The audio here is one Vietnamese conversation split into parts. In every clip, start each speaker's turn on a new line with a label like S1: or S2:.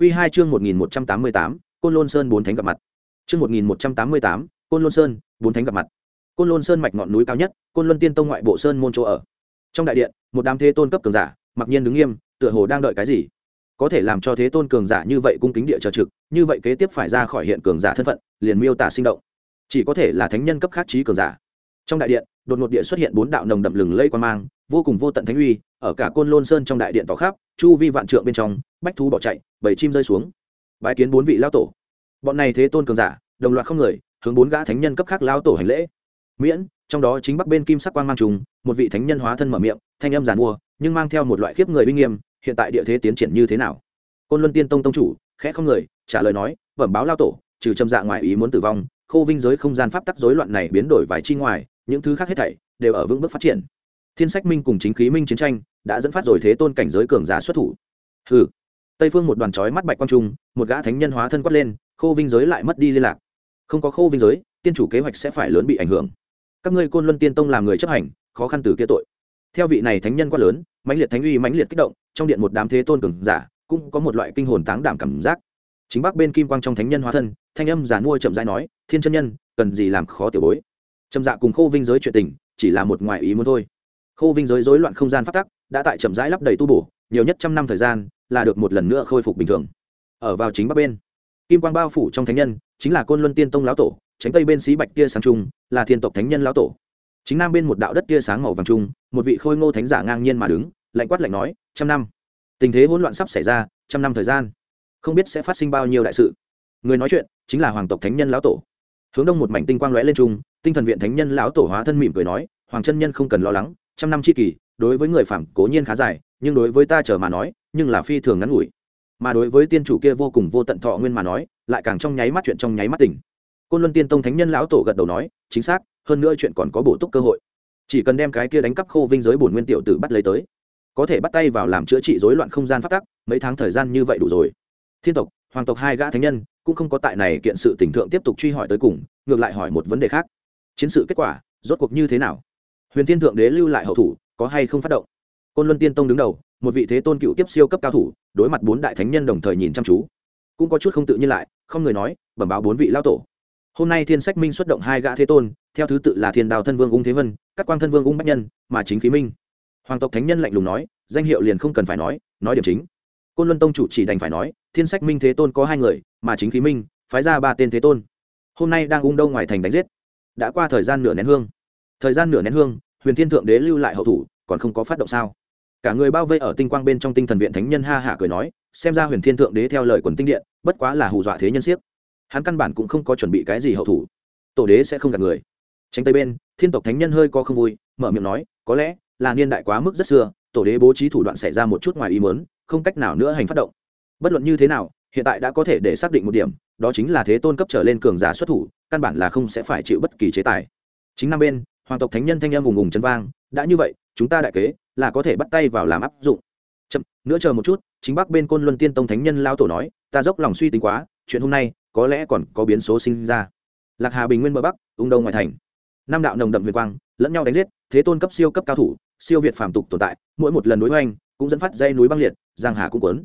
S1: Quy 2 chương 1188, Côn Lôn Sơn bốn thánh gặp mặt. Chương 1188, Côn Lôn Sơn, bốn thánh gặp mặt. Côn Lôn Sơn mạch ngọn núi cao nhất, Côn Luân Tiên Tông ngoại bộ sơn môn chỗ ở. Trong đại điện, một đám thế tôn cấp cường giả, mặc nhiên đứng nghiêm, tựa hồ đang đợi cái gì. Có thể làm cho thế tôn cường giả như vậy cung kính địa chờ trực, như vậy kế tiếp phải ra khỏi hiện cường giả thân phận, liền miêu tả sinh động. Chỉ có thể là thánh nhân cấp khác trí cường giả. Trong đại điện, đột ngột địa xuất hiện bốn đạo nồng đậm lừng lây quan mang, vô cùng vô tận thánh uy, ở cả Côn Lôn Sơn trong đại điện tỏ khắp, chu vi vạn trượng bên trong, bách thú bỏ chạy, bảy chim rơi xuống. Bái kiến bốn vị lao tổ. Bọn này thế tôn cường giả, đồng loạt không người, hướng bốn gã thánh nhân cấp khác lao tổ hành lễ. Miễn, trong đó chính bắc bên kim sắc quang mang trùng, một vị thánh nhân hóa thân mở miệng, thanh âm giàn mua, nhưng mang theo một loại khiếp người uy nghiêm, hiện tại địa thế tiến triển như thế nào? Côn Luân Tiên Tông tông chủ, khẽ không người, trả lời nói, bẩm báo lao tổ, trừ trầm dạ ngoài ý muốn tử vong, khô vinh giới không gian pháp tắc rối loạn này biến đổi vài chi ngoài, những thứ khác hết thảy đều ở vững bước phát triển thiên sách minh cùng chính khí minh chiến tranh đã dẫn phát rồi thế tôn cảnh giới cường giả xuất thủ hừ tây phương một đoàn chói mắt bạch quang trung, một gã thánh nhân hóa thân quát lên, khô vinh giới lại mất đi liên lạc. Không có khô vinh giới, tiên chủ kế hoạch sẽ phải lớn bị ảnh hưởng. Các ngươi côn luân tiên tông làm người chấp hành, khó khăn từ kia tội. Theo vị này thánh nhân quát lớn, mãnh liệt thánh uy mãnh liệt kích động, trong điện một đám thế tôn cường giả cũng có một loại kinh hồn táng đảm cảm giác. Chính bắc bên kim quang trong thánh nhân hóa thân, thanh âm giả mua chậm rãi nói, thiên chân nhân, cần gì làm khó tiểu bối? Trầm dạ cùng khô vinh giới chuyện tình, chỉ là một ngoại ý muốn thôi. Khô vinh giới rối loạn không gian phát tắc, đã tại chậm rãi lắp đầy tu bổ nhiều nhất trăm năm thời gian, là được một lần nữa khôi phục bình thường. Ở vào chính bắc bên, kim quang bao phủ trong thánh nhân, chính là côn luân tiên tông lão tổ, tránh tây bên xí bạch tia sáng trung, là thiên tộc thánh nhân lão tổ. Chính nam bên một đạo đất tia sáng màu vàng trung, một vị khôi ngô thánh giả ngang nhiên mà đứng, lạnh quát lạnh nói, trăm năm. Tình thế hỗn loạn sắp xảy ra, trăm năm thời gian. Không biết sẽ phát sinh bao nhiêu đại sự. Người nói chuyện, chính là hoàng tộc thánh nhân lão tổ. Hướng đông một mảnh tinh quang lóe lên trung, tinh thần viện thánh nhân lão tổ hóa thân mỉm cười nói, hoàng chân nhân không cần lo lắng, trăm năm c h i kỳ đối với người phản cố nhiên khá dài nhưng đối với ta chờ mà nói, nhưng là phi thường ngắn ngủi. Mà đối với tiên chủ kia vô cùng vô tận thọ nguyên mà nói, lại càng trong nháy mắt chuyện trong nháy mắt tỉnh. Côn luân tiên tông thánh nhân lão tổ gật đầu nói, chính xác, hơn nữa chuyện còn có bổ túc cơ hội. Chỉ cần đem cái kia đánh cắp khô vinh giới bổn nguyên tiểu tử bắt lấy tới, có thể bắt tay vào làm chữa trị rối loạn không gian phát tắc, mấy tháng thời gian như vậy đủ rồi. Thiên tộc, hoàng tộc hai gã thánh nhân, cũng không có tại này kiện sự tình thượng tiếp tục truy hỏi tới cùng, ngược lại hỏi một vấn đề khác. Chiến sự kết quả, rốt cuộc như thế nào? Huyền thiên thượng đế lưu lại hậu thủ, có hay không phát động? Côn luân tiên tông đứng đầu, một vị thế tôn cựu tiếp siêu cấp cao thủ, đối mặt bốn đại thánh nhân đồng thời nhìn chăm chú. Cũng có chút không tự nhiên lại, không người nói, bẩm báo bốn vị lao tổ. Hôm nay thiên sách minh xuất động hai gã thế tôn, theo thứ tự là thiên đào thân vương ung thế vân các quang thân vương ung bách nhân, mà chính khí minh. Hoàng tộc thánh nhân lạnh lùng nói, danh hiệu liền không cần phải nói nói điểm chính. Côn luân tông chủ chỉ đành phải nói, thiên sách minh thế tôn có hai người, mà chính khí minh, phái ra ba tên thế tôn. Hôm nay đang ung đâu ngoài thành đánh giết. Đã qua thời gian nửa nén hương. Thời gian nửa nén hương, huyền thiên thượng đế lưu lại hậu thủ, còn không có phát động sao? Cả người bao vây ở tinh quang bên trong tinh thần viện thánh nhân ha hạ cười nói, xem ra huyền thiên thượng đế theo lời quần tinh điện, bất quá là hù dọa thế nhân siếc. Hắn căn bản cũng không có chuẩn bị cái gì hậu thủ. Tổ đế sẽ không gạt người. Tránh tây bên, thiên tộc thánh nhân hơi có không vui, mở miệng nói, có lẽ là niên đại quá mức rất xưa, tổ đế bố trí thủ đoạn xảy ra một chút ngoài ý mớn không cách nào nữa hành phát động. Bất luận như thế nào, hiện tại đã có thể để xác định một điểm, đó chính là thế tôn cấp trở lên cường giả xuất thủ, căn bản là không sẽ phải chịu bất kỳ chế tài. Chính năm bên, hoàng tộc thánh nhân thanh âm ùng ùng chân vang, đã như vậy, chúng ta đại kế là có thể bắt tay vào làm áp dụng. Chậm, nữa chờ một chút, chính bắc bên côn luân tiên tông thánh nhân lao tổ nói, ta dốc lòng suy tính quá, chuyện hôm nay có lẽ còn có biến số sinh ra. Lạc hà bình nguyên bờ bắc, ung đông ngoại thành. Năm đạo nồng đậm huyền quang, lẫn nhau đánh giết, thế tôn cấp siêu cấp cao thủ, siêu việt phàm tục tồn tại, mỗi một lần núi hoành, cũng dẫn phát dây núi băng liệt, giang hà cũng cuốn.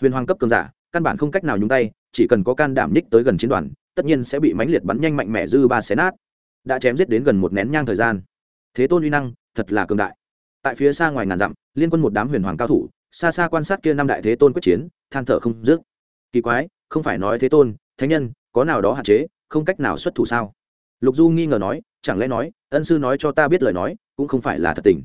S1: huyền hoàng cấp cường giả, căn bản không cách nào nhúng tay, chỉ cần có can đảm ních tới gần chiến đoàn, tất nhiên sẽ bị mãnh liệt bắn nhanh mạnh mẽ dư ba xé nát. Đã chém giết đến gần một nén nhang thời gian. Thế tôn uy năng, thật là cường đại tại phía xa ngoài ngàn dặm, liên quân một đám huyền hoàng cao thủ, xa xa quan sát kia năm đại thế tôn quyết chiến, than thở không dứt. Kỳ quái, không phải nói thế tôn, thánh nhân, có nào đó hạn chế, không cách nào xuất thủ sao? Lục du nghi ngờ nói, chẳng lẽ nói, ân sư nói cho ta biết lời nói, cũng không phải là thật tình.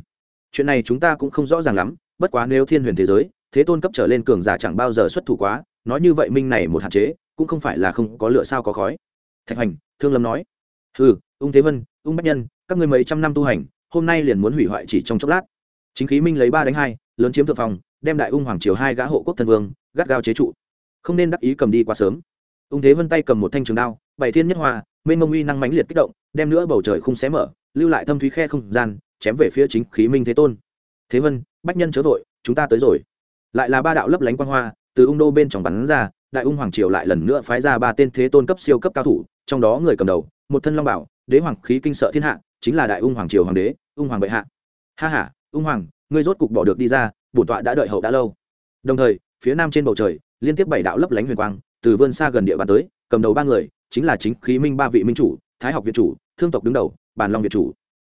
S1: Chuyện này chúng ta cũng không rõ ràng lắm, bất quá nếu thiên huyền thế giới, thế tôn cấp trở lên cường giả chẳng bao giờ xuất thủ quá, nói như vậy minh này một hạn chế, cũng không phải là không có lựa sao có khói. Thạch hành thương lâm nói ừ ung thế vân, ung bách nhân, các ngươi mấy trăm năm tu hành hôm nay liền muốn hủy hoại chỉ trong chốc lát. Chính khí minh lấy ba đánh hai, lớn chiếm thượng phòng, đem đại ung hoàng triều hai gã hộ quốc thân vương, gắt gao chế trụ. Không nên đắc ý cầm đi quá sớm. Ung thế vân tay cầm một thanh trường đao, bảy thiên nhất hoa, mênh mông uy năng mãnh liệt kích động, đem nữa bầu trời không xé mở, lưu lại thâm thúy khe không gian, chém về phía chính khí minh thế tôn. Thế vân, bách nhân chớ vội, chúng ta tới rồi. Lại là ba đạo lấp lánh quang hoa, từ ung đô bên trong bắn ra, đại ung hoàng triều lại lần nữa phái ra ba tên thế tôn cấp siêu cấp cao thủ, trong đó người cầm đầu, một thân long bảo, đế hoàng khí kinh sợ thiên hạ, chính là đại ung hoàng triều hoàng đế ung hoàng bệ hạ. Ha ha, ung hoàng, ngươi rốt cục bỏ được đi ra, bổn tọa đã đợi hậu đã lâu. Đồng thời, phía nam trên bầu trời, liên tiếp bảy đạo lấp lánh huyền quang, từ vươn xa gần địa bàn tới, cầm đầu ba người, chính là chính khí minh ba vị minh chủ, thái học viện chủ, thương tộc đứng đầu bàn long việt chủ.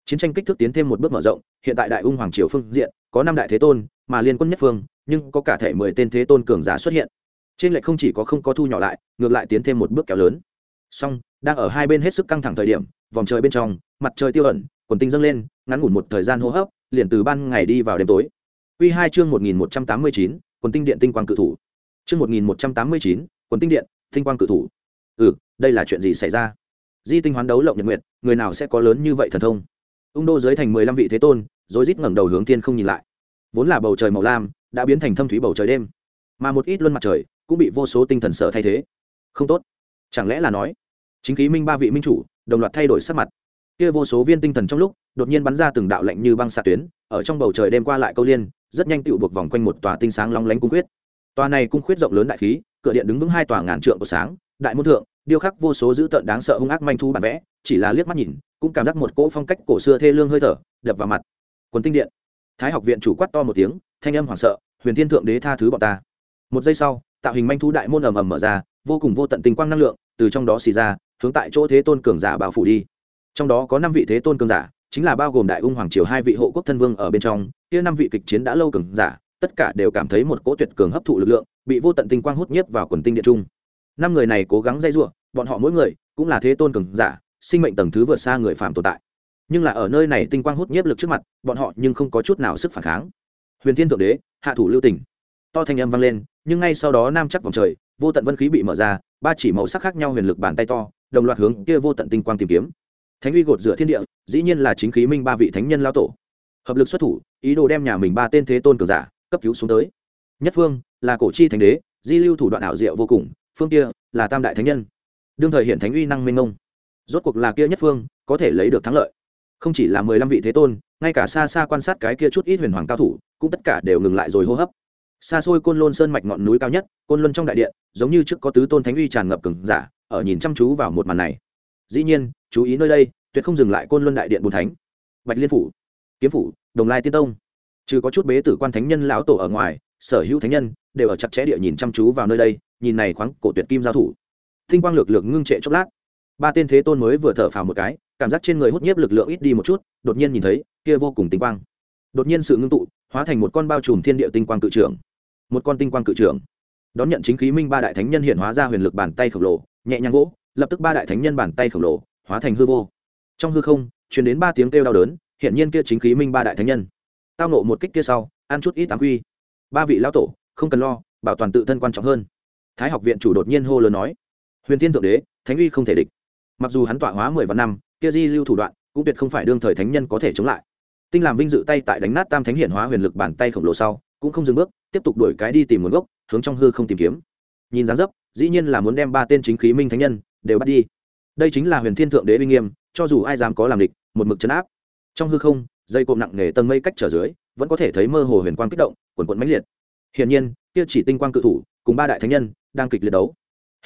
S1: Chiến tranh kích thước tiến thêm một bước mở rộng, hiện tại đại ung hoàng triều phương diện, có năm đại thế tôn, mà liên quân nhất phương, nhưng có cả thể mười tên thế tôn cường giả xuất hiện. Trên lệch không chỉ có không có thu nhỏ lại, ngược lại tiến thêm một bước kéo lớn. Song, đang ở hai bên hết sức căng thẳng thời điểm, vòng trời bên trong, mặt trời tiêu ẩn quần tinh dâng lên, ngắn ngủn một thời gian hô hấp, liền từ ban ngày đi vào đêm tối. Quy hai chương một nghìn một trăm tám mươi chín, quần tinh điện tinh quang cự thủ. Chương một nghìn một trăm tám mươi chín, quần tinh điện, tinh quang cự thủ. Ừ đây là chuyện gì xảy ra? Di tinh hoán đấu lộng nhật nguyệt, người nào sẽ có lớn như vậy thần thông? Ung đô dưới thành mười lăm vị thế tôn rồi rít ngẩng đầu hướng thiên không nhìn lại. Vốn là bầu trời màu lam, đã biến thành thâm thúy bầu trời đêm. Mà một ít luân mặt trời, cũng bị vô số tinh thần sở thay thế. Không tốt. Chẳng lẽ là nói, chính khí minh ba vị minh chủ, đồng loạt thay đổi sắc mặt kia vô số viên tinh thần trong lúc, đột nhiên bắn ra từng đạo lạnh như băng xạ tuyến, ở trong bầu trời đêm qua lại câu liên, rất nhanh tựu buộc vòng quanh một tòa tinh sáng long lánh cung khuyết. Tòa này cung khuyết rộng lớn đại khí, cửa điện đứng vững hai tòa ngàn trượng của sáng, đại môn thượng, điêu khắc vô số dữ tợn đáng sợ hung ác manh thu bản vẽ, chỉ là liếc mắt nhìn, cũng cảm giác một cỗ phong cách cổ xưa thê lương hơi thở, đập vào mặt. Quần tinh điện. Thái học viện chủ quát to một tiếng, thanh âm hoảng sợ, huyền thiên thượng đế tha thứ bọn ta. Một giây sau, tạo hình manh thu đại môn ầm ầm mở ra, vô cùng vô tận tinh quang năng lượng, từ trong đó xì ra, hướng tại chỗ thế tôn cường giả bảo phủ đi trong đó có năm vị thế tôn cường giả, chính là bao gồm đại ung hoàng triều hai vị hộ quốc thân vương ở bên trong, kia năm vị kịch chiến đã lâu cường giả, tất cả đều cảm thấy một cỗ tuyệt cường hấp thụ lực lượng, bị vô tận tinh quang hút nhiếp vào quần tinh điện trung. Năm người này cố gắng dây giụa bọn họ mỗi người cũng là thế tôn cường giả, sinh mệnh tầng thứ vượt xa người phạm tồn tại. Nhưng là ở nơi này tinh quang hút nhiếp lực trước mặt, bọn họ nhưng không có chút nào sức phản kháng. Huyền thiên thượng đế, hạ thủ lưu tỉnh to thanh âm vang lên, nhưng ngay sau đó nam chắc vòng trời, vô tận vân khí bị mở ra, ba chỉ màu sắc khác nhau huyền lực bàn tay to, đồng loạt hướng kia vô tận tinh quang tìm kiếm thánh uy gột dựa thiên địa, dĩ nhiên là chính khí minh ba vị thánh nhân lao tổ. Hợp lực xuất thủ, ý đồ đem nhà mình ba tên thế tôn cường giả cấp cứu xuống tới. Nhất phương là cổ chi thánh đế, di lưu thủ đoạn ảo diệu vô cùng, phương kia là tam đại thánh nhân. Đương thời hiện thánh uy năng minh ngông. Rốt cuộc là kia nhất phương, có thể lấy được thắng lợi. Không chỉ là mười lăm vị thế tôn, ngay cả xa xa quan sát cái kia chút ít huyền hoàng cao thủ, cũng tất cả đều ngừng lại rồi hô hấp. Xa xôi côn lôn sơn mạch ngọn núi cao nhất, côn luân trong đại điện, giống như trước có tứ tôn thánh uy tràn ngập cừng giả, ở nhìn chăm chú vào một màn này dĩ nhiên, chú ý nơi đây, tuyệt không dừng lại côn luân đại điện bùn thánh. Bạch liên phủ, kiếm phủ, đồng lai tiên tông. Trừ có chút bế tử quan thánh nhân lão tổ ở ngoài, sở hữu thánh nhân đều ở chặt chẽ địa nhìn chăm chú vào nơi đây, nhìn này khoáng cổ tuyệt kim giao thủ. Tinh quang lược lược ngưng trệ chốc lát. Ba tên thế tôn mới vừa thở phào một cái, cảm giác trên người hút nhiếp lực lượng ít đi một chút, đột nhiên nhìn thấy, kia vô cùng tinh quang. Đột nhiên sự ngưng tụ, hóa thành một con bao trùm thiên địa tinh quang cự trưởng. Một con tinh quang cự trưởng. Đón nhận chính khí minh ba đại thánh nhân hiện hóa ra huyền lực bàn tay khổng lồ, nhẹ nhàng gỗ lập tức ba đại thánh nhân bàn tay khổng lồ hóa thành hư vô. Trong hư không chuyển đến ba tiếng kêu đau đớn hiện nhiên kia chính khí minh ba đại thánh nhân. Tao nộ một kích kia sau, ăn chút ít tám quy. Ba vị lão tổ, không cần lo, bảo toàn tự thân quan trọng hơn. Thái học viện chủ đột nhiên hô lớn nói, huyền thiên thượng đế, thánh uy không thể địch. Mặc dù hắn tọa hóa mười vạn năm, kia di lưu thủ đoạn, cũng tuyệt không phải đương thời thánh nhân có thể chống lại. Tinh làm vinh dự tay tại đánh nát tam thánh hiển hóa huyền lực bàn tay khổng lồ sau, cũng không dừng bước, tiếp tục đuổi cái đi tìm nguồn gốc, hướng trong hư không tìm kiếm. Nhìn dáng dấp, dĩ nhiên là muốn đem ba tên chính khí minh thánh nhân đều bắt đi. Đây chính là huyền thiên thượng đế uy nghiêm, cho dù ai dám có làm địch, một mực chấn áp. Trong hư không, dây cộm nặng nề tầng mây cách trở dưới, vẫn có thể thấy mơ hồ huyền quang kích động quần quận mãnh liệt. Hiển nhiên, kia chỉ tinh quang cự thủ, cùng ba đại thánh nhân, đang kịch liệt đấu.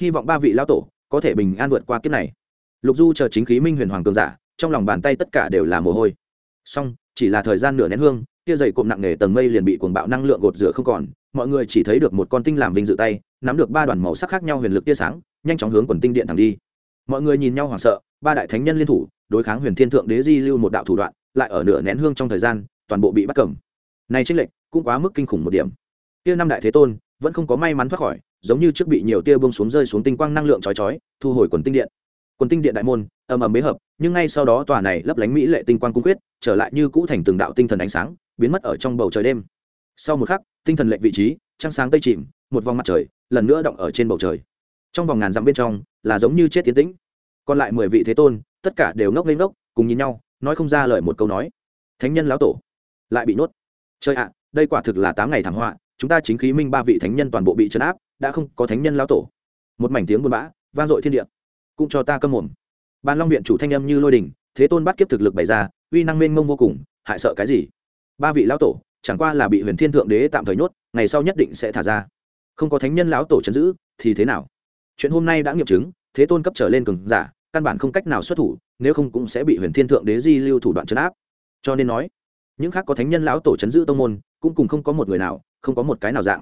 S1: Hy vọng ba vị lão tổ có thể bình an vượt qua kiếp này. Lục du chờ chính khí minh huyền hoàng cường giả, trong lòng bàn tay tất cả đều là mồ hôi. Song, chỉ là thời gian nửa nén hương, kia dày cộm nặng nề tầng mây liền bị cuồng bạo năng lượng gột rửa không còn, mọi người chỉ thấy được một con tinh làm vinh dự tay, nắm được ba đoàn màu sắc khác nhau huyền lực tia sáng nhanh chóng hướng quần tinh điện thẳng đi. Mọi người nhìn nhau hoảng sợ, ba đại thánh nhân liên thủ, đối kháng huyền thiên thượng đế di lưu một đạo thủ đoạn, lại ở nửa nén hương trong thời gian, toàn bộ bị bắt cầm. Này tranh lệch cũng quá mức kinh khủng một điểm. Kia năm đại thế tôn, vẫn không có may mắn thoát khỏi, giống như trước bị nhiều tia bông xuống rơi xuống tinh quang năng lượng chói chói, thu hồi quần tinh điện. Quần tinh điện đại môn, ầm ầm bế hợp, nhưng ngay sau đó tòa này lấp lánh mỹ lệ tinh quang cung quyết, trở lại như cũ thành từng đạo tinh thần ánh sáng, biến mất ở trong bầu trời đêm. Sau một khắc, tinh thần lệnh vị trí, trăng sáng tây chìm, một vòng mặt trời lần nữa động ở trên bầu trời trong vòng ngàn dặm bên trong, là giống như chết tiến tĩnh. Còn lại mười vị thế tôn, tất cả đều ngốc lên ngốc, cùng nhìn nhau, nói không ra lời một câu nói. Thánh nhân lão tổ, lại bị nhốt chơi ạ, đây quả thực là tám ngày thảm họa, chúng ta chính khí minh ba vị thánh nhân toàn bộ bị trấn áp, đã không có thánh nhân lão tổ. Một mảnh tiếng buôn bã, vang dội thiên địa. Cũng cho ta câm mồm. Ban long viện chủ thanh âm như lôi đình, thế tôn bắt kiếp thực lực bày ra, uy năng mênh mông vô cùng, hại sợ cái gì? Ba vị lão tổ, chẳng qua là bị huyền thiên thượng đế tạm thời nhốt ngày sau nhất định sẽ thả ra. Không có thánh nhân lão tổ chấn giữ, thì thế nào? Chuyện hôm nay đã nghiệm chứng, thế tôn cấp trở lên cường giả, căn bản không cách nào xuất thủ, nếu không cũng sẽ bị huyền thiên thượng đế di lưu thủ đoạn chấn áp. Cho nên nói, những khác có thánh nhân lão tổ chấn giữ tông môn, cũng cùng không có một người nào, không có một cái nào dạng.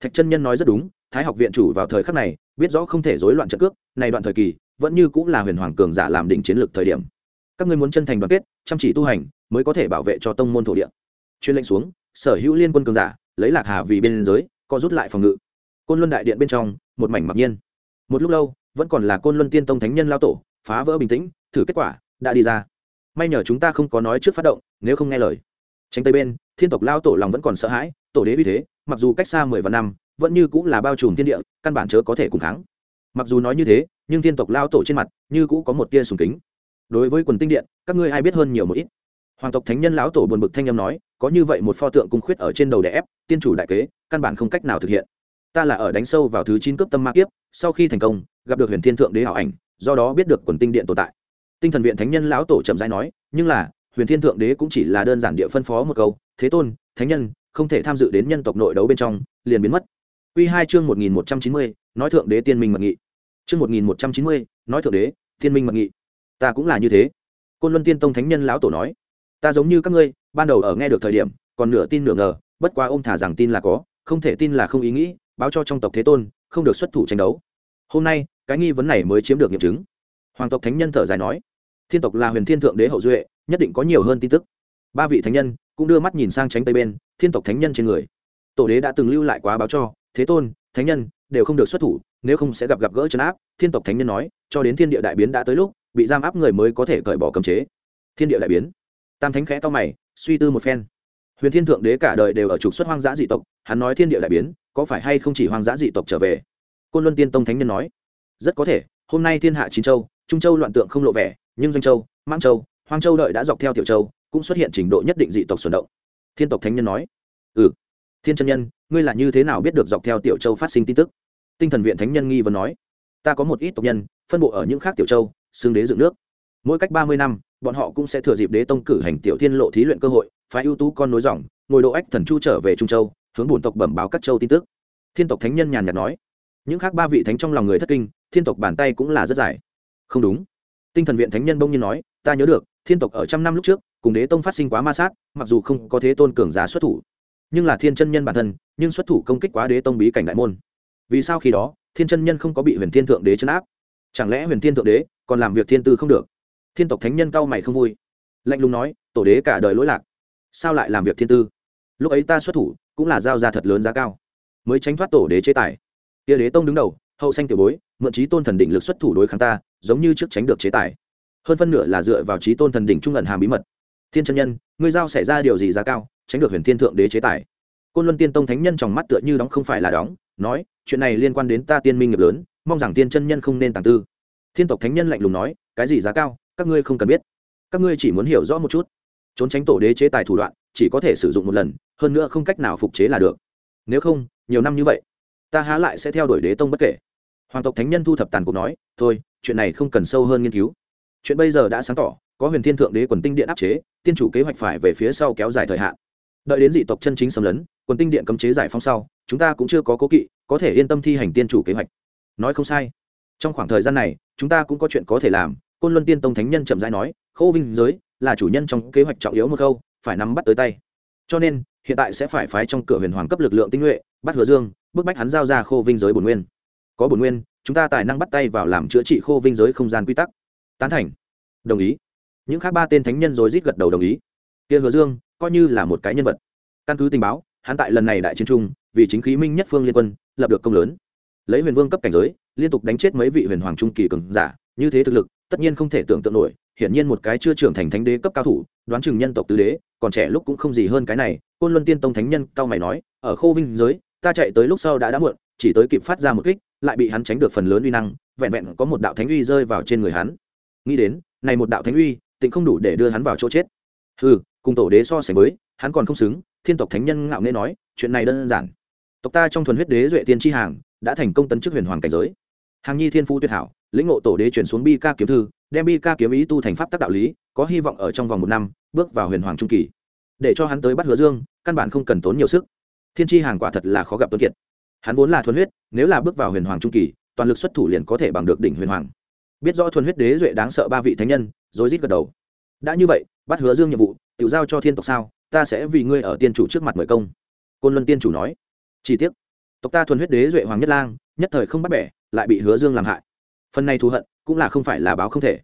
S1: Thạch chân nhân nói rất đúng, thái học viện chủ vào thời khắc này, biết rõ không thể rối loạn trận cước, này đoạn thời kỳ, vẫn như cũng là huyền hoàng cường giả làm đỉnh chiến lược thời điểm. Các ngươi muốn chân thành đoàn kết, chăm chỉ tu hành, mới có thể bảo vệ cho tông môn thổ địa. Chuyên lệnh xuống, sở hữu liên quân cường giả, lấy lạc hà vì bên giới, co rút lại phòng ngự. Côn luân đại điện bên trong, một mảnh mặc nhiên một lúc lâu, vẫn còn là côn luân tiên tông thánh nhân lao tổ, phá vỡ bình tĩnh, thử kết quả, đã đi ra. May nhờ chúng ta không có nói trước phát động, nếu không nghe lời. Tránh tây bên, thiên tộc lao tổ lòng vẫn còn sợ hãi, tổ đế uy thế, mặc dù cách xa mười vạn năm, vẫn như cũng là bao trùm thiên địa, căn bản chớ có thể cùng kháng. Mặc dù nói như thế, nhưng thiên tộc lao tổ trên mặt, như cũ có một tia sùng kính. Đối với quần tinh điện, các ngươi ai biết hơn nhiều một ít. Hoàng tộc thánh nhân lão tổ buồn bực thanh âm nói, có như vậy một pho tượng cung khuyết ở trên đầu đè ép, tiên chủ đại kế, căn bản không cách nào thực hiện ta là ở đánh sâu vào thứ chín cấp tâm ma kiếp, sau khi thành công, gặp được huyền thiên thượng đế hảo ảnh, do đó biết được quần tinh điện tồn tại. Tinh thần viện thánh nhân lão tổ chậm rãi nói, nhưng là, huyền thiên thượng đế cũng chỉ là đơn giản địa phân phó một câu, thế tôn, thánh nhân, không thể tham dự đến nhân tộc nội đấu bên trong, liền biến mất. Quy hai chương một nghìn một trăm chín mươi, nói thượng đế tiên minh mật nghị. Chương một nghìn một trăm chín mươi, nói thượng đế tiên minh mật nghị. Ta cũng là như thế. Côn luân tiên tông thánh nhân lão tổ nói, ta giống như các ngươi, ban đầu ở nghe được thời điểm, còn nửa tin nửa ngờ, bất quá ôm thả rằng tin là có, không thể tin là không ý nghĩ báo cho trong tộc thế tôn, không được xuất thủ tranh đấu. Hôm nay, cái nghi vấn này mới chiếm được nghiệm chứng. Hoàng tộc thánh nhân thở dài nói, thiên tộc là huyền thiên thượng đế hậu duệ, nhất định có nhiều hơn tin tức. Ba vị thánh nhân cũng đưa mắt nhìn sang tránh tây bên, thiên tộc thánh nhân trên người. Tổ đế đã từng lưu lại quá báo cho, thế tôn, thánh nhân đều không được xuất thủ, nếu không sẽ gặp gặp gỡ chấn áp. Thiên tộc thánh nhân nói, cho đến thiên địa đại biến đã tới lúc, bị giam áp người mới có thể cởi bỏ cấm chế. Thiên địa đại biến. Tam thánh khẽ to mày, suy tư một phen. Huyền thiên thượng đế cả đời đều ở trục xuất hoang dã dị tộc, hắn nói thiên địa đại biến có phải hay không chỉ hoang dã dị tộc trở về? Côn luân tiên tông thánh nhân nói. Rất có thể, hôm nay thiên hạ chín châu, trung châu loạn tượng không lộ vẻ, nhưng doanh châu mang châu, hoang châu đợi đã dọc theo tiểu châu, cũng xuất hiện trình độ nhất định dị tộc xuẩn động. Thiên tộc thánh nhân nói. Ừ. Thiên chân nhân, ngươi là như thế nào biết được dọc theo tiểu châu phát sinh tin tức? Tinh thần viện thánh nhân nghi vấn nói. Ta có một ít tộc nhân, phân bộ ở những khác tiểu châu xương đế dựng nước. Mỗi cách ba mươi năm, bọn họ cũng sẽ thừa dịp đế tông cử hành tiểu thiên lộ thí luyện cơ hội, phái ưu tú con nối dòng, ngồi độ ách thần chu trở về trung châu hướng bổn tộc bẩm báo các châu tin tức. Thiên tộc thánh nhân nhàn nhạt nói, những khác ba vị thánh trong lòng người thất kinh, thiên tộc bàn tay cũng là rất dài. Không đúng. Tinh thần viện thánh nhân bông nhiên nói, ta nhớ được, thiên tộc ở trăm năm lúc trước, cùng đế tông phát sinh quá ma sát, mặc dù không có thế tôn cường giá xuất thủ, nhưng là thiên chân nhân bản thân, nhưng xuất thủ công kích quá đế tông bí cảnh đại môn. Vì sao khi đó, thiên chân nhân không có bị huyền thiên thượng đế chấn áp? Chẳng lẽ huyền thiên thượng đế còn làm việc thiên tư không được? Thiên tộc thánh nhân cao mày không vui, lạnh lùng nói, tổ đế cả đời lỗi lạc, sao lại làm việc thiên tư? Lúc ấy ta xuất thủ cũng là giao ra thật lớn giá cao. Mới tránh thoát tổ đế chế tài. Tia đế tông đứng đầu, hậu sanh tiểu bối, mượn trí tôn thần đỉnh lực xuất thủ đối kháng ta, giống như trước tránh được chế tài. Hơn phân nửa là dựa vào trí tôn thần đỉnh trung ẩn hàm bí mật. Thiên chân nhân, ngươi giao xảy ra điều gì giá cao, tránh được huyền thiên thượng đế chế tài. Côn luân tiên tông thánh nhân trong mắt tựa như đóng không phải là đóng, nói, chuyện này liên quan đến ta tiên minh nghiệp lớn, mong rằng tiên chân nhân không nên tàng tư. Thiên tộc thánh nhân lạnh lùng nói, cái gì giá cao, các ngươi không cần biết. Các ngươi chỉ muốn hiểu rõ một chút. Trốn tránh tổ đế chế tài thủ đoạn, chỉ có thể sử dụng một lần hơn nữa không cách nào phục chế là được. Nếu không, nhiều năm như vậy, ta há lại sẽ theo đuổi đế tông bất kể. Hoàng tộc thánh nhân thu thập tàn cuộc nói, thôi, chuyện này không cần sâu hơn nghiên cứu. Chuyện bây giờ đã sáng tỏ, có huyền thiên thượng đế quần tinh điện áp chế, tiên chủ kế hoạch phải về phía sau kéo dài thời hạn. Đợi đến dị tộc chân chính xâm lấn, quần tinh điện cấm chế giải phóng sau, chúng ta cũng chưa có cố kỵ, có thể yên tâm thi hành tiên chủ kế hoạch. Nói không sai. Trong khoảng thời gian này, chúng ta cũng có chuyện có thể làm, côn luân tiên tông thánh nhân chậm rãi nói, khâu vinh giới là chủ nhân trong kế hoạch trọng yếu một câu, phải nắm bắt tới tay. Cho nên hiện tại sẽ phải phái trong cửa huyền hoàng cấp lực lượng tinh nhuệ, bắt hứa dương, bức bách hắn giao ra khô vinh giới bổn nguyên. Có bổn nguyên, chúng ta tài năng bắt tay vào làm chữa trị khô vinh giới không gian quy tắc. Tán thành. Đồng ý. Những khác ba tên thánh nhân rồi rít gật đầu đồng ý. Kia hứa dương, coi như là một cái nhân vật. Căn cứ tình báo, hắn tại lần này đại chiến trung vì chính khí minh nhất phương liên quân, lập được công lớn. Lấy huyền vương cấp cảnh giới, liên tục đánh chết mấy vị huyền hoàng trung kỳ cường giả, như thế thực lực, tất nhiên không thể tưởng tượng nổi. Hiển nhiên một cái chưa trưởng thành thánh đế cấp cao thủ, đoán chừng nhân tộc tứ đế, còn trẻ lúc cũng không gì hơn cái này côn luân tiên tông thánh nhân cao mày nói, ở khô vinh giới, ta chạy tới lúc sau đã đã muộn, chỉ tới kịp phát ra một kích, lại bị hắn tránh được phần lớn uy năng, vẹn vẹn có một đạo thánh uy rơi vào trên người hắn. Nghĩ đến, này một đạo thánh uy, tịnh không đủ để đưa hắn vào chỗ chết. Ừ cùng tổ đế so sánh với, hắn còn không xứng, thiên tộc thánh nhân ngạo nghễ nói, chuyện này đơn giản. Tộc ta trong thuần huyết đế duệ tiên tri hàng, đã thành công tấn chức huyền hoàng cảnh giới. Hàng nhi thiên phú tuyệt hảo, lĩnh ngộ tổ đế chuyển xuống bi ca kiếm thư, đem bi ca kiếm ý tu thành pháp tác đạo lý, có hy vọng ở trong vòng một năm, bước vào huyền hoàng trung kỳ. Để cho hắn tới bắt hứa dương căn bản không cần tốn nhiều sức. Thiên tri hàng quả thật là khó gặp tuấn kiệt. Hắn vốn là thuần huyết, nếu là bước vào huyền hoàng trung kỳ, toàn lực xuất thủ liền có thể bằng được đỉnh huyền hoàng. Biết rõ thuần huyết đế duệ đáng sợ ba vị thánh nhân, rồi rít gật đầu. Đã như vậy, bắt hứa dương nhiệm vụ tự giao cho thiên tộc sao, ta sẽ vì ngươi ở tiên chủ trước mặt mời công. Côn luân tiên chủ nói. Chi tiết tộc ta thuần huyết đế duệ hoàng nhất lang, nhất thời không bắt bẻ, lại bị hứa dương làm hại. Phần này thù hận, cũng là không phải là báo không thể.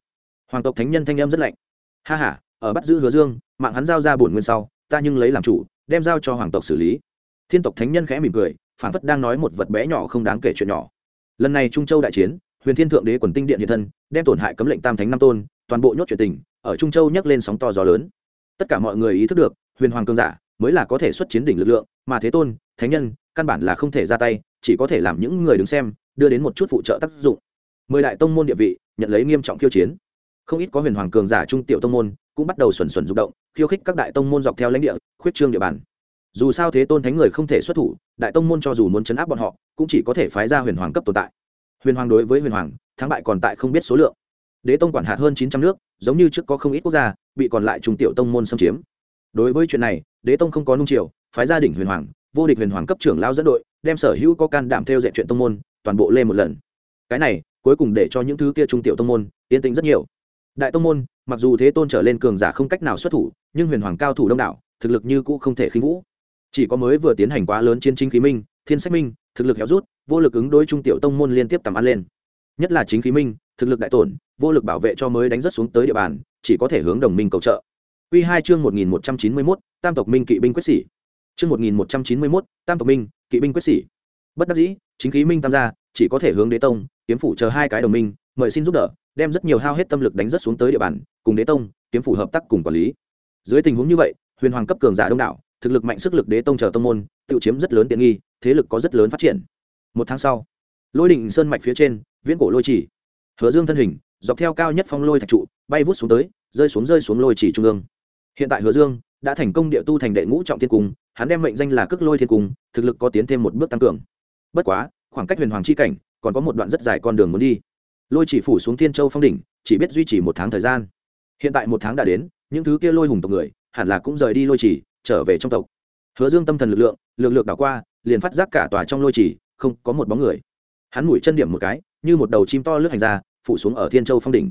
S1: Hoàng tộc thánh nhân thanh em rất lạnh. Ha h a ở bắt giữ hứa dương, mạng hắn giao ra bổn nguyên sau, ta nhưng lấy làm chủ đem giao cho hoàng tộc xử lý. Thiên tộc thánh nhân khẽ mỉm cười phản phất đang nói một vật bé nhỏ không đáng kể chuyện nhỏ. Lần này trung châu đại chiến, huyền thiên thượng đế quần tinh điện hiện thân, đem tổn hại cấm lệnh tam thánh năm tôn, toàn bộ nhốt chuyện tình, ở trung châu nhấc lên sóng to gió lớn. Tất cả mọi người ý thức được, huyền hoàng cương giả mới là có thể xuất chiến đỉnh lực lượng, mà thế tôn, thánh nhân, căn bản là không thể ra tay, chỉ có thể làm những người đứng xem, đưa đến một chút phụ trợ tác dụng. Mười đại tông môn địa vị, nhận lấy nghiêm trọng khiêu chiến. Không ít có huyền hoàng cường giả trung tiểu tông môn cũng bắt đầu xuẩn xuẩn rung động, khiêu khích các đại tông môn dọc theo lãnh địa, khuyết trương địa bàn. Dù sao thế tôn thánh người không thể xuất thủ, đại tông môn cho dù muốn chấn áp bọn họ, cũng chỉ có thể phái ra huyền hoàng cấp tồn tại. Huyền hoàng đối với huyền hoàng, thắng bại còn tại không biết số lượng. Đế tông quản hạt hơn chín trăm nước, giống như trước có không ít quốc gia, bị còn lại trung tiểu tông môn xâm chiếm. Đối với chuyện này, đế tông không có nung triều phái gia đình huyền hoàng, vô địch huyền hoàng cấp trưởng lao dẫn đội, đem sở hữu có can đảm theo dạy chuyện tông môn, toàn bộ lên một lần. Cái này, cuối cùng để cho những thứ kia trung tiểu tông môn, yên tĩnh rất nhiều đại tông môn mặc dù thế tôn trở lên cường giả không cách nào xuất thủ nhưng huyền hoàng cao thủ đông đảo thực lực như cũ không thể khinh vũ chỉ có mới vừa tiến hành quá lớn chiến chính khí minh thiên sách minh thực lực héo rút vô lực ứng đối trung tiểu tông môn liên tiếp tầm ăn lên nhất là chính khí minh thực lực đại tổn vô lực bảo vệ cho mới đánh rất xuống tới địa bàn chỉ có thể hướng đồng minh cầu trợ Quy 2 chương 1191, Tam tộc Minh kỵ binh quyết sĩ. Chương 1191, Tam tộc Minh, kỵ binh quyết sĩ. Bất đắc dĩ, chính khí Minh tam gia, chỉ có thể hướng Đế tông, kiếm phủ chờ hai cái đồng minh, mời xin giúp đỡ, đem rất nhiều hao hết tâm lực đánh rất xuống tới địa bàn, cùng Đế tông, kiếm phủ hợp tác cùng quản lý. Dưới tình huống như vậy, huyền hoàng cấp cường giả đông đảo, thực lực mạnh sức lực Đế tông chờ tông môn, tự chiếm rất lớn tiện nghi, thế lực có rất lớn phát triển. Một tháng sau, Lôi đỉnh sơn mạch phía trên, viễn cổ lôi chỉ. Hứa Dương thân hình, dọc theo cao nhất phong lôi thạch trụ, bay vút xuống tới, rơi xuống rơi xuống lôi chỉ trung ương hiện tại hứa dương đã thành công địa tu thành đệ ngũ trọng thiên cung hắn đem mệnh danh là cước lôi thiên cung thực lực có tiến thêm một bước tăng cường bất quá khoảng cách huyền hoàng chi cảnh còn có một đoạn rất dài con đường muốn đi lôi chỉ phủ xuống thiên châu phong đỉnh, chỉ biết duy trì một tháng thời gian. Hiện tại một tháng đã đến, những thứ kia lôi hùng tộc người, hẳn là cũng rời đi lôi chỉ, trở về trong tộc. Hứa dương tâm thần lực lượng lực lượng đảo qua, liền phát giác cả tòa trong lôi chỉ, không có một bóng người. Hắn mũi chân điểm một cái, như một đầu chim to lướt hành ra, phủ xuống ở thiên châu phong đỉnh.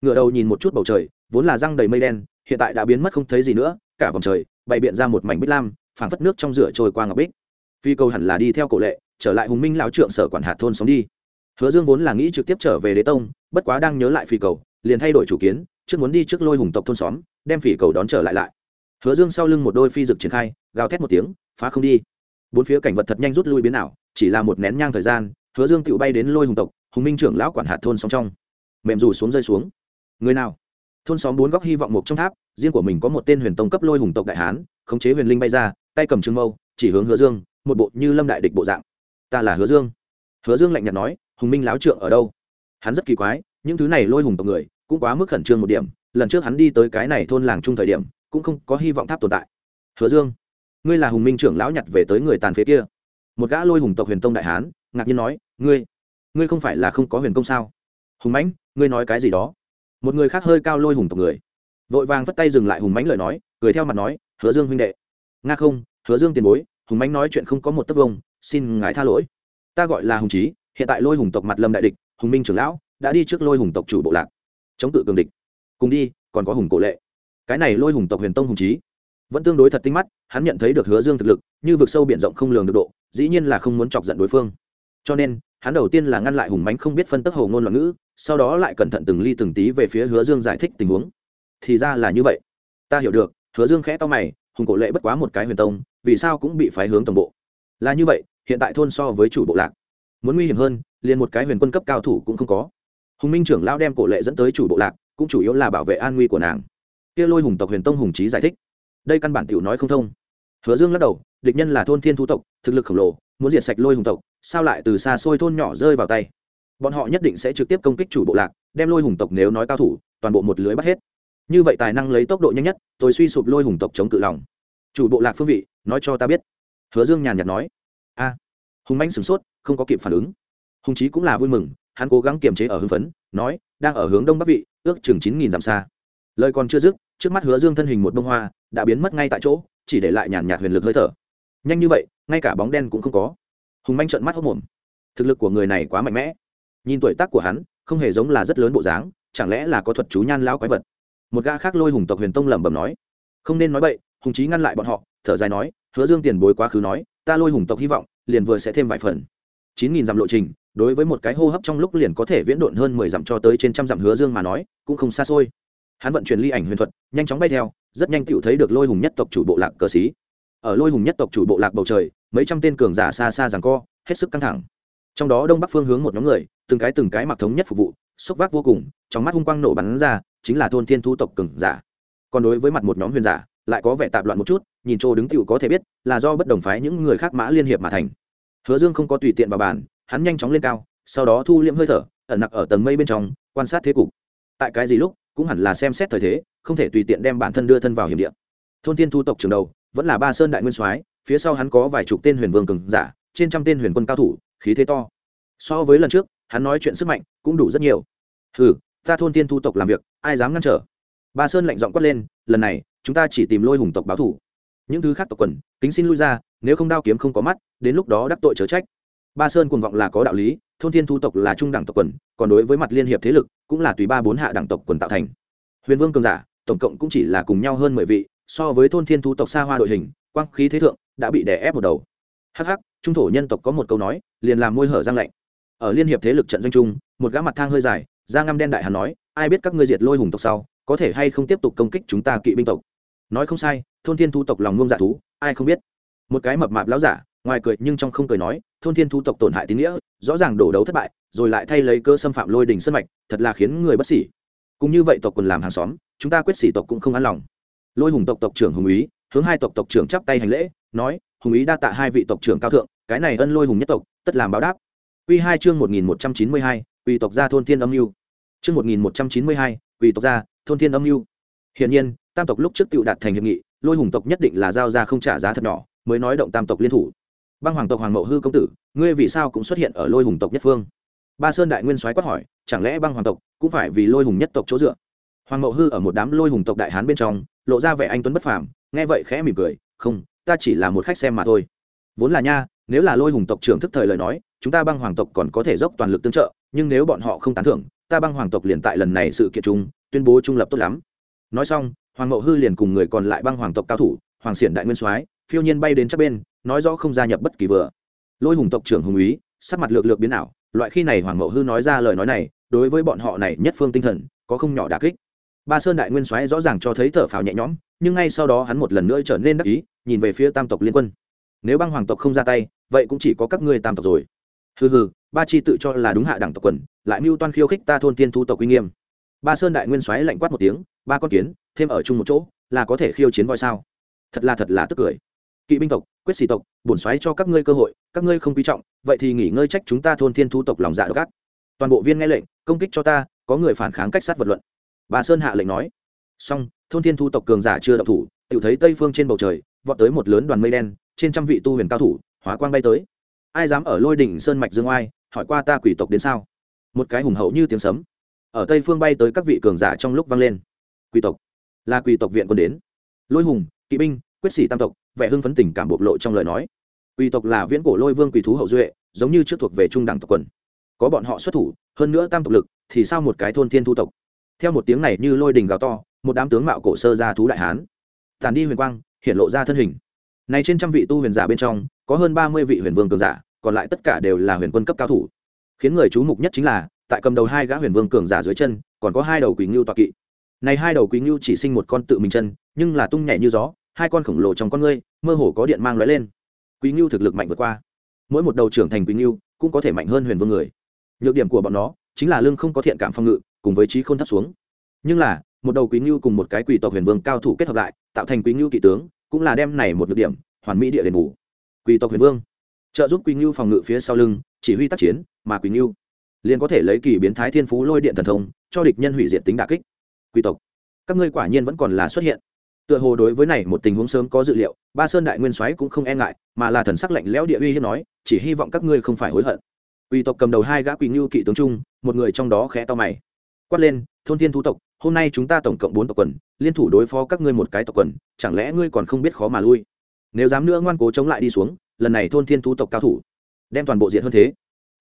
S1: Ngựa đầu nhìn một chút bầu trời, vốn là răng đầy mây đen, hiện tại đã biến mất không thấy gì nữa, cả vòng trời bày biện ra một mảnh bích lam, phảng phất nước trong rửa trôi qua ngọc bích. Phi cầu hẳn là đi theo cổ lệ, trở lại hùng minh lão trượng sở quản hạt thôn sống đi hứa dương vốn là nghĩ trực tiếp trở về đế tông, bất quá đang nhớ lại phi cầu, liền thay đổi chủ kiến, trước muốn đi trước lôi hùng tộc thôn xóm, đem phi cầu đón trở lại lại. Hứa dương sau lưng một đôi phi rực triển khai, gào thét một tiếng, phá không đi. Bốn phía cảnh vật thật nhanh rút lui biến ảo, chỉ là một nén nhang thời gian, hứa dương tự bay đến lôi hùng tộc, hùng minh trưởng lão quản hạt thôn xóm trong. Mềm rủ xuống rơi xuống. Người nào? Thôn xóm bốn góc hy vọng một trong tháp, riêng của mình có một tên huyền tông cấp lôi hùng tộc đại hán, khống chế huyền linh bay ra, tay cầm trường mâu, chỉ hướng hứa dương, một bộ như lâm đại địch bộ dạng. Ta là hứa dương. Hứa dương lạnh nhạt nói hùng minh láo trượng ở đâu? Hắn rất kỳ quái, những thứ này lôi hùng tộc người, cũng quá mức khẩn trương một điểm. Lần trước hắn đi tới cái này thôn làng chung thời điểm, cũng không có hy vọng tháp tồn tại. Hứa dương, ngươi là hùng minh trưởng lão nhặt về tới người tàn phế kia. Một gã lôi hùng tộc huyền tông đại hán, ngạc nhiên nói, ngươi ngươi không phải là không có huyền công sao? Hùng mãnh, ngươi nói cái gì đó? Một người khác hơi cao lôi hùng tộc người. Vội vàng vất tay dừng lại hùng mãnh lời nói, cười theo mặt nói, hứa dương huynh đệ. Nga không, hứa dương tiền bối. Hùng mãnh nói chuyện không có một tấc vông, xin ngài tha lỗi. Ta gọi là hùng trí hiện tại lôi hùng tộc mặt lâm đại địch, hùng minh trưởng lão đã đi trước lôi hùng tộc chủ bộ lạc, chống tự cường địch. Cùng đi, còn có hùng cổ lệ. Cái này lôi hùng tộc huyền tông hùng trí vẫn tương đối thật tinh mắt, hắn nhận thấy được hứa dương thực lực, như vực sâu b i ể n rộng không lường được độ, dĩ nhiên là không muốn chọc giận đối phương. Cho nên, hắn đầu tiên là ngăn lại hùng mánh không biết phân tức hầu ngôn loạn ngữ, sau đó lại cẩn thận từng ly từng tí về phía hứa dương giải thích tình huống. Thì ra là như vậy. Ta hiểu được, hứa dương khẽ to mày, hùng cổ lệ bất quá một cái huyền tông, vì sao cũng bị phái hướng tổng bộ? Là như vậy, hiện tại thôn so với chủ bộ lạc muốn nguy hiểm hơn, liền một cái huyền quân cấp cao thủ cũng không có. Hùng minh trưởng lao đem cổ lệ dẫn tới chủ bộ lạc, cũng chủ yếu là bảo vệ an nguy của nàng. Kia lôi hùng tộc huyền tông hùng trí giải thích. Đây căn bản tiểu nói không thông. Hứa dương lắc đầu, địch nhân là thôn thiên thu tộc, thực lực khổng lồ, muốn diệt sạch lôi hùng tộc, sao lại từ xa xôi thôn nhỏ rơi vào tay? Bọn họ nhất định sẽ trực tiếp công kích chủ bộ lạc, đem lôi hùng tộc nếu nói cao thủ, toàn bộ một lưới bắt hết. Như vậy tài năng lấy tốc độ nhanh nhất, tôi suy sụp lôi hùng tộc chống cự lòng. Chủ bộ lạc phương vị, nói cho ta biết. Hứa dương nhàn nhạt nói. A hùng manh sửng sốt, không có kịp phản ứng. Hùng chí cũng là vui mừng, hắn cố gắng kiềm chế ở hưng phấn, nói, đang ở hướng đông bắc vị, ước chừng chín nghìn dặm xa. Lời còn chưa dứt, trước mắt hứa dương thân hình một bông hoa, đã biến mất ngay tại chỗ, chỉ để lại nhàn nhạt huyền lực hơi thở. Nhanh như vậy, ngay cả bóng đen cũng không có. Hùng manh trợn mắt hốc mồm thực lực của người này quá mạnh mẽ. Nhìn tuổi tác của hắn, không hề giống là rất lớn bộ dáng, chẳng lẽ là có thuật chú nhan lão quái vật? Một gã khác lôi hùng tộc huyền tông lẩm bẩm nói. Không nên nói bậy, hùng trí ngăn lại bọn họ, thở dài nói, hứa dương tiền bối quá khứ nói, ta lôi hùng tộc hy vọng liền vừa sẽ thêm vài phần. Chín nghìn dặm lộ trình, đối với một cái hô hấp trong lúc liền có thể viễn độn hơn mười dặm cho tới trên trăm dặm hứa dương mà nói, cũng không xa xôi. Hắn vận chuyển ly ảnh huyền thuật, nhanh chóng bay theo, rất nhanh tựu thấy được lôi hùng nhất tộc chủ bộ lạc cờ xí ở lôi hùng nhất tộc chủ bộ lạc bầu trời, mấy trăm tên cường giả xa xa rằng co, hết sức căng thẳng. Trong đó đông bắc phương hướng một nhóm người, từng cái từng cái mặc thống nhất phục vụ, xúc vác vô cùng, trong mắt hung quang nổ bắn ra, chính là thôn thiên thu tộc cường giả. Còn đối với mặt một nhóm huyền giả lại có vẻ tạp loạn một chút, nhìn chỗ đứng tựu có thể biết, là do bất đồng phái những người khác mã liên hiệp mà thành. Hứa dương không có tùy tiện vào bàn, hắn nhanh chóng lên cao, sau đó thu liễm hơi thở, ẩn nặc ở tầng mây bên trong, quan sát thế cục. Tại cái gì lúc, cũng hẳn là xem xét thời thế, không thể tùy tiện đem bản thân đưa thân vào hiểm địa. Thôn tiên thu tộc trường đầu, vẫn là ba sơn đại nguyên soái, phía sau hắn có vài chục tên huyền vương cường giả, trên trăm tên huyền quân cao thủ, khí thế to. So với lần trước, hắn nói chuyện sức mạnh cũng đủ rất nhiều. Hừ, ta thôn tiên thu tộc làm việc, ai dám ngăn trở? Ba sơn lạnh giọng quát lên, lần này, chúng ta chỉ tìm lôi hùng tộc báo thủ. Những thứ khác tộc quần, kính xin lui ra, nếu không đao kiếm không có mắt, đến lúc đó đắc tội chớ trách. Ba sơn cuồng vọng là có đạo lý, thôn thiên thu tộc là trung đẳng tộc quần, còn đối với mặt liên hiệp thế lực, cũng là tùy ba bốn hạ đẳng tộc quần tạo thành. Huyền vương cường giả, tổng cộng cũng chỉ là cùng nhau hơn mười vị, so với thôn thiên thu tộc xa hoa đội hình, quang khí thế thượng, đã bị đè ép một đầu. Hh trung thổ nhân tộc có một câu nói, liền làm môi hở răng lạnh. Ở liên hiệp thế lực trận doanh trung một gã mặt thang hơi dài, da ngăm đen đại hàn nói, ai biết các ngươi diệt lôi hùng tộc sau có thể hay không tiếp tục công kích chúng ta kỵ binh tộc? Nói không sai, thôn thiên thu tộc lòng ngông dạ thú, ai không biết? Một cái mập mạp lão giả, ngoài cười nhưng trong không cười nói, thôn thiên thu tộc tổn hại tín nghĩa, rõ ràng đổ đấu thất bại, rồi lại thay lấy cơ xâm phạm lôi đình sân mạch, thật là khiến người bất xỉ cũng như vậy tộc quần làm hàng xóm, chúng ta quyết xỉ tộc cũng không an lòng. Lôi hùng tộc tộc trưởng hùng ý hướng hai tộc tộc trưởng chắp tay hành lễ, nói, hùng ý đa tạ hai vị tộc trưởng cao thượng, cái này ân lôi hùng nhất tộc, tất làm báo đáp. Quy hai chương một nghìn một trăm chín mươi hai, quỳ tộc gia thôn thiên âm mưu. Chương một nghìn một trăm chín mươi hai, quỳ tộc gia thôn thiên âm mưu. Hiển nhiên, tam tộc lúc trước tự đạt thành hiệp nghị, lôi hùng tộc nhất định là giao ra không trả giá thật nhỏ, mới nói động tam tộc liên thủ. Băng hoàng tộc hoàng mậu hư công tử, ngươi vì sao cũng xuất hiện ở lôi hùng tộc nhất phương? Ba sơn đại nguyên soái quát hỏi, chẳng lẽ băng hoàng tộc cũng phải vì lôi hùng nhất tộc chỗ dựa? Hoàng mậu hư ở một đám lôi hùng tộc đại hán bên trong, lộ ra vẻ anh tuấn bất phàm, nghe vậy khẽ mỉm cười, không, ta chỉ là một khách xem mà thôi. Vốn là nha, nếu là lôi hùng tộc trưởng thức thời lời nói, chúng ta băng hoàng tộc còn có thể dốc toàn lực tương trợ, nhưng nếu bọn họ không tán thưởng ta băng hoàng tộc liền tại lần này sự kiện chung, tuyên bố trung lập tốt lắm. Nói xong, hoàng mậu hư liền cùng người còn lại băng hoàng tộc cao thủ, hoàng xiển đại nguyên soái, phiêu nhiên bay đến chắc bên, nói rõ không gia nhập bất kỳ vừa. Lôi hùng tộc trưởng hùng úy, sắc mặt lược lược biến ảo, loại khi này hoàng mậu hư nói ra lời nói này, đối với bọn họ này nhất phương tinh thần, có không nhỏ đà kích. Ba sơn đại nguyên soái rõ ràng cho thấy thở phào nhẹ nhõm, nhưng ngay sau đó hắn một lần nữa trở nên đắc ý, nhìn về phía tam tộc liên quân. Nếu băng hoàng tộc không ra tay, vậy cũng chỉ có các ngươi tam tộc rồi. Hừ hừ ba chi tự cho là đúng hạ đẳng tộc quần, lại mưu toan khiêu khích ta thôn tiên thu tộc uy nghiêm. Ba sơn đại nguyên soái lạnh quát một tiếng, ba con kiến, thêm ở chung một chỗ, là có thể khiêu chiến voi sao? Thật là thật là tức cười. Kỵ binh tộc, quyết sĩ tộc, bổn xoáy cho các ngươi cơ hội, các ngươi không quý trọng, vậy thì nghỉ ngơi trách chúng ta thôn thiên thu tộc lòng dạ độc ác. Toàn bộ viên nghe lệnh, công kích cho ta, có người phản kháng cách sát vật luận. Bà sơn hạ lệnh nói. Song thôn thiên thu tộc cường giả chưa động thủ tự thấy tây phương trên bầu trời, vọt tới một lớn đoàn mây đen, trên trăm vị tu huyền cao thủ, hóa quang bay tới ai dám ở lôi đỉnh sơn mạch dương oai, hỏi qua ta quỷ tộc đến sao? Một cái hùng hậu như tiếng sấm. Ở tây phương bay tới các vị cường giả trong lúc vang lên. Quỷ tộc. Là quỷ tộc viện quân đến. Lôi hùng, kỵ binh, quyết sĩ tam tộc, vẻ hưng phấn tình cảm bộc lộ trong lời nói. Quỷ tộc là viễn cổ lôi vương quỷ thú hậu duệ, giống như trước thuộc về trung đẳng tộc quần. Có bọn họ xuất thủ, hơn nữa tam tộc lực, thì sao một cái thôn thiên thu tộc? Theo một tiếng này như lôi đình gào to, một đám tướng mạo cổ sơ ra thú đại hán. Tàn đi huyền quang, hiện lộ ra thân hình. Này trên trăm vị tu huyền giả bên trong, có hơn ba mươi vị huyền vương cường giả còn lại tất cả đều là huyền quân cấp cao thủ. Khiến người chú mục nhất chính là, tại cầm đầu hai gã huyền vương cường giả dưới chân, còn có hai đầu quỳnh ngưu tọa kỵ. Này hai đầu quỳnh ngưu chỉ sinh một con tự mình chân, nhưng là tung nhẹ như gió, hai con khổng lồ trong con ngươi, mơ hồ có điện mang lóe lên. Quý ngưu thực lực mạnh vượt qua. Mỗi một đầu trưởng thành quý ngưu, cũng có thể mạnh hơn huyền vương người. Nhược điểm của bọn nó, chính là lương không có thiện cảm phong ngự, cùng với trí không thấp xuống. Nhưng là, một đầu quý ngưu cùng một cái quỷ tộc huyền vương cao thủ kết hợp lại, tạo thành quý ngưu kỵ tướng, cũng là đem này một nhược điểm, hoàn mỹ địa đền bù. Quỷ tộc huyền vương trợ giúp quỳnh ngưu phòng ngự phía sau lưng, chỉ huy tác chiến mà quỳnh ngưu liền có thể lấy kỳ biến thái thiên phú lôi điện thần thông cho địch nhân hủy diệt tính đà kích. Quy tộc, các ngươi quả nhiên vẫn còn là xuất hiện. Tựa hồ đối với này một tình huống sớm có dự liệu, ba sơn đại nguyên soái cũng không e ngại, mà là thần sắc lạnh lẽo địa uy hiếp nói, chỉ hy vọng các ngươi không phải hối hận. Quỳ tộc cầm đầu hai gã quỳ ngưu kỵ tướng trung một người trong đó khẽ to mày. Quát lên, thôn thiên thú tộc, hôm nay chúng ta tổng cộng bốn tộc quần, liên thủ đối phó các ngươi một cái tộc quần, chẳng lẽ ngươi còn không biết khó mà lui? Nếu dám nữa ngoan cố chống lại đi xuống lần này thôn thiên thú tộc cao thủ, đem toàn bộ diện hơn thế.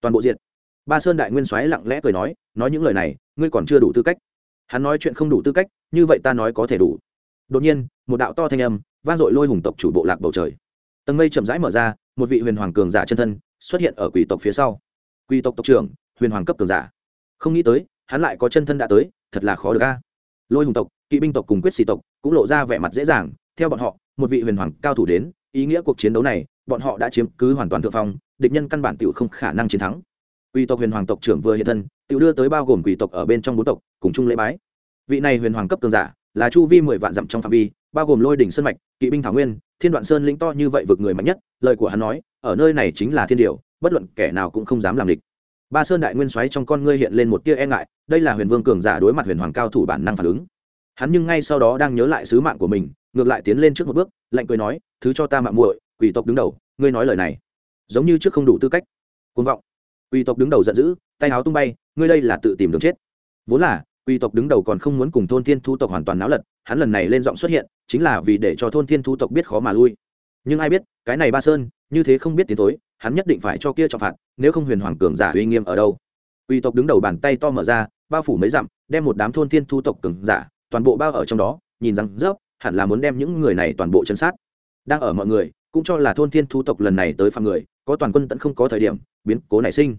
S1: Toàn bộ diện ba sơn đại nguyên soái lặng lẽ cười nói nói những lời này, ngươi còn chưa đủ tư cách. Hắn nói chuyện không đủ tư cách, như vậy ta nói có thể đủ. Đột nhiên, một đạo to thanh âm vang dội lôi hùng tộc chủ bộ lạc bầu trời. Tầng mây chậm rãi mở ra, một vị huyền hoàng cường giả chân thân xuất hiện ở quỷ tộc phía sau. Quỷ tộc tộc trưởng, huyền hoàng cấp cường giả. Không nghĩ tới, hắn lại có chân thân đã tới, thật là khó được a. Lôi hùng tộc, kỵ binh tộc cùng quyết sĩ tộc cũng lộ ra vẻ mặt dễ dàng, theo bọn họ, một vị huyền hoàng cao thủ đến, ý nghĩa cuộc chiến đấu này bọn họ đã chiếm cứ hoàn toàn thượng phong, địch nhân căn bản tiểu không khả năng chiến thắng. Quỷ tộc huyền hoàng tộc trưởng vừa hiện thân, tiểu đưa tới bao gồm quỷ tộc ở bên trong bốn tộc, cùng chung lễ bái. Vị này huyền hoàng cấp cường giả, là chu vi mười vạn dặm trong phạm vi, bao gồm lôi đỉnh sơn mạch, kỵ binh thảo nguyên, thiên đoạn sơn lĩnh to như vậy vực người mạnh nhất, lời của hắn nói, ở nơi này chính là thiên điều, bất luận kẻ nào cũng không dám làm địch. Ba sơn đại nguyên xoáy trong con ngươi hiện lên một tia e ngại, đây là huyền vương cường giả đối mặt huyền hoàng cao thủ bản năng phản ứng. Hắn nhưng ngay sau đó đang nhớ lại sứ mạng của mình, ngược lại tiến lên trước một bước, lạnh cười nói, thứ cho ta mạng muội quỷ tộc đứng đầu, ngươi nói lời này, giống như trước không đủ tư cách. Côn vọng. Quỷ tộc đứng đầu giận dữ, tay áo tung bay, ngươi đây là tự tìm đường chết. Vốn là, quỷ tộc đứng đầu còn không muốn cùng thôn thiên thu tộc hoàn toàn náo lật, hắn lần này lên giọng xuất hiện, chính là vì để cho thôn thiên thu tộc biết khó mà lui. Nhưng ai biết, cái này ba sơn, như thế không biết tiến tối hắn nhất định phải cho kia cho phạt, nếu không huyền hoàng cường giả uy nghiêm ở đâu. Quỷ tộc đứng đầu bàn tay to mở ra, bao phủ mấy dặm, đem một đám thôn thiên thu tộc cường giả, toàn bộ bao ở trong đó, nhìn rằng, rớp, hẳn là muốn đem những người này toàn bộ chân sát. Đang ở mọi người cũng cho là thôn thiên thu tộc lần này tới phạm người, có toàn quân tận không có thời điểm, biến cố nảy sinh.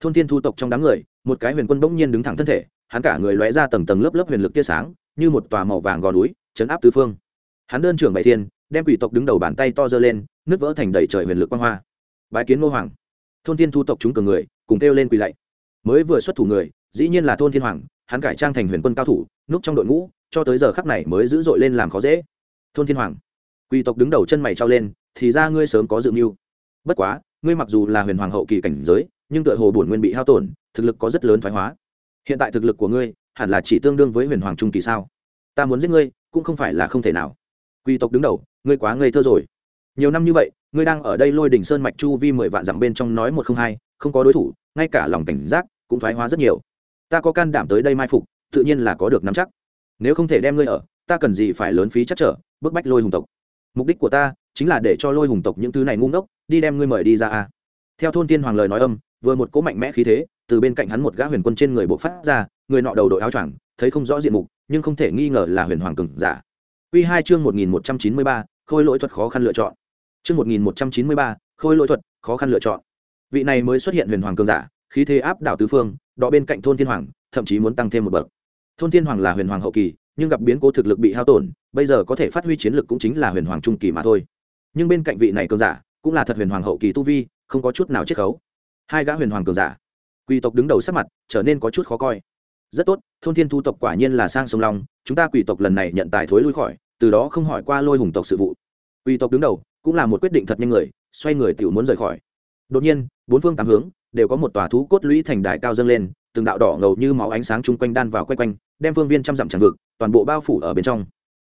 S1: Thôn thiên thu tộc trong đám người, một cái huyền quân bỗng nhiên đứng thẳng thân thể, hắn cả người lóe ra tầng tầng lớp lớp huyền lực tia sáng, như một tòa màu vàng gò núi, chấn áp tứ phương. Hắn đơn trưởng bảy thiên, đem quỷ tộc đứng đầu bàn tay to giơ lên, nứt vỡ thành đầy trời huyền lực quang hoa. Bái kiến ngô hoàng. Thôn thiên thu tộc chúng cường người, cùng kêu lên quỳ lạy. Mới vừa xuất thủ người, dĩ nhiên là thôn thiên hoàng, hắn cải trang thành huyền quân cao thủ, núp trong đội ngũ, cho tới giờ khắc này mới dữ dội lên làm khó dễ. Thôn thiên hoàng. Quỷ tộc đứng đầu chân mày trao lên thì ra ngươi sớm có dự mưu. Bất quá, ngươi mặc dù là huyền hoàng hậu kỳ cảnh giới, nhưng tựa hồ bổn nguyên bị hao tổn, thực lực có rất lớn thoái hóa. Hiện tại thực lực của ngươi, hẳn là chỉ tương đương với huyền hoàng trung kỳ sao? Ta muốn giết ngươi, cũng không phải là không thể nào. Quy tộc đứng đầu, ngươi quá ngây thơ rồi. Nhiều năm như vậy, ngươi đang ở đây lôi đỉnh sơn mạch chu vi mười vạn dặm bên trong nói một không hai, không có đối thủ, ngay cả lòng cảnh giác cũng thoái hóa rất nhiều. Ta có can đảm tới đây mai phục, tự nhiên là có được nắm chắc. Nếu không thể đem ngươi ở, ta cần gì phải lớn phí chắc trở, bức bách lôi hùng tộc. Mục đích của ta chính là để cho lôi hùng tộc những thứ này ngu ngốc, đi đem ngươi mời đi ra a. Theo thôn tiên hoàng lời nói âm, vừa một cỗ mạnh mẽ khí thế, từ bên cạnh hắn một gã huyền quân trên người bộ phát ra, người nọ đầu đội áo choàng, thấy không rõ diện mục, nhưng không thể nghi ngờ là huyền hoàng cường giả. Quy hai chương một nghìn một trăm chín mươi ba, khôi lỗi thuật khó khăn lựa chọn. Chương một nghìn một trăm chín mươi ba, khôi lỗi thuật khó khăn lựa chọn. Vị này mới xuất hiện huyền hoàng cường giả, khí thế áp đảo tứ phương, đọ bên cạnh thôn thiên hoàng, thậm chí muốn tăng thêm một bậc. Thôn thiên hoàng là huyền hoàng hậu kỳ, nhưng gặp biến cố thực lực bị hao tổn, bây giờ có thể phát huy chiến lực cũng chính là huyền hoàng trung kỳ mà thôi nhưng bên cạnh vị này cường giả cũng là thật huyền hoàng hậu kỳ tu vi, không có chút nào chiết khấu. Hai gã huyền hoàng cường giả quỷ tộc đứng đầu sắc mặt trở nên có chút khó coi. Rất tốt, thôn thiên thu tộc quả nhiên là sang sông long, chúng ta quỷ tộc lần này nhận tài thối lui khỏi, từ đó không hỏi qua lôi hùng tộc sự vụ. Quỷ tộc đứng đầu cũng là một quyết định thật nhanh người, xoay người tiểu muốn rời khỏi. Đột nhiên, bốn phương tám hướng đều có một tòa thú cốt lũy thành đài cao dâng lên, từng đạo đỏ ngầu như máu ánh sáng chung quanh đan vào quay quanh, đem phương viên trăm dặm tràn vực, toàn bộ bao phủ ở bên trong.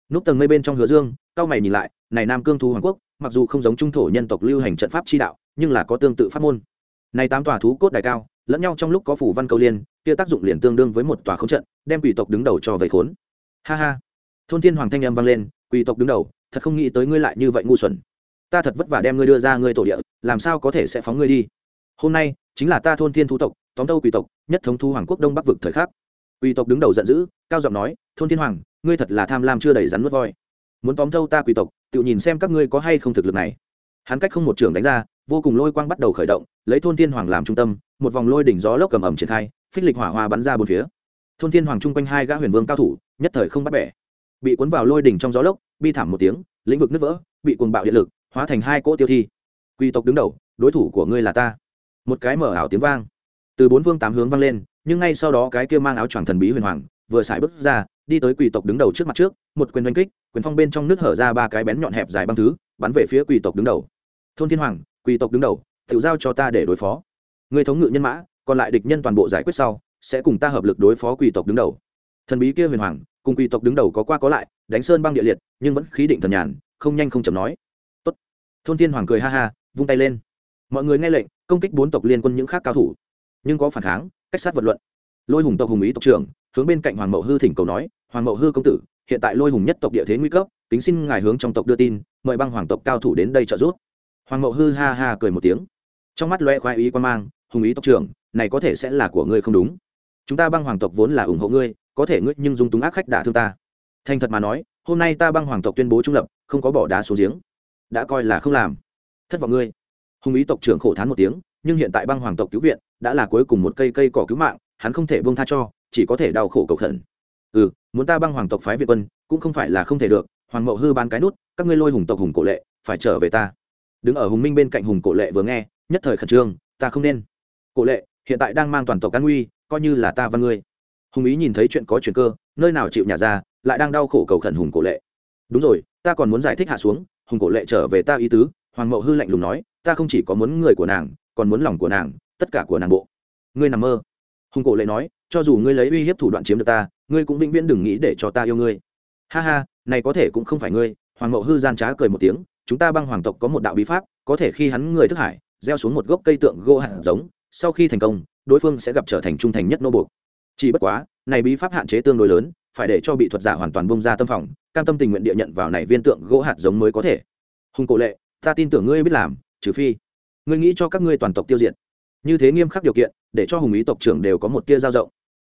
S1: Núp tầng mây bên trong hứa dương cao mày nhìn lại, này nam cương thu hoàng quốc mặc dù không giống trung thổ nhân tộc lưu hành trận pháp chi đạo, nhưng là có tương tự pháp môn. Này tám tòa thú cốt đài cao, lẫn nhau trong lúc có phủ văn câu liên, kia tác dụng liền tương đương với một tòa không trận, đem quỷ tộc đứng đầu cho vây khốn. Ha ha. Thôn thiên hoàng thanh âm vang lên, quỷ tộc đứng đầu, thật không nghĩ tới ngươi lại như vậy ngu xuẩn. Ta thật vất vả đem ngươi đưa ra ngươi tổ địa, làm sao có thể sẽ phóng ngươi đi? Hôm nay, chính là ta thôn thiên thú tộc, tóm tâu quỷ tộc, nhất thống thu hoàng quốc đông bắc vực thời khắc. Quỷ tộc đứng đầu giận dữ, cao giọng nói, thôn thiên hoàng, ngươi thật là tham lam chưa đầy rắn nuốt voi. Muốn tóm tâu ta quỷ tộc tự nhìn xem các ngươi có hay không thực lực này. Hắn cách không một trường đánh ra, vô cùng lôi quang bắt đầu khởi động, lấy thôn thiên hoàng làm trung tâm, một vòng lôi đỉnh gió lốc cầm ẩm triển khai, phích lịch hỏa hoa bắn ra bốn phía. Thôn thiên hoàng chung quanh hai gã huyền vương cao thủ, nhất thời không bắt bẻ. Bị cuốn vào lôi đỉnh trong gió lốc, bi thảm một tiếng, lĩnh vực nứt vỡ, bị cuồng bạo điện lực, hóa thành hai cỗ tiêu thi. Quy tộc đứng đầu, đối thủ của ngươi là ta. Một cái mở ảo tiếng vang. Từ bốn phương tám hướng vang lên, nhưng ngay sau đó cái kia mang áo choàng thần bí huyền hoàng, vừa xài bước ra đi tới quỷ tộc đứng đầu trước mặt trước, một quyền đánh kích, quyền phong bên trong nước hở ra ba cái bén nhọn hẹp dài băng thứ, bắn về phía quỷ tộc đứng đầu. Thôn thiên hoàng quỷ tộc đứng đầu tự giao cho ta để đối phó. Người thống ngự nhân mã, còn lại địch nhân toàn bộ giải quyết sau, sẽ cùng ta hợp lực đối phó quỷ tộc đứng đầu. Thần bí kia huyền hoàng, cùng quỷ tộc đứng đầu có qua có lại, đánh sơn băng địa liệt, nhưng vẫn khí định thần nhàn, không nhanh không chậm nói. Tốt. Thôn thiên hoàng cười ha ha, vung tay lên. Mọi người nghe lệnh, công kích bốn tộc liên quân những khác cao thủ. Nhưng có phản kháng, cách sát vật luận. Lôi hùng tộc hùng ý tộc trưởng hướng bên cạnh hoàng mậu hư thỉnh cầu nói, hoàng mậu hư công tử, hiện tại lôi hùng nhất tộc địa thế nguy cấp, kính xin ngài hướng trong tộc đưa tin, mời băng hoàng tộc cao thủ đến đây trợ giúp. Hoàng mậu hư ha ha cười một tiếng. Trong mắt loe khoái ý quan mang, hùng ý tộc trưởng, này có thể sẽ là của ngươi không đúng. Chúng ta băng hoàng tộc vốn là ủng hộ ngươi, có thể ngươi nhưng dung túng ác khách đả thương ta. Thành thật mà nói, hôm nay ta băng hoàng tộc tuyên bố trung lập, không có bỏ đá xuống giếng. Đã coi là không làm. Thất vọng ngươi. Hùng ý tộc trưởng khổ thán một tiếng, nhưng hiện tại băng hoàng tộc cứu viện, đã là cuối cùng một cây cây cỏ cứu mạng, hắn không thể bông tha cho chỉ có thể đau khổ cầu khẩn. Ừ muốn ta băng hoàng tộc phái việt quân, cũng không phải là không thể được, hoàng mậu hư bán cái nút, các ngươi lôi hùng tộc hùng cổ lệ, phải trở về ta. Đứng ở hùng minh bên cạnh hùng cổ lệ vừa nghe, nhất thời khẩn trương, ta không nên. Cổ lệ, hiện tại đang mang toàn tộc an nguy, coi như là ta và ngươi. Hùng ý nhìn thấy chuyện có chuyện cơ, nơi nào chịu nhà ra, lại đang đau khổ cầu khẩn hùng cổ lệ. Đúng rồi, ta còn muốn giải thích hạ xuống, hùng cổ lệ trở về ta ý tứ, hoàng mậu hư lạnh lùng nói, ta không chỉ có muốn người của nàng, còn muốn lòng của nàng, tất cả của nàng bộ. Ngươi nằm mơ. Hùng cổ lệ nói cho dù ngươi lấy uy hiếp thủ đoạn chiếm được ta, ngươi cũng vĩnh viễn đừng nghĩ để cho ta yêu ngươi. Ha ha, này có thể cũng không phải ngươi, hoàng mậu hư gian trá cười một tiếng, chúng ta băng hoàng tộc có một đạo bí pháp, có thể khi hắn người thức hải, gieo xuống một gốc cây tượng gỗ hạt giống, sau khi thành công, đối phương sẽ gặp trở thành trung thành nhất nô buộc. Chỉ bất quá, này bí pháp hạn chế tương đối lớn, phải để cho bị thuật giả hoàn toàn bông ra tâm phòng, cam tâm tình nguyện địa nhận vào này viên tượng gỗ hạt giống mới có thể. Hùng cổ lệ, ta tin tưởng ngươi biết làm, trừ phi, ngươi nghĩ cho các ngươi toàn tộc tiêu diệt. Như thế nghiêm khắc điều kiện, để cho hùng ý tộc trưởng đều có một tia giao rộng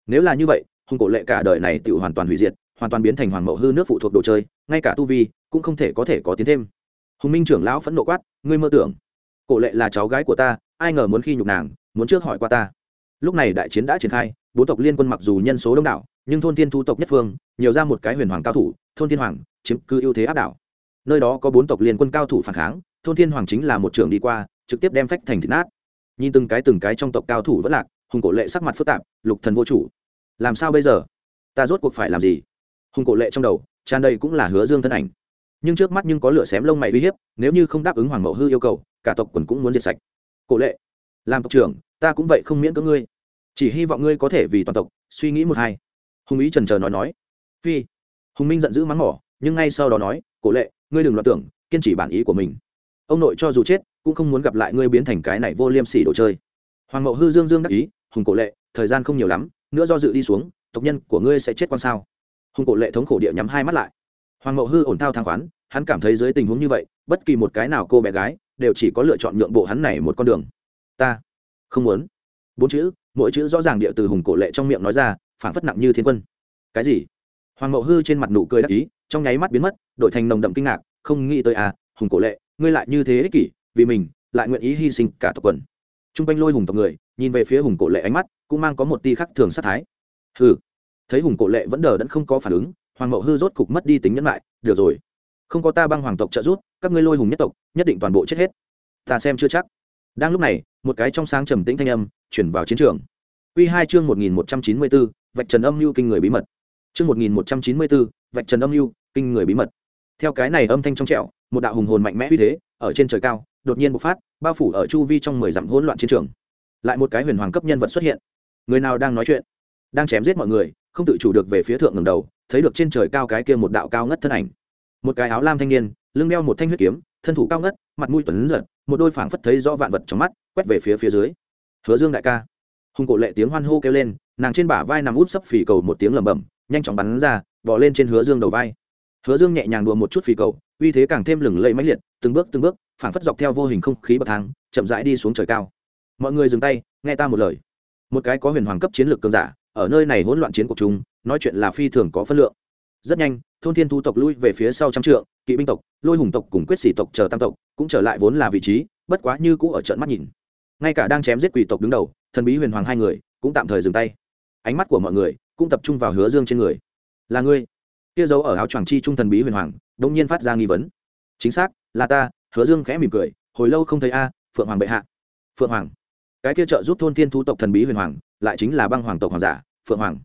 S1: nếu là như vậy hùng cổ lệ cả đời này tự hoàn toàn hủy diệt, hoàn toàn biến thành hoàng mậu hư nước phụ thuộc đồ chơi, ngay cả tu vi cũng không thể có thể có tiến thêm. Hùng minh trưởng lão phẫn nộ quát, ngươi mơ tưởng, cổ lệ là cháu gái của ta, ai ngờ muốn khi nhục nàng, muốn trước hỏi qua ta. Lúc này đại chiến đã triển khai, bốn tộc liên quân mặc dù nhân số đông đảo, nhưng thôn thiên thu tộc nhất phương, nhiều ra một cái huyền hoàng cao thủ, thôn thiên hoàng chiếm cứ ưu thế áp đảo. Nơi đó có bốn tộc liên quân cao thủ phản kháng, thôn thiên hoàng chính là một trưởng đi qua, trực tiếp đem phách thành thịt nát. Nhìn từng cái từng cái trong tộc cao thủ vẫn lạc hùng cổ lệ sắc mặt phức tạp, lục thần vô chủ. Làm sao bây giờ? Ta rốt cuộc phải làm gì? Hùng cổ lệ trong đầu, tràn đầy cũng là hứa dương thân ảnh. Nhưng trước mắt nhưng có lửa xém lông mày uy hiếp, nếu như không đáp ứng hoàng mậu hư yêu cầu, cả tộc quần cũng muốn diệt sạch. Cổ lệ, làm tộc trưởng, ta cũng vậy không miễn cưỡng ngươi. Chỉ hy vọng ngươi có thể vì toàn tộc suy nghĩ một hai. Hùng ý trần trờ nói nói. Phi, hùng minh giận dữ mắng mỏ, nhưng ngay sau đó nói, cổ lệ, ngươi đừng loạn tưởng, kiên trì bản ý của mình. Ông nội cho dù chết, cũng không muốn gặp lại ngươi biến thành cái này vô liêm sỉ đồ chơi. Hoàng mậu hư dương dương đắc ý hùng cổ lệ, thời gian không nhiều lắm, nữa do dự đi xuống, tộc nhân của ngươi sẽ chết quan sao? Hùng cổ lệ thống khổ địa nhắm hai mắt lại. Hoàng mậu hư ổn thao thang khoán, hắn cảm thấy dưới tình huống như vậy, bất kỳ một cái nào cô bé gái đều chỉ có lựa chọn nhượng bộ hắn này một con đường. Ta không muốn. Bốn chữ, mỗi chữ rõ ràng địa từ hùng cổ lệ trong miệng nói ra phản phất nặng như thiên quân. Cái gì? Hoàng mậu hư trên mặt nụ cười đắc ý, trong nháy mắt biến mất, đổi thành nồng đậm kinh ngạc, không nghĩ tới à hùng cổ lệ, ngươi lại như thế ích kỷ, vì mình, lại nguyện ý hy sinh cả tộc quần. T r u n g quanh lôi hùng tộc người nhìn về phía hùng cổ lệ ánh mắt cũng mang có một ti khắc thường sát thái hừ thấy hùng cổ lệ vẫn đờ đẫn không có phản ứng hoàng mậu hư rốt cục mất đi tính nhẫn lại được rồi không có ta băng hoàng tộc trợ giúp các ngươi lôi hùng nhất tộc nhất định toàn bộ chết hết ta xem chưa chắc đang lúc này một cái trong sáng trầm tĩnh thanh âm chuyển vào chiến trường Quy 2 chương 1194, vạch trần âm lưu kinh người bí mật. Chương 1194, vạch trần âm lưu, kinh người bí mật. Theo cái này âm thanh trong trẻo, một đạo hùng hồn mạnh mẽ uy thế, ở trên trời cao, đột nhiên bộc phát, bao phủ ở chu vi trong 10 dặm hỗn loạn chiến trường. Lại một cái huyền hoàng cấp nhân vật xuất hiện. Người nào đang nói chuyện? Đang chém giết mọi người, không tự chủ được về phía thượng ngầm đầu, thấy được trên trời cao cái kia một đạo cao ngất thân ảnh. Một cái áo lam thanh niên, lưng đeo một thanh huyết kiếm, thân thủ cao ngất, mặt mũi tuấn giật, một đôi phảng phất thấy rõ vạn vật trong mắt, quét về phía phía dưới. Hứa Dương đại ca hùng cổ lệ tiếng hoan hô kêu lên nàng trên bả vai nằm út sấp phì cầu một tiếng lẩm bẩm nhanh chóng bắn ra bỏ lên trên hứa dương đầu vai hứa dương nhẹ nhàng đùa một chút phì cầu uy thế càng thêm lừng lẫy mãnh liệt từng bước từng bước phảng phất dọc theo vô hình không khí bậc thang chậm rãi đi xuống trời cao mọi người dừng tay, nghe ta một lời. Một cái có huyền hoàng cấp chiến lược cường giả, ở nơi này hỗn loạn chiến cuộc chúng nói chuyện là phi thường có phân lượng. Rất nhanh, thôn thiên thu tộc lui về phía sau trăm trượng, kỵ binh tộc, lôi hùng tộc cùng quyết sĩ tộc chờ tam tộc cũng trở lại vốn là vị trí, bất quá như cũ ở trận mắt nhìn. Ngay cả đang chém giết quỷ tộc đứng đầu, thần bí huyền hoàng hai người cũng tạm thời dừng tay. Ánh mắt của mọi người cũng tập trung vào hứa dương trên người. Là ngươi. Kia giấu ở áo choàng chi trung thần bí huyền hoàng đông nhiên phát ra nghi vấn. Chính xác, là ta. Hứa dương khẽ mỉm cười, hồi lâu không thấy a, phượng hoàng bệ hạ. Phượng hoàng cái kia trợ giúp thôn thiên thu tộc thần bí huyền hoàng, lại chính là băng hoàng tộc hoàng giả, phượng hoàng.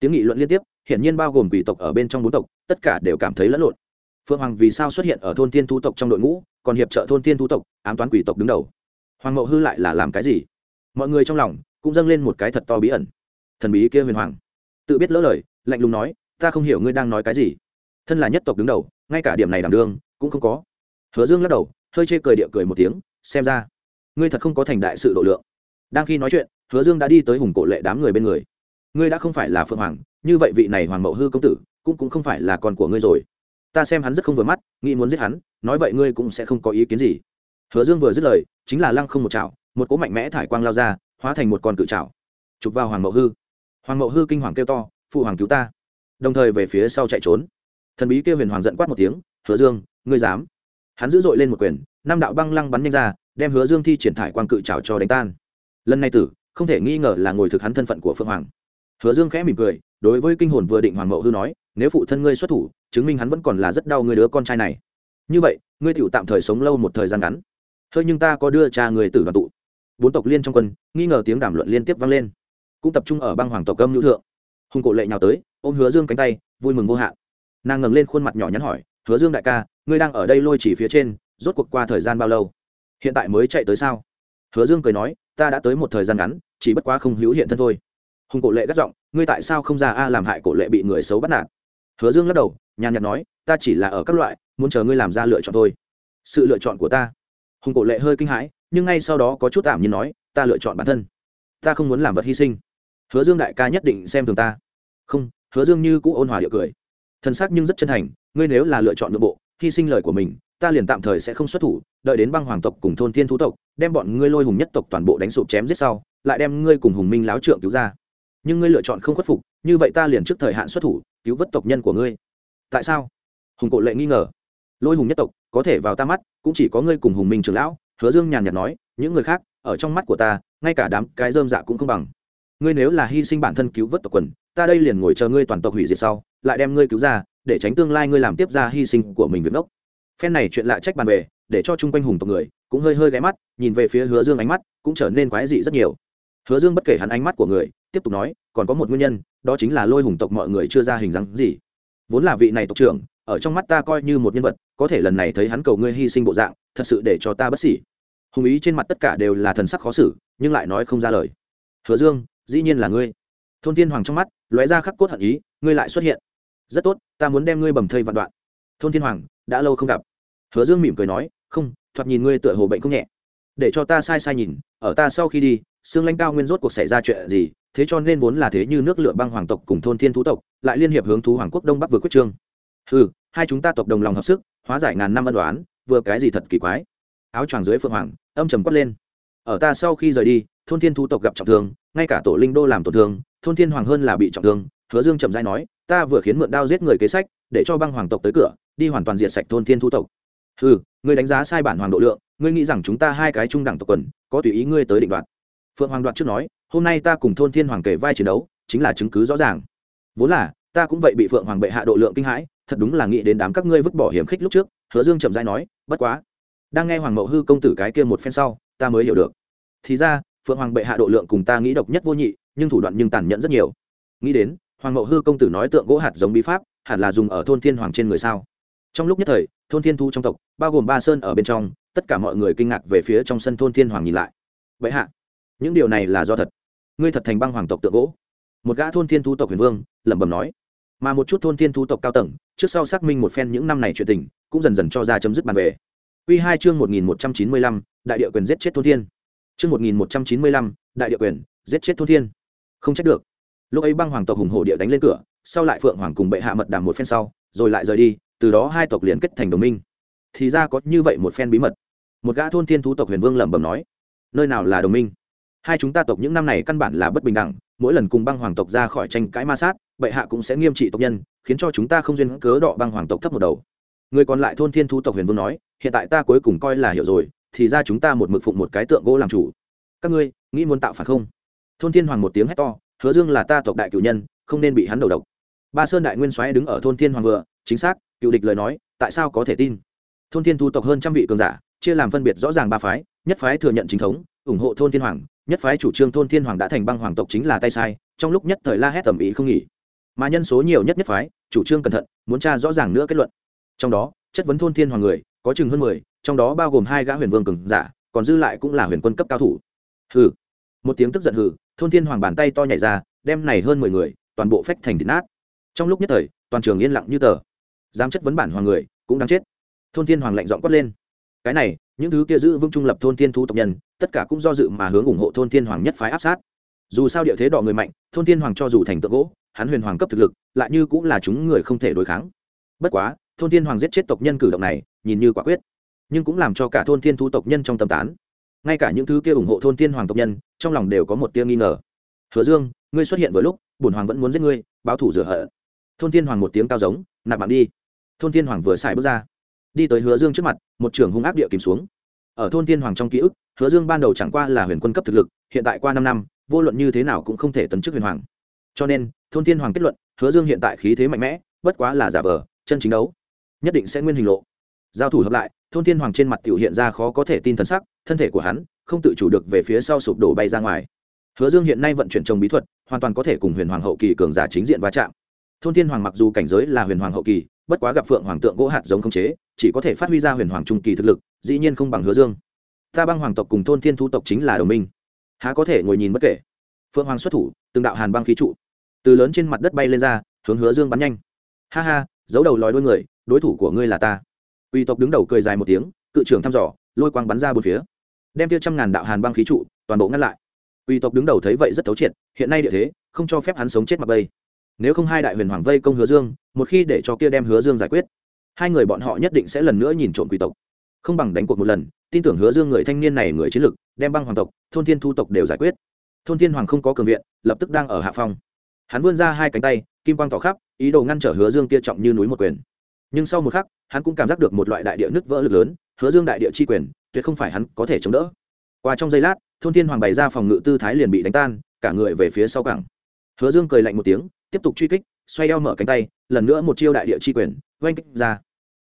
S1: Tiếng nghị luận liên tiếp, hiển nhiên bao gồm quỷ tộc ở bên trong bốn tộc, tất cả đều cảm thấy lẫn lộn. Phượng hoàng vì sao xuất hiện ở thôn thiên thu tộc trong đội ngũ, còn hiệp trợ thôn thiên thu tộc, ám toán quỷ tộc đứng đầu? Hoàng mậu hư lại là làm cái gì? Mọi người trong lòng cũng dâng lên một cái thật to bí ẩn. Thần bí kia huyền hoàng. Tự biết lỡ lời, lạnh lùng nói, ta không hiểu ngươi đang nói cái gì. Thân là nhất tộc đứng đầu, ngay cả điểm này đảm đương cũng không có. Hứa dương lắc đầu, hơi chê cười địa cười một tiếng, xem ra, ngươi thật không có thành đại sự độ lượng đang khi nói chuyện, hứa dương đã đi tới hùng cổ lệ đám người bên người. Ngươi đã không phải là phượng hoàng, như vậy vị này hoàng mậu hư công tử, cũng cũng không phải là con của ngươi rồi. Ta xem hắn rất không vừa mắt, nghĩ muốn giết hắn, nói vậy ngươi cũng sẽ không có ý kiến gì. Hứa dương vừa dứt lời, chính là lăng không một chảo, một cỗ mạnh mẽ thải quang lao ra, hóa thành một con cự chảo. Chụp vào hoàng mậu hư. Hoàng mậu hư kinh hoàng kêu to, phụ hoàng cứu ta! Đồng thời về phía sau chạy trốn. Thần bí kêu huyền hoàng giận quát một tiếng, hứa dương, ngươi dám? Hắn dữ dội lên một quyền, năm đạo băng lăng bắn nhanh ra, đem hứa dương thi triển thải quang cự trào cho đánh tan lần này tử, không thể nghi ngờ là ngồi thực hắn thân phận của phượng hoàng. Hứa dương khẽ mỉm cười, đối với kinh hồn vừa định hoàng mậu hư nói, nếu phụ thân ngươi xuất thủ, chứng minh hắn vẫn còn là rất đau người đứa con trai này. Như vậy, ngươi tựu tạm thời sống lâu một thời gian ngắn. Hơi nhưng ta có đưa cha người tử đoàn tụ. Bốn tộc liên trong quân, nghi ngờ tiếng đàm luận liên tiếp vang lên. Cũng tập trung ở băng hoàng tộc âm nhũ thượng. Hùng cổ lệ nhào tới, ôm hứa dương cánh tay, vui mừng vô hạn. Nàng ngẩng lên khuôn mặt nhỏ nhắn hỏi, hứa dương đại ca, ngươi đang ở đây lôi chỉ phía trên, rốt cuộc qua thời gian bao lâu? Hiện tại mới chạy tới sao? Hứa dương cười nói ta đã tới một thời gian ngắn, chỉ bất quá không hữu hiện thân thôi. Hùng cổ lệ gắt giọng, ngươi tại sao không ra a làm hại cổ lệ bị người xấu bắt nạt? Hứa dương lắc đầu, nhàn nhạt nói, ta chỉ là ở các loại, muốn chờ ngươi làm ra lựa chọn thôi. Sự lựa chọn của ta. Hùng cổ lệ hơi kinh hãi, nhưng ngay sau đó có chút tạm nhiên nói, ta lựa chọn bản thân. Ta không muốn làm vật hy sinh. Hứa dương đại ca nhất định xem thường ta. Không, hứa dương như cũ ôn hòa địa cười. Thân xác nhưng rất chân thành, ngươi nếu là lựa chọn nội bộ, hy sinh lời của mình ta liền tạm thời sẽ không xuất thủ, đợi đến băng hoàng tộc cùng thôn thiên thú tộc, đem bọn ngươi lôi hùng nhất tộc toàn bộ đánh sụp chém giết sau, lại đem ngươi cùng hùng minh láo trượng cứu ra. Nhưng ngươi lựa chọn không khuất phục, như vậy ta liền trước thời hạn xuất thủ, cứu vớt tộc nhân của ngươi. Tại sao? Hùng cổ lệ nghi ngờ. Lôi hùng nhất tộc, có thể vào ta mắt, cũng chỉ có ngươi cùng hùng minh trưởng lão, hứa dương nhàn nhạt nói, những người khác, ở trong mắt của ta, ngay cả đám cái dơm dạ cũng không bằng. Ngươi nếu là hy sinh bản thân cứu vớt tộc quần, ta đây liền ngồi chờ ngươi toàn tộc hủy diệt sau, lại đem ngươi cứu ra, để tránh tương lai ngươi làm tiếp ra hy sinh của mình việc đốc phen này chuyện lạ trách bàn về, để cho chung quanh hùng tộc người cũng hơi hơi ghé mắt, nhìn về phía hứa dương ánh mắt cũng trở nên quái dị rất nhiều. Hứa dương bất kể hắn ánh mắt của người, tiếp tục nói, còn có một nguyên nhân, đó chính là lôi hùng tộc mọi người chưa ra hình dáng gì. Vốn là vị này tộc trưởng, ở trong mắt ta coi như một nhân vật, có thể lần này thấy hắn cầu ngươi hy sinh bộ dạng, thật sự để cho ta bất xỉ hùng ý trên mặt tất cả đều là thần sắc khó xử, nhưng lại nói không ra lời. Hứa dương, dĩ nhiên là ngươi. Thôn thiên hoàng trong mắt lóe ra khắc cốt hận ý, ngươi lại xuất hiện. Rất tốt, ta muốn đem ngươi bầm thây vạn đoạn. Thôn thiên hoàng đã lâu không gặp. Hứa dương mỉm cười nói, không, thoạt nhìn ngươi tựa hồ bệnh không nhẹ. Để cho ta sai sai nhìn, ở ta sau khi đi xương lãnh cao nguyên rốt cuộc xảy ra chuyện gì, thế cho nên vốn là thế như nước lửa băng hoàng tộc cùng thôn thiên thú tộc, lại liên hiệp hướng thú hoàng quốc đông bắc vừa quyết trương. Ừ hai chúng ta tộc đồng lòng hợp sức, hóa giải ngàn năm ân đoán vừa cái gì thật kỳ quái. Áo choàng dưới phượng hoàng, âm trầm quát lên. Ở ta sau khi rời đi, thôn thiên thú tộc gặp trọng thương, ngay cả tổ linh đô làm tổn thương, thôn thiên hoàng hơn là bị trọng thương. Hứa dương trầm dai nói, ta vừa khiến mượn đao giết người kế sách, để cho băng hoàng tộc tới cửa đi hoàn toàn diệt sạch thôn thiên thu tộc. Ừ ngươi đánh giá sai bản hoàng độ lượng, ngươi nghĩ rằng chúng ta hai cái trung đẳng tộc quần, có tùy ý ngươi tới định đoạt. Phượng hoàng đoạt trước nói, hôm nay ta cùng thôn thiên hoàng kể vai chiến đấu, chính là chứng cứ rõ ràng. Vốn là, ta cũng vậy bị phượng hoàng bệ hạ độ lượng kinh hãi, thật đúng là nghĩ đến đám các ngươi vứt bỏ hiểm khích lúc trước, hứa dương chậm dai nói, bất quá. Đang nghe hoàng mậu hư công tử cái kia một phen sau, ta mới hiểu được. Thì ra, phượng hoàng bệ hạ độ lượng cùng ta nghĩ độc nhất vô nhị, nhưng thủ đoạn nhưng tàn nhẫn rất nhiều. Nghĩ đến, hoàng mậu hư công tử nói tượng gỗ hạt giống bí pháp, hẳn là dùng ở thôn thiên hoàng trên người sao? Trong lúc nhất thời, thôn thiên thu trong tộc, bao gồm ba sơn ở bên trong, tất cả mọi người kinh ngạc về phía trong sân thôn thiên hoàng nhìn lại. Vậy hạ, những điều này là do thật? Ngươi thật thành băng hoàng tộc tượng gỗ. Một gã thôn thiên thu tộc huyền vương, lẩm bẩm nói. Mà một chút thôn thiên thu tộc cao tầng, trước sau xác minh một phen những năm này chuyện tình, cũng dần dần cho ra chấm dứt bàn về. Quy hai chương một nghìn một trăm chín mươi lăm, đại địa quyền giết chết thôn thiên. Chương một nghìn một trăm chín mươi lăm, đại địa quyền giết chết thôn thiên. Không trách được. Lúc ấy băng hoàng tộc hùng hổ địa đánh lên cửa, sau lại phượng hoàng cùng bệ hạ mật đàm một phen sau, rồi lại rời đi từ đó hai tộc liền kết thành đồng minh. Thì ra có như vậy một phen bí mật. Một gã thôn thiên thú tộc huyền vương lẩm bẩm nói, nơi nào là đồng minh? Hai chúng ta tộc những năm này căn bản là bất bình đẳng, mỗi lần cùng băng hoàng tộc ra khỏi tranh cãi ma sát, bệ hạ cũng sẽ nghiêm trị tộc nhân, khiến cho chúng ta không duyên cớ đọ băng hoàng tộc thấp một đầu. Người còn lại thôn thiên thú tộc huyền vương nói, hiện tại ta cuối cùng coi là hiểu rồi, thì ra chúng ta một mực phụng một cái tượng gỗ làm chủ. Các ngươi, nghĩ muốn tạo phản không? Thôn thiên hoàng một tiếng hét to, hứa dương là ta tộc đại cử nhân, không nên bị hắn đầu độc. Ba sơn đại nguyên soái đứng ở thôn thiên hoàng vừa, chính xác cựu địch lời nói, tại sao có thể tin? Thôn thiên thu tộc hơn trăm vị cường giả, chia làm phân biệt rõ ràng ba phái, nhất phái thừa nhận chính thống, ủng hộ thôn thiên hoàng, nhất phái chủ trương thôn thiên hoàng đã thành băng hoàng tộc chính là tay sai, trong lúc nhất thời la hét tầm ý không nghỉ. Mà nhân số nhiều nhất nhất phái, chủ trương cẩn thận, muốn tra rõ ràng nữa kết luận. Trong đó, chất vấn thôn thiên hoàng người, có chừng hơn mười, trong đó bao gồm hai gã huyền vương cường giả, còn dư lại cũng là huyền quân cấp cao thủ. Hừ. Một tiếng tức giận hừ, thôn thiên hoàng bàn tay to nhảy ra, đem này hơn mười người, toàn bộ phách thành thịt nát. Trong lúc nhất thời, toàn trường yên lặng như tờ dám chất vấn bản hoàng người, cũng đáng chết. Thôn thiên hoàng lạnh dọn quát lên. Cái này, những thứ kia giữ vững trung lập thôn thiên thu tộc nhân, tất cả cũng do dự mà hướng ủng hộ thôn thiên hoàng nhất phái áp sát. Dù sao địa thế đỏ người mạnh, thôn thiên hoàng cho dù thành tượng gỗ, hắn huyền hoàng cấp thực lực, lại như cũng là chúng người không thể đối kháng. Bất quá, thôn thiên hoàng giết chết tộc nhân cử động này, nhìn như quả quyết, nhưng cũng làm cho cả thôn thiên thu tộc nhân trong tâm tán. Ngay cả những thứ kia ủng hộ thôn thiên hoàng tộc nhân, trong lòng đều có một tia nghi ngờ. Hứa dương, ngươi xuất hiện với lúc bùn hoàng vẫn muốn giết ngươi, báo thủ rửa hở thôn thiên hoàng một tiếng cao giống, nạp mạng đi thôn thiên hoàng vừa xài bước ra. Đi tới hứa dương trước mặt, một trưởng hung ác địa kìm xuống. Ở thôn thiên hoàng trong ký ức, hứa dương ban đầu chẳng qua là huyền quân cấp thực lực, hiện tại qua năm năm, vô luận như thế nào cũng không thể tấn chức huyền hoàng. Cho nên, thôn thiên hoàng kết luận, hứa dương hiện tại khí thế mạnh mẽ, bất quá là giả vờ, chân chính đấu. Nhất định sẽ nguyên hình lộ. Giao thủ hợp lại, thôn thiên hoàng trên mặt tiểu hiện ra khó có thể tin thần sắc, thân thể của hắn không tự chủ được về phía sau sụp đổ bay ra ngoài. Hứa dương hiện nay vận chuyển trồng bí thuật, hoàn toàn có thể cùng huyền hoàng hậu kỳ cường giả chính diện va chạm. Thôn thiên hoàng mặc dù cảnh giới là huyền hoàng hậu kỳ bất quá gặp phượng hoàng tượng gỗ hạt giống không chế, chỉ có thể phát huy ra huyền hoàng trung kỳ thực lực, dĩ nhiên không bằng hứa dương. Ta băng hoàng tộc cùng thôn thiên thu tộc chính là đồng minh. Há có thể ngồi nhìn bất kể. Phượng hoàng xuất thủ, từng đạo hàn băng khí trụ, từ lớn trên mặt đất bay lên ra, hướng hứa dương bắn nhanh. Ha ha, giấu đầu lòi đôi người, đối thủ của ngươi là ta. Uy tộc đứng đầu cười dài một tiếng, cự trưởng thăm dò, lôi quang bắn ra bốn phía. Đem tiêu trăm ngàn đạo hàn băng khí trụ, toàn bộ ngăn lại. Uy tộc đứng đầu thấy vậy rất thấu triệt, hiện nay địa thế, không cho phép hắn sống chết mặc bây nếu không hai đại huyền hoàng vây công hứa dương, một khi để cho kia đem hứa dương giải quyết, hai người bọn họ nhất định sẽ lần nữa nhìn trộm quỷ tộc. Không bằng đánh cuộc một lần, tin tưởng hứa dương người thanh niên này người chiến lực, đem băng hoàng tộc, thôn thiên thu tộc đều giải quyết. Thôn thiên hoàng không có cường viện, lập tức đang ở hạ phong. Hắn vươn ra hai cánh tay, kim quang tỏ khắp, ý đồ ngăn trở hứa dương kia trọng như núi một quyền. Nhưng sau một khắc, hắn cũng cảm giác được một loại đại địa nứt vỡ lực lớn, hứa dương đại địa chi quyền, tuyệt không phải hắn có thể chống đỡ. Qua trong giây lát, thôn thiên hoàng bày ra phòng ngự tư thái liền bị đánh tan, cả người về phía sau cảng hứa dương cười lạnh một tiếng tiếp tục truy kích, xoay eo mở cánh tay, lần nữa một chiêu đại địa chi quyền, oanh kích ra.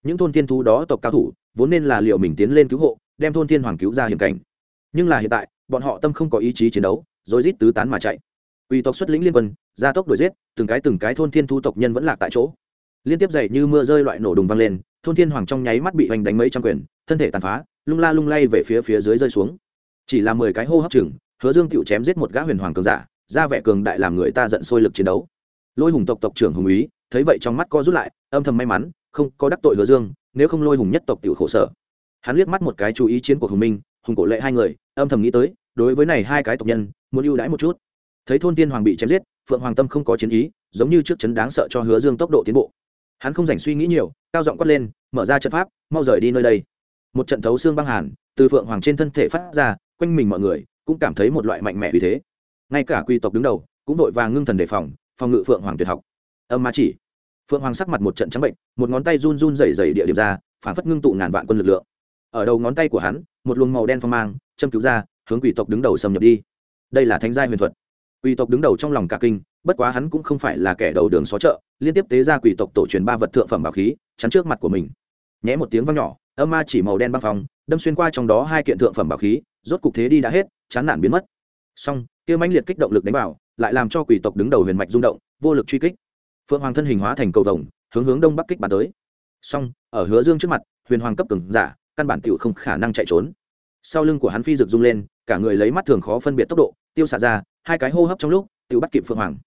S1: Những thôn thiên thú đó tộc cao thủ, vốn nên là liệu mình tiến lên cứu hộ, đem thôn thiên hoàng cứu ra hiểm cảnh. Nhưng là hiện tại, bọn họ tâm không có ý chí chiến đấu rồi rít tứ tán mà chạy. Uy tộc xuất lĩnh liên quân, gia tốc đuổi giết, từng cái từng cái thôn thiên thu tộc nhân vẫn lạc tại chỗ. Liên tiếp dậy như mưa rơi loại nổ đùng vang lên, thôn thiên hoàng trong nháy mắt bị hoành đánh mấy trăm quyền, thân thể tàn phá, lung la lung lay về phía phía dưới rơi xuống. Chỉ là mười cái hô hấp chừng, hứa dương tựu chém giết một gã huyền hoàng cường giả, ra vẻ cường đại làm người ta giận sôi lực chiến đấu lôi hùng tộc tộc trưởng hùng úy thấy vậy trong mắt co rút lại, âm thầm may mắn, không có đắc tội hứa dương, nếu không lôi hùng nhất tộc tiểu khổ sở. Hắn liếc mắt một cái chú ý chiến của hùng minh, hùng cổ lệ hai người, âm thầm nghĩ tới, đối với này hai cái tộc nhân, muốn ưu đãi một chút. Thấy thôn tiên hoàng bị chém giết, phượng hoàng tâm không có chiến ý, giống như trước chấn đáng sợ cho hứa dương tốc độ tiến bộ. Hắn không dành suy nghĩ nhiều, cao giọng quát lên, mở ra trận pháp, mau rời đi nơi đây. Một trận thấu xương băng hàn, từ phượng hoàng trên thân thể phát ra, quanh mình mọi người cũng cảm thấy một loại mạnh mẽ vì thế. Ngay cả quy tộc đứng đầu cũng vội vàng ngưng thần đề phòng phòng ngự phượng hoàng tuyệt học. Âm ma chỉ. Phượng hoàng sắc mặt một trận trắng bệnh, một ngón tay run run rẩy rẩy địa điểm ra, phản phất ngưng tụ ngàn vạn quân lực lượng. Ở đầu ngón tay của hắn, một luồng màu đen phong mang, châm cứu ra, hướng quỷ tộc đứng đầu xâm nhập đi. Đây là thánh gia huyền thuật. Quỷ tộc đứng đầu trong lòng cả kinh, bất quá hắn cũng không phải là kẻ đầu đường xó chợ, liên tiếp tế ra quỷ tộc tổ truyền ba vật thượng phẩm bảo khí, chắn trước mặt của mình. Nhé một tiếng vang nhỏ, âm ma chỉ màu đen băng phong, đâm xuyên qua trong đó hai kiện thượng phẩm bảo khí, rốt cục thế đi đã hết, chán nản biến mất. Song kia mãnh liệt kích động lực đánh vào lại làm cho quỷ tộc đứng đầu huyền mạch rung động, vô lực truy kích. Phượng hoàng thân hình hóa thành cầu vồng, hướng hướng đông bắc kích bàn tới. Song, ở hứa dương trước mặt, huyền hoàng cấp cường giả, căn bản tiểu không khả năng chạy trốn. Sau lưng của hắn phi rực rung lên, cả người lấy mắt thường khó phân biệt tốc độ, tiêu xả ra, hai cái hô hấp trong lúc, tiểu bắt kịp phượng hoàng.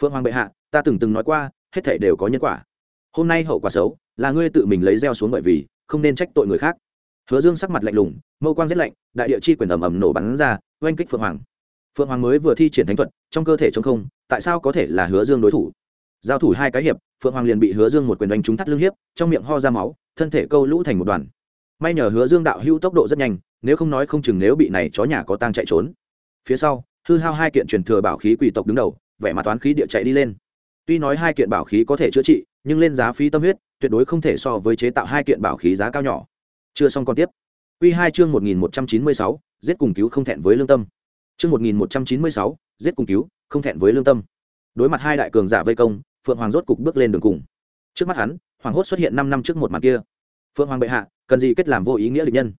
S1: Phượng hoàng bệ hạ, ta từng từng nói qua, hết thể đều có nhân quả. Hôm nay hậu quả xấu, là ngươi tự mình lấy gieo xuống bởi vì, không nên trách tội người khác. Hứa dương sắc mặt lạnh lùng, mâu quang rét lạnh, đại địa chi quyền ầm ầm nổ bắn ra, oanh kích phượng hoàng phượng hoàng mới vừa thi triển thánh thuật, trong cơ thể chống không, tại sao có thể là hứa dương đối thủ? Giao thủ hai cái hiệp, phượng hoàng liền bị hứa dương một quyền đánh trúng thắt lưng hiếp, trong miệng ho ra máu, thân thể câu lũ thành một đoàn. May nhờ hứa dương đạo hữu tốc độ rất nhanh, nếu không nói không chừng nếu bị này chó nhà có tang chạy trốn. Phía sau, hư hao hai kiện truyền thừa bảo khí quỷ tộc đứng đầu, vẻ mặt toán khí địa chạy đi lên. Tuy nói hai kiện bảo khí có thể chữa trị, nhưng lên giá phí tâm huyết, tuyệt đối không thể so với chế tạo hai kiện bảo khí giá cao nhỏ. Chưa xong còn tiếp. Quy hai chương một nghìn một trăm chín mươi sáu, giết cùng cứu không thẹn với lương tâm chương một nghìn một trăm chín mươi sáu, giết cùng cứu, không thẹn với lương tâm. Đối mặt hai đại cường giả vây công, phượng hoàng rốt cục bước lên đường cùng. Trước mắt hắn, hoàng hốt xuất hiện năm năm trước một màn kia. Phượng hoàng bệ hạ, cần gì kết làm vô ý nghĩa địch nhân?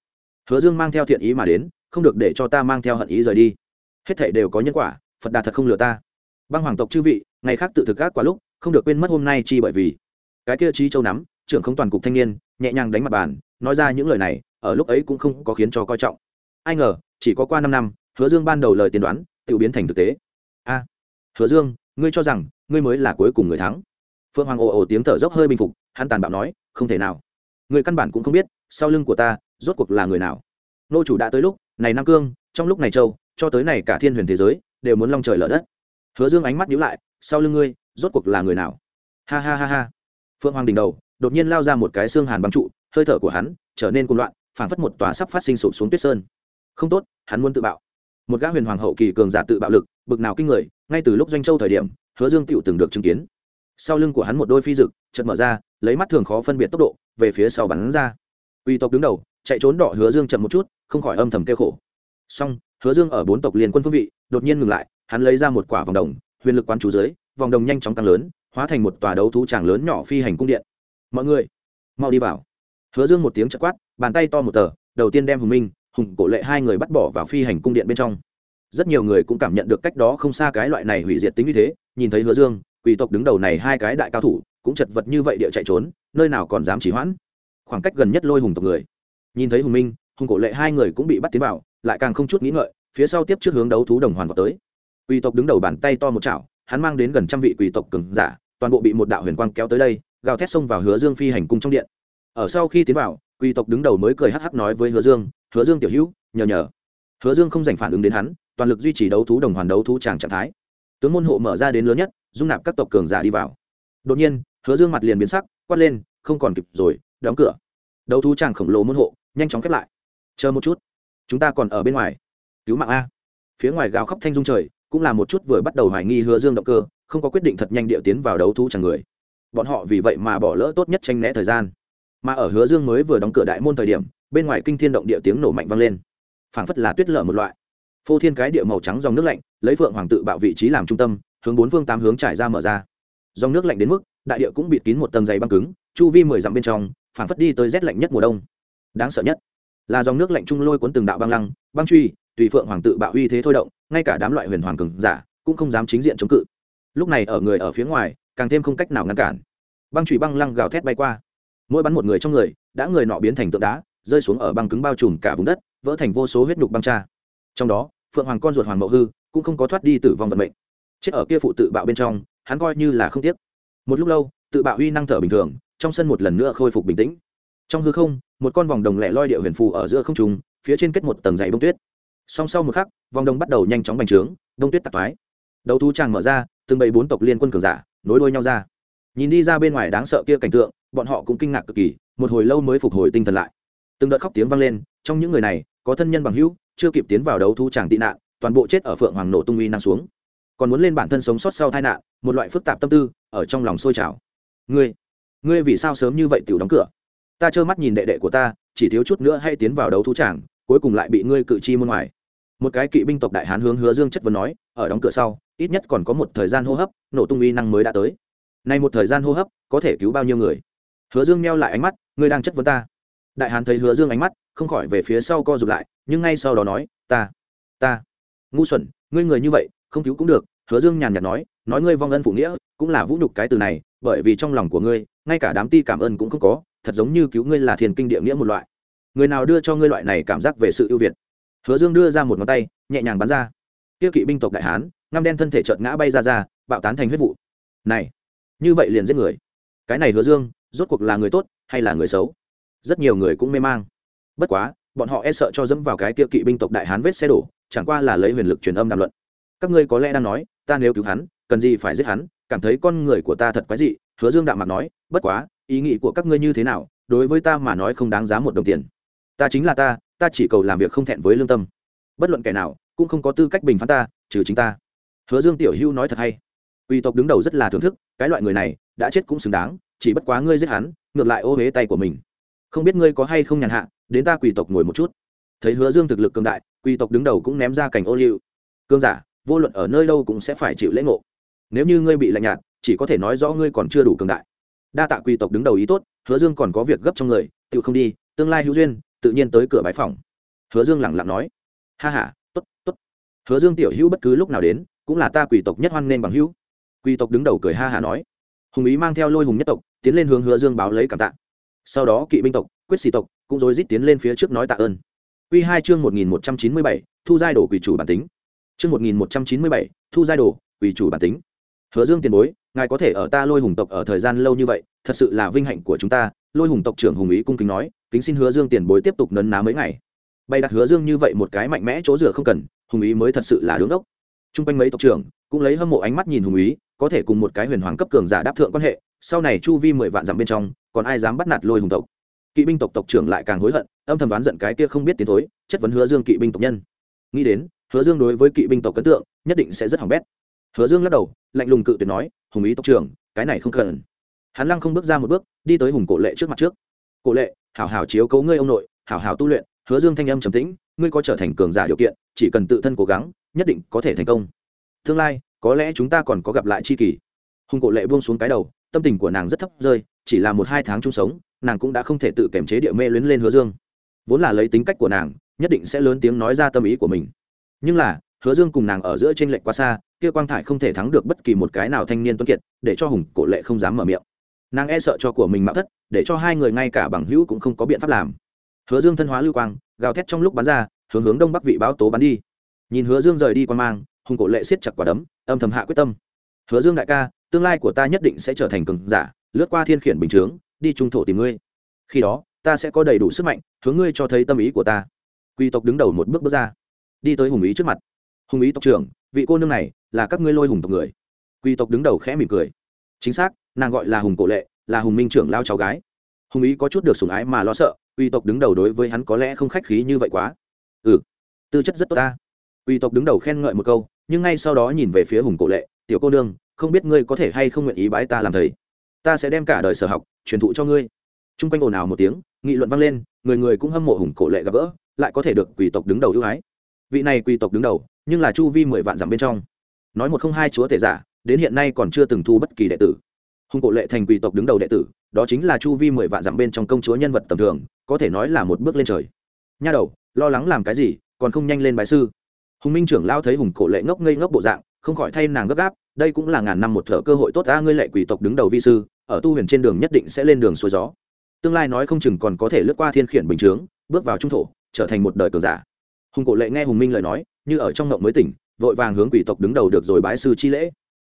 S1: Hứa dương mang theo thiện ý mà đến, không được để cho ta mang theo hận ý rời đi. Hết thảy đều có nhân quả, phật đà thật không lừa ta. Băng hoàng tộc chư vị, ngày khác tự thực các quá lúc, không được quên mất hôm nay chi bởi vì. Cái kia trí châu nắm, trưởng không toàn cục thanh niên, nhẹ nhàng đánh mặt bàn, nói ra những lời này, ở lúc ấy cũng không có khiến cho coi trọng. Ai ngờ, chỉ có qua năm năm hứa dương ban đầu lời tiên đoán tự biến thành thực tế. A, hứa dương, ngươi cho rằng, ngươi mới là cuối cùng người thắng. Phượng hoàng ồ ồ tiếng thở dốc hơi bình phục, hắn tàn bạo nói, không thể nào. Người căn bản cũng không biết, sau lưng của ta, rốt cuộc là người nào. Nô chủ đã tới lúc, này nam cương, trong lúc này châu, cho tới này cả thiên huyền thế giới, đều muốn long trời lở đất. Hứa dương ánh mắt nhíu lại, sau lưng ngươi, rốt cuộc là người nào? Ha ha ha ha. Phượng hoàng đỉnh đầu, đột nhiên lao ra một cái xương hàn băng trụ, hơi thở của hắn trở nên cuồng loạn, phảng phất một tòa sắp phát sinh sụp xuống tuyết sơn. Không tốt, hắn muốn tự bạo một gã huyền hoàng hậu kỳ cường giả tự bạo lực, bực nào kinh người, ngay từ lúc doanh châu thời điểm, hứa dương tựu từng được chứng kiến. Sau lưng của hắn một đôi phi dực chật mở ra, lấy mắt thường khó phân biệt tốc độ, về phía sau bắn ra. Uy tộc đứng đầu, chạy trốn đỏ hứa dương chậm một chút, không khỏi âm thầm kêu khổ. Song hứa dương ở bốn tộc liên quân phương vị, đột nhiên ngừng lại, hắn lấy ra một quả vòng đồng, huyền lực quán chú dưới, vòng đồng nhanh chóng tăng lớn, hóa thành một tòa đấu thú tràng lớn nhỏ phi hành cung điện. Mọi người, mau đi vào. Hứa dương một tiếng chợt quát, bàn tay to một tờ, đầu tiên đem hùng minh hùng cổ lệ hai người bắt bỏ vào phi hành cung điện bên trong. Rất nhiều người cũng cảm nhận được cách đó không xa cái loại này hủy diệt tính như thế, nhìn thấy hứa dương, quỷ tộc đứng đầu này hai cái đại cao thủ, cũng chật vật như vậy địa chạy trốn, nơi nào còn dám chỉ hoãn. Khoảng cách gần nhất lôi hùng tộc người. Nhìn thấy hùng minh, hùng cổ lệ hai người cũng bị bắt tiến vào, lại càng không chút nghĩ ngợi, phía sau tiếp trước hướng đấu thú đồng hoàn vào tới. Quỷ tộc đứng đầu bàn tay to một chảo, hắn mang đến gần trăm vị quỷ tộc cường giả, toàn bộ bị một đạo huyền quang kéo tới đây, gào thét xông vào hứa dương phi hành cung trong điện. Ở sau khi tiến vào, quỷ tộc đứng đầu mới cười hắc hắc nói với hứa dương hứa dương tiểu hữu, nhờ nhờ. Hứa dương không dành phản ứng đến hắn, toàn lực duy trì đấu thú đồng hoàn đấu thú tràng trạng thái. Tướng môn hộ mở ra đến lớn nhất, dung nạp các tộc cường giả đi vào. Đột nhiên, hứa dương mặt liền biến sắc, quát lên, không còn kịp rồi, đóng cửa. Đấu thú tràng khổng lồ môn hộ, nhanh chóng khép lại. Chờ một chút, chúng ta còn ở bên ngoài. Cứu mạng a. Phía ngoài gào khóc thanh dung trời, cũng là một chút vừa bắt đầu hoài nghi hứa dương động cơ, không có quyết định thật nhanh địa tiến vào đấu thú chẳng người. Bọn họ vì vậy mà bỏ lỡ tốt nhất tranh né thời gian. Mà ở hứa dương mới vừa đóng cửa đại môn thời điểm bên ngoài kinh thiên động địa tiếng nổ mạnh vang lên. Phảng phất là tuyết lở một loại. Phô thiên cái địa màu trắng dòng nước lạnh, lấy phượng hoàng tự bạo vị trí làm trung tâm, hướng bốn phương tám hướng trải ra mở ra. Dòng nước lạnh đến mức, đại địa cũng bịt kín một tầng dày băng cứng, chu vi mười dặm bên trong, phảng phất đi tới rét lạnh nhất mùa đông. Đáng sợ nhất, là dòng nước lạnh trung lôi cuốn từng đạo băng lăng, băng truy, tùy phượng hoàng tự bạo uy thế thôi động, ngay cả đám loại huyền hoàng cường giả cũng không dám chính diện chống cự. Lúc này ở người ở phía ngoài, càng thêm không cách nào ngăn cản. Băng truy băng lăng gào thét bay qua. Mỗi bắn một người trong người, đã người nọ biến thành tượng đá rơi xuống ở băng cứng bao trùm cả vùng đất, vỡ thành vô số huyết nhục băng cha trong đó, phượng hoàng con ruột hoàng mậu hư cũng không có thoát đi tử vong vận mệnh. Chết ở kia phụ tự bạo bên trong, hắn coi như là không tiếc. Một lúc lâu, tự bạo uy năng thở bình thường, trong sân một lần nữa khôi phục bình tĩnh. Trong hư không, một con vòng đồng lẻ loi địa huyền phù ở giữa không trùng phía trên kết một tầng dày bông tuyết. Song sau một khắc, vòng đồng bắt đầu nhanh chóng bành trướng đông tuyết tạc toái. Đầu thú tràng mở ra, từng bầy bốn tộc liên quân cường giả, nối đuôi nhau ra. Nhìn đi ra bên ngoài đáng sợ kia cảnh tượng, bọn họ cũng kinh ngạc cực kỳ, một hồi lâu mới phục hồi tinh thần lại từng đợt khóc tiếng vang lên, trong những người này, có thân nhân bằng hữu, chưa kịp tiến vào đấu thu tràng tị nạn, toàn bộ chết ở phượng hoàng nổ tung uy năng xuống. Còn muốn lên bản thân sống sót sau tai nạn, một loại phức tạp tâm tư, ở trong lòng sôi trào. Ngươi ngươi vì sao sớm như vậy tiểu đóng cửa? Ta trơ mắt nhìn đệ đệ của ta, chỉ thiếu chút nữa hay tiến vào đấu thú tràng, cuối cùng lại bị ngươi cự chi môn ngoài. Một cái kỵ binh tộc đại hán hướng hứa dương chất vấn nói, ở đóng cửa sau, ít nhất còn có một thời gian hô hấp, nổ tung uy năng mới đã tới. Nay một thời gian hô hấp, có thể cứu bao nhiêu người? Hứa dương meo lại ánh mắt, ngươi đang chất vấn ta đại hán thấy hứa dương ánh mắt, không khỏi về phía sau co rụt lại, nhưng ngay sau đó nói, ta ta, ngu xuẩn, ngươi người như vậy, không cứu cũng được. Hứa dương nhàn nhạt nói nói ngươi vong ân phụ nghĩa, cũng là vũ nhục cái từ này, bởi vì trong lòng của ngươi, ngay cả đám ti cảm ơn cũng không có, thật giống như cứu ngươi là thiền kinh địa nghĩa một loại. Người nào đưa cho ngươi loại này cảm giác về sự ưu việt? Hứa dương đưa ra một ngón tay, nhẹ nhàng bắn ra. Tiêu kỵ binh tộc đại hán, ngăm đen thân thể chợt ngã bay ra ra, bạo tán thành huyết vụ. Này, như vậy liền giết người. Cái này hứa dương, rốt cuộc là người tốt hay là người xấu? Rất nhiều người cũng mê mang. Bất quá, bọn họ e sợ cho dẫm vào cái tiêu kỵ binh tộc đại hán vết xe đổ, chẳng qua là lấy huyền lực truyền âm đàm luận. Các ngươi có lẽ đang nói, ta nếu cứu hắn, cần gì phải giết hắn, cảm thấy con người của ta thật quái dị, hứa dương đạm mặt nói, bất quá, ý nghĩ của các ngươi như thế nào, đối với ta mà nói không đáng giá một đồng tiền. Ta chính là ta ta chỉ cầu làm việc không thẹn với lương tâm. Bất luận kẻ nào, cũng không có tư cách bình phán ta, trừ chính ta. Hứa dương tiểu hữu nói thật hay. Uy tộc đứng đầu rất là thưởng thức, cái loại người này, đã chết cũng xứng đáng, chỉ bất quá ngươi giết hắn, ngược lại ô huế tay của mình không biết ngươi có hay không nhàn hạ, đến ta quỳ tộc ngồi một chút. Thấy hứa dương thực lực cường đại quỳ tộc đứng đầu cũng ném ra cảnh ô liu. Cương giả, vô luận ở nơi đâu cũng sẽ phải chịu lễ ngộ. Nếu như ngươi bị lạnh nhạt, chỉ có thể nói rõ ngươi còn chưa đủ cường đại. Đa tạ quỳ tộc đứng đầu ý tốt, hứa dương còn có việc gấp trong người tự không đi, tương lai hữu duyên, tự nhiên tới cửa bái phòng. Hứa dương lẳng lặng nói. Ha h a t ố t t ố t hứa dương tiểu hữu bất cứ lúc nào đến, cũng là ta quỷ tộc nhất hoan nên bằng hữu. Quỷ tộc đứng đầu cười ha hả nói. Hùng ý mang theo lôi hùng nhất tộc, tiến lên hướng hứa dương báo lấy cảm tạ sau đó kỵ binh tộc, quyết sĩ tộc cũng rối rít tiến lên phía trước nói tạ ơn. Q hai chương một nghìn một trăm chín mươi bảy, thu giai đổ quỷ chủ bản tính. Chương một nghìn một trăm chín mươi bảy, thu giai đổ quỷ chủ bản tính. Hứa dương tiền bối, ngài có thể ở ta lôi hùng tộc ở thời gian lâu như vậy, thật sự là vinh hạnh của chúng ta, lôi hùng tộc trưởng hùng ý cung kính nói, kính xin hứa dương tiền bối tiếp tục nấn ná mấy ngày. Bày đặt hứa dương như vậy một cái mạnh mẽ chỗ rửa không cần, hùng ý mới thật sự là đứng đốc. T r u n g quanh mấy tộc trưởng cũng lấy hâm mộ ánh mắt nhìn hùng ý, có thể cùng một cái huyền hoàng cấp cường giả đáp thượng quan hệ, sau này chu vi mười vạn dặm bên trong còn ai dám bắt nạt lôi hùng tộc? Kỵ binh tộc tộc trưởng lại càng hối hận, âm thầm đoán giận cái kia không biết tiến thối, chất vấn hứa dương kỵ binh tộc nhân. Nghĩ đến, hứa dương đối với kỵ binh tộc ấn tượng, nhất định sẽ rất hỏng bét. Hứa dương lắc đầu, lạnh lùng cự tuyệt nói, hùng ý tộc trưởng, cái này không cần. Hắn lăng không bước ra một bước, đi tới hùng cổ lệ trước mặt trước. Cổ lệ, hảo hảo chiếu cấu ngươi ông nội, hảo hảo tu luyện, hứa dương thanh âm trầm tĩnh, ngươi có trở thành cường giả điều kiện, chỉ cần tự thân cố gắng, nhất định có thể thành công. Tương lai, có lẽ chúng ta còn có gặp lại chi kỳ. hùng cổ lệ buông xuống cái đầu, tâm tình của nàng rất thấp rơi chỉ là một hai tháng chung sống, nàng cũng đã không thể tự kiềm chế địa mê luyến lên hứa dương. Vốn là lấy tính cách của nàng, nhất định sẽ lớn tiếng nói ra tâm ý của mình. Nhưng là, hứa dương cùng nàng ở giữa t r ê n lệch quá xa, kia quang thải không thể thắng được bất kỳ một cái nào thanh niên tuân kiệt, để cho hùng cổ lệ không dám mở miệng. Nàng e sợ cho của mình mạo thất, để cho hai người ngay cả bằng hữu cũng không có biện pháp làm. Hứa dương thân hóa lưu quang, gào thét trong lúc bắn ra, hướng hướng đông bắc vị báo tố bắn đi. Nhìn hứa dương rời đi quan mang, hùng cổ lệ siết chặt quả đấm, âm thầm hạ quyết tâm. Hứa dương đại ca, tương lai của ta nhất định sẽ trở thành cường giả lướt qua thiên khiển bình chướng, đi trung thổ tìm ngươi. Khi đó, ta sẽ có đầy đủ sức mạnh, hướng ngươi cho thấy tâm ý của ta. Quy tộc đứng đầu một bước bước ra. Đi tới hùng ý trước mặt. Hùng ý tộc trưởng, vị cô nương này là các ngươi lôi hùng tộc người. Quy tộc đứng đầu khẽ mỉm cười. Chính xác, nàng gọi là hùng cổ lệ, là hùng minh trưởng lao cháu gái. Hùng ý có chút được sủng ái mà lo sợ quy tộc đứng đầu đối với hắn có lẽ không khách khí như vậy quá. Ừ tư chất rất tốt ta. Quy tộc đứng đầu khen ngợi một câu, nhưng ngay sau đó nhìn về phía hùng cổ lệ, tiểu cô nương, không biết ngươi có thể hay không nguyện ý bái ta làm thầy? Ta sẽ đem cả đời sở học truyền thụ cho ngươi. T r u n g quanh ồn ào một tiếng, nghị luận vang lên, người người cũng hâm mộ hùng cổ lệ gặp gỡ, lại có thể được quỷ tộc đứng đầu ưu ái. Vị này quỷ tộc đứng đầu, nhưng là chu vi mười vạn dặm bên trong. Nói một không hai chúa tể giả, đến hiện nay còn chưa từng thu bất kỳ đệ tử. Hùng cổ lệ thành quỷ tộc đứng đầu đệ tử, đó chính là chu vi mười vạn dặm bên trong công chúa nhân vật tầm thường, có thể nói là một bước lên trời. Nha đầu, lo lắng làm cái gì, còn không nhanh lên bài sư. Hùng minh trưởng lao thấy hùng cổ lệ ngốc ngây ngốc bộ dạng, không khỏi thay nàng gấp gáp, đây cũng là ngàn năm một thợ cơ hội tốt ra ngươi lệ quỷ tộc đứng đầu vi sư ở tu huyền trên đường nhất định sẽ lên đường xuôi gió. Tương lai nói không chừng còn có thể lướt qua thiên khiển bình chướng, bước vào trung thổ, trở thành một đời cường giả. Hùng cổ lệ nghe hùng minh lời nói, như ở trong ngộng mới tỉnh, vội vàng hướng quỷ tộc đứng đầu được rồi bái sư chi lễ.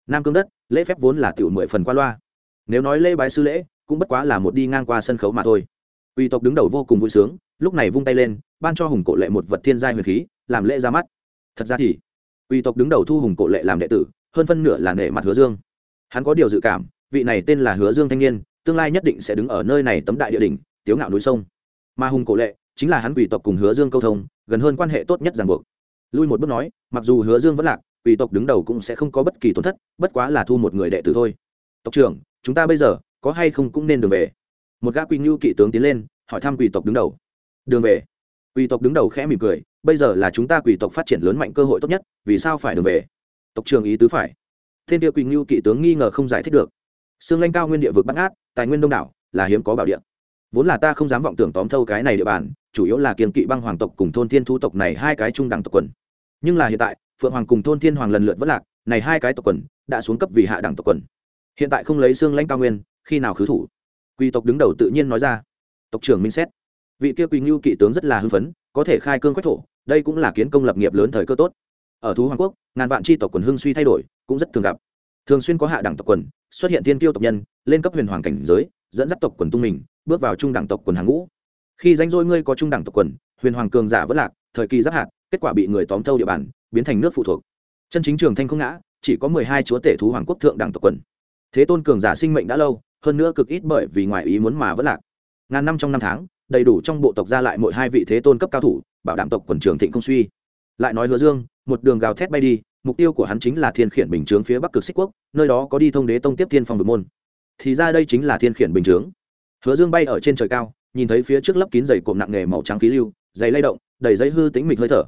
S1: Nam cương đất, lễ phép vốn là tiểu mười phần qua loa. Nếu nói lễ bái sư lễ, cũng bất quá là một đi ngang qua sân khấu mà thôi. Quỷ tộc đứng đầu vô cùng vui sướng, lúc này vung tay lên, ban cho hùng cổ lệ một vật thiên giai huyền khí, làm lễ ra mắt. Thật ra thì, quỷ tộc đứng đầu thu hùng cổ lệ làm đệ tử, hơn phân nửa là nể mặt hứa dương. Hắn có điều dự cảm vị này tên là hứa dương thanh niên, tương lai nhất định sẽ đứng ở nơi này tấm đại địa đỉnh, tiếu ngạo núi sông. Mà hùng cổ lệ chính là hắn quỷ tộc cùng hứa dương câu thông, gần hơn quan hệ tốt nhất ràng buộc. Lui một bước nói, mặc dù hứa dương vẫn lạc, quỷ tộc đứng đầu cũng sẽ không có bất kỳ tổn thất, bất quá là thu một người đệ tử thôi. Tộc trưởng, chúng ta bây giờ có hay không cũng nên đường về. Một gã quy ngưu kỵ tướng tiến lên, hỏi thăm quỷ tộc đứng đầu. Đường về. Quỷ tộc đứng đầu khẽ mỉm cười, bây giờ là chúng ta quỷ tộc phát triển lớn mạnh cơ hội tốt nhất, vì sao phải đường về? Tộc trưởng ý tứ phải. Thiên địa quỷ ngưu kỵ tướng nghi ngờ không giải thích được xương lanh cao nguyên địa vực bắt ngát, tài nguyên đông đảo, là hiếm có bảo địa. Vốn là ta không dám vọng tưởng tóm thâu cái này địa bàn, chủ yếu là kiên kỵ băng hoàng tộc cùng thôn thiên thu tộc này hai cái trung đẳng tộc quần. Nhưng là hiện tại, phượng hoàng cùng thôn thiên hoàng lần lượt vất lạc, này hai cái tộc quần đã xuống cấp vì hạ đẳng tộc quần. Hiện tại không lấy xương lãnh cao nguyên, khi nào khứ thủ? Quy tộc đứng đầu tự nhiên nói ra. Tộc trưởng minh xét. Vị kia quỳ ngưu kỵ tướng rất là hưng phấn, có thể khai cương quách thổ, đây cũng là kiến công lập nghiệp lớn thời cơ tốt. Ở thú hoàng quốc, ngàn vạn chi tộc quần hưng suy thay đổi, cũng rất thường gặp. Thường xuyên có hạ đẳng tộc quần xuất hiện thiên kiêu tộc nhân, lên cấp huyền hoàng cảnh giới, dẫn dắt tộc quần tung mình, bước vào trung đẳng tộc quần hàng ngũ. Khi danh dôi ngươi có trung đẳng tộc quần, huyền hoàng cường giả vất lạc, thời kỳ giáp hạt, kết quả bị người tóm thâu địa bàn, biến thành nước phụ thuộc. Chân chính trường thanh không ngã, chỉ có mười hai chúa tể thú hoàng quốc thượng đẳng tộc quần. Thế tôn cường giả sinh mệnh đã lâu, hơn nữa cực ít bởi vì ngoài ý muốn mà vất lạc. Ngàn năm trong năm tháng, đầy đủ trong bộ tộc ra lại mỗi hai vị thế tôn cấp cao thủ, bảo đảm tộc quần trường thịnh không suy. Lại nói hứa dương, một đường gào thét bay đi mục tiêu của hắn chính là thiên khiển bình chướng phía bắc cực xích quốc, nơi đó có đi thông đế tông tiếp thiên phong vực môn. Thì ra đây chính là thiên khiển bình chướng. Hứa dương bay ở trên trời cao, nhìn thấy phía trước lấp kín dày cộm nặng nghề màu trắng khí lưu dày lay động, đầy giấy hư tính mịch hơi thở.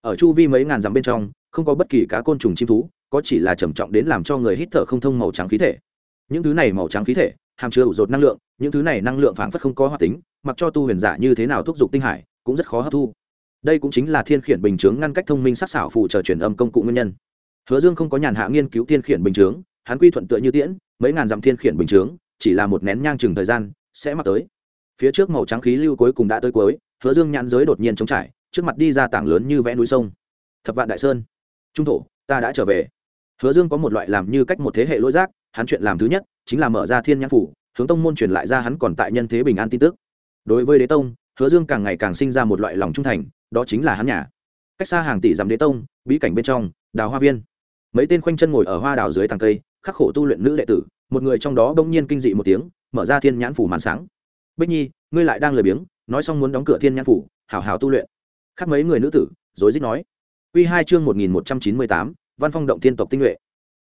S1: Ở chu vi mấy ngàn dặm bên trong, không có bất kỳ cá côn trùng chim thú, có chỉ là trầm trọng đến làm cho người hít thở không thông màu trắng khí thể. Những thứ này màu trắng khí thể, hàm chứa ủ rột năng lượng, những thứ này năng lượng phảng phất không có hoạt tính, mặc cho tu huyền giả như thế nào thúc giục tinh hải, cũng rất khó hấp thu đây cũng chính là thiên khiển bình chướng ngăn cách thông minh sắc xảo phụ trợ truyền âm công cụ nguyên nhân. Hứa dương không có nhàn hạ nghiên cứu thiên khiển bình chướng, hắn quy thuận tựa như tiễn, mấy ngàn dặm thiên khiển bình chướng, chỉ là một nén nhang chừng thời gian, sẽ mặc tới. Phía trước màu trắng khí lưu cuối cùng đã tới cuối, hứa dương nhãn giới đột nhiên trống trải, trước mặt đi ra tảng lớn như vẽ núi sông. Thập vạn đại sơn. Trung thổ, ta đã trở về. Hứa dương có một loại làm như cách một thế hệ lỗi giác, hắn chuyện làm thứ nhất, chính là mở ra thiên nhãn phủ, hướng tông môn truyền lại ra hắn còn tại nhân thế bình an tin tức. Đối với đế tông, hứa dương càng ngày càng sinh ra một loại lòng trung thành đó chính là hắn nhà. Cách xa hàng tỷ dặm đế tông, bí cảnh bên trong, đào hoa viên. Mấy tên khoanh chân ngồi ở hoa đào dưới thằng cây, khắc khổ tu luyện nữ đệ tử, một người trong đó bỗng nhiên kinh dị một tiếng, mở ra thiên nhãn phủ màn sáng. Bích nhi, ngươi lại đang lười biếng, nói xong muốn đóng cửa thiên nhãn phủ, hảo hảo tu luyện. Khác mấy người nữ tử, rối rít nói. Quy hai chương một nghìn một trăm chín mươi tám, văn phong động thiên tộc tinh nhuệ.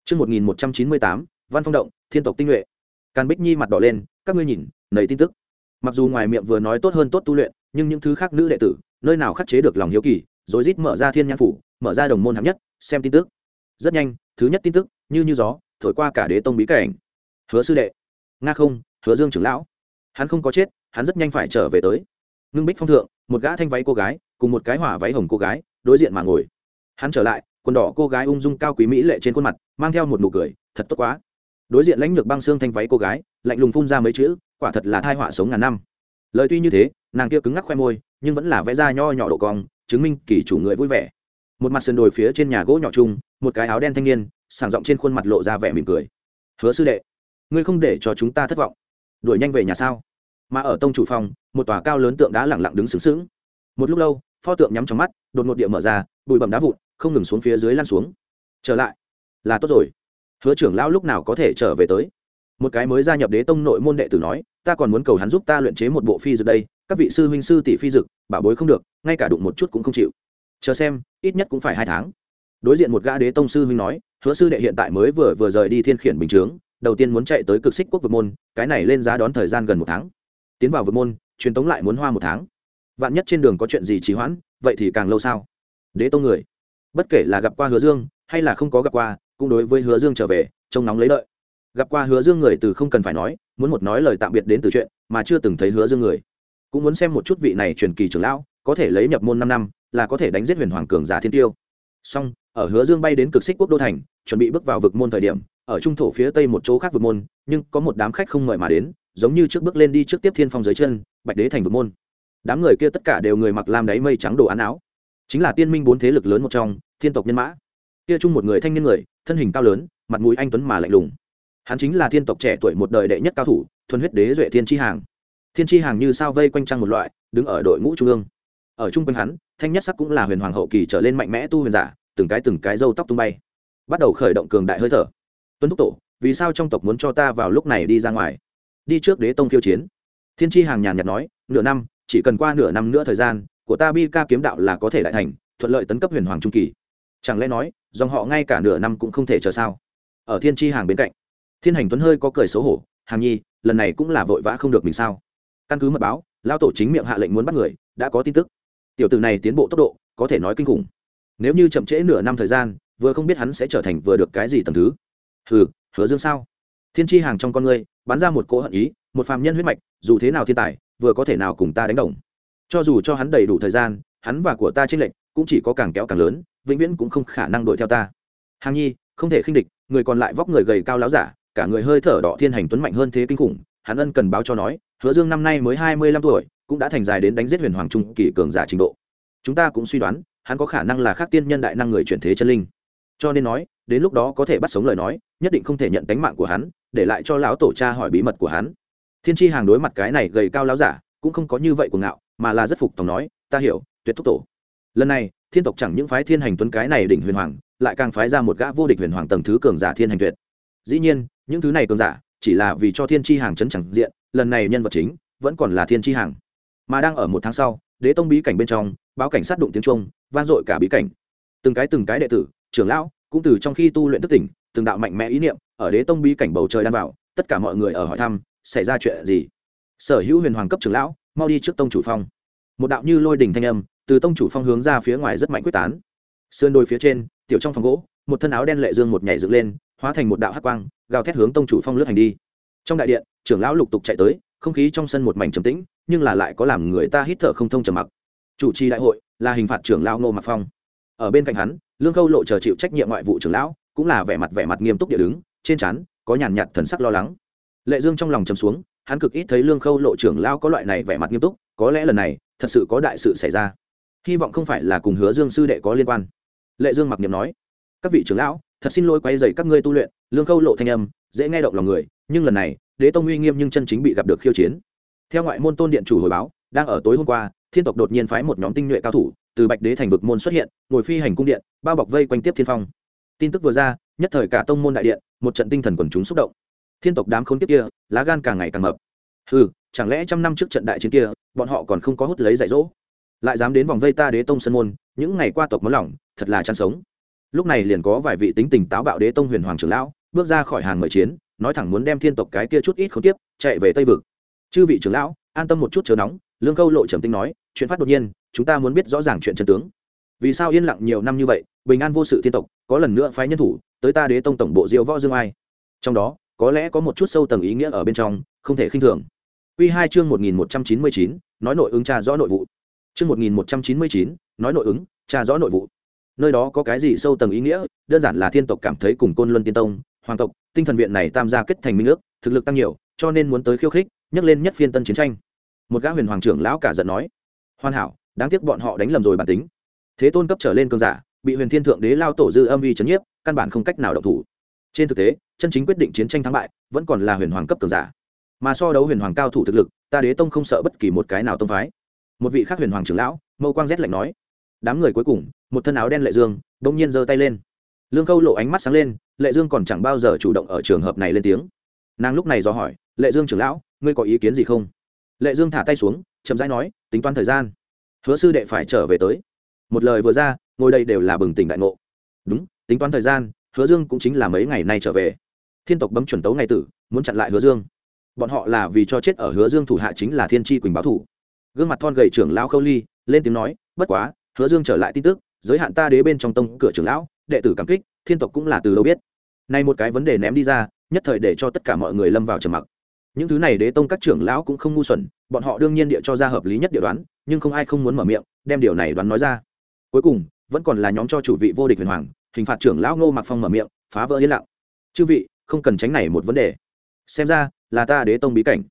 S1: Chương một nghìn một trăm chín mươi tám, văn phong động thiên tộc tinh nhuệ. Càn bích nhi mặt đỏ lên, các ngươi nhìn, nầy tin tức. Mặc dù ngoài miệng vừa nói tốt hơn tốt tu luyện, nhưng những thứ khác nữ đệ tử nơi nào khắc chế được lòng hiếu kỳ, rồi rít mở ra thiên nhãn phủ, mở ra đồng môn hạng nhất, xem tin tức. Rất nhanh, thứ nhất tin tức, như như gió, thổi qua cả đế tông bí cảnh. Hứa sư đệ. Nga không, hứa dương trưởng lão. Hắn không có chết, hắn rất nhanh phải trở về tới. Ngưng bích phong thượng, một gã thanh váy cô gái, cùng một cái hỏa váy hồng cô gái, đối diện mà ngồi. Hắn trở lại, quần đỏ cô gái ung dung cao quý mỹ lệ trên khuôn mặt, mang theo một nụ cười, thật tốt quá. Đối diện lãnh lược băng xương thanh váy cô gái, lạnh lùng phun ra mấy chữ, quả thật là thai họa sống ngàn năm. Lời tuy như thế, nàng kia cứng ngắc khoe môi nhưng vẫn là vẽ ra nho nhỏ độ cong, chứng minh kỳ chủ người vui vẻ. Một mặt sườn đồi phía trên nhà gỗ nhỏ chung, một cái áo đen thanh niên, sảng giọng trên khuôn mặt lộ ra vẻ mỉm cười. Hứa sư đệ, ngươi không để cho chúng ta thất vọng. Đuổi nhanh về nhà sao? Mà ở tông chủ phòng, một tòa cao lớn tượng đá lẳng lặng đứng sướng sướng một lúc lâu, pho tượng nhắm trong mắt, đột ngột địa mở ra, bụi bẩm đá vụn, không ngừng xuống phía dưới lan xuống. Trở lại, là tốt rồi. Hứa trưởng lão lúc nào có thể trở về tới? Một cái mới gia nhập đế tông nội môn đệ tử nói ta còn muốn cầu hắn giúp ta luyện chế một bộ phi dược đây các vị sư huynh sư tỷ phi dược, bảo bối không được ngay cả đụng một chút cũng không chịu. Chờ xem ít nhất cũng phải hai tháng. Đối diện một gã đế tông sư huynh nói hứa sư đệ hiện tại mới vừa vừa rời đi thiên khiển bình chướng đầu tiên muốn chạy tới cực xích quốc vực môn cái này lên giá đón thời gian gần một tháng. Tiến vào vực môn truyền tống lại muốn hoa một tháng. Vạn nhất trên đường có chuyện gì trì hoãn vậy thì càng lâu sao? Đế tông người bất kể là gặp qua hứa dương hay là không có gặp qua cũng đối với hứa dương trở về trông nóng lấy lợi. gặp qua hứa dương người từ không cần phải nói muốn một nói lời tạm biệt đến từ chuyện mà chưa từng thấy hứa dương người. Cũng muốn xem một chút vị này truyền kỳ trưởng lão, có thể lấy nhập môn năm năm, là có thể đánh giết huyền hoàng cường giả thiên tiêu. Song ở hứa dương bay đến cực xích quốc đô thành, chuẩn bị bước vào vực môn thời điểm, ở trung thổ phía tây một chỗ khác vực môn, nhưng có một đám khách không mời mà đến, giống như trước bước lên đi trước tiếp thiên phong dưới chân, bạch đế thành vực môn. Đám người kia tất cả đều người mặc lam đáy mây trắng đồ án áo. Chính là tiên minh bốn thế lực lớn một trong, thiên tộc nhân mã. Kia chung một người thanh niên người, thân hình cao lớn, mặt mũi anh tuấn mà lạnh lùng hắn chính là thiên tộc trẻ tuổi một đời đệ nhất cao thủ, thuần huyết đế duệ thiên tri hàng. Thiên tri hàng như sao vây quanh trăng một loại, đứng ở đội ngũ trung ương. Ở trung quanh hắn, thanh nhất sắc cũng là huyền hoàng hậu kỳ trở lên mạnh mẽ tu huyền giả, từng cái từng cái râu tóc tung bay. Bắt đầu khởi động cường đại hơi thở. Tuấn thúc tổ, vì sao trong tộc muốn cho ta vào lúc này đi ra ngoài? Đi trước đế tông khiêu chiến. Thiên tri hàng nhàn nhạt nói, nửa năm, chỉ cần qua nửa năm nữa thời gian, của ta bi ca kiếm đạo là có thể đại thành, thuận lợi tấn cấp huyền hoàng trung kỳ. Chẳng lẽ nói, dòng họ ngay cả nửa năm cũng không thể chờ sao? Ở thiên tri hàng bên cạnh thiên hành tuấn hơi có cười xấu hổ, hàng nhi, lần này cũng là vội vã không được mình sao? Căn cứ mật báo lao tổ chính miệng hạ lệnh muốn bắt người, đã có tin tức. Tiểu tử này tiến bộ tốc độ, có thể nói kinh khủng. Nếu như chậm trễ nửa năm thời gian, vừa không biết hắn sẽ trở thành vừa được cái gì tầm thứ. Hừ, hứa dương sao? Thiên tri hàng trong con ngươi, bắn ra một cỗ hận ý, một phàm nhân huyết mạch, dù thế nào thiên tài, vừa có thể nào cùng ta đánh đồng. Cho dù cho hắn đầy đủ thời gian, hắn và của ta trên lệnh cũng chỉ có càng kéo càng lớn, vĩnh viễn cũng không khả năng đuổi theo ta. Hàng nhi, không thể khinh địch, người còn lại vóc người gầy cao láo giả cả người hơi thở đỏ thiên hành tuấn mạnh hơn thế kinh khủng, hắn ân cần báo cho nói, hứa dương năm nay mới hai mươi lăm tuổi, cũng đã thành dài đến đánh giết huyền hoàng trung kỳ cường giả trình độ. Chúng ta cũng suy đoán, hắn có khả năng là khác tiên nhân đại năng người chuyển thế chân linh. Cho nên nói, đến lúc đó có thể bắt sống lời nói, nhất định không thể nhận tánh mạng của hắn, để lại cho lão tổ cha hỏi bí mật của hắn. Thiên tri hàng đối mặt cái này gầy cao láo giả, cũng không có như vậy của ngạo, mà là rất phục tòng nói, ta hiểu, tuyệt thúc tổ. Lần này, thiên tộc chẳng những phái thiên hành tuấn cái này đỉnh huyền hoàng, lại càng phái ra một gã vô địch huyền hoàng tầng thứ cường giả thiên hành tuyệt. Dĩ nhiên những thứ này cường giả, chỉ là vì cho thiên tri hàng chấn chẳng diện, lần này nhân vật chính vẫn còn là thiên tri hàng. Mà đang ở một tháng sau, đế tông bí cảnh bên trong, báo cảnh sát đụng tiếng trung vang dội cả bí cảnh. Từng cái từng cái đệ tử, trưởng lão, cũng từ trong khi tu luyện thức tỉnh, từng đạo mạnh mẽ ý niệm ở đế tông bí cảnh bầu trời đan vào, tất cả mọi người ở hỏi thăm, xảy ra chuyện gì? Sở hữu huyền hoàng cấp trưởng lão, mau đi trước tông chủ phong. Một đạo như lôi đình thanh âm, từ tông chủ phong hướng ra phía ngoài rất mạnh quyết tán. Sườn đồi phía trên, tiểu trong phòng gỗ, một thân áo đen lệ dương một nhảy dựng lên hóa thành một đạo hắc quang, gào thét hướng tông chủ phong lướt hành đi. Trong đại điện, trưởng lão lục tục chạy tới, không khí trong sân một mảnh trầm tĩnh, nhưng là lại có làm người ta hít thở không thông trầm mặc. Chủ trì đại hội là hình phạt trưởng lão nô mặc phong. Ở bên cạnh hắn, lương khâu lộ chờ chịu trách nhiệm ngoại vụ trưởng lão, cũng là vẻ mặt vẻ mặt nghiêm túc địa đứng, trên trán có nhàn nhạt thần sắc lo lắng. Lệ dương trong lòng trầm xuống, hắn cực ít thấy lương khâu lộ trưởng lão có loại này vẻ mặt nghiêm túc, có lẽ lần này, thật sự có đại sự xảy ra. Hy vọng không phải là cùng hứa dương sư đệ có liên quan. Lệ dương mặc niệm nói, các vị trưởng lão thật xin lỗi quay dày các ngươi tu luyện, lương khâu lộ thanh âm, dễ nghe động lòng người, nhưng lần này, đế tông uy nghiêm nhưng chân chính bị gặp được khiêu chiến. Theo ngoại môn tôn điện chủ hồi báo, đang ở tối hôm qua, thiên tộc đột nhiên phái một nhóm tinh nhuệ cao thủ, từ bạch đế thành vực môn xuất hiện, ngồi phi hành cung điện, bao bọc vây quanh tiếp thiên phong. Tin tức vừa ra, nhất thời cả tông môn đại điện, một trận tinh thần quần chúng xúc động. Thiên tộc đám khốn kiếp kia, lá gan càng ngày càng mập. Ừ chẳng lẽ trăm năm trước trận đại chiến kia, bọn họ còn không có hút lấy dạy dỗ? Lại dám đến vòng vây ta đế tông sân môn, những ngày qua tộc món lỏng, thật là chăn sống lúc này liền có vài vị tính tình táo bạo đế tông huyền hoàng trưởng lão, bước ra khỏi hàng mời chiến, nói thẳng muốn đem thiên tộc cái kia chút ít không tiếp chạy về tây vực. Chư vị trưởng lão, an tâm một chút chờ nóng, lương câu lộ trầm tinh nói, chuyện phát đột nhiên, chúng ta muốn biết rõ ràng chuyện chân tướng. Vì sao yên lặng nhiều năm như vậy, bình an vô sự thiên tộc, có lần nữa phái nhân thủ, tới ta đế tông tổng bộ diệu võ dương ai? Trong đó, có lẽ có một chút sâu tầng ý nghĩa ở bên trong, không thể khinh thường. Quy hai chương một nghìn một trăm chín mươi chín, nói nội ứng tra rõ nội vụ. Chương một nghìn một trăm chín mươi chín, nói nội ứng, tra rõ nội vụ nơi đó có cái gì sâu tầng ý nghĩa? Đơn giản là thiên tộc cảm thấy cùng côn luân tiên tông, hoàng tộc, tinh thần viện này tam gia kết thành minh ước, thực lực tăng nhiều, cho nên muốn tới khiêu khích, nhắc lên nhất phiên tân chiến tranh. Một gã huyền hoàng trưởng lão cả giận nói, hoàn hảo, đáng tiếc bọn họ đánh lầm rồi bản tính. Thế tôn cấp trở lên cơn giả, bị huyền thiên thượng đế lao tổ dư âm uy chấn nhiếp, căn bản không cách nào động thủ. Trên thực tế, chân chính quyết định chiến tranh thắng bại, vẫn còn là huyền hoàng cấp cường giả. Mà so đấu huyền hoàng cao thủ thực lực, ta đế tông không sợ bất kỳ một cái nào tông phái. Một vị khác huyền hoàng trưởng lão, mâu quang rét lạnh nói đám người cuối cùng, một thân áo đen lệ dương, bỗng nhiên giơ tay lên. Lương khâu lộ ánh mắt sáng lên, lệ dương còn chẳng bao giờ chủ động ở trường hợp này lên tiếng. Nàng lúc này do hỏi, lệ dương trưởng lão, ngươi có ý kiến gì không? Lệ dương thả tay xuống, chậm rãi nói, tính toán thời gian. Hứa sư đệ phải trở về tới. Một lời vừa ra, ngồi đây đều là bừng tỉnh đại ngộ. Đúng, tính toán thời gian, hứa dương cũng chính là mấy ngày nay trở về. Thiên tộc bấm chuẩn tấu ngày tử, muốn chặn lại hứa dương. Bọn họ là vì cho chết ở hứa dương thủ hạ chính là thiên tri quỳnh báo thủ. Gương mặt thon gầy trưởng lão khâu ly, lên tiếng nói, bất quá hứa dương trở lại tin tức, giới hạn ta đế bên trong tông cửa trưởng lão, đệ tử cảm kích, thiên tộc cũng là từ đâu biết. Nay một cái vấn đề ném đi ra, nhất thời để cho tất cả mọi người lâm vào trầm mặc. Những thứ này đế tông các trưởng lão cũng không ngu xuẩn, bọn họ đương nhiên địa cho ra hợp lý nhất địa đoán, nhưng không ai không muốn mở miệng, đem điều này đoán nói ra. Cuối cùng, vẫn còn là nhóm cho chủ vị vô địch huyền hoàng, hình phạt trưởng lão ngô mặc phong mở miệng, phá vỡ yên lặng. Chư vị, không cần tránh này một vấn đề. Xem ra, là ta đế tông bí cảnh.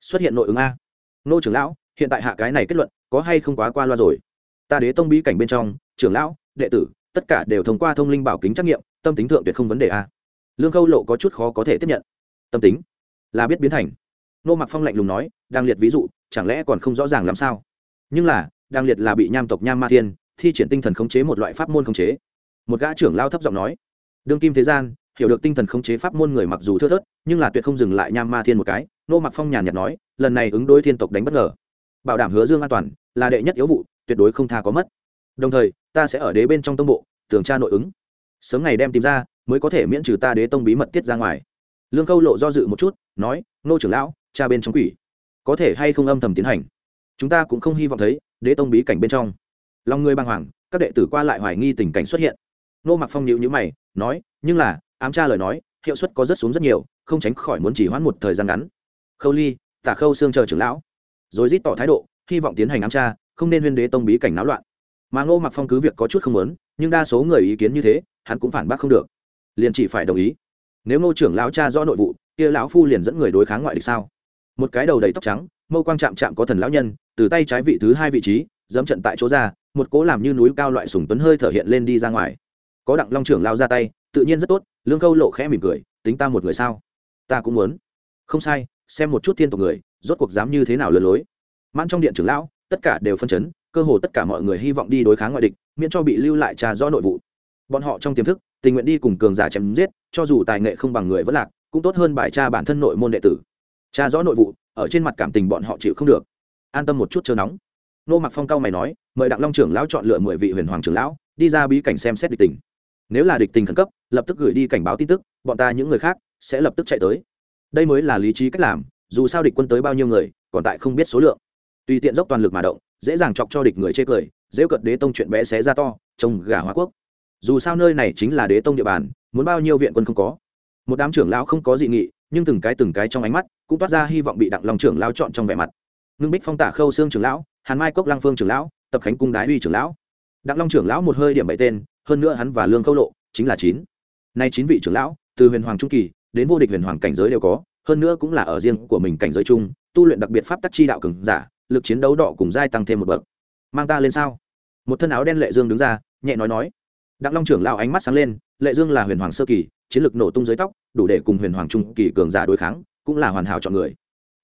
S1: Xuất hiện nội ứng a. Nô trưởng lão, hiện tại hạ cái này kết luận, có hay không quá qua loa rồi? Ta đế tông bí cảnh bên trong, trưởng lão, đệ tử, tất cả đều thông qua thông linh bảo kính trắc nghiệm, tâm tính thượng tuyệt không vấn đề a. Lương khâu lộ có chút khó có thể tiếp nhận. Tâm tính? Là biết biến thành. Nô mặc phong lạnh lùng nói đang liệt ví dụ, chẳng lẽ còn không rõ ràng làm sao? Nhưng là đang liệt là bị nham tộc nham ma thiên, thi triển tinh thần khống chế một loại pháp môn khống chế. Một gã trưởng lao thấp giọng nói, đương kim thế gian, hiểu được tinh thần khống chế pháp môn người mặc dù thưa thớt, nhưng là tuyệt không dừng lại nham ma thiên một cái. Nô mặc phong nhàn nhạt nói, lần này ứng đối thiên tộc đánh bất ngờ. Bảo đảm hứa dương an toàn, là đệ nhất yếu vụ tuyệt đối không tha có mất. Đồng thời, ta sẽ ở đế bên trong tông bộ, tường tra nội ứng. Sớm ngày đem tìm ra, mới có thể miễn trừ ta đế tông bí mật tiết ra ngoài. Lương khâu lộ do dự một chút, nói, nô trưởng lão, cha bên trong quỷ. Có thể hay không âm thầm tiến hành? Chúng ta cũng không hy vọng thấy đế tông bí cảnh bên trong. Lòng người bàng hoàng, các đệ tử qua lại hoài nghi tình cảnh xuất hiện. Nô mặc phong nhịu nhữ mày, nói, nhưng là, ám tra lời nói, hiệu suất có rất xuống rất nhiều, không tránh khỏi muốn chỉ hoãn một thời gian ngắn. Khâu ly, tả khâu xương chờ trưởng lão. Rồi rít tỏ thái độ, hy vọng tiến hành ám tra không nên huyên đế tông bí cảnh náo loạn. Mà ngô mặc phong cứ việc có chút không lớn nhưng đa số người ý kiến như thế, hắn cũng phản bác không được. Liền chỉ phải đồng ý. Nếu ngô trưởng lão cha do nội vụ, kia lão phu liền dẫn người đối kháng ngoại địch sao? Một cái đầu đầy tóc trắng, mâu quang chạm chạm có thần lão nhân, từ tay trái vị thứ hai vị trí, dẫm trận tại chỗ ra, một cố làm như núi cao loại sùng tuấn hơi thở hiện lên đi ra ngoài. Có đặng long trưởng lao ra tay, tự nhiên rất tốt, lương khâu lộ khẽ mỉm cười, tính ta một người sao? Ta cũng muốn. Không sai, xem một chút thiên tộc người, rốt cuộc dám như thế nào lừa lối. Mãn trong điện trưởng lão tất cả đều phân chấn, cơ hồ tất cả mọi người hy vọng đi đối kháng ngoại địch, miễn cho bị lưu lại trà do nội vụ. Bọn họ trong tiềm thức, tình nguyện đi cùng cường giả chém giết, cho dù tài nghệ không bằng người vẫn lạc, cũng tốt hơn bài tra bản thân nội môn đệ tử. Tra rõ nội vụ, ở trên mặt cảm tình bọn họ chịu không được. An tâm một chút chờ nóng. Nô mặc phong cao mày nói, mời đặng long trưởng lão chọn lựa mười vị huyền hoàng trưởng lão, đi ra bí cảnh xem xét địch tình. Nếu là địch tình khẩn cấp, lập tức gửi đi cảnh báo tin tức, bọn ta những người khác sẽ lập tức chạy tới. Đây mới là lý trí cách làm, dù sao địch quân tới bao nhiêu người, còn tại không biết số lượng tùy tiện dốc toàn lực mà động, dễ dàng chọc cho địch người chê cười, dễ cận đế tông chuyện bé xé ra to, trông gà hóa quốc. Dù sao nơi này chính là đế tông địa bàn, muốn bao nhiêu viện quân không có. Một đám trưởng lão không có dị nghị, nhưng từng cái từng cái trong ánh mắt cũng toát ra hy vọng bị đặng lòng trưởng lão chọn trong vẻ mặt. Ngưng bích phong tả khâu xương trưởng lão, hàn mai cốc lăng phương trưởng lão, tập khánh cung đái uy trưởng lão. Đặng long trưởng lão một hơi điểm bảy tên, hơn nữa hắn và lương khâu lộ chính là chín. Nay chín vị trưởng lão, từ huyền hoàng trung kỳ đến vô địch huyền hoàng cảnh giới đều có, hơn nữa cũng là ở riêng của mình cảnh giới chung, tu luyện đặc biệt pháp tắc chi đạo cường giả lực chiến đấu đỏ cùng giai tăng thêm một bậc. Mang ta lên sao? Một thân áo đen lệ dương đứng ra, nhẹ nói nói. Đặng long trưởng lão ánh mắt sáng lên, lệ dương là huyền hoàng sơ kỳ, chiến lực nổ tung dưới tóc, đủ để cùng huyền hoàng trung kỳ cường giả đối kháng, cũng là hoàn hảo chọn người.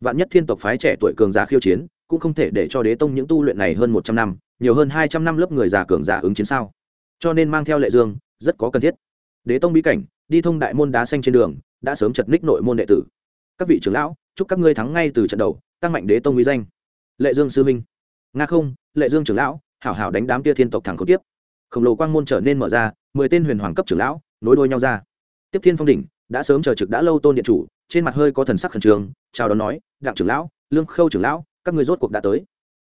S1: Vạn nhất thiên tộc phái trẻ tuổi cường giả khiêu chiến, cũng không thể để cho đế tông những tu luyện này hơn một trăm năm, nhiều hơn hai trăm năm lớp người già cường giả ứng chiến sao? Cho nên mang theo lệ dương, rất có cần thiết. Đế tông bí cảnh, đi thông đại môn đá xanh trên đường, đã sớm chật ních nội môn đệ tử. Các vị trưởng lão, chúc các ngươi thắng ngay từ trận đầu, tăng mạnh đế tông uy danh lệ dương sư minh. Nga không, lệ dương trưởng lão, hảo hảo đánh đám tia thiên tộc thẳng khẩu tiếp khổng lồ quang môn trở nên mở ra, mười tên huyền hoàng cấp trưởng lão, nối đuôi nhau ra. Tiếp thiên phong đỉnh, đã sớm chờ trực đã lâu tôn điện chủ, trên mặt hơi có thần sắc khẩn trương, chào đón nói, đặng trưởng lão, lương khâu trưởng lão, các người rốt cuộc đã tới.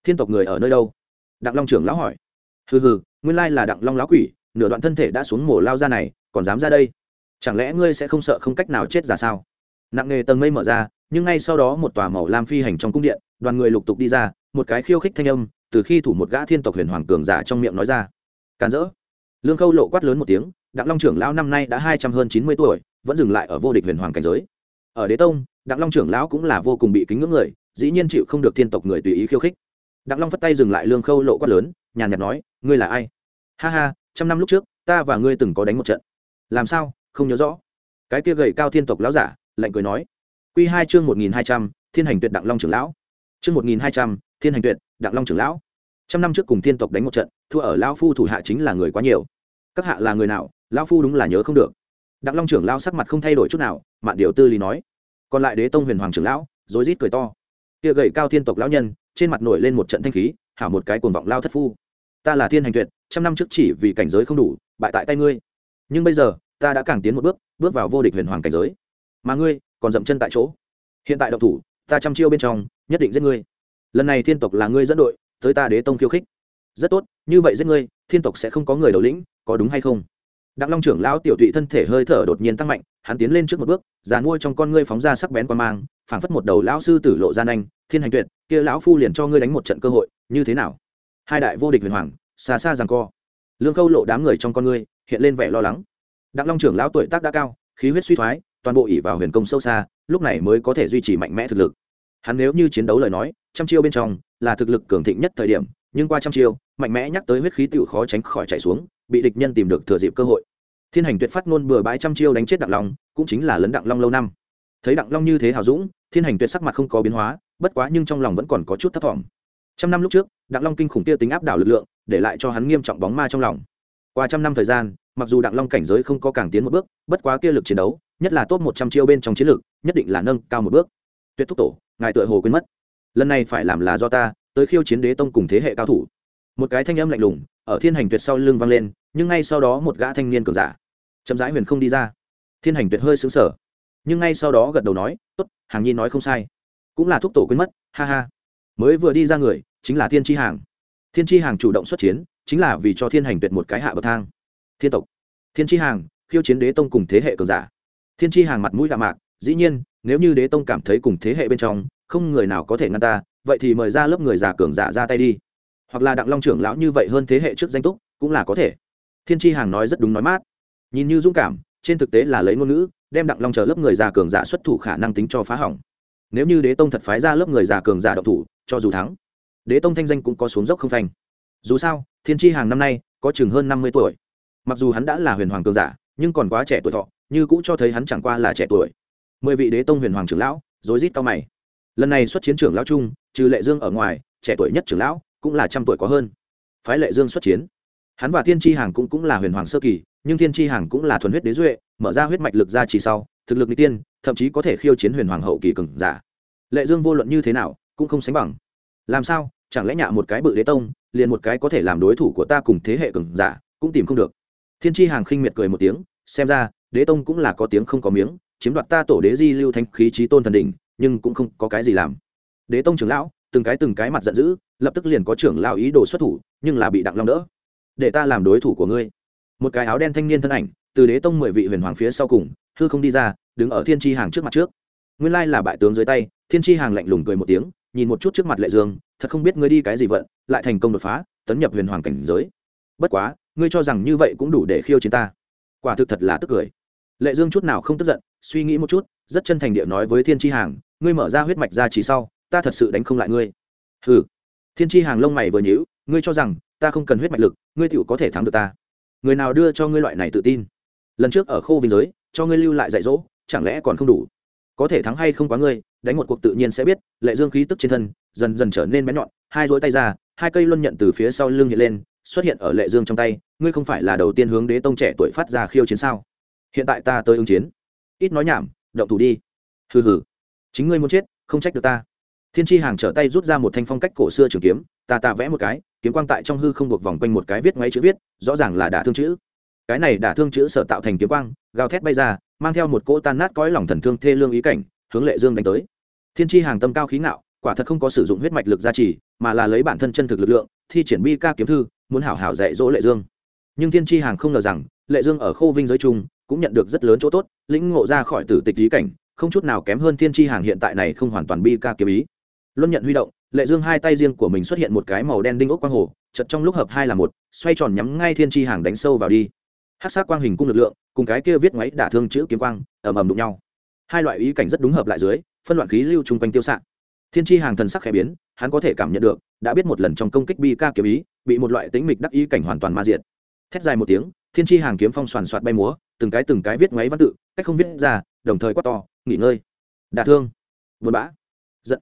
S1: Thiên tộc người ở nơi đâu? Đặng long trưởng lão hỏi. Hừ hừ, nguyên lai là đặng long lão quỷ, nửa đoạn thân thể đã xuống mổ lao ra này, còn dám ra đây? Chẳng lẽ ngươi sẽ không sợ không cách nào chết ra sao? Nặng nghề tầng mây mở ra nhưng ngay sau đó một tòa màu lam phi hành trong cung điện, đoàn người lục tục đi ra, một cái khiêu khích thanh âm, từ khi thủ một gã thiên tộc huyền hoàng cường giả trong miệng nói ra. Càn rỡ. Lương khâu lộ quát lớn một tiếng, đặng long trưởng lão năm nay đã hai trăm hơn chín mươi tuổi, vẫn dừng lại ở vô địch huyền hoàng cảnh giới. Ở đế tông, đặng long trưởng lão cũng là vô cùng bị kính ngưỡng người, dĩ nhiên chịu không được thiên tộc người tùy ý khiêu khích. Đặng long phất tay dừng lại lương khâu lộ quát lớn, nhàn nhạt nói, ngươi là ai? Ha ha, trăm năm lúc trước, ta và ngươi từng có đánh một trận. Làm sao? Không nhớ rõ. Cái kia gầy cao thiên tộc lão giả, lạnh cười nói Quy hai chương một nghìn hai trăm, thiên hành tuyệt đặng long trưởng lão. Chương một nghìn hai trăm, thiên hành tuyệt đặng long trưởng lão. Trăm năm trước cùng tiên tộc đánh một trận, thua ở lão phu thủ hạ chính là người quá nhiều. Các hạ là người nào, lão phu đúng là nhớ không được. Đặng long trưởng lão sắc mặt không thay đổi chút nào, mạn điều tư lý nói. Còn lại đế tông huyền hoàng trưởng lão, rối rít cười to. Kia gầy cao tiên tộc lão nhân, trên mặt nổi lên một trận thanh khí, hảo một cái cuồng vọng lao thất phu. Ta là thiên hành tuyệt, trăm năm trước chỉ vì cảnh giới không đủ, bại tại tay ngươi. Nhưng bây giờ, ta đã càng tiến một bước bước vào vô địch huyền hoàng cảnh giới. Mà ngươi còn dậm chân tại chỗ. Hiện tại độc thủ, ta chăm chiêu bên trong, nhất định giết ngươi. Lần này thiên tộc là ngươi dẫn đội, tới ta đế tông khiêu khích. Rất tốt, như vậy giết ngươi, thiên tộc sẽ không có người đầu lĩnh, có đúng hay không? Đặng long trưởng lão tiểu tụy thân thể hơi thở đột nhiên tăng mạnh, hắn tiến lên trước một bước, già nuôi trong con ngươi phóng ra sắc bén qua mang, phảng phất một đầu lão sư tử lộ gian anh thiên hành tuyệt, kia lão phu liền cho ngươi đánh một trận cơ hội, như thế nào? Hai đại vô địch huyền hoàng, xa xa rằng co. Lương khâu lộ đám người trong con ngươi, hiện lên vẻ lo lắng. Đặng long trưởng lão tuổi tác đã cao, khí huyết suy thoái toàn bộ ỉ vào huyền công sâu xa, lúc này mới có thể duy trì mạnh mẽ thực lực. Hắn nếu như chiến đấu lời nói, trăm chiêu bên trong, là thực lực cường thịnh nhất thời điểm, nhưng qua trăm chiêu, mạnh mẽ nhắc tới huyết khí tựu khó tránh khỏi chạy xuống, bị địch nhân tìm được thừa dịp cơ hội. Thiên hành tuyệt phát ngôn bừa bãi trăm chiêu đánh chết đặng long, cũng chính là lấn đặng long lâu năm. Thấy đặng long như thế hào dũng, thiên hành tuyệt sắc mặt không có biến hóa, bất quá nhưng trong lòng vẫn còn có chút thất vọng trăm năm lúc trước, đặng long kinh khủng kia tính áp đảo lực lượng, để lại cho hắn nghiêm trọng bóng ma trong lòng. Qua trăm năm thời gian, mặc dù đặng long cảnh giới không có càng tiến một bước, bất quá kia lực chiến đấu nhất là top một trăm chiêu bên trong chiến lược, nhất định là nâng cao một bước. Tuyệt thúc tổ, ngài tựa hồ quên mất. Lần này phải làm là do ta, tới khiêu chiến đế tông cùng thế hệ cao thủ. Một cái thanh âm lạnh lùng, ở thiên hành tuyệt sau lưng vang lên, nhưng ngay sau đó một gã thanh niên cường giả, chậm rãi huyền không đi ra. Thiên hành tuyệt hơi xứng sở nhưng ngay sau đó gật đầu nói, tốt, hàng nhi nói không sai. Cũng là thúc tổ quên mất, ha ha. Mới vừa đi ra người, chính là thiên tri hàng. Thiên tri hàng chủ động xuất chiến, chính là vì cho thiên hành tuyệt một cái hạ bậc thang. Thiên tộc, thiên tri hàng, khiêu chiến đế tông cùng thế hệ cường giả thiên tri hàng mặt mũi đạm mạc, dĩ nhiên, nếu như đế tông cảm thấy cùng thế hệ bên trong, không người nào có thể ngăn ta, vậy thì mời ra lớp người già cường giả ra tay đi. Hoặc là đặng long trưởng lão như vậy hơn thế hệ trước danh túc, cũng là có thể. Thiên tri hàng nói rất đúng nói mát. Nhìn như dũng cảm, trên thực tế là lấy ngôn ngữ, đem đặng long chờ lớp người già cường giả xuất thủ khả năng tính cho phá hỏng. Nếu như đế tông thật phái ra lớp người già cường giả độc thủ, cho dù thắng, đế tông thanh danh cũng có xuống dốc không phanh. Dù sao, thiên tri hàng năm nay, có chừng hơn năm mươi tuổi. Mặc dù hắn đã là huyền hoàng cường giả, nhưng còn quá trẻ tuổi thọ như cũ cho thấy hắn chẳng qua là trẻ tuổi. Mười vị đế tông huyền hoàng trưởng lão, rối rít cao mày. Lần này xuất chiến trưởng lão trung trừ lệ dương ở ngoài, trẻ tuổi nhất trưởng lão cũng là trăm tuổi có hơn. Phái lệ dương xuất chiến. Hắn và thiên tri hàng cũng cũng là huyền hoàng sơ kỳ, nhưng thiên tri hàng cũng là thuần huyết đế duệ, mở ra huyết mạch lực ra chỉ sau, thực lực n tiên, thậm chí có thể khiêu chiến huyền hoàng hậu kỳ cường giả. Lệ dương vô luận như thế nào, cũng không sánh bằng. Làm sao, chẳng lẽ nhạ một cái bự đế tông, liền một cái có thể làm đối thủ của ta cùng thế hệ cường giả, cũng tìm không được? Thiên tri hàng khinh miệt cười một tiếng, xem ra đế tông cũng là có tiếng không có miếng, chiếm đoạt ta tổ đế di lưu thanh khí trí tôn thần đỉnh, nhưng cũng không có cái gì làm. Đế tông trưởng lão, từng cái từng cái mặt giận dữ, lập tức liền có trưởng lão ý đồ xuất thủ, nhưng là bị đặng long đỡ. Để ta làm đối thủ của ngươi. Một cái áo đen thanh niên thân ảnh, từ đế tông mười vị huyền hoàng phía sau cùng, hư không đi ra, đứng ở thiên tri hàng trước mặt trước. Nguyên lai là bại tướng dưới tay, thiên tri hàng lạnh lùng cười một tiếng, nhìn một chút trước mặt lệ dương, thật không biết ngươi đi cái gì vận, lại thành công đột phá, tấn nhập huyền hoàng cảnh giới. Bất quá, ngươi cho rằng như vậy cũng đủ để khiêu chiến ta. Quả thực thật là tức cười lệ dương chút nào không tức giận, suy nghĩ một chút, rất chân thành địa nói với thiên tri hàng, ngươi mở ra huyết mạch ra chỉ sau, ta thật sự đánh không lại ngươi. Hừ. Thiên tri hàng lông mày vừa nhíu, ngươi cho rằng ta không cần huyết mạch lực, ngươi tựu có thể thắng được ta. Người nào đưa cho ngươi loại này tự tin? Lần trước ở khô vinh giới, cho ngươi lưu lại dạy dỗ, chẳng lẽ còn không đủ? Có thể thắng hay không quá ngươi, đánh một cuộc tự nhiên sẽ biết, lệ dương khí tức trên thân dần dần trở nên bén nhọn, hai dối tay ra, hai cây luân nhận từ phía sau lưng hiện lên, xuất hiện ở lệ dương trong tay, ngươi không phải là đầu tiên hướng đế tông trẻ tuổi phát ra khiêu chiến sao? Hiện tại ta tới ứng chiến. Ít nói nhảm, động thủ đi. Hừ hừ. Chính ngươi muốn chết, không trách được ta. Thiên tri hàng trở tay rút ra một thanh phong cách cổ xưa trường kiếm ta ta vẽ một cái, kiếm quang tại trong hư không buộc vòng quanh một cái viết ngoáy chữ viết, rõ ràng là đả thương chữ. Cái này đả thương chữ sở tạo thành kiếm quang, gào thét bay ra, mang theo một cỗ tan nát cõi lòng thần thương thê lương ý cảnh, hướng lệ dương đánh tới. Thiên tri hàng tâm cao khí ngạo, quả thật không có sử dụng huyết mạch lực gia trì, mà là lấy bản thân chân thực lực lượng, thi triển bi ca kiếm thư, muốn hảo hảo dạy dỗ lệ dương. Nhưng thiên tri hàng không ngờ rằng, lệ dương ở khô vinh giới chung cũng nhận được rất lớn chỗ tốt, lĩnh ngộ ra khỏi tử tịch lý cảnh, không chút nào kém hơn thiên tri hàng hiện tại này không hoàn toàn bi ca kiếm ý. Luân nhận huy động, lệ dương hai tay riêng của mình xuất hiện một cái màu đen đinh ốc quang hồ chật trong lúc hợp hai là một, xoay tròn nhắm ngay thiên tri hàng đánh sâu vào đi. Hát sát quang hình cung lực lượng, cùng cái kia viết ngoáy đả thương chữ kiếm quang, ầm ầm đụng nhau. Hai loại ý cảnh rất đúng hợp lại dưới, phân loạn khí lưu chung quanh tiêu s thiên tri hàng thần sắc khẽ biến, hắn có thể cảm nhận được, đã biết một lần trong công kích bi ca kiếm ý, bị một loại tính mịch đắc ý cảnh hoàn toàn ma diệt. Thét dài một tiếng thiên tri hàng kiếm phong soàn soạt bay múa, từng cái từng cái viết ngoáy văn tự, cách không viết ra, đồng thời quát to, nghỉ ngơi. Đả thương. Buồn bã. Giận.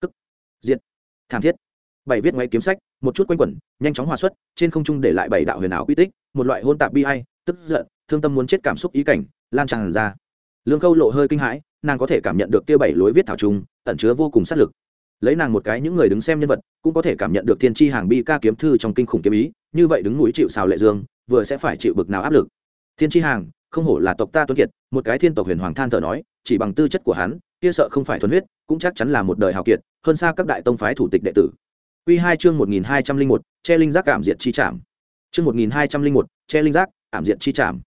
S1: Tức. Diện thảm thiết. Bảy viết ngoáy kiếm sách, một chút quanh quẩn, nhanh chóng hòa xuất, trên không trung để lại bảy đạo huyền ảo quy tích, một loại hôn tạp bi hay tức giận, thương tâm muốn chết cảm xúc ý cảnh, lan tràn ra. Lương khâu lộ hơi kinh hãi, nàng có thể cảm nhận được kia bảy lối viết thảo trung ẩn chứa vô cùng sát lực lấy nàng một cái những người đứng xem nhân vật, cũng có thể cảm nhận được thiên tri hàng bi ca kiếm thư trong kinh khủng kiếm ý, như vậy đứng núi chịu xào lệ dương, vừa sẽ phải chịu bực nào áp lực. Thiên tri hàng, không hổ là tộc ta tuấn kiệt, một cái thiên tộc huyền hoàng than thở nói, chỉ bằng tư chất của hắn, kia sợ không phải thuần huyết, cũng chắc chắn là một đời hào kiệt, hơn xa các đại tông phái thủ tịch đệ tử. Quy hai chương một nghìn hai trăm linh một, che linh giác cảm diệt chi trảm. Chương một nghìn hai trăm linh một, che linh giác ảm diệt chi trảm.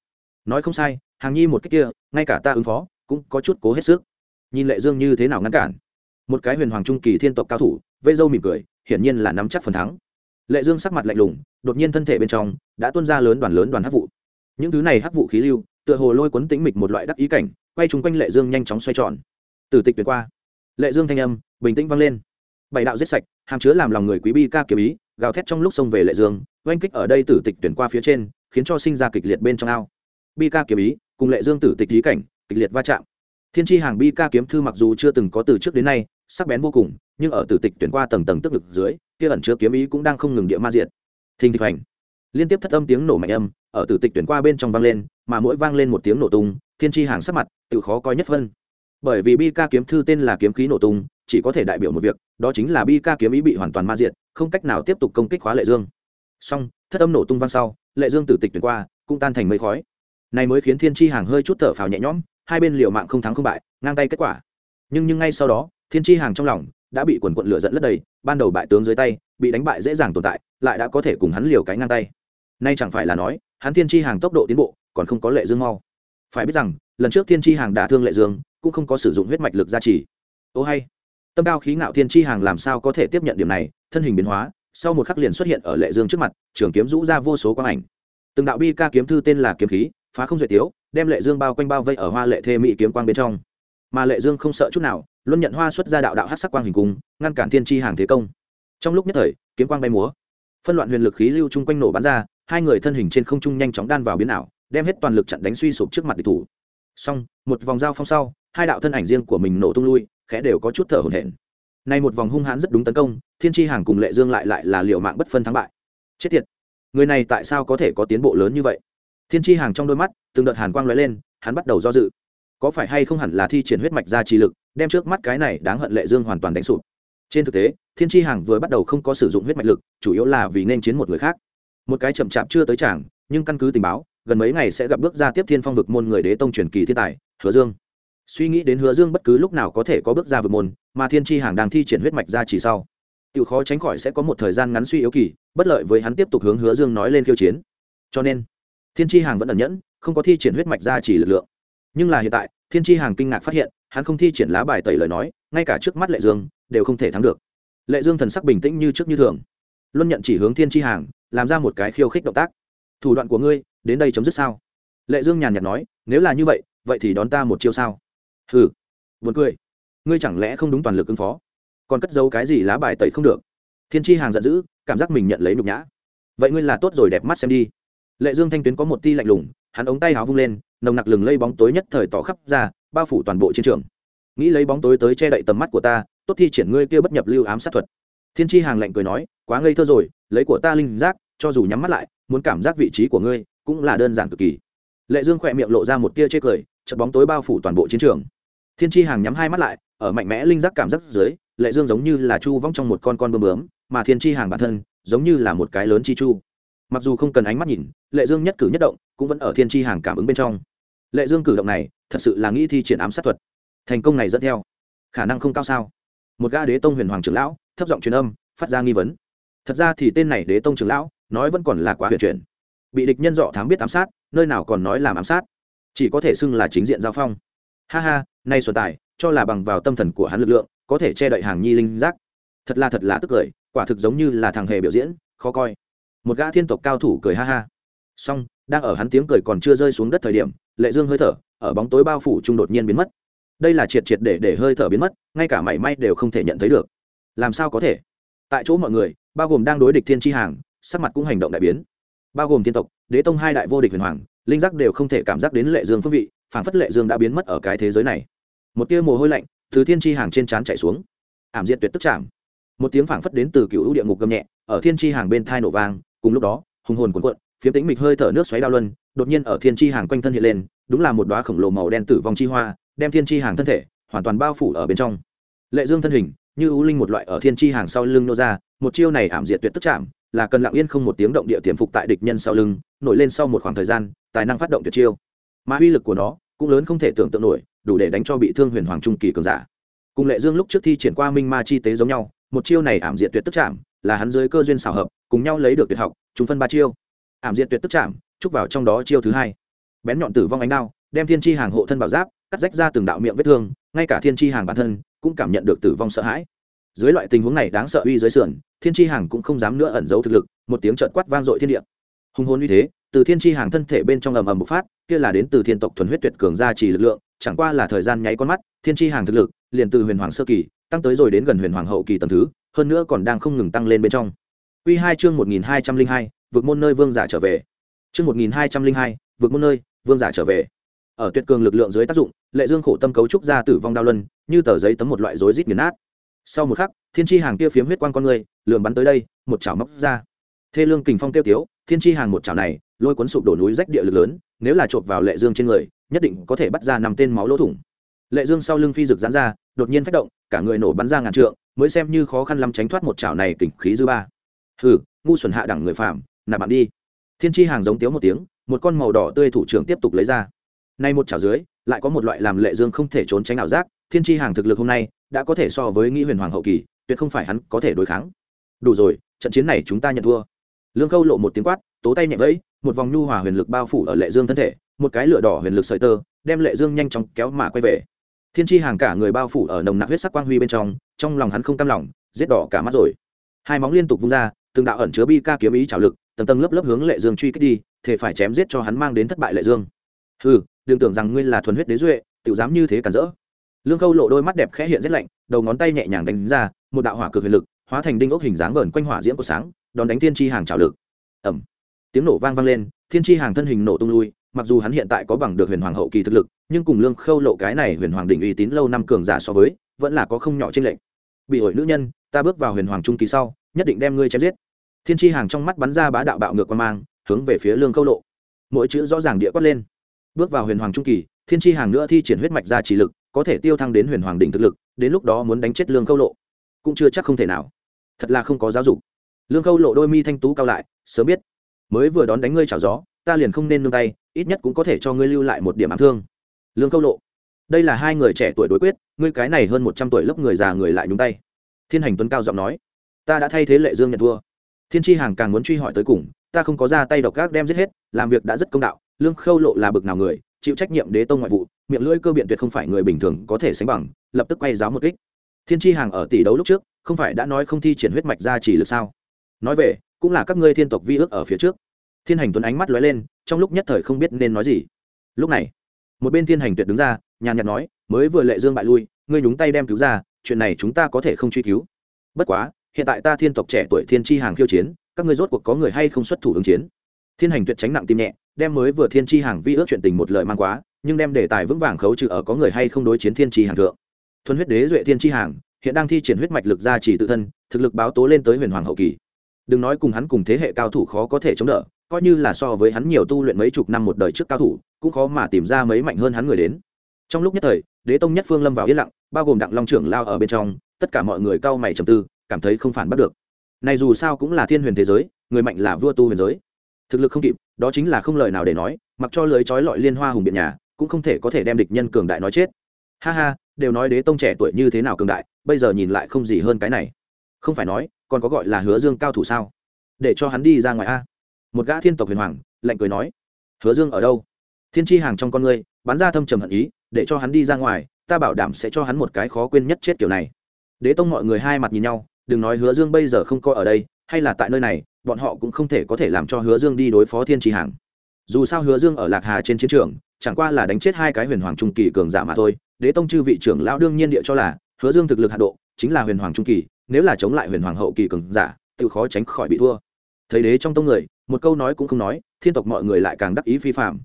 S1: Nói không sai, hàng nhi một cách kia, ngay cả ta ứng phó, cũng có chút cố hết sức. Nhìn lệ dương như thế nào ngăn cản? Một cái huyền hoàng trung kỳ thiên tộc cao thủ, vây dâu mỉm cười, hiển nhiên là nắm chắc phần thắng. Lệ dương sắc mặt lạnh lùng, đột nhiên thân thể bên trong đã tuôn ra lớn đoàn lớn đoàn hắc vụ. Những thứ này hắc vụ khí lưu, tựa hồ lôi cuốn tĩnh mịch một loại đắc ý cảnh, quay chung quanh lệ dương nhanh chóng xoay tròn. Từ tịch tuyệt qua, lệ dương thanh âm bình tĩnh vang lên. Bảy đạo giết sạch, hàm chứa làm lòng người quý bi ca kiếm ý, gào thét trong lúc xông về lệ dương, oanh kích ở đây tử tịch tuyển qua phía trên, khiến cho sinh ra kịch liệt bên trong ao. Bi ca kiếm ý cùng lệ dương tử tịch lý cảnh, kịch liệt va chạm. Thiên tri hàng bi ca kiếm thư mặc dù chưa từng có từ trước đến nay sắc bén vô cùng, nhưng ở tử tịch tuyển qua tầng tầng tức lực dưới, kia ẩn chứa kiếm ý cũng đang không ngừng địa ma diệt. Thình thịch hành liên tiếp thất âm tiếng nổ mạnh âm, ở tử tịch tuyển qua bên trong vang lên, mà mỗi vang lên một tiếng nổ tung, thiên tri hàng sắc mặt, tự khó coi nhất phân. Bởi vì bi ca kiếm thư tên là kiếm khí nổ tung, chỉ có thể đại biểu một việc, đó chính là bi ca kiếm ý bị hoàn toàn ma diệt, không cách nào tiếp tục công kích khóa lệ dương. Song thất âm nổ tung vang sau, lệ dương tử tịch tuyển qua, cũng tan thành mây khói. Này mới khiến thiên tri hàng hơi chút thở phào nhẹ nhõm, hai bên liều mạng không thắng không bại, ngang tay kết quả. Nhưng nhưng ngay sau đó thiên tri hàng trong lòng đã bị quần quận lửa dẫn lất đầy, ban đầu bại tướng dưới tay, bị đánh bại dễ dàng tồn tại, lại đã có thể cùng hắn liều cái ngang tay. Nay chẳng phải là nói, hắn thiên tri hàng tốc độ tiến bộ, còn không có lệ dương mau. Phải biết rằng, lần trước thiên tri hàng đả thương lệ dương, cũng không có sử dụng huyết mạch lực gia trì. Ô hay! Tâm cao khí ngạo thiên tri hàng làm sao có thể tiếp nhận điểm này, thân hình biến hóa, sau một khắc liền xuất hiện ở lệ dương trước mặt, trường kiếm rũ ra vô số quang ảnh. Từng đạo bi ca kiếm thư tên là kiếm khí, phá không duyệt tiếu, đem lệ dương bao quanh bao vây ở hoa lệ thê mỹ kiếm quang bên trong. Mà lệ dương không sợ chút nào luôn nhận hoa xuất ra đạo đạo hát sắc quang hình cung, ngăn cản thiên tri hàng thế công. Trong lúc nhất thời, kiếm quang bay múa. Phân loạn huyền lực khí lưu chung quanh nổ bắn ra, hai người thân hình trên không trung nhanh chóng đan vào biến ảo, đem hết toàn lực chặn đánh suy sụp trước mặt địch thủ. Xong, một vòng dao phong sau, hai đạo thân ảnh riêng của mình nổ tung lui, khẽ đều có chút thở hổn hển. Nay một vòng hung hãn rất đúng tấn công, thiên tri hàng cùng lệ dương lại lại là liệu mạng bất phân thắng bại. Chết tiệt! Người này tại sao có thể có tiến bộ lớn như vậy? Thiên tri hàng trong đôi mắt, từng đợt hàn quang lóe lên, hắn bắt đầu do dự có phải hay không hẳn là thi triển huyết mạch ra chi lực, đem trước mắt cái này đáng hận lệ dương hoàn toàn đánh sụp. Trên thực tế, thiên tri hàng vừa bắt đầu không có sử dụng huyết mạch lực, chủ yếu là vì nên chiến một người khác. Một cái chậm chạp chưa tới chàng nhưng căn cứ tình báo, gần mấy ngày sẽ gặp bước ra tiếp thiên phong vực môn người đế tông truyền kỳ thiên tài, hứa dương. Suy nghĩ đến hứa dương bất cứ lúc nào có thể có bước ra vực môn, mà thiên tri hàng đang thi triển huyết mạch ra chỉ sau. Tự khó tránh khỏi sẽ có một thời gian ngắn suy yếu kỳ, bất lợi với hắn tiếp tục hướng hứa dương nói lên khiêu chiến. Cho nên, thiên tri hàng vẫn ẩn nhẫn, không có thi triển huyết mạch ra chỉ lực lượng nhưng là hiện tại, thiên tri hàng kinh ngạc phát hiện, hắn không thi triển lá bài tẩy lời nói, ngay cả trước mắt lệ dương, đều không thể thắng được. Lệ dương thần sắc bình tĩnh như trước như thường. Luân nhận chỉ hướng thiên tri hàng, làm ra một cái khiêu khích động tác. Thủ đoạn của ngươi, đến đây chấm dứt sao? Lệ dương nhàn nhạt nói, nếu là như vậy vậy thì đón ta một chiêu sao? Hừ. Vượt cười. Ngươi chẳng lẽ không đúng toàn lực ứng phó? Còn cất giấu cái gì lá bài tẩy không được? Thiên tri hàng giận dữ, cảm giác mình nhận lấy nhục nhã. Vậy ngươi là tốt rồi, đẹp mắt xem đi. Lệ dương thanh tuyến có một ti lạnh lùng hắn ống tay háo vung lên, nồng nặc lừng lây bóng tối nhất thời tỏ khắp ra, bao phủ toàn bộ chiến trường. Nghĩ lấy bóng tối tới che đậy tầm mắt của ta, tốt thi triển ngươi kia bất nhập lưu ám sát thuật. Thiên tri hàng lạnh cười nói, quá ngây thơ rồi, lấy của ta linh giác, cho dù nhắm mắt lại, muốn cảm giác vị trí của ngươi cũng là đơn giản cực kỳ. Lệ dương khỏe miệng lộ ra một tia chê cười chật bóng tối bao phủ toàn bộ chiến trường. Thiên tri hàng nhắm hai mắt lại, ở mạnh mẽ linh giác cảm giác dưới, lệ dương giống như là chu vong trong một con con bơm bướm, mà thiên tri hàng bản thân giống như là một cái lớn chi chu. Mặc dù không cần ánh mắt nhìn, lệ dương nhất cử nhất động cũng vẫn ở thiên tri hàng cảm ứng bên trong. Lệ dương cử động này, thật sự là nghĩ thi triển ám sát thuật. Thành công này dẫn theo. Khả năng không cao sao? Một ga đế tông huyền hoàng trưởng lão, thấp giọng truyền âm, phát ra nghi vấn. Thật ra thì tên này đế tông trưởng lão, nói vẫn còn là quá huyền chuyển. Bị địch nhân dọ thám biết ám sát, nơi nào còn nói làm ám sát? Chỉ có thể xưng là chính diện giao phong. Ha ha, nay xuân tài, cho là bằng vào tâm thần của hắn lực lượng, có thể che đậy hàng nhi linh giác. Thật là thật là tức cười, quả thực giống như là thằng hề biểu diễn, khó coi. Một gã thiên tộc cao thủ cười ha ha. Song đang ở hắn tiếng cười còn chưa rơi xuống đất thời điểm, lệ dương hơi thở, ở bóng tối bao phủ trung đột nhiên biến mất. Đây là triệt triệt để để hơi thở biến mất, ngay cả mảy may đều không thể nhận thấy được. Làm sao có thể? Tại chỗ mọi người, bao gồm đang đối địch thiên tri hàng, sắc mặt cũng hành động đại biến. Bao gồm thiên tộc, đế tông hai đại vô địch huyền hoàng, linh giác đều không thể cảm giác đến lệ dương phương vị phản phất lệ dương đã biến mất ở cái thế giới này. Một tia mồ hôi lạnh từ thiên tri hàng trên trán chạy xuống. Ảm diện tuyệt tức chạm. Một tiếng phảng phất đến từ cựu địa ngục gầm nhẹ, ở thiên tri hàng bên thai nổ vang, cùng lúc đó, hùng hồn cuộn cuộn phiếm tính mịch hơi thở nước xoáy đao luân, đột nhiên ở thiên tri hàng quanh thân hiện lên, đúng là một đoá khổng lồ màu đen tử vong chi hoa, đem thiên tri hàng thân thể hoàn toàn bao phủ ở bên trong. Lệ dương thân hình, như ưu linh một loại ở thiên tri hàng sau lưng nô ra, một chiêu này ảm diệt tuyệt tức chạm, là cần lặng yên không một tiếng động địa tiềm phục tại địch nhân sau lưng, nổi lên sau một khoảng thời gian, tài năng phát động tuyệt chiêu. Mà uy lực của nó cũng lớn không thể tưởng tượng nổi, đủ để đánh cho bị thương huyền hoàng trung kỳ cường giả. Cùng lệ dương lúc trước thi triển qua minh ma chi tế giống nhau, một chiêu này ảm diệt tuyệt tức chạm, là hắn dưới cơ duyên xảo hợp, cùng nhau lấy được tuyệt học, chúng phân ba chiêu ảm diệt tuyệt tức chạm chúc vào trong đó chiêu thứ hai. Bén nhọn tử vong ánh đao đem thiên tri hàng hộ thân bảo giáp cắt rách ra từng đạo miệng vết thương ngay cả thiên tri hàng bản thân cũng cảm nhận được tử vong sợ hãi. Dưới loại tình huống này đáng sợ uy dưới sườn thiên tri hàng cũng không dám nữa ẩn giấu thực lực một tiếng trợn quát vang dội thiên địa. Hùng hồn uy thế từ thiên tri hàng thân thể bên trong ầm ầm bộc phát kia là đến từ thiên tộc thuần huyết tuyệt cường gia trì lực lượng chẳng qua là thời gian nháy con mắt thiên tri hàng thực lực liền từ huyền hoàng sơ kỳ tăng tới rồi đến gần huyền hoàng hậu kỳ tầng thứ hơn nữa còn đang không ngừng tăng lên bên trong. Quy 2 chương 1202, vượt môn nơi vương giả trở về. Chương một nghìn hai trăm linh hai, vượt môn nơi, vương giả trở về. Ở tuyệt cường lực lượng dưới tác dụng, lệ dương khổ tâm cấu trúc ra tử vong đao luân, như tờ giấy tấm một loại rối rít nghiền nát. Sau một khắc, thiên tri hàng kia phiếm huyết quang con người lường bắn tới đây, một chảo móc ra. Thê lương kình phong tiêu tiếu, thiên tri hàng một chảo này, lôi cuốn sụp đổ núi rách địa lực lớn, nếu là chộp vào lệ dương trên người, nhất định có thể bắt ra năm tên máu lỗ thủng. Lệ dương sau lưng phi rực giãn ra, đột nhiên phát động, cả người nổ bắn ra ngàn trượng, mới xem như khó khăn lắm tránh thoát một chảo này kình khí dư ba. Hừ, ngu xuẩn hạ đẳng người phạm nạp bạn đi. Thiên tri hàng giống tiếu một tiếng, một con màu đỏ tươi thủ trưởng tiếp tục lấy ra. Nay một chảo dưới, lại có một loại làm lệ dương không thể trốn tránh ảo giác, thiên tri hàng thực lực hôm nay đã có thể so với nghĩ huyền hoàng hậu kỳ, tuyệt không phải hắn có thể đối kháng. Đủ rồi, trận chiến này chúng ta nhận thua. Lương khâu lộ một tiếng quát, tố tay nhẹ vẫy, một vòng nhu hòa huyền lực bao phủ ở lệ dương thân thể, một cái lửa đỏ huyền lực sợi tơ, đem lệ dương nhanh chóng kéo mà quay về. Thiên tri hàng cả người bao phủ ở nồng nặc huyết sắc quang huy bên trong trong lòng hắn không cam lòng, giết đỏ cả mắt rồi. Hai móng liên tục vung ra, từng đạo ẩn chứa bi ca kiếm ý trào lực tầng tầng lớp lớp hướng lệ dương truy kích đi, thể phải chém giết cho hắn mang đến thất bại lệ dương. Ừ đừng tưởng rằng ngươi là thuần huyết đế duệ tự dám như thế cản rỡ. Lương khâu lộ đôi mắt đẹp khẽ hiện rét lạnh, đầu ngón tay nhẹ nhàng đánh ra, một đạo hỏa cực huyền lực, hóa thành đinh ốc hình dáng vờn quanh hỏa diễm của sáng, đón đánh thiên tri hàng trào lực. Ẩm tiếng nổ vang vang lên, thiên tri hàng thân hình nổ tung lui, mặc dù hắn hiện tại có bằng được huyền hoàng hậu kỳ thực lực, nhưng cùng lương khâu lộ cái này huyền hoàng đỉnh uy tín lâu năm cường giả so với, vẫn là có không nhỏ trên lệnh bị ổi nữ nhân, ta bước vào huyền hoàng trung kỳ sau, nhất định đem ngươi chém giết thiên tri hàng trong mắt bắn ra bá đạo bạo ngược quan mang, hướng về phía lương khâu lộ. Mỗi chữ rõ ràng địa quát lên. Bước vào huyền hoàng trung kỳ, thiên tri hàng nữa thi triển huyết mạch ra chỉ lực, có thể tiêu thăng đến huyền hoàng đỉnh thực lực, đến lúc đó muốn đánh chết lương khâu lộ. Cũng chưa chắc không thể nào. Thật là không có giáo dục. Lương khâu lộ đôi mi thanh tú cao lại, sớm biết, mới vừa đón đánh ngươi chảo gió, ta liền không nên nương tay, ít nhất cũng có thể cho ngươi lưu lại một điểm ám thương. Lương khâu lộ, đây là hai người trẻ tuổi đối quyết, ngươi cái này hơn một trăm tuổi lớp người già người lại nhúng tay. Thiên hành tuấn cao giọng nói, ta đã thay thế lệ dương nhận thua thiên tri hàng càng muốn truy hỏi tới cùng, ta không có ra tay độc gác đem giết hết, làm việc đã rất công đạo, lương khâu lộ là bực nào người, chịu trách nhiệm đế tông ngoại vụ, miệng lưỡi cơ biện tuyệt không phải người bình thường có thể sánh bằng, lập tức quay giáo một kích. Thiên tri hàng ở tỷ đấu lúc trước, không phải đã nói không thi triển huyết mạch ra chỉ lực sao? Nói về, cũng là các ngươi thiên tộc vi ước ở phía trước. Thiên hành tuấn ánh mắt lóe lên, trong lúc nhất thời không biết nên nói gì. Lúc này, một bên thiên hành tuyệt đứng ra, nhàn nhạt nói, mới vừa lệ dương bại lui, ngươi nhúng tay đem cứu ra, chuyện này chúng ta có thể không truy cứu. Bất quá hiện tại ta thiên tộc trẻ tuổi thiên tri hàng khiêu chiến, các ngươi rốt cuộc có người hay không xuất thủ ứng chiến? Thiên hành tuyệt tránh nặng tim nhẹ, đem mới vừa thiên tri hàng vi ước chuyện tình một lời mang quá, nhưng đem đề tài vững vàng khấu trừ ở có người hay không đối chiến thiên tri hàng thượng. Thuần huyết đế duệ thiên tri hàng, hiện đang thi triển huyết mạch lực gia trì tự thân, thực lực báo tố lên tới huyền hoàng hậu kỳ. Đừng nói cùng hắn cùng thế hệ cao thủ khó có thể chống đỡ, coi như là so với hắn nhiều tu luyện mấy chục năm một đời trước cao thủ, cũng khó mà tìm ra mấy mạnh hơn hắn người đến. Trong lúc nhất thời, đế tông nhất phương lâm vào yên lặng, bao gồm đặng long trưởng lao ở bên trong, tất cả mọi người cao mày trầm tư cảm thấy không phản bắt được. Này dù sao cũng là thiên huyền thế giới, người mạnh là vua tu huyền giới. Thực lực không kịp, đó chính là không lời nào để nói, mặc cho lưới trói lọi liên hoa hùng biện nhà, cũng không thể có thể đem địch nhân cường đại nói chết. Ha ha, đều nói đế tông trẻ tuổi như thế nào cường đại, bây giờ nhìn lại không gì hơn cái này. Không phải nói, còn có gọi là hứa dương cao thủ sao? Để cho hắn đi ra ngoài a. Một gã thiên tộc huyền hoàng, lạnh cười nói, hứa dương ở đâu? Thiên tri hàng trong con ngươi, bắn ra thâm trầm hận ý, để cho hắn đi ra ngoài, ta bảo đảm sẽ cho hắn một cái khó quên nhất chết kiểu này. Đế tông mọi người hai mặt nhìn nhau đừng nói hứa dương bây giờ không coi ở đây, hay là tại nơi này, bọn họ cũng không thể có thể làm cho hứa dương đi đối phó thiên tri hàng dù sao hứa dương ở lạc hà trên chiến trường, chẳng qua là đánh chết hai cái huyền hoàng trung kỳ cường giả mà thôi. Đế tông chư vị trưởng lão đương nhiên địa cho là, hứa dương thực lực hạ độ, chính là huyền hoàng trung kỳ, nếu là chống lại huyền hoàng hậu kỳ cường giả, tự khó tránh khỏi bị thua. Thấy đế trong tông người, một câu nói cũng không nói, thiên tộc mọi người lại càng đắc ý phi phạm.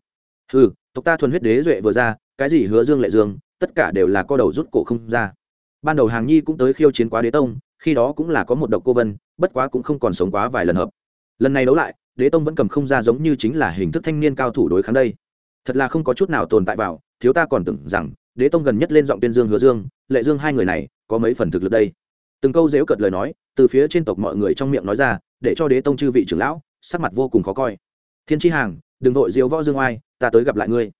S1: Ừ tộc ta thuần huyết đế duệ vừa ra, cái gì hứa dương lệ dương, tất cả đều là co đầu rút cổ không ra. Ban đầu hàng nhi cũng tới khiêu chiến quá đế tông khi đó cũng là có một độc cô vân, bất quá cũng không còn sống quá vài lần hợp. Lần này đấu lại, đế tông vẫn cầm không ra giống như chính là hình thức thanh niên cao thủ đối kháng đây. Thật là không có chút nào tồn tại vào, thiếu ta còn tưởng rằng, đế tông gần nhất lên giọng tuyên dương hứa dương, lệ dương hai người này, có mấy phần thực lực đây. Từng câu dếu cợt lời nói, từ phía trên tộc mọi người trong miệng nói ra, để cho đế tông chư vị trưởng lão, sắc mặt vô cùng khó coi. Thiên tri hàng, đừng vội diếu võ dương oai, ta tới gặp lại ngươi.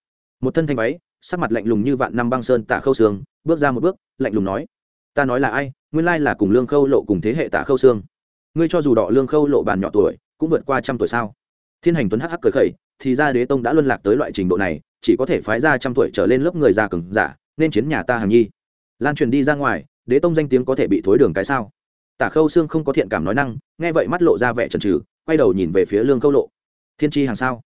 S1: Một thân thanh váy, sắc mặt lạnh lùng như vạn năm băng sơn tạ khâu sương, bước ra một bước, lạnh lùng nói, ta nói là ai? Nguyên lai là cùng lương khâu lộ cùng thế hệ tạ khâu xương. ngươi cho dù đọ lương khâu lộ bàn nhỏ tuổi, cũng vượt qua trăm tuổi sao? Thiên hành tuấn hắc hắc cười khẩy, thì ra đế tông đã luân lạc tới loại trình độ này, chỉ có thể phái ra trăm tuổi trở lên lớp người già cừng giả, nên chiến nhà ta hàng nhi. Lan truyền đi ra ngoài, đế tông danh tiếng có thể bị thối đường cái sao? Tả khâu xương không có thiện cảm nói năng, nghe vậy mắt lộ ra vẻ trần trừ quay đầu nhìn về phía lương khâu lộ. Thiên tri hàng sao?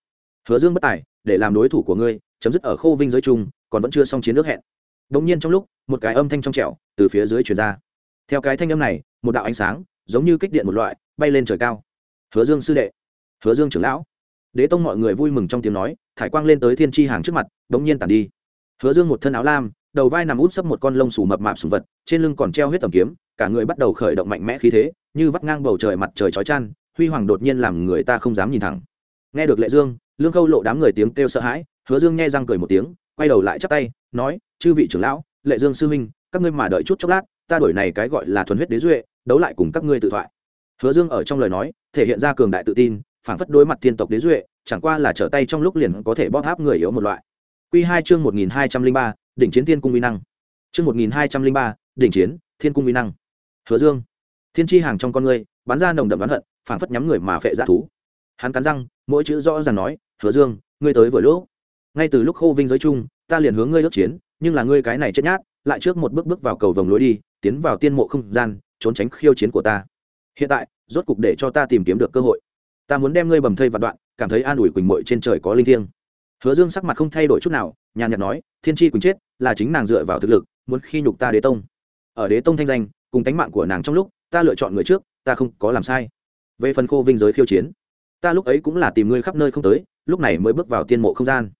S1: Hứa dương bất tài, để làm đối thủ của ngươi, chấm dứt ở khâu vinh giới chung còn vẫn chưa xong chiến nước hẹn. Đ nhiên trong lúc, một cái âm thanh trong trẻo, từ phía dưới truyền ra theo cái thanh âm này, một đạo ánh sáng, giống như kích điện một loại, bay lên trời cao. Hứa dương sư đệ, hứa dương trưởng lão. Đế tông mọi người vui mừng trong tiếng nói, thải quang lên tới thiên tri hàng trước mặt đ ố n g nhiên tàn đi. Hứa dương một thân áo lam, đầu vai nằm út sấp một con lông xù mập mạp sùng vật, trên lưng còn treo huyết tầm kiếm, cả người bắt đầu khởi động mạnh mẽ khí thế, như vắt ngang bầu trời mặt trời chói chăn huy hoàng đột nhiên làm người ta không dám nhìn thẳng. Nghe được lệ dương, lương khâu lộ đám người tiếng kêu sợ hãi, hứa dương nghe răng cười một tiếng, quay đầu lại chắp tay, nói, chư vị trưởng lão, lệ dương sư huynh, các ngươi mà đợi chút chốc lát ta đổi này cái gọi là thuần huyết đế duệ, đấu lại cùng các ngươi tự thoại. Hứa dương ở trong lời nói, thể hiện ra cường đại tự tin phản phất đối mặt thiên tộc đế duệ, chẳng qua là trở tay trong lúc liền có thể bóp tháp người yếu một loại. Quy hai chương một nghìn hai trăm linh ba, đỉnh chiến thiên cung vi năng. Chương một nghìn hai trăm linh ba, đỉnh chiến thiên cung vi năng. Hứa dương, thiên tri hàng trong con ngươi, bắn ra nồng đậm oán hận phản phất nhắm người mà phệ dạ thú. Hắn cắn răng, mỗi chữ rõ ràng nói, hứa dương, ngươi tới vừa lúc. Ngay từ lúc khô vinh giới chung, ta liền hướng ngươi ước chiến, nhưng là ngươi cái này chết nhát lại trước một bước bước vào cầu vòng lối đi, tiến vào tiên mộ không gian, trốn tránh khiêu chiến của ta. Hiện tại, rốt cục để cho ta tìm kiếm được cơ hội. Ta muốn đem ngươi bầm thây vạn đoạn, cảm thấy an ủi quỳnh mội trên trời có linh thiêng. Hứa dương sắc mặt không thay đổi chút nào, nhàn nhạt nói, thiên tri quỳnh chết, là chính nàng dựa vào thực lực, muốn khi nhục ta đế tông. Ở đế tông thanh danh, cùng tánh mạng của nàng trong lúc, ta lựa chọn người trước, ta không có làm sai. Về phần khô vinh giới khiêu chiến, ta lúc ấy cũng là tìm ngươi khắp nơi không tới, lúc này mới bước vào tiên mộ không gian.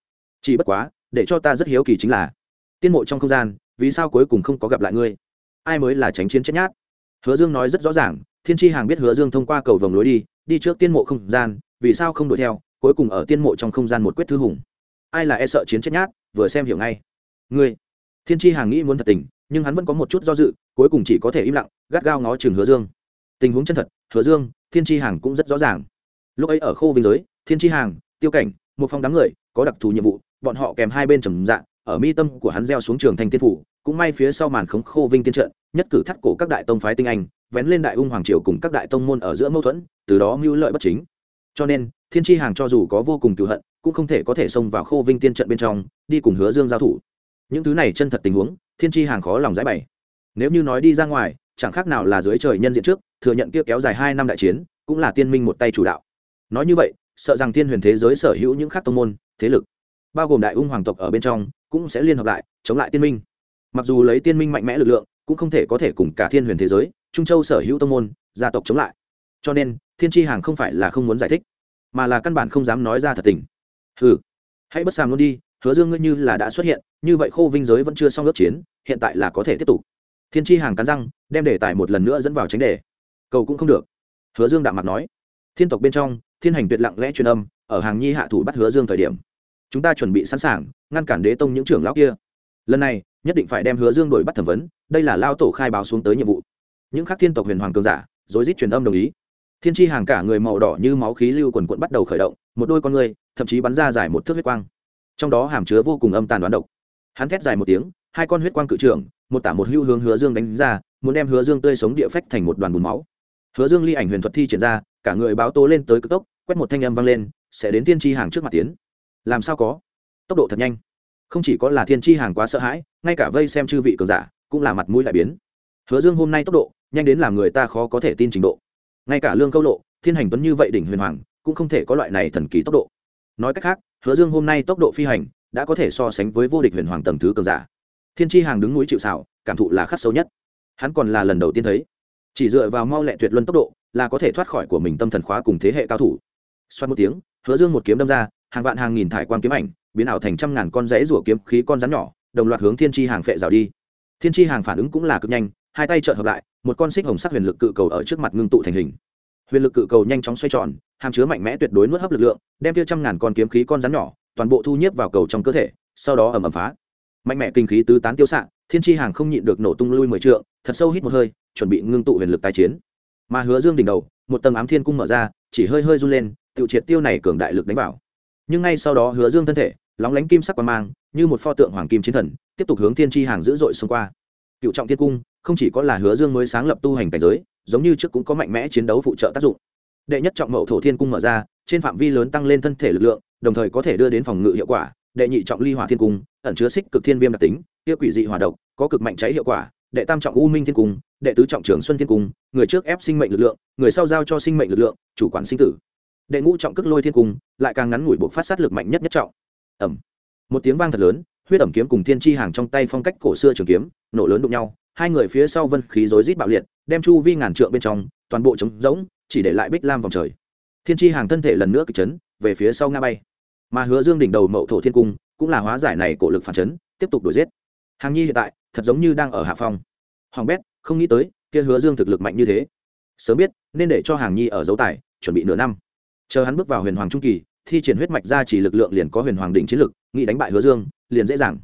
S1: Chỉ bất quá, để cho ta rất hiếu kỳ chính là, tiên mộ trong không gian vì sao cuối cùng không có gặp lại ngươi? Ai mới là tránh chiến chết nhát? Hứa dương nói rất rõ ràng, thiên tri hàng biết hứa dương thông qua cầu vòng lối đi đi trước tiên mộ không gian, vì sao không đuổi theo, cuối cùng ở tiên mộ trong không gian một quyết thư hùng. Ai là e sợ chiến chết nhát? Vừa xem hiểu ngay. Ngươi. Thiên tri hàng nghĩ muốn thật tình, nhưng hắn vẫn có một chút do dự, cuối cùng chỉ có thể im lặng, gắt gao ngó chừng hứa dương. Tình huống chân thật, hứa dương, thiên tri hàng cũng rất rõ ràng. Lúc ấy ở khô vinh giới, thiên tri hàng, tiêu cảnh, một phong đám người, có đặc thù nhiệm vụ, bọn họ kèm hai bên trầm dạng ở mi tâm của hắn gieo xuống trường thanh tiên phủ, cũng may phía sau màn khống khô vinh tiên trận, nhất cử thắt cổ các đại tông phái tinh anh, vén lên đại ung hoàng triều cùng các đại tông môn ở giữa mâu thuẫn, từ đó mưu lợi bất chính. Cho nên, thiên tri hàng cho dù có vô cùng cựu hận, cũng không thể có thể xông vào khô vinh tiên trận bên trong, đi cùng hứa dương giao thủ. Những thứ này chân thật tình huống, thiên tri hàng khó lòng giải bày. Nếu như nói đi ra ngoài, chẳng khác nào là dưới trời nhân diện trước, thừa nhận kia kéo dài hai năm đại chiến, cũng là tiên minh một tay chủ đạo. Nói như vậy, sợ rằng thiên huyền thế giới sở hữu những khác tông môn, thế lực, bao gồm đại ung hoàng tộc ở bên trong cũng sẽ liên hợp lại, chống lại tiên minh. Mặc dù lấy tiên minh mạnh mẽ lực lượng, cũng không thể có thể cùng cả thiên huyền thế giới, trung châu sở hữu tông môn, gia tộc chống lại. Cho nên, thiên tri hàng không phải là không muốn giải thích, mà là căn bản không dám nói ra thật tình. Hừ, hãy bất sàm luôn đi, hứa dương ngươi như là đã xuất hiện, như vậy khô vinh giới vẫn chưa xong ước chiến, hiện tại là có thể tiếp tục. Thiên tri hàng cắn răng, đem đề tài một lần nữa dẫn vào tránh đề. Cầu cũng không được. Hứa dương đạm mặt nói. Thiên tộc bên trong, thiên hành tuyệt lặng lẽ truyền âm, ở hàng nhi hạ thủ bắt hứa dương thời điểm chúng ta chuẩn bị sẵn sàng, ngăn cản đế tông những trưởng lão kia. Lần này, nhất định phải đem hứa dương đổi bắt thẩm vấn, đây là lao tổ khai báo xuống tới nhiệm vụ. Những khác thiên tộc huyền hoàng cường giả, rối rít truyền âm đồng ý. Thiên tri hàng cả người màu đỏ như máu khí lưu quần quận bắt đầu khởi động, một đôi con người, thậm chí bắn ra dài một thước huyết quang. Trong đó hàm chứa vô cùng âm tàn đoán độc. Hắn thét dài một tiếng, hai con huyết quang cự trưởng, một tả một hưu hướng hứa dương đánh ra, muốn đem hứa dương tươi sống địa phách thành một đoàn bùn máu. Hứa dương ly ảnh huyền thuật thi triển ra, cả người báo tố lên tới cực tốc, quét một thanh âm vang lên, sẽ đến thiên tri hàng trước mặt tiến làm sao có? Tốc độ thật nhanh. Không chỉ có là thiên tri hàng quá sợ hãi, ngay cả vây xem chư vị cường giả cũng là mặt mũi lại biến. Hứa dương hôm nay tốc độ, nhanh đến làm người ta khó có thể tin trình độ. Ngay cả lương câu lộ, thiên hành tuấn như vậy đỉnh huyền hoàng, cũng không thể có loại này thần kỳ tốc độ. Nói cách khác, hứa dương hôm nay tốc độ phi hành đã có thể so sánh với vô địch huyền hoàng tầng thứ cường giả. Thiên tri hàng đứng núi chịu xảo cảm thụ là khắc sâu nhất. Hắn còn là lần đầu tiên thấy. Chỉ dựa vào mau lẹ tuyệt luân tốc độ là có thể thoát khỏi của mình tâm thần khóa cùng thế hệ cao thủ. Xoát một tiếng, hứa dương một kiếm đâm ra hàng vạn hàng nghìn thải quan kiếm ảnh, biến ảo thành trăm ngàn con rẽ rủa kiếm khí con rắn nhỏ, đồng loạt hướng thiên tri hàng phệ rào đi. Thiên tri hàng phản ứng cũng là cực nhanh, hai tay trợn hợp lại, một con xích hồng sắc huyền lực cự cầu ở trước mặt ngưng tụ thành hình. Huyền lực cự cầu nhanh chóng xoay tròn, hàm chứa mạnh mẽ tuyệt đối nuốt hấp lực lượng, đem tiêu trăm ngàn con kiếm khí con rắn nhỏ, toàn bộ thu nhiếp vào cầu trong cơ thể, sau đó ầm ầm phá. Mạnh mẽ kinh khí tứ tán tiêu xạ, thiên tri hàng không nhịn được nổ tung lui mười trượng, thật sâu hít một hơi, chuẩn bị ngưng tụ huyền lực tái chiến. Mà hứa dương đỉnh đầu, một tầng ám thiên cung mở ra, chỉ hơi hơi run lên tự triệt tiêu này cường đại lực đánh vào nhưng ngay sau đó hứa dương thân thể, lóng lánh kim sắc quang mang, như một pho tượng hoàng kim chiến thần, tiếp tục hướng thiên tri hàng dữ dội xông qua. Cựu trọng thiên cung, không chỉ có là hứa dương mới sáng lập tu hành cảnh giới, giống như trước cũng có mạnh mẽ chiến đấu phụ trợ tác dụng. Đệ nhất trọng mậu thổ thiên cung mở ra, trên phạm vi lớn tăng lên thân thể lực lượng, đồng thời có thể đưa đến phòng ngự hiệu quả. Đệ nhị trọng ly hỏa thiên cung, ẩn chứa xích cực thiên viêm đặc tính tiêu quỷ dị hỏa độc, có cực mạnh cháy hiệu quả. Đệ tam trọng u minh thiên cung, đệ tứ trọng trường xuân thiên cung, người trước ép sinh mệnh lực lượng, người sau giao cho sinh mệnh lực lượng, chủ quản sinh tử đệ ngũ trọng cước lôi thiên cung, lại càng ngắn ngủi buộc phát sát lực mạnh nhất nhất trọng. Ẩm một tiếng vang thật lớn, huyết ẩm kiếm cùng thiên chi hàng trong tay phong cách cổ xưa trường kiếm, nổ lớn đụng nhau, hai người phía sau vân khí rối rít bạo liệt, đem chu vi ngàn trượng bên trong, toàn bộ trống rỗng, chỉ để lại bích lam vòng trời. Thiên chi hàng thân thể lần nữa kịch chấn, về phía sau nga bay. Mà hứa dương đỉnh đầu mậu thổ thiên cung, cũng là hóa giải này cổ lực phản chấn, tiếp tục đuổi giết. Hàng nhi hiện tại, thật giống như đang ở hạ phong. Hoàng bét, không nghĩ tới, kia hứa dương thực lực mạnh như thế. Sớm biết, nên để cho hàng nhi ở dấu tài, chuẩn bị nửa năm chờ hắn bước vào huyền hoàng trung kỳ, thi triển huyết mạch ra chỉ lực lượng liền có huyền hoàng đỉnh chiến lực, nghĩ đánh bại hứa dương, liền dễ dàng.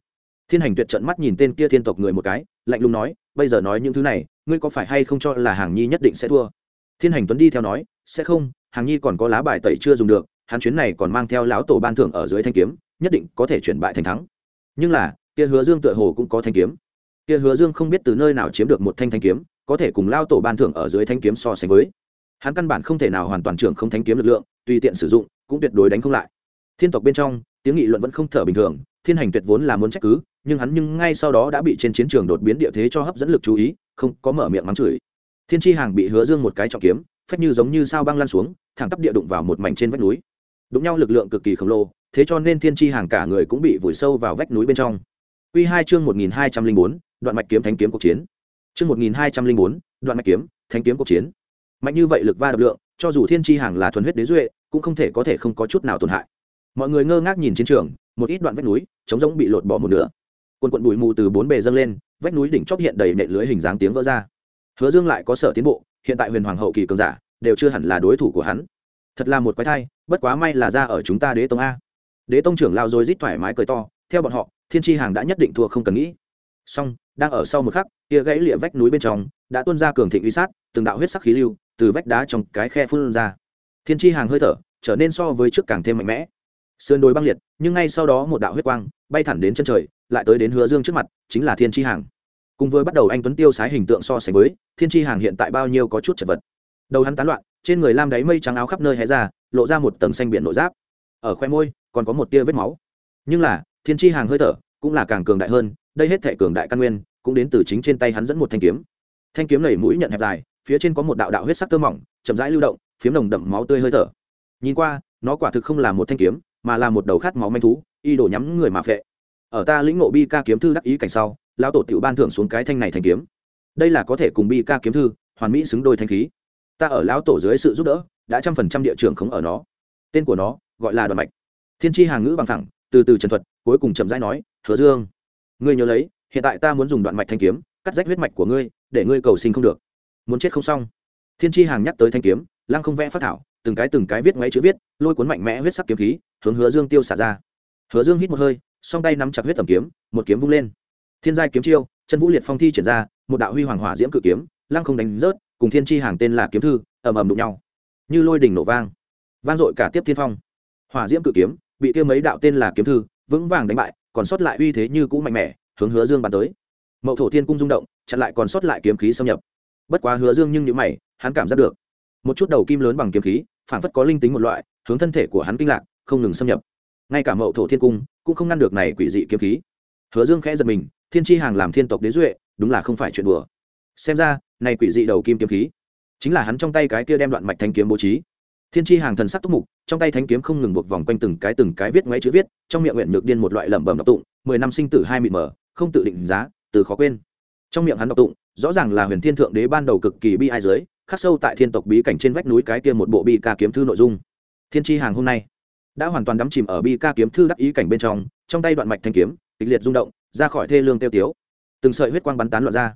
S1: Thiên hành tuyệt trận mắt nhìn tên kia thiên tộc người một cái, lạnh lùng nói, bây giờ nói những thứ này, ngươi có phải hay không cho là hàng nhi nhất định sẽ thua? Thiên hành tuấn đi theo nói, sẽ không, hàng nhi còn có lá bài tẩy chưa dùng được, hắn chuyến này còn mang theo lão tổ ban thưởng ở dưới thanh kiếm, nhất định có thể chuyển bại thành thắng. Nhưng là, kia hứa dương tựa hồ cũng có thanh kiếm. Kia hứa dương không biết từ nơi nào chiếm được một thanh thanh kiếm, có thể cùng lao tổ ban thưởng ở dưới thanh kiếm so sánh với. Hắn căn bản không thể nào hoàn toàn trưởng không thanh kiếm lực lượng tùy tiện sử dụng, cũng tuyệt đối đánh không lại. Thiên tộc bên trong, tiếng nghị luận vẫn không thở bình thường, thiên hành tuyệt vốn là muốn trách cứ, nhưng hắn nhưng ngay sau đó đã bị trên chiến trường đột biến địa thế cho hấp dẫn lực chú ý, không có mở miệng mắng chửi. Thiên tri hàng bị hứa dương một cái trọng kiếm, phách như giống như sao băng lan xuống, thẳng tắp địa đụng vào một mảnh trên vách núi. Đụng nhau lực lượng cực kỳ khổng lồ, thế cho nên thiên tri hàng cả người cũng bị vùi sâu vào vách núi bên trong. Q hai chương một nghìn hai trăm linh bốn, đoạn mạch kiếm thánh kiếm cuộc chiến. Chương một nghìn hai trăm linh bốn, đoạn mạch kiếm, thánh kiếm cuộc chiến. Mạnh như vậy lực va đập lượng cho dù thiên tri hàng là thuần huyết đế duệ, cũng không thể có thể không có chút nào tổn hại. Mọi người ngơ ngác nhìn chiến trường, một ít đoạn vách núi chống rỗng bị lột bỏ một nửa. Quần quận bụi mù từ bốn bề dâng lên, vách núi đỉnh chóp hiện đầy nệ lưới hình dáng tiếng vỡ ra. Hứa dương lại có sở tiến bộ, hiện tại huyền hoàng hậu kỳ cường giả, đều chưa hẳn là đối thủ của hắn. Thật là một quái thai, bất quá may là ra ở chúng ta đế tông a. Đế tông trưởng lao rồi rít thoải mái cười to, theo bọn họ, thiên tri hàng đã nhất định thua không cần nghĩ. Song đang ở sau một khắc, kia gãy lịa vách núi bên trong, đã tuôn ra cường thịnh uy sát, từng đạo huyết sắc khí lưu từ vách đá trong cái khe phun ra. Thiên tri hàng hơi thở, trở nên so với trước càng thêm mạnh mẽ. Sườn đồi băng liệt, nhưng ngay sau đó một đạo huyết quang bay thẳng đến chân trời, lại tới đến hứa dương trước mặt, chính là thiên tri hàng. Cùng với bắt đầu anh tuấn tiêu sái hình tượng so sánh với, thiên tri hàng hiện tại bao nhiêu có chút chật vật. Đầu hắn tán loạn, trên người lam đáy mây trắng áo khắp nơi hé ra, lộ ra một tầng xanh biển nội giáp. Ở khoe môi, còn có một tia vết máu. Nhưng là, thiên tri hàng hơi thở cũng là càng cường đại hơn, đây hết thể cường đại căn nguyên, cũng đến từ chính trên tay hắn dẫn một thanh kiếm. Thanh kiếm lầy mũi nhận hẹp dài phía trên có một đạo đạo huyết sắc tơ mỏng, chậm rãi lưu động, phiếm nồng đậm máu tươi hơi thở. Nhìn qua, nó quả thực không là một thanh kiếm, mà là một đầu khát máu manh thú, y đổ nhắm người mà phệ. Ở ta lĩnh ngộ bi ca kiếm thư đắc ý cảnh sau, lão tổ tiểu ban thưởng xuống cái thanh này thành kiếm. Đây là có thể cùng bi ca kiếm thư, hoàn mỹ xứng đôi thanh khí. Ta ở lão tổ dưới sự giúp đỡ, đã trăm phần trăm địa trường không ở nó. Tên của nó, gọi là đoạn mạch. Thiên tri hàng ngữ bằng thẳng từ từ trần thuật, cuối cùng chậm rãi nói, hứa dương, ngươi nhớ lấy, hiện tại ta muốn dùng đoạn mạch thanh kiếm, cắt rách huyết mạch của ngươi, để ngươi cầu sinh không được muốn chết không xong. Thiên tri hàng nhắc tới thanh kiếm, lăng không vẽ phát thảo, từng cái từng cái viết ngoáy chữ viết, lôi cuốn mạnh mẽ huyết sắc kiếm khí, hướng hứa dương tiêu xả ra. Hứa dương hít một hơi, song tay nắm chặt huyết tầm kiếm, một kiếm vung lên. Thiên giai kiếm chiêu, chân vũ liệt phong thi triển ra, một đạo huy hoàng hỏa diễm cự kiếm, lăng không đánh rớt, cùng thiên tri hàng tên là kiếm thư, ầm ầm đụng nhau. Như lôi đỉnh nổ vang. Vang dội cả tiếp thiên phong. Hỏa diễm cự kiếm, bị kia mấy đạo tên là kiếm thư, vững vàng đánh bại, còn sót lại uy thế như cũ mạnh mẽ, hướng hứa dương bàn tới. Mậu thổ thiên cung rung động, chặn lại còn sót lại kiếm khí xâm nhập bất quá hứa dương nhưng những mày, hắn cảm giác được. Một chút đầu kim lớn bằng kiếm khí phản phất có linh tính một loại, hướng thân thể của hắn kinh lạc, không ngừng xâm nhập. Ngay cả mậu thổ thiên cung, cũng không ngăn được này quỷ dị kiếm khí. Hứa dương khẽ giật mình, thiên tri hàng làm thiên tộc đế duệ, đúng là không phải chuyện đùa. Xem ra, này quỷ dị đầu kim kiếm khí, chính là hắn trong tay cái kia đem đoạn mạch thanh kiếm bố trí. Thiên tri hàng thần sắc túc mục, trong tay thanh kiếm không ngừng buộc vòng quanh từng cái từng cái viết ngoáy chữ viết, trong miệng nguyện nhược điên một loại lẩm bẩm đọc tụng, mười năm sinh tử hai mịt mờ, không tự định giá, từ khó quên trong miệng hắn đọc tụng, rõ ràng là huyền thiên thượng đế ban đầu cực kỳ bi ai giới, khắc sâu tại thiên tộc bí cảnh trên vách núi cái kia một bộ bi ca kiếm thư nội dung. Thiên tri hàng hôm nay, đã hoàn toàn đắm chìm ở bi ca kiếm thư đắc ý cảnh bên trong trong tay đoạn mạch thanh kiếm, kịch liệt rung động, ra khỏi thê lương tiêu tiếu. Từng sợi huyết quang bắn tán loạn ra.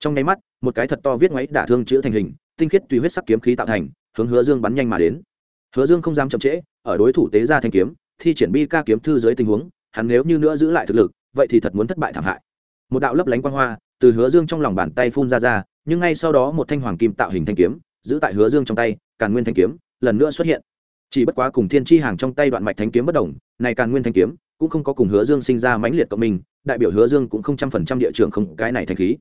S1: Trong nháy mắt, một cái thật to viết ngoáy đả thương chữ thành hình, tinh khiết tùy huyết sắc kiếm khí tạo thành, hướng hứa dương bắn nhanh mà đến. Hứa dương không dám chậm trễ, ở đối thủ tế ra thanh kiếm, thi triển bi ca kiếm thư dưới tình huống, hắn nếu như nữa giữ lại thực lực, vậy thì thật muốn thất bại thảm hại. Một đạo lấp lánh quang hoa từ hứa dương trong lòng bàn tay phun ra ra, nhưng ngay sau đó một thanh hoàng kim tạo hình thanh kiếm, giữ tại hứa dương trong tay, càn nguyên thanh kiếm, lần nữa xuất hiện. Chỉ bất quá cùng thiên tri hàng trong tay đoạn mạch thanh kiếm bất đồng, này càn nguyên thanh kiếm cũng không có cùng hứa dương sinh ra mãnh liệt cộng minh, đại biểu hứa dương cũng không trăm phần trăm địa trường không cái này thanh khí.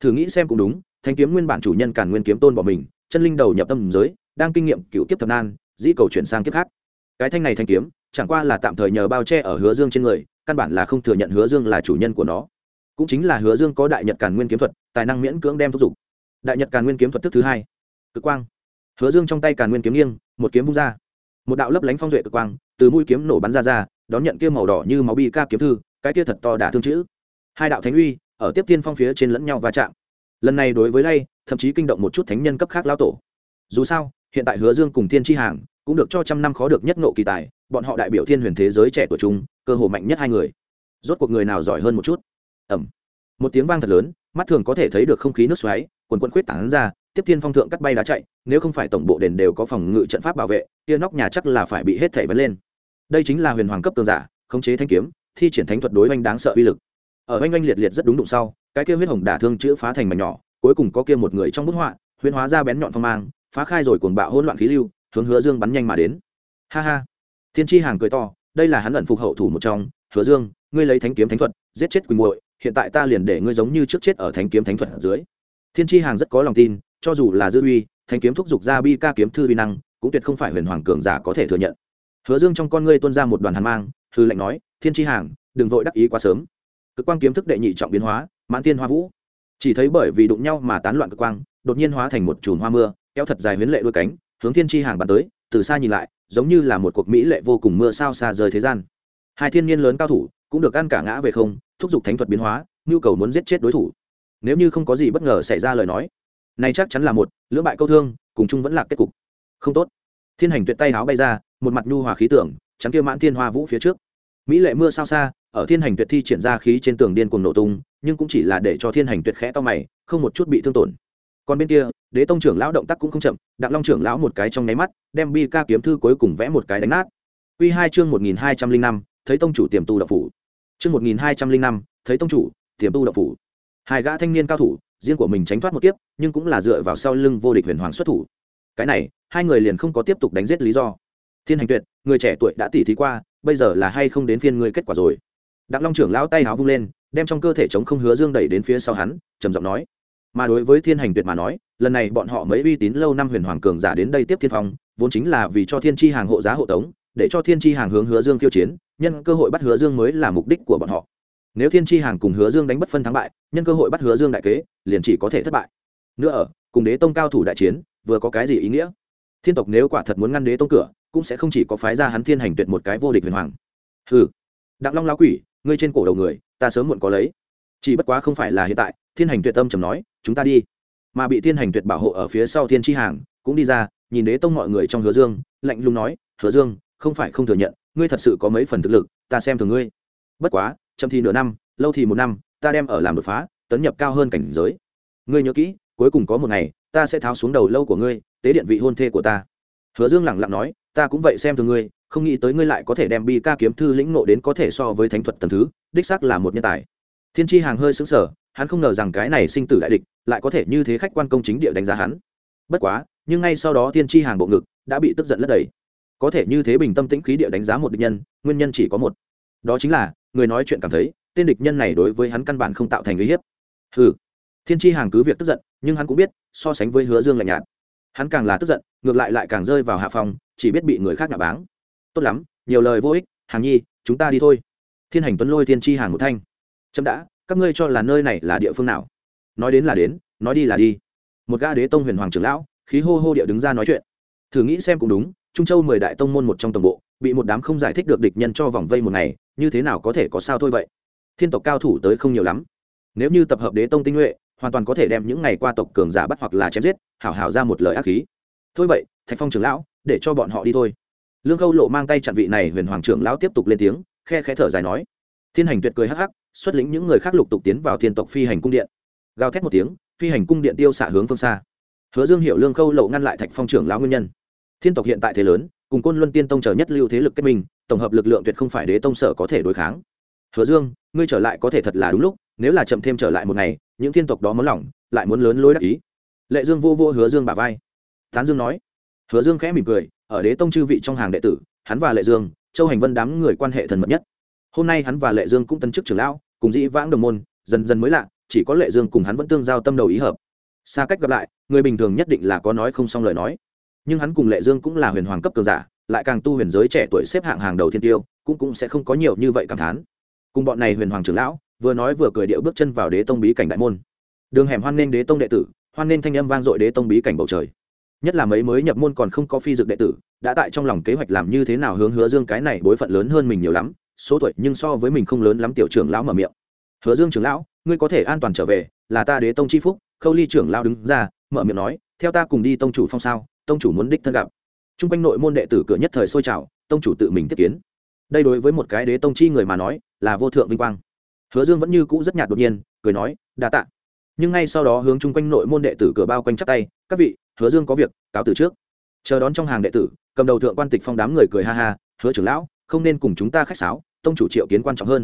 S1: Thử nghĩ xem cũng đúng, thanh kiếm nguyên bản chủ nhân càn nguyên kiếm tôn bỏ mình, chân linh đầu nhập tâm giới, đang kinh nghiệm cựu kiếp thập nan, dĩ cầu chuyển sang kiếp khác. Cái thanh này thanh kiếm, chẳng qua là tạm thời nhờ bao che ở hứa dương trên người, căn bản là không thừa nhận hứa dương là chủ nhân của nó cũng chính là hứa dương có đại nhật càn nguyên kiếm thuật, tài năng miễn cưỡng đem thúc giục. Đại nhật càn nguyên kiếm thuật thức thứ hai, cực quang. Hứa dương trong tay càn nguyên kiếm nghiêng, một kiếm vung ra. Một đạo lấp lánh phong duệ cực quang, từ mũi kiếm nổ bắn ra ra, đón nhận kia màu đỏ như máu bi ca kiếm thư, cái kia thật to đả thương chữ. Hai đạo thánh uy, ở tiếp tiên phong phía trên lẫn nhau va chạm. Lần này đối với đây thậm chí kinh động một chút thánh nhân cấp khác lao tổ. Dù sao, hiện tại hứa dương cùng thiên tri hàng cũng được cho trăm năm khó được nhất nộ kỳ tài, bọn họ đại biểu thiên huyền thế giới trẻ tuổi chúng cơ hồ mạnh nhất hai người. Rốt cuộc người nào giỏi hơn một chút? Ẩm. Một tiếng vang thật lớn, mắt thường có thể thấy được không khí nước xoáy, quần quần khuyết tảng ra, tiếp thiên phong thượng cắt bay đá chạy, nếu không phải tổng bộ đền đều có phòng ngự trận pháp bảo vệ tia nóc nhà chắc là phải bị hết thảy vấn lên. Đây chính là huyền hoàng cấp tường giả, khống chế thanh kiếm, thi triển thánh thuật đối oanh đáng sợ uy lực. Ở oanh oanh liệt liệt rất đúng đụng sau, cái kia huyết hồng đả thương chữ phá thành mảnh nhỏ, cuối cùng có kia một người trong bút họa, huyễn hóa ra bén nhọn phong mang, phá khai rồi cuồng bạo hỗn loạn khí lưu, hướng hứa dương bắn nhanh mà đến. Ha ha. Thiên tri hàng cười to, đây là hắn ẩn phục hậu thủ một trong, hứa dương, ngươi lấy thánh kiếm thánh thuật giết chết quỳnh muội, hiện tại ta liền để ngươi giống như trước chết ở thánh kiếm thánh thuật ở dưới. Thiên tri hàng rất có lòng tin, cho dù là dư uy, thánh kiếm thúc giục ra bi ca kiếm thư vi năng, cũng tuyệt không phải huyền hoàng cường giả có thể thừa nhận. Hứa dương trong con ngươi tuôn ra một đoàn hàn mang, hư lệnh nói, thiên tri hàng, đừng vội đắc ý quá sớm. Cực quang kiếm thức đệ nhị trọng biến hóa, mãn tiên hoa vũ. Chỉ thấy bởi vì đụng nhau mà tán loạn cực quang, đột nhiên hóa thành một chùm hoa mưa, kéo thật dài huyến lệ đôi cánh, hướng thiên tri hàng bắn tới, từ xa nhìn lại, giống như là một cuộc mỹ lệ vô cùng mưa sao xa rời thế gian. Hai thiên nhiên lớn cao thủ cũng được ăn cả ngã về không, thúc giục thánh thuật biến hóa, nhu cầu muốn giết chết đối thủ. Nếu như không có gì bất ngờ xảy ra lời nói, này chắc chắn là một, lưỡng bại câu thương, cùng chung vẫn là kết cục. Không tốt. Thiên hành tuyệt tay áo bay ra, một mặt nhu hòa khí tưởng chắn kia mãn thiên hoa vũ phía trước. Mỹ lệ mưa sao xa, ở thiên hành tuyệt thi triển ra khí trên tường điên cuồng nổ tung, nhưng cũng chỉ là để cho thiên hành tuyệt khẽ to mày, không một chút bị thương tổn. Còn bên kia, đế tông trưởng lão động tác cũng không chậm, đặng long trưởng lão một cái trong nháy mắt, đem bi ca kiếm thư cuối cùng vẽ một cái đánh nát. Quy hai chương một nghìn hai trăm linh năm, thấy tông chủ tiềm tu đạo phủ chương một nghìn hai trăm linh năm, thấy tông chủ, tiềm tu đạo phủ. Hai gã thanh niên cao thủ, riêng của mình tránh thoát một kiếp, nhưng cũng là dựa vào sau lưng vô địch huyền hoàng xuất thủ. Cái này, hai người liền không có tiếp tục đánh giết lý do. Thiên hành tuyệt, người trẻ tuổi đã tỉ thí qua, bây giờ là hay không đến phiên ngươi kết quả rồi? Đặng long trưởng lão tay háo vung lên, đem trong cơ thể chống không hứa dương đẩy đến phía sau hắn, trầm giọng nói. Mà đối với thiên hành tuyệt mà nói, lần này bọn họ mấy uy tín lâu năm huyền hoàng cường giả đến đây tiếp thiên phong, vốn chính là vì cho thiên chi hàng hộ giá hộ tống để cho thiên tri hàng hướng hứa dương khiêu chiến, nhân cơ hội bắt hứa dương mới là mục đích của bọn họ. Nếu thiên tri hàng cùng hứa dương đánh bất phân thắng bại, nhân cơ hội bắt hứa dương đại kế, liền chỉ có thể thất bại. Nữa ở, cùng đế tông cao thủ đại chiến, vừa có cái gì ý nghĩa? Thiên tộc nếu quả thật muốn ngăn đế tông cửa, cũng sẽ không chỉ có phái ra hắn thiên hành tuyệt một cái vô địch huyền hoàng. Ừ đặng long lao quỷ, ngươi trên cổ đầu người, ta sớm muộn có lấy. Chỉ bất quá không phải là hiện tại, thiên hành tuyệt tâm trầm nói, chúng ta đi. Mà bị thiên hành tuyệt bảo hộ ở phía sau thiên tri hàng, cũng đi ra, nhìn đế tông mọi người trong hứa dương, lạnh lùng nói, hứa dương không phải không thừa nhận, ngươi thật sự có mấy phần thực lực, ta xem thường ngươi. Bất quá, chậm thì nửa năm, lâu thì một năm, ta đem ở làm đột phá, tấn nhập cao hơn cảnh giới. Ngươi nhớ kỹ, cuối cùng có một ngày, ta sẽ tháo xuống đầu lâu của ngươi, tế điện vị hôn thê của ta. Hứa dương lẳng lặng nói, ta cũng vậy xem thường ngươi, không nghĩ tới ngươi lại có thể đem bi ca kiếm thư lĩnh nộ đến có thể so với thánh thuật tầm thứ, đích xác là một nhân tài. Thiên tri hàng hơi xứng sở hắn không ngờ rằng cái này sinh tử đại địch lại có thể như thế khách quan công chính địa đánh giá hắn. Bất quá, nhưng ngay sau đó thiên tri hàng bộ ngực đã bị tức giận lất đầy có thể như thế bình tâm tĩnh khí địa đánh giá một địch nhân, nguyên nhân chỉ có một. Đó chính là, người nói chuyện cảm thấy, tên địch nhân này đối với hắn căn bản không tạo thành uy hiếp. Ừ thiên tri hàng cứ việc tức giận, nhưng hắn cũng biết, so sánh với hứa dương lạnh nhạt. Hắn càng là tức giận, ngược lại lại càng rơi vào hạ phòng chỉ biết bị người khác nhạ báng. Tốt lắm, nhiều lời vô ích, hàng nhi, chúng ta đi thôi. Thiên hành tuấn lôi thiên tri hàng một thanh. Chậm đã, các ngươi cho là nơi này là địa phương nào? Nói đến là đến, nói đi là đi. Một ga đế tông huyền hoàng trưởng lão, khí hô hô địa đứng ra nói chuyện. Thử nghĩ xem cũng đúng trung châu mười đại tông môn một trong tổng bộ, bị một đám không giải thích được địch nhân cho vòng vây một ngày, như thế nào có thể có sao thôi vậy? Thiên tộc cao thủ tới không nhiều lắm. Nếu như tập hợp đế tông tinh nhuệ, hoàn toàn có thể đem những ngày qua tộc cường giả bắt hoặc là chém giết, hảo hảo ra một lời ác khí. Thôi vậy, thạch phong trưởng lão, để cho bọn họ đi thôi. Lương khâu lộ mang tay chặn vị này huyền hoàng trưởng lão tiếp tục lên tiếng, khe khẽ thở dài nói. Thiên hành tuyệt cười hắc hắc, xuất lĩnh những người khác lục tục tiến vào thiên tộc phi hành cung điện. Gào thét một tiếng, phi hành cung điện tiêu xạ hướng phương xa. Hứa dương hiệu lương khâu lộ ngăn lại thạch phong trưởng lão nguyên nhân thiên tộc hiện tại thế lớn, cùng côn luân tiên tông chờ nhất lưu thế lực kết minh, tổng hợp lực lượng tuyệt không phải đế tông sở có thể đối kháng. Hứa dương, ngươi trở lại có thể thật là đúng lúc, nếu là chậm thêm trở lại một ngày, những thiên tộc đó muốn lỏng lại muốn lớn lối đắc ý. Lệ dương vô vô hứa dương bà vai. Tán dương nói. Hứa dương khẽ mỉm cười, ở đế tông chư vị trong hàng đệ tử, hắn và lệ dương, châu hành vân đám người quan hệ thần mật nhất. Hôm nay hắn và lệ dương cũng tân chức trưởng lão, cùng dĩ vãng đồng môn, dần dần mới lạ, chỉ có lệ dương cùng hắn vẫn tương giao tâm đầu ý hợp. Xa cách gặp lại, người bình thường nhất định là có nói không xong lời nói nhưng hắn cùng lệ dương cũng là huyền hoàng cấp cường giả, lại càng tu huyền giới trẻ tuổi xếp hạng hàng đầu thiên tiêu, cũng cũng sẽ không có nhiều như vậy cảm thán. Cùng bọn này huyền hoàng trưởng lão, vừa nói vừa cười điệu bước chân vào đế tông bí cảnh đại môn. Đường hẻm hoan nghênh đế tông đệ tử, hoan nghênh thanh âm vang dội đế tông bí cảnh bầu trời. Nhất là mấy mới nhập môn còn không có phi dược đệ tử, đã tại trong lòng kế hoạch làm như thế nào hướng hứa dương cái này bối phận lớn hơn mình nhiều lắm, số tuổi nhưng so với mình không lớn lắm tiểu trưởng lão mở miệng. Hứa dương trưởng lão, ngươi có thể an toàn trở về, là ta đế tông c h i phúc, khâu ly trưởng lão đứng ra, mở miệng nói, theo ta cùng đi tông chủ phong sao tông chủ muốn đích thân gặp. T r u n g quanh nội môn đệ tử cửa nhất thời sôi trào, tông chủ tự mình tiếp kiến. Đây đối với một cái đế tông chi người mà nói, là vô thượng vinh quang. Hứa dương vẫn như cũ rất nhạt đột nhiên, cười nói, đa tạ. Nhưng ngay sau đó hướng chung quanh nội môn đệ tử cửa bao quanh chắp tay, các vị, hứa dương có việc, cáo từ trước. Chờ đón trong hàng đệ tử, cầm đầu thượng quan tịch phong đám người cười ha ha, hứa trưởng lão, không nên cùng chúng ta khách sáo, tông chủ triệu kiến quan trọng hơn.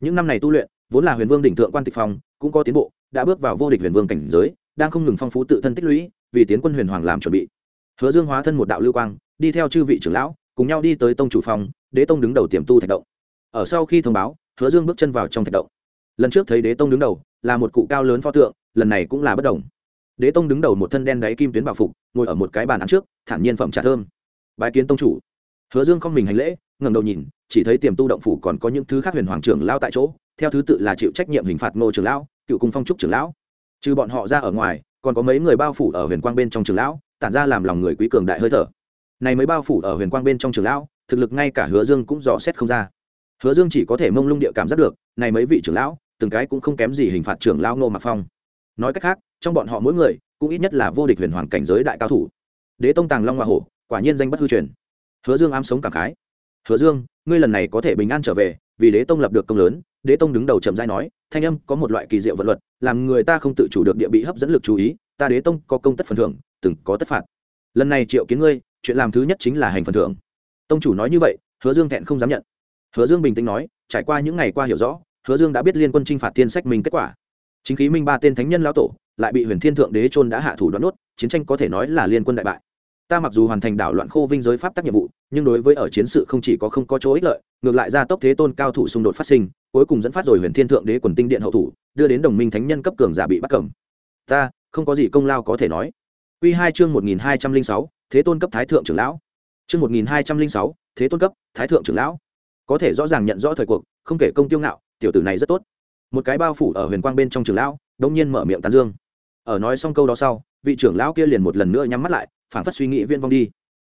S1: Những năm này tu luyện, vốn là huyền vương đỉnh thượng quan tịch phong, cũng có tiến bộ, đã bước vào vô địch huyền vương cảnh giới, đang không ngừng phong phú tự thân tích lũy, vì tiến quân huyền hoàng làm chuẩn bị hứa dương hóa thân một đạo lưu quang, đi theo chư vị trưởng lão, cùng nhau đi tới tông chủ phòng, đế tông đứng đầu tiềm tu thạch động. Ở sau khi thông báo, hứa dương bước chân vào trong thạch động. Lần trước thấy đế tông đứng đầu, là một cụ cao lớn pho tượng, lần này cũng là bất đồng. Đế tông đứng đầu một thân đen đáy kim tuyến bảo phục, ngồi ở một cái bàn ăn trước, thản nhiên phẩm trà thơm. Bái kiến tông chủ. Hứa dương không mình hành lễ, ngẩng đầu nhìn, chỉ thấy tiềm tu động phủ còn có những thứ khác huyền hoàng trưởng lao tại chỗ, theo thứ tự là chịu trách nhiệm hình phạt ngô trưởng lão, cựu cung phong trúc trưởng lão. Trừ bọn họ ra ở ngoài, còn có mấy người bao phủ ở huyền quang bên trong trường lão tản ra làm lòng người quý cường đại hơi thở. Này mới bao phủ ở huyền quang bên trong trường lão, thực lực ngay cả hứa dương cũng dò xét không ra. Hứa dương chỉ có thể mông lung địa cảm giác được, này mấy vị trưởng lão, từng cái cũng không kém gì hình phạt trưởng lão nô mặc phong. Nói cách khác, trong bọn họ mỗi người, cũng ít nhất là vô địch huyền hoàng cảnh giới đại cao thủ. Đế tông tàng long hoa hổ, quả nhiên danh bất hư truyền. Hứa dương ám sống cảm khái. Hứa dương, ngươi lần này có thể bình an trở về, vì đế tông lập được công lớn. Đế tông đứng đầu chậm rãi nói, thanh âm có một loại kỳ diệu vật luật, làm người ta không tự chủ được địa bị hấp dẫn lực chú ý, ta đế tông có công tất phần thưởng từng có tất phạt. Lần này triệu kiến ngươi, chuyện làm thứ nhất chính là hành phần thưởng. Tông chủ nói như vậy, hứa dương thẹn không dám nhận. Hứa dương bình tĩnh nói, trải qua những ngày qua hiểu rõ, hứa dương đã biết liên quân chinh phạt thiên sách mình kết quả. Chính khí minh ba tên thánh nhân lão tổ, lại bị huyền thiên thượng đế trôn đã hạ thủ đoán nốt, chiến tranh có thể nói là liên quân đại bại. Ta mặc dù hoàn thành đảo loạn khô vinh giới pháp tác nhiệm vụ, nhưng đối với ở chiến sự không chỉ có không có chỗ ích lợi, ngược lại ra tốc thế tôn cao thủ xung đột phát sinh, cuối cùng dẫn phát rồi huyền thiên thượng đế quần tinh điện hậu thủ, đưa đến đồng minh thánh nhân cấp cường giả bị bắt cầm. Ta, không có gì công lao có thể nói. Quy hai chương một nghìn hai trăm linh sáu, thế tôn cấp thái thượng trưởng lão. Chương một nghìn hai trăm linh sáu, thế tôn cấp thái thượng trưởng lão. Có thể rõ ràng nhận rõ thời cuộc, không kể công tiêu ngạo, tiểu tử này rất tốt. Một cái bao phủ ở huyền quang bên trong trưởng lão đông nhiên mở miệng tán dương. Ở nói xong câu đó sau, vị trưởng lão kia liền một lần nữa nhắm mắt lại phản phất suy nghĩ viên vong đi.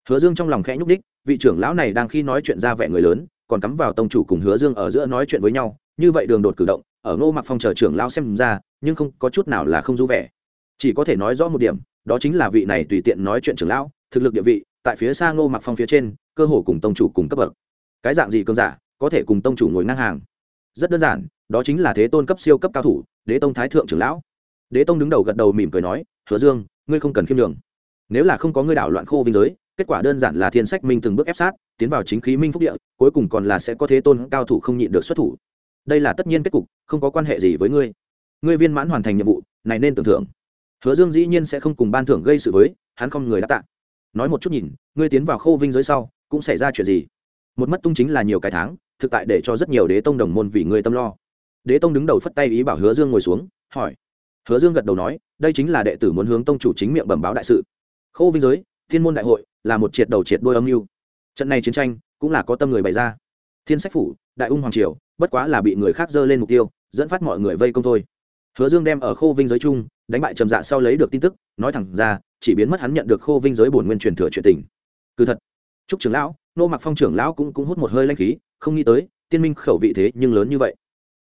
S1: Hứa dương trong lòng khẽ nhúc đích vị trưởng lão này đang khi nói chuyện ra vẻ người lớn, còn cắm vào tông chủ cùng hứa dương ở giữa nói chuyện với nhau, như vậy đường đột cử động, ở ngô mặc phong chờ trưởng lão xem ra, nhưng không có chút nào là không du vẻ. Chỉ có thể nói rõ một điểm đó chính là vị này tùy tiện nói chuyện trưởng lão, thực lực địa vị, tại phía xa ngô mặc phong phía trên, cơ hồ cùng tông chủ cùng cấp bậc. Cái dạng gì cơn giả, có thể cùng tông chủ ngồi ngang hàng? Rất đơn giản, đó chính là thế tôn cấp siêu cấp cao thủ, đế tông thái thượng trưởng lão. Đế tông đứng đầu gật đầu mỉm cười nói, hứa dương, ngươi không cần khiêm đường nếu là không có ngươi đảo loạn khô vinh giới, kết quả đơn giản là thiên sách minh từng bước ép sát, tiến vào chính khí minh phúc địa, cuối cùng còn là sẽ có thế tôn cao thủ không nhịn được xuất thủ. Đây là tất nhiên kết cục, không có quan hệ gì với ngươi. Ngươi viên mãn hoàn thành nhiệm vụ, này nên tưởng thưởng hứa dương dĩ nhiên sẽ không cùng ban thưởng gây sự với, hắn không người đã tạ. Nói một chút nhìn, ngươi tiến vào khô vinh giới sau, cũng xảy ra chuyện gì? Một mất tung chính là nhiều cái tháng, thực tại để cho rất nhiều đế tông đồng môn vì ngươi tâm lo. Đế tông đứng đầu phất tay ý bảo hứa dương ngồi xuống, hỏi. Hứa dương gật đầu nói, đây chính là đệ tử muốn hướng tông chủ chính miệng bẩm báo đại sự. Khô vinh giới, thiên môn đại hội, là một triệt đầu triệt đôi âm mưu. Trận này chiến tranh, cũng là có tâm người bày ra. Thiên sách phủ, đại ung hoàng triều, bất quá là bị người khác dơ lên mục tiêu, dẫn phát mọi người vây công thôi hứa dương đem ở khô vinh giới chung, đánh bại trầm dạ sau lấy được tin tức, nói thẳng ra, chỉ biến mất hắn nhận được khô vinh giới bổn nguyên truyền thừa chuyện tình. Cứ thật. Chúc trưởng lão, nô mặc phong trưởng lão cũng cũng hút một hơi lanh khí, không nghĩ tới, tiên minh khẩu vị thế nhưng lớn như vậy.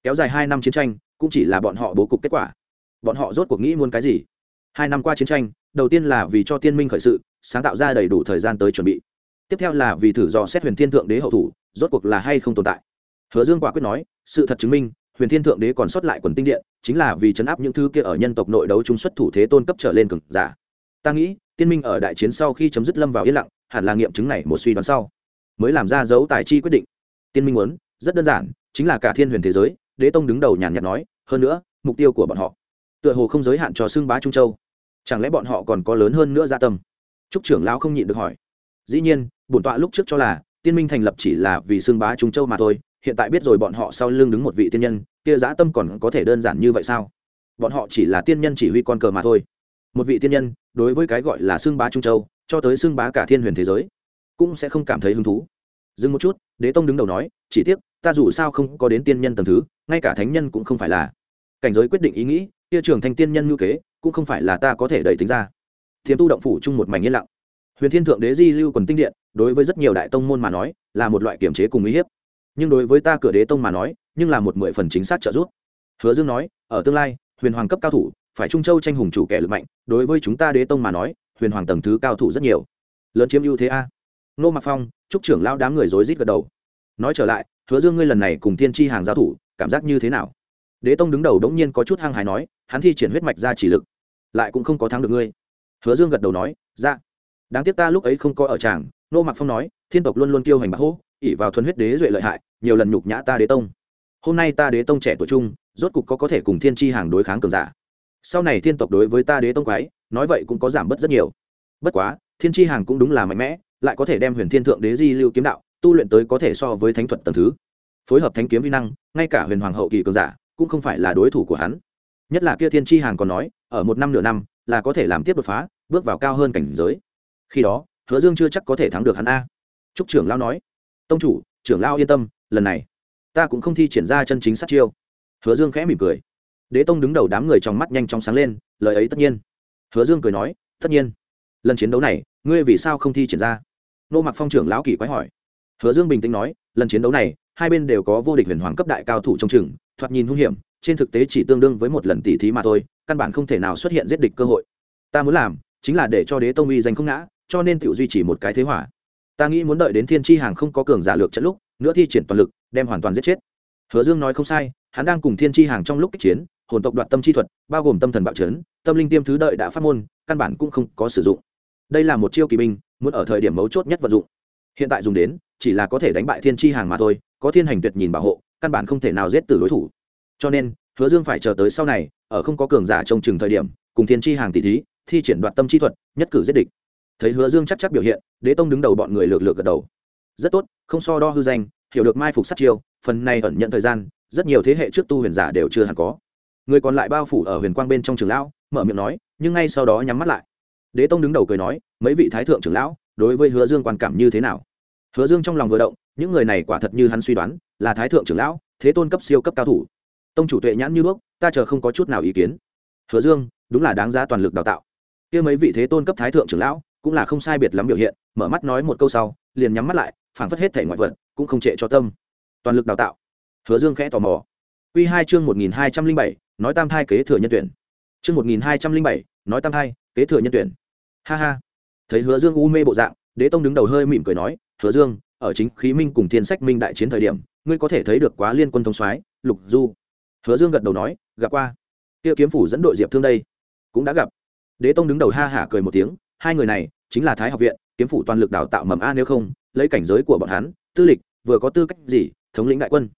S1: Kéo dài hai năm chiến tranh, cũng chỉ là bọn họ bố cục kết quả. Bọn họ rốt cuộc nghĩ muốn cái gì? Hai năm qua chiến tranh, đầu tiên là vì cho tiên minh khởi sự, sáng tạo ra đầy đủ thời gian tới chuẩn bị. Tiếp theo là vì thử dò xét huyền thiên thượng đế hậu thủ, rốt cuộc là hay không tồn tại? Hứa dương quả quyết nói, sự thật chứng minh huyền thiên thượng đế còn sót lại quần tinh điện, chính là vì chấn áp những thứ kia ở nhân tộc nội đấu trung xuất thủ thế tôn cấp trở lên cực giả. Ta nghĩ, tiên minh ở đại chiến sau khi chấm dứt lâm vào yên lặng, hẳn là nghiệm chứng này một suy đoán sau, mới làm ra dấu tài chi quyết định. Tiên minh muốn, rất đơn giản, chính là cả thiên huyền thế giới, đế tông đứng đầu nhàn nhạt nói, hơn nữa, mục tiêu của bọn họ, tựa hồ không giới hạn cho xương bá trung châu. Chẳng lẽ bọn họ còn có lớn hơn nữa gia tâm? Trúc trưởng lão không nhịn được hỏi. Dĩ nhiên, bổn tọa lúc trước cho là, tiên minh thành lập chỉ là vì xương bá trung châu mà thôi hiện tại biết rồi bọn họ sau lưng đứng một vị tiên nhân, kia dã tâm còn có thể đơn giản như vậy sao? Bọn họ chỉ là tiên nhân chỉ huy con cờ mà thôi. Một vị tiên nhân, đối với cái gọi là xương bá trung châu, cho tới xương bá cả thiên huyền thế giới, cũng sẽ không cảm thấy hứng thú. Dừng một chút, đế tông đứng đầu nói, chỉ tiếc, ta dù sao không có đến tiên nhân tầm thứ, ngay cả thánh nhân cũng không phải là. Cảnh giới quyết định ý nghĩ, kia trưởng thành tiên nhân ngữ kế, cũng không phải là ta có thể đẩy tính ra. Thiếm tu động phủ chung một mảnh yên lặng. Huyền thiên thượng đế di lưu quần tinh điện, đối với rất nhiều đại tông môn mà nói, là một loại kiểm chế cùng uy hiếp nhưng đối với ta cửa đế tông mà nói, nhưng là một mười phần chính xác trợ giúp. Hứa dương nói, ở tương lai, huyền hoàng cấp cao thủ, phải trung châu tranh hùng chủ kẻ lực mạnh, đối với chúng ta đế tông mà nói, huyền hoàng tầng thứ cao thủ rất nhiều. Lớn chiếm ưu thế a. Nô mặc phong trúc trưởng lao đám người rối rít gật đầu. Nói trở lại, hứa dương ngươi lần này cùng thiên tri hàng giao thủ, cảm giác như thế nào? Đế tông đứng đầu đống nhiên có chút hăng hài nói, hắn thi triển huyết mạch ra chỉ lực, lại cũng không có thắng được ngươi. Hứa dương gật đầu nói ra dạ. đáng tiếc ta lúc ấy không có ở tràng. Nô mặc phong nói, thiên tộc luôn luôn kiêu hành bạc hô ỉ vào thuần huyết đế duệ lợi hại, nhiều lần nhục nhã ta đế tông. Hôm nay ta đế tông trẻ tuổi trung, rốt cục có có thể cùng thiên tri hàng đối kháng cường giả. Sau này thiên tộc đối với ta đế tông quái, nói vậy cũng có giảm bớt rất nhiều. Bất quá, thiên tri hàng cũng đúng là mạnh mẽ, lại có thể đem huyền thiên thượng đế di lưu kiếm đạo, tu luyện tới có thể so với thánh thuật tầng thứ. Phối hợp thánh kiếm vi năng, ngay cả huyền hoàng hậu kỳ cường giả, cũng không phải là đối thủ của hắn. Nhất là kia thiên tri hàng còn nói, ở một năm nửa năm, là có thể làm tiếp đột phá, bước vào cao hơn cảnh giới. Khi đó, hứa dương chưa chắc có thể thắng được hắn a. Trúc trưởng lao nói tông chủ, trưởng lao yên tâm, lần này, ta cũng không thi triển ra chân chính sát chiêu. Hứa dương khẽ mỉm cười. Đế tông đứng đầu đám người trong mắt nhanh chóng sáng lên, lời ấy tất nhiên. Hứa dương cười nói, tất nhiên. Lần chiến đấu này, ngươi vì sao không thi triển ra? Nô mặc phong trưởng lão kỳ quái hỏi. Hứa dương bình tĩnh nói, lần chiến đấu này, hai bên đều có vô địch huyền hoàng cấp đại cao thủ trong chừng, thoạt nhìn hung hiểm, trên thực tế chỉ tương đương với một lần tỉ thí mà thôi, căn bản không thể nào xuất hiện giết địch cơ hội. Ta muốn làm, chính là để cho đế tông uy danh không ngã, cho nên tự duy trì một cái thế hỏa ta nghĩ muốn đợi đến thiên tri hàng không có cường giả lược trận lúc, nữa thi triển toàn lực, đem hoàn toàn giết chết. Hứa dương nói không sai, hắn đang cùng thiên tri hàng trong lúc kích chiến, hồn tộc đoạt tâm chi thuật, bao gồm tâm thần bạo trấn tâm linh tiêm thứ đợi đã phát môn, căn bản cũng không có sử dụng. Đây là một chiêu kỳ binh, muốn ở thời điểm mấu chốt nhất vận dụng. Hiện tại dùng đến, chỉ là có thể đánh bại thiên tri hàng mà thôi, có thiên hành tuyệt nhìn bảo hộ, căn bản không thể nào giết từ đối thủ. Cho nên, hứa dương phải chờ tới sau này, ở không có cường giả trông chừng thời điểm, cùng thiên tri hàng tỷ thí, thi triển đoạt tâm chi thuật, nhất cử giết địch thấy hứa dương chắc chắc biểu hiện, đế tông đứng đầu bọn người lược lược gật đầu. Rất tốt, không so đo hư danh, hiểu được mai phục sát chiêu, phần này ẩn nhận thời gian, rất nhiều thế hệ trước tu huyền giả đều chưa hẳn có. Người còn lại bao phủ ở huyền quang bên trong trường lão, mở miệng nói, nhưng ngay sau đó nhắm mắt lại. Đế tông đứng đầu cười nói, mấy vị thái thượng trưởng lão, đối với hứa dương quan cảm như thế nào? Hứa dương trong lòng vừa động, những người này quả thật như hắn suy đoán, là thái thượng trưởng lão, thế tôn cấp siêu cấp cao thủ. Tông chủ tuệ nhãn như đuốc, ta chờ không có chút nào ý kiến. Hứa dương, đúng là đáng giá toàn lực đào tạo. Kia mấy vị thế tôn cấp thái thượng trưởng lão cũng là không sai biệt lắm biểu hiện, mở mắt nói một câu sau, liền nhắm mắt lại, phảng phất hết thể ngoại vật, cũng không trệ cho tâm. Toàn lực đào tạo. Hứa dương khẽ tò mò. Q hai chương một nghìn hai trăm linh bảy, nói tam thai kế thừa nhân tuyển. Chương một nghìn hai trăm linh bảy, nói tam thai kế thừa nhân tuyển. Ha ha. Thấy hứa dương u mê bộ dạng, đế tông đứng đầu hơi mỉm cười nói, hứa dương, ở chính khí minh cùng thiên sách minh đại chiến thời điểm, ngươi có thể thấy được quá liên quân thông soái, lục du. Hứa dương gật đầu nói, gặp qua. Kia kiếm phủ dẫn đội diệp thương đây, cũng đã gặp. Đế tông đứng đầu ha hả cười một tiếng hai người này chính là thái học viện, kiếm phủ toàn lực đào tạo mầm a nếu không, lấy cảnh giới của bọn hắn, tư lịch, vừa có tư cách gì, thống lĩnh đại quân.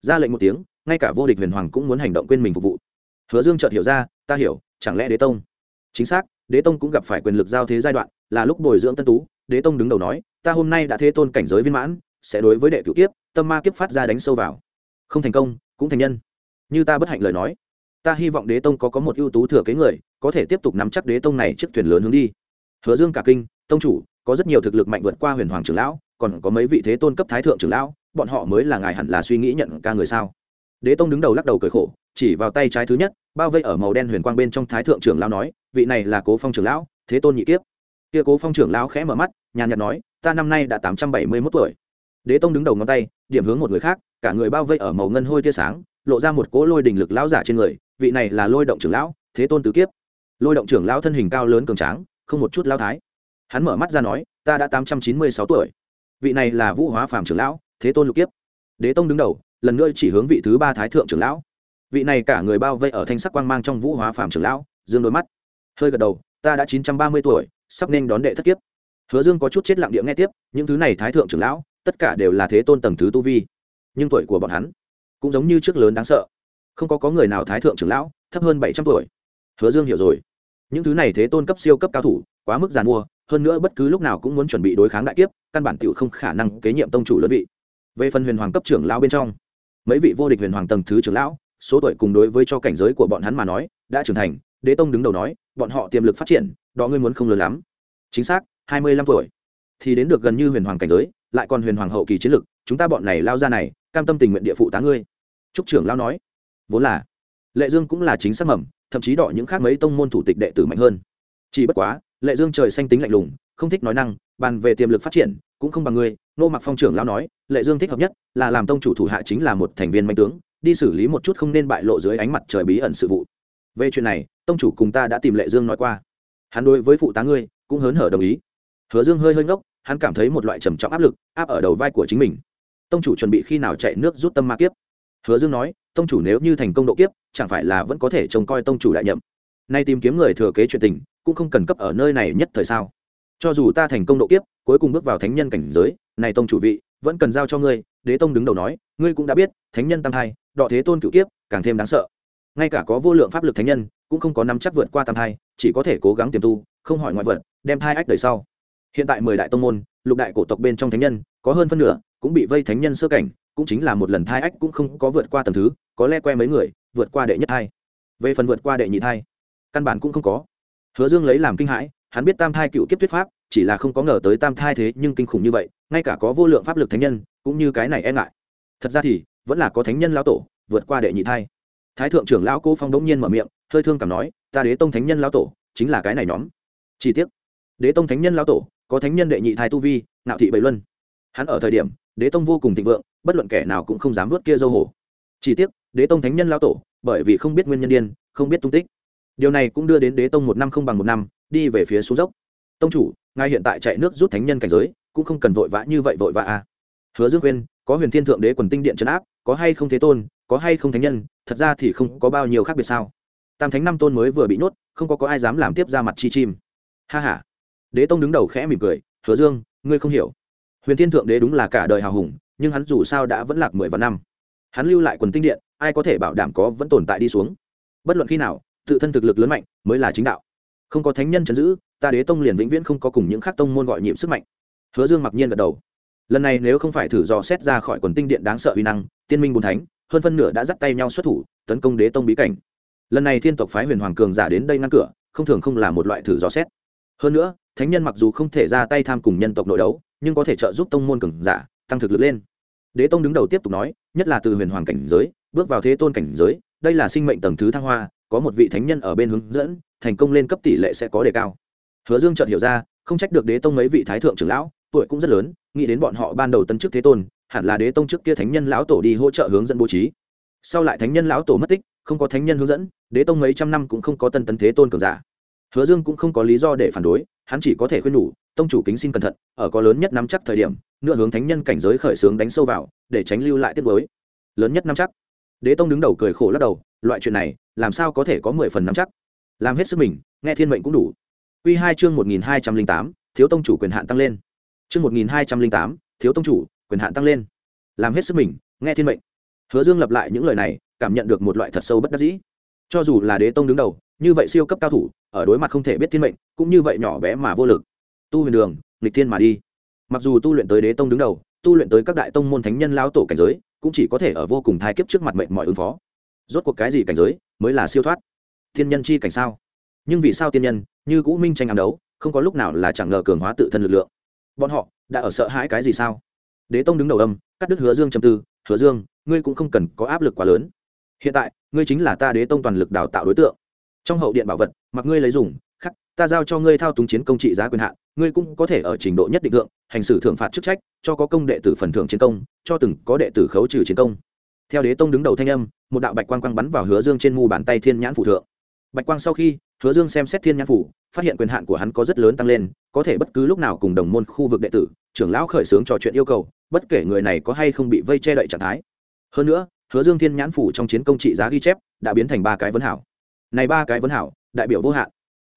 S1: Ra lệnh một tiếng, ngay cả vô địch huyền hoàng cũng muốn hành động quên mình phục vụ. Hứa dương chợt hiểu ra, ta hiểu, chẳng lẽ đế tông? Chính xác, đế tông cũng gặp phải quyền lực giao thế giai đoạn, là lúc bồi dưỡng tân tú. Đế tông đứng đầu nói, ta hôm nay đã thế tôn cảnh giới viên mãn, sẽ đối với đệ cựu kiếp, tâm ma kiếp phát ra đánh sâu vào. Không thành công, cũng thành nhân. Như ta bất hạnh lời nói, ta hy vọng đế tông có có một ưu tú thừa kế người, có thể tiếp tục nắm chắc đế tông này chiếc thuyền lớn hướng đi hứa dương cả kinh, tông chủ, có rất nhiều thực lực mạnh vượt qua huyền hoàng trưởng lão, còn có mấy vị thế tôn cấp thái thượng trưởng lão, bọn họ mới là ngài hẳn là suy nghĩ nhận ca người sao? Đế tông đứng đầu lắc đầu cười khổ, chỉ vào tay trái thứ nhất, bao vây ở màu đen huyền quang bên trong thái thượng trưởng lão nói, vị này là cố phong trưởng lão, thế tôn nhị kiếp. Kia cố phong trưởng lão khẽ mở mắt, nhàn nhạt nói, ta năm nay đã tám trăm bảy mươi mốt tuổi. Đế tông đứng đầu ngón tay, điểm hướng một người khác, cả người bao vây ở màu ngân hôi tia sáng, lộ ra một cỗ lôi đình lực lão giả trên người, vị này là lôi động trưởng lão, thế tôn tứ kiếp. Lôi động trưởng lão thân hình cao lớn cường tráng không một chút lao thái. Hắn mở mắt ra nói, ta đã tám trăm chín mươi sáu tuổi. Vị này là vũ hóa phàm trưởng lão, thế tôn lục kiếp. Đế tông đứng đầu, lần nữa chỉ hướng vị thứ ba thái thượng trưởng lão. Vị này cả người bao vây ở thanh sắc quang mang trong vũ hóa phàm trưởng lão, dương đôi mắt. Hơi gật đầu, ta đã chín trăm ba mươi tuổi, sắp nên đón đệ thất kiếp. Hứa dương có chút chết lặng địa nghe tiếp, những thứ này thái thượng trưởng lão, tất cả đều là thế tôn tầng thứ tu vi. Nhưng tuổi của bọn hắn cũng giống như trước lớn đáng sợ. Không có có người nào thái thượng trưởng lão, thấp hơn bảy trăm tuổi. Hứa dương hiểu rồi những thứ này thế tôn cấp siêu cấp cao thủ, quá mức giàn mua, hơn nữa bất cứ lúc nào cũng muốn chuẩn bị đối kháng đại kiếp, căn bản tiểu không khả năng kế nhiệm tông chủ lớn vị. Về phần huyền hoàng cấp trưởng lão bên trong, mấy vị vô địch huyền hoàng tầng thứ trưởng lão, số tuổi cùng đối với cho cảnh giới của bọn hắn mà nói, đã trưởng thành, đế tông đứng đầu nói, bọn họ tiềm lực phát triển, đó ngươi muốn không lớn lắm. Chính xác, hai mươi lăm tuổi. Thì đến được gần như huyền hoàng cảnh giới, lại còn huyền hoàng hậu kỳ chiến lực, chúng ta bọn này lao ra này, cam tâm tình nguyện địa phụ tá ngươi. Trúc trưởng lao nói, vốn là, lệ dương cũng là chính xác mầm thậm chí đọ những khác mấy tông môn thủ tịch đệ tử mạnh hơn. Chỉ bất quá, lệ dương trời xanh tính lạnh lùng, không thích nói năng, bàn về tiềm lực phát triển, cũng không bằng ngươi nô mặc phong trưởng lão nói, lệ dương thích hợp nhất là làm tông chủ thủ hạ chính là một thành viên mạnh tướng, đi xử lý một chút không nên bại lộ dưới ánh mặt trời bí ẩn sự vụ. Về chuyện này, tông chủ cùng ta đã tìm lệ dương nói qua. Hắn đối với phụ tá ngươi cũng hớn hở đồng ý. Hứa dương hơi hơi ngốc, hắn cảm thấy một loại trầm trọng áp lực áp ở đầu vai của chính mình. Tông chủ chuẩn bị khi nào chạy nước rút tâm ma kiếp? Hứa dương nói, tông chủ nếu như thành công độ kiếp, chẳng phải là vẫn có thể trông coi tông chủ đại nhậm? Nay tìm kiếm người thừa kế chuyện tình, cũng không cần cấp ở nơi này nhất thời sao? Cho dù ta thành công độ kiếp, cuối cùng bước vào thánh nhân cảnh giới, này tông chủ vị, vẫn cần giao cho ngươi. Đế tông đứng đầu nói, ngươi cũng đã biết, thánh nhân tam hai đọ thế tôn cựu kiếp, càng thêm đáng sợ. Ngay cả có vô lượng pháp lực thánh nhân, cũng không có nắm chắc vượt qua tam hai chỉ có thể cố gắng tiềm tu, không hỏi ngoại vật, đem thai ách đời sau. Hiện tại mười đại tông môn, lục đại cổ tộc bên trong thánh nhân, có hơn phân nửa cũng bị vây thánh nhân sơ cảnh cũng chính là một lần thai ách cũng không có vượt qua tầng thứ, có le que mấy người, vượt qua đệ nhất thai. Về phần vượt qua đệ nhị thai, căn bản cũng không có. Hứa dương lấy làm kinh hãi, hắn biết tam thai cựu kiếp thuyết pháp, chỉ là không có ngờ tới tam thai thế nhưng kinh khủng như vậy, ngay cả có vô lượng pháp lực thánh nhân, cũng như cái này e ngại. Thật ra thì, vẫn là có thánh nhân lão tổ, vượt qua đệ nhị thai. Thái thượng trưởng lão cô phong đống nhiên mở miệng, hơi thương cảm nói, ta đế tông thánh nhân lão tổ, chính là cái này nhóm. Chi tiết đế tông thánh nhân lão tổ, có thánh nhân đệ nhị thai tu vi nạo thị bảy luân. Hắn ở thời điểm đế tông vô cùng thịnh vượng, bất luận kẻ nào cũng không dám vớt kia dâu hổ. Chỉ tiếc, đế tông thánh nhân lao tổ, bởi vì không biết nguyên nhân điên, không biết tung tích. Điều này cũng đưa đến đế tông một năm không bằng một năm, đi về phía xuống dốc. Tông chủ, ngài hiện tại chạy nước rút thánh nhân cảnh giới, cũng không cần vội vã như vậy vội vã à. hứa dương khuyên, có huyền thiên thượng đế quần tinh điện trấn áp, có hay không thế tôn, có hay không thánh nhân, thật ra thì không có bao nhiêu khác biệt sao. Tam thánh năm tôn mới vừa bị nhốt, không có có ai dám làm tiếp ra mặt chi chim. Ha h a đế tông đứng đầu khẽ mỉm cười, hứa dương, ngươi không hiểu huyền thiên thượng đế đúng là cả đời hào hùng, nhưng hắn dù sao đã vẫn lạc mười vạn năm. Hắn lưu lại quần tinh điện, ai có thể bảo đảm có vẫn tồn tại đi xuống? Bất luận khi nào, tự thân thực lực lớn mạnh mới là chính đạo. Không có thánh nhân chấn giữ, ta đế tông liền vĩnh viễn không có cùng những khác tông môn gọi nhiệm sức mạnh. Hứa dương mặc nhiên gật đầu. Lần này nếu không phải thử dò xét ra khỏi quần tinh điện đáng sợ uy năng, tiên minh bùn thánh, hơn phân nửa đã dắt tay nhau xuất thủ, tấn công đế tông bí cảnh. Lần này thiên tộc phái huyền hoàng cường giả đến đây ngăn cửa, không thường không là một loại thử dò xét. Hơn nữa, thánh nhân mặc dù không thể ra tay tham cùng nhân tộc nội đấu nhưng có thể trợ giúp tông môn cường giả, tăng thực lực lên. Đế tông đứng đầu tiếp tục nói, nhất là từ huyền hoàng cảnh giới, bước vào thế tôn cảnh giới, đây là sinh mệnh tầng thứ thăng hoa, có một vị thánh nhân ở bên hướng dẫn, thành công lên cấp tỷ lệ sẽ có đề cao. Hứa dương chợt hiểu ra, không trách được đế tông mấy vị thái thượng trưởng lão, tuổi cũng rất lớn, nghĩ đến bọn họ ban đầu tân chức thế tôn, hẳn là đế tông trước kia thánh nhân lão tổ đi hỗ trợ hướng dẫn bố trí. Sau lại thánh nhân lão tổ mất tích, không có thánh nhân hướng dẫn, đế tông mấy trăm năm cũng không có tân tấn thế tôn cường giả. Hứa dương cũng không có lý do để phản đối, hắn chỉ có thể khuyên nhủ tông chủ kính xin cẩn thận, ở có lớn nhất nắm chắc thời điểm, nửa hướng thánh nhân cảnh giới khởi xướng đánh sâu vào, để tránh lưu lại tiết mới lớn nhất nắm chắc. Đế tông đứng đầu cười khổ lắc đầu, loại chuyện này, làm sao có thể có mười phần nắm chắc? Làm hết sức mình, nghe thiên mệnh cũng đủ. Q hai chương một nghìn hai trăm linh tám, thiếu tông chủ quyền hạn tăng lên. Chương một nghìn hai trăm linh tám, thiếu tông chủ quyền hạn tăng lên. Làm hết sức mình, nghe thiên mệnh. Hứa dương lập lại những lời này, cảm nhận được một loại thật sâu bất đắc dĩ. Cho dù là đế tông đứng đầu, như vậy siêu cấp cao thủ, ở đối mặt không thể biết thiên mệnh, cũng như vậy nhỏ bé mà vô lực tu huyền đường, nghịch thiên mà đi. Mặc dù tu luyện tới đế tông đứng đầu, tu luyện tới các đại tông môn thánh nhân lao tổ cảnh giới, cũng chỉ có thể ở vô cùng thai kiếp trước mặt mệnh mọi ứng phó. Rốt cuộc cái gì cảnh giới mới là siêu thoát? Thiên nhân chi cảnh sao? Nhưng vì sao tiên nhân, như cũ minh tranh ám đấu, không có lúc nào là chẳng ngờ cường hóa tự thân lực lượng? Bọn họ đã ở sợ hãi cái gì sao? Đế tông đứng đầu âm, cắt đứt hứa dương châm tư, hứa dương, ngươi cũng không cần có áp lực quá lớn. Hiện tại, ngươi chính là ta đế tông toàn lực đào tạo đối tượng. Trong hậu điện bảo vật, mặc ngươi lấy dùng ta giao cho ngươi thao túng chiến công trị giá quyền hạn, ngươi cũng có thể ở trình độ nhất định lượng hành xử thưởng phạt chức trách, cho có công đệ tử phần thưởng chiến công, cho từng có đệ tử khấu trừ chiến công. Theo đế tông đứng đầu thanh âm, một đạo bạch quang quang bắn vào hứa dương trên mu bàn tay thiên nhãn phủ thượng. Bạch quang sau khi, hứa dương xem xét thiên nhãn phủ, phát hiện quyền hạn của hắn có rất lớn tăng lên, có thể bất cứ lúc nào cùng đồng môn khu vực đệ tử, trưởng lão khởi xướng trò chuyện yêu cầu, bất kể người này có hay không bị vây che đậy trạng thái. Hơn nữa, hứa dương thiên nhãn phủ trong chiến công trị giá ghi chép, đã biến thành ba cái vấn hảo. Này ba cái vấn hảo, đại biểu vô hạn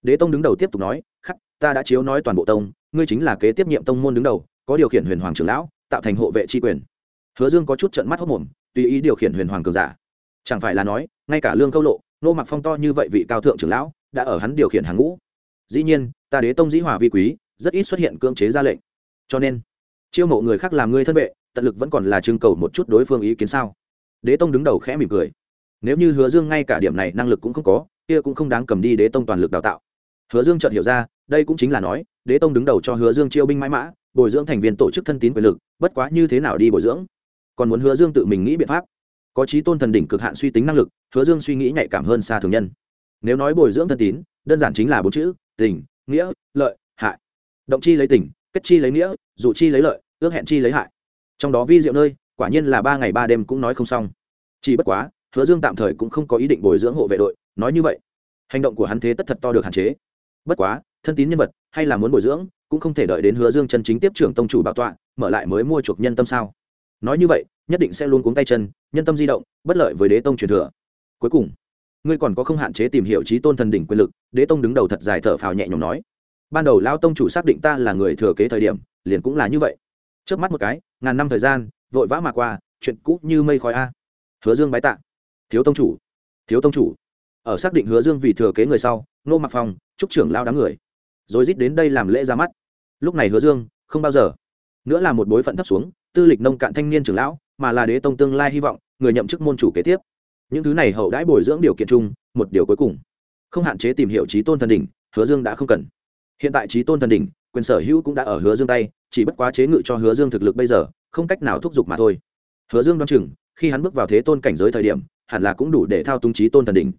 S1: đế tông đứng đầu tiếp tục nói, khắc, ta đã chiếu nói toàn bộ tông, ngươi chính là kế tiếp nhiệm tông môn đứng đầu, có điều khiển huyền hoàng trưởng lão, tạo thành hộ vệ tri quyền. Hứa dương có chút trận mắt hốc mồm tùy ý điều khiển huyền hoàng cường giả. Chẳng phải là nói, ngay cả lương câu lộ, nô mặc phong to như vậy vị cao thượng trưởng lão, đã ở hắn điều khiển hàng ngũ. Dĩ nhiên, ta đế tông dĩ hòa vi quý, rất ít xuất hiện cưỡng chế ra lệnh. Cho nên, chiêu mộ người khác làm ngươi thân vệ, tận lực vẫn còn là trưng cầu một chút đối phương ý kiến sao? Đế tông đứng đầu khẽ mỉm cười. Nếu như hứa dương ngay cả điểm này năng lực cũng không có, kia cũng không đáng cầm đi đế tông toàn lực đào tạo hứa dương chợt hiểu ra, đây cũng chính là nói, đế tông đứng đầu cho hứa dương chiêu binh mãi mã, bồi dưỡng thành viên tổ chức thân tín quyền lực, bất quá như thế nào đi bồi dưỡng? Còn muốn hứa dương tự mình nghĩ biện pháp. Có trí tôn thần đỉnh cực hạn suy tính năng lực, hứa dương suy nghĩ nhạy cảm hơn xa thường nhân. Nếu nói bồi dưỡng thân tín, đơn giản chính là bốn chữ, tình, nghĩa, lợi, hại. Động chi lấy tình, kết chi lấy nghĩa, dụ chi lấy lợi, ước hẹn chi lấy hại. Trong đó vi diệu nơi, quả nhiên là ba ngày ba đêm cũng nói không xong. Chỉ bất quá, hứa dương tạm thời cũng không có ý định bồi dưỡng hộ vệ đội, nói như vậy. Hành động của hắn thế tất thật to được hạn chế bất quá, thân tín nhân vật, hay là muốn bồi dưỡng, cũng không thể đợi đến hứa dương chân chính tiếp trưởng tông chủ bảo tọa, mở lại mới mua chuộc nhân tâm sao? Nói như vậy, nhất định sẽ luôn cuống tay chân, nhân tâm di động, bất lợi với đế tông truyền thừa. Cuối cùng, ngươi còn có không hạn chế tìm hiểu trí tôn thần đỉnh quyền lực, đế tông đứng đầu thật dài thở phào nhẹ nhõm nói. Ban đầu lao tông chủ xác định ta là người thừa kế thời điểm, liền cũng là như vậy. Trước mắt một cái, ngàn năm thời gian, vội vã mà qua, chuyện cũ như mây khói a. Hứa dương bái tạ. Thiếu tông chủ. Thiếu tông chủ. Ở xác định hứa dương vì thừa kế người sau nô mặc phòng trúc trưởng lao đám người. Rồi rít đến đây làm lễ ra mắt. Lúc này hứa dương, không bao giờ nữa là một bối phận thấp xuống, tư lịch nông cạn thanh niên trưởng lão, mà là đế tông tương lai hy vọng, người nhậm chức môn chủ kế tiếp. Những thứ này hậu đãi bồi dưỡng điều kiện chung, một điều cuối cùng. Không hạn chế tìm hiểu trí tôn thần đỉnh, hứa dương đã không cần. Hiện tại trí tôn thần đỉnh, quyền sở hữu cũng đã ở hứa dương tay, chỉ bất quá chế ngự cho hứa dương thực lực bây giờ, không cách nào thúc giục mà thôi. Hứa dương đoán chừng, khi hắn bước vào thế tôn cảnh giới thời điểm, hẳn là cũng đủ để thao túng trí tôn thần đỉnh.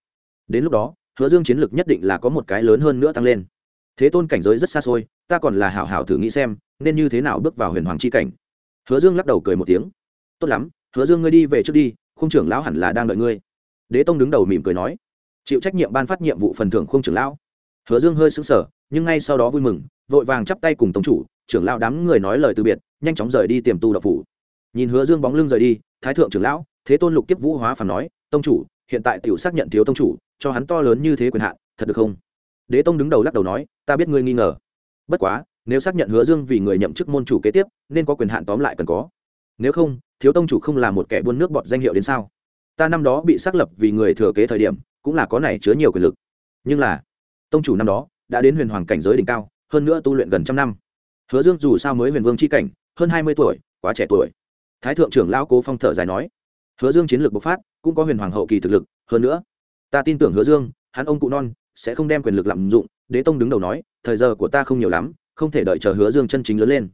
S1: Đến lúc đó hứa dương chiến lực nhất định là có một cái lớn hơn nữa tăng lên. Thế tôn cảnh giới rất xa xôi, ta còn là hảo hảo thử nghĩ xem, nên như thế nào bước vào huyền hoàng c h i cảnh. Hứa dương lắc đầu cười một tiếng. Tốt lắm, hứa dương ngươi đi về trước đi, khung trưởng lão hẳn là đang đợi ngươi. Đế tông đứng đầu mỉm cười nói. Chịu trách nhiệm ban phát nhiệm vụ phần thưởng khung trưởng lão. Hứa dương hơi xứng sở nhưng ngay sau đó vui mừng, vội vàng chắp tay cùng tông chủ, trưởng lão đám người nói lời từ biệt, nhanh chóng rời đi tiềm tu đậu phủ. Nhìn hứa dương bóng lưng rời đi, thái thượng trưởng lão, thế tôn lục tiếp vũ hóa phản nói, tông chủ, hiện tại tiểu xác nhận thiếu tông chủ cho hắn to lớn như thế quyền hạn, thật được không? Đế tông đứng đầu lắc đầu nói, ta biết ngươi nghi ngờ. Bất quá, nếu xác nhận hứa dương vì người nhậm chức môn chủ kế tiếp, nên có quyền hạn tóm lại cần có. Nếu không, thiếu tông chủ không là một kẻ buôn nước bọt danh hiệu đến sao? Ta năm đó bị xác lập vì người thừa kế thời điểm, cũng là có này chứa nhiều quyền lực. Nhưng là, tông chủ năm đó đã đến huyền hoàng cảnh giới đỉnh cao, hơn nữa tu luyện gần trăm năm. Hứa dương dù sao mới huyền vương c h i cảnh, hơn hai mươi tuổi, quá trẻ tuổi. Thái thượng trưởng lao cố phong thở dài nói, hứa dương chiến lược bộc phát, cũng có huyền hoàng hậu kỳ thực lực, hơn nữa ta tin tưởng hứa dương, hắn ông cụ non, sẽ không đem quyền lực lạm dụng, đế tông đứng đầu nói, thời giờ của ta không nhiều lắm, không thể đợi chờ hứa dương chân chính lớn lên.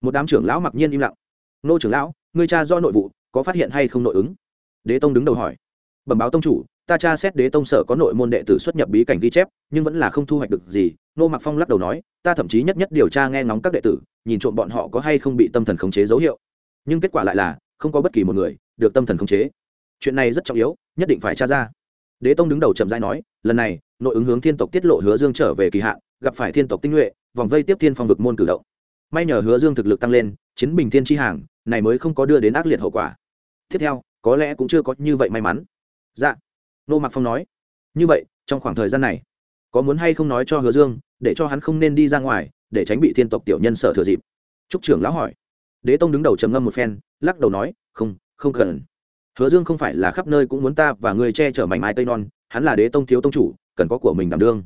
S1: Một đám trưởng lão mặc nhiên im lặng. Nô trưởng lão ngươi cha do nội vụ, có phát hiện hay không nội ứng? Đế tông đứng đầu hỏi. Bẩm báo tông chủ, ta tra xét đế tông sở có nội môn đệ tử xuất nhập bí cảnh ghi chép, nhưng vẫn là không thu hoạch được gì. Nô mặc phong lắc đầu nói, ta thậm chí nhất nhất điều tra nghe ngóng các đệ tử, nhìn trộm bọn họ có hay không bị tâm thần khống chế dấu hiệu. Nhưng kết quả lại là, không có bất kỳ một người được tâm thần khống chế. Chuyện này rất trọng yếu, nhất định phải tra ra đế tông đứng đầu chậm rãi nói, lần này, nội ứng hướng thiên tộc tiết lộ hứa dương trở về kỳ hạn, gặp phải thiên tộc tinh nhuệ, vòng vây tiếp thiên phong vực môn cử động. May nhờ hứa dương thực lực tăng lên, chiến bình thiên tri hàng, này mới không có đưa đến ác liệt hậu quả. Tiếp theo, có lẽ cũng chưa có như vậy may mắn. Dạ. Nô mạc phong nói. Như vậy, trong khoảng thời gian này, có muốn hay không nói cho hứa dương, để cho hắn không nên đi ra ngoài, để tránh bị thiên tộc tiểu nhân sở thừa dịp? Trúc trưởng lão hỏi. Đế tông đứng đầu trầm ngâm một phen, lắc đầu nói, không không cần hứa dương không phải là khắp nơi cũng muốn ta và người che chở mảnh mai tây non, hắn là đế tông thiếu tông chủ, cần có của mình đảm đương.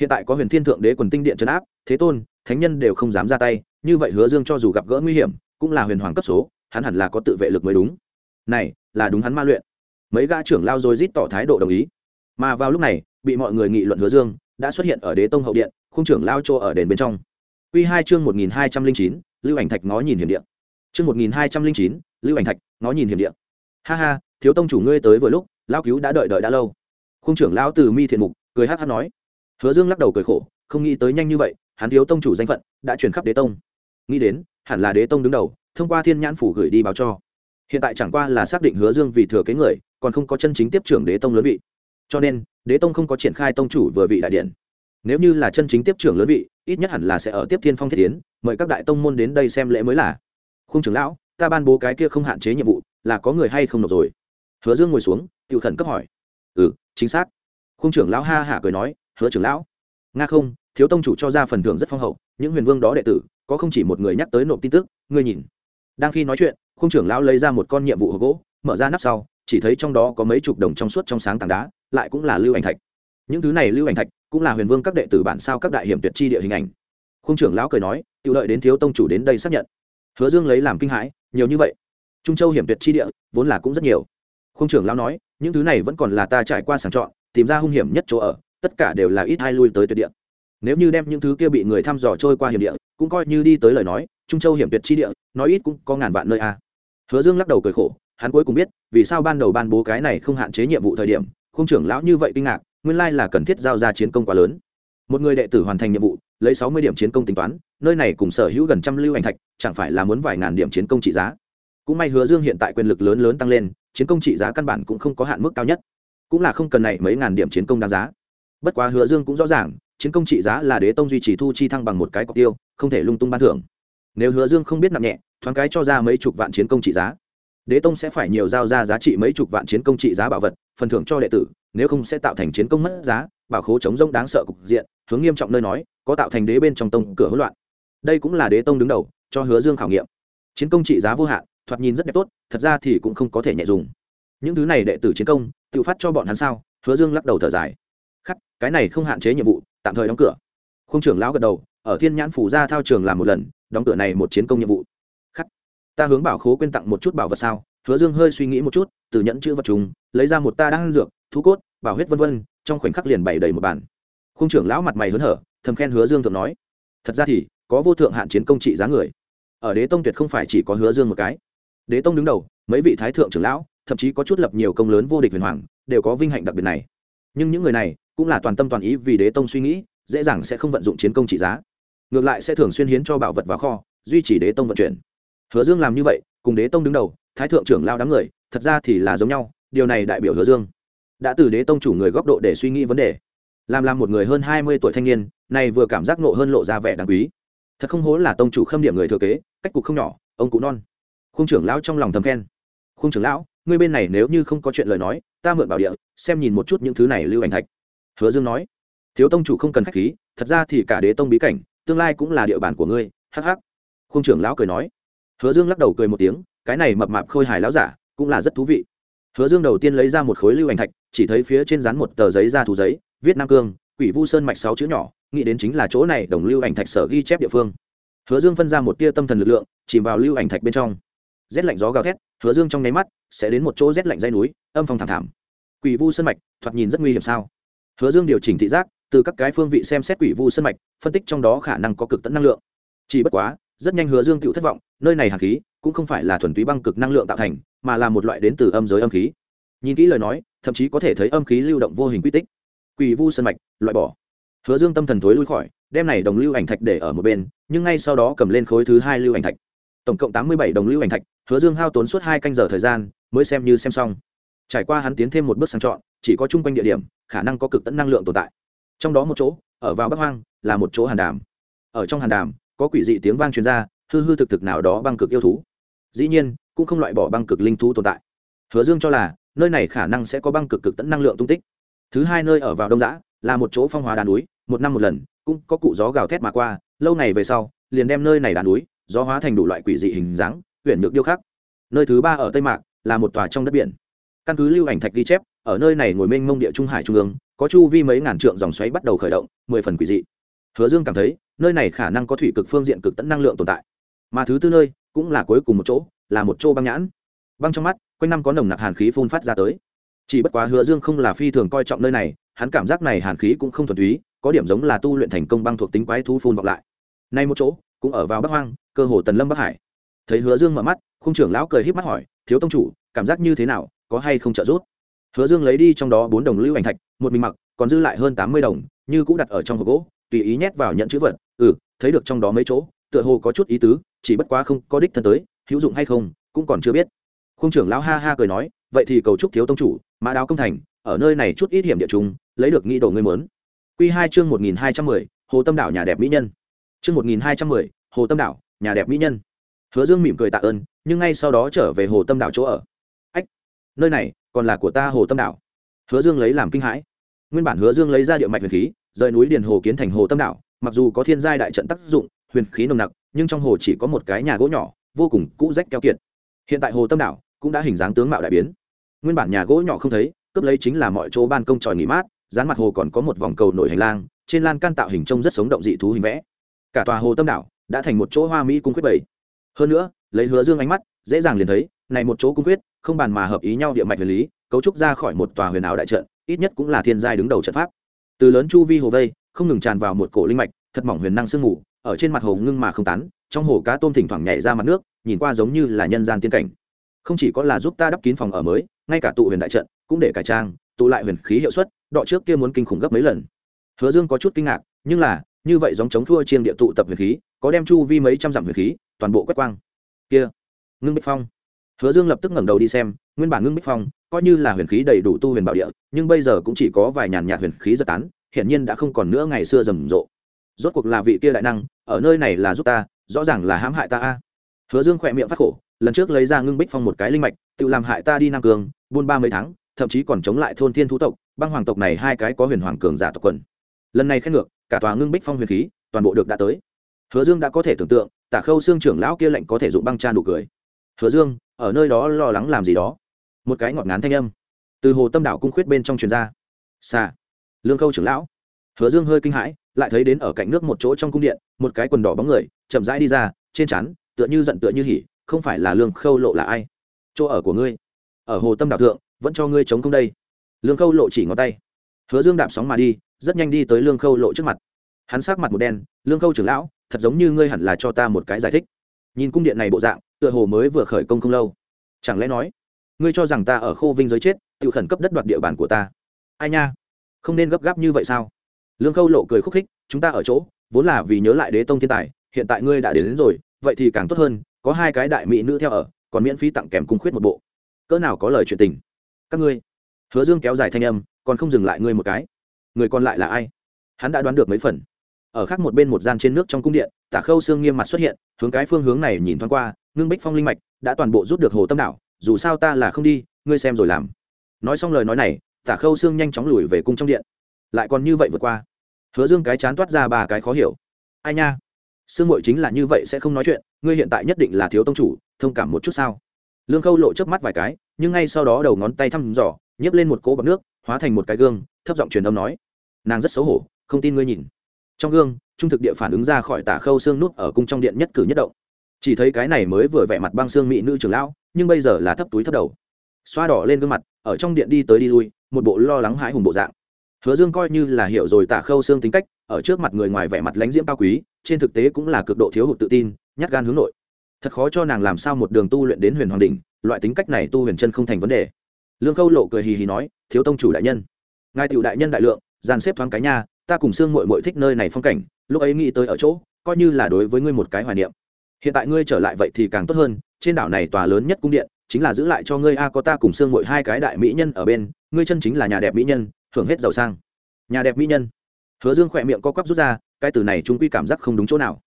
S1: Hiện tại có huyền thiên thượng đế quần tinh điện trấn áp, thế tôn, thánh nhân đều không dám ra tay, như vậy hứa dương cho dù gặp gỡ nguy hiểm, cũng là huyền hoàng cấp số, hắn hẳn là có tự vệ lực mới đúng. Này, là đúng hắn ma luyện. Mấy gã trưởng lao rồi rít tỏ thái độ đồng ý. Mà vào lúc này, bị mọi người nghị luận hứa dương, đã xuất hiện ở đế tông hậu điện, khung trưởng lao chỗ ở đền bên trong. Quy hai chương một nghìn hai trăm linh chín, lưu ảnh thạch ngó nhìn hiểm điện chương một nghìn hai trăm linh chín, lưu ảnh thạch ngó nhìn hiểm điện ha ha, thiếu tông chủ ngươi tới vừa lúc lao cứu đã đợi đợi đã lâu. Khung trưởng lao từ mi thiện mục, cười hát hát nói. Hứa dương lắc đầu cười khổ, không nghĩ tới nhanh như vậy, hắn thiếu tông chủ danh phận đã chuyển khắp đế tông. Nghĩ đến, hẳn là đế tông đứng đầu, thông qua thiên nhãn phủ gửi đi báo cho. Hiện tại chẳng qua là xác định hứa dương vì thừa kế người, còn không có chân chính tiếp trưởng đế tông lớn vị. Cho nên, đế tông không có triển khai tông chủ vừa vị đại điện. Nếu như là chân chính tiếp trưởng lớn vị, ít nhất hẳn là sẽ ở tiếp thiên phong thiết tiến, mời các đại tông môn đến đây xem lễ mới là. Khung trưởng lão, ta ban bố cái kia không hạn chế nhiệm vụ là có người hay không nộp rồi? Hứa dương ngồi xuống tự khẩn cấp hỏi. Ừ chính xác. Khung trưởng lão ha hả cười nói, hứa trưởng lão. Nga không, thiếu tông chủ cho ra phần thưởng rất phong hậu, những huyền vương đó đệ tử, có không chỉ một người nhắc tới nộp tin tức, ngươi nhìn. Đang khi nói chuyện, khung trưởng lão lấy ra một con nhiệm vụ hộp gỗ, mở ra nắp sau, chỉ thấy trong đó có mấy chục đồng trong suốt trong sáng tảng đá, lại cũng là lưu ảnh thạch. Những thứ này lưu ảnh thạch cũng là huyền vương các đệ tử bản sao các đại hiểm tuyệt chi địa hình ảnh. Khung trưởng lão cười nói tự lợi đến thiếu tông chủ đến đây xác nhận. Hứa dương lấy làm kinh hãi, nhiều như vậy trung châu hiểm tuyệt chi địa, vốn là cũng rất nhiều. Khung trưởng lão nói, những thứ này vẫn còn là ta trải qua sàng chọn, tìm ra hung hiểm nhất chỗ ở, tất cả đều là ít hai lui tới tuyệt địa. Nếu như đem những thứ kia bị người thăm dò trôi qua hiểm địa, cũng coi như đi tới lời nói, trung châu hiểm tuyệt chi địa, nói ít cũng có ngàn vạn nơi a. Hứa dương lắc đầu cười khổ, hắn cuối cùng biết, vì sao ban đầu ban bố cái này không hạn chế nhiệm vụ thời điểm, khung trưởng lão như vậy kinh ngạc, nguyên lai là cần thiết giao ra chiến công quá lớn. Một người đệ tử hoàn thành nhiệm vụ, lấy sáu mươi điểm chiến công tính toán, nơi này cùng sở hữu gần trăm lưu ảnh thạch, chẳng phải là muốn vài ngàn điểm chiến công trị giá cũng may hứa dương hiện tại quyền lực lớn lớn tăng lên, chiến công trị giá căn bản cũng không có hạn mức cao nhất. Cũng là không cần này mấy ngàn điểm chiến công đáng giá. Bất quá hứa dương cũng rõ ràng, chiến công trị giá là đế tông duy trì thu chi thăng bằng một cái cọc tiêu, không thể lung tung ban thưởng. Nếu hứa dương không biết nặng nhẹ, thoáng cái cho ra mấy chục vạn chiến công trị giá. Đế tông sẽ phải nhiều giao ra giá trị mấy chục vạn chiến công trị giá bảo vật, phần thưởng cho đệ tử, nếu không sẽ tạo thành chiến công mất giá, bảo khố chống rông đáng sợ cục diện, hướng nghiêm trọng nơi nói, có tạo thành đế bên trong tông cửa hỗn loạn. Đây cũng là đế tông đứng đầu, cho hứa dương khảo nghiệm. Chiến công trị giá vô hạn thoạt nhìn rất đẹp tốt, thật ra thì cũng không có thể nhẹ dùng. Những thứ này đệ tử chiến công, tự phát cho bọn hắn sao? Hứa dương lắc đầu thở dài. Khắc, cái này không hạn chế nhiệm vụ, tạm thời đóng cửa. Không trưởng lão gật đầu, ở thiên nhãn phủ ra thao trường làm một lần, đóng cửa này một chiến công nhiệm vụ. Khắc, ta hướng bảo khố quên tặng một chút bảo vật sao? Hứa dương hơi suy nghĩ một chút, từ nhẫn chữ vật chúng lấy ra một ta đang dược thú cốt, bảo huyết vân vân, trong khoảnh khắc liền bày đầy một bản. Khung trưởng lão mặt mày hớn hở, thầm khen hứa dương thường nói, thật ra thì, có vô thượng hạn chiến công trị giá người. Ở đế tông tuyệt không phải chỉ có hứa dương một cái đế tông đứng đầu, mấy vị thái thượng trưởng lão, thậm chí có chút lập nhiều công lớn vô địch huyền hoàng, đều có vinh hạnh đặc biệt này. Nhưng những người này cũng là toàn tâm toàn ý vì đế tông suy nghĩ, dễ dàng sẽ không vận dụng chiến công trị giá. Ngược lại sẽ thường xuyên hiến cho bảo vật vào kho, duy trì đế tông vận chuyển. Hứa dương làm như vậy, cùng đế tông đứng đầu, thái thượng trưởng lao đám người, thật ra thì là giống nhau, điều này đại biểu hứa dương đã từ đế tông chủ người góc độ để suy nghĩ vấn đề. Làm làm một người hơn hai mươi tuổi thanh niên, này vừa cảm giác nộ hơn lộ ra vẻ đáng quý. Thật không hố là tông chủ khâm điểm người thừa kế, cách cục không nhỏ, ông cụ non khung trưởng lão trong lòng thầm khen. Khung trưởng lão, ngươi bên này nếu như không có chuyện lời nói, ta mượn bảo địa, xem nhìn một chút những thứ này lưu ảnh thạch. Hứa dương nói. Thiếu tông chủ không cần khách khí, thật ra thì cả đế tông bí cảnh, tương lai cũng là địa bàn của ngươi, hắc hắc. Khung trưởng lão cười nói. Hứa dương lắc đầu cười một tiếng, cái này mập mạp khôi hài lão giả, cũng là rất thú vị. Hứa dương đầu tiên lấy ra một khối lưu ảnh thạch, chỉ thấy phía trên dán một tờ giấy ra thú giấy, viết nam cương, quỷ vu sơn mạch sáu chữ nhỏ, nghĩ đến chính là chỗ này đồng lưu ảnh thạch sở ghi chép địa phương. Hứa dương phân ra một tia tâm thần lực lượng, chìm vào lưu ảnh thạch bên trong rét lạnh gió gào thét, hứa dương trong nháy mắt sẽ đến một chỗ rét lạnh dây núi, âm phong thảm thảm. Quỷ vu sơn mạch, thoạt nhìn rất nguy hiểm sao? Hứa dương điều chỉnh thị giác, từ các cái phương vị xem xét quỷ vu sơn mạch, phân tích trong đó khả năng có cực tận năng lượng. Chỉ bất quá, rất nhanh hứa dương tự thất vọng, nơi này hạt khí cũng không phải là thuần túy băng cực năng lượng tạo thành, mà là một loại đến từ âm giới âm khí. Nhìn kỹ lời nói, thậm chí có thể thấy âm khí lưu động vô hình quy tích. Quỷ vu sơn mạch, loại bỏ. Hứa dương tâm thần thối lui khỏi, đem này đồng lưu ảnh thạch để ở một bên, nhưng ngay sau đó cầm lên khối thứ hai lưu ảnh thạch. Tổng cộng tám mươi bảy đồng lưu ảnh thạch hứa dương hao tốn suốt hai canh giờ thời gian, mới xem như xem xong. Trải qua hắn tiến thêm một bước sang chọn, chỉ có chung quanh địa điểm, khả năng có cực tận năng lượng tồn tại. Trong đó một chỗ, ở vào bắc hoang, là một chỗ hàn đàm. Ở trong hàn đàm, có quỷ dị tiếng vang truyền ra, hư hư thực thực nào đó băng cực yêu thú. Dĩ nhiên, cũng không loại bỏ băng cực linh thú tồn tại. Hứa dương cho là, nơi này khả năng sẽ có băng cực cực tận năng lượng tung tích. Thứ hai nơi ở vào đông giã là một chỗ phong hóa đàn núi, một năm một lần, cũng có cụ gió gào thét mà qua, lâu ngày về sau, liền đem nơi này đàn núi, gió hóa thành đủ loại quỷ dị hình dáng huyện nhược điêu khắc. Nơi thứ ba ở tây mạc, là một tòa trong đất biển. Căn cứ lưu ảnh thạch ghi chép, ở nơi này ngồi mênh mông địa trung hải trung ương, có chu vi mấy ngàn trượng dòng xoáy bắt đầu khởi động, mười phần quỷ dị. Hứa dương cảm thấy, nơi này khả năng có thủy cực phương diện cực tận năng lượng tồn tại. Mà thứ tư nơi, cũng là cuối cùng một chỗ, là một chỗ băng nhãn. Băng trong mắt, quanh năm có nồng nặc hàn khí phun phát ra tới. Chỉ bất quá hứa dương không là phi thường coi trọng nơi này, hắn cảm giác này hàn khí cũng không thuần túy, có điểm giống là tu luyện thành công băng thuộc tính quái thú phun vọng lại. Nay một chỗ, cũng ở vào bắc hoang, cơ hồ tần lâm bắc hải thấy hứa dương mở mắt, khung trưởng lão cười híp mắt hỏi, thiếu tông chủ, cảm giác như thế nào? Có hay không trợ giúp? Hứa dương lấy đi trong đó bốn đồng lưu ảnh thạch, một mình mặc, còn dư lại hơn tám mươi đồng, như cũng đặt ở trong hộp gỗ, tùy ý nhét vào nhận chữ vật. Ừ thấy được trong đó mấy chỗ, tựa hồ có chút ý tứ, chỉ bất quá không có đích thân tới, hữu dụng hay không, cũng còn chưa biết. Khung trưởng lão ha ha cười nói, vậy thì cầu chúc thiếu tông chủ, mã đáo công thành, ở nơi này chút ít hiểm địa chúng, lấy được nghĩ đồ ngươi mớn q hai chương một nghìn hai trăm mười, hồ tâm đảo nhà đẹp mỹ nhân. Chương một nghìn hai trăm mười, hồ tâm đảo nhà đẹp mỹ nhân hứa dương mỉm cười tạ ơn, nhưng ngay sau đó trở về hồ tâm đảo chỗ ở. Ách, nơi này còn là của ta hồ tâm đảo. Hứa dương lấy làm kinh hãi. Nguyên bản hứa dương lấy ra địa mạch huyền khí, rời núi điền hồ kiến thành hồ tâm đảo, mặc dù có thiên giai đại trận tác dụng, huyền khí nồng nặc, nhưng trong hồ chỉ có một cái nhà gỗ nhỏ, vô cùng cũ rách keo kiệt. Hiện tại hồ tâm đảo cũng đã hình dáng tướng mạo đại biến. Nguyên bản nhà gỗ nhỏ không thấy, cướp lấy chính là mọi chỗ ban công tròi nghỉ mát, dán mặt hồ còn có một vòng cầu nổi hành lang, trên lan can tạo hình trông rất sống động dị thú hình vẽ. Cả tòa hồ tâm đảo đã thành một chỗ hoa mỹ cung quyết bảy hơn nữa, lấy hứa dương ánh mắt, dễ dàng liền thấy, này một chỗ cung quyết, không bàn mà hợp ý nhau địa mạch huyền lý, cấu trúc ra khỏi một tòa huyền ảo đại trận, ít nhất cũng là thiên giai đứng đầu trận pháp. Từ lớn chu vi hồ vây, không ngừng tràn vào một cổ linh mạch, thật mỏng huyền năng sương mù, ở trên mặt hồ ngưng mà không tán, trong hồ cá tôm thỉnh thoảng nhảy ra mặt nước, nhìn qua giống như là nhân gian tiên cảnh. Không chỉ có là giúp ta đắp kín phòng ở mới, ngay cả tụ huyền đại trận, cũng để cải trang, tụ lại huyền khí hiệu suất, đọ trước kia muốn kinh khủng gấp mấy lần. Hứa dương có chút kinh ngạc, nhưng là, như vậy giống chống thua chiêng địa tụ tập huyền khí, có đem chu vi mấy trăm dặm huyền khí toàn bộ quét quang. Kia, ngưng bích phong. Hứa dương lập tức ngẩng đầu đi xem, nguyên bản ngưng bích phong coi như là huyền khí đầy đủ tu huyền bảo địa, nhưng bây giờ cũng chỉ có vài nhàn nhạt huyền khí giật tán, hiển nhiên đã không còn nữa ngày xưa rầm rộ. Rốt cuộc là vị kia đại năng, ở nơi này là giúp ta, rõ ràng là hãm hại ta a. Hứa dương khỏe miệng phát khổ, lần trước lấy ra ngưng bích phong một cái linh mạch, tự làm hại ta đi nam cường, buôn ba mấy tháng, thậm chí còn chống lại thôn thiên thú tộc, băng hoàng tộc này hai cái có huyền hoàng cường giả tộc quần. Lần này khen ngược, cả tòa ngưng bích phong huyền khí, toàn bộ được đã tới hứa dương đã có thể tưởng tượng, tả khâu xương trưởng lão kia lệnh có thể dụng băng cha nụ cười. Hứa dương, ở nơi đó lo lắng làm gì đó? Một cái ngọt ngán thanh âm từ hồ tâm đảo cung khuyết bên trong truyền ra. Xa lương khâu trưởng lão. Hứa dương hơi kinh hãi, lại thấy đến ở cạnh nước một chỗ trong cung điện, một cái quần đỏ bóng người chậm rãi đi ra, trên chắn tựa như giận tựa như hỉ, không phải là lương khâu lộ là ai? Chỗ ở của ngươi, ở hồ tâm đảo thượng, vẫn cho ngươi chống không đây. Lương khâu lộ chỉ ngón tay. Hứa dương đạp sóng mà đi, rất nhanh đi tới lương khâu lộ trước mặt. Hắn sát mặt một đen, lương khâu trưởng lão thật giống như ngươi hẳn là cho ta một cái giải thích. Nhìn cung điện này bộ dạng tựa hồ mới vừa khởi công không lâu. Chẳng lẽ nói ngươi cho rằng ta ở khô vinh giới chết tự khẩn cấp đất đoạt địa bàn của ta? Ai nha không nên gấp gáp như vậy sao? Lương khâu lộ cười khúc khích chúng ta ở chỗ vốn là vì nhớ lại đế tông thiên tài hiện tại ngươi đã đến, đến rồi vậy thì càng tốt hơn có hai cái đại mỹ nữ theo ở còn miễn phí tặng kèm cung khuyết một bộ. Cỡ nào có lời chuyện tình? Các ngươi hứa dương kéo dài thanh âm còn không dừng lại ngươi một cái. Người còn lại là ai? Hắn đã đoán được mấy phần ở khác một bên một gian trên nước trong cung điện, tả khâu xương nghiêm mặt xuất hiện, hướng cái phương hướng này nhìn thoáng qua, ngưng bích phong linh mạch, đã toàn bộ rút được hồ tâm đảo, dù sao ta là không đi, ngươi xem rồi làm. Nói xong lời nói này, tả khâu xương nhanh chóng lùi về cung trong điện. Lại còn như vậy vượt qua. Hứa dương cái chán toát ra ba cái khó hiểu. Ai nha? Sương mội chính là như vậy sẽ không nói chuyện, ngươi hiện tại nhất định là thiếu tông chủ, thông cảm một chút sao? Lương khâu lộ chớp mắt vài cái, nhưng ngay sau đó đầu ngón tay thăm dò nhấp lên một cỗ bọc nước, hóa thành một cái gương, thấp giọng truyền âm nói. Nàng rất xấu hổ, không tin ngươi nhìn trong gương, trung thực địa phản ứng ra khỏi tả khâu xương nút ở cung trong điện nhất cử nhất động. Chỉ thấy cái này mới vừa vẻ mặt băng xương mỹ nữ trưởng lão, nhưng bây giờ là thấp túi thấp đầu. Xoa đỏ lên gương mặt, ở trong điện đi tới đi lui, một bộ lo lắng hãi hùng bộ dạng. Hứa dương coi như là hiểu rồi tả khâu xương tính cách, ở trước mặt người ngoài vẻ mặt lãnh diễm cao quý, trên thực tế cũng là cực độ thiếu hụt tự tin, nhát gan hướng nội. Thật khó cho nàng làm sao một đường tu luyện đến huyền hoàng đỉnh, loại tính cách này tu huyền chân không thành vấn đề. Lương khâu lộ cười hì hì nói, thiếu tông chủ đại nhân. Ngài tiểu đại nhân đại lượng, dàn xếp thoáng cái nha ta cùng xương mội mội thích nơi này phong cảnh, lúc ấy nghĩ tới ở chỗ, coi như là đối với ngươi một cái hoài niệm. Hiện tại ngươi trở lại vậy thì càng tốt hơn, trên đảo này tòa lớn nhất cung điện, chính là giữ lại cho ngươi a có ta cùng xương mội hai cái đại mỹ nhân ở bên, ngươi chân chính là nhà đẹp mỹ nhân hưởng hết giàu sang. Nhà đẹp mỹ nhân. Hứa dương khỏe miệng co quắp rút ra, cái từ này chúng quy cảm giác không đúng chỗ nào.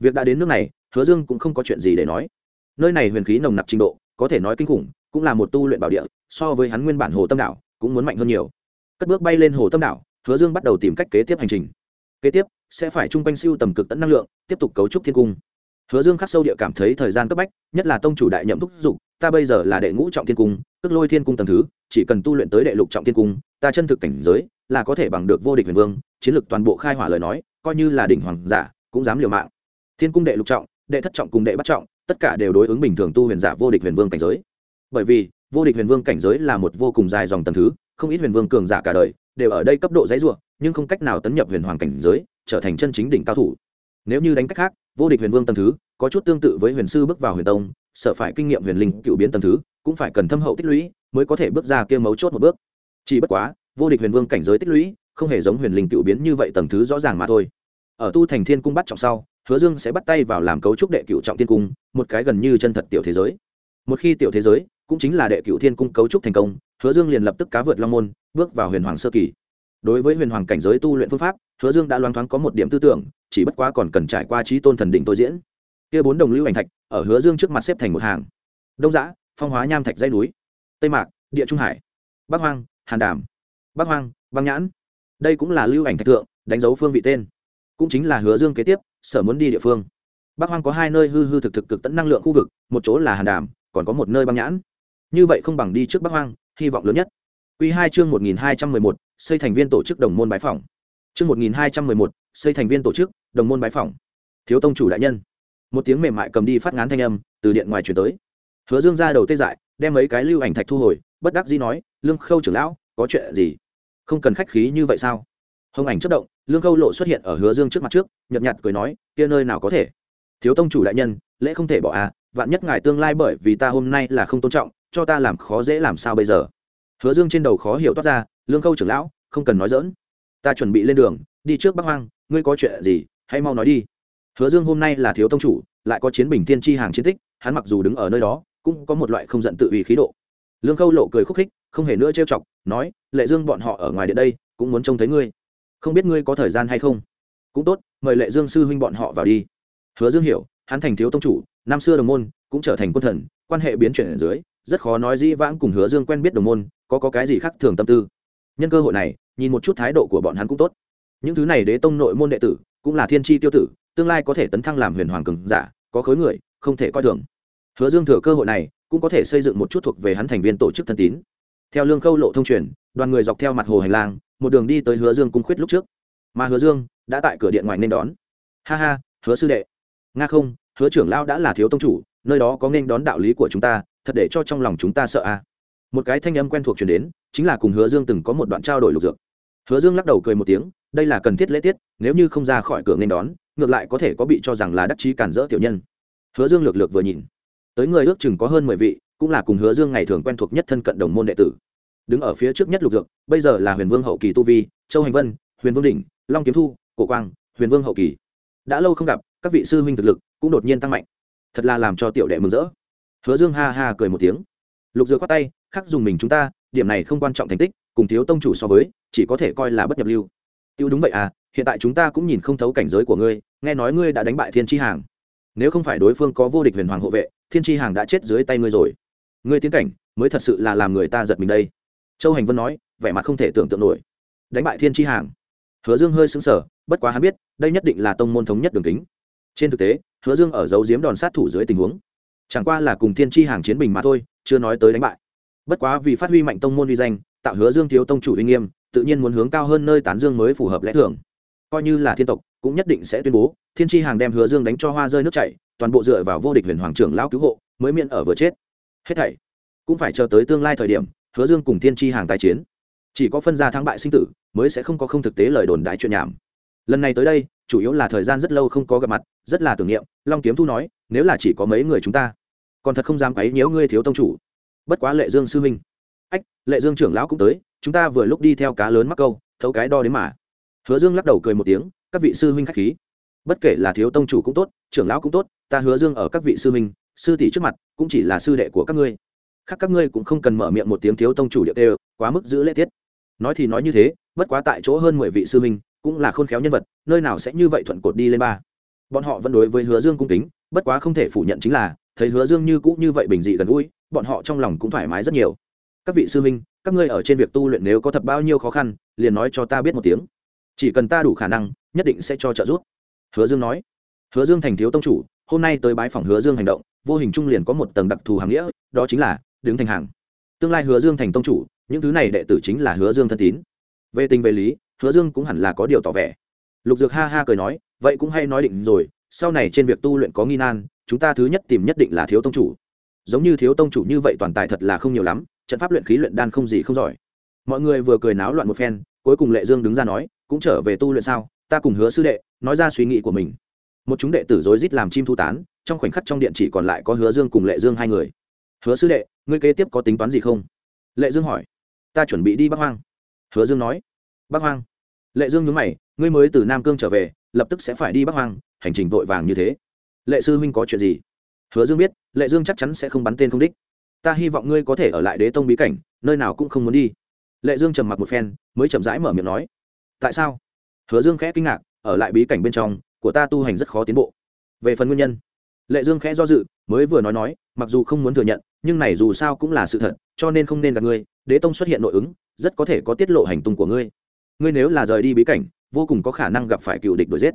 S1: Việc đã đến nước này, hứa dương cũng không có chuyện gì để nói. Nơi này huyền khí nồng nặc trình độ, có thể nói kinh khủng, cũng là một tu luyện bảo địa, so với hắn nguyên bản hồ tâm đảo, cũng muốn mạnh hơn nhiều. Cất bước bay lên hồ tâm đảo hứa dương bắt đầu tìm cách kế tiếp hành trình. Kế tiếp, sẽ phải chung quanh siêu tầm cực tận năng lượng, tiếp tục cấu trúc thiên cung. Hứa dương khắc sâu địa cảm thấy thời gian cấp bách, nhất là tông chủ đại nhậm thúc giục ta bây giờ là đệ ngũ trọng thiên cung, tức lôi thiên cung tầng thứ, chỉ cần tu luyện tới đệ lục trọng thiên cung, ta chân thực cảnh giới là có thể bằng được vô địch huyền vương, chiến lược toàn bộ khai hỏa lời nói, coi như là đỉnh hoàng giả, cũng dám liều mạng. Thiên cung đệ lục trọng, đệ thất trọng cùng đệ bắt trọng, tất cả đều đối ứng bình thường tu huyền giả vô địch huyền vương cảnh giới. Bởi vì, vô địch huyền vương cảnh giới là một vô cùng dài dòng tầng thứ, không ít huyền vương cường giả cả đời đều ở đây cấp độ dãy ruộng nhưng không cách nào tấn nhập huyền hoàng cảnh giới, trở thành chân chính đỉnh cao thủ. Nếu như đánh cách khác, vô địch huyền vương tầng thứ, có chút tương tự với huyền sư bước vào huyền tông, sợ phải kinh nghiệm huyền linh cựu biến tầng thứ, cũng phải cần thâm hậu tích lũy mới có thể bước ra kia mấu chốt một bước. Chỉ bất quá, vô địch huyền vương cảnh giới tích lũy, không hề giống huyền linh cựu biến như vậy tầng thứ rõ ràng mà thôi. Ở tu thành thiên cung bắt trọng sau, hứa dương sẽ bắt tay vào làm cấu trúc đệ cựu trọng thiên cung, một cái gần như chân thật tiểu thế giới. Một khi tiểu thế giới cũng chính là đệ cựu thiên cung cấu trúc thành công, hứa dương liền lập tức cá vượt long môn, bước vào huyền hoàng sơ kỳ. Đối với huyền hoàng cảnh giới tu luyện phương pháp, hứa dương đã loáng thoáng có một điểm tư tưởng, chỉ bất quá còn cần trải qua trí tôn thần đỉnh tôi diễn. Kia bốn đồng lưu ảnh thạch, ở hứa dương trước mặt xếp thành một hàng. Đông giã, phong hóa nham thạch dây núi. Tây mạc, địa trung hải. Bắc hoang, hàn đàm. Bắc hoang, băng nhãn. Đây cũng là lưu ảnh thạch tượng đánh dấu phương vị tên. Cũng chính là hứa dương kế tiếp, sở muốn đi địa phương. Bắc hoang có hai nơi hư hư thực thực cực tận năng lượng khu vực, một chỗ là hàn đàm, còn có một nơi băng nhãn như vậy không bằng đi trước bắc hoang, hy vọng lớn nhất. Q hai chương một nghìn hai trăm mười một, xây thành viên tổ chức đồng môn bái phòng chương một nghìn hai trăm mười một, xây thành viên tổ chức đồng môn bái phòng thiếu tông chủ đại nhân. Một tiếng mềm mại cầm đi phát ngán thanh âm từ điện ngoài chuyển tới. Hứa dương ra đầu tê dại, đem mấy cái lưu ảnh thạch thu hồi, bất đắc dĩ nói, lương khâu trưởng lão, có chuyện gì? Không cần khách khí như vậy sao? Hồng ảnh chất động, lương khâu lộ xuất hiện ở hứa dương trước mặt trước, nhợt nhạt cười nói, kia nơi nào có thể? Thiếu tông chủ đại nhân, lễ không thể bỏ à vạn nhất ngài tương lai bởi vì ta hôm nay là không tôn trọng, cho ta làm khó dễ làm sao bây giờ? Hứa dương trên đầu khó hiểu toát ra, lương khâu trưởng lão, không cần nói dỡn ta chuẩn bị lên đường, đi trước bắc hoang, ngươi có chuyện gì, hãy mau nói đi. Hứa dương hôm nay là thiếu tông chủ, lại có chiến bình thiên tri hàng chiến tích, hắn mặc dù đứng ở nơi đó, cũng có một loại không giận tự ủy khí độ. Lương khâu lộ cười khúc khích, không hề nữa trêu chọc, nói, lệ dương bọn họ ở ngoài điện đây, cũng muốn trông thấy ngươi. Không biết ngươi có thời gian hay không? Cũng tốt, mời lệ dương sư huynh bọn họ vào đi. Hứa dương hiểu, hắn thành thiếu tông chủ năm xưa đồng môn cũng trở thành quân thần, quan hệ biến chuyển ở dưới, rất khó nói dĩ vãng cùng hứa dương quen biết đồng môn, có có cái gì khác thường tâm tư. Nhân cơ hội này, nhìn một chút thái độ của bọn hắn cũng tốt. Những thứ này đế tông nội môn đệ tử, cũng là thiên tri tiêu tử, tương lai có thể tấn thăng làm huyền hoàng cường giả, có khối người, không thể coi thường. Hứa dương thừa cơ hội này, cũng có thể xây dựng một chút thuộc về hắn thành viên tổ chức thân tín. Theo lương khâu lộ thông truyền, đoàn người dọc theo mặt hồ hành lang, một đường đi tới hứa dương cung khuyết lúc trước. Mà hứa dương đã tại cửa điện ngoài nên đón. Ha ha, hứa sư đệ. Nga không hứa trưởng lao đã là thiếu tông chủ, nơi đó có nên đón đạo lý của chúng ta, thật để cho trong lòng chúng ta sợ à. Một cái thanh âm quen thuộc chuyển đến, chính là cùng hứa dương từng có một đoạn trao đổi lục dược. Hứa dương lắc đầu cười một tiếng, đây là cần thiết lễ tiết, nếu như không ra khỏi cửa nên đón, ngược lại có thể có bị cho rằng là đắc chí cản rỡ tiểu nhân. Hứa dương lược lược vừa nhìn, tới người ước chừng có hơn mười vị, cũng là cùng hứa dương ngày thường quen thuộc nhất thân cận đồng môn đệ tử. Đứng ở phía trước nhất lục dược, bây giờ là huyền vương hậu kỳ tu vi, châu hành vân, huyền vương đỉnh, long kiếm thu, cổ quang, huyền vương hậu kỳ. Đã lâu không gặp các vị sư huynh thực lực cũng đột nhiên tăng mạnh. Thật là làm cho tiểu đệ mừng rỡ. Hứa dương ha ha cười một tiếng. Lục dược khoát tay, khắc dùng mình chúng ta, điểm này không quan trọng thành tích, cùng thiếu tông chủ so với, chỉ có thể coi là bất nhập lưu. Tiêu đúng vậy à hiện tại chúng ta cũng nhìn không thấu cảnh giới của ngươi, nghe nói ngươi đã đánh bại thiên tri hàng. Nếu không phải đối phương có vô địch huyền hoàng hộ vệ, thiên tri hàng đã chết dưới tay ngươi rồi. Ngươi tiến cảnh, mới thật sự là làm người ta giật mình đây. Châu hành vân nói, vẻ mặt không thể tưởng tượng nổi. Đánh bại thiên tri hàng. Hứa dương hơi sững sờ, bất quá hắn biết, đây nhất định là tông môn thống nhất đường kính trên thực tế, hứa dương ở dấu diếm đòn sát thủ dưới tình huống. Chẳng qua là cùng thiên tri hàng chiến bình mà thôi, chưa nói tới đánh bại. Bất quá vì phát huy mạnh tông môn uy danh, tạo hứa dương thiếu tông chủ uy nghiêm, tự nhiên muốn hướng cao hơn nơi tán dương mới phù hợp lẽ thường. Coi như là thiên tộc, cũng nhất định sẽ tuyên bố, thiên tri hàng đem hứa dương đánh cho hoa rơi nước chảy, toàn bộ dựa vào vô địch huyền hoàng trưởng lão cứu hộ, mới miễn ở vừa chết. Hết thảy cũng phải chờ tới tương lai thời điểm, hứa dương cùng thiên tri hàng tái chiến. Chỉ có phân ra thắng bại sinh tử, mới sẽ không có không thực tế lời đồn đại chuyện nhảm. Lần này tới đây chủ yếu là thời gian rất lâu không có gặp mặt, rất là tưởng niệm. Long kiếm thu nói, nếu là chỉ có mấy người chúng ta, còn thật không dám quấy nếu ngươi thiếu tông chủ. Bất quá lệ dương sư huynh. Ách, lệ dương trưởng lão cũng tới, chúng ta vừa lúc đi theo cá lớn mắc câu, thấu cái đo đến mà. Hứa dương lắc đầu cười một tiếng, các vị sư huynh khách khí. Bất kể là thiếu tông chủ cũng tốt, trưởng lão cũng tốt, ta hứa dương ở các vị sư huynh, sư tỷ trước mặt, cũng chỉ là sư đệ của các ngươi. Khác các ngươi cũng không cần mở miệng một tiếng thiếu tông chủ điệu đều, quá mức giữ lễ tiết. Nói thì nói như thế, bất quá tại chỗ hơn mười vị sư huynh cũng là khôn khéo nhân vật, nơi nào sẽ như vậy thuận cột đi lên ba. Bọn họ vẫn đối với hứa dương cung kính, bất quá không thể phủ nhận chính là, thấy hứa dương như cũ như vậy bình dị gần gũi, bọn họ trong lòng cũng thoải mái rất nhiều. Các vị sư huynh, các ngươi ở trên việc tu luyện nếu có thật bao nhiêu khó khăn, liền nói cho ta biết một tiếng. Chỉ cần ta đủ khả năng, nhất định sẽ cho trợ giúp. Hứa dương nói. Hứa dương thành thiếu tông chủ, hôm nay tới bái phòng hứa dương hành động, vô hình trung liền có một tầng đặc thù hàm nghĩa, đó chính là, đứng thành hàng. Tương lai hứa dương thành tông chủ, những thứ này đệ tử chính là hứa dương thân tín. Về tình về lý hứa dương cũng hẳn là có điều tỏ vẻ. Lục dược ha ha cười nói, vậy cũng hay nói định rồi, sau này trên việc tu luyện có nghi nan, chúng ta thứ nhất tìm nhất định là thiếu tông chủ. Giống như thiếu tông chủ như vậy toàn tài thật là không nhiều lắm, trận pháp luyện khí luyện đan không gì không giỏi. Mọi người vừa cười náo loạn một phen, cuối cùng lệ dương đứng ra nói, cũng trở về tu luyện sao, ta cùng hứa sư đệ, nói ra suy nghĩ của mình. Một chúng đệ tử rối rít làm chim thu tán, trong khoảnh khắc trong điện chỉ còn lại có hứa dương cùng lệ dương hai người. Hứa sư đệ, ngươi kế tiếp có tính toán gì không? Lệ dương hỏi. Ta chuẩn bị đi bắc hoang. Hứa dương nói bắc hoang. Lệ dương nhớ mày, ngươi mới từ nam cương trở về, lập tức sẽ phải đi bắc hoang, hành trình vội vàng như thế. Lệ sư huynh có chuyện gì? Hứa dương biết, lệ dương chắc chắn sẽ không bắn tên không đích. Ta hy vọng ngươi có thể ở lại đế tông bí cảnh, nơi nào cũng không muốn đi. Lệ dương trầm mặc một phen, mới chậm rãi mở miệng nói. Tại sao? Hứa dương khẽ kinh ngạc, ở lại bí cảnh bên trong, của ta tu hành rất khó tiến bộ. Về phần nguyên nhân, lệ dương khẽ do dự, mới vừa nói nói, mặc dù không muốn thừa nhận, nhưng này dù sao cũng là sự thật, cho nên không nên gặp ngươi, đế tông xuất hiện nội ứng, rất có thể có tiết lộ hành tung của ngươi ngươi nếu là rời đi bí cảnh, vô cùng có khả năng gặp phải cựu địch đuổi giết.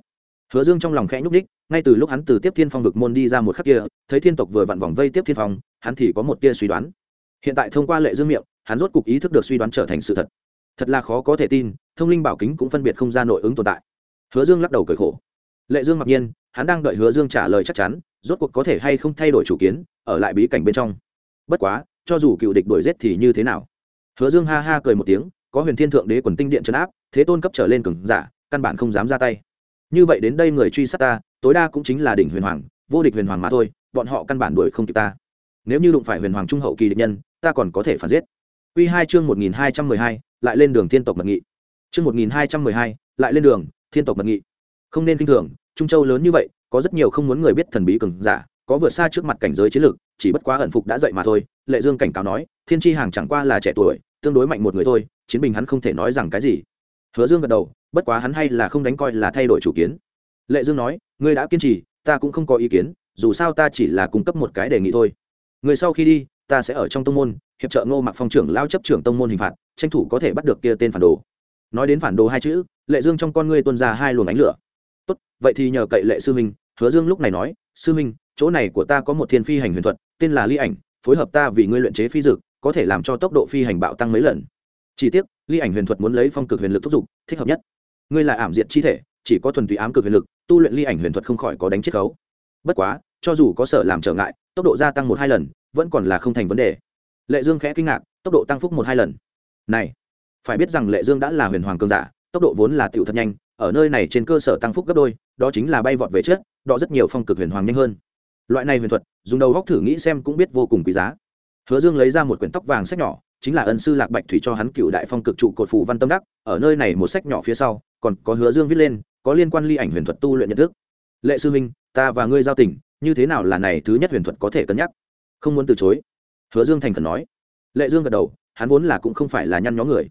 S1: Hứa dương trong lòng khẽ nhúc ních ngay từ lúc hắn từ tiếp thiên phong vực môn đi ra một khắc kia, thấy thiên tộc vừa vặn vòng vây tiếp thiên phong, hắn thì có một tia suy đoán. Hiện tại thông qua lệ dương miệng, hắn rốt cục ý thức được suy đoán trở thành sự thật. Thật là khó có thể tin, thông linh bảo kính cũng phân biệt không ra nội ứng tồn tại. Hứa dương lắc đầu cười khổ. Lệ dương mặc nhiên, hắn đang đợi hứa dương trả lời chắc chắn, rốt cuộc có thể hay không thay đổi chủ kiến, ở lại bí cảnh bên trong. Bất quá, cho dù cựu địch đuổi giết thì như thế nào? Hứa dương ha ha cười một tiếng có huyền thiên thượng đế quần tinh điện trấn áp, thế tôn cấp trở lên cường giả, căn bản không dám ra tay. Như vậy đến đây người truy sát ta, tối đa cũng chính là đỉnh huyền hoàng, vô địch huyền hoàng mà thôi, bọn họ căn bản đuổi không kịp ta. Nếu như đụng phải huyền hoàng trung hậu kỳ địch nhân, ta còn có thể phản giết. Quy hai chương một nghìn hai trăm mười hai, lại lên đường thiên tộc mật nghị. Chương một nghìn hai trăm mười hai, lại lên đường thiên tộc mật nghị. Không nên kinh thường, trung châu lớn như vậy, có rất nhiều không muốn người biết thần bí cường giả, có vượt xa trước mặt cảnh giới chiến lược, chỉ bất quá ẩn phục đã dậy mà thôi, lệ dương cảnh cáo nói, thiên tri hàng chẳng qua là trẻ tuổi, tương đối mạnh một người thôi chiến bình hắn không thể nói rằng cái gì. Hứa dương gật đầu, bất quá hắn hay là không đánh coi là thay đổi chủ kiến. Lệ dương nói, ngươi đã kiên trì, ta cũng không có ý kiến, dù sao ta chỉ là cung cấp một cái đề nghị thôi. Người sau khi đi, ta sẽ ở trong tông môn, hiệp trợ ngô mặc phong trưởng lao chấp trưởng tông môn hình phạt, tranh thủ có thể bắt được kia tên phản đồ. Nói đến phản đồ hai chữ, lệ dương trong con ngươi tuân ra hai luồng ánh lửa. Tốt, vậy thì nhờ cậy lệ sư minh hứa dương lúc này nói, sư minh chỗ này của ta có một thiên phi hành huyền thuật, tên là ly ảnh, phối hợp ta vì ngươi luyện chế phi dực có thể làm cho tốc độ phi hành bạo tăng mấy lần chỉ tiếc, ly ảnh huyền thuật muốn lấy phong cực huyền lực thúc giục, thích hợp nhất. Ngươi là ảm diệt chi thể, chỉ có thuần túy ám cực huyền lực, tu luyện ly ảnh huyền thuật không khỏi có đánh chiết khấu. Bất quá, cho dù có sở làm trở ngại, tốc độ gia tăng một hai lần, vẫn còn là không thành vấn đề. Lệ dương khẽ kinh ngạc, tốc độ tăng phúc một hai lần. Này, phải biết rằng lệ dương đã là huyền hoàng cường giả, tốc độ vốn là tiểu thật nhanh, ở nơi này trên cơ sở tăng phúc gấp đôi, đó chính là bay vọt về trước, đó rất nhiều phong cực huyền hoàng nhanh hơn. Loại này huyền thuật, dùng đầu góc thử nghĩ xem cũng biết vô cùng quý giá. Hứa dương lấy ra một quyển tóc vàng sách nhỏ chính là ân sư lạc bạch thủy cho hắn cựu đại phong cực trụ cột phù văn tâm đắc, ở nơi này một sách nhỏ phía sau, còn có hứa dương viết lên, có liên quan ly ảnh huyền thuật tu luyện nhận thức. Lệ sư minh ta và ngươi giao tình, như thế nào là này thứ nhất huyền thuật có thể cân nhắc? Không muốn từ chối. Hứa dương thành khẩn nói. Lệ dương gật đầu, hắn vốn là cũng không phải là nhăn nhó người.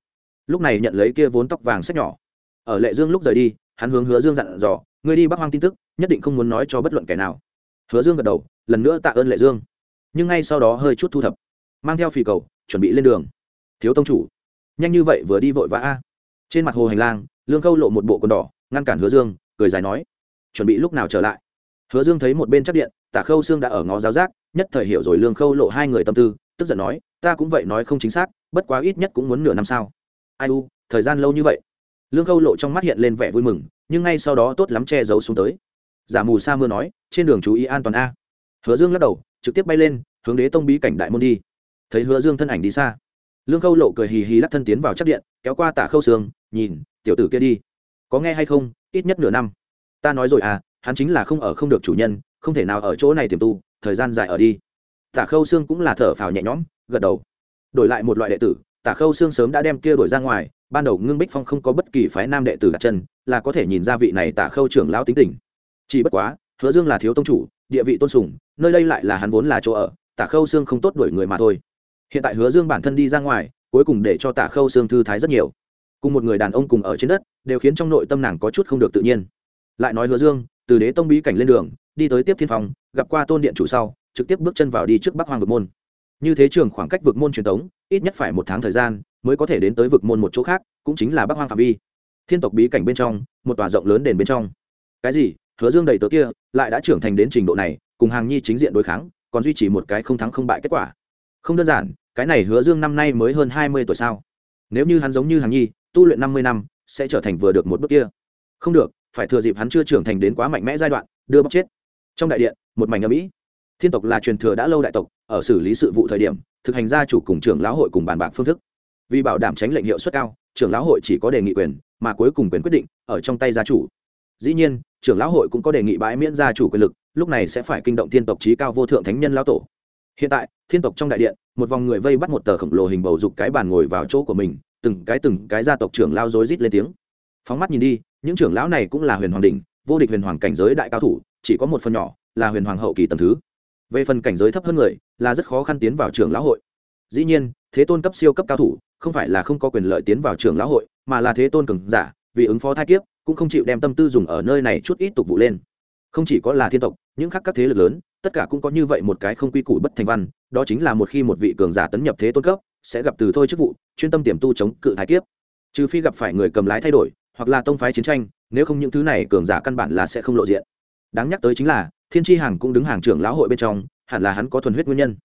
S1: Lúc này nhận lấy kia vốn tóc vàng sách nhỏ. Ở lệ dương lúc rời đi, hắn hướng hứa dương dặn dò, ngươi đi bắc hoang tin tức, nhất định không muốn nói cho bất luận kẻ nào. Hứa dương gật đầu, lần nữa tạ ơn lệ dương. Nhưng ngay sau đó hơi chút thu thập, mang theo phì cầu chuẩn bị lên đường. Thiếu tông chủ, nhanh như vậy vừa đi vội vã a. Trên mặt hồ hành lang, lương khâu lộ một bộ quần đỏ, ngăn cản hứa dương, cười dài nói, chuẩn bị lúc nào trở lại? Hứa dương thấy một bên chắc điện, tả khâu xương đã ở ngó giáo giác, nhất thời hiểu rồi lương khâu lộ hai người tâm tư, tức giận nói, ta cũng vậy nói không chính xác, bất quá ít nhất cũng muốn nửa năm sao. Ai u, thời gian lâu như vậy. Lương khâu lộ trong mắt hiện lên vẻ vui mừng, nhưng ngay sau đó tốt lắm che giấu xuống tới. Giả mù sa mưa nói, trên đường chú ý an toàn a. Hứa dương lắc đầu, trực tiếp bay lên, hướng đế tông bí cảnh đại môn đi thấy hứa dương thân ảnh đi xa. Lương khâu lộ cười hì hì lắc thân tiến vào chắc điện, kéo qua tả khâu sương, nhìn, tiểu tử kia đi. Có nghe hay không? Ít nhất nửa năm. Ta nói rồi à hắn chính là không ở không được chủ nhân, không thể nào ở chỗ này tiềm tu, thời gian dài ở đi. Tả khâu sương cũng là thở phào nhẹ nhõm, gật đầu. Đổi lại một loại đệ tử, tả khâu sương sớm đã đem kia đổi ra ngoài, ban đầu ngưng bích phong không có bất kỳ phái nam đệ tử đặt chân, là có thể nhìn ra vị này tả khâu trưởng lão tính tình. Chỉ bất quá, hứa dương là thiếu tông chủ, địa vị tôn sùng, nơi đây lại là hắn vốn là chỗ ở, tả khâu sương không tốt đuổi người mà thôi hiện tại hứa dương bản thân đi ra ngoài, cuối cùng để cho tả khâu xương thư thái rất nhiều. Cùng một người đàn ông cùng ở trên đất, đều khiến trong nội tâm nàng có chút không được tự nhiên. Lại nói hứa dương, từ đế tông bí cảnh lên đường, đi tới tiếp thiên phòng gặp qua tôn điện chủ sau, trực tiếp bước chân vào đi trước bắc hoàng vực môn. Như thế trường khoảng cách vực môn truyền thống ít nhất phải một tháng thời gian mới có thể đến tới vực môn một chỗ khác, cũng chính là bắc hoang phạm vi. Thiên tộc bí cảnh bên trong, một tòa rộng lớn đền bên trong. Cái gì? Hứa dương đầy tớ kia, lại đã trưởng thành đến trình độ này, cùng hàng nhi chính diện đối kháng, còn duy trì một cái không thắng không bại kết quả. Không đơn giản cái này hứa dương năm nay mới hơn hai mươi tuổi sao? Nếu như hắn giống như hàng nhi, tu luyện năm mươi năm, sẽ trở thành vừa được một bước kia. Không được, phải thừa dịp hắn chưa trưởng thành đến quá mạnh mẽ giai đoạn, đưa bóc chết. Trong đại điện, một mảnh âm mỹ thiên tộc là truyền thừa đã lâu đại tộc, ở xử lý sự vụ thời điểm, thực hành gia chủ cùng trưởng lão hội cùng bàn bạc phương thức. Vì bảo đảm tránh lệnh hiệu suất cao, trưởng lão hội chỉ có đề nghị quyền, mà cuối cùng quyền quyết định ở trong tay gia chủ. Dĩ nhiên, trưởng lão hội cũng có đề nghị bãi miễn gia chủ quyền lực, lúc này sẽ phải kinh động thiên tộc trí cao vô thượng thánh nhân lão tổ. Hiện tại thiên tộc trong đại điện, một vòng người vây bắt một tờ khổng lồ hình bầu dục cái bàn ngồi vào chỗ của mình, từng cái từng cái gia tộc trưởng lao rối rít lên tiếng. Phóng mắt nhìn đi, những trưởng lão này cũng là huyền hoàng đình vô địch huyền hoàng cảnh giới đại cao thủ, chỉ có một phần nhỏ là huyền hoàng hậu kỳ tầm thứ. Về phần cảnh giới thấp hơn người, là rất khó khăn tiến vào trưởng lão hội. Dĩ nhiên, thế tôn cấp siêu cấp cao thủ, không phải là không có quyền lợi tiến vào trưởng lão hội, mà là thế tôn cường giả, vì ứng phó thai kiếp, cũng không chịu đem tâm tư dùng ở nơi này chút ít tục vụ lên. Không chỉ có là thiên tộc, những khác các thế lực lớn, tất cả cũng có như vậy một cái không quy củ bất thành văn đó chính là một khi một vị cường giả tấn nhập thế tôn cấp, sẽ gặp từ thôi chức vụ, chuyên tâm tiềm tu chống cự thái kiếp. Trừ phi gặp phải người cầm lái thay đổi, hoặc là tông phái chiến tranh, nếu không những thứ này cường giả căn bản là sẽ không lộ diện. Đáng nhắc tới chính là, thiên tri hàng cũng đứng hàng trưởng lão hội bên trong, hẳn là hắn có thuần huyết nguyên nhân.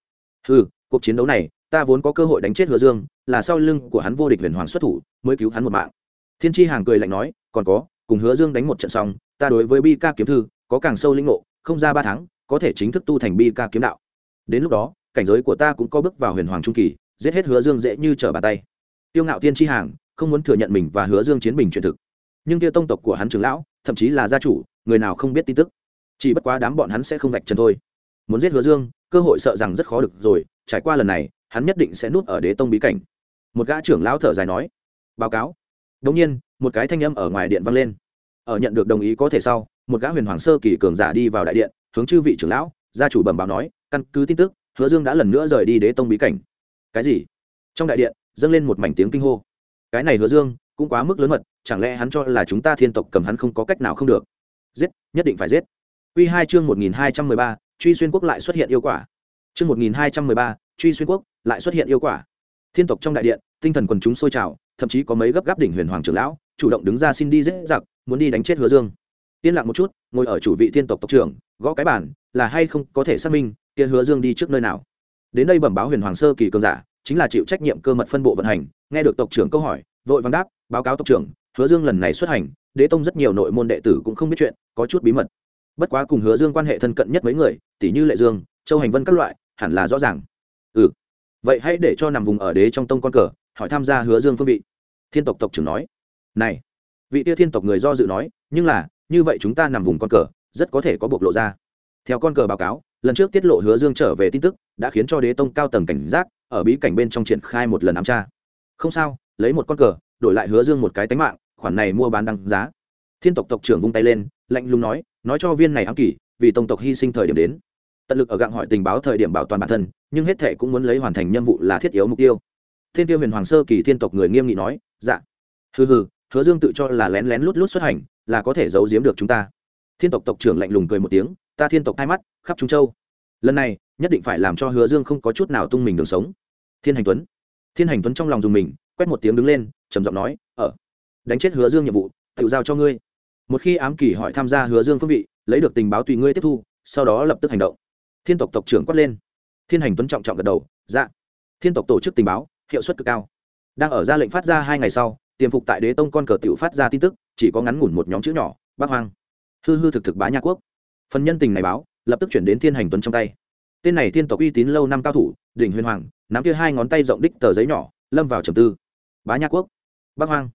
S1: Ừ cuộc chiến đấu này, ta vốn có cơ hội đánh chết hứa dương, là sau lưng của hắn vô địch huyền hoàng xuất thủ, mới cứu hắn một mạng. Thiên tri hàng cười lạnh nói, còn có, cùng hứa dương đánh một trận xong, ta đối với bi ca kiếm thư, có càng sâu linh ngộ, không ra ba tháng, có thể chính thức tu thành bi ca kiếm đạo. Đến lúc đó cảnh giới của ta cũng có bước vào huyền hoàng trung kỳ, giết hết hứa dương dễ như trở bàn tay. Tiêu ngạo tiên tri hàng, không muốn thừa nhận mình và hứa dương chiến bình chuyện thực. Nhưng tiêu tông tộc của hắn trưởng lão, thậm chí là gia chủ, người nào không biết tin tức. Chỉ bất quá đám bọn hắn sẽ không vạch chân thôi. Muốn giết hứa dương, cơ hội sợ rằng rất khó được rồi, trải qua lần này, hắn nhất định sẽ núp ở đế tông bí cảnh. Một gã trưởng lão thở dài nói. Báo cáo. Đống nhiên, một cái thanh âm ở ngoài điện vang lên. Ở nhận được đồng ý có thể sau, một gã huyền hoàng sơ kỳ cường giả đi vào đại điện, hướng chư vị trưởng lão, gia chủ bẩm báo nói, căn cứ tin tức hứa dương đã lần nữa rời đi đế tông bí cảnh. Cái gì? Trong đại điện, dâng lên một mảnh tiếng kinh hô. Cái này hứa dương, cũng quá mức lớn mật, chẳng lẽ hắn cho là chúng ta thiên tộc cầm hắn không có cách nào không được? Giết, nhất định phải giết. Quy hai chương một nghìn hai trăm mười ba, truy xuyên quốc lại xuất hiện yêu quả. Chương một nghìn hai trăm mười ba, truy xuyên quốc lại xuất hiện yêu quả. Thiên tộc trong đại điện, tinh thần quần chúng sôi trào, thậm chí có mấy gấp gáp đỉnh huyền hoàng trưởng lão, chủ động đứng ra xin đi giết giặc, muốn đi đánh chết hứa dương. Yên lặng một chút, ngồi ở chủ vị thiên tộc tộc trưởng, gõ cái bản là hay không có thể xác minh kia hứa dương đi trước nơi nào? Đến đây bẩm báo huyền hoàng sơ kỳ cường giả, chính là chịu trách nhiệm cơ mật phân bộ vận hành. Nghe được tộc trưởng câu hỏi, vội vàng đáp, báo cáo tộc trưởng, hứa dương lần này xuất hành, đế tông rất nhiều nội môn đệ tử cũng không biết chuyện, có chút bí mật. Bất quá cùng hứa dương quan hệ thân cận nhất mấy người, tỷ như lệ dương, châu hành vân các loại, hẳn là rõ ràng. Ừ. Vậy hãy để cho nằm vùng ở đế trong tông con cờ, hỏi tham gia hứa dương phương vị. Thiên tộc tộc trưởng nói. Này. Vị tia thiên tộc người do dự nói, nhưng là, như vậy chúng ta nằm vùng con cờ, rất có thể có bộc lộ ra. Theo con cờ báo cáo lần trước tiết lộ hứa dương trở về tin tức, đã khiến cho đế tông cao tầng cảnh giác, ở bí cảnh bên trong triển khai một lần ám tra. Không sao, lấy một con cờ, đổi lại hứa dương một cái tánh mạng, khoản này mua bán đăng giá. Thiên tộc tộc trưởng vung tay lên, lạnh lùng nói nói cho viên này ám kỷ, vì tông tộc hy sinh thời điểm đến. Tận lực ở gặng hỏi tình báo thời điểm bảo toàn bản thân, nhưng hết thệ cũng muốn lấy hoàn thành nhiệm vụ là thiết yếu mục tiêu. Thiên tiêu huyền hoàng sơ kỳ thiên tộc người nghiêm nghị nói dạ. Hừ hừ, hứa dương tự cho là lén lén lút lút xuất hành, là có thể giấu giếm được chúng ta. Thiên tộc tộc trưởng lạnh lùng cười một tiếng ta thiên tộc hai mắt, khắp trung châu. Lần này, nhất định phải làm cho hứa dương không có chút nào tung mình đường sống. Thiên hành tuấn. Thiên hành tuấn trong lòng dùng mình, quét một tiếng đứng lên, trầm giọng nói ở đánh chết hứa dương nhiệm vụ, tự giao cho ngươi. Một khi ám kỳ hỏi tham gia hứa dương phương vị, lấy được tình báo tùy ngươi tiếp thu, sau đó lập tức hành động. Thiên tộc tộc trưởng quát lên. Thiên hành tuấn trọng trọng gật đầu dạ. Thiên tộc tổ chức tình báo, hiệu suất cực cao. Đang ở ra lệnh phát ra hai ngày sau, tiềm phục tại đế tông con cờ tiểu phát ra tin tức, chỉ có ngắn ngủn một nhóm chữ nhỏ bác hoang. Hư hư thực thực bá nha quốc phần nhân tình này báo, lập tức chuyển đến thiên hành tuấn trong tay. Tên này thiên tộc uy tín lâu năm cao thủ, đỉnh huyền hoàng, nắm kia hai ngón tay rộng đích tờ giấy nhỏ, lâm vào trầm tư. Bá nha quốc, Bắc hoang.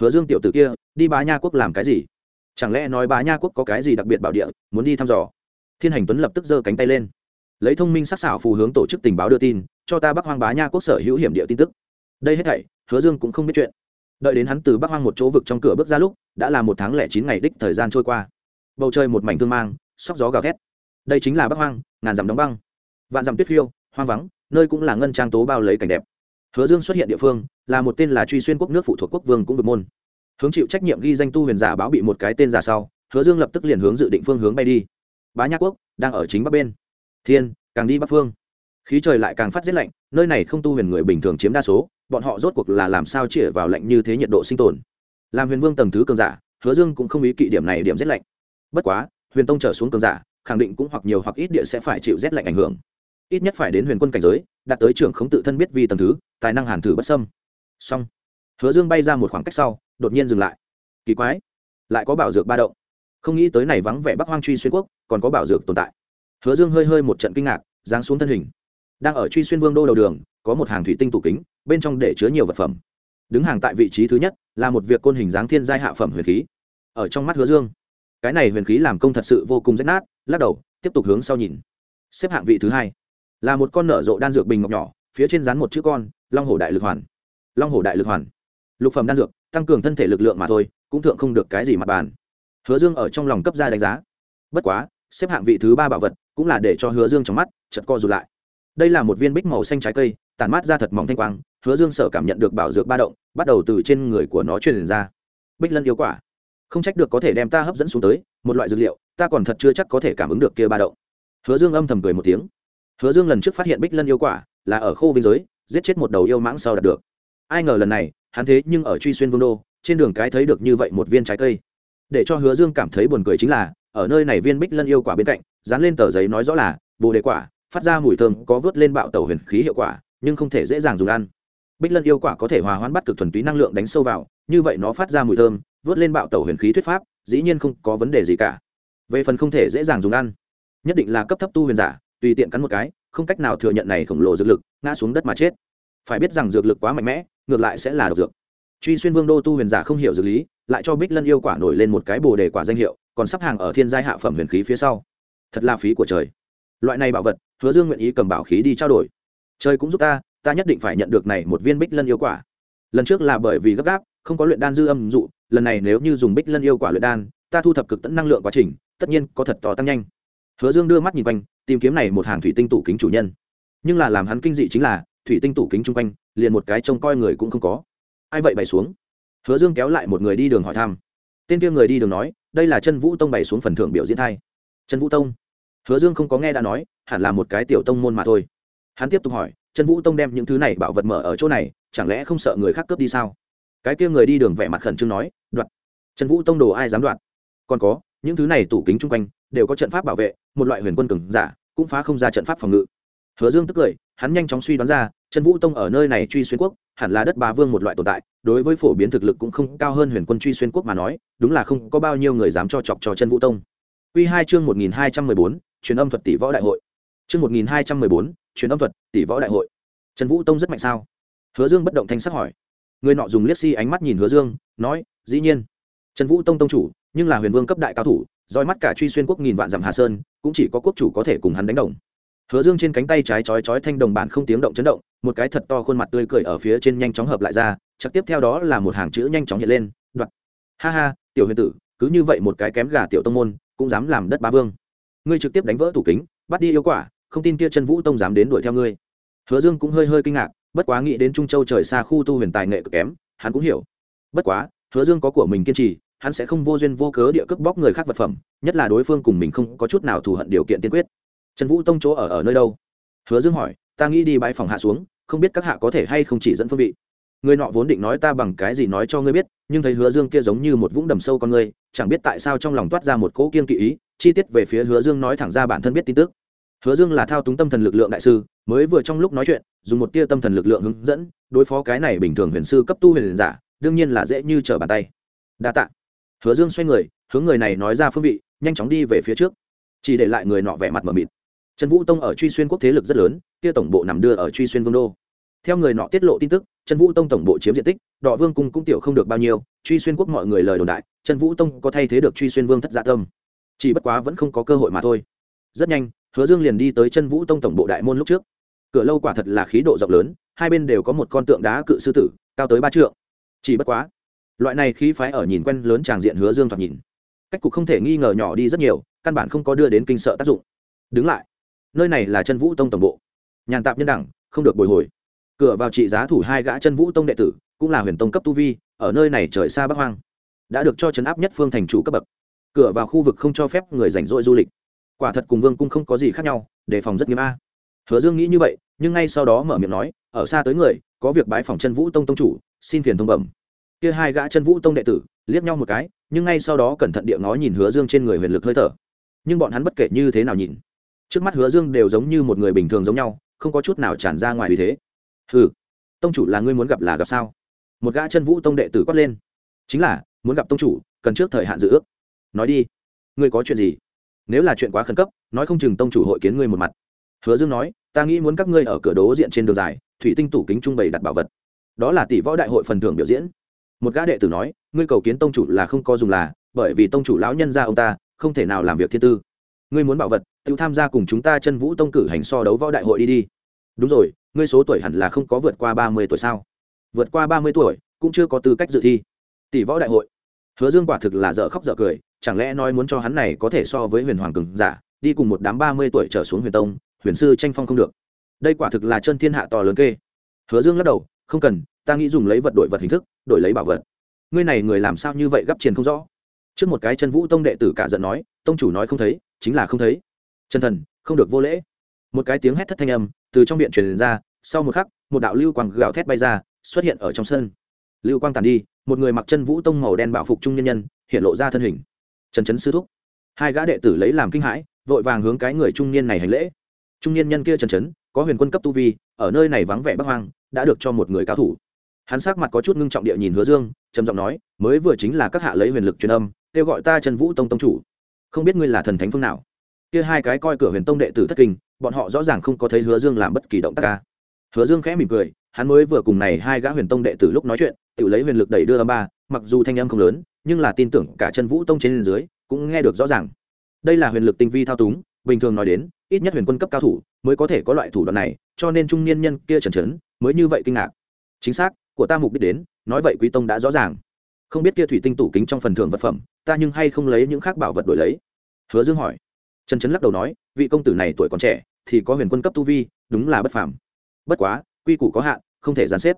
S1: Hứa dương tiểu tử kia, đi bá nha quốc làm cái gì? Chẳng lẽ nói bá nha quốc có cái gì đặc biệt bảo địa, muốn đi thăm dò? Thiên hành tuấn lập tức giơ cánh tay lên. Lấy thông minh sắc xảo phù hướng tổ chức tình báo đưa tin, cho ta bắc hoang bá nha quốc sở hữu hiểm địa tin tức. Đây hết thảy, hứa dương cũng không biết chuyện. Đợi đến hắn từ bắc hoang một chỗ vực trong cửa bước ra lúc, đã là một tháng lẻ chín ngày đích thời gian trôi qua. Bầu trời một mảnh thương mang sóc gió gào thét. Đây chính là bắc hoang, ngàn dặm đóng băng. Vạn dặm tuyết phiêu, hoang vắng, nơi cũng là ngân trang tố bao lấy cảnh đẹp. Hứa dương xuất hiện địa phương, là một tên là truy xuyên quốc nước phụ thuộc quốc vương cũng được môn. Hướng chịu trách nhiệm ghi danh tu huyền giả báo bị một cái tên giả sau, hứa dương lập tức liền hướng dự định phương hướng bay đi. Bá nha quốc đang ở chính bắc bên. Thiên, càng đi bắc phương. Khí trời lại càng phát rét lạnh, nơi này không tu huyền người bình thường chiếm đa số, bọn họ rốt cuộc là làm sao chĩa vào lạnh như thế nhiệt độ sinh tồn. Làm huyền vương tầng thứ cường giả, hứa dương cũng không ý kỵ điểm này điểm rét lạnh. Bất quá huyền tông trở xuống cường giả, khẳng định cũng hoặc nhiều hoặc ít địa sẽ phải chịu rét lạnh ảnh hưởng. Ít nhất phải đến huyền quân cảnh giới, đạt tới trưởng khống tự thân biết vi tầm thứ, tài năng hàn thử bất sâm xong. Hứa dương bay ra một khoảng cách sau, đột nhiên dừng lại. Kỳ quái. Lại có bảo dược ba động. Không nghĩ tới này vắng vẻ bắc hoang truy xuyên quốc, còn có bảo dược tồn tại. Hứa dương hơi hơi một trận kinh ngạc, giáng xuống thân hình. Đang ở truy xuyên vương đô đầu đường, có một hàng thủy tinh tủ kính, bên trong để chứa nhiều vật phẩm. Đứng hàng tại vị trí thứ nhất, là một việc côn hình dáng thiên giai hạ phẩm huyền khí. Ở trong mắt hứa dương cái này huyền khí làm công thật sự vô cùng rách nát, lắc đầu, tiếp tục hướng sau nhìn. Xếp hạng vị thứ hai, là một con nở rộ đan dược bình ngọc nhỏ, phía trên rán một chữ con, long hổ đại lực hoàn. Long hổ đại lực hoàn. Lục phẩm đan dược, tăng cường thân thể lực lượng mà thôi, cũng thượng không được cái gì mặt bàn. Hứa dương ở trong lòng cấp ra đánh giá. Bất quá, xếp hạng vị thứ ba bảo vật, cũng là để cho hứa dương trong mắt chật co rụt lại. Đây là một viên bích màu xanh trái cây tàn mát ra thật mỏng thanh quang, hứa dương sở cảm nhận được bảo dược ba động, bắt đầu từ trên người của nó truyền ra. Bích lân yêu quả không trách được có thể đem ta hấp dẫn xuống tới, một loại dược liệu, ta còn thật chưa chắc có thể cảm ứng được kia ba động. Hứa dương âm thầm cười một tiếng. Hứa dương lần trước phát hiện bích lân yêu quả, là ở khô vinh giới, giết chết một đầu yêu mãng sau đạt được. Ai ngờ lần này, hắn thế nhưng ở truy xuyên vương đô, trên đường cái thấy được như vậy một viên trái cây. Để cho hứa dương cảm thấy buồn cười chính là, ở nơi này viên bích lân yêu quả bên cạnh, dán lên tờ giấy nói rõ là, bồ đề quả, phát ra mùi thơm, có vớt lên bạo tẩu huyền khí hiệu quả, nhưng không thể dễ dàng dùng ăn. Bích lân yêu quả có thể hòa hoãn bắt cực thuần túy năng lượng đánh sâu vào, như vậy nó phát ra mùi thơm vớt lên bạo tẩu huyền khí thuyết pháp, dĩ nhiên không có vấn đề gì cả. Về phần không thể dễ dàng dùng ăn, nhất định là cấp thấp tu huyền giả, tùy tiện cắn một cái, không cách nào thừa nhận này khổng lồ dược lực, ngã xuống đất mà chết. Phải biết rằng dược lực quá mạnh mẽ, ngược lại sẽ là độc dược. Truy xuyên vương đô tu huyền giả không hiểu dược lý, lại cho bích lân yêu quả nổi lên một cái bồ đề quả danh hiệu, còn sắp hàng ở thiên giai hạ phẩm huyền khí phía sau. Thật là phí của trời. Loại này bảo vật, hứa dương nguyện ý cầm bảo khí đi trao đổi. Trời cũng giúp ta ta nhất định phải nhận được này một viên bích lân yêu quả. Lần trước là bởi vì gấp gáp không có luyện đan dư âm dụ, lần này nếu như dùng bích lân yêu quả luyện đan, ta thu thập cực tận năng lượng quá trình, tất nhiên có thật to tăng nhanh. Hứa dương đưa mắt nhìn quanh, tìm kiếm này một hàng thủy tinh tủ kính chủ nhân. Nhưng là làm hắn kinh dị chính là, thủy tinh tủ kính chung quanh, liền một cái trông coi người cũng không có. Ai vậy bày xuống? Hứa dương kéo lại một người đi đường hỏi thăm. Tên kia người đi đường nói, đây là chân vũ tông bày xuống phần thưởng biểu diễn thay chân vũ tông? Hứa dương không có nghe đã nói, hẳn là một cái tiểu tông môn mà thôi. Hắn tiếp tục hỏi chân vũ tông đem những thứ này bảo vật mở ở chỗ này, chẳng lẽ không sợ người khác cướp đi sao? Cái kia người đi đường vẻ mặt khẩn trương nói, đoạt. Trần vũ tông đồ ai dám đoạt? Còn có, những thứ này tủ kính chung quanh đều có trận pháp bảo vệ, một loại huyền quân cường giả cũng phá không ra trận pháp phòng ngự. Hứa dương tức cười, hắn nhanh chóng suy đoán ra, trần vũ tông ở nơi này truy xuyên quốc, hẳn là đất bá vương một loại tồn tại, đối với phổ biến thực lực cũng không cao hơn huyền quân truy xuyên quốc mà nói, đúng là không có bao nhiêu người dám cho chọc cho trần vũ tông. Quy hai chương một nghìn hai trăm mười bốn, truyền âm thuật tỷ võ đại hội. Chương một nghìn hai trăm mười bốn, truyền âm thuật tỷ võ đại hội. Trần vũ tông rất mạnh sao? Hứa dương bất động thanh sắc hỏi người nọ dùng liếc si ánh mắt nhìn hứa dương, nói, dĩ nhiên, trần vũ tông tông chủ, nhưng là huyền vương cấp đại cao thủ roi mắt cả truy xuyên quốc nghìn vạn dặm hà sơn, cũng chỉ có quốc chủ có thể cùng hắn đánh đồng. Hứa dương trên cánh tay trái chói chói thanh đồng bản không tiếng động chấn động, một cái thật to khuôn mặt tươi cười ở phía trên nhanh chóng hợp lại ra, chắc tiếp theo đó là một hàng chữ nhanh chóng hiện lên, đoạt. Ha ha, tiểu huyền tử, cứ như vậy một cái kém gà tiểu tông môn, cũng dám làm đất ba vương. Ngươi trực tiếp đánh vỡ tủ kính, bắt đi yêu quả, không tin kia chân vũ tông dám đến đuổi theo ngươi. Hứa dương cũng hơi hơi kinh ngạc bất quá nghĩ đến trung châu trời xa khu tu huyền tài nghệ cực kém, hắn cũng hiểu. Bất quá, hứa dương có của mình kiên trì, hắn sẽ không vô duyên vô cớ địa cướp bóc người khác vật phẩm, nhất là đối phương cùng mình không có chút nào thù hận điều kiện tiên quyết. Trần vũ tông chỗ ở ở nơi đâu? Hứa dương hỏi, ta nghĩ đi bãi phòng hạ xuống, không biết các hạ có thể hay không chỉ dẫn phương vị? Người nọ vốn định nói ta bằng cái gì nói cho ngươi biết, nhưng thấy hứa dương kia giống như một vũng đầm sâu con ngươi, chẳng biết tại sao trong lòng toát ra một cỗ kiên kỵ ý, chi tiết về phía hứa dương nói thẳng ra bản thân biết tin tức hứa dương là thao túng tâm thần lực lượng đại sư, mới vừa trong lúc nói chuyện, dùng một tia tâm thần lực lượng hướng dẫn, đối phó cái này bình thường huyền sư cấp tu huyền giả, đương nhiên là dễ như trở bàn tay. Đa tạ. Hứa dương xoay người, hướng người này nói ra phương vị, nhanh chóng đi về phía trước. Chỉ để lại người nọ vẻ mặt mờ mịt. Trần vũ tông ở truy xuyên quốc thế lực rất lớn, kia tổng bộ nằm đưa ở truy xuyên vương đô. Theo người nọ tiết lộ tin tức, trần vũ tông tổng bộ chiếm diện tích, đọ vương cung cũng tiểu không được bao nhiêu, truy xuyên quốc mọi người lời đồn đại, trần vũ tông có thay thế được truy xuyên vương thất dạ tâm. Chỉ bất quá vẫn không có cơ hội mà thôi. Rất nhanh hứa dương liền đi tới chân vũ tông tổng bộ đại môn lúc trước. Cửa lâu quả thật là khí độ rộng lớn, hai bên đều có một con tượng đá cự sư tử, cao tới ba trượng. Chỉ bất quá, loại này khí phái ở nhìn quen lớn tràng diện hứa dương thoạt nhìn, cách cục không thể nghi ngờ nhỏ đi rất nhiều, căn bản không có đưa đến kinh sợ tác dụng. Đứng lại, nơi này là chân vũ tông tổng bộ. Nhàn tạp nhân đẳng, không được bồi hồi. Cửa vào trị giá thủ hai gã chân vũ tông đệ tử, cũng là huyền tông cấp tu vi, ở nơi này trời xa bắc hoang, đã được cho chấn áp nhất phương thành chủ cấp bậc. Cửa vào khu vực không cho phép người rảnh rỗi du lịch quả thật cùng vương cung không có gì khác nhau, đề phòng rất nghiêm a. Hứa dương nghĩ như vậy, nhưng ngay sau đó mở miệng nói, ở xa tới người, có việc bái phòng chân vũ tông tông chủ, xin phiền thông bẩm. Kia hai gã chân vũ tông đệ tử, liếc nhau một cái, nhưng ngay sau đó cẩn thận địa ngó nhìn hứa dương trên người huyền lực hơi thở. Nhưng bọn hắn bất kể như thế nào nhìn, trước mắt hứa dương đều giống như một người bình thường giống nhau, không có chút nào tràn ra ngoài vì thế. Hừ, tông chủ là ngươi muốn gặp là gặp sao? Một gã chân vũ tông đệ tử quát lên. Chính là, muốn gặp tông chủ, cần trước thời hạn dự ước. Nói đi, ngươi có chuyện gì? Nếu là chuyện quá khẩn cấp, nói không chừng tông chủ hội kiến ngươi một mặt. Hứa dương nói, ta nghĩ muốn các ngươi ở cửa đố diện trên đường dài, thủy tinh tủ kính trung bày đặt bảo vật. Đó là tỷ võ đại hội phần thưởng biểu diễn. Một gã đệ tử nói, ngươi cầu kiến tông chủ là không có dùng là, bởi vì tông chủ lão nhân ra ông ta, không thể nào làm việc thiên tư. Ngươi muốn bảo vật, tự tham gia cùng chúng ta chân vũ tông cử hành so đấu võ đại hội đi đi. Đúng rồi, ngươi số tuổi hẳn là không có vượt qua ba mươi tuổi sao? Vượt qua ba mươi tuổi, cũng chưa có tư cách dự thi. Tỷ võ đại hội hứa dương quả thực là dở khóc dở cười, chẳng lẽ nói muốn cho hắn này có thể so với huyền hoàng cường giả, đi cùng một đám ba mươi tuổi trở xuống huyền tông, huyền sư tranh phong không được. Đây quả thực là chân thiên hạ to lớn kê. Hứa dương lắc đầu, không cần, ta nghĩ dùng lấy vật đổi vật hình thức, đổi lấy bảo vật. Ngươi này người làm sao như vậy gấp triền không rõ. Trước một cái chân vũ tông đệ tử cả giận nói, tông chủ nói không thấy, chính là không thấy. Chân thần, không được vô lễ. Một cái tiếng hét thất thanh âm, từ trong viện truyền ra, sau một khắc, một đạo lưu quang gào thét bay ra, xuất hiện ở trong sân. Lưu quang tàn đi một người mặc chân vũ tông màu đen bảo phục trung nhân nhân, hiện lộ ra thân hình. Trần trấn sư thúc. Hai gã đệ tử lấy làm kinh hãi, vội vàng hướng cái người trung niên này hành lễ. Trung niên nhân kia trần trấn có huyền quân cấp tu vi, ở nơi này vắng vẻ bắc hoang, đã được cho một người cao thủ. Hắn sắc mặt có chút ngưng trọng địa nhìn hứa dương, trầm giọng nói, mới vừa chính là các hạ lấy huyền lực truyền âm, kêu gọi ta trần vũ tông tông chủ. Không biết ngươi là thần thánh phương nào? Kia hai cái coi cửa huyền tông đệ tử thất kinh, bọn họ rõ ràng không có thấy hứa dương làm bất kỳ động tác ca. Hứa dương khẽ mỉm cười, hắn mới vừa cùng này hai gã huyền tông đệ tử lúc nói chuyện tự lấy huyền lực đẩy đưa âm ba, mặc dù thanh âm không lớn, nhưng là tin tưởng cả chân vũ tông trên dưới cũng nghe được rõ ràng. Đây là huyền lực tinh vi thao túng, bình thường nói đến, ít nhất huyền quân cấp cao thủ mới có thể có loại thủ đoạn này, cho nên trung niên nhân kia trần trấn mới như vậy kinh ngạc. Chính xác, của ta mục đích đến, nói vậy quý tông đã rõ ràng. Không biết kia thủy tinh tủ kính trong phần thưởng vật phẩm, ta nhưng hay không lấy những khác bảo vật đổi lấy? Hứa dương hỏi. Trần trấn lắc đầu nói, vị công tử này tuổi còn trẻ, thì có huyền quân cấp tu vi, đúng là bất phàm. Bất quá, quy củ có hạn, không thể gián xếp.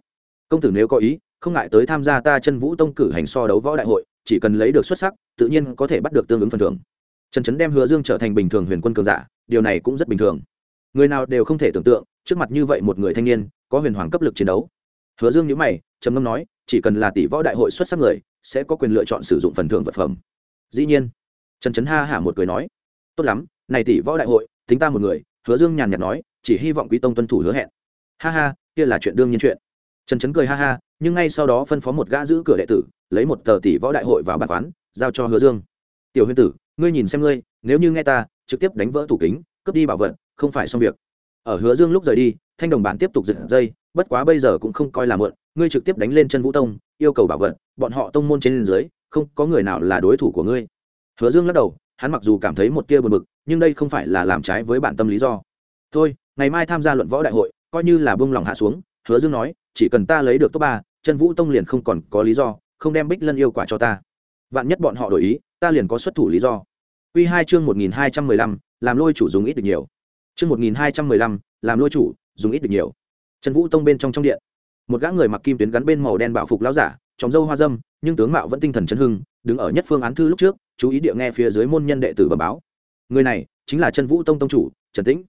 S1: Công tử nếu có ý không ngại tới tham gia ta chân vũ tông cử hành so đấu võ đại hội, chỉ cần lấy được xuất sắc, tự nhiên có thể bắt được tương ứng phần thưởng. Trần trấn đem hứa dương trở thành bình thường huyền quân cường giả, điều này cũng rất bình thường. Người nào đều không thể tưởng tượng, trước mặt như vậy một người thanh niên, có huyền hoàng cấp lực chiến đấu. Hứa dương nhữ mày, trầm ngâm nói, chỉ cần là tỷ võ đại hội xuất sắc người, sẽ có quyền lựa chọn sử dụng phần thưởng vật phẩm. Dĩ nhiên, trần trấn ha hả một cười nói, tốt lắm, này tỷ võ đại hội, tính ta một người, hứa dương nhàn nhạt nói, chỉ hy vọng quý tông tuân thủ hứa hẹn. Ha ha, kia là chuyện đương nhiên chuyện. Trần trấn cười ha ha nhưng ngay sau đó phân phó một gã giữ cửa đệ tử, lấy một tờ tỷ võ đại hội vào bàn quán, giao cho hứa dương. Tiểu Huyên tử, ngươi nhìn xem ngươi, nếu như nghe ta, trực tiếp đánh vỡ tủ kính, cướp đi bảo vật, không phải xong việc. Ở hứa dương lúc rời đi, thanh đồng bản tiếp tục giật dây, bất quá bây giờ cũng không coi là mượn ngươi trực tiếp đánh lên chân vũ tông, yêu cầu bảo vật, bọn họ tông môn trên dưới, không có người nào là đối thủ của ngươi. Hứa dương lắc đầu, hắn mặc dù cảm thấy một tia buồn bực, nhưng đây không phải là làm trái với bản tâm lý do. Thôi, ngày mai tham gia luận võ đại hội, coi như là bông lòng hạ xuống, hứa dương nói, chỉ cần ta lấy được top ba chân vũ tông liền không còn có lý do, không đem bích lân yêu quả cho ta. Vạn nhất bọn họ đổi ý, ta liền có xuất thủ lý do. Q hai chương một nghìn hai trăm mười lăm, làm lôi chủ dùng ít được nhiều. Chương một nghìn hai trăm mười lăm, làm lôi chủ dùng ít được nhiều. Trần vũ tông bên trong trong điện, một gã người mặc kim tuyến gắn bên màu đen bảo phục láo giả tròng dâu hoa dâm, nhưng tướng mạo vẫn tinh thần chấn hưng, đứng ở nhất phương án thư lúc trước, chú ý địa nghe phía dưới môn nhân đệ tử bẩm báo. Người này chính là trần vũ tông tông chủ, trần tĩnh.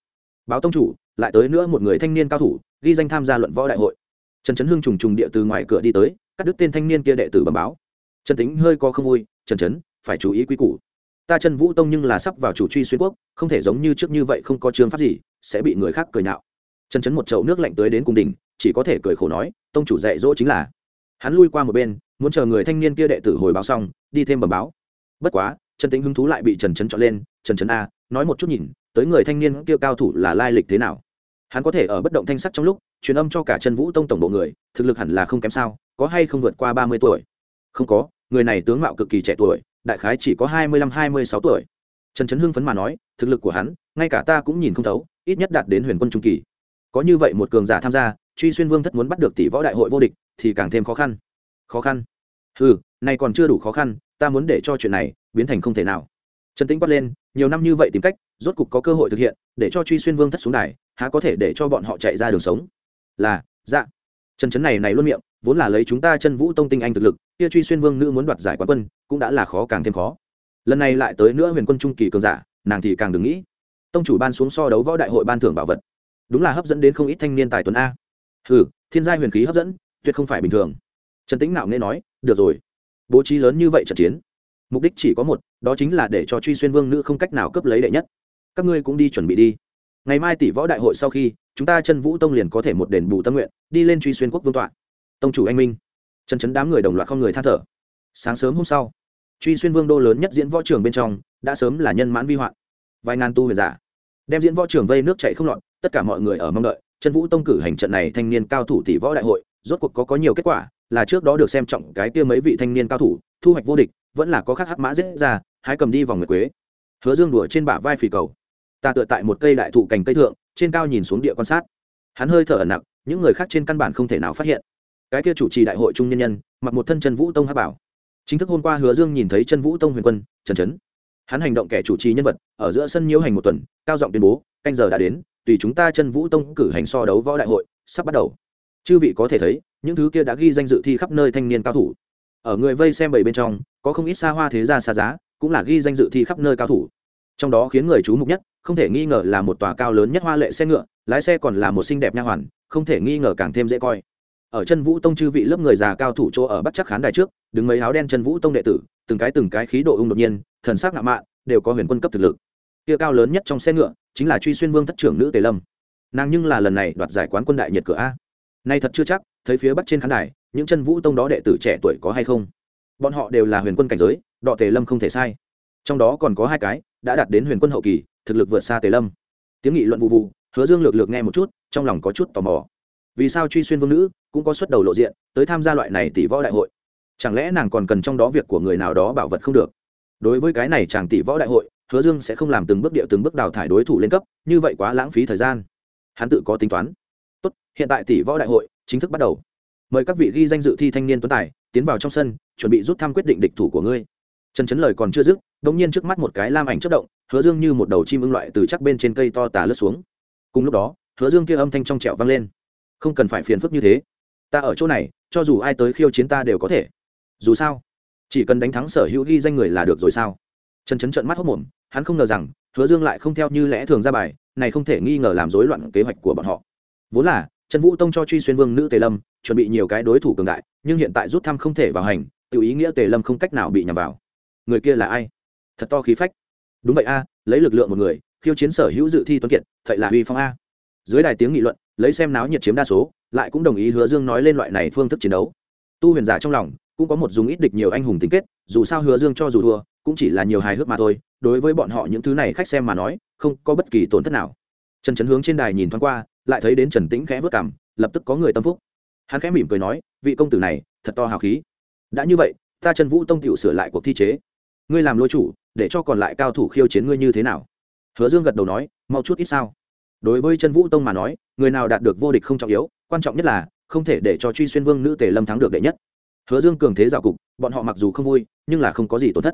S1: Báo tông chủ, lại tới nữa một người thanh niên cao thủ, ghi danh tham gia luận võ đại hội trần trấn hưng trùng trùng địa từ ngoài cửa đi tới, cắt đứt tên thanh niên kia đệ tử bẩm báo. Trần tính hơi có không vui, trần trấn phải chú ý quy củ. Ta trần vũ tông nhưng là sắp vào chủ truy xuyên quốc, không thể giống như trước như vậy không có trường pháp gì, sẽ bị người khác cười nhạo trần trấn một chậu nước lạnh tới đến cùng đỉnh, chỉ có thể cười khổ nói, tông chủ dạy dỗ chính là. Hắn lui qua một bên, muốn chờ người thanh niên kia đệ tử hồi báo xong, đi thêm bẩm báo. Bất quá, trần tính hứng thú lại bị trần trấn chọn lên, trần trấn a, nói một chút nhìn, tới người thanh niên kia cao thủ là lai lịch thế nào? Hắn có thể ở bất động thanh sắc trong lúc, truyền âm cho cả chân vũ tông tổng bộ người, thực lực hẳn là không kém sao, có hay không vượt qua ba mươi tuổi? Không có, người này tướng mạo cực kỳ trẻ tuổi, đại khái chỉ có hai mươi lăm, hai mươi sáu tuổi. Trần trấn hưng phấn mà nói, thực lực của hắn, ngay cả ta cũng nhìn không thấu, ít nhất đạt đến huyền quân trung kỳ. Có như vậy một cường giả tham gia, truy xuyên vương thất muốn bắt được tỷ võ đại hội vô địch, thì càng thêm khó khăn. Khó khăn? Ừ nay còn chưa đủ khó khăn, ta muốn để cho chuyện này biến thành không thể nào. Trần tĩnh quát lên, nhiều năm như vậy tìm cách, rốt cục có cơ hội thực hiện, để cho truy xuyên vương thất xuống đài há có thể để cho bọn họ chạy ra đường sống? Là dạ. Trần trấn này này luôn miệng, vốn là lấy chúng ta chân vũ tông tinh anh thực lực, kia truy xuyên vương nữ muốn đoạt giải quán quân, cũng đã là khó càng thêm khó. Lần này lại tới nữa huyền quân trung kỳ cường giả, nàng thì càng đừng nghĩ. Tông chủ ban xuống so đấu võ đại hội ban thưởng bảo vật. Đúng là hấp dẫn đến không ít thanh niên tài tuấn a. Hừ, thiên gia huyền khí hấp dẫn, tuyệt không phải bình thường. Trần tĩnh nạo nghe nói, được rồi. Bố trí lớn như vậy trận chiến. Mục đích chỉ có một, đó chính là để cho truy xuyên vương nữ không cách nào cướp lấy đệ nhất. Các ngươi cũng đi chuẩn bị đi ngày mai tỷ võ đại hội sau khi, chúng ta chân vũ tông liền có thể một đền bù tâm nguyện, đi lên truy xuyên quốc vương tọa. Tông chủ anh minh. Chân chấn đám người đồng loạt không người than thở. Sáng sớm hôm sau, truy xuyên vương đô lớn nhất diễn võ trường bên trong, đã sớm là nhân mãn vi hoạn. Vài ngàn tu huyền giả, đem diễn võ trường vây nước chạy không lọt, tất cả mọi người ở mong đợi. Chân vũ tông cử hành trận này thanh niên cao thủ tỷ võ đại hội, rốt cuộc có có nhiều kết quả, là trước đó được xem trọng cái kia mấy vị thanh niên cao thủ, thu hoạch vô địch, vẫn là có khác hắc mã dễ ra, hái cầm đi vòng nguyệt quế. Hứa dương đùa trên bả vai phì cầu ta tựa tại một cây đại thụ cành cây thượng, trên cao nhìn xuống địa quan sát. Hắn hơi thở ẩn nặng những người khác trên căn bản không thể nào phát hiện. Cái kia chủ trì đại hội trung nhân nhân, mặc một thân chân vũ tông hát bảo. Chính thức hôm qua hứa dương nhìn thấy chân vũ tông huyền quân trần trấn hắn hành động kẻ chủ trì nhân vật, ở giữa sân nhiễu hành một tuần, cao giọng tuyên bố, canh giờ đã đến, tùy chúng ta chân vũ tông cử hành so đấu võ đại hội, sắp bắt đầu. Chư vị có thể thấy, những thứ kia đã ghi danh dự thi khắp nơi thanh niên cao thủ. Ở người vây xem bảy bên trong, có không ít xa hoa thế gia xa giá, cũng là ghi danh dự thi khắp nơi cao thủ. Trong đó khiến người chú mục nhất không thể nghi ngờ là một tòa cao lớn nhất hoa lệ xe ngựa, lái xe còn là một xinh đẹp nha hoàn, không thể nghi ngờ càng thêm dễ coi. Ở chân vũ tông chư vị lớp người già cao thủ chỗ ở bắt chắc khán đài trước, đứng mấy áo đen chân vũ tông đệ tử, từng cái từng cái khí độ ung đột nhiên, thần sắc ngạo mạn, đều có huyền quân cấp thực lực. Kia cao lớn nhất trong xe ngựa, chính là truy xuyên vương thất trưởng nữ tề lâm. Nàng nhưng là lần này đoạt giải quán quân đại nhiệt cửa a. Nay thật chưa chắc, thấy phía bắc trên khán đài, những chân vũ tông đó đệ tử trẻ tuổi có hay không? Bọn họ đều là huyền quân cảnh giới, đọ tề lâm không thể sai. Trong đó còn có hai cái, đã đạt đến huyền quân hậu kỳ thực lực vượt xa tề lâm. Tiếng nghị luận vụ vụ, hứa dương lược lược nghe một chút, trong lòng có chút tò mò. Vì sao truy xuyên vương nữ cũng có xuất đầu lộ diện tới tham gia loại này tỷ võ đại hội? Chẳng lẽ nàng còn cần trong đó việc của người nào đó bảo vật không được? Đối với cái này chàng tỷ võ đại hội, hứa dương sẽ không làm từng bước điệu từng bước đào thải đối thủ lên cấp, như vậy quá lãng phí thời gian. Hắn tự có tính toán. Tốt, hiện tại tỷ võ đại hội chính thức bắt đầu. Mời các vị ghi danh dự thi thanh niên tuấn tài, tiến vào trong sân, chuẩn bị rút thăm quyết định địch thủ của ngươi trần chấn lời còn chưa dứt đ ỗ n g nhiên trước mắt một cái lam ảnh chất động, hứa dương như một đầu chim ưng loại từ chắc bên trên cây to tà lướt xuống. Cùng lúc đó, hứa dương kia âm thanh trong trẹo vang lên. Không cần phải phiền phức như thế. Ta ở chỗ này, cho dù ai tới khiêu chiến ta đều có thể. Dù sao, chỉ cần đánh thắng sở hữu ghi danh người là được rồi sao? Trần chấn trợn mắt hốc mồm, hắn không ngờ rằng, hứa dương lại không theo như lẽ thường ra bài, này không thể nghi ngờ làm rối loạn kế hoạch của bọn họ. Vốn là, trần vũ tông cho truy xuyên vương nữ tề lâm, chuẩn bị nhiều cái đối thủ cường đại, nhưng hiện tại rút thăm không thể vào hành, tự ý nghĩa tề lâm không cách nào bị nhằm vào người kia là ai? Thật to khí phách. Đúng vậy a, lấy lực lượng một người, khiêu chiến sở hữu dự thi tuấn kiệt thật là huy phong a. Dưới đài tiếng nghị luận, lấy xem náo nhiệt chiếm đa số, lại cũng đồng ý hứa dương nói lên loại này phương thức chiến đấu. Tu huyền giả trong lòng, cũng có một dùng ít địch nhiều anh hùng tính kết, dù sao hứa dương cho dù thua, cũng chỉ là nhiều hài hước mà thôi, đối với bọn họ những thứ này khách xem mà nói, không có bất kỳ tổn thất nào. Trần trấn hướng trên đài nhìn thoáng qua, lại thấy đến trần tĩnh khẽ vớt cảm lập tức có người tâm phúc. Hắn khẽ mỉm cười nói, vị công tử này, thật to hào khí. Đã như vậy, ta trần vũ tông tiểu sửa lại cuộc thi chế ngươi làm lôi chủ, để cho còn lại cao thủ khiêu chiến ngươi như thế nào? Hứa dương gật đầu nói, mau chút ít sao. Đối với chân vũ tông mà nói, người nào đạt được vô địch không trọng yếu, quan trọng nhất là, không thể để cho truy xuyên vương nữ tề lâm thắng được đệ nhất. Hứa dương cường thế rào cục, bọn họ mặc dù không vui, nhưng là không có gì tổn thất.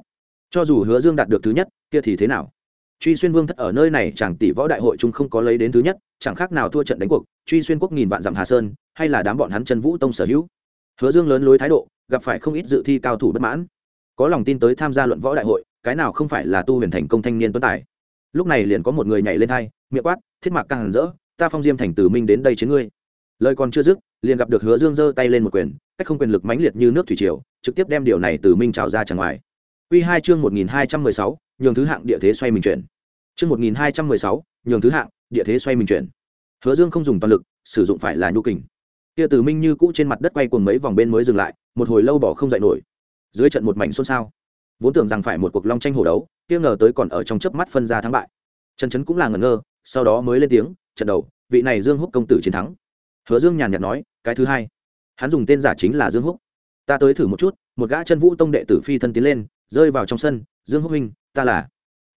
S1: Cho dù hứa dương đạt được thứ nhất, kia thì thế nào? Truy xuyên vương thất ở nơi này, chẳng tỷ võ đại hội chung không có lấy đến thứ nhất, chẳng khác nào thua trận đánh cuộc, truy xuyên quốc nghìn vạn dặm hà sơn, hay là đám bọn hắn chân vũ tông sở hữu. Hứa dương lớn lối thái độ, gặp phải không ít dự thi cao thủ bất mãn có lòng tin tới tham gia luận võ đại hội, cái nào không phải là tu huyền thành công thanh niên tuấn tài. Lúc này liền có một người nhảy lên thay miệng quát, thiết mạc càng rỡ, ta phong diêm thành tử minh đến đây chiến ngươi. Lời còn chưa dứt, liền gặp được hứa dương giơ tay lên một quyền, cách không quyền lực mãnh liệt như nước thủy triều, trực tiếp đem điều này từ minh trào ra chẳng ngoài. Quy hai chương một nghìn hai trăm mười sáu, nhường thứ hạng địa thế xoay mình chuyển. Chương một nghìn hai trăm mười sáu, nhường thứ hạng địa thế xoay mình chuyển. Hứa dương không dùng toàn lực, sử dụng phải là nhu kình. Kia từ minh như cũ trên mặt đất quay cùng mấy vòng bên mới dừng lại, một hồi lâu bỏ không dậy nổi dưới trận một mảnh xôn xao. Vốn tưởng rằng phải một cuộc long tranh hổ đấu kia ngờ tới còn ở trong chớp mắt phân ra thắng bại. Trần trấn cũng là ngẩn ngơ sau đó mới lên tiếng trận đầu vị này dương húc công tử chiến thắng. Hứa dương nhàn nhạt nói cái thứ hai hắn dùng tên giả chính là dương húc. Ta tới thử một chút một gã chân vũ tông đệ tử phi thân tiến lên rơi vào trong sân dương húc huynh, ta là.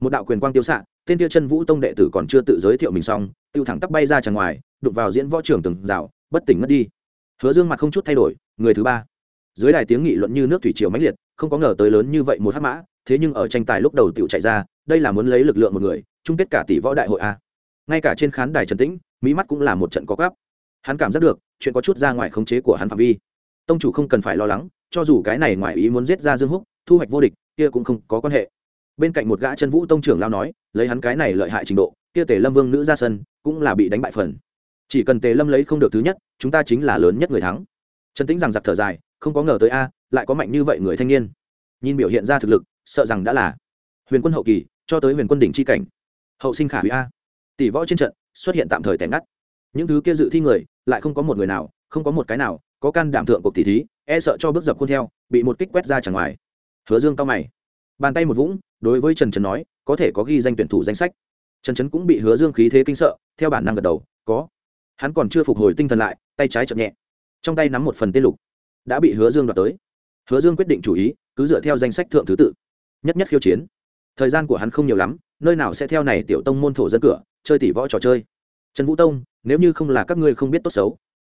S1: Một đạo quyền quang tiêu xạ tên tiêu chân vũ tông đệ tử còn chưa tự giới thiệu mình xong tiêu thẳng tắp bay ra tràng ngoài đụng vào diễn võ trưởng từng rào bất tỉnh mất đi. Hứa dương mặt không chút thay đổi người thứ ba dưới đài tiếng nghị luận như nước thủy triều mãnh liệt, không có ngờ tới lớn như vậy một hát mã, thế nhưng ở tranh tài lúc đầu tiểu chạy ra, đây là muốn lấy lực lượng một người, chung kết cả tỷ võ đại hội a. Ngay cả trên khán đài trần tĩnh mỹ mắt cũng là một trận có gáp hắn cảm giác được, chuyện có chút ra ngoài khống chế của hắn phạm vi. Tông chủ không cần phải lo lắng, cho dù cái này ngoài ý muốn giết ra dương húc, thu hoạch vô địch, kia cũng không có quan hệ. Bên cạnh một gã chân vũ tông trưởng lao nói, lấy hắn cái này lợi hại trình độ, kia tề lâm vương nữ ra sân, cũng là bị đánh bại phần. Chỉ cần tề lâm lấy không được thứ nhất, chúng ta chính là lớn nhất người thắng. Trần tĩnh rằng giặc thở dài không có ngờ tới a, lại có mạnh như vậy người thanh niên. Nhìn biểu hiện ra thực lực, sợ rằng đã là huyền quân hậu kỳ, cho tới huyền quân đỉnh c h i cảnh. Hậu sinh khả hủy a. Tỷ võ trên trận xuất hiện tạm thời tẻ ngắt. Những thứ kia dự thi người, lại không có một người nào, không có một cái nào có can đảm thượng cuộc tỷ thí e sợ cho bước dập khuôn theo, bị một kích quét ra chẳng ngoài. Hứa dương cao mày, bàn tay một vũng, đối với trần trần nói, có thể có ghi danh tuyển thủ danh sách. Trần trấn cũng bị hứa dương khí thế kinh sợ, theo bản năng gật đầu, có. Hắn còn chưa phục hồi tinh thần lại, tay trái chậm nhẹ, trong tay nắm một phần tên lục đã bị hứa dương đoạt tới. Hứa dương quyết định chủ ý, cứ dựa theo danh sách thượng thứ tự. Nhất nhất khiêu chiến. Thời gian của hắn không nhiều lắm, nơi nào sẽ theo này tiểu tông môn thổ dân cửa, chơi tỷ võ trò chơi. Trần vũ tông, nếu như không là các ngươi không biết tốt xấu,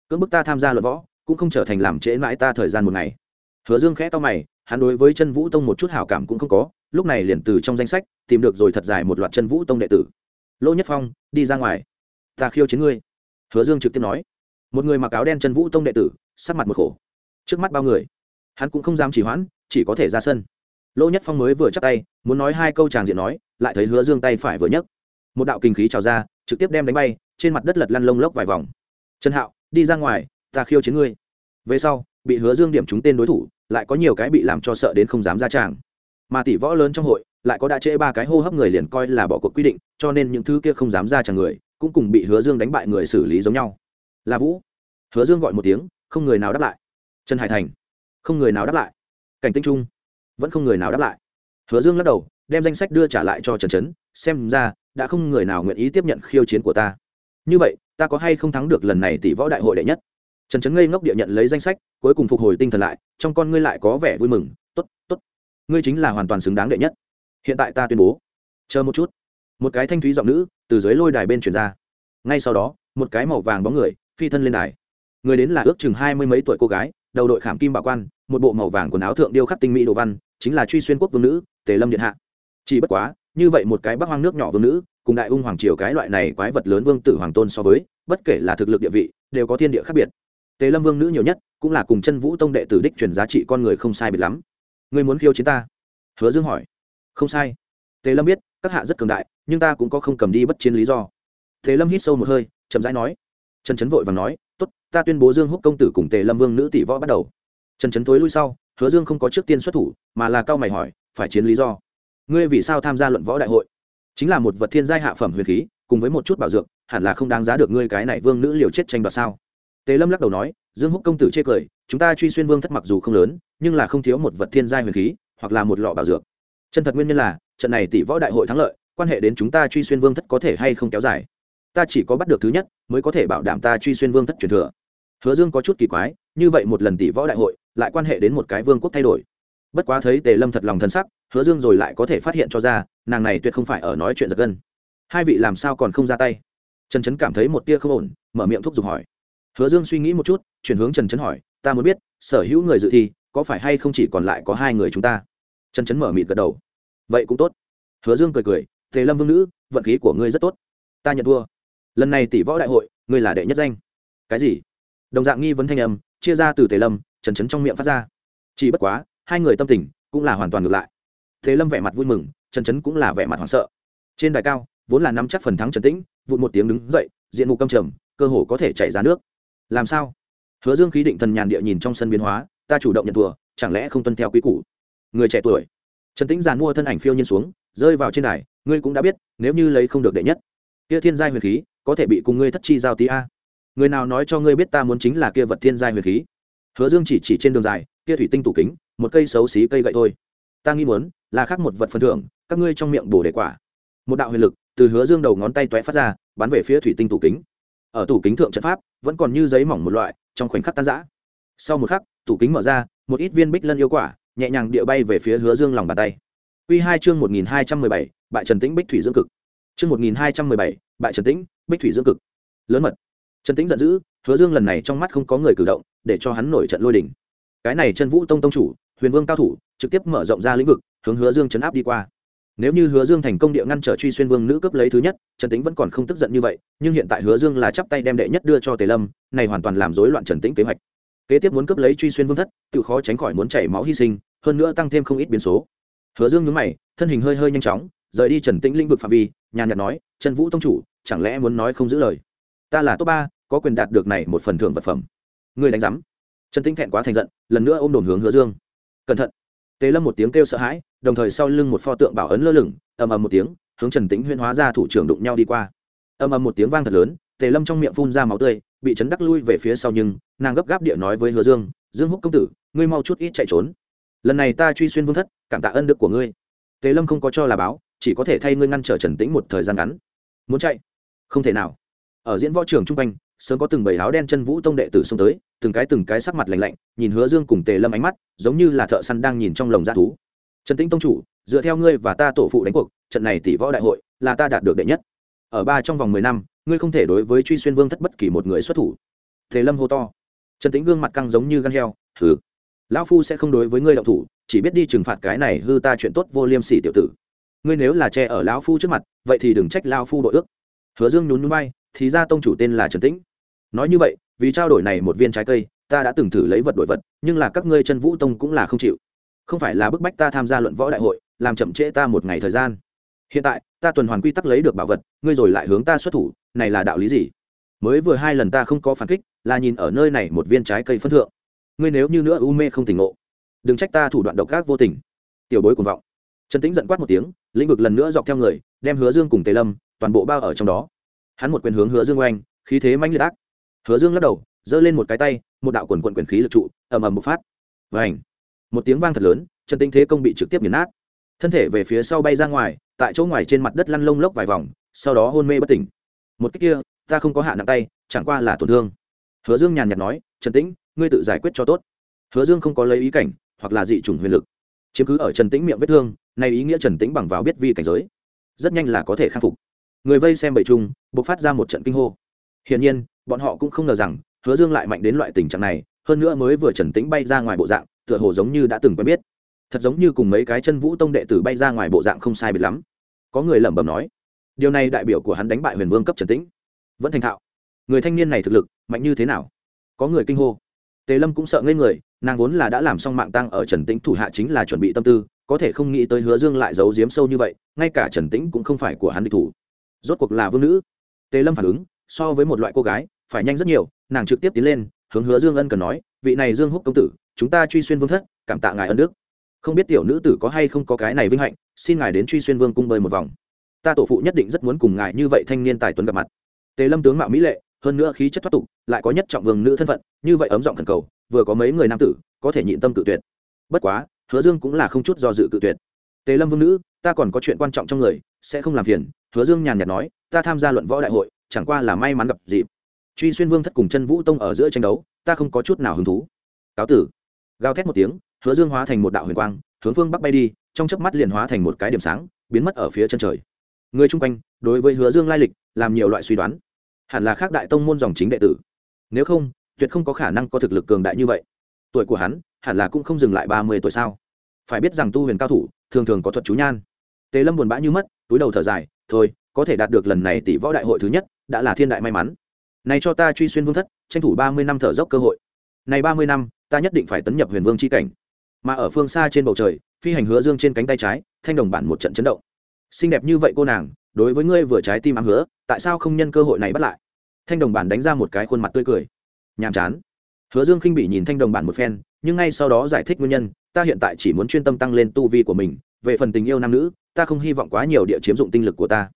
S1: cưỡng bức ta tham gia luận võ, cũng không trở thành làm trễ mãi ta thời gian một ngày. Hứa dương khẽ to mày, hắn đối với chân vũ tông một chút hảo cảm cũng không có, lúc này liền từ trong danh sách, tìm được rồi thật dài một loạt chân vũ tông đệ tử. Lỗ nhất phong, đi ra ngoài. Ta khiêu chiến ngươi. Hứa dương trực tiếp nói. Một người mặc áo đen chân vũ tông đệ tử, sắc mặt một khổ trước mắt bao người hắn cũng không dám chỉ hoãn chỉ có thể ra sân lỗ nhất phong mới vừa chắc tay muốn nói hai câu tràng diện nói lại thấy hứa dương tay phải vừa nhấc một đạo kinh khí trào ra trực tiếp đem đánh bay trên mặt đất lật lăn lông lốc vài vòng trần hạo đi ra ngoài ta khiêu chiến ngươi về sau bị hứa dương điểm trúng tên đối thủ lại có nhiều cái bị làm cho sợ đến không dám ra tràng mà tỷ võ lớn trong hội lại có đã trễ ba cái hô hấp người liền coi là bỏ cuộc quy định cho nên những thứ kia không dám ra tràng người cũng cùng bị hứa dương đánh bại người xử lý giống nhau là vũ hứa dương gọi một tiếng không người nào đáp lại trần hải thành. Không người nào đáp lại. Cảnh tinh trung. Vẫn không người nào đáp lại. Hứa dương lắc đầu, đem danh sách đưa trả lại cho trần trấn, xem ra đã không người nào nguyện ý tiếp nhận khiêu chiến của ta. Như vậy, ta có hay không thắng được lần này tỷ võ đại hội đệ nhất? Trần trấn ngây ngốc địa nhận lấy danh sách, cuối cùng phục hồi tinh thần lại, trong con ngươi lại có vẻ vui mừng t ố t t ố t ngươi chính là hoàn toàn xứng đáng đệ nhất. Hiện tại ta tuyên bố. Chờ một chút. Một cái thanh thúy giọng nữ từ dưới lôi đài bên chuyển ra. Ngay sau đó, một cái màu vàng bóng người phi thân lên đài. Người đến là ước chừng hai mươi mấy tuổi cô gái đầu đội khảm kim bảo quan, một bộ màu vàng quần áo thượng điêu khắc tinh mỹ đồ văn, chính là truy xuyên quốc vương nữ, tề lâm điện hạ. Chỉ bất quá, như vậy một cái bắc hoang nước nhỏ vương nữ, cùng đại ung hoàng triều cái loại này quái vật lớn vương tử hoàng tôn so với, bất kể là thực lực địa vị, đều có thiên địa khác biệt. Tề lâm vương nữ nhiều nhất, cũng là cùng chân vũ tông đệ tử đích truyền giá trị con người không sai biệt lắm. Ngươi muốn khiêu chiến ta? Hứa dương hỏi. Không sai. Tề lâm biết, các hạ rất cường đại, nhưng ta cũng có không cầm đi bất chiến lý do. Tề lâm hít sâu một hơi, chậm rãi nói. Trần trấn vội và nói ta tuyên bố dương húc công tử cùng tề lâm vương nữ tỷ võ bắt đầu. Trần trấn thối lui sau, hứa dương không có trước tiên xuất thủ, mà là cao mày hỏi, phải chiến lý do? Ngươi vì sao tham gia luận võ đại hội? Chính là một vật thiên giai hạ phẩm huyền khí, cùng với một chút bảo dược, hẳn là không đáng giá được ngươi cái này vương nữ liều chết tranh đoạt sao? Tề lâm lắc đầu nói, dương húc công tử chê cười, chúng ta truy xuyên vương thất mặc dù không lớn, nhưng là không thiếu một vật thiên giai huyền khí, hoặc là một lọ bảo dược. Chân thật nguyên nhân là, trận này tỷ võ đại hội thắng lợi, quan hệ đến chúng ta truy xuyên vương thất có thể hay không kéo dài? Ta chỉ có bắt được thứ nhất, mới có thể bảo đảm ta truy xuyên vương thất truyền thừa hứa dương có chút kỳ quái, như vậy một lần tỷ võ đại hội, lại quan hệ đến một cái vương quốc thay đổi. Bất quá thấy tề lâm thật lòng thân sắc, hứa dương rồi lại có thể phát hiện cho ra, nàng này tuyệt không phải ở nói chuyện giật gân. Hai vị làm sao còn không ra tay? Trần trấn cảm thấy một tia không ổn, mở miệng thúc giục hỏi. Hứa dương suy nghĩ một chút, chuyển hướng trần trấn hỏi, ta muốn biết, sở hữu người dự thi, có phải hay không chỉ còn lại có hai người chúng ta? Trần trấn mở mịt gật đầu. Vậy cũng tốt. Hứa dương cười cười, tề lâm vương nữ, vận khí của ngươi rất tốt. Ta nhận thua. Lần này tỷ võ đại hội, ngươi là đệ nhất danh. Cái gì? Đồng dạng nghi vấn thanh âm, chia ra từ tề lâm, trần trấn trong miệng phát ra. Chỉ bất quá, hai người tâm tình cũng là hoàn toàn ngược lại. Tề lâm vẻ mặt vui mừng, trần trấn cũng là vẻ mặt hoảng sợ. Trên đài cao, vốn là nắm chắc phần thắng trần tĩnh, vụt một tiếng đứng dậy, diện mục câm trầm, cơ hồ có thể chảy ra nước. Làm sao? Hứa dương khí định thần nhàn địa nhìn trong sân biến hóa, ta chủ động nhận thua, chẳng lẽ không tuân theo quý củ? Người trẻ tuổi. Trần tĩnh giàn mua thân ảnh phiêu nhiên xuống, rơi vào trên đài, ngươi cũng đã biết, nếu như lấy không được đệ nhất, kia thiên giai huyền khí, có thể bị cùng ngươi thất chi giao tí a người nào nói cho ngươi biết ta muốn chính là kia vật thiên giai huyền khí? Hứa dương chỉ chỉ trên đường dài, kia thủy tinh tủ kính, một cây xấu xí cây gậy thôi. Ta nghĩ muốn là khác một vật phần thưởng, các ngươi trong miệng bổ đề quả. Một đạo huyền lực từ hứa dương đầu ngón tay toé phát ra, bắn về phía thủy tinh tủ kính. Ở tủ kính thượng trận pháp, vẫn còn như giấy mỏng một loại, trong khoảnh khắc tan rã. Sau một khắc, tủ kính mở ra, một ít viên bích lân yêu quả, nhẹ nhàng địa bay về phía hứa dương lòng bàn tay. Quy hai chương một nghìn hai trăm mười bảy, bại trần tĩnh bích thủy dương cực. Chương một nghìn hai trăm mười bảy, bại trần tĩnh bích thủy dương cực. Lớn mật trần tĩnh giận dữ, hứa dương lần này trong mắt không có người cử động, để cho hắn nổi trận lôi đình. cái này chân vũ tông tông chủ, huyền vương cao thủ, trực tiếp mở rộng ra lĩnh vực, hướng hứa dương chấn áp đi qua. Nếu như hứa dương thành công địa ngăn trở truy xuyên vương nữ cấp lấy thứ nhất, trần tĩnh vẫn còn không tức giận như vậy, nhưng hiện tại hứa dương là chắp tay đem đệ nhất đưa cho tề lâm, này hoàn toàn làm rối loạn trần tĩnh kế hoạch. Kế tiếp muốn cấp lấy truy xuyên vương thất, tự khó tránh khỏi muốn chảy máu hy sinh, hơn nữa tăng thêm không ít biến số. Hứa dương nhướng mày, thân hình hơi hơi nhanh chóng, rời đi trần tĩnh lĩnh vực phạm vi, nhàn nhạt nói, trần vũ tông chủ, chẳng lẽ muốn nói không giữ lời? Ta là top ba có quyền đạt được này một phần thưởng vật phẩm. Người đánh giám. Trần tĩnh thẹn quá thành giận, lần nữa ôm đồn hướng hứa dương. Cẩn thận. Tề lâm một tiếng kêu sợ hãi, đồng thời sau lưng một pho tượng bảo ấn lơ lửng, ầm ầm một tiếng, hướng trần tĩnh huyên hóa ra thủ trưởng đụng nhau đi qua. Ầm ầm một tiếng vang thật lớn, tề lâm trong miệng phun ra máu tươi, bị chấn đắc lui về phía sau nhưng, nàng gấp gáp địa nói với hứa dương dương húc công tử, ngươi mau chút ít chạy trốn. Lần này ta truy xuyên vương thất, cảm tạ ân đức của ngươi. Tề lâm không có cho là báo, chỉ có thể thay ngươi ngăn trở trần tĩnh một thời gian ngắn. Muốn chạy? Không thể nào. Ở diễn võ trường trung quanh sớm có từng bầy áo đen chân vũ tông đệ tử xông tới, từng cái từng cái sắc mặt lạnh lạnh, nhìn hứa dương cùng tề lâm ánh mắt, giống như là thợ săn đang nhìn trong lồng g thú. Trần tĩnh tông chủ, dựa theo ngươi và ta tổ phụ đánh cuộc, trận này tỷ võ đại hội là ta đạt được đệ nhất. Ở ba trong vòng mười năm, ngươi không thể đối với truy xuyên vương thất bất kỳ một người xuất thủ. Tề lâm hô to. Trần tĩnh gương mặt căng giống như gan heo thử lão phu sẽ không đối với ngươi động thủ, chỉ biết đi trừng phạt cái này hư ta chuyện tốt vô liêm sỉ tiểu tử. Ngươi nếu là che ở lão phu trước mặt, vậy thì đừng trách lão phu đội ước. Hứa dương nhún nhún bay thì ra tông chủ tên là trần tĩnh. Nói như vậy, vì trao đổi này một viên trái cây, ta đã từng thử lấy vật đổi vật, nhưng là các ngươi chân vũ tông cũng là không chịu. Không phải là bức bách ta tham gia luận võ đại hội, làm chậm trễ ta một ngày thời gian. Hiện tại, ta tuần hoàn quy tắc lấy được bảo vật, ngươi rồi lại hướng ta xuất thủ, này là đạo lý gì? Mới vừa hai lần ta không có phản kích, là nhìn ở nơi này một viên trái cây phân thượng. Ngươi nếu như nữa u mê không tỉnh ngộ, đừng trách ta thủ đoạn độc ác vô tình. Tiểu bối cuồng vọng. Trần tĩnh giận quát một tiếng, lĩnh vực lần nữa dọc theo người, đem hứa dương cùng tề lâm toàn bộ bao ở trong đó hắn một quyền hướng hứa dương oanh, khí thế manh liệt ác. Hứa dương lắc đầu, giơ lên một cái tay, một đạo quần quận quyền khí lực trụ, ầm ầm một phát. Và ảnh một tiếng vang thật lớn, trần tĩnh thế công bị trực tiếp nghiền nát. Thân thể về phía sau bay ra ngoài, tại chỗ ngoài trên mặt đất lăn lông lốc vài vòng, sau đó hôn mê bất tỉnh. Một cách kia, ta không có hạ nặng tay, chẳng qua là tổn thương. Hứa dương nhàn nhạt nói, trần tĩnh, ngươi tự giải quyết cho tốt. Hứa dương không có lấy ý cảnh, hoặc là dị chủng huyền lực. Chiếm cứ ở trần tĩnh miệng vết thương, này ý nghĩa trần tĩnh bằng vào biết vi cảnh giới, rất nhanh là có thể khắc phục người vây xem bầy chung buộc phát ra một trận kinh hô. Hiển nhiên, bọn họ cũng không ngờ rằng, hứa dương lại mạnh đến loại tình trạng này, hơn nữa mới vừa trần tĩnh bay ra ngoài bộ dạng, tựa hồ giống như đã từng quen biết. Thật giống như cùng mấy cái chân vũ tông đệ tử bay ra ngoài bộ dạng không sai biệt lắm. Có người lẩm bẩm nói, điều này đại biểu của hắn đánh bại huyền vương cấp trần tĩnh. Vẫn thành thạo, người thanh niên này thực lực mạnh như thế nào? Có người kinh hô, tề lâm cũng sợ ngây người, nàng vốn là đã làm xong mạng tăng ở trần tĩnh thủ hạ chính là chuẩn bị tâm tư, có thể không nghĩ tới hứa dương lại giấu giếm sâu như vậy, ngay cả trần tĩnh cũng không phải của hắn địch thủ rốt cuộc là vương nữ. Tề lâm phản ứng, so với một loại cô gái, phải nhanh rất nhiều, nàng trực tiếp tiến lên, hướng hứa dương ân cần nói, vị này dương húc công tử, chúng ta truy xuyên vương thất, cảm tạ ngài ân đức. Không biết tiểu nữ tử có hay không có cái này vinh hạnh, xin ngài đến truy xuyên vương cung bơi một vòng. Ta tổ phụ nhất định rất muốn cùng ngài như vậy thanh niên tài tuấn gặp mặt. Tề lâm tướng mạo mỹ lệ, hơn nữa khí chất thoát tục, lại có nhất trọng vương nữ thân phận, như vậy ấm giọng thần cầu, vừa có mấy người nam tử, có thể nhịn tâm cự tuyệt. Bất quá, hứa dương cũng là không chút do dự cự tuyệt tề lâm vương nữ, ta còn có chuyện quan trọng trong người, sẽ không làm phiền, hứa dương nhàn nhạt nói, ta tham gia luận võ đại hội, chẳng qua là may mắn gặp dịp. Truy xuyên vương thất cùng chân vũ tông ở giữa tranh đấu, ta không có chút nào hứng thú. Cáo tử. Gào thét một tiếng, hứa dương hóa thành một đạo huyền quang, hướng phương bắc bay đi, trong chớp mắt liền hóa thành một cái điểm sáng, biến mất ở phía chân trời. Người chung quanh, đối với hứa dương lai lịch, làm nhiều loại suy đoán. Hẳn là khác đại tông môn dòng chính đệ tử. Nếu không, tuyệt không có khả năng có thực lực cường đại như vậy. Tuổi của hắn, hẳn là cũng không dừng lại ba mươi tuổi sao. Phải biết rằng tu huyền cao thủ thường thường có thuật chú nhan. Tề lâm buồn bã như mất, túi đầu thở dài, thôi, có thể đạt được lần này tỷ võ đại hội thứ nhất, đã là thiên đại may mắn. Này cho ta truy xuyên vương thất, tranh thủ ba mươi năm thở dốc cơ hội. Này ba mươi năm, ta nhất định phải tấn nhập huyền vương c h i cảnh. Mà ở phương xa trên bầu trời, phi hành hứa dương trên cánh tay trái, thanh đồng bản một trận chấn động. Xinh đẹp như vậy cô nàng, đối với ngươi vừa trái tim ám hứa, tại sao không nhân cơ hội này bắt lại? Thanh đồng bản đánh ra một cái khuôn mặt tươi cười. Nhàm chán. Hứa dương khinh bị nhìn thanh đồng bản một phen, nhưng ngay sau đó giải thích nguyên nhân ta hiện tại chỉ muốn chuyên tâm tăng lên tu vi của mình, về phần tình yêu nam nữ, ta không hy vọng quá nhiều địa chiếm dụng tinh lực của ta.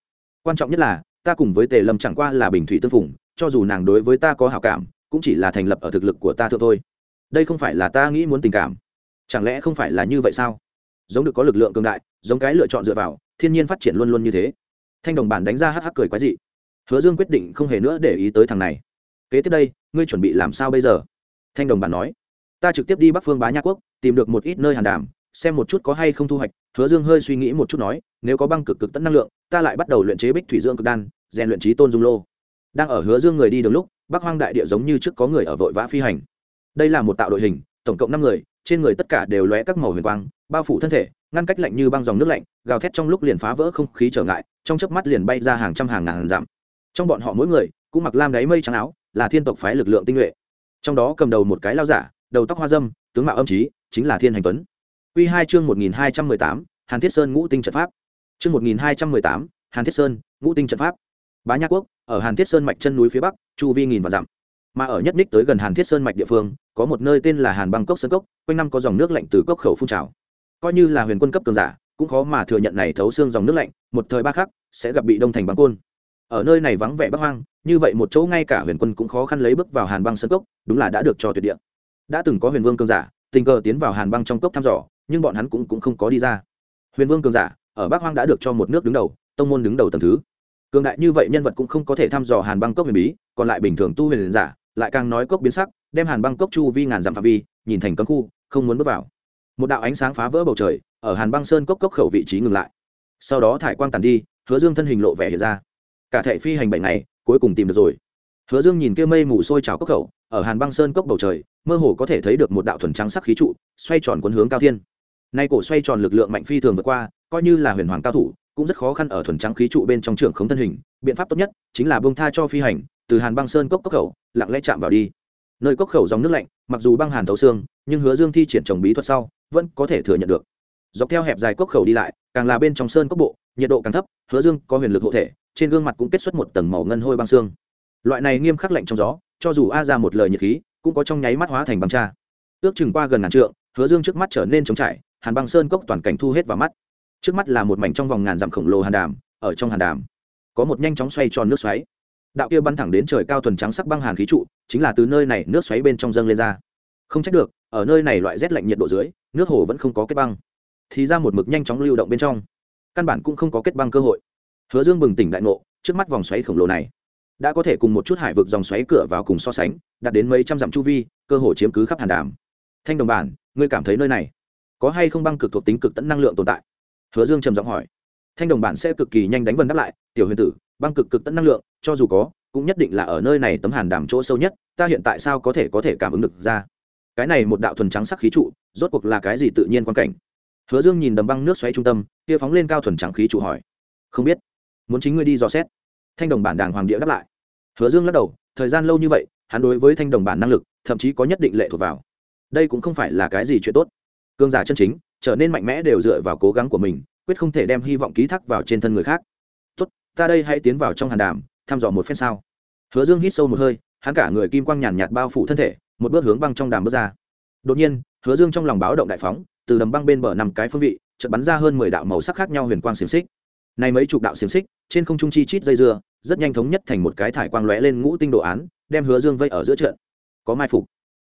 S1: Quan trọng nhất là, ta cùng với tề lâm chẳng qua là bình thủy tương phùng, cho dù nàng đối với ta có hảo cảm, cũng chỉ là thành lập ở thực lực của ta thưa thôi. Đây không phải là ta nghĩ muốn tình cảm. Chẳng lẽ không phải là như vậy sao? Giống được có lực lượng cường đại, giống cái lựa chọn dựa vào, thiên nhiên phát triển luôn luôn như thế. Thanh đồng bản đánh ra hắc hắc cười quái dị. Hứa dương quyết định không hề nữa để ý tới thằng này. Kế tiếp đây, ngươi chuẩn bị làm sao bây giờ? Thanh đồng bản nói ta trực tiếp đi bắc phương bá nha quốc, tìm được một ít nơi hàn đàm, xem một chút có hay không thu hoạch. Hứa dương hơi suy nghĩ một chút nói, nếu có băng cực cực tận năng lượng, ta lại bắt đầu luyện chế bích thủy dương cực đan, rèn luyện trí tôn dung lô. Đang ở hứa dương người đi đường lúc, bắc hoang đại địa giống như trước có người ở vội vã phi hành. Đây là một tạo đội hình, tổng cộng năm người, trên người tất cả đều lóe các màu huyền quang, bao phủ thân thể, ngăn cách lạnh như băng dòng nước lạnh, gào thét trong lúc liền phá vỡ không khí trở ngại, trong chớp mắt liền bay ra hàng trăm hàng ngàn dặm. Trong bọn họ mỗi người, cũng mặc lam đáy mây trắng áo, là thiên tộc phái lực lượng tinh nhuệ. Trong đó cầm đầu một cái lao giả đầu tóc hoa dâm, tướng mạo âm trí, chính là thiên hành tuấn. Quy hai chương một nghìn hai trăm mười tám, hàn thiết sơn ngũ tinh trận pháp. Chương một nghìn hai trăm mười tám, hàn thiết sơn ngũ tinh trận pháp. Bá nha quốc, ở hàn thiết sơn mạch chân núi phía bắc, chu vi nghìn và dặm. Mà ở nhất đích tới gần hàn thiết sơn mạch địa phương, có một nơi tên là hàn băng cốc sơn cốc, quanh năm có dòng nước lạnh từ cốc khẩu phun trào. Coi như là huyền quân cấp cường giả, cũng khó mà thừa nhận này thấu xương dòng nước lạnh, một thời ba khắc, sẽ gặp bị đông thành băng côn. Ở nơi này vắng vẻ bắc hoang, như vậy một chỗ ngay cả huyền quân cũng khó khăn lấy bước vào hàn băng sơn cốc, đúng là đã được cho tuyệt địa đã từng có huyền vương cường giả tình cờ tiến vào hàn băng trong cốc thăm dò nhưng bọn hắn cũng, cũng không có đi ra. Huyền vương cường giả ở bắc hoang đã được cho một nước đứng đầu tông môn đứng đầu tầm thứ. Cường đại như vậy nhân vật cũng không có thể thăm dò hàn băng cốc huyền bí còn lại bình thường tu huyền giả lại càng nói cốc biến sắc đem hàn băng cốc chu vi ngàn dặm phạm vi nhìn thành cấm khu không muốn bước vào. Một đạo ánh sáng phá vỡ bầu trời ở hàn băng sơn cốc cốc khẩu vị trí ngừng lại. Sau đó thải quang tàn đi hứa dương thân hình lộ vẻ hiện ra. Cả thệ phi hành bảy này cuối cùng tìm được rồi hứa dương nhìn kia mây mù sôi trào cốc khẩu, ở hàn băng sơn cốc bầu trời, mơ hồ có thể thấy được một đạo thuần trắng sắc khí trụ, xoay tròn quân hướng cao thiên. Nay cổ xoay tròn lực lượng mạnh phi thường vượt qua, coi như là huyền hoàng cao thủ, cũng rất khó khăn ở thuần trắng khí trụ bên trong trường không thân hình. Biện pháp tốt nhất chính là bông tha cho phi hành, từ hàn băng sơn cốc cốc khẩu, lặng lẽ chạm vào đi. Nơi cốc khẩu dòng nước lạnh, mặc dù băng hàn thấu xương, nhưng hứa dương thi triển trồng bí thuật sau, vẫn có thể thừa nhận được. Dọc theo hẹp dài cốc khẩu đi lại, càng là bên trong sơn cốc bộ, nhiệt độ càng thấp, hứa dương có huyền lực hộ thể, trên gương mặt cũng kết xuất một tầng màu ngân hôi băng xương loại này nghiêm khắc lạnh trong gió, cho dù a ra một lời nhiệt khí, cũng có trong nháy mắt hóa thành băng cha. Ước chừng qua gần ngàn trượng, hứa dương trước mắt trở nên trống trải, hàn băng sơn cốc toàn cảnh thu hết vào mắt. Trước mắt là một mảnh trong vòng ngàn dặm khổng lồ hàn đàm, ở trong hàn đàm, có một nhanh chóng xoay tròn nước xoáy. Đạo kia bắn thẳng đến trời cao thuần trắng sắc băng hàn khí trụ, chính là từ nơi này nước xoáy bên trong dâng lên ra. Không trách được, ở nơi này loại rét lạnh nhiệt độ dưới, nước hồ vẫn không có kết băng. Thì ra một mực nhanh chóng lưu động bên trong, căn bản cũng không có kết băng cơ hội. Hứa dương bừng tỉnh đại ngộ, trước mắt vòng xoáy khổng lồ này đã có thể cùng một chút hải vực dòng xoáy cửa vào cùng so sánh, đạt đến mấy trăm dặm chu vi, cơ hội chiếm cứ khắp hàn đàm. Thanh đồng bản, ngươi cảm thấy nơi này có hay không băng cực thuộc tính cực tận năng lượng tồn tại? Hứa dương trầm giọng hỏi. Thanh đồng bản sẽ cực kỳ nhanh đánh vần đáp lại, tiểu huyền tử, băng cực cực tận năng lượng, cho dù có, cũng nhất định là ở nơi này tấm hàn đàm chỗ sâu nhất, ta hiện tại sao có thể có thể cảm ứng được ra? Cái này một đạo thuần trắng sắc khí trụ, rốt cuộc là cái gì tự nhiên quan cảnh? Hứa dương nhìn đầm băng nước xoáy trung tâm, kia phóng lên cao thuần trắng khí trụ hỏi. Không biết, muốn chính ngươi đi dò xét thanh đồng bản đàng hoàng địa đáp lại. Hứa dương lắc đầu, thời gian lâu như vậy, hắn đối với thanh đồng bản năng lực, thậm chí có nhất định lệ thuộc vào. Đây cũng không phải là cái gì chuyện tốt. Cương giả chân chính, trở nên mạnh mẽ đều dựa vào cố gắng của mình, quyết không thể đem hy vọng ký thác vào trên thân người khác. Tốt, ta đây hãy tiến vào trong hàn đàm, thăm dò một phen sao hứa dương hít sâu một hơi, hắn cả người kim quang nhàn nhạt bao phủ thân thể, một bước hướng băng trong đàm bước ra. Đột nhiên, hứa dương trong lòng báo động đại phóng, từ đầm băng bên bờ nằm cái phương vị, chợt bắn ra hơn mười đạo màu sắc khác nhau huyền quang xiềng xích này mấy chục đạo xiềng xích, trên không trung chi chít dây dưa, rất nhanh thống nhất thành một cái thải quang lóe lên ngũ tinh đồ án, đem hứa dương vây ở giữa trận. Có mai phục.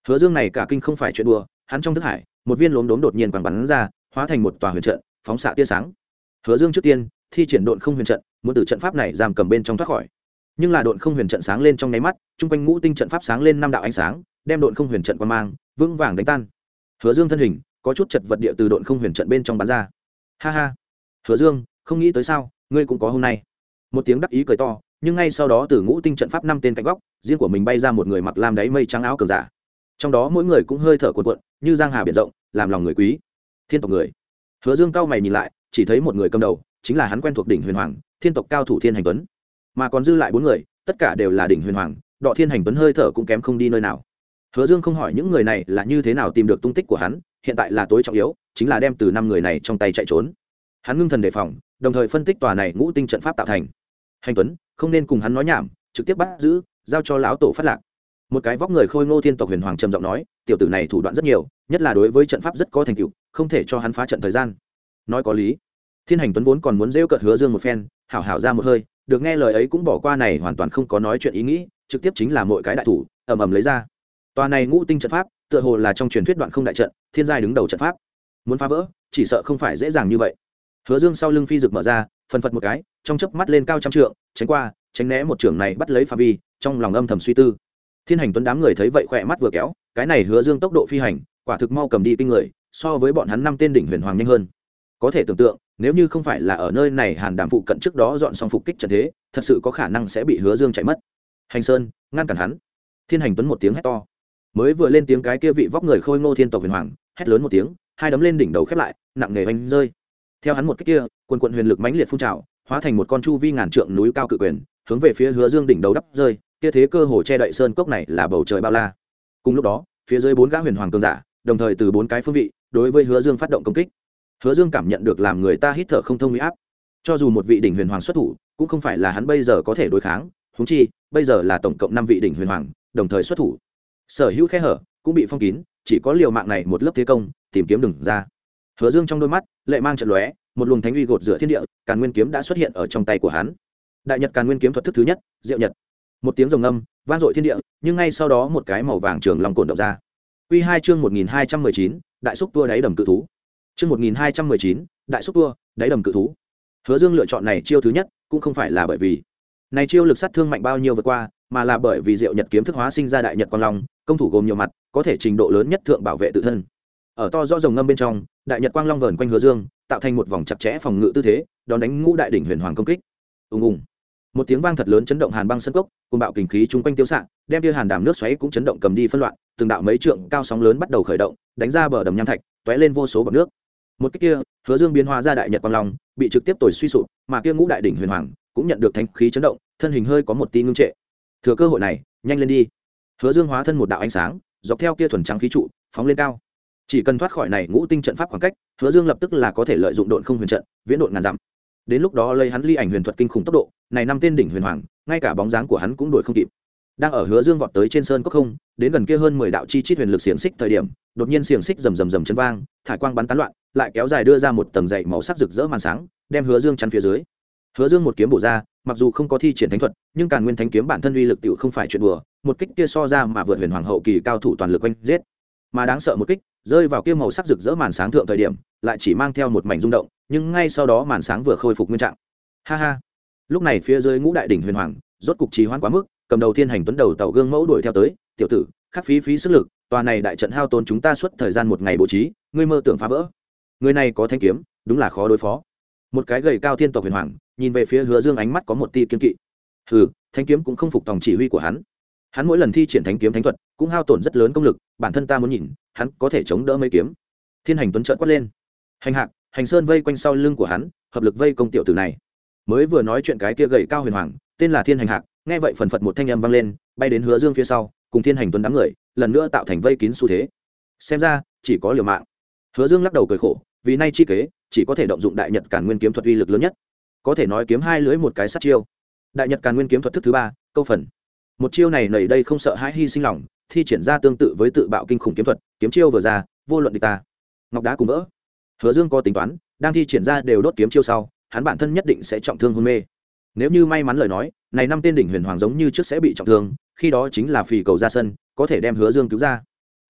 S1: Hứa dương này cả kinh không phải chuyện đùa, hắn trong thức hải, một viên lốm đốm đột nhiên quàng bắn ra, hóa thành một tòa huyền trận, phóng xạ tia sáng. Hứa dương trước tiên, thi triển độn không huyền trận, muốn từ trận pháp này giam cầm bên trong thoát khỏi. Nhưng là độn không huyền trận sáng lên trong nháy mắt, chung quanh ngũ tinh trận pháp sáng lên năm đạo ánh sáng, đem độn không huyền trận quan mang, vững vàng đánh tan. Hứa dương thân hình, có chút chật vật địa từ độn không huyền trận bên trong bắn ra. Ha ha. Hứa dương không nghĩ tới sao, ngươi cũng có hôm nay. Một tiếng đắc ý cười to, nhưng ngay sau đó từ ngũ tinh trận pháp năm tên cạnh góc, riêng của mình bay ra một người mặc lam đáy mây trắng áo cờ giả. Trong đó mỗi người cũng hơi thở cuộn cuộn, như giang hà biển rộng, làm lòng người quý. Thiên tộc người. Hứa dương cao mày nhìn lại, chỉ thấy một người cầm đầu, chính là hắn quen thuộc đỉnh huyền hoàng, thiên tộc cao thủ thiên hành tuấn. Mà còn dư lại bốn người, tất cả đều là đỉnh huyền hoàng, đọ thiên hành tuấn hơi thở cũng kém không đi nơi nào. Hứa dương không hỏi những người này là như thế nào tìm được tung tích của hắn, hiện tại là tối trọng yếu, chính là đem từ năm người này trong tay chạy trốn hắn ngưng thần đề phòng, đồng thời phân tích tòa này ngũ tinh trận pháp tạo thành. Hành tuấn, không nên cùng hắn nói nhảm, trực tiếp bắt giữ, giao cho lão tổ phát lạc. Một cái vóc người khôi ngô thiên tộc huyền hoàng trầm giọng nói, tiểu tử này thủ đoạn rất nhiều, nhất là đối với trận pháp rất có thành tựu, không thể cho hắn phá trận thời gian. Nói có lý. Thiên hành tuấn vốn còn muốn rêu cợt hứa dương một phen, hảo hảo ra một hơi, được nghe lời ấy cũng bỏ qua này hoàn toàn không có nói chuyện ý nghĩ, trực tiếp chính là mỗi cái đại thủ, ầm ầm lấy ra. Tòa này ngũ tinh trận pháp, tựa hồ là trong truyền thuyết đoạn không đại trận, thiên giai đứng đầu trận pháp. Muốn phá vỡ, chỉ sợ không phải dễ dàng như vậy hứa dương sau lưng phi rực mở ra, phần phật một cái, trong chớp mắt lên cao trăm trượng, tránh qua, tránh né một trưởng này bắt lấy phạm vi, trong lòng âm thầm suy tư. Thiên hành tuấn đám người thấy vậy khỏe mắt vừa kéo, cái này hứa dương tốc độ phi hành, quả thực mau cầm đi kinh người, so với bọn hắn năm tên đỉnh huyền hoàng nhanh hơn. Có thể tưởng tượng, nếu như không phải là ở nơi này hàn đàm phụ cận trước đó dọn xong phục kích trận thế, thật sự có khả năng sẽ bị hứa dương chạy mất. Hành sơn, ngăn cản hắn. Thiên hành tuấn một tiếng hét to. Mới vừa lên tiếng cái kia vị vóc người khôi ngô thiên tộc huyền hoàng, hét lớn một tiếng, hai đấm lên đỉnh đầu khép lại, nặng nề oanh rơi theo hắn một cách kia, quần quận huyền lực mãnh liệt phun trào, hóa thành một con chu vi ngàn trượng núi cao cự quyền, hướng về phía hứa dương đỉnh đầu đắp rơi, kia thế cơ hồ che đậy sơn cốc này là bầu trời bao la. Cùng lúc đó, phía dưới bốn gã huyền hoàng cường giả, đồng thời từ bốn cái phương vị, đối với hứa dương phát động công kích. Hứa dương cảm nhận được làm người ta hít thở không thông huy áp. Cho dù một vị đỉnh huyền hoàng xuất thủ, cũng không phải là hắn bây giờ có thể đối kháng húng chi, bây giờ là tổng cộng năm vị đỉnh huyền hoàng, đồng thời xuất thủ. Sở hữu khe hở cũng bị phong kín, chỉ có liều mạng này một lớp thế công, tìm kiếm đừng ra hứa dương trong đôi mắt, lệ mang trận lóe, một luồng thánh uy gột rửa thiên địa, càn nguyên kiếm đã xuất hiện ở trong tay của hắn. Đại nhật càn nguyên kiếm thuật thức thứ nhất, diệu nhật. Một tiếng rồng âm vang dội thiên địa, nhưng ngay sau đó một cái màu vàng trường long cuộn động ra. Quy hai chương một nghìn hai trăm mười chín, đại xúc tua đáy đầm cự thú. Chương một nghìn hai trăm mười chín, đại xúc tua đáy đầm cự thú. Hứa dương lựa chọn này chiêu thứ nhất, cũng không phải là bởi vì này chiêu lực sát thương mạnh bao nhiêu vượt qua, mà là bởi vì diệu nhật kiếm thức hóa sinh ra đại nhật quang long, công thủ gồm nhiều mặt, có thể trình độ lớn nhất thượng bảo vệ tự thân ở to rõ rồng ngâm bên trong, đại nhật quang long vờn quanh hứa dương, tạo thành một vòng chặt chẽ phòng ngự tư thế, đón đánh ngũ đại đỉnh huyền hoàng công kích. Ùng ùng. Một tiếng vang thật lớn chấn động hàn băng sân cốc cùng bạo kình khí chung quanh tiêu xạ, đem tia hàn đàm nước xoáy cũng chấn động cầm đi phân loạn, từng đạo mấy trượng cao sóng lớn bắt đầu khởi động, đánh ra bờ đầm nham thạch t lên vô số bọc nước. Một cách kia, hứa dương biến hóa ra đại nhật quang long, bị trực tiếp tồi suy sụp, mà kia ngũ đại đỉnh huyền hoàng cũng nhận được thanh khí chấn động, thân hình hơi có một tí ngưng trệ. Thừa cơ hội này, nhanh lên đi. Hứa dương hóa thân một đạo ánh sáng, dọc theo kia thuần trắng khí trụ, phóng lên cao chỉ cần thoát khỏi này ngũ tinh trận pháp khoảng cách, hứa dương lập tức là có thể lợi dụng độn không huyền trận, viễn độn ngàn dặm. Đến lúc đó lấy hắn ly ảnh huyền thuật kinh khủng tốc độ, này năm tên đỉnh huyền hoàng, ngay cả bóng dáng của hắn cũng đuổi không kịp. Đang ở hứa dương vọt tới trên sơn cốc không, đến gần kia hơn mười đạo chi chít huyền lực xiềng xích thời điểm, đột nhiên xiềng xích rầm rầm rầm chân vang, thải quang bắn tán loạn, lại kéo dài đưa ra một tầng dậy màu sắc rực rỡ màn sáng, đem hứa dương chắn phía dưới. Hứa dương một kiếm bổ ra, mặc dù không có thi triển thánh thuật, nhưng càn nguyên thánh kiếm bản thân uy lực tựu không phải chuyện đùa, một kích kia so ra mà vượt huyền hoàng hậu kỳ cao thủ toàn lực quanh giết mà đáng sợ một kích, rơi vào kia màu sắc rực rỡ màn sáng thượng thời điểm, lại chỉ mang theo một mảnh rung động, nhưng ngay sau đó màn sáng vừa khôi phục nguyên trạng. Ha ha. Lúc này phía dưới ngũ đại đỉnh huyền hoàng, rốt cục trì hoãn quá mức, cầm đầu thiên hành tuấn đầu tàu gương mẫu đuổi theo tới, tiểu tử, khắc phí phí sức lực, tòa này đại trận hao tốn chúng ta suốt thời gian một ngày bố trí, ngươi mơ tưởng phá vỡ. Người này có thanh kiếm, đúng là khó đối phó. Một cái gầy cao thiên tộc huyền hoàng, nhìn về phía hứa dương ánh mắt có một tia kiên kỵ. Hừ, thanh kiếm cũng không phục tòng chỉ huy của hắn hắn mỗi lần thi triển Thánh kiếm thánh thuật, cũng hao tổn rất lớn công lực, bản thân ta muốn nhìn, hắn có thể chống đỡ mấy kiếm. Thiên hành tuấn trợn quát lên. Hành hạc, hành sơn vây quanh sau lưng của hắn, hợp lực vây công tiểu tử này. Mới vừa nói chuyện cái kia gầy cao huyền hoàng, tên là thiên hành hạc, nghe vậy phần phật một thanh âm vang lên, bay đến hứa dương phía sau, cùng thiên hành tuấn đám người, lần nữa tạo thành vây kín xu thế. Xem ra, chỉ có liều mạng. Hứa dương lắc đầu cười khổ, vì nay chi kế, chỉ có thể động dụng đại nhật cản nguyên kiếm thuật uy lực lớn nhất. Có thể nói kiếm hai lưỡi một cái sát chiêu. Đại nhật càn nguyên kiếm thuật thức thứ ba, câu phần một chiêu này nảy đây không sợ hãi hy sinh lòng, thi triển ra tương tự với tự bạo kinh khủng kiếm thuật, kiếm chiêu vừa ra, vô luận địch ta, ngọc đá cùng vỡ. Hứa dương có tính toán, đang thi triển ra đều đốt kiếm chiêu sau, hắn bản thân nhất định sẽ trọng thương hôn mê. Nếu như may mắn lời nói, này năm tên đỉnh huyền hoàng giống như trước sẽ bị trọng thương, khi đó chính là phì cầu ra sân, có thể đem hứa dương cứu ra.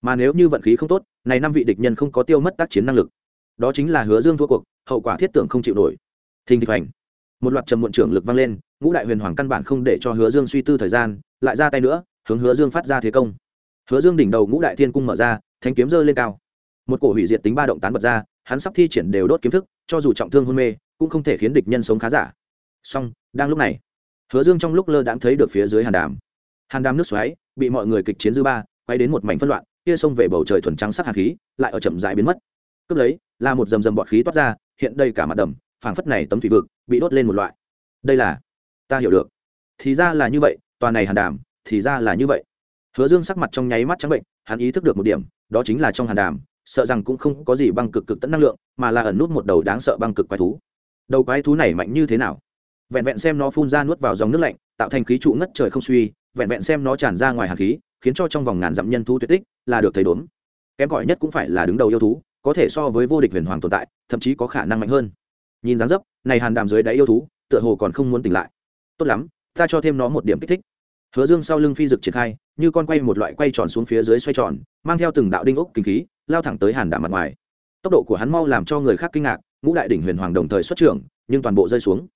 S1: Mà nếu như vận khí không tốt, này năm vị địch nhân không có tiêu mất tác chiến năng lực. Đó chính là hứa dương thua cuộc, hậu quả thiết tưởng không chịu nổi. Thình thịch hành một loạt trầm muộn trưởng lực vang lên ngũ đại huyền hoàng căn bản không để cho hứa dương suy tư thời gian, lại ra tay nữa, hướng hứa dương phát ra thế công. Hứa dương đỉnh đầu ngũ đại thiên cung mở ra thanh kiếm rơi lên cao. Một cổ hủy diệt tính ba động tán bật ra, hắn sắp thi triển đều đốt kiếm thức, cho dù trọng thương hôn mê, cũng không thể khiến địch nhân sống khá giả. Song đang lúc này, hứa dương trong lúc lơ đãng thấy được phía dưới hàn đàm. Hàn đàm nước xoáy, bị mọi người kịch chiến dư ba, quay đến một mảnh phân loạn, kia xông về bầu trời thuần trắng sắc hàn khí, lại ở chậm dại biến mất. Cướp lấy, là một dầm dầm bọt khí toát ra, hiện đây cả mặt đầm, phảng phất này tấm thủy vực, bị đốt lên một loại. Đây là ta hiểu được. Thì ra là như vậy toàn này hàn đàm, thì ra là như vậy. Hứa dương sắc mặt trong nháy mắt trắng bệnh, hắn ý thức được một điểm, đó chính là trong hàn đàm, sợ rằng cũng không có gì băng cực cực tận năng lượng, mà là ẩn nút một đầu đáng sợ băng cực quái thú. Đầu quái thú này mạnh như thế nào? Vẹn vẹn xem nó phun ra nuốt vào dòng nước lạnh, tạo thành khí trụ ngất trời không suy, vẹn vẹn xem nó tràn ra ngoài hàn khí, khiến cho trong vòng ngàn dặm nhân thú tuyệt tích, là được thấy đốn kém cỏi nhất cũng phải là đứng đầu yêu thú, có thể so với vô địch huyền hoàng tồn tại, thậm chí có khả năng mạnh hơn. Nhìn dáng dấp, này hàn đàm dưới đáy yêu thú, tựa hồ còn không muốn tỉnh lại tốt lắm, ta cho thêm nó một điểm kích thích. Hứa dương sau lưng phi dực triển khai, như con quay một loại quay tròn xuống phía dưới xoay tròn, mang theo từng đạo đinh ốc kinh khí, lao thẳng tới hàn đàm mặt ngoài. Tốc độ của hắn mau làm cho người khác kinh ngạc, ngũ đại đỉnh huyền hoàng đồng thời xuất trưởng, nhưng toàn bộ rơi xuống.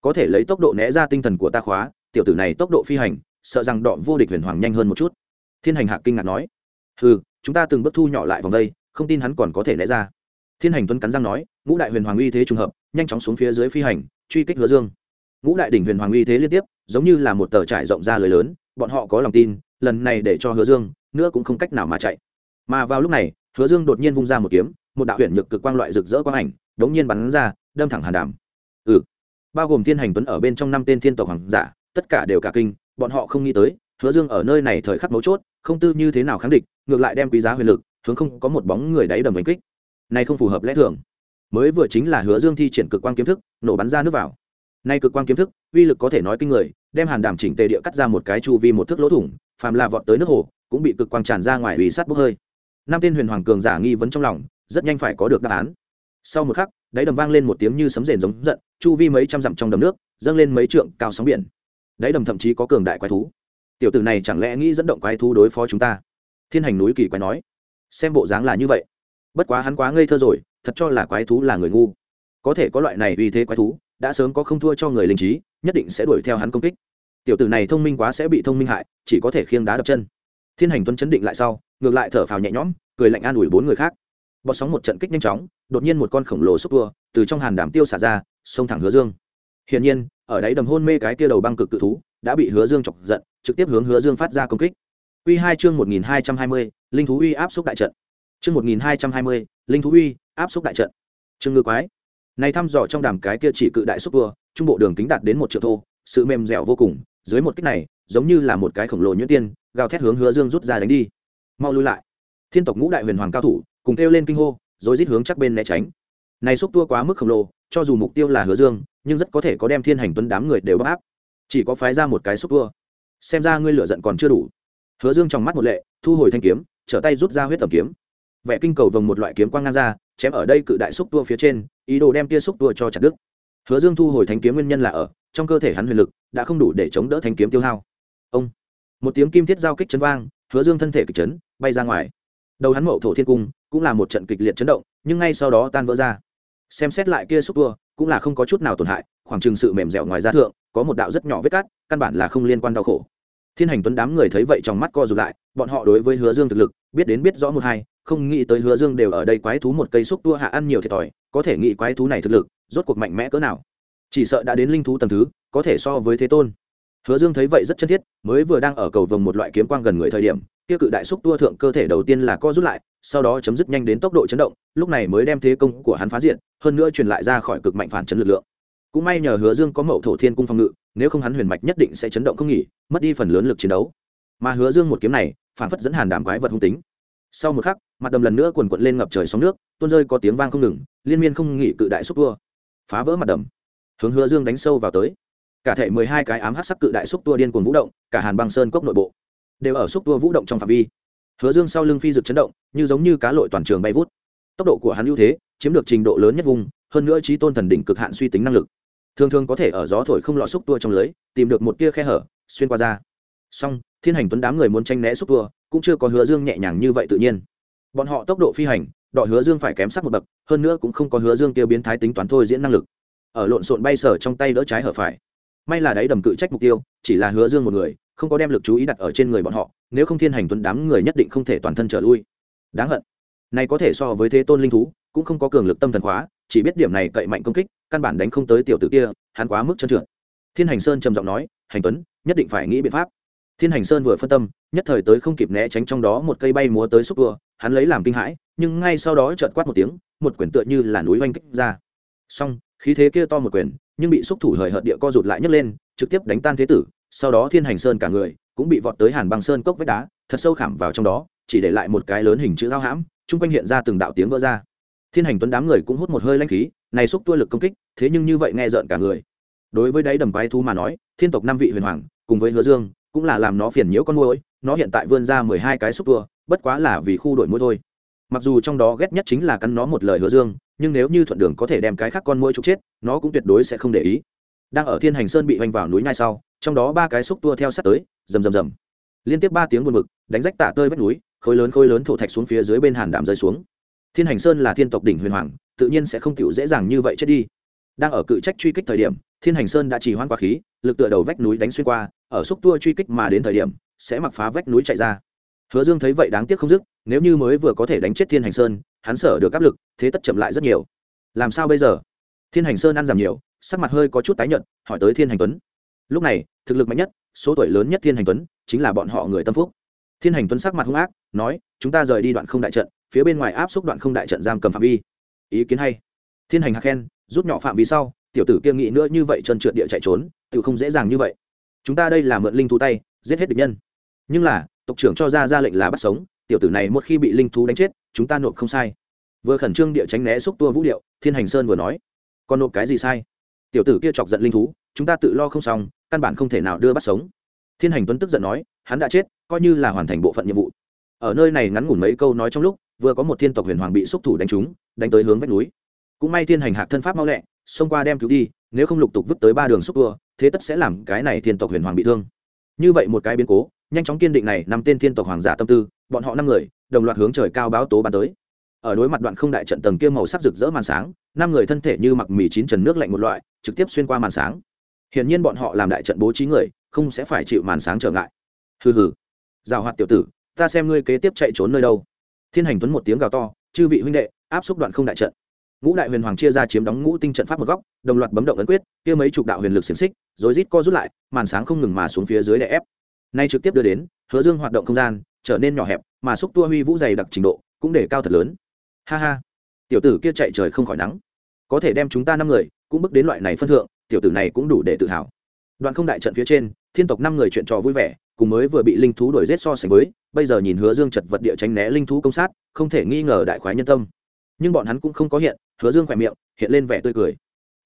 S1: Có thể lấy tốc độ né ra tinh thần của ta khóa, tiểu tử này tốc độ phi hành, sợ rằng đọ vô địch huyền hoàng nhanh hơn một chút. Thiên hành hạc kinh ngạc nói ừ chúng ta từng bước thu nhỏ lại vòng đây, không tin hắn còn có thể né ra. Thiên hành tuấn cắn răng nói, ngũ đại huyền hoàng uy thế trùng hợp, nhanh chóng xuống phía dưới phi hành, truy kích hứa dương ngũ đại đỉnh huyền hoàng uy thế liên tiếp, giống như là một tờ trải rộng ra lời lớn, bọn họ có lòng tin, lần này để cho hứa dương, nữa cũng không cách nào mà chạy. Mà vào lúc này, hứa dương đột nhiên vung ra một kiếm, một đạo huyền nhược cực quang loại rực rỡ quang ảnh đống nhiên bắn ra, đâm thẳng hàn đàm. Ừ. Bao gồm thiên hành tuấn ở bên trong năm tên thiên tộc hoàng giả, tất cả đều cả kinh, bọn họ không nghĩ tới, hứa dương ở nơi này thời khắc mấu chốt, không tư như thế nào kháng địch, ngược lại đem quý giá huyền lực, hướng không có một bóng người đáy đầm đánh kích. Này không phù hợp lẽ thường. Mới vừa chính là hứa dương thi triển cực quang kiếm thức, nổ bắn ra nước vào nay cực quang kiếm thức, uy lực có thể nói kinh người, đem hàn đảm chỉnh tề địa cắt ra một cái chu vi một thước lỗ thủng, phàm là vọt tới nước hồ, cũng bị cực quang tràn ra ngoài vì sắt bốc hơi. Năm tên huyền hoàng cường giả nghi vấn trong lòng, rất nhanh phải có được đáp án. Sau một khắc, đáy đầm vang lên một tiếng như sấm rền giống giận, chu vi mấy trăm dặm trong đầm nước, dâng lên mấy trượng cao sóng biển. Đáy đầm thậm chí có cường đại quái thú. Tiểu tử này chẳng lẽ nghĩ dẫn động quái thú đối phó chúng ta? Thiên hành núi kỳ quái nói. Xem bộ dáng là như vậy. Bất quá hắn quá ngây thơ rồi, thật cho là quái thú là người ngu. Có thể có loại này uy thế quái thú đã sớm có không thua cho người linh trí, nhất định sẽ đuổi theo hắn công kích. Tiểu tử này thông minh quá sẽ bị thông minh hại, chỉ có thể khiêng đá đập chân. Thiên hành tuấn chấn định lại sau, ngược lại thở phào nhẹ nhõm, cười lạnh an ủi bốn người khác. Bọt sóng một trận kích nhanh chóng, đột nhiên một con khổng lồ xúc tua từ trong hàn đảm tiêu xả ra, xông thẳng hứa dương. Hiển nhiên, ở đáy đầm hôn mê cái tia đầu băng cực cự thú, đã bị hứa dương chọc giận, trực tiếp hướng hứa dương phát ra công kích. Quy hai chương một nghìn hai trăm hai mươi, linh thú uy áp xúc đại trận. Chương một nghìn hai trăm hai mươi, linh thú uy áp xúc đại trận. Trương ngư quái này thăm dò trong đàm cái kia chỉ cự đại xúc tua trung bộ đường kính đạt đến một triệu thô, sự mềm dẻo vô cùng, dưới một kích này, giống như là một cái khổng lồ nhuyễn tiên, gào thét hướng hứa dương rút ra đánh đi. Mau lui lại. Thiên tộc ngũ đại huyền hoàng cao thủ, cùng kêu lên kinh hô, rồi rít hướng chắc bên né tránh. Này xúc tua quá mức khổng lồ, cho dù mục tiêu là hứa dương, nhưng rất có thể có đem thiên hành tuấn đám người đều bắt áp. Chỉ có phái ra một cái xúc tua xem ra ngươi lửa giận còn chưa đủ. Hứa dương trong mắt một lệ, thu hồi thanh kiếm, trở tay rút ra huyết tầm kiếm. Vẽ kinh cầu vồng một loại kiếm quang ngang ra chém ở đây cự đại xúc tua phía trên, ý đồ đem tia xúc tua cho chặt đứt. Hứa dương thu hồi thanh kiếm nguyên nhân là ở, trong cơ thể hắn huyền lực đã không đủ để chống đỡ thanh kiếm tiêu hao. Ông. Một tiếng kim thiết giao kích chấn vang, hứa dương thân thể kịch chấn, bay ra ngoài. Đầu hắn mậu thổ thiên cung, cũng là một trận kịch liệt chấn động, nhưng ngay sau đó tan vỡ ra. Xem xét lại kia xúc tua, cũng là không có chút nào tổn hại, khoảng chừng sự mềm dẻo ngoài da thượng, có một đạo rất nhỏ vết cắt, căn bản là không liên quan đau khổ. Thiên hành tuấn đám người thấy vậy trong mắt co rụt lại, bọn họ đối với hứa dương thực lực, biết đến biết rõ một hai không nghĩ tới hứa dương đều ở đây quái thú một cây xúc tua hạ ăn nhiều thiệt thòi, có thể nghĩ quái thú này thực lực, rốt cuộc mạnh mẽ cỡ nào. Chỉ sợ đã đến linh thú tầm thứ, có thể so với thế tôn. Hứa dương thấy vậy rất chân thiết, mới vừa đang ở cầu vồng một loại kiếm quang gần người thời điểm, kia cự đại xúc tua thượng cơ thể đầu tiên là co rút lại, sau đó chấm dứt nhanh đến tốc độ chấn động, lúc này mới đem thế công của hắn phá diện, hơn nữa truyền lại ra khỏi cực mạnh phản chấn lực lượng. Cũng may nhờ hứa dương có mậu thổ thiên cung phòng ngự, nếu không hắn huyền mạch nhất định sẽ chấn động không nghỉ, mất đi phần lớn lực chiến đấu. Mà hứa dương một kiếm này, phản phất dẫn hàn đàm quái vật hung tính sau một khắc, mặt đầm lần nữa quần quận lên ngập trời sóng nước, tuôn rơi có tiếng vang không ngừng, liên miên không nghỉ cự đại xúc tua. Phá vỡ mặt đầm. Hướng hứa dương đánh sâu vào tới. Cả thể mười hai cái ám hát sắc cự đại xúc tua điên cuồng vũ động, cả hàn băng sơn cốc nội bộ đều ở xúc tua vũ động trong phạm vi. Hứa dương sau lưng phi dực chấn động, như giống như cá lội toàn trường bay vút. Tốc độ của hắn ưu thế, chiếm được trình độ lớn nhất vùng, hơn nữa trí tôn thần đỉnh cực hạn suy tính năng lực. Thường thường có thể ở gió thổi không lọ xúc tua trong lưới, tìm được một tia khe hở, xuyên qua ra. Song thiên hành tuấn đám người muốn tranh né xúc tua cũng chưa có hứa dương nhẹ nhàng như vậy tự nhiên. Bọn họ tốc độ phi hành, đọ hứa dương phải kém sắc một bậc, hơn nữa cũng không có hứa dương tiêu biến thái tính toán thôi diễn năng lực. Ở lộn xộn bay sở trong tay đỡ trái hở phải. May là đáy đầm cự trách mục tiêu, chỉ là hứa dương một người, không có đem lực chú ý đặt ở trên người bọn họ, nếu không thiên hành tuấn đám người nhất định không thể toàn thân trở lui. Đáng hận. Này có thể so với thế tôn linh thú, cũng không có cường lực tâm thần khóa, chỉ biết điểm này cậy mạnh công kích, căn bản đánh không tới tiểu tử kia, hắn quá mức trơn trượt. Thiên hành sơn trầm giọng nói, hành tuấn, nhất định phải nghĩ biện pháp thiên hành sơn vừa phân tâm, nhất thời tới không kịp né tránh trong đó một cây bay múa tới xúc vừa hắn lấy làm kinh hãi, nhưng ngay sau đó chợt quát một tiếng, một quyển tựa như là núi oanh kích ra. Xong, khí thế kia to một quyền, nhưng bị xúc thủ hời hợt địa co rụt lại nhấc lên, trực tiếp đánh tan thế tử, sau đó thiên hành sơn cả người cũng bị vọt tới hàn băng sơn cốc vách đá, thật sâu khảm vào trong đó, chỉ để lại một cái lớn hình chữ ao hãm, chung quanh hiện ra từng đạo tiếng vỡ ra. Thiên hành tuấn đám người cũng hút một hơi lanh khí, này xúc tua lực công kích, thế nhưng như vậy nghe rợn cả người. Đối với đáy đầm quái thú mà nói, thiên tộc năm vị huyền hoàng, cùng với hứa dương cũng là làm nó phiền nhiễu con môi nó hiện tại vươn ra mười hai cái xúc tua, bất quá là vì khu đổi mũi thôi. Mặc dù trong đó ghét nhất chính là cắn nó một lời hứa dương, nhưng nếu như thuận đường có thể đem cái khác con mũi trục chết, nó cũng tuyệt đối sẽ không để ý. Đang ở thiên hành sơn bị hoành vào núi ngay sau, trong đó ba cái xúc tua theo sát tới, rầm rầm rầm. Liên tiếp ba tiếng buồn mực đánh rách tả tơi vách núi, khối lớn khối lớn thổ thạch xuống phía dưới bên hàn đạm rơi xuống. Thiên hành sơn là thiên tộc đỉnh huyền hoàng, tự nhiên sẽ không chịu dễ dàng như vậy chết đi. Đang ở cự trách truy kích thời điểm, thiên hành sơn đã chỉ hoan quá khí, lực tựa đầu vách núi đánh xuyên qua ở xúc tua truy kích mà đến thời điểm, sẽ mặc phá vách núi chạy ra. Hứa dương thấy vậy đáng tiếc không dứt, nếu như mới vừa có thể đánh chết thiên hành sơn, hắn sở được áp lực, thế tất chậm lại rất nhiều. Làm sao bây giờ? Thiên hành sơn ăn giảm nhiều, sắc mặt hơi có chút tái nhợt, hỏi tới thiên hành tuấn. Lúc này, thực lực mạnh nhất, số tuổi lớn nhất thiên hành tuấn, chính là bọn họ người tâm phúc. Thiên hành tuấn sắc mặt hung ác, nói, chúng ta rời đi đoạn không đại trận, phía bên ngoài áp xúc đoạn không đại trận giam cầm phạm vi. Ý kiến hay. Thiên hành hạc khen, rút nhỏ phạm vi sau, tiểu tử kia nghĩ nữa như vậy trơn trượt địa chạy trốn, tự không dễ dàng như vậy chúng ta đây là mượn linh thú tay, giết hết địch nhân. Nhưng là, tộc trưởng cho ra ra lệnh là bắt sống, tiểu tử này một khi bị linh thú đánh chết, chúng ta nộp không sai. Vừa khẩn trương địa tránh né xúc tua vũ điệu, thiên hành sơn vừa nói còn nộp cái gì sai? Tiểu tử kia chọc giận linh thú, chúng ta tự lo không xong, căn bản không thể nào đưa bắt sống. Thiên hành tuấn tức giận nói, hắn đã chết, coi như là hoàn thành bộ phận nhiệm vụ. Ở nơi này ngắn ngủn mấy câu nói trong lúc, vừa có một thiên tộc huyền hoàng bị xúc thủ đánh trúng, đánh tới hướng vách núi. Cũng may thiên hành hạc thân pháp mau lẹ, xông qua đem cứu đi nếu không lục tục vứt tới ba đường xúc tua, thế tất sẽ làm cái này thiên tộc huyền hoàng bị thương. Như vậy một cái biến cố, nhanh chóng kiên định này nằm tên thiên tộc hoàng giả tâm tư, bọn họ năm người, đồng loạt hướng trời cao báo tố bắn tới. Ở đối mặt đoạn không đại trận tầng kia màu sắc rực rỡ màn sáng, năm người thân thể như mặc mì chín trần nước lạnh một loại, trực tiếp xuyên qua màn sáng. Hiển nhiên bọn họ làm đại trận bố trí người, không sẽ phải chịu màn sáng trở ngại. Hừ hừ. Rào hoạt tiểu tử, ta xem ngươi kế tiếp chạy trốn nơi đâu. Thiên hành tuấn một tiếng gào to, chư vị huynh đệ, áp xúc đoạn không đại trận ngũ đại huyền hoàng chia ra chiếm đóng ngũ tinh trận pháp một góc, đồng loạt bấm động ấn quyết, kia mấy chục đạo huyền lực xiềng xích, rồi rít co rút lại, màn sáng không ngừng mà xuống phía dưới để ép. Nay trực tiếp đưa đến, hứa dương hoạt động không gian, trở nên nhỏ hẹp, mà xúc tua huy vũ dày đặc trình độ cũng để cao thật lớn. Ha ha. Tiểu tử kia chạy trời không khỏi nắng. Có thể đem chúng ta năm người cũng bước đến loại này phân thượng, tiểu tử này cũng đủ để tự hào. Đoạn không đại trận phía trên, thiên tộc năm người chuyện trò vui vẻ, cùng mới vừa bị linh thú đuổi rết so sánh với, bây giờ nhìn hứa dương chật vật địa tránh né linh thú công sát, không thể nghi ngờ đại khoái nhân tâm nhưng bọn hắn cũng không có hiện, hứa dương khỏe miệng hiện lên vẻ tươi cười.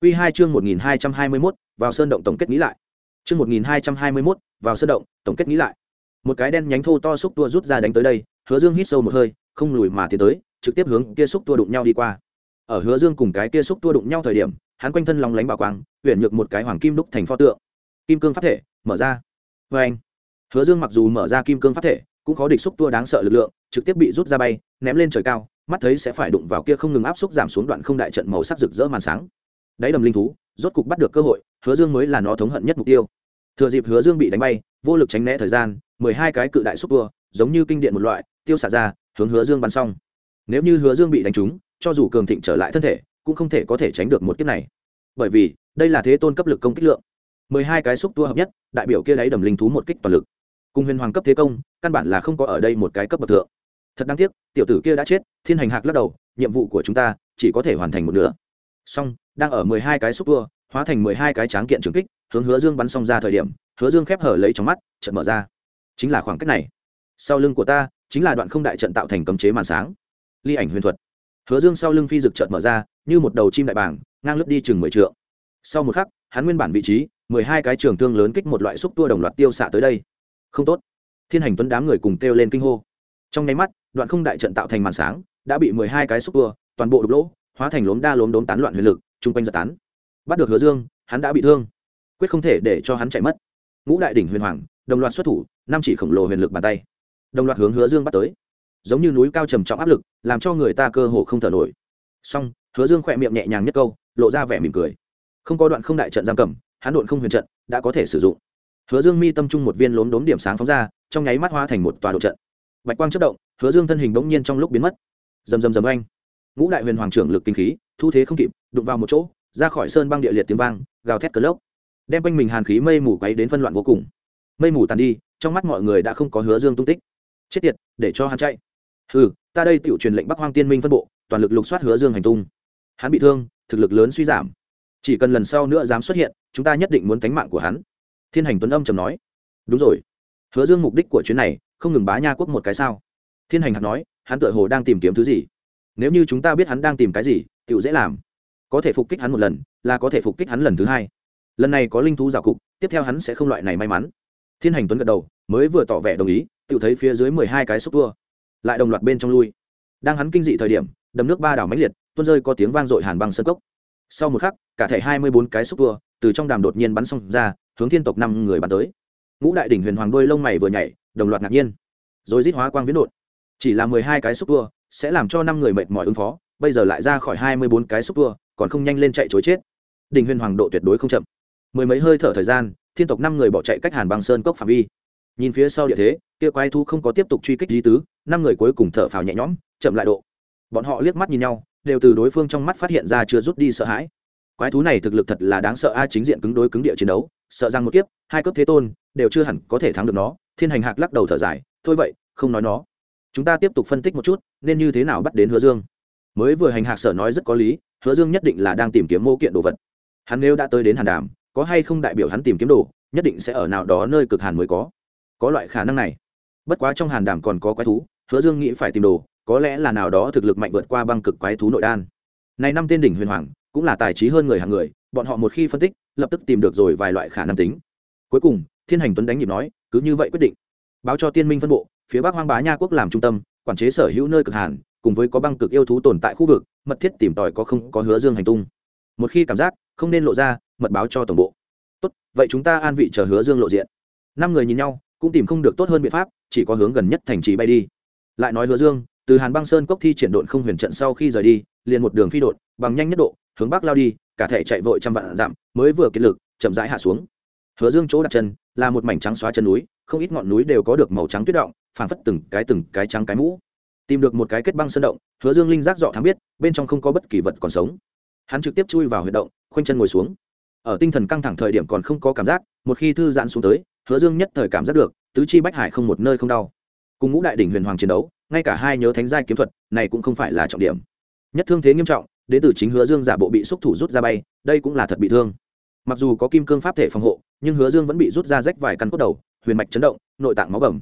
S1: Quy hai chương một nghìn hai trăm hai mươi mốt, vào sơn động tổng kết nghĩ lại. Chương một nghìn hai trăm hai mươi mốt, vào sơn động tổng kết nghĩ lại. Một cái đen nhánh thô to xúc tua rút ra đánh tới đây, hứa dương hít sâu một hơi, không lùi mà tiến tới, trực tiếp hướng kia xúc tua đụng nhau đi qua. Ở hứa dương cùng cái kia xúc tua đụng nhau thời điểm, hắn quanh thân lóng lánh bảo quang, huyền nhược một cái hoàng kim đúc thành pho tượng. Kim cương pháp thể, mở ra. Vê anh, hứa dương mặc dù mở ra kim cương pháp thể, cũng có địch xúc tua đáng sợ lực lượng, trực tiếp bị rút ra bay, ném lên trời cao mắt thấy sẽ phải đụng vào kia không ngừng áp xúc giảm xuống đoạn không đại trận màu sắc rực rỡ màn sáng. Đáy đầm linh thú, rốt cục bắt được cơ hội, hứa dương mới là nó thống hận nhất mục tiêu. Thừa dịp hứa dương bị đánh bay, vô lực tránh né thời gian, mười hai cái cự đại xúc tua, giống như kinh điện một loại, tiêu xả ra, hướng hứa dương bắn xong. Nếu như hứa dương bị đánh trúng, cho dù cường thịnh trở lại thân thể, cũng không thể có thể tránh được một kiếp này. Bởi vì, đây là thế tôn cấp lực công kích lượng. mười hai cái xúc tua hợp nhất, đại biểu kia đáy đầm linh thú một kích toàn lực. Cùng huyền hoàng cấp thế công, căn bản là không có ở đây một cái cấp bậc thượng thật đáng tiếc, tiểu tử kia đã chết, thiên hành hạc lắc đầu, nhiệm vụ của chúng ta chỉ có thể hoàn thành một nửa. Song đang ở mười hai cái xúc tua, hóa thành mười hai cái tráng kiện trường kích, hướng hứa dương bắn xong ra thời điểm, hứa dương khép hở lấy trong mắt trận mở ra. Chính là khoảng cách này. Sau lưng của ta, chính là đoạn không đại trận tạo thành cấm chế màn sáng. Ly ảnh huyền thuật. Hứa dương sau lưng phi dực trận mở ra, như một đầu chim đại bàng, ngang lướt đi chừng mười trượng. Sau một khắc, hắn nguyên bản vị trí, mười hai cái trường thương lớn kích một loại xúc tua đồng loạt tiêu xạ tới đây. Không tốt. Thiên hành tuấn đám người cùng kêu lên kinh hô. Trong nháy mắt đoạn không đại trận tạo thành màn sáng, đã bị mười hai cái xúc tua, toàn bộ đục lỗ, hóa thành lốm đa lốm đốm tán loạn huyền lực, chung quanh giật tán. Bắt được hứa dương, hắn đã bị thương. Quyết không thể để cho hắn chạy mất. Ngũ đại đỉnh huyền hoàng, đồng loạt xuất thủ, năm chỉ khổng lồ huyền lực bàn tay. Đồng loạt hướng hứa dương bắt tới. Giống như núi cao trầm trọng áp lực, làm cho người ta cơ hồ không thở nổi. Song hứa dương khỏe miệng nhẹ nhàng nhất câu, lộ ra vẻ mỉm cười. Không có đoạn không đại trận giam cầm, hắn độn không huyền trận đã có thể sử dụng. Hứa dương mi tâm trung một viên lốm đốm điểm sáng phóng ra, trong nháy mắt hóa thành một tòa độ trận bạch quang chất động, hứa dương thân hình bỗng nhiên trong lúc biến mất. Rầm rầm rầm anh ngũ đại huyền hoàng trưởng lực kinh khí, thu thế không kịp, đụng vào một chỗ, ra khỏi sơn băng địa liệt tiếng vang, gào thét cờ lốc. Đem quanh mình hàn khí mây mù quấy đến phân loạn vô cùng. Mây mù tàn đi, trong mắt mọi người đã không có hứa dương tung tích. Chết tiệt, để cho hắn chạy. Ừ ta đây tự truyền lệnh bắc hoang tiên minh phân bộ, toàn lực lục soát hứa dương hành tung. Hắn bị thương, thực lực lớn suy giảm. Chỉ cần lần sau nữa dám xuất hiện, chúng ta nhất định muốn tánh mạng của hắn. Thiên hành tuấn âm trầm nói. Đúng rồi. Hứa dương mục đích của chuyến này không ngừng bá nha quốc một cái sao? Thiên hành hạt nói, hắn tựa hồ đang tìm kiếm thứ gì? Nếu như chúng ta biết hắn đang tìm cái gì tựu dễ làm. Có thể phục kích hắn một lần, là có thể phục kích hắn lần thứ hai. Lần này có linh thú rào cục, tiếp theo hắn sẽ không loại này may mắn. Thiên hành tuấn gật đầu, mới vừa tỏ vẻ đồng ý tựu thấy phía dưới mười hai cái xúc tua. Lại đồng loạt bên trong lui. Đang hắn kinh dị thời điểm, đầm nước ba đảo mãnh liệt, tuôn rơi có tiếng vang dội hàn băng sân cốc. Sau một khắc, cả thể hai mươi bốn cái xúc tua từ trong đàm đột nhiên bắn xong ra, hướng thiên tộc năm người bắn tới. Ngũ đại đỉnh huyền hoàng đôi lông mày vừa nhảy đồng loạt ngạc nhiên. Rồi rít hóa quang viễn đột. Chỉ là mười hai cái xúc tua, sẽ làm cho năm người mệt mỏi ứng phó, bây giờ lại ra khỏi hai mươi bốn cái xúc tua, còn không nhanh lên chạy chối chết. Đỉnh huyền hoàng độ tuyệt đối không chậm. Mười mấy hơi thở thời gian, thiên tộc năm người bỏ chạy cách hàn băng sơn cốc phạm vi. Nhìn phía sau địa thế, kia quái thú không có tiếp tục truy kích di tứ, năm người cuối cùng thở phào nhẹ nhõm, chậm lại độ. Bọn họ liếc mắt nhìn nhau, đều từ đối phương trong mắt phát hiện ra chưa rút đi sợ hãi. Quái thú này thực lực thật là đáng sợ, a, chính diện cứng đối cứng địa chiến đấu, sợ rằng một kiếp, hai cấp thế tôn, đều chưa hẳn có thể thắng được nó thiên hành hạc lắc đầu thở dài, thôi vậy, không nói nó. Chúng ta tiếp tục phân tích một chút, nên như thế nào bắt đến hứa dương? Mới vừa hành hạc sở nói rất có lý, hứa dương nhất định là đang tìm kiếm mô kiện đồ vật. Hắn nếu đã tới đến hàn đàm, có hay không đại biểu hắn tìm kiếm đồ, nhất định sẽ ở nào đó nơi cực hàn mới có. Có loại khả năng này. Bất quá trong hàn đàm còn có quái thú, hứa dương nghĩ phải tìm đồ, có lẽ là nào đó thực lực mạnh vượt qua băng cực quái thú nội đan. Này năm tên đỉnh huyền hoàng, cũng là tài trí hơn người hàng người, bọn họ một khi phân tích, lập tức tìm được rồi vài loại khả năng tính. Cuối cùng, thiên hành tuấn đánh nhịp nói cứ như vậy quyết định. Báo cho tiên minh phân bộ, phía bắc hoang bá nha quốc làm trung tâm, quản chế sở hữu nơi cực hàn, cùng với có băng cực yêu thú tồn tại khu vực, mật thiết tìm tòi có không có hứa dương hành tung. Một khi cảm giác không nên lộ ra, mật báo cho tổng bộ. Tốt, vậy chúng ta an vị chờ hứa dương lộ diện. Năm người nhìn nhau, cũng tìm không được tốt hơn biện pháp, chỉ có hướng gần nhất thành trì bay đi. Lại nói hứa dương, từ hàn băng sơn cốc thi triển độn không huyền trận sau khi rời đi, liền một đường phi đột bằng nhanh nhất độ, hướng bắc lao đi, cả thể chạy vội trăm vạn dặm, mới vừa kiệt lực, chậm rãi hạ xuống. Hứa dương chỗ đặt chân là một mảnh trắng xóa chân núi, không ít ngọn núi đều có được màu trắng tuyết động, phảng phất từng cái từng cái trắng cái mũ. Tìm được một cái kết băng sơn động, hứa dương linh giác dọ thắng biết, bên trong không có bất kỳ vật còn sống. Hắn trực tiếp chui vào huyệt động, khoanh chân ngồi xuống. Ở tinh thần căng thẳng thời điểm còn không có cảm giác, một khi thư giãn xuống tới, hứa dương nhất thời cảm giác được, tứ chi bách hải không một nơi không đau. Cùng ngũ đại đỉnh huyền hoàng chiến đấu, ngay cả hai nhớ thánh giai kiếm thuật, này cũng không phải là trọng điểm. Nhất thương thế nghiêm trọng, đến từ chính hứa dương giả bộ bị xúc thủ rút ra bay, đây cũng là thật bị thương mặc dù có kim cương pháp thể phòng hộ, nhưng hứa dương vẫn bị rút ra rách vài căn cốt đầu, huyền mạch chấn động, nội tạng máu bầm.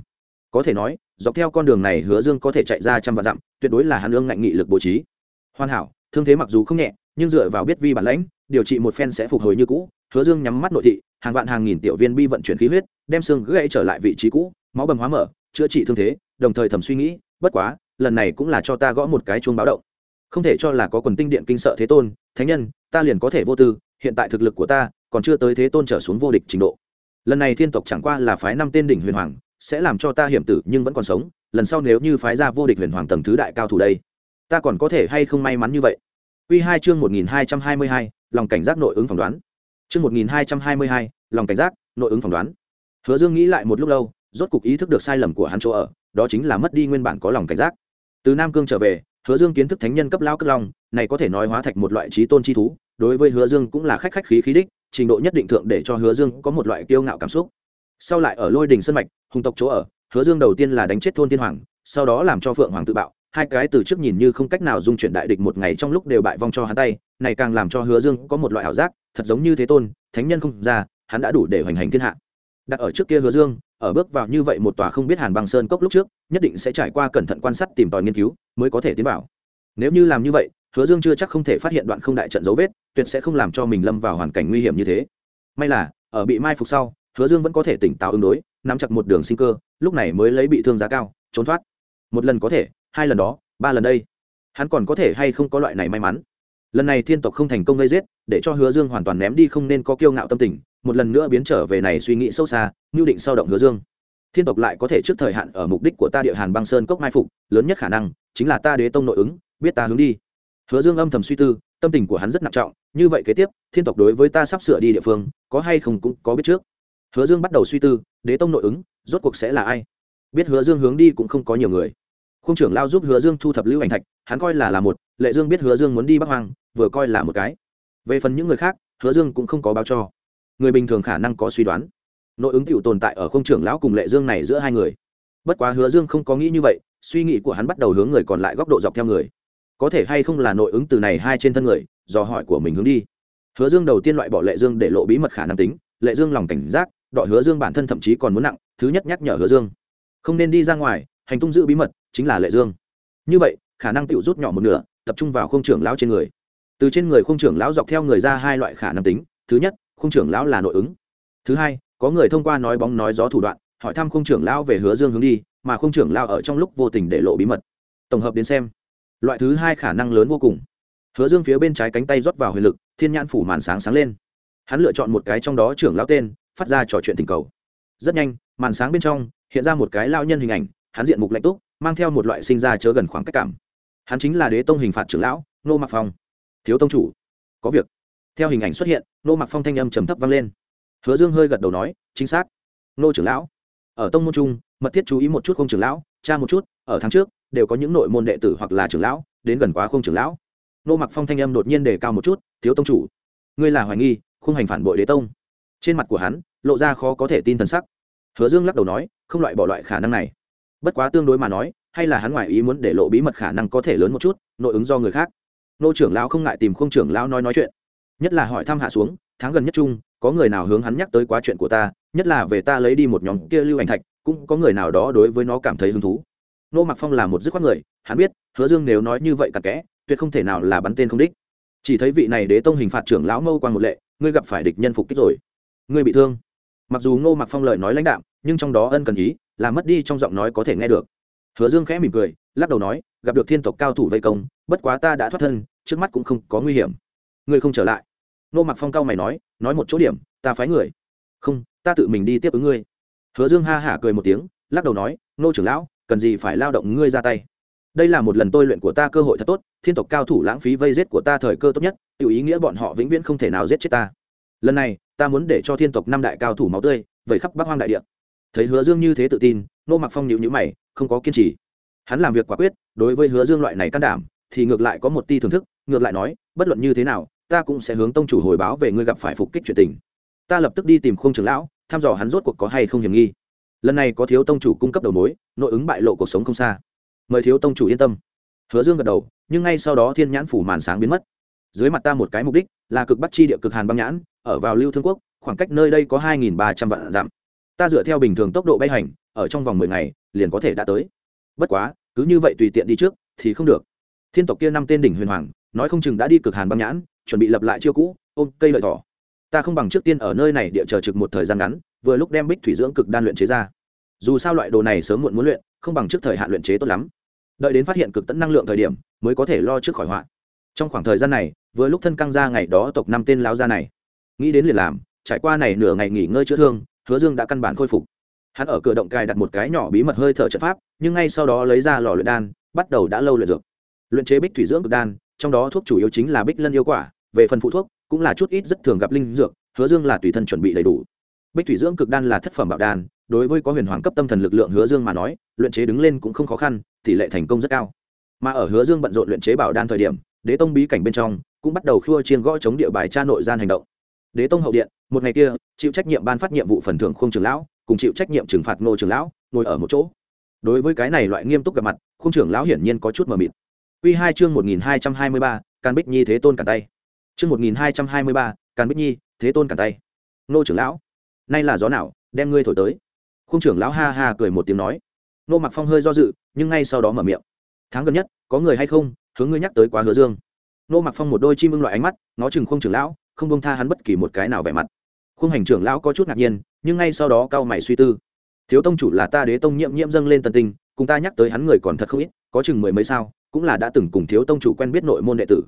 S1: Có thể nói, dọc theo con đường này hứa dương có thể chạy ra trăm vạn dặm, tuyệt đối là hàn ương ngạnh nghị lực bố trí. Hoàn hảo, thương thế mặc dù không nhẹ, nhưng dựa vào biết vi bản lãnh, điều trị một phen sẽ phục hồi như cũ. Hứa dương nhắm mắt nội thị, hàng vạn hàng nghìn tiểu viên bi vận chuyển khí huyết, đem xương gãy trở lại vị trí cũ, máu bầm hóa mở, chữa trị thương thế, đồng thời thầm suy nghĩ, bất quá, lần này cũng là cho ta gõ một cái chuông báo động. Không thể cho là có quần tinh điện kinh sợ thế tôn, thánh nhân, ta liền có thể vô tư hiện tại thực lực của ta còn chưa tới thế tôn trở xuống vô địch trình độ. Lần này thiên tộc chẳng qua là phái năm tên đỉnh huyền hoàng, sẽ làm cho ta hiểm tử nhưng vẫn còn sống, lần sau nếu như phái ra vô địch huyền hoàng tầng thứ đại cao thủ đây, ta còn có thể hay không may mắn như vậy? Quy hai chương một nghìn hai trăm hai mươi hai, lòng cảnh giác nội ứng phỏng đoán. Chương một nghìn hai trăm hai mươi hai, lòng cảnh giác nội ứng phỏng đoán. Hứa dương nghĩ lại một lúc lâu, rốt cục ý thức được sai lầm của hắn chỗ ở, đó chính là mất đi nguyên bản có lòng cảnh giác. Từ nam cương trở về, hứa dương kiến thức thánh nhân cấp lao cấp long, này có thể nói hóa thạch một loại trí tôn chi thú đối với hứa dương cũng là khách khách khí khí đích, trình độ nhất định thượng để cho hứa dương có một loại kiêu ngạo cảm xúc. Sau lại ở lôi đình sân mạch, hùng tộc chỗ ở, hứa dương đầu tiên là đánh chết thôn thiên hoàng, sau đó làm cho phượng hoàng tự bạo, hai cái từ trước nhìn như không cách nào dung chuyển đại địch một ngày trong lúc đều bại vong cho hắn tay, này càng làm cho hứa dương có một loại ảo giác, thật giống như thế tôn, thánh nhân không ra, hắn đã đủ để hoành hành thiên hạ. Đặt ở trước kia hứa dương, ở bước vào như vậy một tòa không biết hàn băng sơn cốc lúc trước, nhất định sẽ trải qua cẩn thận quan sát tìm tòi nghiên cứu mới có thể tiến vào. Nếu như làm như vậy hứa dương chưa chắc không thể phát hiện đoạn không đại trận dấu vết, tuyệt sẽ không làm cho mình lâm vào hoàn cảnh nguy hiểm như thế. May là, ở bị mai phục sau, hứa dương vẫn có thể tỉnh táo ứng đối, nắm chặt một đường sinh cơ, lúc này mới lấy bị thương giá cao, trốn thoát. Một lần có thể, hai lần đó, ba lần đây. Hắn còn có thể hay không có loại này may mắn? Lần này thiên tộc không thành công gây giết, để cho hứa dương hoàn toàn ném đi không nên có kiêu ngạo tâm tình, một lần nữa biến trở về này suy nghĩ sâu xa mưu định sau động hứa dương. Thiên tộc lại có thể trước thời hạn ở mục đích của ta địa hàn băng sơn cốc mai phục, lớn nhất khả năng chính là ta đế tông nội ứng, biết ta hướng đi hứa dương âm thầm suy tư, tâm tình của hắn rất nặng trọng, như vậy kế tiếp, thiên tộc đối với ta sắp sửa đi địa phương, có hay không cũng có biết trước. Hứa dương bắt đầu suy tư, đế tông nội ứng, rốt cuộc sẽ là ai? Biết hứa dương hướng đi cũng không có nhiều người. Không trưởng lao giúp hứa dương thu thập lưu ảnh thạch, hắn coi là là một, lệ dương biết hứa dương muốn đi bắc hoàng vừa coi là một cái. Về phần những người khác, hứa dương cũng không có báo cho. Người bình thường khả năng có suy đoán. Nội ứng tiểu tồn tại ở không trưởng lão cùng lệ dương này giữa hai người. Bất quá hứa dương không có nghĩ như vậy, suy nghĩ của hắn bắt đầu hướng người còn lại góc độ dọc theo người có thể hay không là nội ứng từ này hai trên thân người, do hỏi của mình hướng đi. Hứa dương đầu tiên loại bỏ lệ dương để lộ bí mật khả năng tính, lệ dương lòng cảnh giác đọi hứa dương bản thân thậm chí còn muốn nặng, thứ nhất nhắc nhở hứa dương, không nên đi ra ngoài, hành tung giữ bí mật chính là lệ dương. Như vậy, khả năng tự rút nhỏ một nửa, tập trung vào khung trưởng lão trên người. Từ trên người khung trưởng lão dọc theo người ra hai loại khả năng tính, thứ nhất, khung trưởng lão là nội ứng. Thứ hai, có người thông qua nói bóng nói gió thủ đoạn, hỏi thăm khung trưởng lão về hứa dương hướng đi, mà khung trưởng lão ở trong lúc vô tình để lộ bí mật. Tổng hợp đến xem loại thứ hai khả năng lớn vô cùng. Hứa dương phía bên trái cánh tay rót vào huyền lực, thiên nhãn phủ màn sáng sáng lên. Hắn lựa chọn một cái trong đó trưởng lão tên, phát ra trò chuyện tình cầu. Rất nhanh, màn sáng bên trong, hiện ra một cái lao nhân hình ảnh, hắn diện mục lạnh túc, mang theo một loại sinh ra chớ gần khoảng cách cảm. Hắn chính là đế tông hình phạt trưởng lão nô mặc phong. Thiếu tông chủ, có việc. Theo hình ảnh xuất hiện nô mặc phong thanh âm trầm thấp vang lên. Hứa dương hơi gật đầu nói, chính xác. Nô trưởng lão, ở tông môn trung, mật thiết chú ý một chút không trưởng lão cha một chút, ở tháng trước đều có những nội môn đệ tử hoặc là trưởng lão, đến gần quá không trưởng lão. Nô mặc phong thanh âm đột nhiên đề cao một chút, thiếu tông chủ, ngươi là hoài nghi, không hành phản bội đế tông. Trên mặt của hắn, lộ ra khó có thể tin thần sắc. Hứa dương lắc đầu nói, không loại bỏ loại khả năng này. Bất quá tương đối mà nói, hay là hắn ngoài ý muốn để lộ bí mật khả năng có thể lớn một chút, nội ứng do người khác. Nô trưởng lão không ngại tìm không trưởng lão nói nói chuyện. Nhất là hỏi thăm hạ xuống, tháng gần nhất chung, có người nào hướng hắn nhắc tới quá chuyện của ta, nhất là về ta lấy đi một nhóm kia lưu ảnh thạch, cũng có người nào đó đối với nó cảm thấy hứng thú nô mặc phong là một dứt khoát người, hắn biết, hứa dương nếu nói như vậy cặn kẽ, tuyệt không thể nào là bắn tên không đích. Chỉ thấy vị này đế tông hình phạt trưởng lão mâu quan một lệ, ngươi gặp phải địch nhân phục kích rồi. Ngươi bị thương. Mặc dù ngô mặc phong lời nói lãnh đạm, nhưng trong đó ân cần ý, là mất đi trong giọng nói có thể nghe được. Hứa dương khẽ mỉm cười, lắc đầu nói, gặp được thiên tộc cao thủ vây công, bất quá ta đã thoát thân, trước mắt cũng không có nguy hiểm. Ngươi không trở lại. Ngô mặc phong cao mày nói nói một chỗ điểm, ta phái người. Không, ta tự mình đi tiếp ứng ngươi. Hứa dương ha hả cười một tiếng, lắc đầu nói ngô trưởng lão cần gì phải lao động ngươi ra tay. Đây là một lần tôi luyện của ta cơ hội thật tốt, thiên tộc cao thủ lãng phí vây giết của ta thời cơ tốt nhất, tự ý nghĩa bọn họ vĩnh viễn không thể nào giết chết ta. Lần này, ta muốn để cho thiên tộc năm đại cao thủ máu tươi vẩy khắp bắc hoang đại địa. Thấy hứa dương như thế tự tin nô mặc phong nhịu nhữ mày, không có kiên trì. Hắn làm việc quả quyết, đối với hứa dương loại này can đảm, thì ngược lại có một ti thưởng thức, ngược lại nói, bất luận như thế nào, ta cũng sẽ hướng tông chủ hồi báo về ngươi gặp phải phục kích chuyện tình. Ta lập tức đi tìm khung trưởng lão, thăm dò hắn rốt cuộc có hay không hiểm nghi lần này có thiếu tông chủ cung cấp đầu mối, nội ứng bại lộ cuộc sống không xa. Mời thiếu tông chủ yên tâm. Hứa dương gật đầu, nhưng ngay sau đó thiên nhãn phủ màn sáng biến mất. Dưới mặt ta một cái mục đích là cực bắc chi địa cực hàn băng nhãn, ở vào lưu thương quốc, khoảng cách nơi đây có hai nghìn ba trăm vạn dặm. Ta dựa theo bình thường tốc độ bay hành, ở trong vòng mười ngày, liền có thể đã tới. Bất quá, cứ như vậy tùy tiện đi trước, thì không được. Thiên tộc kia năm tên đỉnh huyền hoàng, nói không chừng đã đi cực hàn băng nhãn, chuẩn bị lập lại chiêu cũ, ôm cây lợi thỏ. Ta không bằng trước tiên ở nơi này địa chờ trực một thời gian ngắn vừa lúc đem bích thủy dưỡng cực đan luyện chế ra. Dù sao loại đồ này sớm muộn muốn luyện, không bằng trước thời hạn luyện chế tốt lắm. Đợi đến phát hiện cực tẫn năng lượng thời điểm, mới có thể lo trước khỏi họa. Trong khoảng thời gian này, vừa lúc thân căng ra ngày đó tộc năm tên lao ra này. Nghĩ đến liền làm, trải qua này nửa ngày nghỉ ngơi chữa thương, hứa dương đã căn bản khôi phục. Hắn ở cửa động cài đặt một cái nhỏ bí mật hơi thở trận pháp, nhưng ngay sau đó lấy ra lò luyện đan, bắt đầu đã lâu luyện dược. Luyện chế bích thủy dưỡng cực đan, trong đó thuốc chủ yếu chính là bích lân yêu quả, về phần phụ thuốc, cũng là chút ít rất thường gặp linh dược, hứa dương là tùy thân chuẩn bị đầy đủ bích thủy dưỡng cực đan là thất phẩm bảo đan đối với có huyền hoàng cấp tâm thần lực lượng hứa dương mà nói luyện chế đứng lên cũng không khó khăn tỷ lệ thành công rất cao mà ở hứa dương bận rộn luyện chế bảo đan thời điểm đế tông bí cảnh bên trong cũng bắt đầu khua chiên gõ chống địa bài tra nội gian hành động đế tông hậu điện một ngày kia chịu trách nhiệm ban phát nhiệm vụ phần thưởng khung trưởng lão cùng chịu trách nhiệm trừng phạt ngô trưởng lão ngồi ở một chỗ đối với cái này loại nghiêm túc gặp mặt khung trưởng lão hiển nhiên có chút mờ mịt Quy hai chương một nghìn hai trăm hai mươi ba Càn Bích Nhi thế tôn cản tay. Chương một nghìn hai trăm hai mươi ba Càn Bích Nhi, thế tôn cản tay. Ngô trưởng lão, nay là gió nào, đem ngươi thổi tới. Khung trưởng lão ha ha cười một tiếng nói. Nô Mặc Phong hơi do dự, nhưng ngay sau đó mở miệng. Tháng gần nhất, có người hay không, hướng ngươi nhắc tới quá Hứa Dương. Nô Mặc Phong một đôi chim ưng loại ánh mắt, ngó chừng Khung trưởng lão, không buông tha hắn bất kỳ một cái nào vẻ mặt. Khung hành trưởng lão có chút ngạc nhiên, nhưng ngay sau đó cao mày suy tư. Thiếu tông chủ là ta đế tông nhiệm nhiệm dâng lên tần tình, cùng ta nhắc tới hắn người còn thật không ít, có chừng mười mấy sao, cũng là đã từng cùng thiếu tông chủ quen biết nội môn đệ tử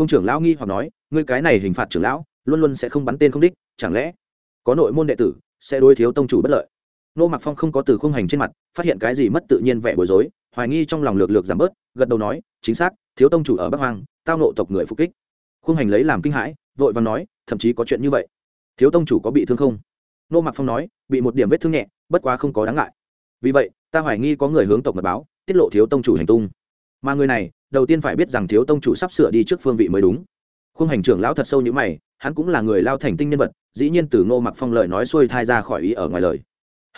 S1: khung trưởng lão nghi hoặc nói ngươi cái này hình phạt trưởng lão luôn luôn sẽ không bắn tên không đích chẳng lẽ có nội môn đệ tử sẽ đối thiếu tông chủ bất lợi. Nô mặc phong không có từ khung hành trên mặt phát hiện cái gì mất tự nhiên vẻ bối rối hoài nghi trong lòng lược lược giảm bớt gật đầu nói chính xác thiếu tông chủ ở bắc Hoang, tao nộ tộc người phục kích. Khung hành lấy làm kinh hãi vội và nói thậm chí có chuyện như vậy. Thiếu tông chủ có bị thương không? Nô mặc phong nói bị một điểm vết thương nhẹ bất quá không có đáng ngại. Vì vậy ta hoài nghi có người hướng tộc mật báo tiết lộ thiếu tông chủ hành tung. Mà người này đầu tiên phải biết rằng thiếu tông chủ sắp sửa đi trước phương vị mới đúng. Khung hành trưởng lão thật sâu như mày hắn cũng là người lao thành tinh nhân vật, dĩ nhiên từ ngô mặc phong lời nói xuôi thai ra khỏi ý ở ngoài lời.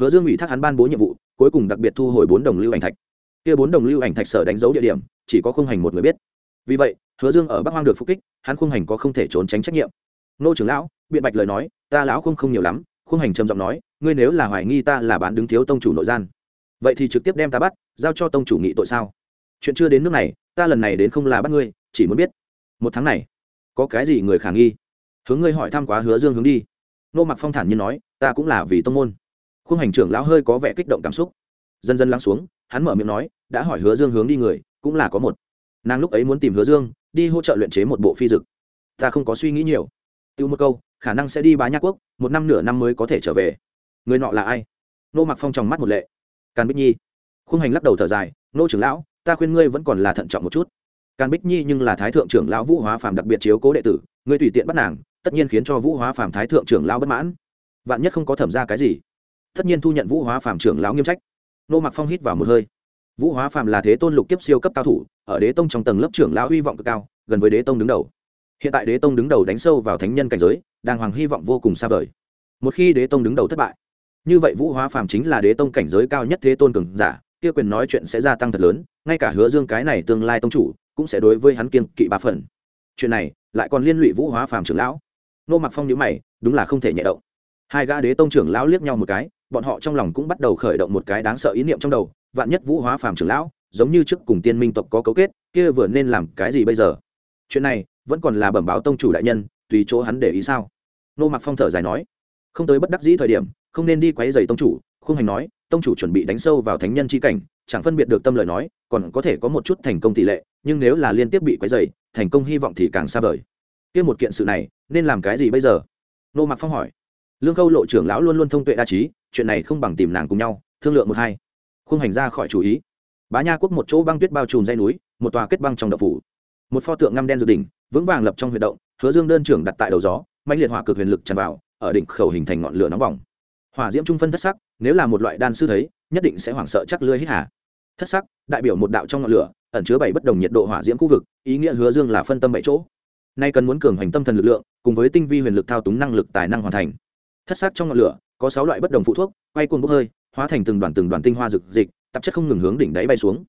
S1: Hứa dương ủy thác hắn ban bố nhiệm vụ, cuối cùng đặc biệt thu hồi bốn đồng lưu ảnh thạch. Kia bốn đồng lưu ảnh thạch sở đánh dấu địa điểm, chỉ có không hành một người biết. Vì vậy, hứa dương ở bắc hoang được phục kích, hắn không hành có không thể trốn tránh trách nhiệm. Nô trưởng lão, biện bạch lời nói, ta lão không không nhiều lắm, không hành trầm giọng nói, ngươi nếu là hoài nghi ta là bán đứng thiếu tông chủ nội gian. Vậy thì trực tiếp đem ta bắt, giao cho tông chủ nghị tội sao? Chuyện chưa đến nước này, ta lần này đến không là bắt ngươi, chỉ muốn biết. Một tháng này, có cái gì người khả nghi? Hướng ngươi hỏi thăm quá hứa dương hướng đi. Nô mặc phong thản như nói, ta cũng là vì tông môn. Khung hành trưởng lão hơi có vẻ kích động cảm xúc. Dần dần lắng xuống, hắn mở miệng nói, đã hỏi hứa dương hướng đi người, cũng là có một. Nàng lúc ấy muốn tìm hứa dương, đi hỗ trợ luyện chế một bộ phi dực. Ta không có suy nghĩ nhiều. Tiêu một câu, khả năng sẽ đi bá nhạc quốc, một năm nửa năm mới có thể trở về. Người nọ là ai? Nô mặc phong tròng mắt một lệ. Càn bích nhi. Khung hành lắc đầu thở dài, nô trưởng lão, ta khuyên ngươi vẫn còn là thận trọng một chút. Càn bích nhi nhưng là thái thượng trưởng lão vũ hóa phàm đặc biệt chiếu cố đệ tử, ngươi tùy tiện bắt nàng tất nhiên khiến cho vũ hóa phàm thái thượng trưởng lão bất mãn. Vạn nhất không có thẩm ra cái gì, tất nhiên thu nhận vũ hóa phàm trưởng lão nghiêm trách. Nô mặc phong hít vào một hơi. Vũ hóa phàm là thế tôn lục kiếp siêu cấp cao thủ, ở đế tông trong tầng lớp trưởng lão hy vọng cực cao, gần với đế tông đứng đầu. Hiện tại đế tông đứng đầu đánh sâu vào thánh nhân cảnh giới, đàng hoàng hy vọng vô cùng xa vời. Một khi đế tông đứng đầu thất bại, như vậy vũ hóa phàm chính là đế tông cảnh giới cao nhất thế tôn cường giả, kia quyền nói chuyện sẽ gia tăng thật lớn, ngay cả hứa dương cái này tương lai tông chủ cũng sẽ đối với hắn kiên kỵ ba phần. Chuyện này lại còn liên lụy vũ hóa phàm trưởng lão nô mặc phong nhữ mày, đúng là không thể nhẹ động. Hai gã đế tông trưởng lão liếc nhau một cái, bọn họ trong lòng cũng bắt đầu khởi động một cái đáng sợ ý niệm trong đầu, vạn nhất vũ hóa phàm trưởng lão, giống như trước cùng tiên minh tộc có cấu kết, kia vừa nên làm cái gì bây giờ? Chuyện này, vẫn còn là bẩm báo tông chủ đại nhân, tùy chỗ hắn để ý sao? Nô mặc phong thở dài nói, không tới bất đắc dĩ thời điểm, không nên đi quấy giày tông chủ khung hành nói, tông chủ chuẩn bị đánh sâu vào thánh nhân chi cảnh, chẳng phân biệt được tâm lời nói, còn có thể có một chút thành công tỷ lệ, nhưng nếu là liên tiếp bị quấy dày thành công hy vọng thì càng xa vời kia một kiện sự này, nên làm cái gì bây giờ? Nô Mặc phong hỏi. Lương khâu lộ trưởng lão luôn luôn thông tuệ đa trí, chuyện này không bằng tìm nàng cùng nhau, thương lượng một hai. Khung hành ra khỏi chủ ý. Bá nha quốc một chỗ băng tuyết bao trùm dây núi, một tòa kết băng trong đậu phủ. Một pho tượng ngăm đen dự đỉnh, vững vàng lập trong huy động, hứa dương đơn trưởng đặt tại đầu gió mạnh liệt hỏa cực huyền lực tràn vào, ở đỉnh khẩu hình thành ngọn lửa nóng bỏng. Hỏa diễm trung phân thất sắc, nếu là một loại đan sư thấy, nhất định sẽ hoảng sợ chắc lưới hít hà. Thất sắc, đại biểu một đạo trong ngọn lửa, ẩn chứa bảy bất đồng nhiệt độ hỏa diễm khu vực, ý nghĩa hứa dương là phân tâm bảy chỗ nay cần muốn cường hành tâm thần lực lượng, cùng với tinh vi huyền lực thao túng năng lực tài năng hoàn thành. Thất sắc trong ngọn lửa, có sáu loại bất đồng phụ thuốc, quay cuồng bốc hơi, hóa thành từng đoàn từng đoàn tinh hoa dược dịch tạp chất không ngừng hướng đỉnh đáy bay xuống.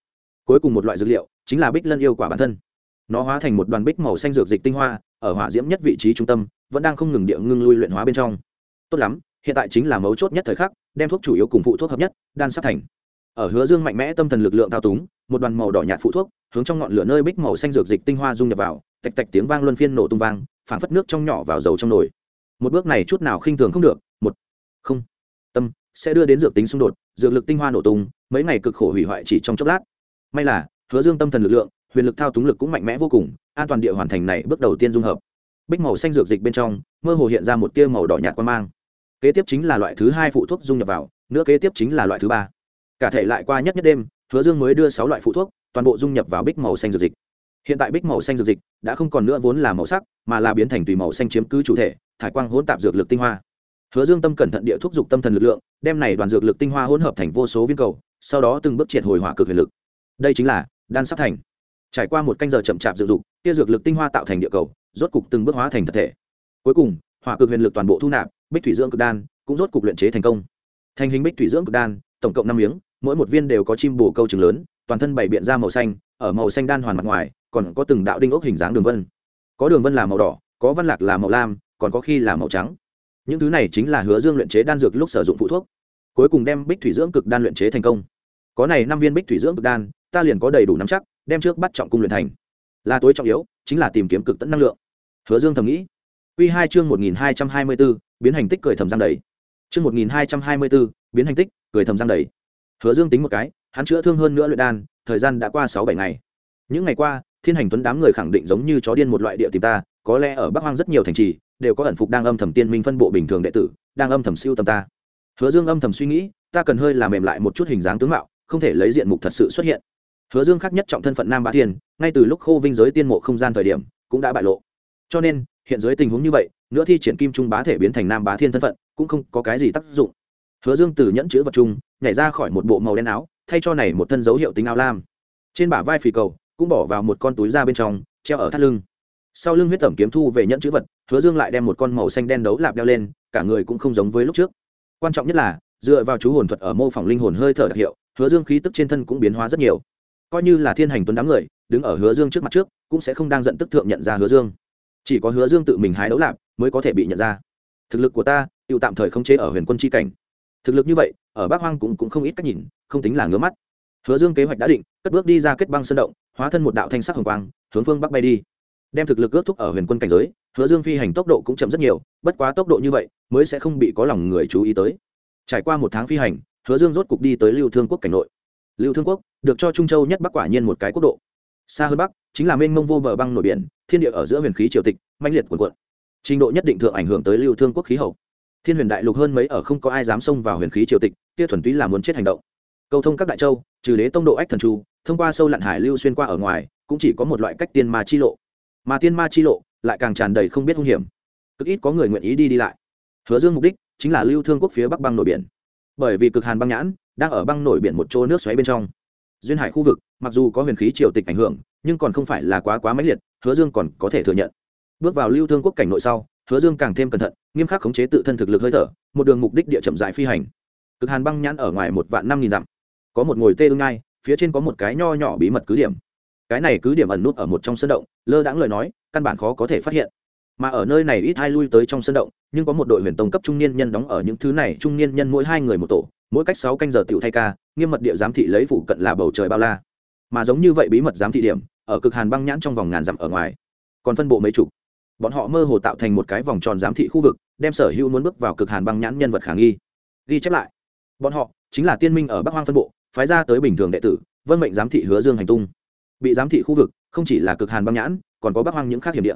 S1: Cuối cùng một loại dược liệu, chính là bích lân yêu quả bản thân. Nó hóa thành một đoàn bích màu xanh dược dịch tinh hoa, ở hỏa diễm nhất vị trí trung tâm, vẫn đang không ngừng địa ngưng lui luyện hóa bên trong. Tốt lắm, hiện tại chính là mấu chốt nhất thời khắc, đem thuốc chủ yếu cùng phụ thuốc hợp nhất, đan sắp thành. Ở hứa dương mạnh mẽ tâm thần lực lượng thao túng, một đoàn màu đỏ nhạt phụ thuốc, hướng trong ngọn lửa nơi bích màu xanh dược dịch tinh hoa dung nhập vào tạch tạch tiếng vang luân phiên nổ tung vang, phảng phất nước trong nhỏ vào dầu trong nồi. Một bước này chút nào khinh thường không được, một, không, tâm sẽ đưa đến dược tính xung đột, dược lực tinh hoa nổ tung, mấy ngày cực khổ hủy hoại chỉ trong chốc lát. May là, hứa dương tâm thần lực lượng, huyền lực thao túng lực cũng mạnh mẽ vô cùng, an toàn địa hoàn thành này bước đầu tiên dung hợp. Bích màu xanh dược dịch bên trong, mơ hồ hiện ra một tia màu đỏ nhạt quan mang. Kế tiếp chính là loại thứ hai phụ thuốc dung nhập vào, nữa kế tiếp chính là loại thứ ba. Cả thể lại qua nhất nhất đêm, hứa dương mới đưa sáu loại phụ thuốc, toàn bộ dung nhập vào bích màu xanh dược dịch hiện tại bích màu xanh dược dịch đã không còn nữa vốn là màu sắc, mà là biến thành tùy màu xanh chiếm cứ chủ thể, thải quang hỗn tạp dược lực tinh hoa. Hứa dương tâm cẩn thận địa thuốc giục tâm thần lực lượng, đem này đoàn dược lực tinh hoa hỗn hợp thành vô số viên cầu, sau đó từng bước triệt hồi hỏa cực huyền lực. Đây chính là đan sắp thành. Trải qua một canh giờ chậm chạp dự dục, kia dược lực tinh hoa tạo thành địa cầu, rốt cục từng bước hóa thành thật thể. Cuối cùng, hỏa cực huyền lực toàn bộ thu nạp, bích thủy dưỡng cực đan cũng rốt cục luyện chế thành công. Thành hình bích thủy dưỡng cực đan, tổng cộng năm miếng, mỗi một viên đều có chim bồ câu trứng lớn, toàn thân bảy biện ra màu xanh, ở màu xanh đan hoàn mặt ngoài còn có từng đạo đinh ốc hình dáng đường vân. Có đường vân là màu đỏ có văn lạc là màu lam còn có khi là màu trắng. Những thứ này chính là hứa dương luyện chế đan dược lúc sử dụng phụ thuốc. Cuối cùng đem bích thủy dưỡng cực đan luyện chế thành công. Có này năm viên bích thủy dưỡng cực đan ta liền có đầy đủ nắm chắc đem trước bắt trọng cung luyện thành. Là tối trọng yếu chính là tìm kiếm cực tận năng lượng. Hứa dương thầm nghĩ. Quy hai chương một nghìn hai trăm hai mươi 1224, biến hành tích cười thầm giang đầy. Chương một nghìn hai trăm hai mươi 1224, biến hành tích, cười thầm giang đầy. Hứa Dương tính một cái, hắn chữa thương hơn nữa luyện đan, thời gian đã qua sáu bảy ngày. Những ngày qua, Thiên Hành Tuấn đám người khẳng định giống như chó điên một loại địa tìm ta, có lẽ ở Bắc Hoang rất nhiều thành trì đều có ẩn phục đang âm thầm tiên minh phân bộ bình thường đệ tử, đang âm thầm siêu tầm ta. Hứa Dương âm thầm suy nghĩ, ta cần hơi làm mềm lại một chút hình dáng tướng mạo, không thể lấy diện mục thật sự xuất hiện. Hứa Dương khác nhất trọng thân phận Nam Bá Thiên, ngay từ lúc Khô Vinh giới tiên mộ không gian thời điểm, cũng đã bại lộ. Cho nên, hiện dưới tình huống như vậy, nữa thi triển kim trung bá thể biến thành Nam Bá Thiên thân phận, cũng không có cái gì tác dụng. Hứa Dương từ nhẫn chữ vật chung nhảy ra khỏi một bộ màu đen áo, thay cho này một thân dấu hiệu tính áo lam. Trên bả vai phì cầu, cũng bỏ vào một con túi da bên trong, treo ở thắt lưng. Sau lưng huyết tẩm kiếm thu về nhẫn chữ vật, Hứa Dương lại đem một con màu xanh đen đấu lạp đeo lên, cả người cũng không giống với lúc trước. Quan trọng nhất là, dựa vào chú hồn thuật ở mô phỏng linh hồn hơi thở đặc hiệu, Hứa Dương khí tức trên thân cũng biến hóa rất nhiều. Coi như là thiên hành tuấn đám người đứng ở hứa dương trước mặt trước cũng sẽ không đang giận tức thượng nhận ra hứa dương. Chỉ có hứa dương tự mình hái đấu lạp mới có thể bị nhận ra. Thực lực của ta tự tạm thời không chế ở huyền quân tri cảnh. Thực lực như vậy ở bắc hoang cũng, cũng không ít cách nhìn không tính là ngứa mắt. Hứa dương kế hoạch đã định cất bước đi ra kết băng sân động hóa thân một đạo thanh sắc hồng quang, hướng phương bắc bay đi. Đem thực lực ước thúc ở huyền quân cảnh giới, hứa dương phi hành tốc độ cũng chậm rất nhiều, bất quá tốc độ như vậy mới sẽ không bị có lòng người chú ý tới. Trải qua một tháng phi hành, hứa dương rốt cục đi tới lưu thương quốc cảnh nội. Lưu thương quốc được cho trung châu nhất bắc quả nhiên một cái quốc độ. Xa hơn bắc chính là mênh mông vô bờ băng nổi biển, thiên địa ở giữa huyền khí triều tịch, mãnh liệt cuồn cuộn. Trình độ nhất định thượng ảnh hưởng tới lưu thương quốc khí hậu. Thiên huyền đại lục hơn mấy ở không có ai dám xông vào huyền khí triều tịch, kia thuần túy là muốn chết hành động. Cầu thông các đại châu, trừ đế tông độ ách thần chu thông qua sâu lặn hải lưu xuyên qua ở ngoài, cũng chỉ có một loại cách tiên ma chi lộ. Mà tiên ma chi lộ lại càng tràn đầy không biết hung hiểm. Cực ít có người nguyện ý đi đi lại. Hứa dương mục đích chính là lưu thương quốc phía bắc băng nổi biển. Bởi vì cực hàn băng nhãn đang ở băng nổi biển một chỗ nước xoáy bên trong. Duyên hải khu vực, mặc dù có huyền khí triều tịch ảnh hưởng, nhưng còn không phải là quá quá mãnh liệt, hứa dương còn có thể thừa nhận. Bước vào lưu thương quốc cảnh nội sau, hứa dương càng thêm cẩn thận, nghiêm khắc khống chế tự thân thực lực hơi thở, một đường mục đích địa chậm dài phi hành. Cực hàn băng nhãn ở ngoài một vạn năm nghìn dặm. Có một ngồi tê ương ngai phía trên có một cái nho nhỏ bí mật cứ điểm. Cái này cứ điểm ẩn nút ở một trong sân động, lơ đãng lời nói, căn bản khó có thể phát hiện. Mà ở nơi này ít hai lui tới trong sân động, nhưng có một đội huyền tông cấp trung niên nhân đóng ở những thứ này, trung niên nhân mỗi hai người một tổ, mỗi cách sáu canh giờ tiểu thay ca, nghiêm mật địa giám thị lấy phụ cận là bầu trời bao la. Mà giống như vậy bí mật giám thị điểm, ở cực hàn băng nhãn trong vòng ngàn dặm ở ngoài. Còn phân bộ mấy chục. Bọn họ mơ hồ tạo thành một cái vòng tròn giám thị khu vực, đem sở hữu muốn bước vào cực hàn băng nhãn nhân vật khả nghi. Ghi chép lại. Bọn họ chính là tiên minh ở bắc hoang phân bộ phái ra tới bình thường đệ tử vân mệnh giám thị hứa dương hành tung. Bị giám thị khu vực, không chỉ là cực hàn băng nhãn, còn có bắc hoang những khác hiểm địa.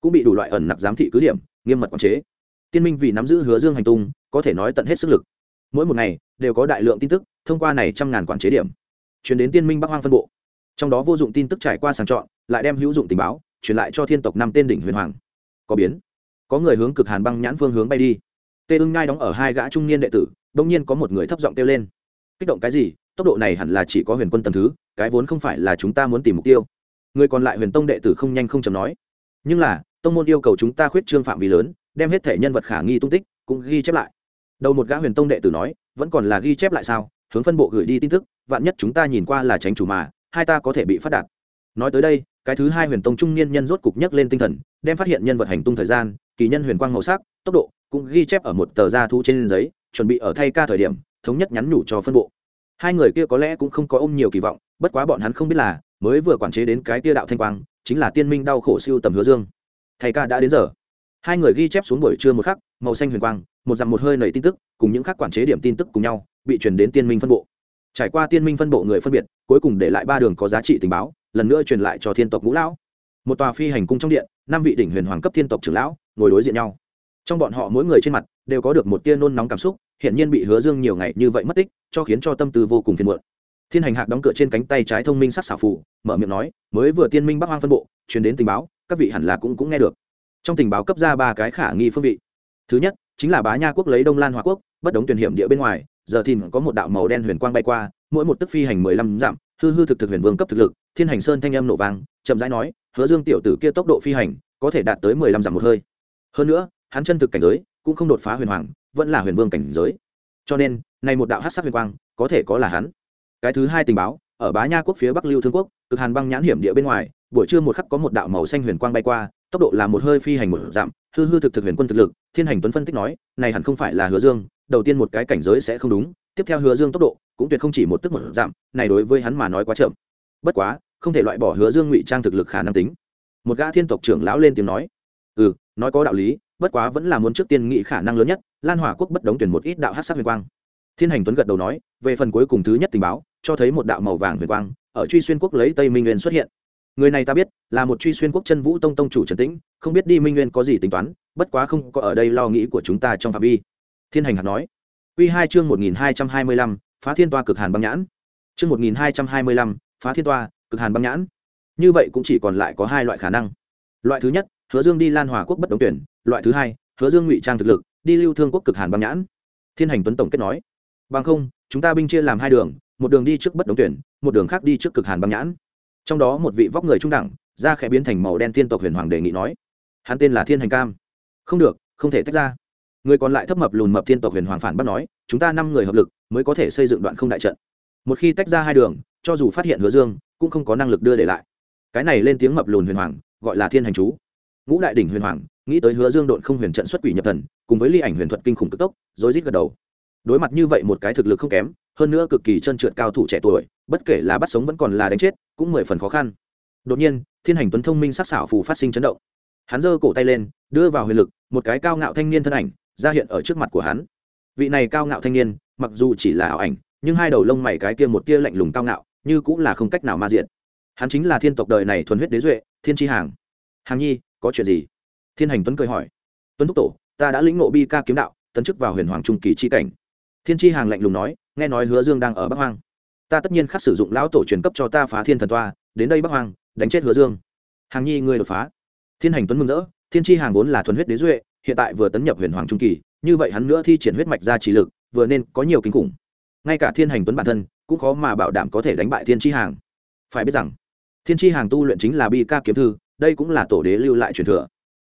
S1: Cũng bị đủ loại ẩn nặc giám thị cứ điểm, nghiêm mật quản chế. Tiên minh vì nắm giữ hứa dương hành tung, có thể nói tận hết sức lực. Mỗi một ngày, đều có đại lượng tin tức thông qua này trăm ngàn quản chế điểm. Chuyển đến tiên minh bắc hoang phân bộ. Trong đó vô dụng tin tức trải qua sàng chọn, lại đem hữu dụng tình báo truyền lại cho thiên tộc năm tên đỉnh huyền hoàng. Có biến. Có người hướng cực hàn băng nhãn phương hướng bay đi. Tê ưng ngai đóng ở hai gã trung niên đệ tử đông nhiên có một người thấp giọng kêu lên. Kích động cái gì? Tốc độ này hẳn là chỉ có huyền quân tầm thứ, cái vốn không phải là chúng ta muốn tìm mục tiêu. Người còn lại huyền tông đệ tử không nhanh không chậm nói. Nhưng là, tông môn yêu cầu chúng ta khuyết trương phạm vi lớn, đem hết thể nhân vật khả nghi tung tích, cũng ghi chép lại. Đầu một gã huyền tông đệ tử nói, vẫn còn là ghi chép lại sao? Hướng phân bộ gửi đi tin tức, vạn nhất chúng ta nhìn qua là tránh chủ mà, hai ta có thể bị phát đạt. Nói tới đây, cái thứ hai huyền tông trung niên nhân rốt cục nhấc lên tinh thần, đem phát hiện nhân vật hành tung thời gian, kỳ nhân huyền quang màu sắc, tốc độ, cũng ghi chép ở một tờ da thu trên giấy, chuẩn bị ở thay ca thời điểm, thống nhất nhắn nhủ cho phân bộ hai người kia có lẽ cũng không có ôm nhiều kỳ vọng, bất quá bọn hắn không biết là, mới vừa quản chế đến cái kia đạo thanh quang, chính là tiên minh đau khổ siêu tầm hứa dương. Thầy ca đã đến giờ. Hai người ghi chép xuống buổi trưa một khắc, màu xanh huyền quang, một dặm một hơi nảy tin tức, cùng những khắc quản chế điểm tin tức cùng nhau, bị chuyển đến tiên minh phân bộ. Trải qua tiên minh phân bộ người phân biệt, cuối cùng để lại ba đường có giá trị tình báo, lần nữa truyền lại cho thiên tộc ngũ lão. Một tòa phi hành cung trong điện, năm vị đỉnh huyền hoàng cấp thiên tộc trưởng lão, ngồi đối diện nhau. Trong bọn họ mỗi người trên mặt, đều có được một tia nôn nóng cảm xúc hiện nhiên bị hứa dương nhiều ngày như vậy mất tích, cho khiến cho tâm tư vô cùng phiền muộn. Thiên hành hạc đóng cửa trên cánh tay trái thông minh sắc xảo phủ mở miệng nói, mới vừa tiên minh bắc hoang phân bộ, truyền đến tình báo, các vị hẳn là cũng cũng nghe được. Trong tình báo cấp ra ba cái khả nghi phương vị. Thứ nhất, chính là bá nha quốc lấy đông lan hòa quốc, bất đống tuyển hiểm địa bên ngoài, giờ thì có một đạo màu đen huyền quang bay qua, mỗi một tức phi hành mười lăm dặm, hư hư thực thực huyền vương cấp thực lực, thiên hành sơn thanh âm nổ vang, chậm rãi nói, hứa dương tiểu tử kia tốc độ phi hành, có thể đạt tới mười lăm dặm một hơi. Hơn nữa, hắn chân thực cảnh giới cũng không đột phá huyền hoàng, vẫn là huyền vương cảnh giới. Cho nên này một đạo hát sắc huyền quang, có thể có là hắn. Cái thứ hai tình báo, ở bá nha quốc phía bắc lưu thương quốc, cực hàn băng nhãn hiểm địa bên ngoài, buổi trưa một khắc có một đạo màu xanh huyền quang bay qua, tốc độ là một hơi phi hành một dặm, hư hư thực thực huyền quân thực lực, thiên hành tuấn phân tích nói, này hẳn không phải là hứa dương, đầu tiên một cái cảnh giới sẽ không đúng, tiếp theo hứa dương tốc độ cũng tuyệt không chỉ một tức một dặm, này đối với hắn mà nói quá chậm. Bất quá, không thể loại bỏ hứa dương ngụy trang thực lực khả năng tính. Một gã thiên tộc trưởng lão lên tiếng nói ừ nói có đạo lý, bất quá vẫn là muốn trước tiên nghị khả năng lớn nhất, lan hỏa quốc bất đống tuyển một ít đạo hát sắc huyền quang. Thiên hành tuấn gật đầu nói, về phần cuối cùng thứ nhất tình báo, cho thấy một đạo màu vàng huyền quang, ở truy xuyên quốc lấy tây minh nguyên xuất hiện. Người này ta biết, là một truy xuyên quốc chân vũ tông tông chủ trần tĩnh, không biết đi minh nguyên có gì tính toán, bất quá không có ở đây lo nghĩ của chúng ta trong phạm vi. Thiên hành hạt nói. Q hai chương một nghìn hai trăm hai mươi lăm, phá thiên toa cực hàn băng nhãn. Chương một nghìn hai trăm hai mươi lăm, phá thiên toa cực hàn băng nhãn. Như vậy cũng chỉ còn lại có hai loại khả năng. Loại thứ nhất hứa dương đi lan hòa quốc bất đồng tuyển, loại thứ hai, hứa dương ngụy trang thực lực, đi lưu thương quốc cực hàn băng nhãn. Thiên hành tuấn tổng kết nói, bằng không, chúng ta binh chia làm hai đường, một đường đi trước bất đồng tuyển, một đường khác đi trước cực hàn băng nhãn. Trong đó một vị vóc người trung đẳng, da khẽ biến thành màu đen thiên tộc huyền hoàng đề nghị nói, hắn tên là thiên hành cam. Không được, không thể tách ra. Người còn lại thấp mập lùn mập thiên tộc huyền hoàng phản bác nói, chúng ta năm người hợp lực mới có thể xây dựng đoạn không đại trận. Một khi tách ra hai đường, cho dù phát hiện hứa dương, cũng không có năng lực đưa để lại. Cái này lên tiếng mập lùn huyền hoàng, gọi là thiên hành chú ngũ đại đỉnh huyền hoàng, nghĩ tới hứa dương độn không huyền trận xuất quỷ nhập thần, cùng với ly ảnh huyền thuật kinh khủng cực tốc, rối rít gật đầu. Đối mặt như vậy một cái thực lực không kém, hơn nữa cực kỳ trơn trượt cao thủ trẻ tuổi, bất kể là bắt sống vẫn còn là đánh chết, cũng mười phần khó khăn. Đột nhiên, thiên hành tuấn thông minh sắc xảo phù phát sinh chấn động. Hắn giơ cổ tay lên, đưa vào huyền lực, một cái cao ngạo thanh niên thân ảnh, ra hiện ở trước mặt của hắn. Vị này cao ngạo thanh niên, mặc dù chỉ là ảo ảnh, nhưng hai đầu lông mày cái kia một kia lạnh lùng cao ngạo, như cũng là không cách nào ma diện hắn chính là thiên tộc đời này thuần huyết đế duệ, thiên tri hàng. Hàng nhi có chuyện gì? Thiên hành tuấn cười hỏi. Tuấn thúc tổ, ta đã lĩnh ngộ bi ca kiếm đạo, tấn chức vào huyền hoàng trung kỳ chi cảnh. Thiên tri hàng lạnh lùng nói, nghe nói hứa dương đang ở bắc hoang. Ta tất nhiên khắc sử dụng lão tổ truyền cấp cho ta phá thiên thần toa, đến đây bắc hoang, đánh chết hứa dương. Hàng nhi ngươi đột phá. Thiên hành tuấn mừng rỡ, thiên tri hàng vốn là thuần huyết đế duệ, hiện tại vừa tấn nhập huyền hoàng trung kỳ, như vậy hắn nữa thi triển huyết mạch ra trí lực, vừa nên có nhiều kinh khủng. Ngay cả thiên hành tuấn bản thân, cũng khó mà bảo đảm có thể đánh bại thiên tri hàng. Phải biết rằng, thiên tri hàng tu luyện chính là bi ca kiếm thư đây cũng là tổ đế lưu lại truyền thừa.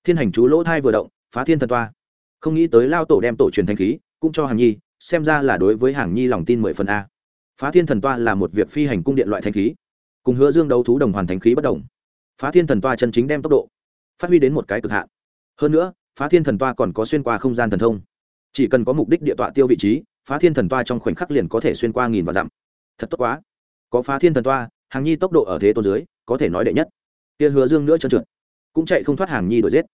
S1: Thiên hành chú lỗ thai vừa động, phá thiên thần toa. Không nghĩ tới lao tổ đem tổ truyền thanh khí, cũng cho hàng nhi, xem ra là đối với hàng nhi lòng tin mười phần a. Phá thiên thần toa là một việc phi hành cung điện loại thanh khí, cùng hứa dương đấu thú đồng hoàn thanh khí bất đồng. Phá thiên thần toa chân chính đem tốc độ, phát huy đến một cái cực hạn. Hơn nữa, phá thiên thần toa còn có xuyên qua không gian thần thông. Chỉ cần có mục đích địa tọa tiêu vị trí, phá thiên thần toa trong khoảnh khắc liền có thể xuyên qua nghìn và dặm. Thật tốt quá. Có phá thiên thần toa, hàng nhi tốc độ ở thế tôn dưới, có thể nói đệ nhất kia hứa dương nữa trơn trượt. Cũng chạy không thoát hàng nhi đổi giết.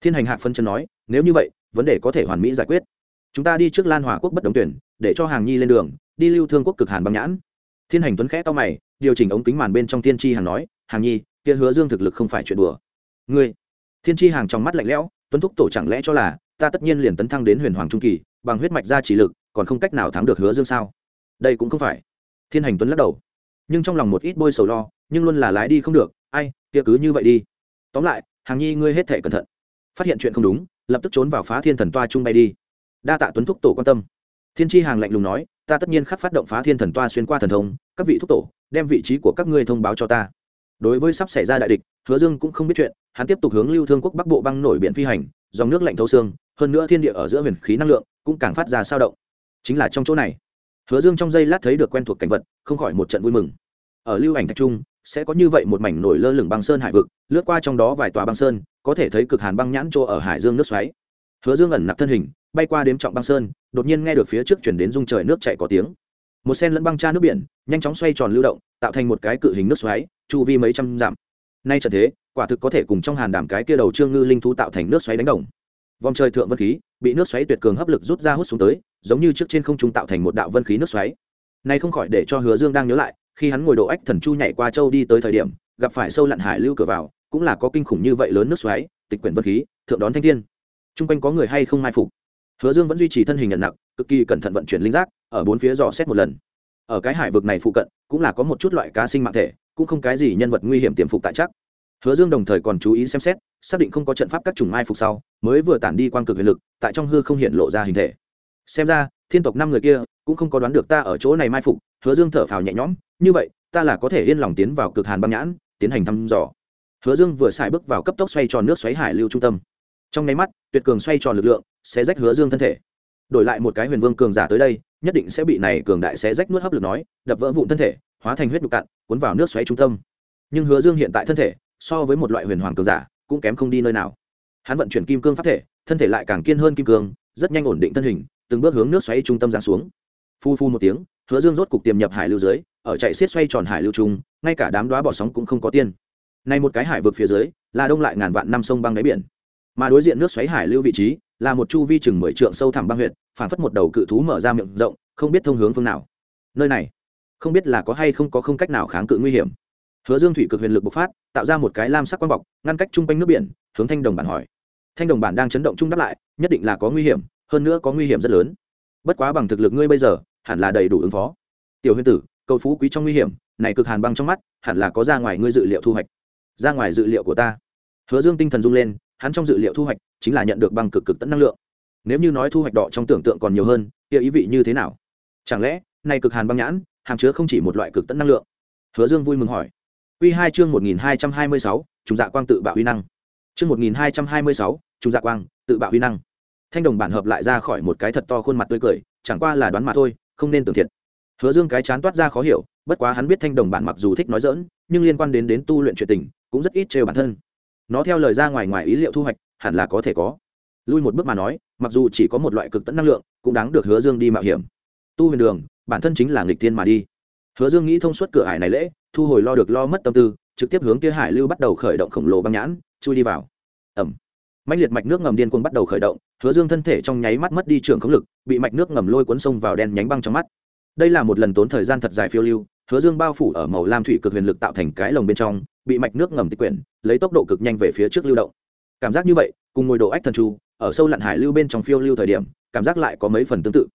S1: Thiên hành hạc phân chân nói, nếu như vậy, vấn đề có thể hoàn mỹ giải quyết. Chúng ta đi trước lan hòa quốc bất đồng tuyển, để cho hàng nhi lên đường, đi lưu thương quốc cực hàn băng nhãn. Thiên hành tuấn khẽ to mày, điều chỉnh ống kính màn bên trong thiên tri hàng nói, hàng nhi, kia hứa dương thực lực không phải chuyện đùa. Ngươi. Thiên tri hàng trong mắt lạnh lẽo, tuấn thúc tổ chẳng lẽ cho là, ta tất nhiên liền tấn thăng đến huyền hoàng trung kỳ, bằng huyết mạch ra chỉ lực, còn không cách nào thắng được hứa dương sao? Đây cũng không phải. Thiên hành tuấn lắc đầu. Nhưng trong lòng một ít bôi sầu lo, nhưng luôn là lái đi không được ai, kia cứ như vậy đi. Tóm lại, hàng nhi ngươi hết thể cẩn thận. Phát hiện chuyện không đúng, lập tức trốn vào phá thiên thần toa chung bay đi. Đa tạ tuấn thúc tổ quan tâm. Thiên tri hàng lạnh lùng nói, ta tất nhiên khắc phát động phá thiên thần toa xuyên qua thần thông, các vị thúc tổ, đem vị trí của các ngươi thông báo cho ta. Đối với sắp xảy ra đại địch, hứa dương cũng không biết chuyện, hắn tiếp tục hướng lưu thương quốc bắc bộ băng nổi biển phi hành, dòng nước lạnh thấu xương, hơn nữa thiên địa ở giữa huyền khí năng lượng cũng càng phát ra sao động. Chính là trong chỗ này, hứa dương trong giây lát thấy được quen thuộc cảnh vật, không khỏi một trận vui mừng. Ở lưu ảnh thạch trung sẽ có như vậy một mảnh nổi lơ lửng băng sơn hải vực, lướt qua trong đó vài tòa băng sơn, có thể thấy cực hàn băng nhãn chỗ ở hải dương nước xoáy. Hứa dương ẩn nặc thân hình, bay qua đếm trọng băng sơn, đột nhiên nghe được phía trước chuyển đến dung trời nước chạy có tiếng. Một sen lẫn băng tra nước biển, nhanh chóng xoay tròn lưu động, tạo thành một cái cự hình nước xoáy, chu vi mấy trăm dặm. Nay trận thế, quả thực có thể cùng trong hàn đảm cái kia đầu trương ngư linh thú tạo thành nước xoáy đánh đồng. Vòng trời thượng vân khí, bị nước xoáy tuyệt cường hấp lực rút ra hút xuống tới, giống như trước trên không trung tạo thành một đạo vân khí nước xoáy. Nay không khỏi để cho hứa dương đang nhớ lại khi hắn ngồi độ ách thần chu nhảy qua châu đi tới thời điểm, gặp phải sâu lặn hải lưu cửa vào, cũng là có kinh khủng như vậy lớn nước xoáy, tịch quyển vân khí, thượng đón thanh thiên. Chung quanh có người hay không mai phục? Hứa dương vẫn duy trì thân hình nhận nặng cực kỳ cẩn thận vận chuyển linh giác, ở bốn phía dò xét một lần. Ở cái hải vực này phụ cận, cũng là có một chút loại cá sinh mạng thể, cũng không cái gì nhân vật nguy hiểm tiềm phục tại chắc. Hứa dương đồng thời còn chú ý xem xét, xác định không có trận pháp các chủng mai phục sau, mới vừa tản đi quan cực huyền lực, tại trong hư không hiện lộ ra hình thể. Xem ra, thiên tộc năm người kia cũng không có đoán được ta ở chỗ này mai phục hứa dương thở phào nhẹ nhõm, như vậy, ta là có thể yên lòng tiến vào cực hàn băng nhãn, tiến hành thăm dò. Hứa dương vừa xài bước vào cấp tốc xoay tròn nước xoáy hải lưu trung tâm. Trong nháy mắt, tuyệt cường xoay tròn lực lượng sẽ rách hứa dương thân thể. Đổi lại một cái huyền vương cường giả tới đây, nhất định sẽ bị này cường đại sẽ rách nuốt hấp lực nói, đập vỡ vụn thân thể, hóa thành huyết nhục cạn, cuốn vào nước xoáy trung tâm. Nhưng hứa dương hiện tại thân thể, so với một loại huyền hoàng cường giả, cũng kém không đi nơi nào. Hắn vận chuyển kim cương pháp thể, thân thể lại càng kiên hơn kim cương, rất nhanh ổn định thân hình, từng bước hướng nước xoáy trung tâm giáng xuống. Phu phu một tiếng hứa dương rốt cục tiềm nhập hải lưu dưới ở chạy xiết xoay tròn hải lưu trung, ngay cả đám đoá bỏ sóng cũng không có tiên. Nay một cái hải vực phía dưới, là đông lại ngàn vạn năm sông băng đáy biển. Mà đối diện nước xoáy hải lưu vị trí, là một chu vi chừng mười trượng sâu thẳm băng huyện phản phất một đầu cự thú mở ra miệng rộng, không biết thông hướng phương nào. Nơi này, không biết là có hay không có không cách nào kháng cự nguy hiểm. Hứa dương thủy cực huyền lực bộc phát, tạo ra một cái lam sắc quang bọc, ngăn cách chung quanh nước biển, hướng thanh đồng bản hỏi. Thanh đồng bản đang chấn động chung đáp lại, nhất định là có nguy hiểm, hơn nữa có nguy hiểm rất lớn. Bất quá bằng thực lực ngươi bây giờ hẳn là đầy đủ ứng phó. Tiểu huyền tử cầu phú quý trong nguy hiểm này cực hàn băng trong mắt hẳn là có ra ngoài ngươi dự liệu thu hoạch. Ra ngoài dự liệu của ta. Hứa dương tinh thần rung lên hắn trong dự liệu thu hoạch chính là nhận được băng cực cực tận năng lượng. Nếu như nói thu hoạch đỏ trong tưởng tượng còn nhiều hơn kia ý vị như thế nào? Chẳng lẽ này cực hàn băng nhãn hàm chứa không chỉ một loại cực tận năng lượng? Hứa dương vui mừng hỏi. Quy 2 chương 1226, trùng dạ quang tự bạo uy năng. Chương 1226, trùng dạ quang, tự bạo uy năng. Thanh đồng bản hợp lại ra khỏi một cái thật to khuôn mặt tươi cười, chẳng qua là đoán mà thôi, không nên tưởng thiệt. Hứa Dương cái chán toát ra khó hiểu, bất quá hắn biết thanh đồng bản mặc dù thích nói giỡn, nhưng liên quan đến đến tu luyện chuyện tình, cũng rất ít trêu bản thân. Nó theo lời ra ngoài ngoài ý liệu thu hoạch, hẳn là có thể có. Lui một bước mà nói, mặc dù chỉ có một loại cực tận năng lượng, cũng đáng được Hứa Dương đi mạo hiểm. Tu huyền đường, bản thân chính là nghịch thiên mà đi. Hứa Dương nghĩ thông suốt cửa ải này lễ, thu hồi lo được lo mất tâm tư trực tiếp hướng kia hải lưu bắt đầu khởi động khổng lồ băng nhãn chui đi vào ẩm mạnh liệt mạch nước ngầm điên cuồng bắt đầu khởi động, hứa dương thân thể trong nháy mắt mất đi trường khống lực, bị mạch nước ngầm lôi cuốn sông vào đen nhánh băng trong mắt. Đây là một lần tốn thời gian thật dài phiêu lưu, hứa dương bao phủ ở màu lam thủy cực huyền lực tạo thành cái lồng bên trong, bị mạch nước ngầm tịch quyển, lấy tốc độ cực nhanh về phía trước lưu động. Cảm giác như vậy, cùng ngồi độ ách thần chu, ở sâu lặn hải lưu bên trong phiêu lưu thời điểm, cảm giác lại có mấy phần tương tự.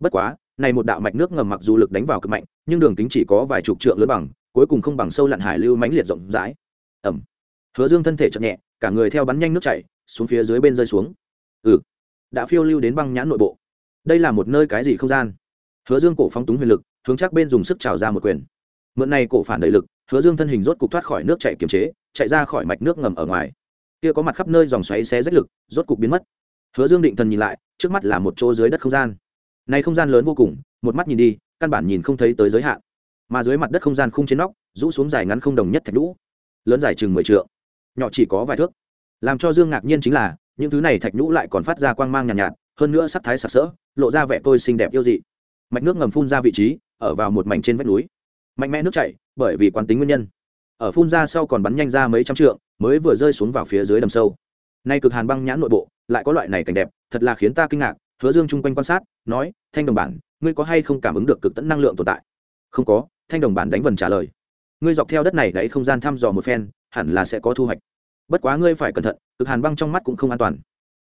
S1: Bất quá, này một đạo mạch nước ngầm mặc dù lực đánh vào cực mạnh, nhưng đường kính chỉ có vài chục trượng lớn bằng, cuối cùng không bằng sâu lặn hải lưu mãnh liệt rộng rãi. Ẩm hứa dương thân thể chậm nhẹ, cả người theo bắn nhanh nước chảy xuống phía dưới bên rơi xuống. Ừ. Đã phiêu lưu đến băng nhãn nội bộ. Đây là một nơi cái gì không gian? Hứa dương cổ phóng túng huyền lực hướng chắc bên dùng sức trào ra một quyền. Mượn này cổ phản đẩy lực hứa dương thân hình rốt cục thoát khỏi nước chảy kiềm chế chạy ra khỏi mạch nước ngầm ở ngoài. Kia có mặt khắp nơi dòng xoáy xé rách lực rốt cục biến mất. Hứa dương định thần nhìn lại trước mắt là một chỗ dưới đất không gian. Này không gian lớn vô cùng một mắt nhìn đi căn bản nhìn không thấy tới giới hạn. Mà dưới mặt đất không gian khung trên nóc rũ xuống dài ngắn không đồng nhất thạch lũ, lớn dài chừng mười t nhỏ chỉ có vài thước làm cho dương ngạc nhiên chính là những thứ này thạch nhũ lại còn phát ra quang mang nhàn nhạt, nhạt hơn nữa sắc thái sặc sỡ lộ ra vẻ tôi xinh đẹp yêu dị. Mạch nước ngầm phun ra vị trí ở vào một mảnh trên vách núi. Mạnh mẽ nước chảy bởi vì quán tính nguyên nhân. Ở phun ra sau còn bắn nhanh ra mấy trăm trượng mới vừa rơi xuống vào phía dưới đầm sâu. Nay cực hàn băng nhãn nội bộ lại có loại này cảnh đẹp thật là khiến ta kinh ngạc hứa dương chung quanh quan sát nói thanh đồng bản ngươi có hay không cảm ứng được cực tận năng lượng tồn tại? Không có thanh đồng bản đánh vần trả lời. Ngươi dọc theo đất này đáy không gian thăm dò một phen hẳn là sẽ có thu hoạch bất quá ngươi phải cẩn thận, cực hàn băng trong mắt cũng không an toàn.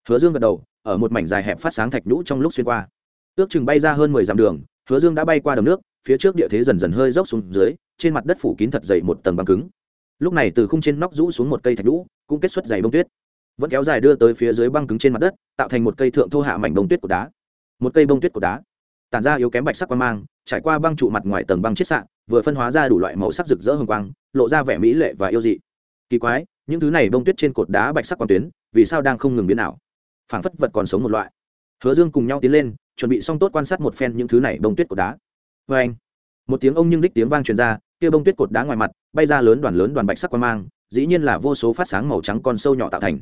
S1: Hứa dương gật đầu, ở một mảnh dài hẹp phát sáng thạch nhũ trong lúc xuyên qua. Ước chừng bay ra hơn mười dặm đường, hứa dương đã bay qua đầm nước, phía trước địa thế dần dần hơi dốc xuống dưới, trên mặt đất phủ kín thật dày một tầng băng cứng. Lúc này từ khung trên nóc rũ xuống một cây thạch nhũ, cũng kết xuất dày bông tuyết. Vẫn kéo dài đưa tới phía dưới băng cứng trên mặt đất, tạo thành một cây thượng thô hạ mảnh bông tuyết của đá. Một cây bông tuyết của đá, tản ra yếu kém bạch sắc quang mang, trải qua băng trụ mặt ngoài tầng băng chiết xạ, vừa phân hóa ra đủ loại màu sắc rực rỡ hồng quang, lộ ra vẻ mỹ lệ và yêu dị. Kỳ quái những thứ này bông tuyết trên cột đá bạch sắc quang tuyến, vì sao đang không ngừng biến ảo? Phảng phất vật còn sống một loại. Hứa dương cùng nhau tiến lên, chuẩn bị xong tốt quan sát một phen những thứ này bông tuyết cột đá. Vê anh, một tiếng ông nhưng đích tiếng vang truyền ra, kia bông tuyết cột đá ngoài mặt, bay ra lớn đoàn lớn đoàn bạch sắc quang mang, dĩ nhiên là vô số phát sáng màu trắng con sâu nhỏ tạo thành.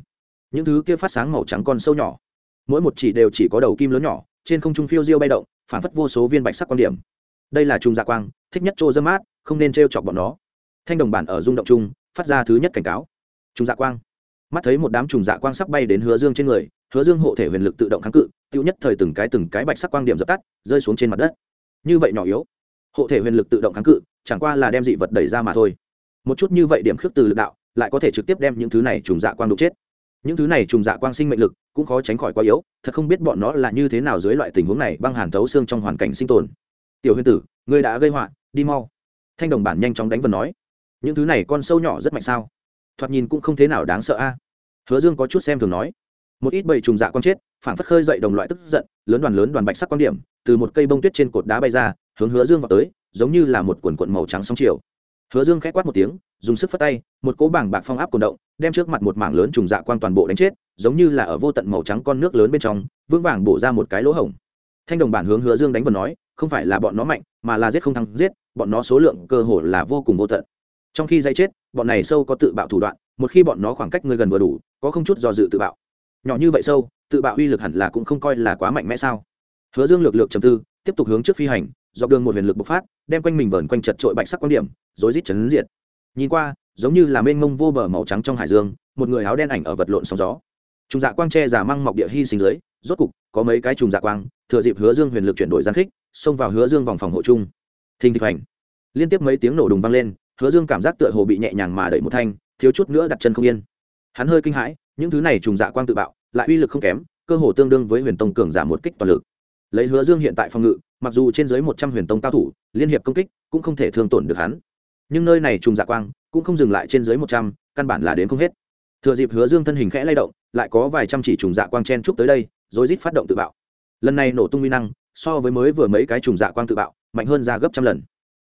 S1: Những thứ kia phát sáng màu trắng con sâu nhỏ, mỗi một chỉ đều chỉ có đầu kim lớn nhỏ, trên không trung phiêu diêu bay động phản phất vô số viên bạch sắc quan điểm. Đây là trùng dạ quang, thích nhất trô dơ mát, không nên t chọc bọn nó. Thanh đồng bản ở rung động chung, phát ra thứ nhất cảnh cáo trùng dạ quang. Mắt thấy một đám trùng dạ quang sắp bay đến hứa dương trên người, hứa dương hộ thể huyền lực tự động kháng cự, tiêu nhất thời từng cái từng cái bạch sắc quang điểm dập tắt, rơi xuống trên mặt đất. Như vậy nhỏ yếu. Hộ thể huyền lực tự động kháng cự, chẳng qua là đem dị vật đẩy ra mà thôi. Một chút như vậy điểm khước từ lực đạo, lại có thể trực tiếp đem những thứ này trùng dạ quang đục chết. Những thứ này trùng dạ quang sinh mệnh lực cũng khó tránh khỏi quá yếu, thật không biết bọn nó là như thế nào dưới loại tình huống này băng hàn thấu xương trong hoàn cảnh sinh tồn. Tiểu huyền tử, ngươi đã gây họa, đi mau. Thanh đồng bản nhanh chóng đánh vần nói. Những thứ này con sâu nhỏ rất mạnh sao? Thoạt nhìn cũng không thế nào đáng sợ a. Hứa dương có chút xem thường nói, một ít bầy trùng dạ quang chết phản phất khơi dậy đồng loại tức giận, lớn đoàn lớn đoàn bạch sắc quan điểm, từ một cây bông tuyết trên cột đá bay ra, hướng hứa dương vào tới, giống như là một quần quận màu trắng sóng chiều. Hứa dương k h á quát một tiếng, dùng sức phất tay, một cỗ bảng bạc phong áp cồn động, đem trước mặt một mảng lớn trùng dạ quang toàn bộ đánh chết, giống như là ở vô tận màu trắng con nước lớn bên trong, vững vàng bổ ra một cái lỗ hổng. Thanh đồng bản hướng hứa dương đánh vần nói, không phải là bọn nó mạnh, mà là giết không thắng giết, bọn nó số lượng cơ hồ là vô cùng vô tận trong khi dây chết, bọn này sâu có tự bạo thủ đoạn, một khi bọn nó khoảng cách ngươi gần vừa đủ, có không chút do dự tự bạo. Nhỏ như vậy sâu, tự bạo uy lực hẳn là cũng không coi là quá mạnh mẽ sao? Hứa dương lược lược trầm tư, tiếp tục hướng trước phi hành, dọc đường một huyền lực bộc phát, đem quanh mình vờn quanh chật trội bạch sắc quan điểm, rối rít chấn diệt. Nhìn qua, giống như là mênh mông vô bờ màu trắng trong hải dương, một người áo đen ảnh ở vật lộn sóng gió. Trùng dạ quang tre giả măng mọc địa hy sinh dưới, rốt cục, có mấy cái trùng dạ quang, thừa dịp hứa dương huyền lực chuyển đổi gian khích xông vào hứa dương vòng phòng hộ chung. Thình thịch hành liên tiếp mấy tiếng nổ đùng vang lên hứa dương cảm giác tựa hồ bị nhẹ nhàng mà đẩy một thanh, thiếu chút nữa đặt chân không yên. Hắn hơi kinh hãi, những thứ này trùng dạ quang tự bạo, lại uy lực không kém, cơ hồ tương đương với huyền tông cường giả một kích toàn lực. Lấy hứa dương hiện tại phòng ngự, mặc dù trên dưới một trăm huyền tông cao thủ, liên hiệp công kích cũng không thể thương tổn được hắn. Nhưng nơi này trùng dạ quang cũng không dừng lại trên dưới một trăm, căn bản là đến không hết. Thừa dịp hứa dương thân hình khẽ lay động, lại có vài trăm chỉ trùng dạ quang chen trúc tới đây rồi rít phát động tự bạo. Lần này nổ tung uy năng, so với mới vừa mấy cái trùng dạ quang tự bạo, mạnh hơn ra gấp trăm lần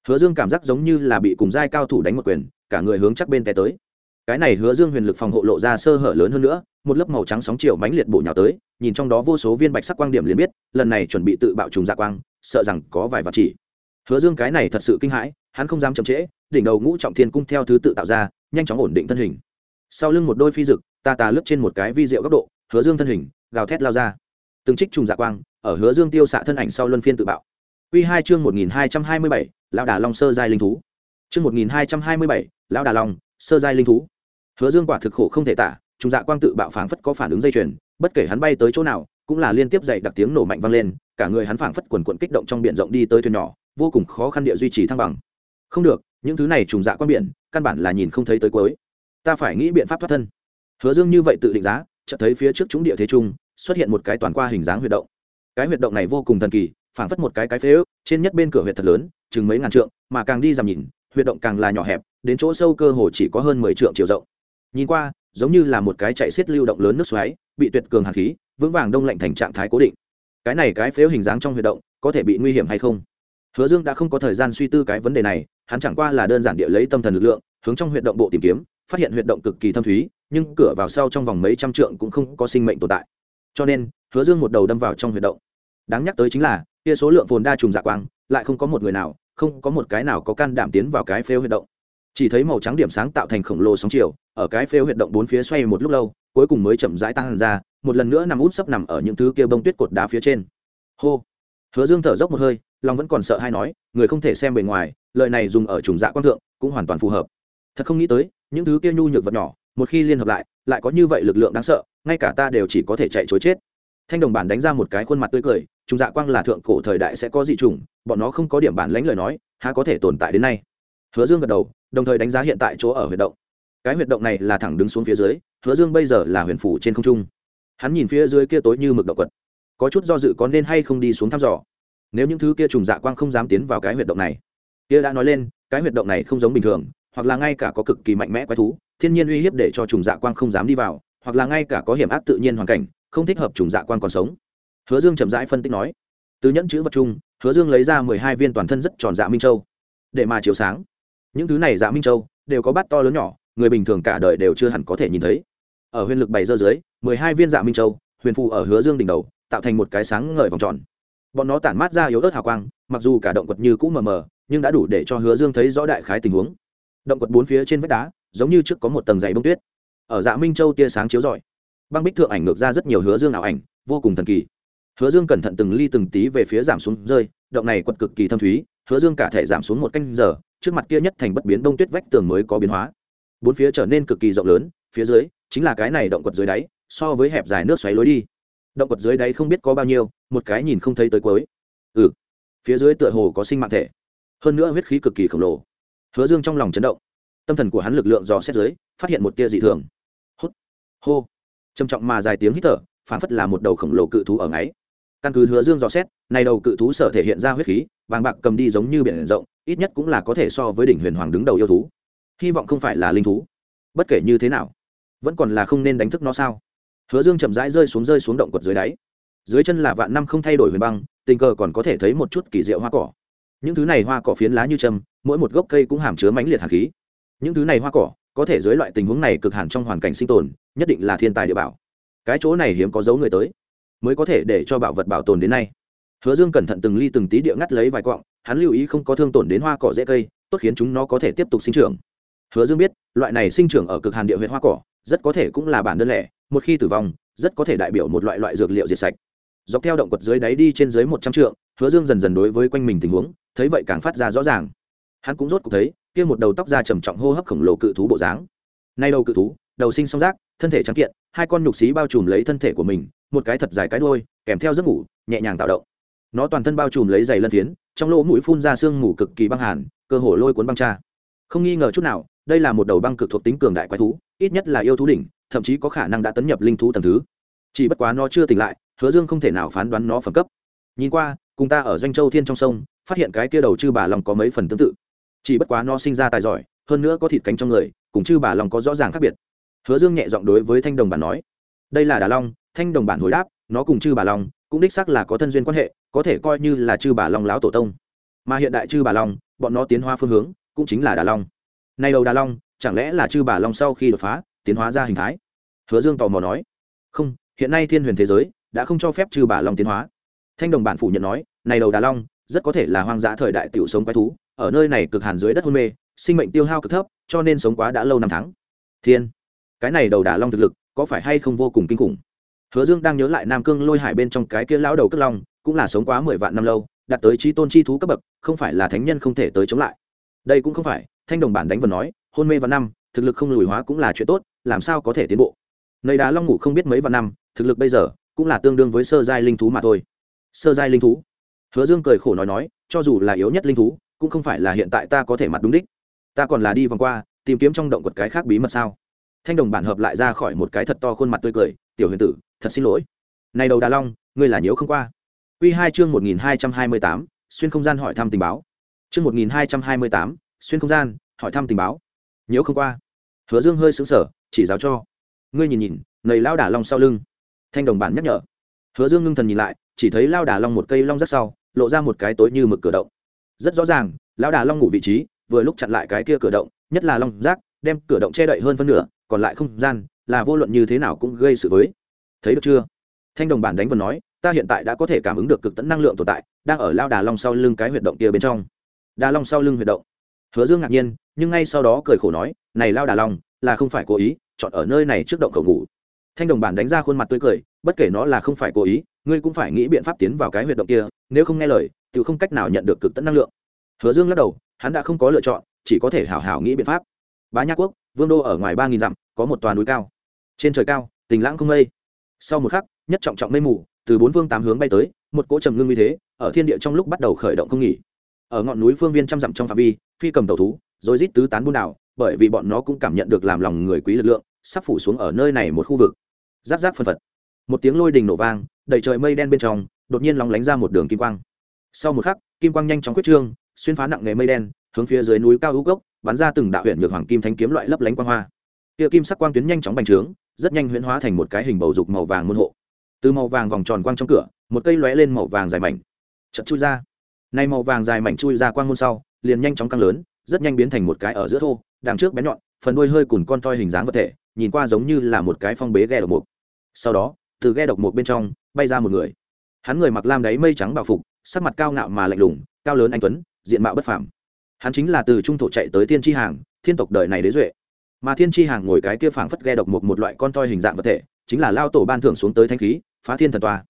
S1: hứa dương cảm giác giống như là bị cùng giai cao thủ đánh một quyền, cả người hướng chắc bên té tới. Cái này hứa dương huyền lực phòng hộ lộ ra sơ hở lớn hơn nữa, một lớp màu trắng sóng chiều mãnh liệt bổ nhào tới, nhìn trong đó vô số viên bạch sắc quang điểm liền biết, lần này chuẩn bị tự bạo trùng dạ quang, sợ rằng có vài vật chỉ. Hứa dương cái này thật sự kinh hãi, hắn không dám chậm trễ, đỉnh đầu ngũ trọng thiên cung theo thứ tự tạo ra, nhanh chóng ổn định thân hình. Sau lưng một đôi phi dực, ta tà lướt trên một cái vi diệu góc độ, hứa dương thân hình, gào thét lao ra. Từng trích trùng dạ quang, ở hứa dương tiêu xạ thân ảnh sau luân phiên tự bạo. Quy hai chương một nghìn hai trăm hai mươi bảy, lão đà long sơ giai linh thú. Chương một nghìn hai trăm hai mươi bảy, lão đà long sơ giai linh thú. Hứa dương quả thực khổ không thể tả trùng dạ quang tự bạo phảng phất có phản ứng dây chuyền, bất kể hắn bay tới chỗ nào, cũng là liên tiếp dậy đặc tiếng nổ mạnh vang lên, cả người hắn phảng phất quần quận kích động trong biển rộng đi tới thuyền nhỏ, vô cùng khó khăn địa duy trì thăng bằng. Không được, những thứ này trùng dạ quang biển, căn bản là nhìn không thấy tới cuối. Ta phải nghĩ biện pháp thoát thân. Hứa dương như vậy tự định giá, chợt thấy phía trước chúng địa thế trung, xuất hiện một cái toàn qua hình dáng huyệt động. Cái huyệt động này vô cùng thần kỳ phảng phất một cái cái phế ước, trên nhất bên cửa huyệt thật lớn, chừng mấy ngàn trượng, mà càng đi dằm nhìn, huyệt động càng là nhỏ hẹp, đến chỗ sâu cơ hồ chỉ có hơn mười trượng chiều rộng. Nhìn qua, giống như là một cái chạy xiết lưu động lớn nước xoáy, bị tuyệt cường hàn khí, vững vàng đông lạnh thành trạng thái cố định. Cái này cái phếu hình dáng trong huyệt động, có thể bị nguy hiểm hay không? Hứa dương đã không có thời gian suy tư cái vấn đề này, hắn chẳng qua là đơn giản địa lấy tâm thần lực lượng, hướng trong huyệt động bộ tìm kiếm, phát hiện huyệt động cực kỳ thâm thúy, nhưng cửa vào sau trong vòng mấy trăm trượng cũng không có sinh mệnh tồn tại. Cho nên, hứa dương một đầu đâm vào trong huyệt động đáng nhắc tới chính là, kia số lượng phồn đa trùng dạ quang, lại không có một người nào, không có một cái nào có can đảm tiến vào cái phêu huyệt động. Chỉ thấy màu trắng điểm sáng tạo thành khổng lồ sóng chiều, ở cái phêu huyệt động bốn phía xoay một lúc lâu, cuối cùng mới chậm rãi tăng ra, một lần nữa nằm út sấp nằm ở những thứ kia bông tuyết cột đá phía trên. Hô! Hứa dương thở dốc một hơi, lòng vẫn còn sợ hay nói, người không thể xem bề ngoài, lời này dùng ở trùng dạ quang thượng, cũng hoàn toàn phù hợp. Thật không nghĩ tới, những thứ kia nhu nhược vật nhỏ, một khi liên hợp lại lại có như vậy lực lượng đáng sợ, ngay cả ta đều chỉ có thể chạy chối chết thanh đồng bản đánh ra một cái khuôn mặt tươi cười trùng dạ quang là thượng cổ thời đại sẽ có dị trùng bọn nó không có điểm bản lãnh lời nói, há có thể tồn tại đến nay. Hứa dương gật đầu, đồng thời đánh giá hiện tại chỗ ở huyệt động. Cái huyệt động này là thẳng đứng xuống phía dưới, hứa dương bây giờ là huyền phủ trên không trung. Hắn nhìn phía dưới kia tối như mực động quật. Có chút do dự có nên hay không đi xuống thăm dò. Nếu những thứ kia trùng dạ quang không dám tiến vào cái huyệt động này, kia đã nói lên, cái huyệt động này không giống bình thường, hoặc là ngay cả có cực kỳ mạnh mẽ quái thú, thiên nhiên uy hiếp để cho trùng dạ quang không dám đi vào, hoặc là ngay cả có hiểm ác tự nhiên hoàn cảnh không thích hợp trùng dạ quan còn sống. Hứa dương chậm rãi phân tích nói, từ nhẫn chữ vật chung, hứa dương lấy ra mười hai viên toàn thân rất tròn dạ minh châu, để mà chiếu sáng. Những thứ này dạ minh châu đều có bát to lớn nhỏ, người bình thường cả đời đều chưa hẳn có thể nhìn thấy. Ở huyền lực bảy dơ dưới, mười hai viên dạ minh châu, huyền phù ở hứa dương đỉnh đầu, tạo thành một cái sáng ngời vòng tròn. Bọn nó tản mát ra yếu ớt hào quang, mặc dù cả động quật như cũ mờ mờ, nhưng đã đủ để cho hứa dương thấy rõ đại khái tình huống. Động quật bốn phía trên vách đá, giống như trước có một tầng dày bông tuyết. Ở dạ minh châu tia sáng chiếu rọi băng bích thượng ảnh ngược ra rất nhiều hứa dương ảo ảnh, vô cùng thần kỳ. Hứa dương cẩn thận từng ly từng tí về phía giảm xuống rơi, động này quật cực kỳ thâm thúy, hứa dương cả thể giảm xuống một canh giờ, trước mặt kia nhất thành bất biến đông tuyết vách tường mới có biến hóa. Bốn phía trở nên cực kỳ rộng lớn, phía dưới, chính là cái này động quật dưới đáy, so với hẹp dài nước xoáy lối đi. Động quật dưới đáy không biết có bao nhiêu, một cái nhìn không thấy tới cuối. Ừ phía dưới tựa hồ có sinh mạng thể. Hơn nữa huyết khí cực kỳ khổng lồ. Hứa dương trong lòng chấn động. Tâm thần của hắn lực lượng dò xét dưới, phát hiện một tia dị thường. Hút. Hô trầm trọng mà dài tiếng hít thở phản phất là một đầu khổng lồ cự thú ở ngáy. Căn cứ hứa dương dò xét, này đầu cự thú sở thể hiện ra huyết khí, vàng bạc cầm đi giống như biển rộng, ít nhất cũng là có thể so với đỉnh huyền hoàng đứng đầu yêu thú. Hy vọng không phải là linh thú. Bất kể như thế nào, vẫn còn là không nên đánh thức nó sao? Hứa dương chậm rãi rơi xuống rơi xuống động quật dưới đáy. Dưới chân là vạn năm không thay đổi huyền băng, tình cờ còn có thể thấy một chút kỳ diệu hoa cỏ. Những thứ này hoa cỏ phiến lá như châm mỗi một gốc cây cũng hàm chứa mãnh liệt hạt khí. Những thứ này hoa cỏ có thể dưới loại tình huống này cực hẳn trong hoàn cảnh sinh tồn, nhất định là thiên tài địa bảo. Cái chỗ này hiếm có dấu người tới, mới có thể để cho bảo vật bảo tồn đến nay. Hứa dương cẩn thận từng ly từng tí địa ngắt lấy vài cọng hắn lưu ý không có thương tổn đến hoa cỏ dễ cây, tốt khiến chúng nó có thể tiếp tục sinh trưởng. Hứa dương biết, loại này sinh trưởng ở cực hàn địa huyện hoa cỏ, rất có thể cũng là bản đơn lẻ, một khi tử vong, rất có thể đại biểu một loại loại dược liệu diệt sạch. Dọc theo động quật dưới đáy đi trên dưới một trăm trượng, hứa dương dần dần đối với quanh mình tình huống, thấy vậy càng phát ra rõ ràng. Hắn cũng rốt cuộc thấy kia một đầu tóc da trầm trọng hô hấp khổng lồ cự thú bộ dáng. Nay đầu cự thú, đầu sinh song rác thân thể trắng kiện, hai con nhục xí bao trùm lấy thân thể của mình, một cái thật dài cái đuôi, kèm theo giấc ngủ, nhẹ nhàng tạo động. Nó toàn thân bao trùm lấy giày lân phiến, trong lỗ mũi phun ra sương mù cực kỳ băng hàn, cơ hồ lôi cuốn băng cha. Không nghi ngờ chút nào, đây là một đầu băng cực thuộc tính cường đại quái thú, ít nhất là yêu thú đỉnh, thậm chí có khả năng đã tấn nhập linh thú tầng thứ. Chỉ bất quá nó chưa tỉnh lại, hứa dương không thể nào phán đoán nó phẩm cấp. Nhìn qua, cùng ta ở doanh châu thiên trong sông, phát hiện cái kia đầu chư bà long có mấy phần tương tự chỉ bất quá nó sinh ra tài giỏi, hơn nữa có thịt cánh trong người, cùng chư bà long có rõ ràng khác biệt. Hứa dương nhẹ giọng đối với thanh đồng bản nói, đây là đà long. Thanh đồng bản hồi đáp, nó cùng chư bà long, cũng đích xác là có thân duyên quan hệ, có thể coi như là chư bà long lão tổ tông. Mà hiện đại chư bà long, bọn nó tiến hóa phương hướng, cũng chính là đà long. Nay đầu đà long, chẳng lẽ là chư bà long sau khi đột phá, tiến hóa ra hình thái? Hứa dương tò mò nói, không, hiện nay thiên huyền thế giới đã không cho phép chư bà long tiến hóa. Thanh đồng bản phủ nhận nói, này đầu đà long, rất có thể là hoang dã thời đại tiểu sống quái thú ở nơi này cực hàn dưới đất hôn mê, sinh mệnh tiêu hao cực thấp, cho nên sống quá đã lâu năm tháng. Thiên, cái này đầu đà long thực lực, có phải hay không vô cùng kinh khủng? Hứa dương đang nhớ lại nam cương lôi hải bên trong cái kia lão đầu cất long, cũng là sống quá mười vạn năm lâu, đạt tới trí tôn chi thú cấp bậc, không phải là thánh nhân không thể tới chống lại. Đây cũng không phải, thanh đồng bản đánh vần nói, hôn mê vạn năm, thực lực không lùi hóa cũng là chuyện tốt, làm sao có thể tiến bộ? Nơi đá long ngủ không biết mấy vạn năm, thực lực bây giờ cũng là tương đương với sơ giai linh thú mà thôi. Sơ giai linh thú? Hứa dương cười khổ nói nói, cho dù là yếu nhất linh thú cũng không phải là hiện tại ta có thể mặt đúng đích. Ta còn là đi vòng qua, tìm kiếm trong động quật cái khác bí mật sao? Thanh đồng bản hợp lại ra khỏi một cái thật to khuôn mặt tươi cười, tiểu huyền tử, thật xin lỗi. Này đầu đà long, ngươi là nhớ không qua. Quy hai chương một nghìn hai trăm hai mươi tám, xuyên không gian hỏi thăm tình báo. Chương một nghìn hai trăm hai mươi tám, xuyên không gian, hỏi thăm tình báo. Nhớ không qua. Hứa dương hơi xứng sở chỉ giáo cho. Ngươi nhìn nhìn nầy lao đà long sau lưng. Thanh đồng bản nhắc nhở. Hứa dương ngưng thần nhìn lại, chỉ thấy lao đà long một cây long rất sau, lộ ra một cái tối như mực cửa động rất rõ ràng, lão đà long ngủ vị trí, vừa lúc chặn lại cái kia cửa động, nhất là long rác, đem cửa động che đậy hơn phân nửa, còn lại không gian, là vô luận như thế nào cũng gây sự với. Thấy được chưa? Thanh đồng bản đánh vần nói, ta hiện tại đã có thể cảm ứng được cực tẫn năng lượng tồn tại, đang ở lao đà long sau lưng cái huyệt động kia bên trong. Đà long sau lưng huyệt động. Hứa dương ngạc nhiên, nhưng ngay sau đó cười khổ nói, này lao đà long, là không phải cố ý, chọn ở nơi này trước động cầu ngủ. Thanh đồng bản đánh ra khuôn mặt tươi cười, bất kể nó là không phải cố ý, ngươi cũng phải nghĩ biện pháp tiến vào cái huyệt động kia, nếu không nghe lời tự không cách nào nhận được cực tận năng lượng. Hứa dương lắc đầu, hắn đã không có lựa chọn, chỉ có thể hảo hảo nghĩ biện pháp. Bá Nhạc quốc, vương đô ở ngoài ba nghìn dặm, có một toàn núi cao. Trên trời cao, tình lãng không mây. Sau một khắc, nhất trọng trọng mây mù, từ bốn phương tám hướng bay tới, một cỗ trầm ngưng như thế, ở thiên địa trong lúc bắt đầu khởi động không nghỉ. Ở ngọn núi phương viên trăm dặm trong phạm vi, phi cầm tàu thú rồi rít tứ tán buôn đảo, bởi vì bọn nó cũng cảm nhận được làm lòng người quý lực lượng, sắp phủ xuống ở nơi này một khu vực. Giáp giáp phân phật. Một tiếng lôi đình nổ vang, đầy trời mây đen bên trong, đột nhiên lóng lánh ra một đường kim quang sau một khắc, kim quang nhanh chóng quyết trương, xuyên phá nặng nghề mây đen, hướng phía dưới núi cao hữu gốc bắn ra từng đạo huyện nhược hoàng kim thanh kiếm loại lấp lánh quang hoa. Kia kim sắc quang tuyến nhanh chóng bành trướng, rất nhanh huyễn hóa thành một cái hình bầu dục màu vàng môn hộ. Từ màu vàng vòng tròn quang trong cửa, một cây lóe lên màu vàng dài mảnh. Chật chui ra. Nay màu vàng dài mảnh chui ra quang môn sau, liền nhanh chóng căng lớn, rất nhanh biến thành một cái ở giữa thô, đằng trước bé nhọn, phần đuôi hơi cùn con toi hình dáng vật thể, nhìn qua giống như là một cái phong bế ghe độc mục. Sau đó, từ ghe độc mục bên trong, bay ra một người. Hắn người mặc lam đáy mây trắng bảo phục sắc mặt cao ngạo mà lạnh lùng, cao lớn anh tuấn, diện mạo bất phàm. Hắn chính là từ trung thổ chạy tới thiên tri hàng, thiên tộc đời này đế duệ. Mà thiên tri hàng ngồi cái kia phảng phất ghe độc một một loại con toi hình dạng vật thể, chính là lao tổ ban thưởng xuống tới thanh khí, phá thiên thần toa.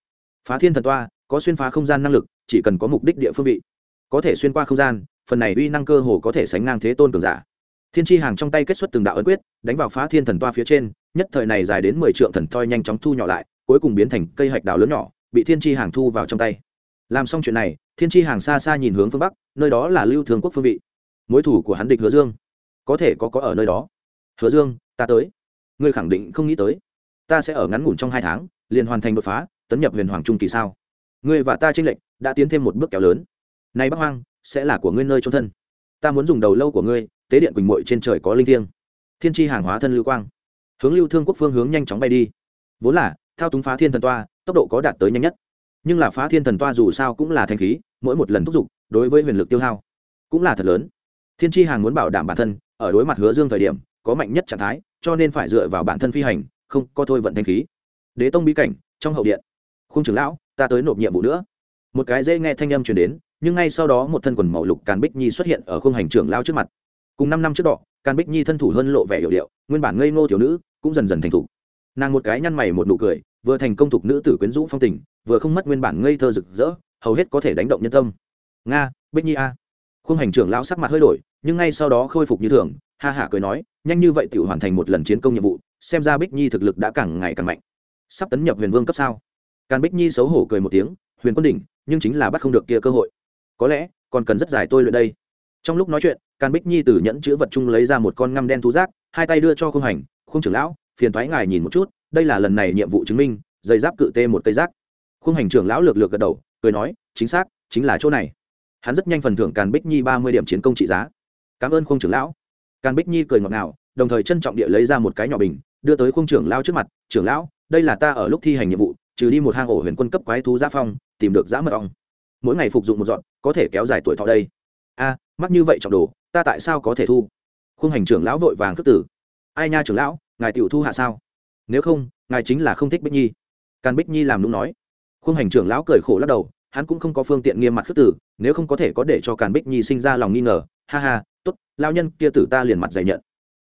S1: Phá thiên thần toa, có xuyên phá không gian năng lực, chỉ cần có mục đích địa phương vị, có thể xuyên qua không gian, phần này uy năng cơ hồ có thể sánh ngang thế tôn cường giả. Thiên tri hàng trong tay kết xuất từng đạo ấn quyết, đánh vào phá thiên thần toa phía trên, nhất thời này dài đến mười triệu thần toi nhanh chóng thu nhỏ lại, cuối cùng biến thành cây hạch đào lớn nhỏ, bị thiên tri hàng thu vào trong tay làm xong chuyện này, thiên tri hàng xa xa nhìn hướng phương bắc, nơi đó là lưu thường quốc phương vị. Mối thủ của hắn địch hứa dương. Có thể có có ở nơi đó. Hứa dương, ta tới. Ngươi khẳng định không nghĩ tới. Ta sẽ ở ngắn ngủn trong hai tháng, liền hoàn thành đột phá, tấn nhập huyền hoàng trung kỳ sao? Ngươi và ta tranh lệnh đã tiến thêm một bước kéo lớn. Nay bắc hoang, sẽ là của ngươi nơi trôn thân. Ta muốn dùng đầu lâu của ngươi, tế điện quỳnh mội trên trời có linh thiêng. Thiên tri hàng hóa thân lưu quang. Hướng lưu thương quốc phương hướng nhanh chóng bay đi. Vốn là, thao túng phá thiên thần toa, tốc độ có đạt tới nhanh nhất nhưng là phá thiên thần toa dù sao cũng là thanh khí, mỗi một lần thúc giục, đối với huyền lực tiêu hao cũng là thật lớn. Thiên tri hàng muốn bảo đảm bản thân, ở đối mặt hứa dương thời điểm, có mạnh nhất trạng thái, cho nên phải dựa vào bản thân phi hành, không có thôi vận thanh khí. Đế tông bí cảnh, trong hậu điện. Khung trưởng lão, ta tới nộp nhiệm vụ nữa. Một cái dễ nghe thanh âm truyền đến, nhưng ngay sau đó một thân quần màu lục càn bích nhi xuất hiện ở khung hành trưởng lao trước mặt. Cùng năm năm trước đó, càn bích nhi thân thủ hơn lộ vẻ hiệu điệu, nguyên bản ngây ngô thiếu nữ, cũng dần dần thành thục. Nàng một cái nhăn mày một nụ cười vừa thành công thục nữ tử quyến rũ phong tình, vừa không mất nguyên bản ngây thơ rực rỡ, hầu hết có thể đánh động nhân tâm. Nga, bích nhi a. Khung hành trưởng lão sắc mặt hơi đổi, nhưng ngay sau đó khôi phục như thường, ha hả cười nói, nhanh như vậy tiểu hoàn thành một lần chiến công nhiệm vụ, xem ra bích nhi thực lực đã càng ngày càng mạnh. Sắp tấn nhập huyền vương cấp sao? Càn bích nhi xấu hổ cười một tiếng, huyền quân đỉnh, nhưng chính là bắt không được kia cơ hội. Có lẽ, còn cần rất dài tôi luyện đây. Trong lúc nói chuyện, càn bích nhi từ nhẫn chữ vật chung lấy ra một con ngăm đen thú giác hai tay đưa cho khung hành khung trưởng lão, phiền thoái ngài nhìn một chút đây là lần này nhiệm vụ chứng minh dây giáp cự tê một cây rác. khung hành trưởng lão lược lược gật đầu, cười nói, chính xác, chính là chỗ này. Hắn rất nhanh phần thưởng càn bích nhi ba mươi điểm chiến công trị giá. Cảm ơn khung trưởng lão. Càn bích nhi cười ngọt ngào, đồng thời trân trọng địa lấy ra một cái nhỏ bình, đưa tới khung trưởng lão trước mặt, trưởng lão, đây là ta ở lúc thi hành nhiệm vụ, trừ đi một hang ổ huyền quân cấp quái thú giã phong, tìm được giã mật ong. Mỗi ngày phục dụng một dọn, có thể kéo dài tuổi thọ đây. A, mắc như vậy trọng đồ, ta tại sao có thể thu? Khung hành trưởng lão vội vàng khước tử ai nha trưởng lão, ngài tiểu thu hạ sao? Nếu không, ngài chính là không thích bích nhi. Càn bích nhi làm đúng nói. Khung hành trưởng lão cười khổ lắc đầu, hắn cũng không có phương tiện nghiêm mặt khước tử, nếu không có thể có để cho càn bích nhi sinh ra lòng nghi ngờ. Ha ha, tốt lao nhân kia tử ta liền mặt dày nhận.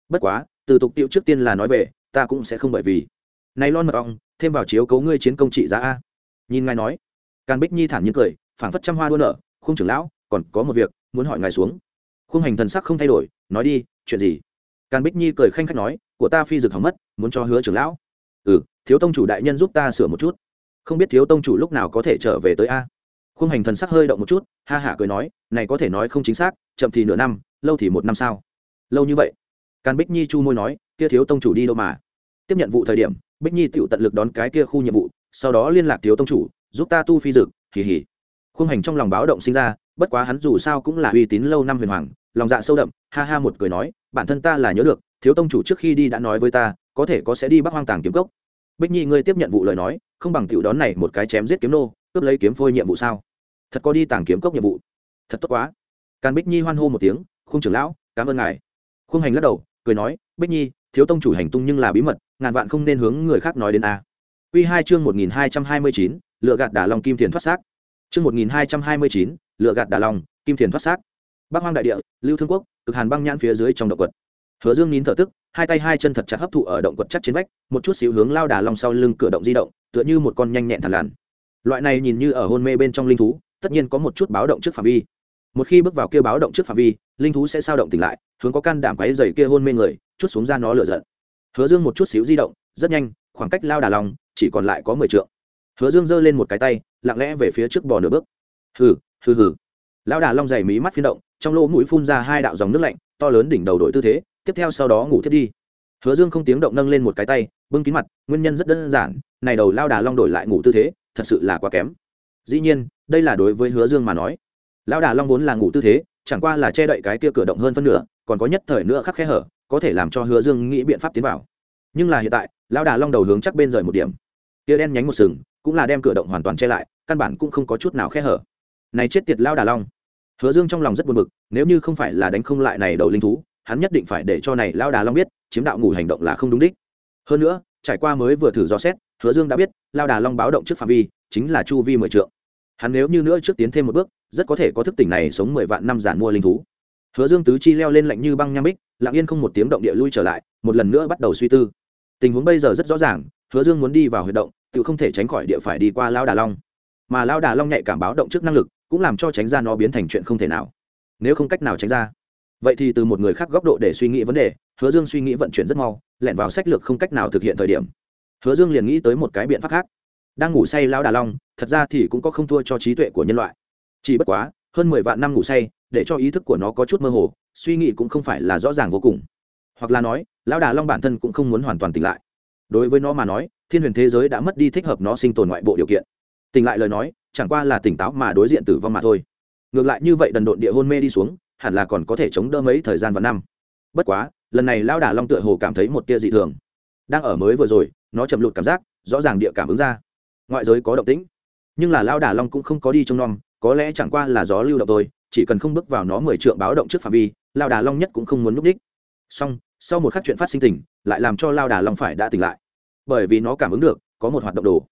S1: Bất quá, từ tục tiệu trước tiên là nói về, ta cũng sẽ không bởi vì. Này lon mật ong, thêm vào chiếu cấu ngươi chiến công trị giá a. Nhìn ngài nói. Càn bích nhi thản nhiên cười, phảng phất trăm hoa đua nở. Khung trưởng lão, còn có một việc, muốn hỏi ngài xuống. Khung hành thần sắc không thay đổi, nói đi, chuyện gì? Càn bích nhi cười khanh khách nói của ta phi dực hỏng mất, muốn cho hứa trưởng lão. Ừ thiếu tông chủ đại nhân giúp ta sửa một chút. Không biết thiếu tông chủ lúc nào có thể trở về tới a? Khung hành thần sắc hơi động một chút, ha hả cười nói, này có thể nói không chính xác, chậm thì nửa năm, lâu thì một năm sao? Lâu như vậy? Càn bích nhi chu môi nói, kia thiếu tông chủ đi đâu mà? Tiếp nhận vụ thời điểm, bích nhi tự tận lực đón cái kia khu nhiệm vụ, sau đó liên lạc thiếu tông chủ, giúp ta tu phi dực, hì hì. Khung hành trong lòng báo động sinh ra, bất quá hắn dù sao cũng là uy tín lâu năm huyền hoàng, lòng dạ sâu đậm, ha ha một cười nói, bản thân ta là nhớ được thiếu tông chủ trước khi đi đã nói với ta, có thể có sẽ đi bắc hoang tàng kiếm cốc. Bích nhi ngươi tiếp nhận vụ lời nói, không bằng tiểu đón này một cái chém giết kiếm nô, cướp lấy kiếm phôi nhiệm vụ sao? Thật có đi tàng kiếm cốc nhiệm vụ. Thật tốt quá. Càn bích nhi hoan hô một tiếng, khung trưởng lão, cảm ơn ngài. Khung hành lắc đầu, cười nói, bích nhi, thiếu tông chủ hành tung nhưng là bí mật, ngàn vạn không nên hướng người khác nói đến a. Quy hai chương một nghìn hai trăm hai mươi chín, lựa gạt đả long kim thiền thoát xác. Chương một nghìn hai trăm hai mươi chín, lựa gạt đả long, kim thiền thoát xác. Bắc hoang đại địa, lưu thương quốc, cực hàn băng nhãn phía dưới trong động quật hứa dương nín thở tức, hai tay hai chân thật chặt hấp thụ ở động quật chắc trên vách, một chút xíu hướng lao đà long sau lưng cửa động di động, tựa như một con nhanh nhẹn thằn lằn. Loại này nhìn như ở hôn mê bên trong linh thú, tất nhiên có một chút báo động trước phạm vi. Một khi bước vào kia báo động trước phạm vi, linh thú sẽ sao động tỉnh lại, hướng có can đảm quáy dày kia hôn mê người, chút xuống ra nó lửa giận. Hứa dương một chút xíu di động, rất nhanh, khoảng cách lao đà lòng chỉ còn lại có mười trượng. Hứa dương giơ lên một cái tay, lặng lẽ về phía trước bò nửa bước. Hừ hừ hừ. Lao đà long dày mí mắt phiên động, trong lỗ mũi phun ra hai đạo dòng nước lạnh, to lớn đỉnh đầu đổi tư thế tiếp theo sau đó ngủ thiết đi. Hứa dương không tiếng động nâng lên một cái tay, bưng kín mặt, nguyên nhân rất đơn giản, này đầu lao đà long đổi lại ngủ tư thế, thật sự là quá kém. Dĩ nhiên, đây là đối với hứa dương mà nói. Lao đà long vốn là ngủ tư thế, chẳng qua là che đậy cái kia cửa động hơn phân nửa, còn có nhất thời nữa khắc khe hở, có thể làm cho hứa dương nghĩ biện pháp tiến vào. Nhưng là hiện tại, lao đà long đầu hướng chắc bên rời một điểm. Kia đen nhánh một sừng, cũng là đem cửa động hoàn toàn che lại, căn bản cũng không có chút nào khe hở. Này chết tiệt lao đà long. Hứa dương trong lòng rất buồn bực, nếu như không phải là đánh không lại này đầu linh thú hắn nhất định phải để cho này lao đà long biết, chiếm đạo ngủ hành động là không đúng đích. Hơn nữa, trải qua mới vừa thử dò xét, hứa dương đã biết lao đà long báo động trước phạm vi, chính là chu vi mười trượng. Hắn nếu như nữa trước tiến thêm một bước, rất có thể có thức tỉnh này sống mười vạn năm giản mua linh thú. Hứa dương tứ chi leo lên lạnh như băng nham bích, lặng yên không một tiếng động địa lui trở lại, một lần nữa bắt đầu suy tư. Tình huống bây giờ rất rõ ràng, hứa dương muốn đi vào huyệt động, tự không thể tránh khỏi địa phải đi qua lao đà long. Mà lao đà long nhạy cảm báo động trước năng lực, cũng làm cho tránh ra nó biến thành chuyện không thể nào. Nếu không cách nào tránh ra vậy thì từ một người khác góc độ để suy nghĩ vấn đề, hứa dương suy nghĩ vận chuyển rất mau, lẻn vào sách lược không cách nào thực hiện thời điểm. Hứa dương liền nghĩ tới một cái biện pháp khác. Đang ngủ say lao đà long, thật ra thì cũng có không thua cho trí tuệ của nhân loại. Chỉ bất quá, hơn mười vạn năm ngủ say, để cho ý thức của nó có chút mơ hồ, suy nghĩ cũng không phải là rõ ràng vô cùng. Hoặc là nói, lão đà long bản thân cũng không muốn hoàn toàn tỉnh lại. Đối với nó mà nói, thiên huyền thế giới đã mất đi thích hợp nó sinh tồn ngoại bộ điều kiện. Tỉnh lại lời nói, chẳng qua là tỉnh táo mà đối diện tử vong mà thôi. Ngược lại như vậy đần độn địa hôn mê đi xuống hẳn là còn có thể chống đỡ mấy thời gian và năm. Bất quá, lần này lão đà long tựa hồ cảm thấy một tia dị thường. Đang ở mới vừa rồi, nó chậm lụt cảm giác, rõ ràng địa cảm ứng ra. Ngoại giới có động tĩnh, nhưng là lão đà long cũng không có đi trong nom, có lẽ chẳng qua là gió lưu động thôi, chỉ cần không bước vào nó mười trượng báo động trước phạm vi lao đà long nhất cũng không muốn núp đích. Song sau một khắc chuyện phát sinh tình lại làm cho lao đà long phải đã tỉnh lại. Bởi vì nó cảm ứng được, có một hoạt động đồ,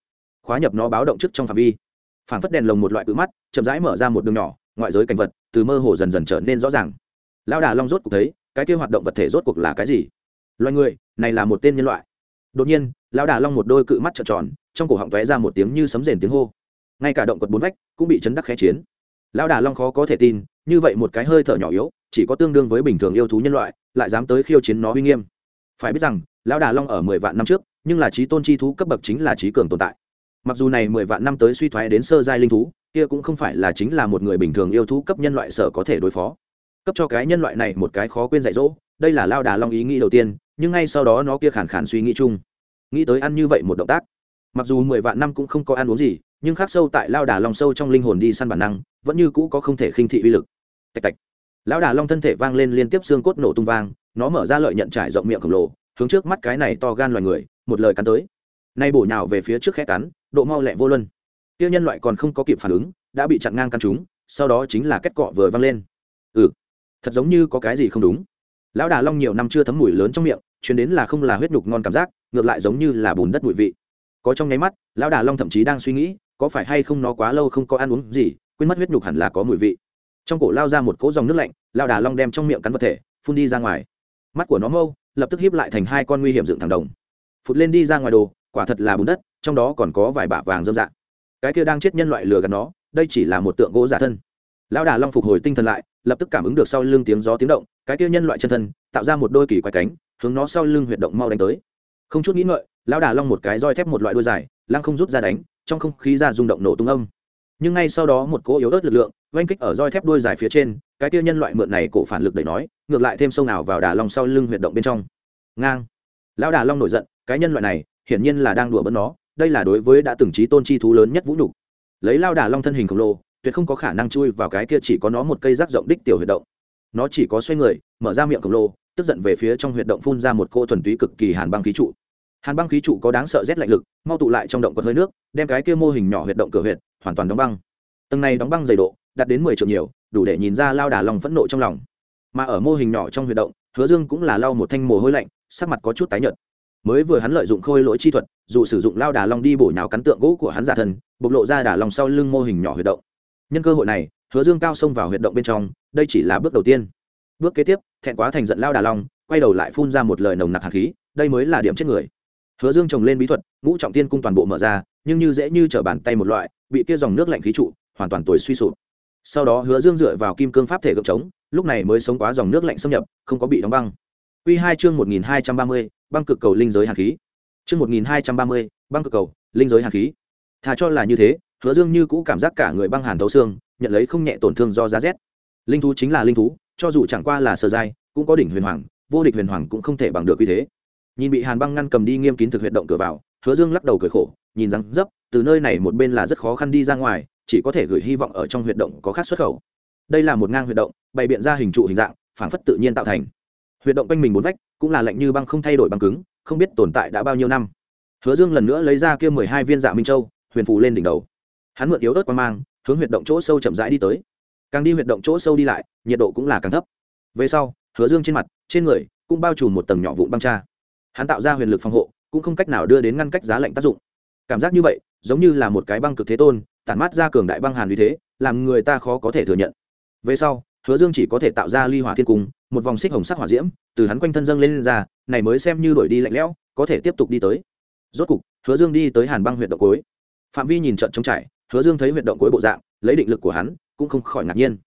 S1: khóa nhập nó báo động trước trong phạm vi. Phản phất đèn lồng một loại cự mắt, chậm rãi mở ra một đường nhỏ, ngoại giới cảnh vật từ mơ hồ dần dần trở nên rõ ràng. Lão đà long rốt cuộc thấy, cái kia hoạt động vật thể rốt cuộc là cái gì? Loài người, này là một tên nhân loại. Đột nhiên, Lão đà long một đôi cự mắt trợn tròn, trong cổ họng tóe ra một tiếng như sấm rền tiếng hô. Ngay cả động quật bốn vách cũng bị chấn đắc khẽ chiến. Lão đà long khó có thể tin, như vậy một cái hơi thở nhỏ yếu, chỉ có tương đương với bình thường yêu thú nhân loại, lại dám tới khiêu chiến nó uy nghiêm. Phải biết rằng, lão đà long ở mười vạn năm trước, nhưng là trí tôn chi thú cấp bậc chính là trí cường tồn tại. Mặc dù này mười vạn năm tới suy thoái đến sơ giai linh thú kia cũng không phải là chính là một người bình thường yêu thú cấp nhân loại sở có thể đối phó. Cấp cho cái nhân loại này một cái khó quên dạy dỗ, đây là lao đà long ý nghĩ đầu tiên, nhưng ngay sau đó nó kia khản khản suy nghĩ chung. Nghĩ tới ăn như vậy một động tác. Mặc dù mười vạn năm cũng không có ăn uống gì, nhưng khác sâu tại lao đà long sâu trong linh hồn đi săn bản năng, vẫn như cũ có không thể khinh thị uy lực. Tạch tạch. Lão đà long thân thể vang lên liên tiếp xương cốt nổ tung vang, nó mở ra lợi nhận trải rộng miệng khổng lồ, hướng trước mắt cái này to gan loài người, một lời cắn tới. Nay bổ nhào về phía trước khẽ cắn, độ mau lẹ vô luân tiêu nhân loại còn không có kịp phản ứng, đã bị chặn ngang căn chúng, sau đó chính là kết cọ vừa vang lên. Ừ thật giống như có cái gì không đúng. Lão đà long nhiều năm chưa thấm mùi lớn trong miệng chuyến đến là không là huyết nhục ngon cảm giác, ngược lại giống như là bùn đất mùi vị. Có trong nháy mắt, lão đà long thậm chí đang suy nghĩ, có phải hay không nó quá lâu không có ăn uống gì, quên mất huyết nhục hẳn là có mùi vị. Trong cổ lao ra một cỗ dòng nước lạnh, lão đà long đem trong miệng cắn vật thể, phun đi ra ngoài. Mắt của nó mâu, lập tức hiếp lại thành hai con nguy hiểm dựng thẳng đồng. Phụt lên đi ra ngoài đồ, quả thật là bùn đất, trong đó còn có vài bả vàng dâm dạng cái kia đang chết nhân loại lừa gạt nó, đây chỉ là một tượng gỗ giả thân. Lão đà long phục hồi tinh thần lại, lập tức cảm ứng được sau lưng tiếng gió tiếng động, cái kia nhân loại chân thân, tạo ra một đôi kỳ quái cánh, hướng nó sau lưng huyệt động mau đánh tới. Không chút nghĩ ngợi, Lão đà long một cái roi thép một loại đôi dài, lăng không rút ra đánh, trong không khí ra rung động nổ tung âm. Nhưng ngay sau đó một cỗ yếu ớt lực lượng, oanh kích ở roi thép đuôi dài phía trên, cái kia nhân loại mượn này cổ phản lực đẩy nói, ngược lại thêm sâu nào vào đà long sau lưng huyệt động bên trong. Ngang! Lão đà long nổi giận, cái nhân loại này, hiển nhiên là đang đùa bỡn nó đây là đối với đã từng trí tôn chi thú lớn nhất vũ nhục. Lấy lao đà long thân hình khổng lồ, tuyệt không có khả năng chui vào cái kia chỉ có nó một cây rác rộng đích tiểu huyệt động. Nó chỉ có xoay người, mở ra miệng khổng lồ, tức giận về phía trong huyệt động phun ra một cô thuần túy cực kỳ hàn băng khí trụ. Hàn băng khí trụ có đáng sợ rét lạnh lực, mau tụ lại trong động quật hơi nước, đem cái kia mô hình nhỏ huyệt động cửa huyệt, hoàn toàn đóng băng. Tầng này đóng băng dày độ, đạt đến mười triệu nhiều, đủ để nhìn ra lao đà lòng phẫn nộ trong lòng. Mà ở mô hình nhỏ trong huyệt động, hứa dương cũng là lau một thanh mồ hôi lạnh, sắc mặt có chút tái nhợt mới vừa hắn lợi dụng khôi lỗi chi thuật, dù sử dụng lao đà long đi bổ nhào cắn tượng gỗ của hắn giả thân bộc lộ ra đà lòng sau lưng mô hình nhỏ huyệt động. Nhân cơ hội này, hứa dương cao xông vào huyệt động bên trong, đây chỉ là bước đầu tiên. Bước kế tiếp, thẹn quá thành giận lao đà long, quay đầu lại phun ra một lời nồng nặc hạt khí, đây mới là điểm chết người. Hứa dương trồng lên bí thuật, ngũ trọng tiên cung toàn bộ mở ra, nhưng như dễ như t r ở bàn tay một loại, bị kia dòng nước lạnh khí trụ, hoàn toàn tuổi suy sụp. Sau đó hứa dương dựa vào kim cương pháp thể gợp trống, lúc này mới sống quá dòng nước lạnh xâm nhập, không có bị đóng băng. Quy hai chương một nghìn hai trăm ba mươi băng cực cầu linh giới hàn khí. Chương một nghìn hai trăm ba mươi, băng cực cầu, linh giới hàn khí. Thà cho là như thế, hứa dương như cũ cảm giác cả người băng hàn thấu xương, nhận lấy không nhẹ tổn thương do giá rét. Linh thú chính là linh thú, cho dù chẳng qua là sở giai cũng có đỉnh huyền hoàng, vô địch huyền hoàng cũng không thể bằng được như thế. Nhìn bị hàn băng ngăn cầm đi nghiêm kín thực huyệt động cửa vào, hứa dương lắc đầu cười khổ, nhìn rằng, dấp, từ nơi này một bên là rất khó khăn đi ra ngoài, chỉ có thể gửi hy vọng ở trong huyệt động có khác xuất khẩu. Đây là một ngang huyệt động, bày biện ra hình trụ hình dạng, phảng phất tự nhiên tạo thành. Huyệt động quanh mình bốn vách cũng là lạnh như băng không thay đổi băng cứng, không biết tồn tại đã bao nhiêu năm. Hứa dương lần nữa lấy ra kia mười hai viên dạ minh châu, huyền phù lên đỉnh đầu. Hắn mượn yếu ớt quan mang, hướng huyệt động chỗ sâu chậm rãi đi tới. Càng đi huyệt động chỗ sâu đi lại, nhiệt độ cũng là càng thấp. Về sau, hứa dương trên mặt, trên người cũng bao trùm một tầng nhỏ vụn băng cha. Hắn tạo ra huyền lực phòng hộ, cũng không cách nào đưa đến ngăn cách giá lạnh tác dụng. Cảm giác như vậy, giống như là một cái băng cực thế tôn, tản mát ra cường đại băng hàn vì thế, làm người ta khó có thể thừa nhận. Về sau hứa dương chỉ có thể tạo ra ly hỏa thiên cung một vòng xích hồng sắc hỏa diễm từ hắn quanh thân dâng lên, lên ra này mới xem như đổi đi lạnh lẽo có thể tiếp tục đi tới. Rốt cục hứa dương đi tới hàn băng huyện động cối phạm vi nhìn trận trống trải hứa dương thấy huyện động cối bộ dạng lấy định lực của hắn cũng không khỏi ngạc nhiên.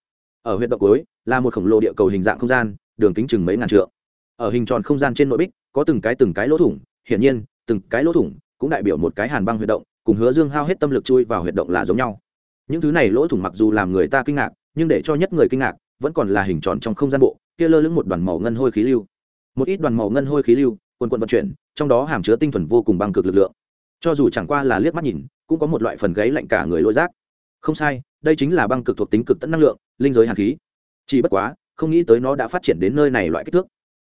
S1: Ở huyện động cối là một khổng lồ địa cầu hình dạng không gian đường kính chừng mấy ngàn trượng. Ở hình tròn không gian trên nội bích có từng cái từng cái lỗ thủng hiển nhiên từng cái lỗ thủng cũng đại biểu một cái hàn băng huyệt động cùng hứa dương hao hết tâm lực chui vào huyệt động là giống nhau. Những thứ này lỗ thủng mặc dù làm người ta kinh ngạc nhưng để cho nhất người kinh ngạc vẫn còn là hình tròn trong không gian bộ, kia lơ lửng một đoàn màu ngân hôi khí lưu. Một ít đoàn màu ngân hôi khí lưu, quần quần vận chuyển, trong đó hàm chứa tinh thuần vô cùng băng cực lực lượng. Cho dù chẳng qua là liếc mắt nhìn, cũng có một loại phần gáy lạnh cả người lôi rác không sai, đây chính là băng cực thuộc tính cực tận năng lượng, linh giới hàn khí. Chỉ bất quá, không nghĩ tới nó đã phát triển đến nơi này loại kích thước.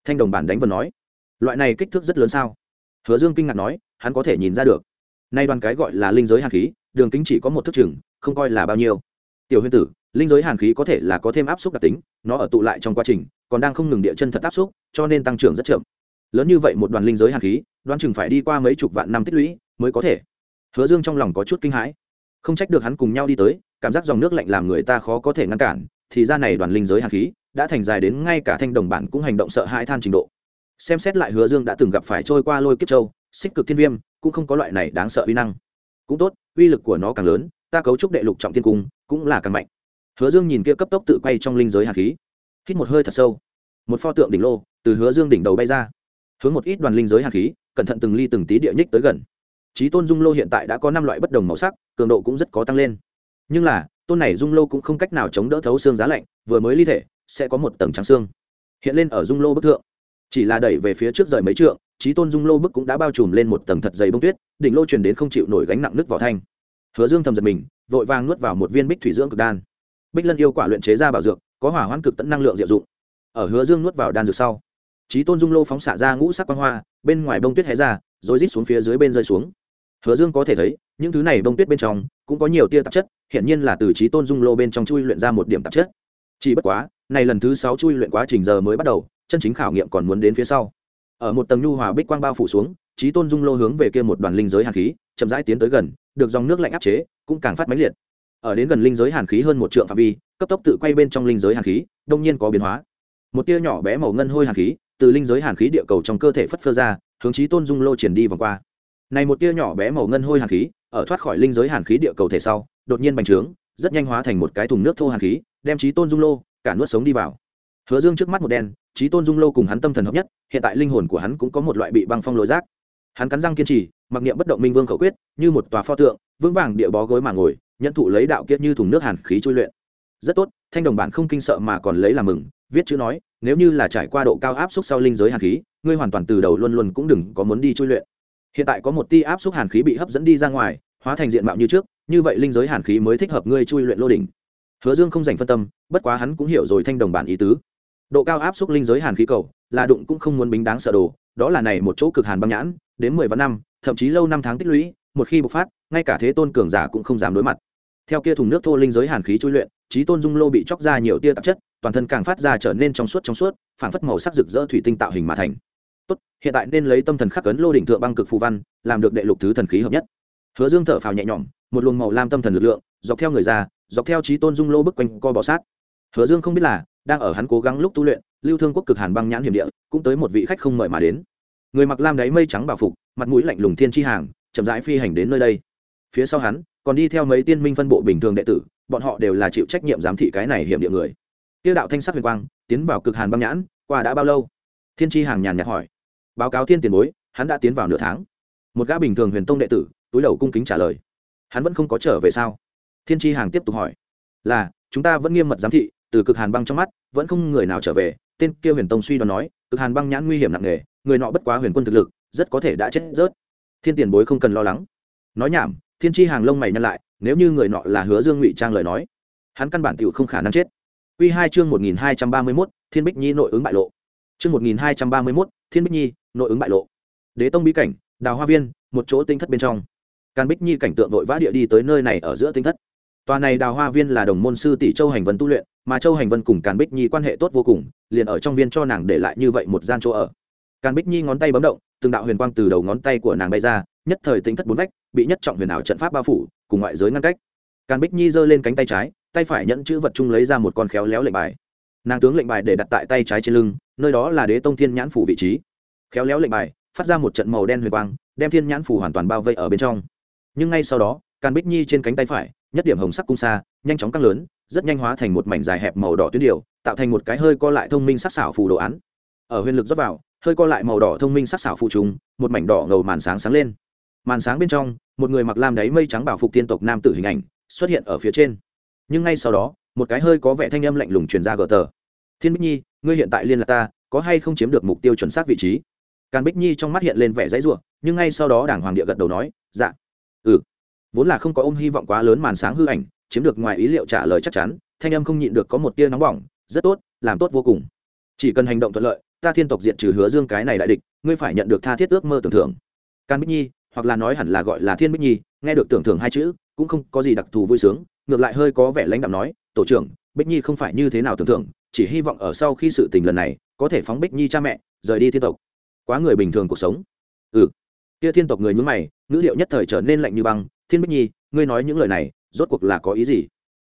S1: Thanh đồng bản đánh vần nói, loại này kích thước rất lớn sao? Hứa dương kinh ngạc nói, hắn có thể nhìn ra được. Nay đoàn cái gọi là linh giới hàn khí, đường kính chỉ có một thước chừng, không coi là bao nhiêu. Tiểu huyền tử linh giới hàn khí có thể là có thêm áp suất đặc tính, nó ở tụ lại trong quá trình, còn đang không ngừng địa chân thật áp suất, cho nên tăng trưởng rất chậm. Lớn như vậy một đoàn linh giới hàn khí, đoán chừng phải đi qua mấy chục vạn năm tích lũy mới có thể. Hứa dương trong lòng có chút kinh hãi. Không trách được hắn cùng nhau đi tới, cảm giác dòng nước lạnh làm người ta khó có thể ngăn cản, thì ra này đoàn linh giới hàn khí đã thành dài đến ngay cả thanh đồng bản cũng hành động sợ hãi than trình độ. Xem xét lại hứa dương đã từng gặp phải trôi qua lôi kiếp châu, xích cực thiên viêm, cũng không có loại này đáng sợ uy năng. Cũng tốt, uy lực của nó càng lớn, ta cấu trúc đệ lục trọng thiên cung cũng là càng mạnh hứa dương nhìn kia cấp tốc tự quay trong linh giới hàn khí. Hít một hơi thật sâu. Một pho tượng đỉnh lô từ hứa dương đỉnh đầu bay ra. Hướng một ít đoàn linh giới hàn khí, cẩn thận từng ly từng tí địa nhích tới gần. Trí tôn dung lô hiện tại đã có năm loại bất đồng màu sắc, cường độ cũng rất có tăng lên. Nhưng là, tôn này dung lô cũng không cách nào chống đỡ thấu xương giá lạnh, vừa mới ly thể, sẽ có một tầng trắng xương. Hiện lên ở dung lô bức thượng. Chỉ là đẩy về phía trước rời mấy trượng trí tôn dung lô bức cũng đã bao trùm lên một tầng thật dày bông tuyết, đỉnh lô truyền đến không chịu nổi gánh nặng nước vào thanh. Hứa dương thầm giật mình, vội vàng nuốt vào một viên bích thủy dưỡng cực đan bích lân yêu quả luyện chế ra bảo dược, có hỏa hoãn cực tận năng lượng diệu dụng. Ở hứa dương nuốt vào đan dược sau trí tôn dung lô phóng xạ ra ngũ sắc quang hoa, bên ngoài bông tuyết hé ra, rồi rít xuống phía dưới bên rơi xuống. Hứa dương có thể thấy, những thứ này bông tuyết bên trong cũng có nhiều tia tạp chất, hiển nhiên là từ trí tôn dung lô bên trong chui luyện ra một điểm tạp chất. Chỉ bất quá, này lần thứ sáu chui luyện quá trình giờ mới bắt đầu, chân chính khảo nghiệm còn muốn đến phía sau. Ở một tầng nhu hòa bích quang bao phủ xuống trí tôn dung lô hướng về kia một đoàn linh giới hàn khí, chậm rãi tiến tới gần, được dòng nước lạnh áp chế, cũng càng phát mãnh liệt ở đến gần linh giới hàn khí hơn một trượng phạm vi, cấp tốc tự quay bên trong linh giới hàn khí, đông nhiên có biến hóa. Một tia nhỏ bé màu ngân hôi hàn khí từ linh giới hàn khí địa cầu trong cơ thể phất phơ ra, hướng trí tôn dung lô triển đi vòng qua. Này một tia nhỏ bé màu ngân hôi hàn khí, ở thoát khỏi linh giới hàn khí địa cầu thể sau, đột nhiên bành trướng, rất nhanh hóa thành một cái thùng nước thô hàn khí, đem trí tôn dung lô, cả nuốt sống đi vào. Hứa dương trước mắt một đen trí tôn dung lô cùng hắn tâm thần hợp nhất, hiện tại linh hồn của hắn cũng có một loại bị băng phong lối rác hắn cắn răng kiên trì, mặc niệm bất động minh vương khẩu quyết, như một tòa pho tượng, vững vàng địa bó gối mà ngồi nhận thụ lấy đạo kiết như thùng nước hàn khí chui luyện. Rất tốt, thanh đồng bản không kinh sợ mà còn lấy làm mừng, viết chữ nói, nếu như là trải qua độ cao áp suất sau linh giới hàn khí, ngươi hoàn toàn từ đầu luôn luôn cũng đừng có muốn đi chui luyện. Hiện tại có một tia áp suất hàn khí bị hấp dẫn đi ra ngoài, hóa thành diện mạo như trước, như vậy linh giới hàn khí mới thích hợp ngươi chui luyện lô đỉnh. Hứa dương không dành phân tâm, bất quá hắn cũng hiểu rồi thanh đồng bản ý tứ. Độ cao áp suất linh giới hàn khí cầu, là đụng cũng không muốn bính đáng sợ đồ, đó là này một chỗ cực hàn băng nhãn, đến mười vạn năm, thậm chí lâu năm tháng tích lũy, một khi bộc phát, ngay cả thế tôn cường giả cũng không dám đối mặt theo kia thùng nước thô linh giới hàn khí chui luyện, trí tôn dung lô bị chóc ra nhiều tia tạp chất, toàn thân càng phát ra trở nên trong suốt trong suốt phản phất màu sắc rực rỡ thủy tinh tạo hình mà thành. Tốt, hiện tại nên lấy tâm thần khắc cấn lô đỉnh thượng băng cực phù văn, làm được đệ lục thứ thần khí hợp nhất. Hứa dương thở phào nhẹ nhõm, một luồng màu lam tâm thần lực lượng, dọc theo người ra, dọc theo trí tôn dung lô bức quanh co bò sát. Hứa dương không biết là đang ở hắn cố gắng lúc tu luyện, lưu thương quốc cực hàn băng nhãn hiểm địa, cũng tới một vị khách không mời mà đến. Người mặc lam đáy mây trắng bảo phục, mặt mũi lạnh lùng thiên chi hàng, chậm rãi phi hành đến nơi đây phía sau hắn, còn đi theo mấy tiên minh phân bộ bình thường đệ tử, bọn họ đều là chịu trách nhiệm giám thị cái này hiểm địa người. Tiêu đạo thanh sắc huyền quang, tiến vào cực hàn băng nhãn, qua đã bao lâu? Thiên tri hàng nhàn nhạt hỏi. Báo cáo thiên tiền bối, hắn đã tiến vào nửa tháng. Một gã bình thường huyền tông đệ tử, túi đầu cung kính trả lời. Hắn vẫn không có trở về sao? Thiên tri hàng tiếp tục hỏi. Là, chúng ta vẫn nghiêm mật giám thị, từ cực hàn băng trong mắt, vẫn không người nào trở về. Tên kia huyền tông suy đoán nói, cực hàn băng nhãn nguy hiểm nặng nề, người nọ bất quá huyền quân thực lực, rất có thể đã chết rớt. Thiên tiền bối không cần lo lắng. Nói nhảm thiên tri hàng lông mày nhăn lại, nếu như người nọ là hứa dương ngụy trang lời nói, hắn căn bản t không khả năng chết. Q hai chương một nghìn hai trăm ba mươi mốt, thiên bích nhi nội ứng bại lộ. Chương một nghìn hai trăm ba mươi mốt, thiên bích nhi nội ứng bại lộ. Đế tông bí cảnh, đào hoa viên, một chỗ tinh thất bên trong. Càn bích nhi cảnh tượng vội vã địa đi tới nơi này ở giữa tinh thất. Tòa này đào hoa viên là đồng môn sư tỷ châu hành vân tu luyện, mà châu hành vân cùng càn bích nhi quan hệ tốt vô cùng, liền ở trong viên cho nàng để lại như vậy một gian chỗ ở. Càn bích nhi ngón tay bấm động, từng đạo huyền quang từ đầu ngón tay của nàng bay ra, nhất thời tính thất bốn vách bị nhất trọng huyền ảo trận pháp bao phủ, cùng ngoại giới ngăn cách. Càn bích nhi giơ lên cánh tay trái, tay phải nhẫn chữ vật chung lấy ra một con khéo léo lệnh bài. Nàng tướng lệnh bài để đặt tại tay trái trên lưng, nơi đó là đế tông thiên nhãn phủ vị trí. Khéo léo lệnh bài, phát ra một trận màu đen huyền quang, đem thiên nhãn phủ hoàn toàn bao vây ở bên trong. Nhưng ngay sau đó, càn bích nhi trên cánh tay phải, nhất điểm hồng sắc cung xa nhanh chóng căng lớn, rất nhanh hóa thành một mảnh dài hẹp màu đỏ tuyến điều, tạo thành một cái hơi co lại thông minh sắc xảo phù đồ án. Ở huyền lực dốc vào, hơi co lại màu đỏ thông minh sắc xảo phù trùng, một mảnh đỏ ngầu màn sáng sáng lên màn sáng bên trong, một người mặc lam đáy mây trắng bảo phục tiên tộc nam tử hình ảnh xuất hiện ở phía trên. Nhưng ngay sau đó, một cái hơi có vẻ thanh âm lạnh lùng truyền ra gờ tờ. Thiên bích nhi, ngươi hiện tại liên lạc ta, có hay không chiếm được mục tiêu chuẩn xác vị trí? Càn bích nhi trong mắt hiện lên vẻ dãy ruộng nhưng ngay sau đó đảng hoàng địa gật đầu nói dạ. Ừ. Vốn là không có ôm hy vọng quá lớn màn sáng hư ảnh, chiếm được ngoài ý liệu trả lời chắc chắn, thanh âm không nhịn được có một tia nóng bỏng, rất tốt, làm tốt vô cùng. Chỉ cần hành động thuận lợi, ta thiên tộc diện trừ hứa dương cái này đại địch, ngươi phải nhận được tha thiết ước mơ tưởng thưởng. Can bích nhi hoặc là nói hẳn là gọi là thiên bích nhi, nghe được tưởng thưởng hai chữ, cũng không có gì đặc thù vui sướng, ngược lại hơi có vẻ lãnh đạm nói, tổ trưởng, bích nhi không phải như thế nào tưởng thưởng, chỉ hy vọng ở sau khi sự tình lần này, có thể phóng bích nhi cha mẹ, rời đi thiên tộc. Quá người bình thường cuộc sống. Ừ. Kia thiên tộc người nhún mày, ngữ liệu nhất thời trở nên lạnh như băng, thiên bích nhi, ngươi nói những lời này, rốt cuộc là có ý gì?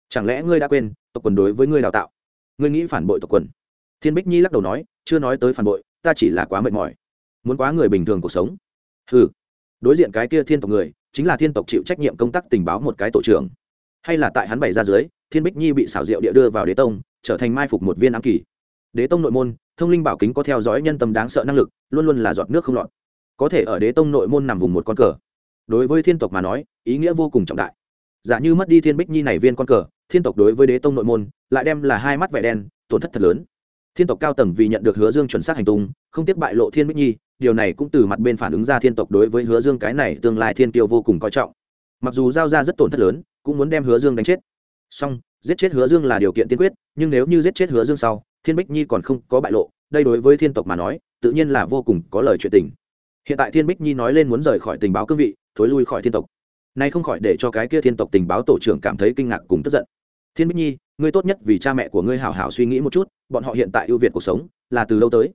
S1: Chẳng lẽ ngươi đã quên tộc quần đối với ngươi đào tạo? Ngươi nghĩ phản bội tộc quần? Thiên bích nhi lắc đầu nói, chưa nói tới phản bội, ta chỉ là quá mệt mỏi, muốn quá người bình thường cuộc sống. Ừ đối diện cái kia thiên tộc người, chính là thiên tộc chịu trách nhiệm công tác tình báo một cái tổ trưởng. Hay là tại hắn bày ra dưới, thiên bích nhi bị xảo diệu địa đưa vào đế tông, trở thành mai phục một viên ám kỳ. Đế tông nội môn, thông linh bảo kính có theo dõi nhân tâm đáng sợ năng lực, luôn luôn là giọt nước không lọt. Có thể ở đế tông nội môn nằm vùng một con cờ. Đối với thiên tộc mà nói, ý nghĩa vô cùng trọng đại. Giả như mất đi thiên bích nhi này viên con cờ, thiên tộc đối với đế tông nội môn, lại đem là hai mắt vẻ đen, tổn thất thật lớn. Thiên tộc cao tầng vì nhận được hứa dương chuẩn xác hành tung, không tiếp bại lộ thiên bích nhi điều này cũng từ mặt bên phản ứng ra thiên tộc đối với hứa dương cái này tương lai thiên tiêu vô cùng coi trọng. Mặc dù giao ra rất tổn thất lớn, cũng muốn đem hứa dương đánh chết. Song, giết chết hứa dương là điều kiện tiên quyết, nhưng nếu như giết chết hứa dương sau, thiên bích nhi còn không có bại lộ, đây đối với thiên tộc mà nói, tự nhiên là vô cùng có lời chuyện tình. Hiện tại thiên bích nhi nói lên muốn rời khỏi tình báo cương vị, thối lui khỏi thiên tộc. Nay không khỏi để cho cái kia thiên tộc tình báo tổ trưởng cảm thấy kinh ngạc cùng tức giận. Thiên bích nhi, ngươi tốt nhất vì cha mẹ của ngươi hảo hảo suy nghĩ một chút, bọn họ hiện tại ưu việt cuộc sống là từ lâu tới?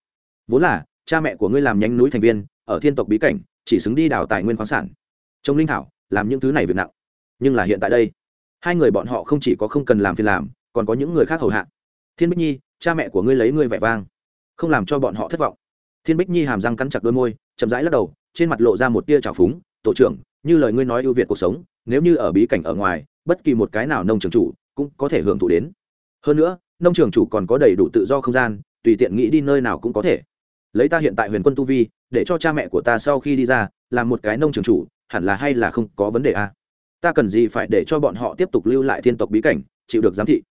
S1: Vốn là cha mẹ của ngươi làm nhánh núi thành viên, ở thiên tộc bí cảnh, chỉ xứng đi đào tài nguyên khoáng sản. Trông linh thảo, làm những thứ này việc nặng. Nhưng là hiện tại đây, hai người bọn họ không chỉ có không cần làm phiền làm, còn có những người khác hầu hạ. Thiên bích nhi, cha mẹ của ngươi lấy ngươi vẻ vang, không làm cho bọn họ thất vọng. Thiên bích nhi hàm răng cắn chặt đôi môi, chậm rãi lắc đầu, trên mặt lộ ra một tia trào phúng, tổ trưởng, như lời ngươi nói ưu việt cuộc sống, nếu như ở bí cảnh ở ngoài, bất kỳ một cái nào nông trường chủ cũng có thể hưởng thụ đến. Hơn nữa, nông trường chủ còn có đầy đủ tự do không gian, tùy tiện nghĩ đi nơi nào cũng có thể lấy ta hiện tại huyền quân tu vi, để cho cha mẹ của ta sau khi đi ra, làm một cái nông trường chủ, hẳn là hay là không có vấn đề à? ta cần gì phải để cho bọn họ tiếp tục lưu lại thiên tộc bí cảnh, chịu được giám thị?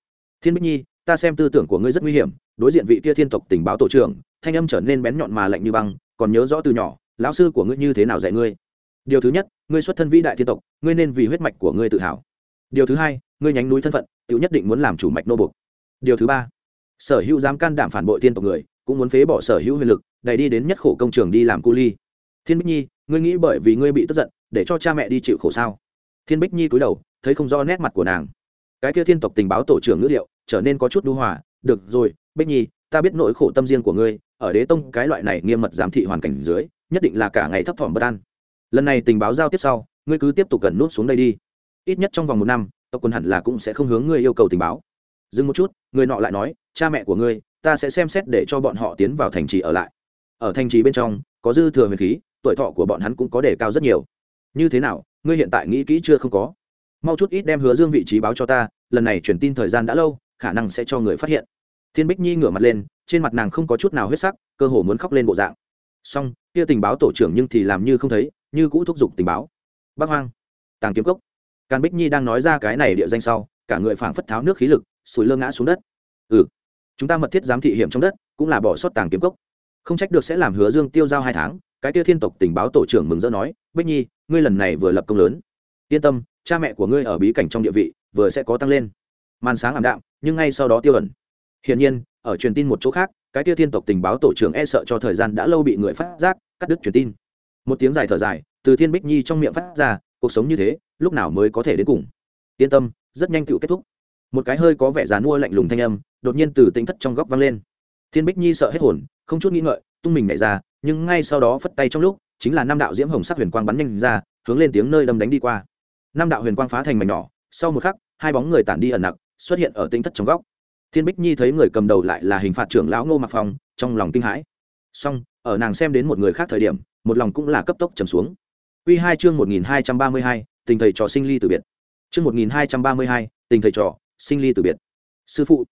S1: Thiên bích nhi, ta xem tư tưởng của ngươi rất nguy hiểm, đối diện vị kia thiên tộc tình báo tổ trưởng, thanh âm trở nên bén nhọn mà lạnh như băng, còn nhớ rõ từ nhỏ, lão sư của ngươi như thế nào dạy ngươi? Điều thứ nhất, ngươi xuất thân vĩ đại thiên tộc, ngươi nên vì huyết mạch của ngươi tự hào. Điều thứ hai, ngươi nhánh núi thân phận tự nhất định muốn làm chủ mạch nô bục điều thứ ba, sở hữu dám can đảm phản bội thiên tộc người, cũng muốn phế bỏ sở hữu huyền lực đẩy đi đến nhất khổ công trường đi làm cu ly. Thiên bích nhi, ngươi nghĩ bởi vì ngươi bị tức giận, để cho cha mẹ đi chịu khổ sao? Thiên bích nhi cúi đầu, thấy không do nét mặt của nàng. Cái kia thiên tộc tình báo tổ trưởng ngữ liệu, trở nên có chút đu hòa. Được rồi, bích nhi, ta biết nỗi khổ tâm riêng của ngươi, ở đế tông cái loại này nghiêm mật giám thị hoàn cảnh dưới, nhất định là cả ngày thấp thỏm bất an. Lần này tình báo giao tiếp sau, ngươi cứ tiếp tục gần nút xuống đây đi. Ít nhất trong vòng một năm, tộc quân hẳn là cũng sẽ không hướng ngươi yêu cầu tình báo. Dừng một chút, người nọ lại nói, cha mẹ của ngươi, ta sẽ xem xét để cho bọn họ tiến vào thành trì ở lại ở thành trì bên trong, có dư thừa huyền khí, tuổi thọ của bọn hắn cũng có đề cao rất nhiều. Như thế nào, ngươi hiện tại nghĩ kỹ chưa không có. Mau chút ít đem hứa dương vị trí báo cho ta, lần này truyền tin thời gian đã lâu, khả năng sẽ cho người phát hiện. Thiên bích nhi ngửa mặt lên, trên mặt nàng không có chút nào huyết sắc, cơ hồ muốn khóc lên bộ dạng. Song kia tình báo tổ trưởng nhưng thì làm như không thấy, như cũ thúc giục tình báo. Bắc hoang, tàng kiếm cốc. Càn bích nhi đang nói ra cái này địa danh sau, cả người phảng phất tháo nước khí lực, sủi lơ ngã xuống đất. Ừ chúng ta mật thiết giám thị hiểm trong đất, cũng là bỏ sót tàng kiếm cốc không trách được sẽ làm hứa dương tiêu giao hai tháng, cái kia thiên tộc tình báo tổ trưởng mừng rỡ nói, bích nhi, ngươi lần này vừa lập công lớn. Yên tâm, cha mẹ của ngươi ở bí cảnh trong địa vị, vừa sẽ có tăng lên. Màn sáng ảm đạm, nhưng ngay sau đó tiêu ẩn. Hiển nhiên, ở truyền tin một chỗ khác, cái kia thiên tộc tình báo tổ trưởng e sợ cho thời gian đã lâu bị người phát giác, cắt đứt truyền tin. Một tiếng dài thở dài, từ thiên bích nhi trong miệng phát ra, cuộc sống như thế, lúc nào mới có thể đến cùng? Yên tâm, rất nhanh tự kết thúc. Một cái hơi có vẻ già mua lạnh lùng thanh âm, đột nhiên từ tính thất trong góc vang lên. Thiên bích nhi sợ hết hồn không chút nghĩ ngợi, tung mình nhảy ra, nhưng ngay sau đó phất tay trong lúc, chính là năm đạo diễm hồng sắc huyền quang bắn nhanh ra, hướng lên tiếng nơi đâm đánh đi qua. Năm đạo huyền quang phá thành mảnh nhỏ, sau một khắc, hai bóng người tản đi ẩn nặc, xuất hiện ở tinh thất trong góc. Thiên bích nhi thấy người cầm đầu lại là hình phạt trưởng lão ngô mặc phong, trong lòng kinh hãi. Song, ở nàng xem đến một người khác thời điểm, một lòng cũng là cấp tốc trầm xuống. Quy hai chương một nghìn hai trăm ba mươi hai, tình thầy trò sinh ly từ biệt. Chương một nghìn hai trăm ba mươi hai, tình thầy trò sinh ly từ biệt. Sư phụ.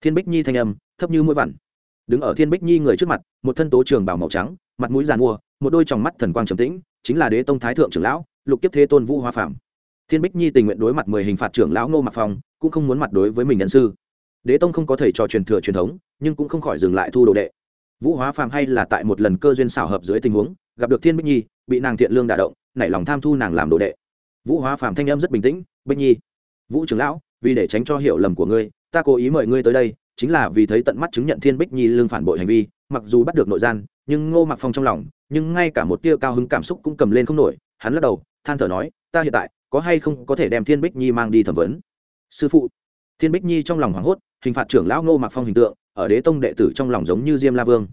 S1: Thiên bích nhi thanh âm, thấp như mũi vằn đứng ở thiên bích nhi người trước mặt, một thân tố trường bảo màu trắng, mặt mũi giàn mua một đôi tròng mắt thần quang trầm tĩnh, chính là đế tông thái thượng trưởng lão, lục kiếp thế tôn vũ hoa phạm thiên bích nhi tình nguyện đối mặt mười hình phạt trưởng lão ngô mặc phong, cũng không muốn mặt đối với mình nhân sư. Đế tông không có thầy trò truyền thừa truyền thống, nhưng cũng không khỏi dừng lại thu đồ đệ. Vũ hóa phàm hay là tại một lần cơ duyên xảo hợp dưới tình huống, gặp được thiên bích nhi, bị nàng thiện lương đả động, nảy lòng tham thu nàng làm đồ đệ. Vũ hóa phàm thanh em rất bình tĩnh, bích nhi, vũ trưởng lão, vì để tránh cho hiểu lầm của ngươi, ta cố ý mời ngươi tới đây chính là vì thấy tận mắt chứng nhận thiên bích nhi lương phản bội hành vi, mặc dù bắt được nội gian, nhưng ngô mặc phong trong lòng, nhưng ngay cả một tia cao hứng cảm xúc cũng cầm lên không nổi, hắn lắc đầu, than thở nói, ta hiện tại, có hay không có thể đem thiên bích nhi mang đi thẩm vấn? Sư phụ. Thiên bích nhi trong lòng hoảng hốt, hình phạt trưởng lão ngô mặc phong hình tượng, ở đế tông đệ tử trong lòng giống như diêm la vương.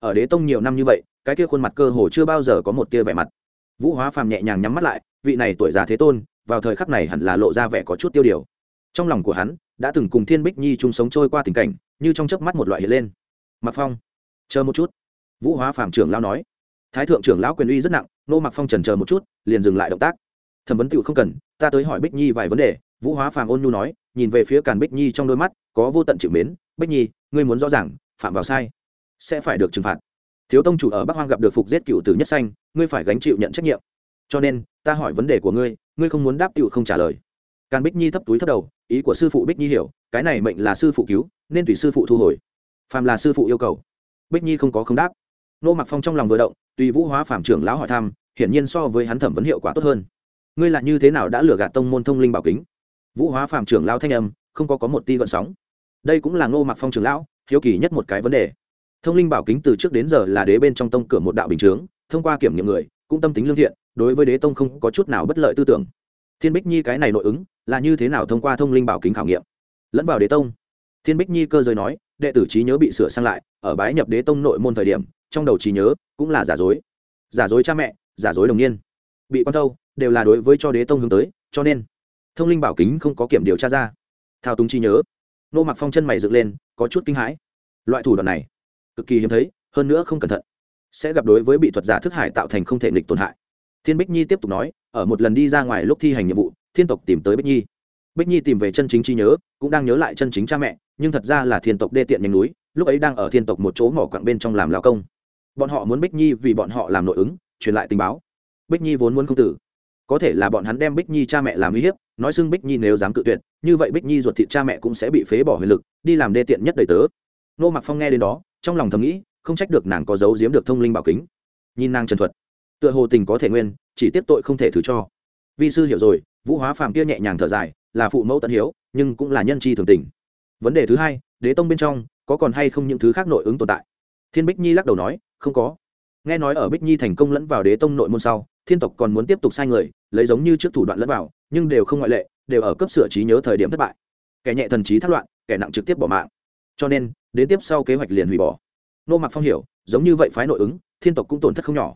S1: Ở đế tông nhiều năm như vậy, cái kia khuôn mặt cơ hồ chưa bao giờ có một tia vẻ mặt. Vũ hóa phàm nhẹ nhàng nhắm mắt lại, vị này tuổi già thế tôn, vào thời khắc này hẳn là lộ ra vẻ có chút tiêu điều trong lòng của hắn, đã từng cùng thiên bích nhi chung sống trôi qua tình cảnh, như trong chớp mắt một loại hiện lên. Mặc phong, chờ một chút. Vũ hóa phạm trưởng lão nói. Thái thượng trưởng lão quyền uy rất nặng, nô mặc phong trần chờ một chút, liền dừng lại động tác. Thẩm vấn tựu không cần, ta tới hỏi bích nhi vài vấn đề, vũ hóa phàm ôn nhu nói, nhìn về phía càn bích nhi trong đôi mắt, có vô tận chịu mến, bích nhi, ngươi muốn rõ ràng, phạm vào sai, sẽ phải được trừng phạt. Thiếu tông chủ ở bắc hoang gặp được phục giết cựu tử nhất xanh ngươi phải gánh chịu nhận trách nhiệm. Cho nên, ta hỏi vấn đề của ngươi ngươi không muốn đáp tựu không trả lời. Càn bích nhi thấp túi thấp đầu ý của sư phụ bích nhi hiểu, cái này mệnh là sư phụ cứu, nên tùy sư phụ thu hồi. Phàm là sư phụ yêu cầu. Bích nhi không có không đáp. Nô mặc phong trong lòng vừa động, tùy vũ hóa phàm trưởng lão hỏi thăm, hiển nhiên so với hắn thẩm vấn hiệu quả tốt hơn. Ngươi là như thế nào đã lừa gạt tông môn thông linh bảo kính? Vũ hóa phàm trưởng lão thanh âm, không có có một ti gợn sóng. Đây cũng là ngô mặc phong trưởng lão, hiếu kỳ nhất một cái vấn đề. Thông linh bảo kính từ trước đến giờ là đế bên trong tông cửa một đạo bình chướng, thông qua kiểm nghiệm người, cũng tâm tính lương thiện, đối với đế tông không có chút nào bất lợi tư tưởng. Thiên bích nhi cái này nội ứng là như thế nào thông qua thông linh bảo kính khảo nghiệm? Lẫn vào đế tông, thiên bích nhi cơ giới nói, đệ tử trí nhớ bị sửa sang lại, ở bái nhập đế tông nội môn thời điểm, trong đầu trí nhớ cũng là giả dối. Giả dối cha mẹ, giả dối đồng niên. Bị quan thâu, đều là đối với cho đế tông hướng tới, cho nên, thông linh bảo kính không có kiểm điều tra ra. Thao túng trí nhớ. Nô mặc phong chân mày dựng lên, có chút kinh hãi. Loại thủ đoạn này, cực kỳ hiếm thấy, hơn nữa không cẩn thận. Sẽ gặp đối với bị thuật giả thức hải tạo thành không thể nghịch tổn hại. Thiên bích nhi tiếp tục nói, ở một lần đi ra ngoài lúc thi hành nhiệm vụ thiên tộc tìm tới bích nhi. Bích nhi tìm về chân chính trí nhớ, cũng đang nhớ lại chân chính cha mẹ, nhưng thật ra là thiên tộc đê tiện nhanh núi, lúc ấy đang ở thiên tộc một chỗ mỏ quặng bên trong làm lao công. Bọn họ muốn bích nhi vì bọn họ làm nội ứng, truyền lại tình báo. Bích nhi vốn muốn không tử. Có thể là bọn hắn đem bích nhi cha mẹ làm uy hiếp, nói xưng bích nhi nếu dám cự tuyệt, như vậy bích nhi ruột thịt cha mẹ cũng sẽ bị phế bỏ huyền lực, đi làm đê tiện nhất đầy tớ. Nô mặc phong nghe đến đó, trong lòng thầm nghĩ, không trách được nàng có giấu giếm được thông linh bảo kính. Nhìn nàng trần thuật, tựa hồ tình có thể nguyên, chỉ tiếp tội không thể thứ cho. Vi sư hiểu rồi vũ hóa phàm kia nhẹ nhàng thở dài, là phụ mẫu tận hiếu, nhưng cũng là nhân tri thường tình. Vấn đề thứ hai, đế tông bên trong, có còn hay không những thứ khác nội ứng tồn tại? Thiên bích nhi lắc đầu nói, không có. Nghe nói ở bích nhi thành công lẫn vào đế tông nội môn sau, thiên tộc còn muốn tiếp tục sai người, lấy giống như trước thủ đoạn lẫn vào, nhưng đều không ngoại lệ, đều ở cấp sửa trí nhớ thời điểm thất bại. Kẻ nhẹ thần trí thất loạn, kẻ nặng trực tiếp bỏ mạng. Cho nên, đến tiếp sau kế hoạch liền hủy bỏ. Nô mặc phong hiểu, giống như vậy phái nội ứng, thiên tộc cũng tổn thất không nhỏ.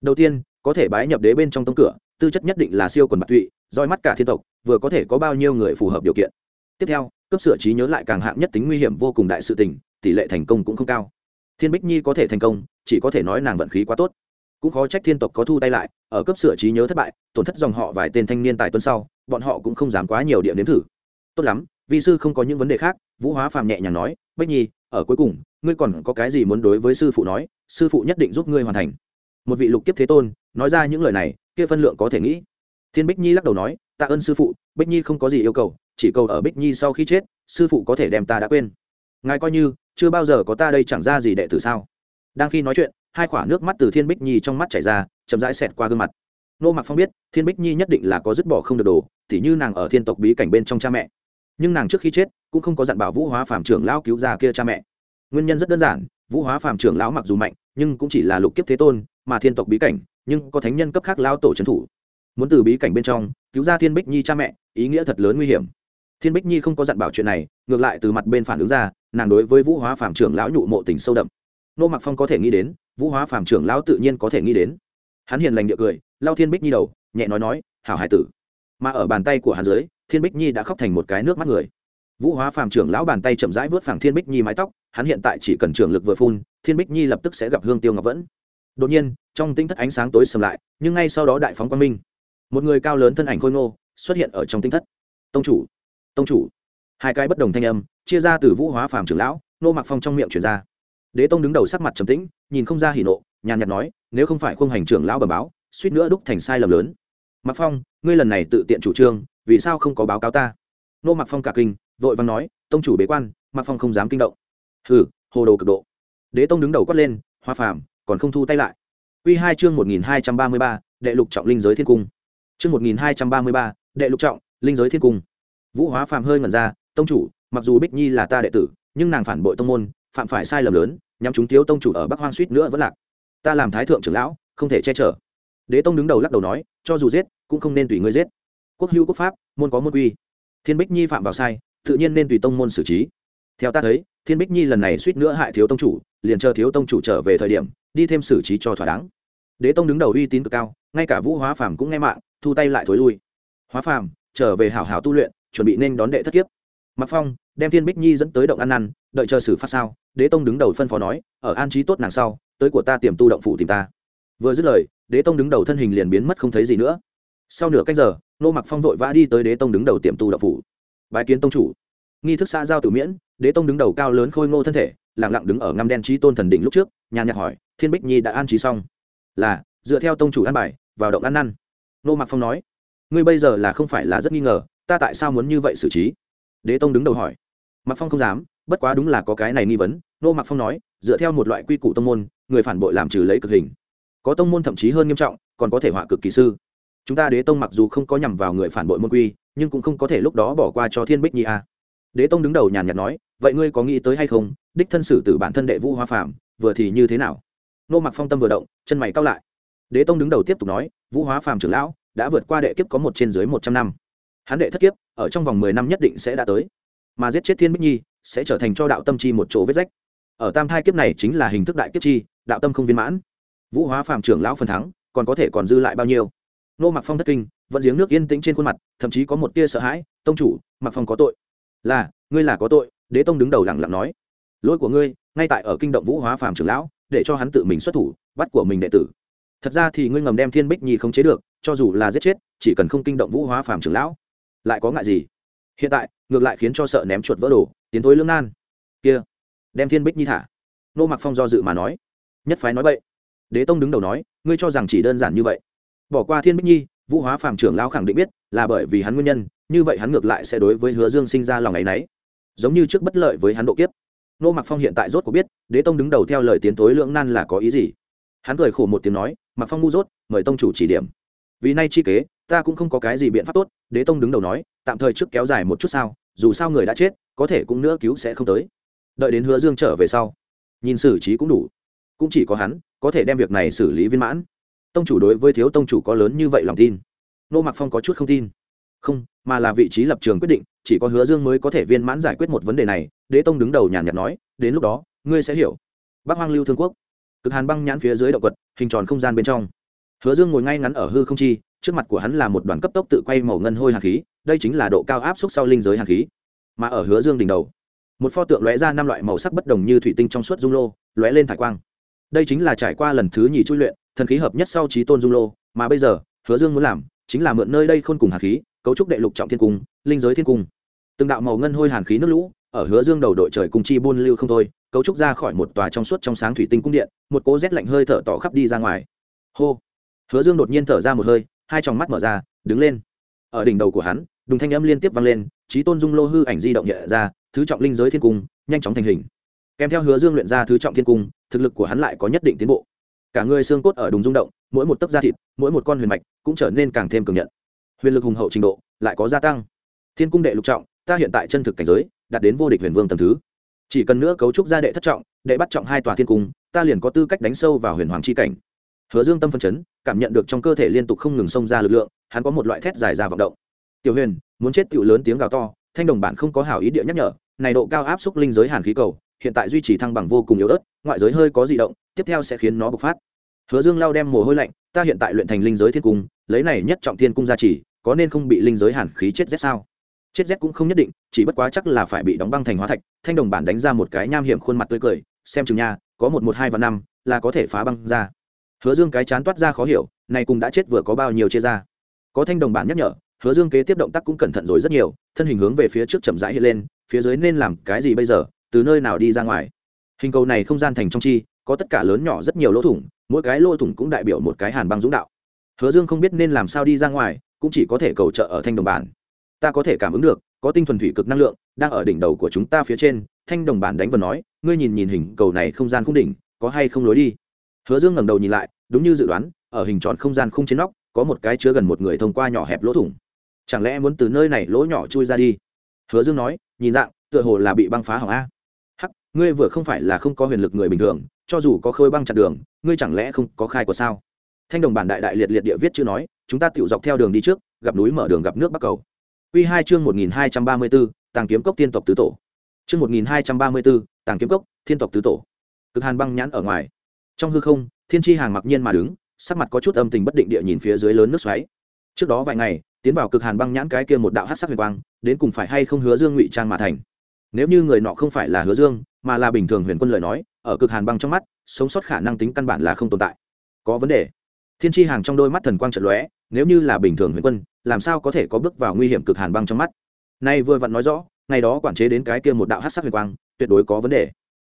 S1: Đầu tiên, có thể bái nhập đế bên trong tông cửa tư chất nhất định là siêu quần bạc tụy, roi mắt cả thiên tộc, vừa có thể có bao nhiêu người phù hợp điều kiện. Tiếp theo, cấp sửa trí nhớ lại càng hạng nhất tính nguy hiểm vô cùng đại sự tình, tỷ lệ thành công cũng không cao. Thiên bích nhi có thể thành công, chỉ có thể nói nàng vận khí quá tốt. Cũng khó trách thiên tộc có thu tay lại, ở cấp sửa trí nhớ thất bại, tổn thất dòng họ vài tên thanh niên tại tuần sau, bọn họ cũng không dám quá nhiều địa nếm thử. Tốt lắm, vi sư không có những vấn đề khác, vũ hóa phàm nhẹ nhàng nói, bích nhi, ở cuối cùng, ngươi còn có cái gì muốn đối với sư phụ nói, sư phụ nhất định giúp ngươi hoàn thành. Một vị lục kiếp thế tôn, nói ra những lời này kia phân lượng có thể nghĩ. Thiên bích nhi lắc đầu nói, tạ ơn sư phụ, bích nhi không có gì yêu cầu, chỉ cầu ở bích nhi sau khi chết, sư phụ có thể đem ta đã quên. Ngài coi như, chưa bao giờ có ta đây chẳng ra gì đệ tử sao? Đang khi nói chuyện, hai khoả nước mắt từ thiên bích nhi trong mắt chảy ra, chậm rãi xẹt qua gương mặt. Nô mặc phong biết, thiên bích nhi nhất định là có dứt bỏ không được đồ, tỉ như nàng ở thiên tộc bí cảnh bên trong cha mẹ. Nhưng nàng trước khi chết, cũng không có dặn bảo vũ hóa phạm trưởng lão cứu ra kia cha mẹ. Nguyên nhân rất đơn giản, vũ hóa phạm trưởng lão mặc dù mạnh, nhưng cũng chỉ là lục kiếp thế tôn mà thiên tộc bí cảnh, nhưng có thánh nhân cấp khác lao tổ trấn thủ. Muốn từ bí cảnh bên trong cứu ra thiên bích nhi cha mẹ, ý nghĩa thật lớn nguy hiểm. Thiên bích nhi không có dặn bảo chuyện này, ngược lại từ mặt bên phản ứng ra, nàng đối với vũ hóa phạm trưởng lão nhụ mộ tình sâu đậm. Nô mặc phong có thể nghĩ đến, vũ hóa phạm trưởng lão tự nhiên có thể nghĩ đến. Hắn hiền lành địa cười lao thiên bích nhi đầu, nhẹ nói nói, hảo hải tử. Mà ở bàn tay của hắn dưới, thiên bích nhi đã khóc thành một cái nước mắt người. Vũ hóa phàm trưởng lão bàn tay chậm rãi vớt phẳng thiên bích nhi mái tóc, hắn hiện tại chỉ cần trưởng lực vừa phun, thiên bích nhi lập tức sẽ gặp hương tiêu ngọc vẫn đột nhiên, trong tinh thất ánh sáng tối sầm lại, nhưng ngay sau đó đại phóng quang minh. Một người cao lớn thân ảnh khôi ngô xuất hiện ở trong tinh thất. Tông chủ tông chủ. Hai cái bất đồng thanh âm, chia ra từ vũ hóa phàm trưởng lão, nô mặc phong trong miệng chuyển ra. Đế tông đứng đầu sắc mặt trầm tĩnh, nhìn không ra hỉ nộ, nhàn nhạt nói, nếu không phải khung hành trưởng lão bẩm báo, suýt nữa đúc thành sai lầm lớn. Mặc phong, ngươi lần này tự tiện chủ trương, vì sao không có báo cáo ta? Nô mặc phong cả kinh, vội vàng nói, tông chủ bế quan mặc phong không dám kinh động. Hừ, hồ đồ cực độ. Đế tông đứng đầu quát lên hoa phàm còn không thu tay lại. Quy hai chương một nghìn hai trăm ba mươi ba, đệ lục trọng linh giới thiên cung. Chương một nghìn hai trăm ba mươi ba, đệ lục trọng linh giới thiên cung. Vũ hóa phàm hơi ngẩn ra, tông chủ, mặc dù bích nhi là ta đệ tử, nhưng nàng phản bội tông môn, phạm phải sai lầm lớn, nhắm chúng thiếu tông chủ ở bắc hoang suýt nữa vẫn lạc. Ta làm thái thượng trưởng lão, không thể che chở. Đế tông đứng đầu lắc đầu nói, cho dù giết, cũng không nên tùy ngươi giết. Quốc hữu quốc pháp, môn có môn quy. Thiên bích nhi phạm vào sai, tự nhiên nên tùy tông môn xử trí. Theo ta thấy, thiên bích nhi lần này suýt nữa hại thiếu tông chủ liền chờ thiếu tông chủ trở về thời điểm, đi thêm xử trí cho thỏa đáng. Đế tông đứng đầu uy tín cực cao, ngay cả vũ hóa phàm cũng nghe mạng, thu tay lại thối lui. Hóa phàm trở về hảo hảo tu luyện, chuẩn bị nên đón đệ thất kiếp. Mặc phong đem thiên bích nhi dẫn tới động ăn năn đợi chờ xử phát sao, đế tông đứng đầu phân phó nói, ở an trí tốt nàng sau, tới của ta tiềm tu động phủ tìm ta. Vừa dứt lời, đế tông đứng đầu thân hình liền biến mất không thấy gì nữa. Sau nửa cách giờ, nô mặc phong vội vã đi tới đế tông đứng đầu tiềm tu động phủ. Bái kiến tông chủ. Nghi thức xã giao tử miễn, đế tông đứng đầu cao lớn khôi ngô thân thể lặng lặng đứng ở ngăm đen trí tôn thần đỉnh lúc trước, nhàn nhạt hỏi, thiên bích nhi đã an trí xong? Là, dựa theo tông chủ an bài, vào động ăn năn. Nô mặc phong nói, ngươi bây giờ là không phải là rất nghi ngờ, ta tại sao muốn như vậy xử trí? Đế tông đứng đầu hỏi. Mặc phong không dám, bất quá đúng là có cái này nghi vấn. Nô mặc phong nói, dựa theo một loại quy củ tông môn, người phản bội làm trừ lấy cực hình. Có tông môn thậm chí hơn nghiêm trọng, còn có thể họa cực kỳ sư. Chúng ta đế tông mặc dù không có nhằm vào người phản bội môn quy, nhưng cũng không có thể lúc đó bỏ qua cho thiên bích nhi a. Đế tông đứng đầu nhàn nhạt nói, vậy ngươi có nghĩ tới hay không? Đích thân sử tử bản thân đệ vũ hóa phàm, vừa thì như thế nào? Nô mặc phong tâm vừa động, chân mày cao lại. Đế tông đứng đầu tiếp tục nói, vũ hóa phàm trưởng lão, đã vượt qua đệ kiếp có một trên dưới một trăm năm. Hắn đệ thất kiếp, ở trong vòng mười năm nhất định sẽ đã tới. Mà giết chết thiên bích nhi, sẽ trở thành cho đạo tâm chi một chỗ vết rách. Ở tam thai kiếp này chính là hình thức đại kiếp chi, đạo tâm không viên mãn. Vũ hóa phàm trưởng lão phần thắng, còn có thể còn dư lại bao nhiêu? Nô mặc phong thất kinh, vẫn giếng nước yên tĩnh trên khuôn mặt, thậm chí có một tia sợ hãi, tông chủ, mặc phong có tội. Là, ngươi là có tội, đế tông đứng đầu lẳng lặng nói lỗi của ngươi, ngay tại ở kinh động vũ hóa phàm trưởng lão, để cho hắn tự mình xuất thủ, bắt của mình đệ tử. Thật ra thì ngươi ngầm đem thiên bích nhi không chế được, cho dù là giết chết, chỉ cần không kinh động vũ hóa phàm trưởng lão, lại có ngại gì? Hiện tại, ngược lại khiến cho sợ ném chuột vỡ đồ, tiến thối lương nan. Kia, đem thiên bích nhi thả. Nô mặc phong do dự mà nói. Nhất phái nói vậy đế tông đứng đầu nói, ngươi cho rằng chỉ đơn giản như vậy. Bỏ qua thiên bích nhi, vũ hóa phàm trưởng lão khẳng định biết, là bởi vì hắn nguyên nhân, như vậy hắn ngược lại sẽ đối với hứa dương sinh ra lòng ấ y n ấ y giống như trước bất lợi với hắn độ kiếp nô mặc phong hiện tại rốt có biết, đế tông đứng đầu theo lời tiến tối lưỡng nan là có ý gì. Hắn cười khổ một tiếng nói mặc phong ngu dốt, mời tông chủ chỉ điểm. Vì nay chi kế, ta cũng không có cái gì biện pháp tốt. Đế tông đứng đầu nói, tạm thời trước kéo dài một chút sao, dù sao người đã chết, có thể cũng nữa cứu sẽ không tới. Đợi đến hứa dương trở về sau, nhìn xử trí cũng đủ. Cũng chỉ có hắn, có thể đem việc này xử lý viên mãn. Tông chủ đối với thiếu tông chủ có lớn như vậy lòng tin? Nô mặc phong có chút không tin. Không, mà là vị trí lập trường quyết định, chỉ có hứa dương mới có thể viên mãn giải quyết một vấn đề này đế tông đứng đầu nhàn nhạt nói, đến lúc đó, ngươi sẽ hiểu. Bắc hoang lưu thương quốc, cực hàn băng nhãn phía dưới động quật, hình tròn không gian bên trong. Hứa dương ngồi ngay ngắn ở hư không chi, trước mặt của hắn là một đoàn cấp tốc tự quay màu ngân hôi hàn khí, đây chính là độ cao áp suất sau linh giới hàn khí. Mà ở hứa dương đỉnh đầu, một pho tượng lóe ra năm loại màu sắc bất đồng như thủy tinh trong suốt dung lô, lóe lên thải quang. Đây chính là trải qua lần thứ nhì chui luyện, thần khí hợp nhất sau trí tôn dung lô, mà bây giờ, hứa dương muốn làm chính là mượn nơi đây khôn cùng hàn khí, cấu trúc đệ lục trọng thiên cung, linh giới thiên cung. Từng đạo màu ngân hôi hàn khí nước lũ ở hứa dương đầu đội trời cùng chi buôn lưu không thôi, cấu trúc ra khỏi một tòa trong suốt trong sáng thủy tinh cung điện, một cố rét lạnh hơi thở tỏ khắp đi ra ngoài. Hô! Hứa dương đột nhiên thở ra một hơi, hai tròng mắt mở ra, đứng lên. Ở đỉnh đầu của hắn, đùng thanh âm liên tiếp vang lên trí tôn dung lô hư ảnh di động nhẹ ra, thứ trọng linh giới thiên cung, nhanh chóng thành hình. Kèm theo hứa dương luyện ra thứ trọng thiên cung, thực lực của hắn lại có nhất định tiến bộ. Cả người xương cốt ở đùng rung động, mỗi một tấc da thịt, mỗi một con huyền mạch cũng trở nên càng thêm cường nhận. Huyền lực hùng hậu trình độ lại có gia tăng. Thiên cung đệ lục trọng, ta hiện tại chân thực cảnh giới đạt đến vô địch huyền vương tầm thứ. Chỉ cần nữa cấu trúc gia đệ thất trọng, đệ bắt trọng hai tòa thiên cung, ta liền có tư cách đánh sâu vào huyền hoàng c h i cảnh. Hứa dương tâm phân chấn, cảm nhận được trong cơ thể liên tục không ngừng xông ra lực lượng, hắn có một loại thét dài ra vọng động. Tiểu huyền, muốn chết tiểu lớn tiếng gào to, thanh đồng bản không có hảo ý địa nhắc nhở, này độ cao áp xúc linh giới hàn khí cầu, hiện tại duy trì thăng bằng vô cùng yếu ớt, ngoại giới hơi có di động, tiếp theo sẽ khiến nó bộc phát. Hứa dương lao đem mồ hôi lạnh, ta hiện tại luyện thành linh giới thiên cung, lấy này nhất trọng thiên cung gia trì, có nên không bị linh giới hàn khí chết rét sao? Chết rét cũng không nhất định, chỉ bất quá chắc là phải bị đóng băng thành hóa thạch, thanh đồng bản đánh ra một cái nham hiểm khuôn mặt tươi cười, xem chừng nha, có một một hai và năm, là có thể phá băng ra. Hứa dương cái chán toát ra khó hiểu, này cùng đã chết vừa có bao nhiêu chia ra. Có thanh đồng bản nhắc nhở, hứa dương kế tiếp động tác cũng cẩn thận rồi rất nhiều, thân hình hướng về phía trước chậm rãi hiện lên, phía dưới nên làm cái gì bây giờ, từ nơi nào đi ra ngoài. Hình cầu này không gian thành trong chi, có tất cả lớn nhỏ rất nhiều lỗ thủng, mỗi cái lỗ thủng cũng đại biểu một cái hàn băng dũng đạo. Hứa dương không biết nên làm sao đi ra ngoài, cũng chỉ có thể cầu trợ ở thanh đồng bản ta có thể cảm ứng được, có tinh thuần thủy cực năng lượng đang ở đỉnh đầu của chúng ta phía trên, thanh đồng bản đánh vần nói, ngươi nhìn nhìn hình cầu này không gian khung đỉnh, có hay không lối đi? Hứa dương ngẩng đầu nhìn lại, đúng như dự đoán, ở hình tròn không gian khung trên nóc, có một cái chứa gần một người thông qua nhỏ hẹp lỗ thủng. Chẳng lẽ muốn từ nơi này lỗ nhỏ chui ra đi? Hứa dương nói, nhìn dạng, tựa hồ là bị băng phá hỏng a. Hắc, ngươi vừa không phải là không có huyền lực người bình thường, cho dù có khơi băng chặt đường, ngươi chẳng lẽ không có khai của sao? Thanh đồng bản đại đại liệt liệt địa viết chưa nói, chúng ta tự dọc theo đường đi trước, gặp núi mở đường gặp nước bắc cầu. Quy hai chương 1234, Tàng kiếm cốc tiên tộc tứ tổ. Chương 1234, Tàng kiếm cốc, thiên tộc tứ tổ. Cực Hàn băng nhãn ở ngoài. Trong hư không, Thiên Chi Hàng mặc nhiên mà đứng, sắc mặt có chút âm tình bất định địa nhìn phía dưới lớn nước xoáy. Trước đó vài ngày, tiến vào Cực Hàn băng nhãn cái kia một đạo hắc sắc huyền quang, đến cùng phải hay không Hứa Dương ngụy trang mà thành. Nếu như người nọ không phải là Hứa Dương, mà là bình thường huyền quân lời nói, ở Cực Hàn băng trong mắt, sống sót khả năng tính căn bản là không tồn tại. Có vấn đề. Thiên Chi Hàng trong đôi mắt thần quang chợt lóe, nếu như là bình thường huyền quân, làm sao có thể có bước vào nguy hiểm cực hàn băng trong mắt? Nay vừa vặn nói rõ ngày đó quản chế đến cái kia một đạo hát sắc huyền quang tuyệt đối có vấn đề.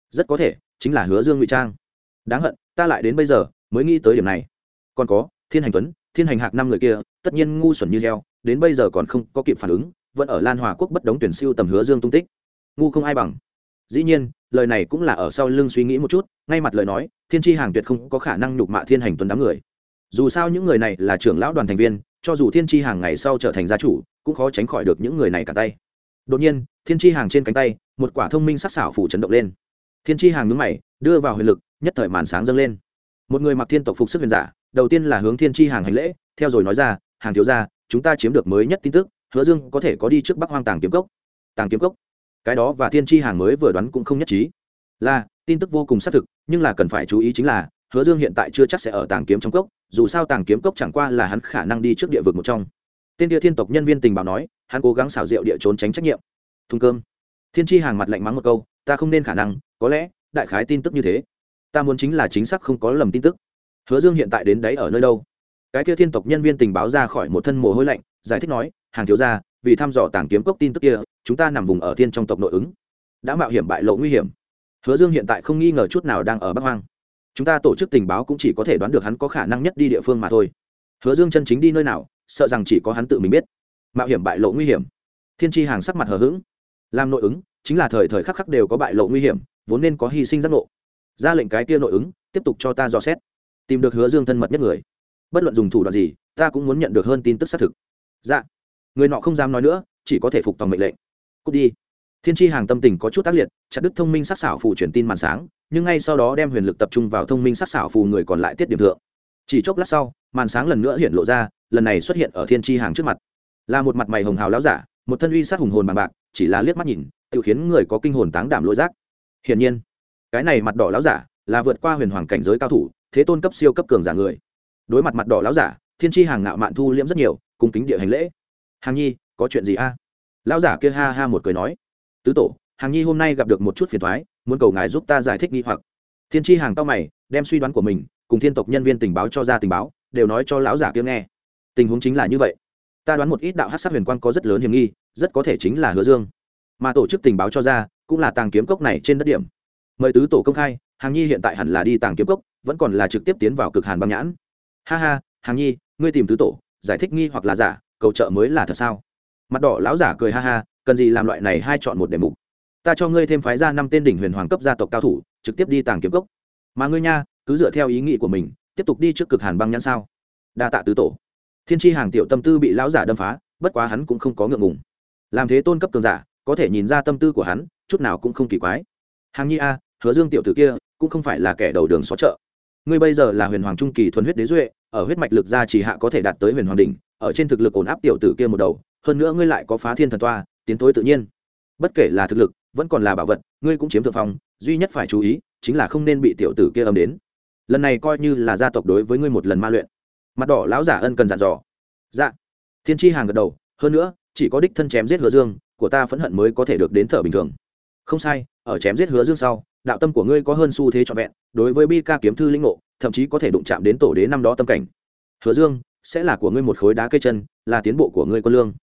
S1: Rất có thể chính là hứa dương ngụy trang. Đáng hận ta lại đến bây giờ mới nghĩ tới điểm này. Còn có thiên hành tuấn thiên hành hạc năm người kia tất nhiên ngu xuẩn như heo đến bây giờ còn không có kịp phản ứng vẫn ở lan hòa quốc bất đống tuyển siêu tầm hứa dương tung tích. Ngu không ai bằng. Dĩ nhiên lời này cũng là ở sau lưng suy nghĩ một chút ngay mặt lời nói thiên tri hàng tuyệt không có khả năng nhục mạ thiên hành tuấn đám người dù sao những người này là trưởng lão đoàn thành viên, cho dù thiên tri hàng ngày sau trở thành gia chủ, cũng khó tránh khỏi được những người này cả tay. Đột nhiên, thiên tri hàng trên cánh tay, một quả thông minh sắc xảo phủ chấn động lên. Thiên tri hàng nhướng mày, đưa vào huyền lực, nhất thời màn sáng dâng lên. Một người mặc thiên tộc phục sức huyền giả, đầu tiên là hướng thiên tri hàng hành lễ, theo rồi nói ra, hàng thiếu gia, chúng ta chiếm được mới nhất tin tức, hứa dương có thể có đi trước bắc hoang tàng kiếm cốc. Tàng kiếm cốc. Cái đó và thiên tri hàng mới vừa đoán cũng không nhất trí. Là, tin tức vô cùng xác thực, nhưng là cần phải chú ý chính là hứa dương hiện tại chưa chắc sẽ ở tàng kiếm trong cốc, dù sao tàng kiếm cốc chẳng qua là hắn khả năng đi trước địa vực một trong. Tên địa thiên tộc nhân viên tình báo nói, hắn cố gắng xảo diệu địa trốn tránh trách nhiệm. Thùng cơm. Thiên tri hàng mặt lạnh mắng một câu, ta không nên khả năng, có lẽ, đại khái tin tức như thế. Ta muốn chính là chính xác không có lầm tin tức. Hứa dương hiện tại đến đấy ở nơi đâu? Cái kia thiên tộc nhân viên tình báo ra khỏi một thân mồ hôi lạnh, giải thích nói, hàng thiếu gia, vì thăm dò tàng kiếm cốc tin tức kia, chúng ta nằm vùng ở thiên trong tộc nội ứng. Đã mạo hiểm bại lộ nguy hiểm. Hứa dương hiện tại không nghi ngờ chút nào đang ở bắc hoang chúng ta tổ chức tình báo cũng chỉ có thể đoán được hắn có khả năng nhất đi địa phương mà thôi. Hứa dương chân chính đi nơi nào, sợ rằng chỉ có hắn tự mình biết. Mạo hiểm bại lộ nguy hiểm. Thiên tri hàng sắc mặt hờ hững. Làm nội ứng, chính là thời thời khắc khắc đều có bại lộ nguy hiểm, vốn nên có hy sinh giác ngộ. Ra lệnh cái kia nội ứng, tiếp tục cho ta dò xét. Tìm được hứa dương thân mật nhất người. Bất luận dùng thủ đoạn gì, ta cũng muốn nhận được hơn tin tức xác thực. Dạ. Người nọ không dám nói nữa, chỉ có thể phục tòng mệnh lệnh. Cút đi thiên tri hàng tâm tình có chút tác liệt, chặt đứt thông minh sắc xảo phù truyền tin màn sáng, nhưng ngay sau đó đem huyền lực tập trung vào thông minh sắc xảo phù người còn lại tiết điểm thượng. Chỉ chốc lát sau, màn sáng lần nữa hiện lộ ra, lần này xuất hiện ở thiên tri hàng trước mặt. Là một mặt mày hồng hào láo giả, một thân uy sát hùng hồn bằng bạc, chỉ là liếc mắt nhìn, tự khiến người có kinh hồn táng đảm lỗi giác. Hiển nhiên, cái này mặt đỏ láo giả là vượt qua huyền hoàng cảnh giới cao thủ, thế tôn cấp siêu cấp cường giả người. Đối mặt mặt đỏ láo giả, thiên tri hàng ngạo mạn thu liễm rất nhiều cùng kính địa hành lễ. Hàng nhi, có chuyện gì a? À? lão giả kia ha ha một cười nói tứ tổ, hàng nhi hôm nay gặp được một chút phiền thoái muốn cầu ngài giúp ta giải thích nghi hoặc. Thiên tri hàng tao mày, đem suy đoán của mình cùng thiên tộc nhân viên tình báo cho ra tình báo, đều nói cho lão giả kia nghe. Tình huống chính là như vậy. Ta đoán một ít đạo hát sát huyền quan có rất lớn hiểm nghi, rất có thể chính là hứa dương. Mà tổ chức tình báo cho ra, cũng là tàng kiếm cốc này trên đất điểm. Mời tứ tổ công khai, hàng nhi hiện tại hẳn là đi tàng kiếm cốc, vẫn còn là trực tiếp tiến vào cực hàn băng nhãn. Ha ha, hàng nhi, ngươi tìm tứ tổ, giải thích nghi hoặc là giả, cầu trợ mới là thật sao? Mặt đỏ lão giả cười ha ha cần gì làm loại này hai chọn một đề mục? Ta cho ngươi thêm phái ra năm tên đỉnh huyền hoàng cấp gia tộc cao thủ, trực tiếp đi tàng kiếm cốc. Mà ngươi nha, cứ dựa theo ý nghĩ của mình, tiếp tục đi trước cực hàn băng nhãn sao? Đa tạ tứ tổ. Thiên tri hàng tiểu tâm tư bị lão giả đâm phá, bất quá hắn cũng không có ngượng ngùng. Làm thế tôn cấp cường giả, có thể nhìn ra tâm tư của hắn, chút nào cũng không kỳ quái. Hàng nhi a, hứa dương tiểu tử kia, cũng không phải là kẻ đầu đường xó chợ. Ngươi bây giờ là huyền hoàng trung kỳ thuần huyết đế duệ, ở huyết mạch lực gia chỉ hạ có thể đạt tới huyền hoàng đỉnh, ở trên thực lực ổn áp tiểu tử kia một đầu, hơn nữa ngươi lại có phá thiên thần toa tiến thối tự nhiên. Bất kể là thực lực, vẫn còn là bảo vật, ngươi cũng chiếm thượng phong, duy nhất phải chú ý chính là không nên bị tiểu tử kia âm đến. Lần này coi như là gia tộc đối với ngươi một lần ma luyện. Mặt đỏ lão giả ân cần dặn dò. Dạ. Thiên tri hàng gật đầu, hơn nữa, chỉ có đích thân chém giết hứa dương, của ta phẫn hận mới có thể được đến thở bình thường. Không sai, ở chém giết hứa dương sau, đạo tâm của ngươi có hơn xu thế trọn vẹn, đối với bi ca kiếm thư linh ngộ, thậm chí có thể đụng chạm đến tổ đế năm đó tâm cảnh. Hứa dương, sẽ là của ngươi một khối đá cây chân, là tiến bộ của ngươi quân lương.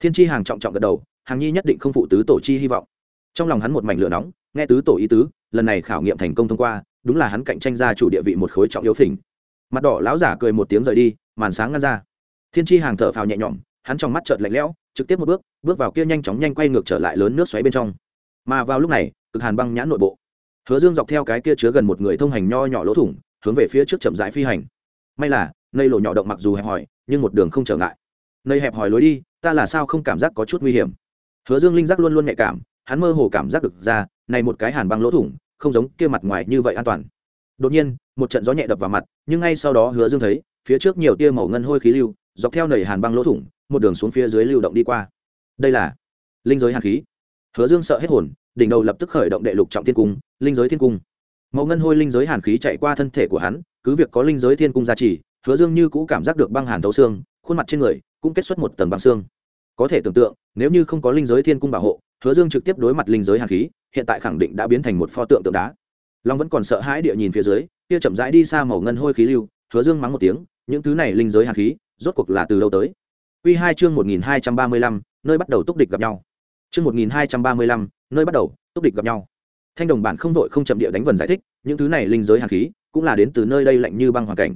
S1: Thiên tri hàng trọng trọng gật đầu hàng nhi nhất định không phụ tứ tổ chi hy vọng. Trong lòng hắn một mảnh lửa nóng, nghe tứ tổ ý tứ, lần này khảo nghiệm thành công thông qua, đúng là hắn cạnh tranh ra chủ địa vị một khối trọng yếu phỉnh. Mặt đỏ lão giả cười một tiếng rời đi, màn sáng ngăn ra. Thiên tri hàng thở phào nhẹ nhõm, hắn trong mắt chợt lạnh lẽo, trực tiếp một bước bước vào kia nhanh chóng nhanh quay ngược trở lại lớn nước xoáy bên trong. Mà vào lúc này, cực hàn băng nhãn nội bộ. Hứa dương dọc theo cái kia chứa gần một người thông hành nho nhỏ lỗ thủng, hướng về phía trước chậm rãi phi hành. May là nơi lỗ nhỏ động mặc dù hẹp hòi, nhưng một đường không trở ngại. Nơi hẹp hòi lối đi, ta là sao không cảm giác có chút nguy hiểm? Hứa dương linh giác luôn luôn nhạy cảm, hắn mơ hồ cảm giác được ra, này một cái hàn băng lỗ thủng, không giống kia mặt ngoài như vậy an toàn. Đột nhiên, một trận gió nhẹ đập vào mặt, nhưng ngay sau đó hứa dương thấy, phía trước nhiều tia màu ngân hôi khí lưu, dọc theo nầy hàn băng lỗ thủng, một đường xuống phía dưới lưu động đi qua. Đây là linh giới hàn khí. Hứa dương sợ hết hồn, đỉnh đầu lập tức khởi động đệ lục trọng thiên cung, linh giới thiên cung. Màu ngân hôi linh giới hàn khí chạy qua thân thể của hắn, cứ việc có linh giới thiên cung gia trì, hứa dương như cũ cảm giác được băng hàn thấu xương, khuôn mặt trên người cũng kết xuất một tầng băng xương có thể tưởng tượng, nếu như không có linh giới thiên cung bảo hộ, hứa dương trực tiếp đối mặt linh giới hàn khí, hiện tại khẳng định đã biến thành một pho tượng tượng đá. Long vẫn còn sợ hãi địa nhìn phía dưới, kia chậm rãi đi xa màu ngân hôi khí lưu, hứa dương mắng một tiếng, những thứ này linh giới hàn khí, rốt cuộc là từ đâu tới? Quy hai chương một nghìn hai trăm ba mươi lăm, nơi bắt đầu túc địch gặp nhau. Chương một nghìn hai trăm ba mươi lăm, nơi bắt đầu túc địch gặp nhau. Thanh đồng bản không vội không chậm địa đánh vần giải thích, những thứ này linh giới hàn khí cũng là đến từ nơi đây lạnh như băng hoàn cảnh.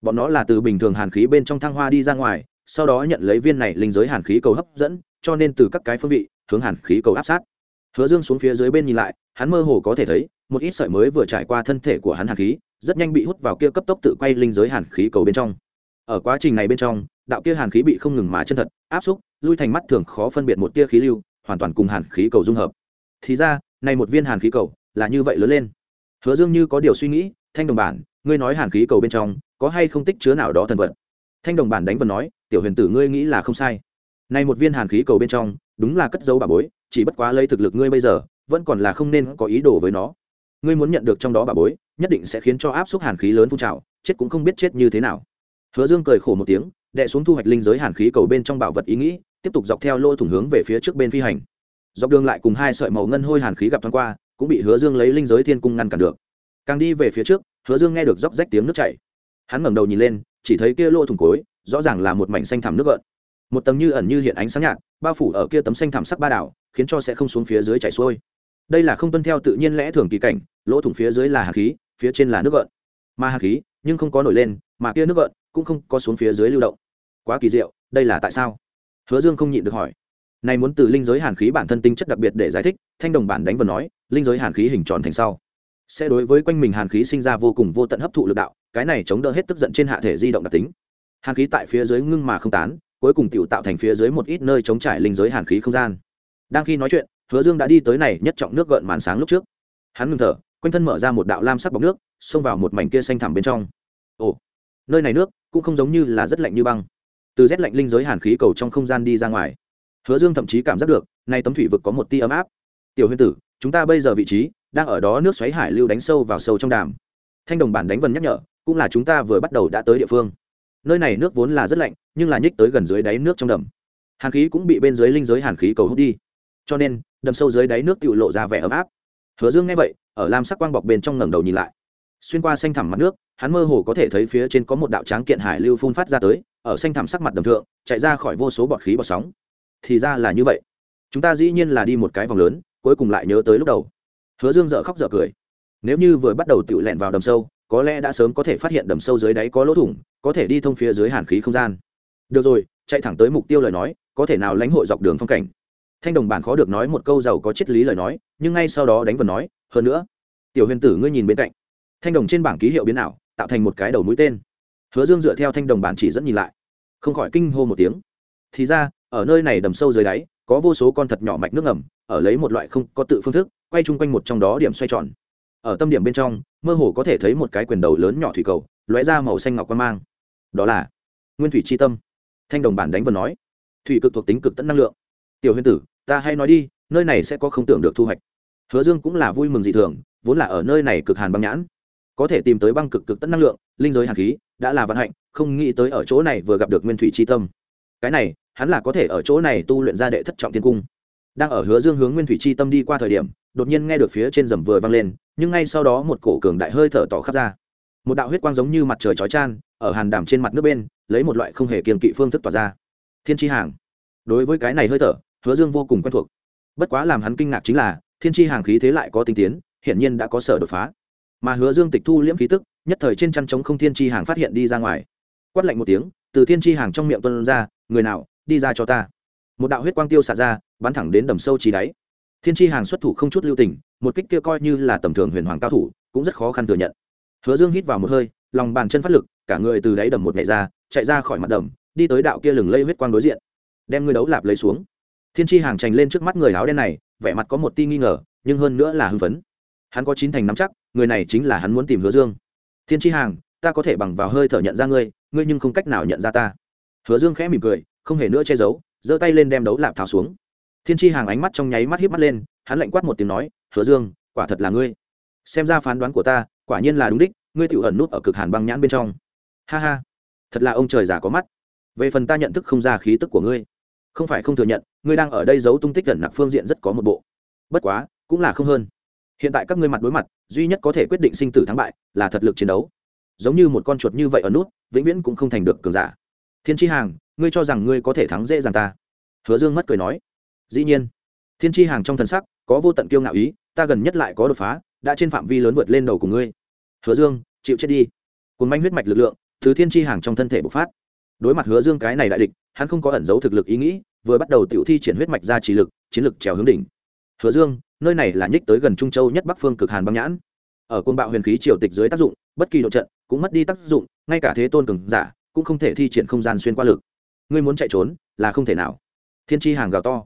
S1: Bọn nó là từ bình thường hàn khí bên trong thăng hoa đi ra ngoài sau đó nhận lấy viên này linh giới hàn khí cầu hấp dẫn, cho nên từ các cái phương vị, hướng hàn khí cầu áp sát. Hứa dương xuống phía dưới bên nhìn lại, hắn mơ hồ có thể thấy, một ít sợi mới vừa trải qua thân thể của hắn hàn khí, rất nhanh bị hút vào kia cấp tốc tự quay linh giới hàn khí cầu bên trong. Ở quá trình này bên trong, đạo kia hàn khí bị không ngừng mà chân thật, áp xúc, lui thành mắt thường khó phân biệt một tia khí lưu, hoàn toàn cùng hàn khí cầu dung hợp. Thì ra, này một viên hàn khí cầu là như vậy lớn lên. Hứa dương như có điều suy nghĩ, thanh đồng bản, ngươi nói hàn khí cầu bên trong có hay không tích chứa nào đó thần vật? Thanh đồng bản đánh vần nói tiểu huyền tử ngươi nghĩ là không sai. Nay một viên hàn khí cầu bên trong, đúng là cất dấu bà bối, chỉ bất quá lấy thực lực ngươi bây giờ, vẫn còn là không nên có ý đồ với nó. Ngươi muốn nhận được trong đó bà bối, nhất định sẽ khiến cho áp suất hàn khí lớn phun trào, chết cũng không biết chết như thế nào. Hứa dương cười khổ một tiếng, đệ xuống thu hoạch linh giới hàn khí cầu bên trong bảo vật ý nghĩ, tiếp tục dọc theo lô thủng hướng về phía trước bên phi hành. Dọc đường lại cùng hai sợi màu ngân hôi hàn khí gặp thoáng qua, cũng bị hứa dương lấy linh giới thiên cung ngăn cản được. Càng đi về phía trước, hứa dương nghe được róc rách tiếng nước chảy. Hắn ngẩng đầu nhìn lên, chỉ thấy kia lô thủng cối rõ ràng là một mảnh xanh thẳm nước gợn. Một tầng như ẩn như hiện ánh sáng nhạt, bao phủ ở kia tấm xanh thảm sắc ba đảo, khiến cho sẽ không xuống phía dưới chảy xuôi. Đây là không tuân theo tự nhiên lẽ thường kỳ cảnh, lỗ thủng phía dưới là hạt khí, phía trên là nước gợn. Mà hạt khí, nhưng không có nổi lên, mà kia nước gợn cũng không có xuống phía dưới lưu động. Quá kỳ diệu, đây là tại sao? Hứa dương không nhịn được hỏi. Này muốn từ linh giới hàn khí bản thân tinh chất đặc biệt để giải thích, thanh đồng bản đánh vần nói, linh giới hàn khí hình tròn thành sau. Sẽ đối với quanh mình hàn khí sinh ra vô cùng vô tận hấp thụ lực đạo, cái này chống đỡ hết tức giận trên hạ thể di động đặc tính hàn khí tại phía dưới ngưng mà không tán, cuối cùng tiểu tạo thành phía dưới một ít nơi chống trải linh giới hàn khí không gian. Đang khi nói chuyện, hứa dương đã đi tới này nhất trọng nước gợn màn sáng lúc trước. Hắn ngừng thở, quanh thân mở ra một đạo lam sắc bọc nước, xông vào một mảnh kia xanh thẳm bên trong. Ồ, nơi này nước cũng không giống như là rất lạnh như băng. Từ rét lạnh linh giới hàn khí cầu trong không gian đi ra ngoài. Hứa dương thậm chí cảm giác được, nay tấm thủy vực có một tia ấm áp. Tiểu Huyên tử, chúng ta bây giờ vị trí đang ở đó nước xoáy hải lưu đánh sâu vào sâu trong đàm. Thanh đồng bản đánh vần nhắc nhở, cũng là chúng ta vừa bắt đầu đã tới địa phương nơi này nước vốn là rất lạnh, nhưng là nhích tới gần dưới đáy nước trong đầm. Hàn khí cũng bị bên dưới linh giới hàn khí cầu hút đi. Cho nên, đầm sâu dưới đáy nước tự lộ ra vẻ ấm áp. Hứa dương nghe vậy, ở lam sắc quang bọc bên trong ngẩng đầu nhìn lại. Xuyên qua xanh thẳm mặt nước, hắn mơ hồ có thể thấy phía trên có một đạo tráng kiện hải lưu phun phát ra tới, ở xanh thẳm sắc mặt đầm thượng, chạy ra khỏi vô số bọt khí bọt sóng. Thì ra là như vậy. Chúng ta dĩ nhiên là đi một cái vòng lớn, cuối cùng lại nhớ tới lúc đầu. Hứa dương dợ khóc dợ cười. Nếu như vừa bắt đầu tự lẹn vào đầm sâu có lẽ đã sớm có thể phát hiện đầm sâu dưới đáy có lỗ thủng, có thể đi thông phía dưới hàn khí không gian. Được rồi, chạy thẳng tới mục tiêu lời nói, có thể nào lãnh hội dọc đường phong cảnh? Thanh đồng bản khó được nói một câu giàu có triết lý lời nói, nhưng ngay sau đó đánh vần nói, hơn nữa, tiểu huyền tử ngươi nhìn bên cạnh. Thanh đồng trên bảng ký hiệu biến ảo, tạo thành một cái đầu mũi tên. Hứa dương dựa theo thanh đồng bản chỉ dẫn nhìn lại. Không khỏi kinh hô một tiếng. Thì ra, ở nơi này đầm sâu dưới đáy, có vô số con thật nhỏ mạch nước ngầm, ở lấy một loại không có tự phương thức, quay chung quanh một trong đó điểm xoay tròn ở tâm điểm bên trong, mơ hồ có thể thấy một cái quyền đầu lớn nhỏ thủy cầu, lóe ra màu xanh ngọc quan mang. Đó là nguyên thủy c h i tâm. Thanh đồng bản đánh vần nói. Thủy cực thuộc tính cực tận năng lượng. Tiểu huyền tử, ta hay nói đi, nơi này sẽ có không tưởng được thu hoạch. Hứa dương cũng là vui mừng dị thường, vốn là ở nơi này cực hàn băng nhãn. Có thể tìm tới băng cực cực tận năng lượng, linh giới hàn khí, đã là vận hạnh, không nghĩ tới ở chỗ này vừa gặp được nguyên thủy chi tâm. Cái này, hắn là có thể ở chỗ này tu luyện ra đệ thất trọng thiên cung. Đang ở hứa dương hướng nguyên thủy chi tâm đi qua thời điểm, đột nhiên nghe được phía trên rầm vừa vang lên nhưng ngay sau đó một cổ cường đại hơi thở tỏ khắp ra. Một đạo huyết quang giống như mặt trời chói chan ở hàn đàm trên mặt nước bên, lấy một loại không hề kiềm kỵ phương thức tỏa ra. Thiên tri hàng. Đối với cái này hơi thở, hứa dương vô cùng quen thuộc. Bất quá làm hắn kinh ngạc chính là, thiên tri hàng khí thế lại có tinh tiến, hiển nhiên đã có sở đột phá. Mà hứa dương tịch thu liễm khí tức, nhất thời trên chăn trống không thiên tri hàng phát hiện đi ra ngoài. Quát lạnh một tiếng, từ thiên tri hàng trong miệng tuân ra, người nào, đi ra cho ta. Một đạo huyết quang tiêu xả ra, bắn thẳng đến đầm sâu trí đáy. Thiên tri hàng xuất thủ không chút lưu tình một kích kia coi như là tầm thường huyền hoàng cao thủ, cũng rất khó khăn thừa nhận. Hứa dương hít vào một hơi, lòng bàn chân phát lực, cả người từ đáy đầm một nhảy ra, chạy ra khỏi mặt đầm, đi tới đạo kia lừng lây huyết quang đối diện. Đem người đấu lạp lấy xuống. Thiên tri hàng trành lên trước mắt người áo đen này, vẻ mặt có một ti nghi ngờ, nhưng hơn nữa là hưng phấn. Hắn có chín thành nắm chắc, người này chính là hắn muốn tìm hứa dương. Thiên tri hàng, ta có thể bằng vào hơi thở nhận ra ngươi ngươi nhưng không cách nào nhận ra ta. Hứa dương khẽ mỉm cười, không hề nữa che giấu, giơ tay lên đem đấu lạp tháo xuống. Thiên tri hàng ánh mắt trong nháy mắt hiếp mắt lên hắn lạnh quát một tiếng nói, hứa dương, quả thật là ngươi. Xem ra phán đoán của ta, quả nhiên là đúng đích, ngươi tự ẩn nút ở cực hàn băng nhãn bên trong. Ha ha, thật là ông trời già có mắt. Về phần ta nhận thức không ra khí tức của ngươi, không phải không thừa nhận, ngươi đang ở đây giấu tung tích gần nặc phương diện rất có một bộ. Bất quá, cũng là không hơn. Hiện tại các ngươi mặt đối mặt, duy nhất có thể quyết định sinh tử thắng bại là thật lực chiến đấu. Giống như một con chuột như vậy ở nút, vĩnh viễn cũng không thành được cường giả. Thiên tri hàng, ngươi cho rằng ngươi có thể thắng dễ dàng ta? Hứa dương mất cười nói. Dĩ nhiên thiên tri hàng trong thần sắc, có vô tận kiêu ngạo ý, ta gần nhất lại có đột phá, đã trên phạm vi lớn vượt lên đầu của ngươi. Hứa dương, chịu chết đi. Cồn manh huyết mạch lực lượng, từ thiên tri hàng trong thân thể bộc phát. Đối mặt hứa dương cái này đại địch, hắn không có ẩn giấu thực lực ý nghĩ, vừa bắt đầu tiểu thi triển huyết mạch ra trí lực, chiến lực trèo hướng đỉnh. Hứa dương, nơi này là nhích tới gần trung châu nhất bắc phương cực hàn băng nhãn. Ở côn bạo huyền khí triều tịch dưới tác dụng, bất kỳ độ trận cũng mất đi tác dụng, ngay cả thế tôn cường giả cũng không thể thi triển không gian xuyên qua lực. Ngươi muốn chạy trốn là không thể nào. Thiên tri hàng gào to.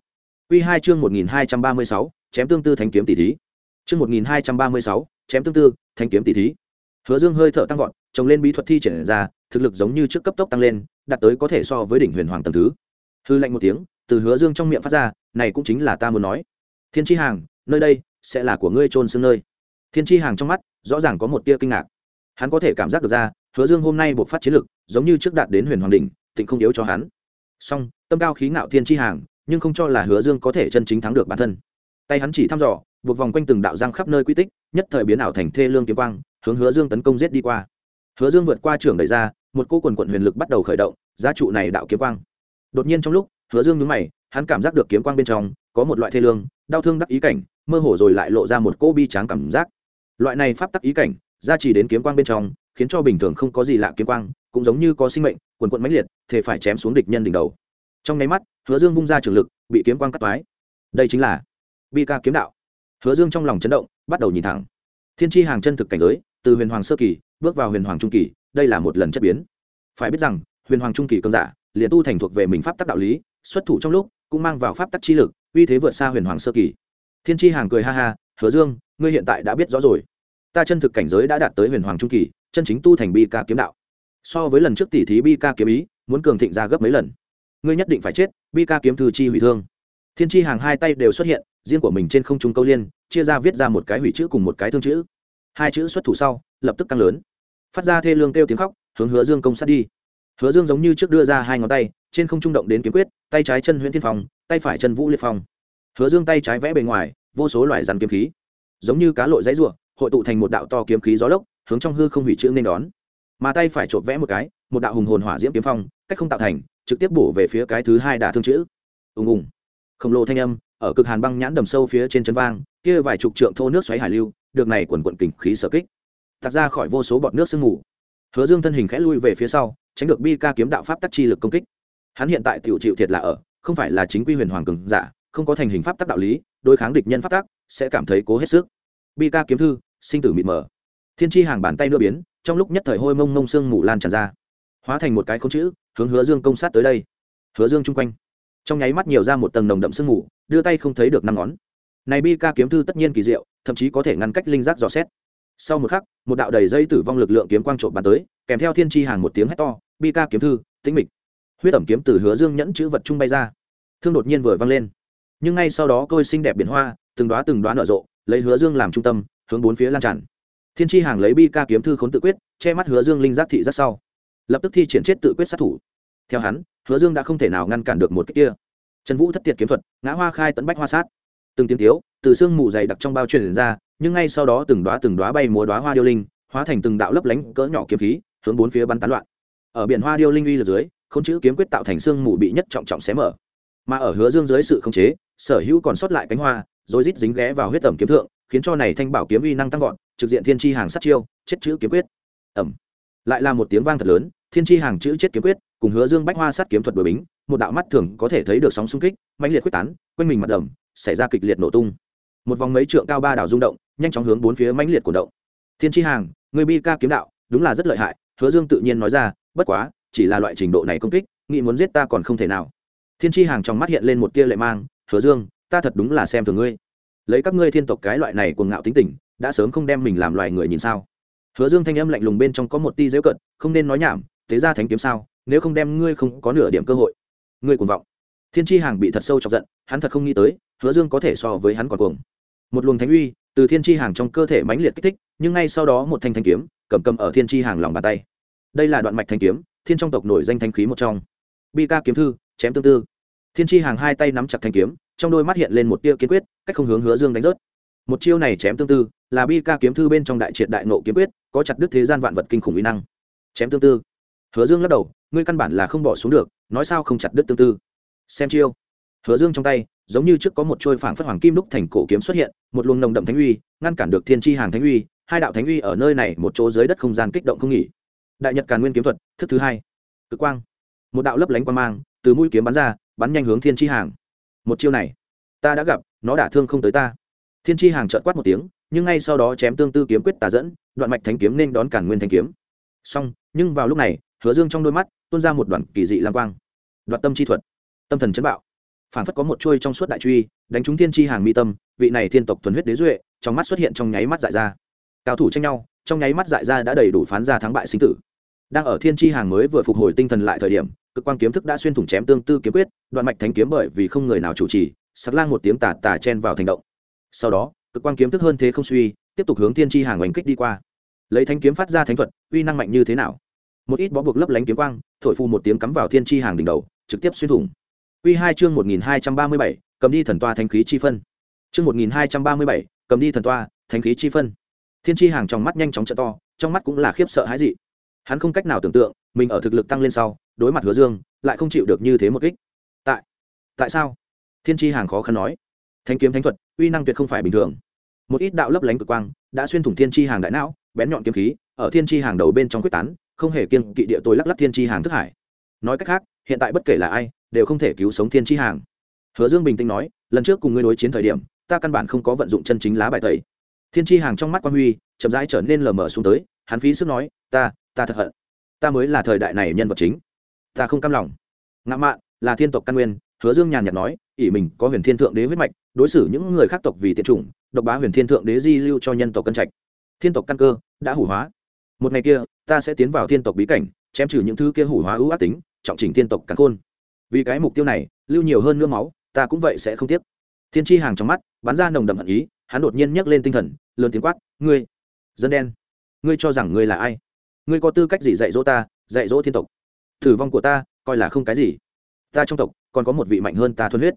S1: Quy hai chương một nghìn hai trăm ba mươi sáu, chém tương tư thánh kiếm tỷ thí. Chương một nghìn hai trăm ba mươi sáu, chém tương tư thánh kiếm tỷ thí. Hứa dương hơi thở tăng vọt trồng lên bí thuật thi triển ra, thực lực giống như trước cấp tốc tăng lên, đạt tới có thể so với đỉnh huyền hoàng tầng thứ. Hư lạnh một tiếng, từ hứa dương trong miệng phát ra, này cũng chính là ta muốn nói. Thiên Chi hàng, nơi đây sẽ là của ngươi trôn xương nơi. Thiên Chi hàng trong mắt, rõ ràng có một tia kinh ngạc. Hắn có thể cảm giác được ra, hứa dương hôm nay buộc phát chiến lực, giống như trước đạt đến huyền hoàng đỉnh tình không yếu cho hắn. Song tâm cao khí ngạo thiên Chi hàng nhưng không cho là hứa dương có thể chân chính thắng được bản thân. Tay hắn chỉ thăm dò, buộc vòng quanh từng đạo giang khắp nơi quy tích, nhất thời biến ảo thành thê lương kiếm quang, hướng hứa dương tấn công giết đi qua. Hứa dương vượt qua trưởng đẩy ra, một cô quần quận huyền lực bắt đầu khởi động, giá trụ này đạo kiếm quang. Đột nhiên trong lúc, hứa dương nhướng mày, hắn cảm giác được kiếm quang bên trong có một loại thê lương, đau thương đắc ý cảnh, mơ hồ rồi lại lộ ra một cô bi tráng cảm giác. Loại này pháp tắc ý cảnh, gia trì đến kiếm quang bên trong, khiến cho bình thường không có gì lạ kiếm quang, cũng giống như có sinh mệnh, quần quận mãnh liệt, thể phải chém xuống địch nhân đỉnh đầu trong nháy mắt, hứa dương vung ra trường lực, bị kiếm quang cắt toái. Đây chính là bi ca kiếm đạo. Hứa dương trong lòng chấn động, bắt đầu nhìn thẳng. Thiên tri hàng chân thực cảnh giới, từ huyền hoàng sơ kỳ, bước vào huyền hoàng trung kỳ, đây là một lần chất biến. Phải biết rằng, huyền hoàng trung kỳ cơn giả, liền tu thành thuộc về mình pháp tắc đạo lý, xuất thủ trong lúc, cũng mang vào pháp tắc chi lực, uy thế vượt xa huyền hoàng sơ kỳ. Thiên tri hàng cười ha ha, hứa dương, ngươi hiện tại đã biết rõ rồi. Ta chân thực cảnh giới đã đạt tới huyền hoàng trung kỳ, chân chính tu thành bi ca kiếm đạo. So với lần trước tỷ thí bi ca kiếm ý, muốn cường thịnh ra gấp mấy lần ngươi nhất định phải chết, bi ca kiếm thư chi hủy thương. Thiên tri hàng hai tay đều xuất hiện, riêng của mình trên không trung câu liên, chia ra viết ra một cái hủy chữ cùng một cái thương chữ. Hai chữ xuất thủ sau, lập tức tăng lớn. Phát ra thê lương kêu tiếng khóc, hướng hứa dương công sát đi. Hứa dương giống như trước đưa ra hai ngón tay, trên không trung động đến kiếm quyết, tay trái chân huyễn thiên phong, tay phải chân vũ liệt phong. Hứa dương tay trái vẽ bề ngoài, vô số loại rắn kiếm khí. Giống như cá lội dãy ruộng hội tụ thành một đạo to kiếm khí gió lốc, hướng trong hư không hủy chữ nên đón. Mà tay phải trộn vẽ một cái, một đạo hùng hồn hỏa diễm kiếm phong, cách không tạo thành trực tiếp bổ về phía cái thứ hai đả thương chữ. Ùng ùng. Khổng lồ thanh âm, ở cực hàn băng nhãn đầm sâu phía trên chân vang, kia vài chục trượng thô nước xoáy hải lưu, được này quần quận kình khí sở kích. Tạt ra khỏi vô số bọt nước sương mù. Hứa dương thân hình khẽ lui về phía sau, tránh được bi ca kiếm đạo pháp tắc chi lực công kích. Hắn hiện tại tiểu chịu thiệt là ở, không phải là chính quy huyền hoàng cường giả, không có thành hình pháp tắc đạo lý, đối kháng địch nhân pháp tắc, sẽ cảm thấy cố hết sức. Bi ca kiếm thư, sinh tử mịt mờ. Thiên tri hàng bàn tay đưa biến, trong lúc nhất thời hôi mông mông sương mù lan tràn ra. Hóa thành một cái không chữ hướng hứa dương công sát tới đây. Hứa dương chung quanh, trong nháy mắt nhiều ra một tầng nồng đậm sương mù, đưa tay không thấy được năm ngón. Này bi ca kiếm thư tất nhiên kỳ diệu, thậm chí có thể ngăn cách linh giác dò xét. Sau một khắc, một đạo đầy dây tử vong lực lượng kiếm quang trộm bắn tới, kèm theo thiên tri hàng một tiếng hét to, bi ca kiếm thư, tĩnh mịch. Huyết ẩm kiếm từ hứa dương nhẫn chữ vật trung bay ra. Thương đột nhiên vừa văng lên. Nhưng ngay sau đó côi xinh đẹp biển hoa, từng đoá từng đoá nở rộ, lấy hứa dương làm trung tâm, hướng bốn phía lan tràn. Thiên tri hàng lấy bi ca kiếm thư khốn tự quyết, che mắt hứa dương linh giác thị rất sau lập tức thi triển chết tự quyết sát thủ. Theo hắn, hứa dương đã không thể nào ngăn cản được một cách kia. Trần vũ thất tiệt kiếm thuật, ngã hoa khai tấn bách hoa sát. Từng tiếng tiếu, từ sương mù dày đặc trong bao truyền ra, nhưng ngay sau đó từng đoá từng đoá bay múa đoá hoa điêu linh, hóa thành từng đạo lấp lánh cỡ nhỏ kiếm khí, hướng bốn phía bắn tán loạn. Ở biển hoa điêu linh uy lượt dưới k h ô n chữ kiếm quyết tạo thành sương mù bị nhất trọng trọng xé mở. Mà ở hứa dương dưới sự khống chế, sở hữu còn sót lại cánh hoa, rồi rít dính ghé vào huyết tẩm kiếm thượng, khiến cho này thanh bảo kiếm uy năng tăng vọt, trực diện thiên tri hàng sát chiêu, chết chữ kiếm quyết. Ẩm lại là một tiếng vang thật lớn, thiên tri hàng chữ chết kiếm quyết, cùng hứa dương bách hoa sát kiếm thuật bờ bính, một đạo mắt thường có thể thấy được sóng xung kích, mãnh liệt quyết tán, quanh mình mặt đầm, xảy ra kịch liệt nổ tung. Một vòng mấy trượng cao ba đảo rung động, nhanh chóng hướng bốn phía mãnh liệt cổ động. Thiên tri hàng, người bi ca kiếm đạo, đúng là rất lợi hại, hứa dương tự nhiên nói ra, bất quá, chỉ là loại trình độ này công kích, nghĩ muốn giết ta còn không thể nào. Thiên tri hàng trong mắt hiện lên một tia lệ mang, hứa dương, ta thật đúng là xem thường ngươi. Lấy các ngươi thiên tộc cái loại này cuồng ngạo tính tình, đã sớm không đem mình làm loài người nhìn sao hứa dương thanh âm lạnh lùng bên trong có một ti dễu cận không nên nói nhảm, thế ra thánh kiếm sao, nếu không đem ngươi không có nửa điểm cơ hội. Ngươi cuồng vọng. Thiên tri hàng bị thật sâu chọc giận, hắn thật không nghĩ tới, hứa dương có thể so với hắn còn cuồng. Một luồng thánh uy từ thiên tri hàng trong cơ thể mãnh liệt kích thích, nhưng ngay sau đó một thanh thanh kiếm, cầm cầm ở thiên tri hàng lòng bàn tay. Đây là đoạn mạch thanh kiếm, thiên trong tộc nổi danh thanh khí một trong. Bi ca kiếm thư, chém tương tư. Thiên tri hàng hai tay nắm chặt thanh kiếm, trong đôi mắt hiện lên một tia kiên quyết, cách không hướng hứa dương đánh rớt một chiêu này chém tương tư, là bi ca kiếm thư bên trong đại triệt đại nộ kiếm quyết, có chặt đứt thế gian vạn vật kinh khủng uy năng. Chém tương tư. Hứa dương lắc đầu, ngươi căn bản là không bỏ xuống được, nói sao không chặt đứt tương tư? Xem chiêu. Hứa dương trong tay, giống như trước có một trôi phảng phất hoàng kim đúc thành cổ kiếm xuất hiện, một luồng nồng đậm thánh uy, ngăn cản được thiên tri hàng thánh uy, hai đạo thánh uy ở nơi này một chỗ dưới đất không gian kích động không nghỉ. Đại nhật càn nguyên kiếm thuật, thức thứ hai. Cực quang. Một đạo lấp lánh quang mang, từ mũi kiếm bắn ra, bắn nhanh hướng thiên tri hàng. Một chiêu này, ta đã gặp, nó đả thương không tới ta thiên tri hàng trợn quát một tiếng, nhưng ngay sau đó chém tương tư kiếm quyết tà dẫn, đoạn mạch thánh kiếm nên đón cản nguyên thanh kiếm. Xong, nhưng vào lúc này, hứa dương trong đôi mắt tuôn ra một đoạn kỳ dị lam quang. Đoạt tâm chi thuật, tâm thần chấn bạo. Phản phất có một chuôi trong suốt đại truy, đánh trúng thiên tri hàng mi tâm, vị này thiên tộc thuần huyết đế duệ, trong mắt xuất hiện trong nháy mắt dại ra. Cao thủ tranh nhau, trong nháy mắt dại ra đã đầy đủ phán ra thắng bại sinh tử. Đang ở thiên tri hàng mới vừa phục hồi tinh thần lại thời điểm, cực quan kiếm thức đã xuyên thủng chém tương tư kiếm quyết, đoạn mạch thánh kiếm bởi vì không người nào chủ trì sắt lang một tiếng tà tà chen vào thành động sau đó cực quan kiếm thức hơn thế không suy tiếp tục hướng thiên tri hàng oanh kích đi qua lấy thanh kiếm phát ra thánh thuật uy năng mạnh như thế nào một ít bó buộc lấp lánh kiếm quang thổi phu một tiếng cắm vào thiên tri hàng đỉnh đầu trực tiếp xuyên thủng Quy 2 chương 1237, cầm đi thần toa thánh khí chi phân. Chương 1237, cầm đi thần toa, thánh khí chi phân. Thiên chi hàng trong mắt nhanh chóng trợ to, trong mắt cũng là khiếp sợ hãi dị. Hắn không cách nào tưởng tượng, mình ở thực lực tăng lên sau, đối mặt Hứa Dương, lại không chịu được như thế một kích. Tại, tại sao? Thiên chi hàng khó khăn nói. Thánh kiếm thánh thuật, uy năng tuyệt không phải bình thường. Một ít đạo lấp lánh cực quang, đã xuyên thủng thiên chi hàng đại não, bén nhọn kiếm khí, ở thiên chi hàng đầu bên trong quyết tán, không hề kiên kỵ địa tôi lắc lắc thiên chi hàng thức hải. Nói cách khác, hiện tại bất kể là ai, đều không thể cứu sống thiên chi hàng. Hứa dương bình tĩnh nói lần trước cùng ngươi đối chiến thời điểm ta căn bản không có vận dụng chân chính lá bài tẩy. Thiên chi hàng trong mắt quan huy chậm rãi trở nên lờ mờ xuống tới hắn phí sức nói ta ta thật hận. Ta mới là thời đại này nhân vật chính. Ta không cam lòng. Ngã mạn là thiên tộc căn nguyên hứa dương nhàn nhạt nói, ỷ mình có huyền thiên thượng đế huyết mạch, đối xử những người khác tộc vì tiện chủng, độc bá huyền thiên thượng đế di lưu cho nhân tộc cân trạch. Thiên tộc căn cơ đã hủ hóa. Một ngày kia, ta sẽ tiến vào thiên tộc bí cảnh, chém trừ những thứ kia hủ hóa ưu ác tính, trọng chỉnh thiên tộc cắn khôn. Vì cái mục tiêu này, lưu nhiều hơn nữa máu, ta cũng vậy sẽ không tiếc. Thiên tri hàng trong mắt bắn ra nồng đậm hận ý, hắn đột nhiên nhấc lên tinh thần, lớn tiếng quát, ngươi, dân đen, ngươi cho rằng ngươi là ai? Ngươi có tư cách gì dạy dỗ ta, dạy dỗ thiên tộc? Thử vong của ta coi là không cái gì. Ta trong tộc còn có một vị mạnh hơn ta thuần huyết.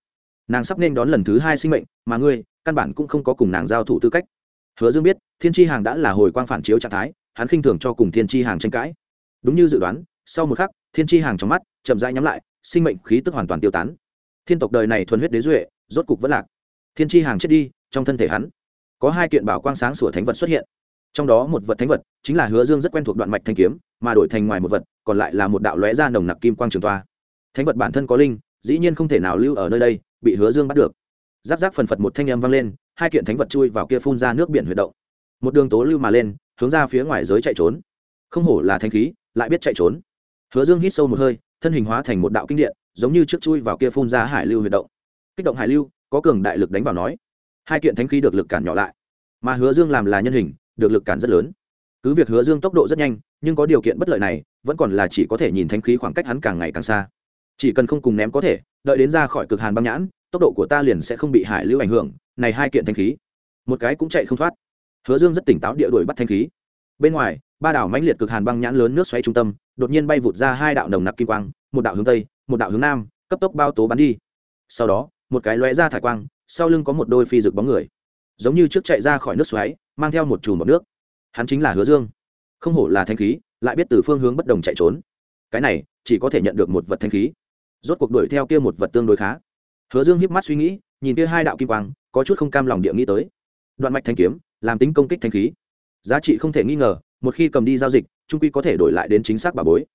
S1: Nàng sắp nên đón lần thứ hai sinh mệnh, mà ngươi, căn bản cũng không có cùng nàng giao thủ tư cách. Hứa dương biết, thiên tri hàng đã là hồi quang phản chiếu trạng thái, hắn khinh thường cho cùng thiên tri hàng tranh cãi. Đúng như dự đoán, sau một khắc, thiên tri hàng trong mắt chậm rãi nhắm lại, sinh mệnh khí tức hoàn toàn tiêu tán. Thiên tộc đời này thuần huyết đế duệ, rốt cục vẫn lạc. Thiên tri hàng chết đi, trong thân thể hắn, có hai kiện bảo quang sáng sủa thánh vật xuất hiện. Trong đó một vật thánh vật chính là hứa dương rất quen thuộc đoạn mạch thanh kiếm, mà đổi thành ngoài một vật, còn lại là một đạo lóe ra nồng nặc kim quang trường toa thánh vật bản thân có linh dĩ nhiên không thể nào lưu ở nơi đây, bị hứa dương bắt được. Giáp giáp phần phật một thanh âm vang lên, hai kiện thánh vật chui vào kia phun ra nước biển huyệt động. Một đường tố lưu mà lên, hướng ra phía ngoài giới chạy trốn. Không hổ là thanh khí, lại biết chạy trốn. Hứa dương hít sâu một hơi, thân hình hóa thành một đạo kinh điện, giống như trước chui vào kia phun ra hải lưu huyệt động. Kích động hải lưu, có cường đại lực đánh vào nói. Hai kiện thánh khí được lực cản nhỏ lại. Mà hứa dương làm là nhân hình, được lực cản rất lớn. Cứ việc hứa dương tốc độ rất nhanh, nhưng có điều kiện bất lợi này, vẫn còn là chỉ có thể nhìn thánh khí khoảng cách hắn càng ngày càng xa chỉ cần không cùng ném có thể, đợi đến ra khỏi cực hàn băng nhãn, tốc độ của ta liền sẽ không bị hải lưu ảnh hưởng, này hai kiện thanh khí. Một cái cũng chạy không thoát. Hứa dương rất tỉnh táo địa đuổi bắt thanh khí. Bên ngoài, ba đảo mãnh liệt cực hàn băng nhãn lớn nước xoáy trung tâm, đột nhiên bay vụt ra hai đạo nồng nặc kim quang, một đạo hướng tây, một đạo hướng nam, cấp tốc bao tố bắn đi. Sau đó, một cái lóe ra thải quang, sau lưng có một đôi phi rực bóng người. Giống như trước chạy ra khỏi nước xoáy, mang theo một chùm bọc nước. Hắn chính là hứa dương. Không hổ là thanh khí, lại biết từ phương hướng bất đồng chạy trốn. Cái này, chỉ có thể nhận được một vật thanh khí rốt cuộc đuổi theo kia một vật tương đối khá. Hứa dương hiếp mắt suy nghĩ, nhìn kia hai đạo kim quang, có chút không cam lòng địa nghĩ tới. Đoạn mạch thanh kiếm, làm tính công kích thanh khí. Giá trị không thể nghi ngờ, một khi cầm đi giao dịch, trung quy có thể đổi lại đến chính xác bà bối.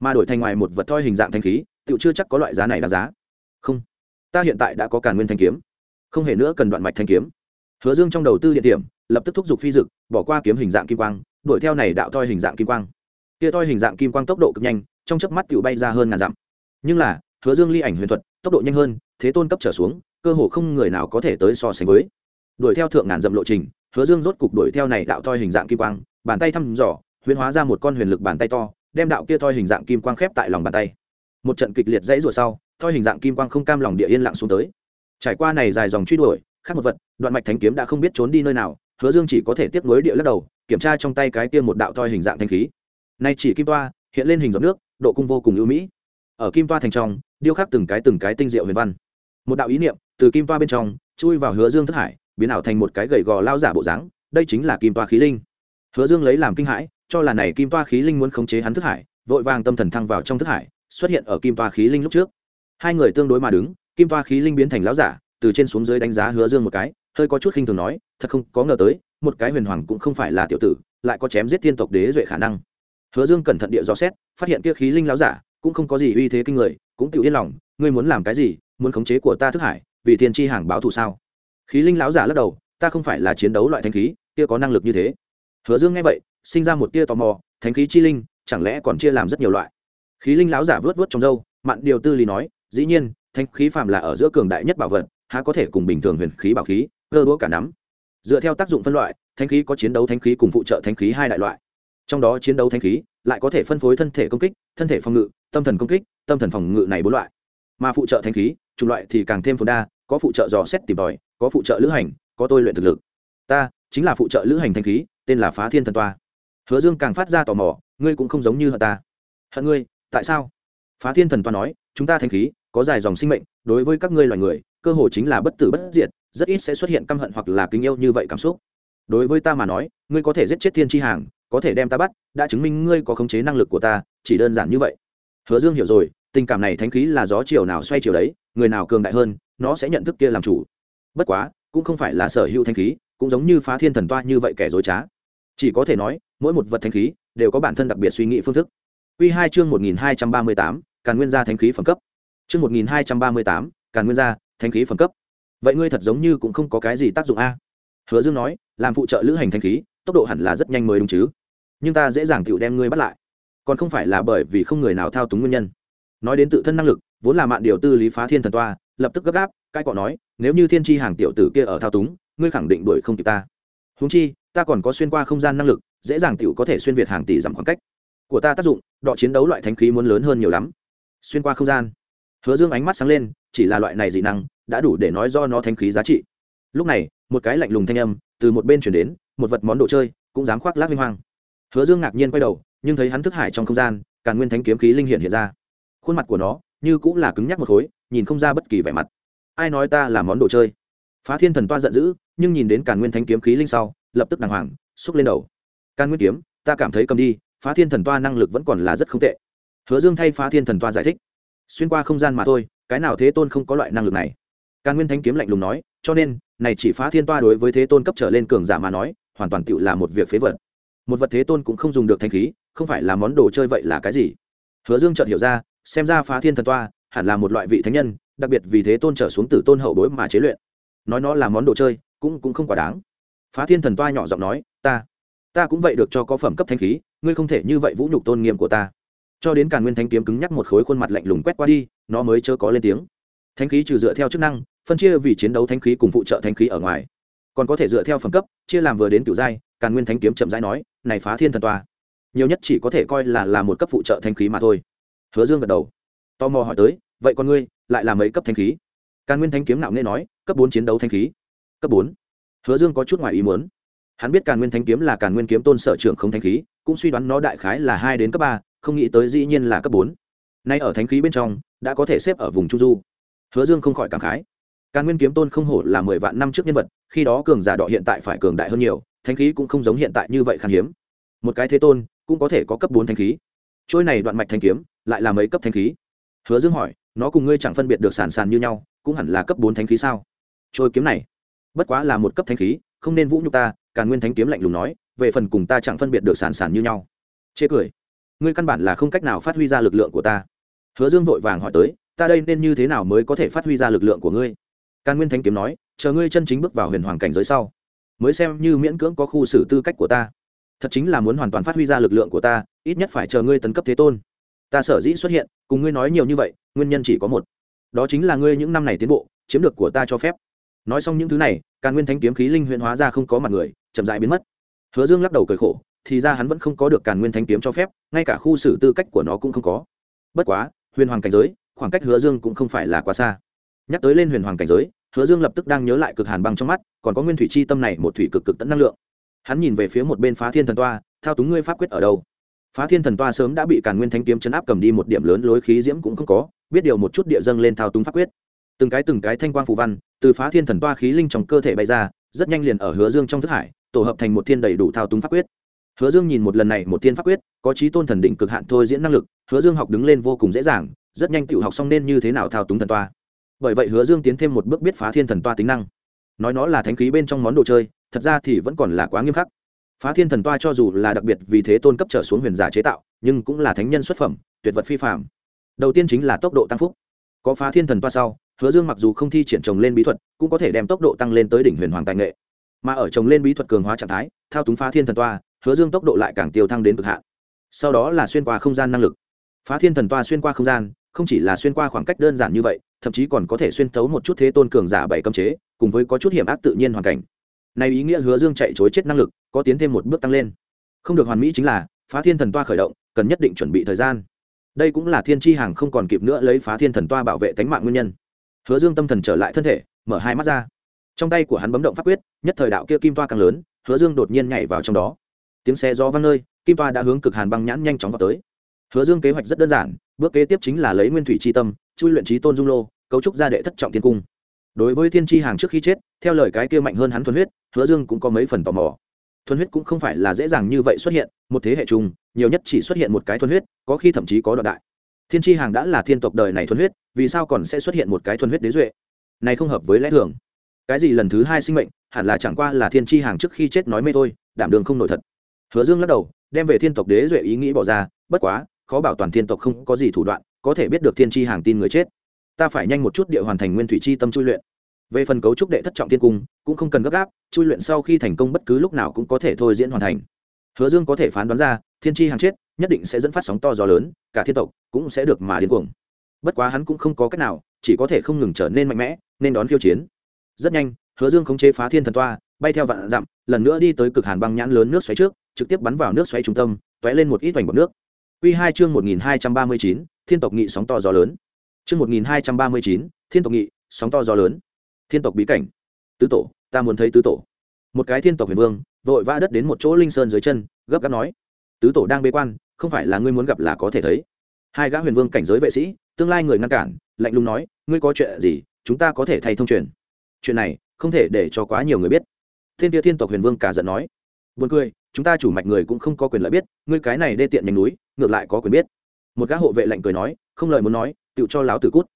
S1: Mà đổi thành ngoài một vật thoi hình dạng thanh khí tự chưa chắc có loại giá này đáng giá. Không. Ta hiện tại đã có càn nguyên thanh kiếm. Không hề nữa cần đoạn mạch thanh kiếm. Hứa dương trong đầu tư địa điểm, lập tức thúc giục phi dực, bỏ qua kiếm hình dạng kim quang, đuổi theo này đạo thoi hình dạng kim quang. Kia thoi hình dạng kim quang tốc độ cực nhanh, trong chớp mắt tự bay ra hơn ngàn dặm. Nhưng là hứa dương ly ảnh huyền thuật, tốc độ nhanh hơn, thế tôn cấp trở xuống, cơ hồ không người nào có thể tới so sánh với. Đuổi theo thượng ngàn dặm lộ trình, hứa dương rốt cục đuổi theo này đạo thoi hình dạng kim quang, bàn tay thăm dò huyền hóa ra một con huyền lực bàn tay to, đem đạo kia thoi hình dạng kim quang khép tại lòng bàn tay. Một trận kịch liệt dãy rủa sau, thoi hình dạng kim quang không cam lòng địa yên lặng xuống tới. Trải qua này dài dòng truy đuổi, khác một vật, đoạn mạch thánh kiếm đã không biết trốn đi nơi nào, hứa dương chỉ có thể tiếp nối địa lắc đầu, kiểm tra trong tay cái kia một đạo thoi hình dạng thanh khí. Nay chỉ kim toa, hiện lên hình giọt nước, độ cung vô cùng ưu mỹ. Ở kim toa thành trong điêu khắc từng cái từng cái tinh diệu huyền văn. Một đạo ý niệm từ kim toa bên trong chui vào hứa dương thức hải, biến ảo thành một cái gầy gò lao giả bộ dáng, đây chính là kim toa khí linh. Hứa dương lấy làm kinh hãi, cho là này kim toa khí linh muốn khống chế hắn thức hải, vội vàng tâm thần thăng vào trong thức hải, xuất hiện ở kim toa khí linh lúc trước. Hai người tương đối mà đứng, kim toa khí linh biến thành lão giả, từ trên xuống dưới đánh giá hứa dương một cái, hơi có chút khinh thường nói, thật không, có ngờ tới, một cái huyền hoàng cũng không phải là tiểu tử, lại có chém giết thiên tộc đế duệ khả năng. Hứa dương cẩn thận địa dò xét, phát hiện kia khí linh lão giả cũng không có gì uy thế kinh người cũng tự yên lòng, ngươi muốn làm cái gì, muốn khống chế của ta thức hải, vì thiên chi hàng báo thù sao? Khí linh lão giả lắc đầu, ta không phải là chiến đấu loại thanh khí, kia có năng lực như thế. Hứa dương nghe vậy, sinh ra một tia tò mò, thánh khí chi linh, chẳng lẽ còn chia làm rất nhiều loại? Khí linh lão giả vớt vớt trong râu, mạn điều tư lý nói, dĩ nhiên thanh khí phạm là ở giữa cường đại nhất bảo vật, há có thể cùng bình thường huyền khí bảo khí, cơ đũa cả nắm. Dựa theo tác dụng phân loại thanh khí có chiến đấu thanh khí cùng phụ trợ thanh khí hai đại loại. Trong đó chiến đấu thanh khí, lại có thể phân phối thân thể công kích, thân thể phòng ngự tâm thần công kích, tâm thần phòng ngự này bốn loại. Mà phụ trợ thanh khí, chủng loại thì càng thêm phồn đa, có phụ trợ dò xét tìm tòi, có phụ trợ lữ hành, có tôi luyện thực lực. Ta chính là phụ trợ lữ hành thanh khí, tên là phá thiên thần toa. Hứa dương càng phát ra tò mò, ngươi cũng không giống như hận ta. Hận ngươi? Tại sao? Phá thiên thần toa nói, chúng ta thanh khí, có dài dòng sinh mệnh, đối với các ngươi loài người, cơ hội chính là bất tử bất diệt, rất ít sẽ xuất hiện căm hận hoặc là kính yêu như vậy cảm xúc. Đối với ta mà nói, ngươi có thể giết chết thiên tri hàng, có thể đem ta bắt, đã chứng minh ngươi có khống chế năng lực của ta, chỉ đơn giản như vậy hứa dương hiểu rồi, tình cảm này thánh khí là gió chiều nào xoay chiều đấy, người nào cường đại hơn, nó sẽ nhận thức kia làm chủ. Bất quá, cũng không phải là sở hữu thánh khí, cũng giống như phá thiên thần toa như vậy kẻ dối trá. Chỉ có thể nói, mỗi một vật thánh khí đều có bản thân đặc biệt suy nghĩ phương thức. Quy hai chương một nghìn hai trăm ba mươi tám, càn nguyên gia thánh khí phẩm cấp. Chương một nghìn hai trăm ba mươi tám, càn nguyên gia thánh khí phẩm cấp. Vậy ngươi thật giống như cũng không có cái gì tác dụng a. Hứa dương nói, làm phụ trợ lữ hành thánh khí, tốc độ hẳn là rất nhanh mới đúng chứ. Nhưng ta dễ dàng tiểu đem ngươi bắt lại còn không phải là bởi vì không người nào thao túng nguyên nhân. Nói đến tự thân năng lực, vốn là mạn điều tư lý phá thiên thần toa, lập tức gấp gáp cai cọ nói, nếu như thiên tri hàng tiểu tử kia ở thao túng, ngươi khẳng định đuổi không kịp ta. Húng chi, ta còn có xuyên qua không gian năng lực, dễ dàng tiểu có thể xuyên việt hàng tỷ dặm khoảng cách. Của ta tác dụng, đọ chiến đấu loại thánh khí muốn lớn hơn nhiều lắm. Xuyên qua không gian. Hứa dương ánh mắt sáng lên, chỉ là loại này dị năng, đã đủ để nói do nó thánh khí giá trị. Lúc này, một cái lạnh lùng thanh âm từ một bên chuyển đến, một vật món đồ chơi, cũng dám khoác lác minh hoang. Hứa dương ngạc nhiên quay đầu nhưng thấy hắn thức hải trong không gian, càn nguyên thánh kiếm khí linh hiện hiện ra. Khuôn mặt của nó như cũng là cứng nhắc một khối, nhìn không ra bất kỳ vẻ mặt. Ai nói ta là món đồ chơi? Phá thiên thần toa giận dữ, nhưng nhìn đến càn nguyên thánh kiếm khí linh sau, lập tức đàng hoàng, xúc lên đầu. Càn nguyên kiếm, ta cảm thấy cầm đi, phá thiên thần toa năng lực vẫn còn là rất không tệ. Hứa dương thay phá thiên thần toa giải thích. Xuyên qua không gian mà thôi, cái nào thế tôn không có loại năng lực này? Càn nguyên thánh kiếm lạnh lùng nói, cho nên, này chỉ phá thiên toa đối với thế tôn cấp trở lên cường giả mà nói, hoàn toàn tựu là một việc phế vật. Một vật thế tôn cũng không dùng được thanh khí không phải là món đồ chơi vậy là cái gì? Hứa dương chợt hiểu ra, xem ra phá thiên thần toa hẳn là một loại vị thánh nhân, đặc biệt vì thế tôn trở xuống từ tôn hậu bối mà chế luyện. Nói nó là món đồ chơi, cũng cũng không quá đáng. Phá thiên thần toa nhỏ giọng nói, ta ta cũng vậy được cho có phẩm cấp thanh khí, ngươi không thể như vậy vũ nhục tôn nghiêm của ta. Cho đến càn nguyên thanh kiếm cứng nhắc một khối khuôn mặt lạnh lùng quét qua đi, nó mới chớ có lên tiếng. Thanh khí trừ dựa theo chức năng, phân chia vì chiến đấu thanh khí cùng phụ trợ thanh khí ở ngoài. Còn có thể dựa theo phẩm cấp, chia làm vừa đến kiểu giai, càn nguyên thanh kiếm chậm rãi nói, này phá thiên thần toa nhiều nhất chỉ có thể coi là là một cấp phụ trợ thanh khí mà thôi. Hứa dương gật đầu. Tò mò hỏi tới, vậy con ngươi, lại là mấy cấp thanh khí? Càn nguyên thanh kiếm nạo nghe nói, cấp bốn chiến đấu thanh khí. Cấp bốn? Hứa dương có chút ngoài ý muốn. Hắn biết càn nguyên thanh kiếm là càn nguyên kiếm tôn sở trưởng không thanh khí, cũng suy đoán nó đại khái là hai đến cấp ba, không nghĩ tới dĩ nhiên là cấp bốn. Nay ở thanh khí bên trong, đã có thể xếp ở vùng trung du. Hứa dương không khỏi cảm khái. Càn nguyên kiếm tôn không hổ là mười vạn năm trước nhân vật, khi đó cường giả đỏ hiện tại phải cường đại hơn nhiều, thanh khí cũng không giống hiện tại như vậy khan hiếm. Một cái thế tôn cũng có thể có cấp bốn thanh khí. Trôi này đoạn mạch thanh kiếm, lại là mấy cấp thanh khí? Hứa dương hỏi, nó cùng ngươi chẳng phân biệt được sản sàn như nhau, cũng hẳn là cấp bốn thanh khí sao? Trôi kiếm này, bất quá là một cấp thanh khí, không nên vũ nhục ta càn nguyên thanh kiếm lạnh lùng nói, về phần cùng ta chẳng phân biệt được sản sản như nhau. Chê cười. Ngươi căn bản là không cách nào phát huy ra lực lượng của ta. Hứa dương vội vàng hỏi tới, ta đây nên như thế nào mới có thể phát huy ra lực lượng của ngươi? Càn nguyên thanh kiếm nói, chờ ngươi chân chính bước vào huyền hoàng cảnh giới sau, mới xem như miễn cưỡng có khu xử tư cách của ta thật chính là muốn hoàn toàn phát huy ra lực lượng của ta, ít nhất phải chờ ngươi tấn cấp thế tôn. Ta sở dĩ xuất hiện, cùng ngươi nói nhiều như vậy, nguyên nhân chỉ có một. Đó chính là ngươi những năm này tiến bộ, chiếm được của ta cho phép. Nói xong những thứ này, càn nguyên thánh kiếm khí linh huyện hóa ra không có mặt người, chậm dại biến mất. Hứa dương lắc đầu cười khổ, thì ra hắn vẫn không có được càn nguyên thánh kiếm cho phép, ngay cả khu xử tư cách của nó cũng không có. Bất quá, huyền hoàng cảnh giới, khoảng cách hứa dương cũng không phải là quá xa. Nhắc tới lên huyền hoàng cảnh giới, hứa dương lập tức đang nhớ lại cực hàn băng trong mắt, còn có nguyên thủy chi tâm này, một thủy cực cực tận năng lượng hắn nhìn về phía một bên phá thiên thần toa, thao túng ngươi pháp quyết ở đâu? Phá thiên thần toa sớm đã bị càn nguyên thánh kiếm chấn áp cầm đi một điểm lớn lối khí diễm cũng không có, biết điều một chút địa dâng lên thao túng pháp quyết. Từng cái từng cái thanh quang phù văn từ phá thiên thần toa khí linh trong cơ thể bay ra, rất nhanh liền ở hứa dương trong thức hải, tổ hợp thành một thiên đầy đủ thao túng pháp quyết. Hứa dương nhìn một lần này một thiên pháp quyết, có trí tôn thần định cực hạn thôi diễn năng lực, hứa dương học đứng lên vô cùng dễ dàng, rất nhanh tự học xong nên như thế nào thao túng thần toa. Bởi vậy hứa dương tiến thêm một bước biết phá thiên thần toa tính năng. Nói nó là thánh khí bên trong món đồ chơi thật ra thì vẫn còn là quá nghiêm khắc. Phá thiên thần toa cho dù là đặc biệt vì thế tôn cấp trở xuống huyền giả chế tạo, nhưng cũng là thánh nhân xuất phẩm, tuyệt vật phi phạm đầu tiên chính là tốc độ tăng phúc. Có phá thiên thần toa sau, hứa dương mặc dù không thi triển trồng lên bí thuật, cũng có thể đem tốc độ tăng lên tới đỉnh huyền hoàng tài nghệ. Mà ở trồng lên bí thuật cường hóa trạng thái, thao túng phá thiên thần toa, hứa dương tốc độ lại càng tiêu thăng đến cực hạn. Sau đó là xuyên qua không gian năng lực. Phá thiên thần toa xuyên qua không gian, không chỉ là xuyên qua khoảng cách đơn giản như vậy, thậm chí còn có thể xuyên tấu một chút thế tôn cường giả bảy cấm chế, cùng với có chút hiểm ác tự nhiên hoàn cảnh này ý nghĩa hứa dương chạy chối chết năng lực, có tiến thêm một bước tăng lên. Không được hoàn mỹ chính là, phá thiên thần toa khởi động, cần nhất định chuẩn bị thời gian. Đây cũng là thiên tri hàng không còn kịp nữa lấy phá thiên thần toa bảo vệ tánh mạng nguyên nhân. Hứa dương tâm thần trở lại thân thể, mở hai mắt ra. Trong tay của hắn bấm động pháp quyết, nhất thời đạo kia kim toa càng lớn, hứa dương đột nhiên nhảy vào trong đó. Tiếng xe gió văng nơi, kim toa đã hướng cực hàn băng nhãn nhanh chóng vào tới. Hứa dương kế hoạch rất đơn giản, bước kế tiếp chính là lấy nguyên thủy c tâm, chui luyện trí tôn dung lô, cấu trúc gia đệ thất trọng tiên cung đối với thiên tri hàng trước khi chết, theo lời cái kia mạnh hơn hắn thuần huyết, hứa dương cũng có mấy phần tò mò. Thuần huyết cũng không phải là dễ dàng như vậy xuất hiện, một thế hệ chung nhiều nhất chỉ xuất hiện một cái thuần huyết, có khi thậm chí có đoạn đại. Thiên tri hàng đã là thiên tộc đời này thuần huyết, vì sao còn sẽ xuất hiện một cái thuần huyết đế duệ? Này không hợp với lẽ thường. Cái gì lần thứ hai sinh mệnh, hẳn là chẳng qua là thiên tri hàng trước khi chết nói mê thôi, đảm đường không nổi thật. Hứa dương lắc đầu, đem về thiên tộc đế duệ ý nghĩ bỏ ra, bất quá, khó bảo toàn thiên tộc không có gì thủ đoạn, có thể biết được thiên tri hàng tin người chết ta phải nhanh một chút địa hoàn thành nguyên thủy chi tâm chui luyện. Về phần cấu trúc đệ thất trọng thiên cung, cũng không cần gấp gáp, chui luyện sau khi thành công bất cứ lúc nào cũng có thể thôi diễn hoàn thành. Hứa dương có thể phán đoán ra, thiên tri hàng chết, nhất định sẽ dẫn phát sóng to gió lớn, cả thiên tộc cũng sẽ được mà điên cuồng. Bất quá hắn cũng không có cách nào, chỉ có thể không ngừng trở nên mạnh mẽ, nên đón khiêu chiến. Rất nhanh, hứa dương khống chế phá thiên thần toa, bay theo vạn dặm, lần nữa đi tới cực hàn băng nhãn lớn nước xoáy trước, trực tiếp bắn vào nước xoáy trung tâm t ó é lên một ít vành bọc nước. Q hai chương một nghìn hai trăm ba mươi chín, thiên tộc nghị sóng to gió lớn chương một nghìn hai trăm ba mươi chín, thiên tộc nghị, sóng to gió lớn. Thiên tộc bí cảnh. Tứ tổ, ta muốn thấy tứ tổ. Một cái thiên tộc huyền vương, vội vã đất đến một chỗ linh sơn dưới chân, gấp gáp nói. Tứ tổ đang bế quan, không phải là ngươi muốn gặp là có thể thấy. Hai gã huyền vương cảnh giới vệ sĩ, tương lai người ngăn cản, lạnh lùng nói, ngươi có chuyện gì, chúng ta có thể thay thông truyền. Chuyện này, không thể để cho quá nhiều người biết. Thiên địa thiên tộc huyền vương cả giận nói. Buồn cười, chúng ta chủ mạch người cũng không có quyền lợi biết, ngươi cái này đê tiện nhánh núi, ngược lại có quyền biết. Một gã hộ vệ lạnh cười nói, không lời muốn nói tự cho láo tử cút.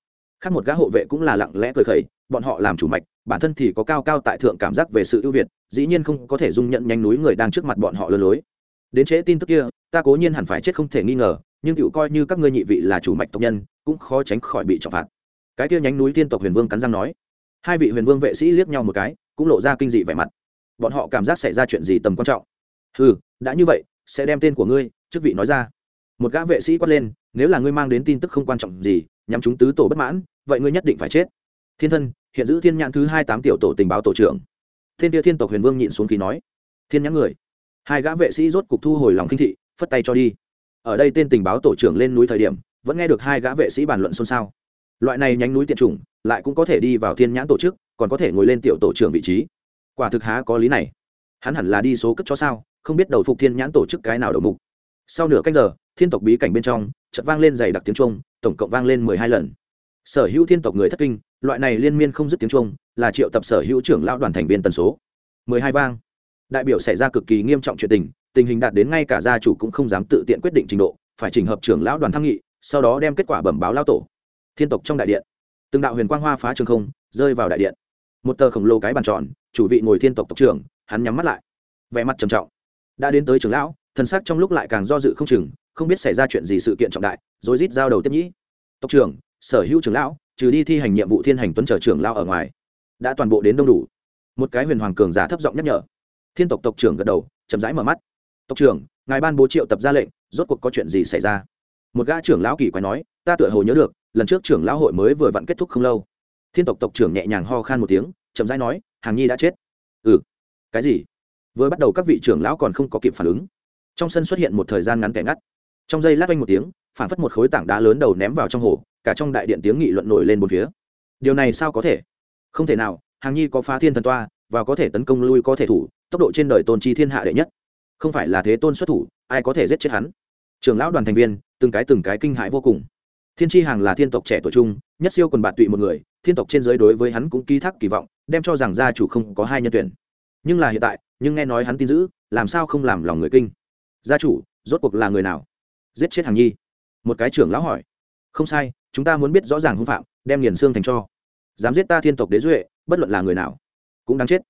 S1: Khác một gã hộ vệ cũng là lặng lẽ cười khẩy, bọn họ làm chủ mạch, bản thân thì có cao cao tại thượng cảm giác về sự ưu việt, dĩ nhiên không có thể dung nhận nhanh núi người đang trước mặt bọn họ lừa lối. Đến trễ tin tức kia, ta cố nhiên hẳn phải chết không thể nghi ngờ, nhưng cựu coi như các ngươi nhị vị là chủ mạch tộc nhân, cũng khó tránh khỏi bị trọng phạt. Cái kia nhánh núi thiên tộc huyền vương cắn răng nói. Hai vị huyền vương vệ sĩ liếc nhau một cái, cũng lộ ra kinh dị vẻ mặt. Bọn họ cảm giác xảy ra chuyện gì tầm quan trọng? Ừ đã như vậy, sẽ đem tên của ngươi, chức vị nói ra một gã vệ sĩ quát lên, nếu là ngươi mang đến tin tức không quan trọng gì nhằm chúng tứ tổ bất mãn, vậy ngươi nhất định phải chết. Thiên thân, hiện giữ thiên nhãn thứ hai tám tiểu tổ tình báo tổ trưởng. Thiên tia thiên tộc huyền vương nhịn xuống khí nói, thiên nhãn người. Hai gã vệ sĩ rốt cục thu hồi lòng kinh thị, phất tay cho đi. Ở đây tên tình báo tổ trưởng lên núi thời điểm, vẫn nghe được hai gã vệ sĩ bàn luận xôn xao. Loại này nhánh núi tiện chủng, lại cũng có thể đi vào thiên nhãn tổ chức, còn có thể ngồi lên tiểu tổ trưởng vị trí. Quả thực há có lý này. Hắn hẳn là đi số cất cho sao, không biết đầu phục thiên nhãn tổ chức cái nào đầu mục sau nửa canh giờ, thiên tộc bí cảnh bên trong, chợt vang lên dày đặc tiếng trung tổng cộng vang lên mười hai lần. Sở hữu thiên tộc người thất kinh, loại này liên miên không dứt tiếng trung là triệu tập sở hữu trưởng lão đoàn thành viên tần số. Mười hai vang. Đại biểu xảy ra cực kỳ nghiêm trọng chuyện tình tình hình đạt đến ngay cả gia chủ cũng không dám tự tiện quyết định trình độ, phải trình hợp trưởng lão đoàn tham nghị, sau đó đem kết quả bẩm báo lao tổ. Thiên tộc trong đại điện. Từng đạo huyền quang hoa phá trường không, rơi vào đại điện. Một tờ khổng lồ cái bàn tròn, chủ vị ngồi thiên tộc tộc trưởng, hắn nhắm mắt lại. Vẻ mặt trầm trọng. Đã đến tới trưởng lão thần sắc trong lúc lại càng do dự không chừng, không biết xảy ra chuyện gì sự kiện trọng đại, rồi rít giao đầu tiếp nhĩ. Tộc trưởng, sở hữu trưởng lão, trừ đi thi hành nhiệm vụ thiên hành tuấn trở trưởng lão ở ngoài, đã toàn bộ đến đông đủ. Một cái huyền hoàng cường giả thấp giọng nhắc nhở. Thiên tộc tộc trưởng gật đầu, chậm rãi mở mắt. Tộc trưởng, ngài ban bố triệu tập ra lệnh, rốt cuộc có chuyện gì xảy ra? Một gã trưởng lão kỳ quái nói, ta tựa hồ nhớ được, lần trước trưởng lão hội mới vừa vặn kết thúc không lâu. Thiên tộc tộc trưởng nhẹ nhàng ho khan một tiếng, chậm rãi nói, hàng nhi đã chết. Ừ. Cái gì? Vừa bắt đầu các vị trưởng lão còn không có kịp phản ứng trong sân xuất hiện một thời gian ngắn kẻ ngắt. Trong giây lát quanh một tiếng, phản phất một khối tảng đá lớn đầu ném vào trong hồ, cả trong đại điện tiếng nghị luận nổi lên một phía. Điều này sao có thể? Không thể nào, hàng nhi có phá thiên thần toa, và có thể tấn công lui có thể thủ, tốc độ trên đời tôn chi thiên hạ đệ nhất. Không phải là thế tôn xuất thủ, ai có thể giết chết hắn? Trưởng lão đoàn thành viên, từng cái từng cái kinh hãi vô cùng. Thiên tri hàng là thiên tộc trẻ tuổi trung, nhất siêu quần bạn tụy một người, thiên tộc trên giới đối với hắn cũng ký thác kỳ vọng, đem cho rằng gia chủ không có hai nhân tuyển. Nhưng là hiện tại, nhưng nghe nói hắn tin giữ làm sao không làm lòng người kinh? Gia chủ, rốt cuộc là người nào? Giết chết hàng nhi. Một cái trưởng lão hỏi. Không sai, chúng ta muốn biết rõ ràng hung phạm, đem nghiền xương thành cho. Dám giết ta thiên tộc đế duệ, bất luận là người nào, cũng đáng chết.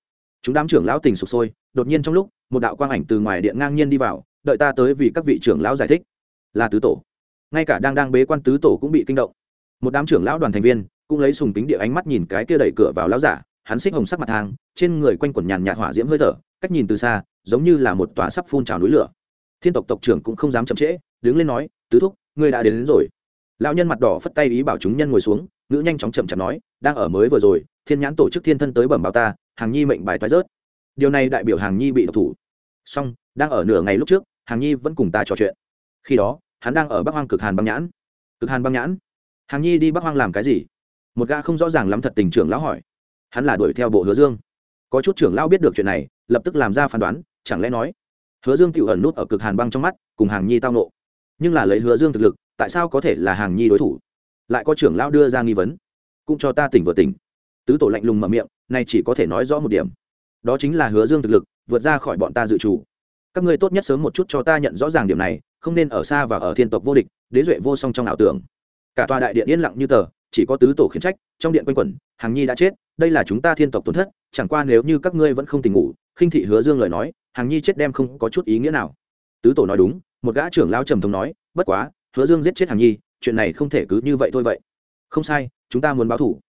S1: Chúng đám trưởng lão tình sụp sôi, đột nhiên trong lúc, một đạo quang ảnh từ ngoài điện ngang nhiên đi vào, đợi ta tới vì các vị trưởng lão giải thích. Là tứ tổ. Ngay cả đang đang bế quan tứ tổ cũng bị kinh động. Một đám trưởng lão đoàn thành viên, cũng lấy sùng tính địa ánh mắt nhìn cái kia đẩy cửa vào lão giả, hắn xích hồng sắc mặt hàng, trên người quanh quần nhàn nhạt hỏa diễm hơi thở, cách nhìn từ xa, giống như là một tòa sắp phun trào núi lửa thiên tộc tộc trưởng cũng không dám chậm trễ đứng lên nói tứ thúc ngươi đã đến, đến rồi. Lão nhân mặt đỏ phất tay ý bảo chúng nhân ngồi xuống nữ nhanh chóng chậm chậm nói đang ở mới vừa rồi thiên nhãn tổ chức thiên thân tới bẩm báo ta hàng nhi mệnh bài toái rớt. Điều này đại biểu hàng nhi bị độc thủ. Song đang ở nửa ngày lúc trước hàng nhi vẫn cùng ta trò chuyện. Khi đó hắn đang ở bắc hoang cực hàn băng nhãn. Cực hàn băng nhãn? Hàng nhi đi bắc hoang làm cái gì? Một gã không rõ ràng lắm thật tình trưởng lão hỏi. Hắn là đuổi theo bộ hứa dương. Có chút trưởng lão biết được chuyện này lập tức làm ra phán đoán chẳng lẽ nói hứa dương tự ẩn nút ở cực hàn băng trong mắt, cùng hàng nhi tao nộ nhưng là lấy hứa dương thực lực, tại sao có thể là hàng nhi đối thủ? Lại có trưởng lão đưa ra nghi vấn. Cũng cho ta tỉnh vừa tỉnh. Tứ tổ lạnh lùng mở miệng, nay chỉ có thể nói rõ một điểm. Đó chính là hứa dương thực lực, vượt ra khỏi bọn ta dự chủ các ngươi tốt nhất sớm một chút cho ta nhận rõ ràng điểm này, không nên ở xa và ở thiên tộc vô địch, đế duệ vô song trong ảo tưởng. Cả tòa đại điện yên lặng như tờ, chỉ có tứ tổ khiển trách, trong điện quanh quẩn, hàng nhi đã chết, đây là chúng ta thiên tộc tổn thất, chẳng qua nếu như các ngươi vẫn không tỉnh ngủ, khinh thị hứa dương lời nói hàng nhi chết đem không có chút ý nghĩa nào. Tứ tổ nói đúng, một gã trưởng lao trầm thống nói, bất quá, hứa dương giết chết hàng nhi, chuyện này không thể cứ như vậy thôi vậy. Không sai, chúng ta muốn báo thủ.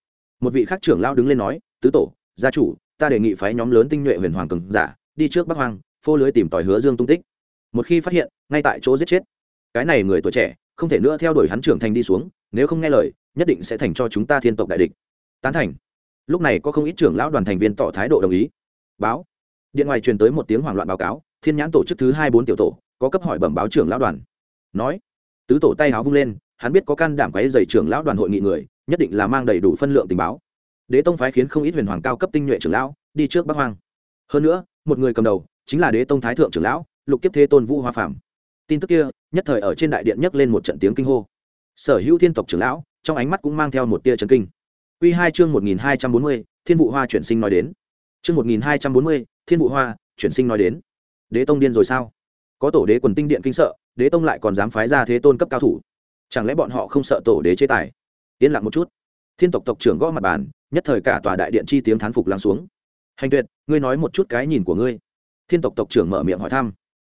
S1: Một vị khác trưởng lao đứng lên nói, tứ tổ, gia chủ, ta đề nghị phái nhóm lớn tinh nhuệ huyền hoàng cường giả, đi trước bắc hoàng phô lưới tìm tòi hứa dương tung tích. Một khi phát hiện, ngay tại chỗ giết chết. Cái này người tuổi trẻ, không thể nữa theo đuổi hắn trưởng thành đi xuống, nếu không nghe lời, nhất định sẽ thành cho chúng ta thiên tộc đại địch. Tán thành. Lúc này có không ít trưởng lão đoàn thành viên tỏ thái độ đồng ý. Báo điện ngoài truyền tới một tiếng hoảng loạn báo cáo thiên nhãn tổ chức thứ hai bốn tiểu tổ có cấp hỏi bẩm báo trưởng lão đoàn. Nói tứ tổ tay háo vung lên hắn biết có can đảm quấy dày trưởng lão đoàn hội nghị người nhất định là mang đầy đủ phân lượng tình báo. Đế tông phái khiến không ít huyền hoàng cao cấp tinh nhuệ trưởng lão đi trước bắc hoang. Hơn nữa một người cầm đầu chính là đế tông thái thượng trưởng lão lục kiếp thế tôn vũ hoa phạm tin tức kia nhất thời ở trên đại điện nhấc lên một trận tiếng kinh hô. Sở hữu thiên tộc trưởng lão trong ánh mắt cũng mang theo một tia trấn kinh. Quy hai chương 1240, Thiên vụ hoa chuyển sinh nói đến. Chương 1240, thiên vụ hoa, chuyển sinh nói đến. Đế tông điên rồi sao? Có tổ đế quần tinh điện kinh sợ, đế tông lại còn dám phái ra thế tôn cấp cao thủ. Chẳng lẽ bọn họ không sợ tổ đế chế tài? Yên lặng một chút. Thiên tộc tộc trưởng gõ mặt bàn, nhất thời cả tòa đại điện chi tiếng thán phục lắng xuống. Hành tuyệt, ngươi nói một chút cái nhìn của ngươi. Thiên tộc tộc trưởng mở miệng hỏi thăm.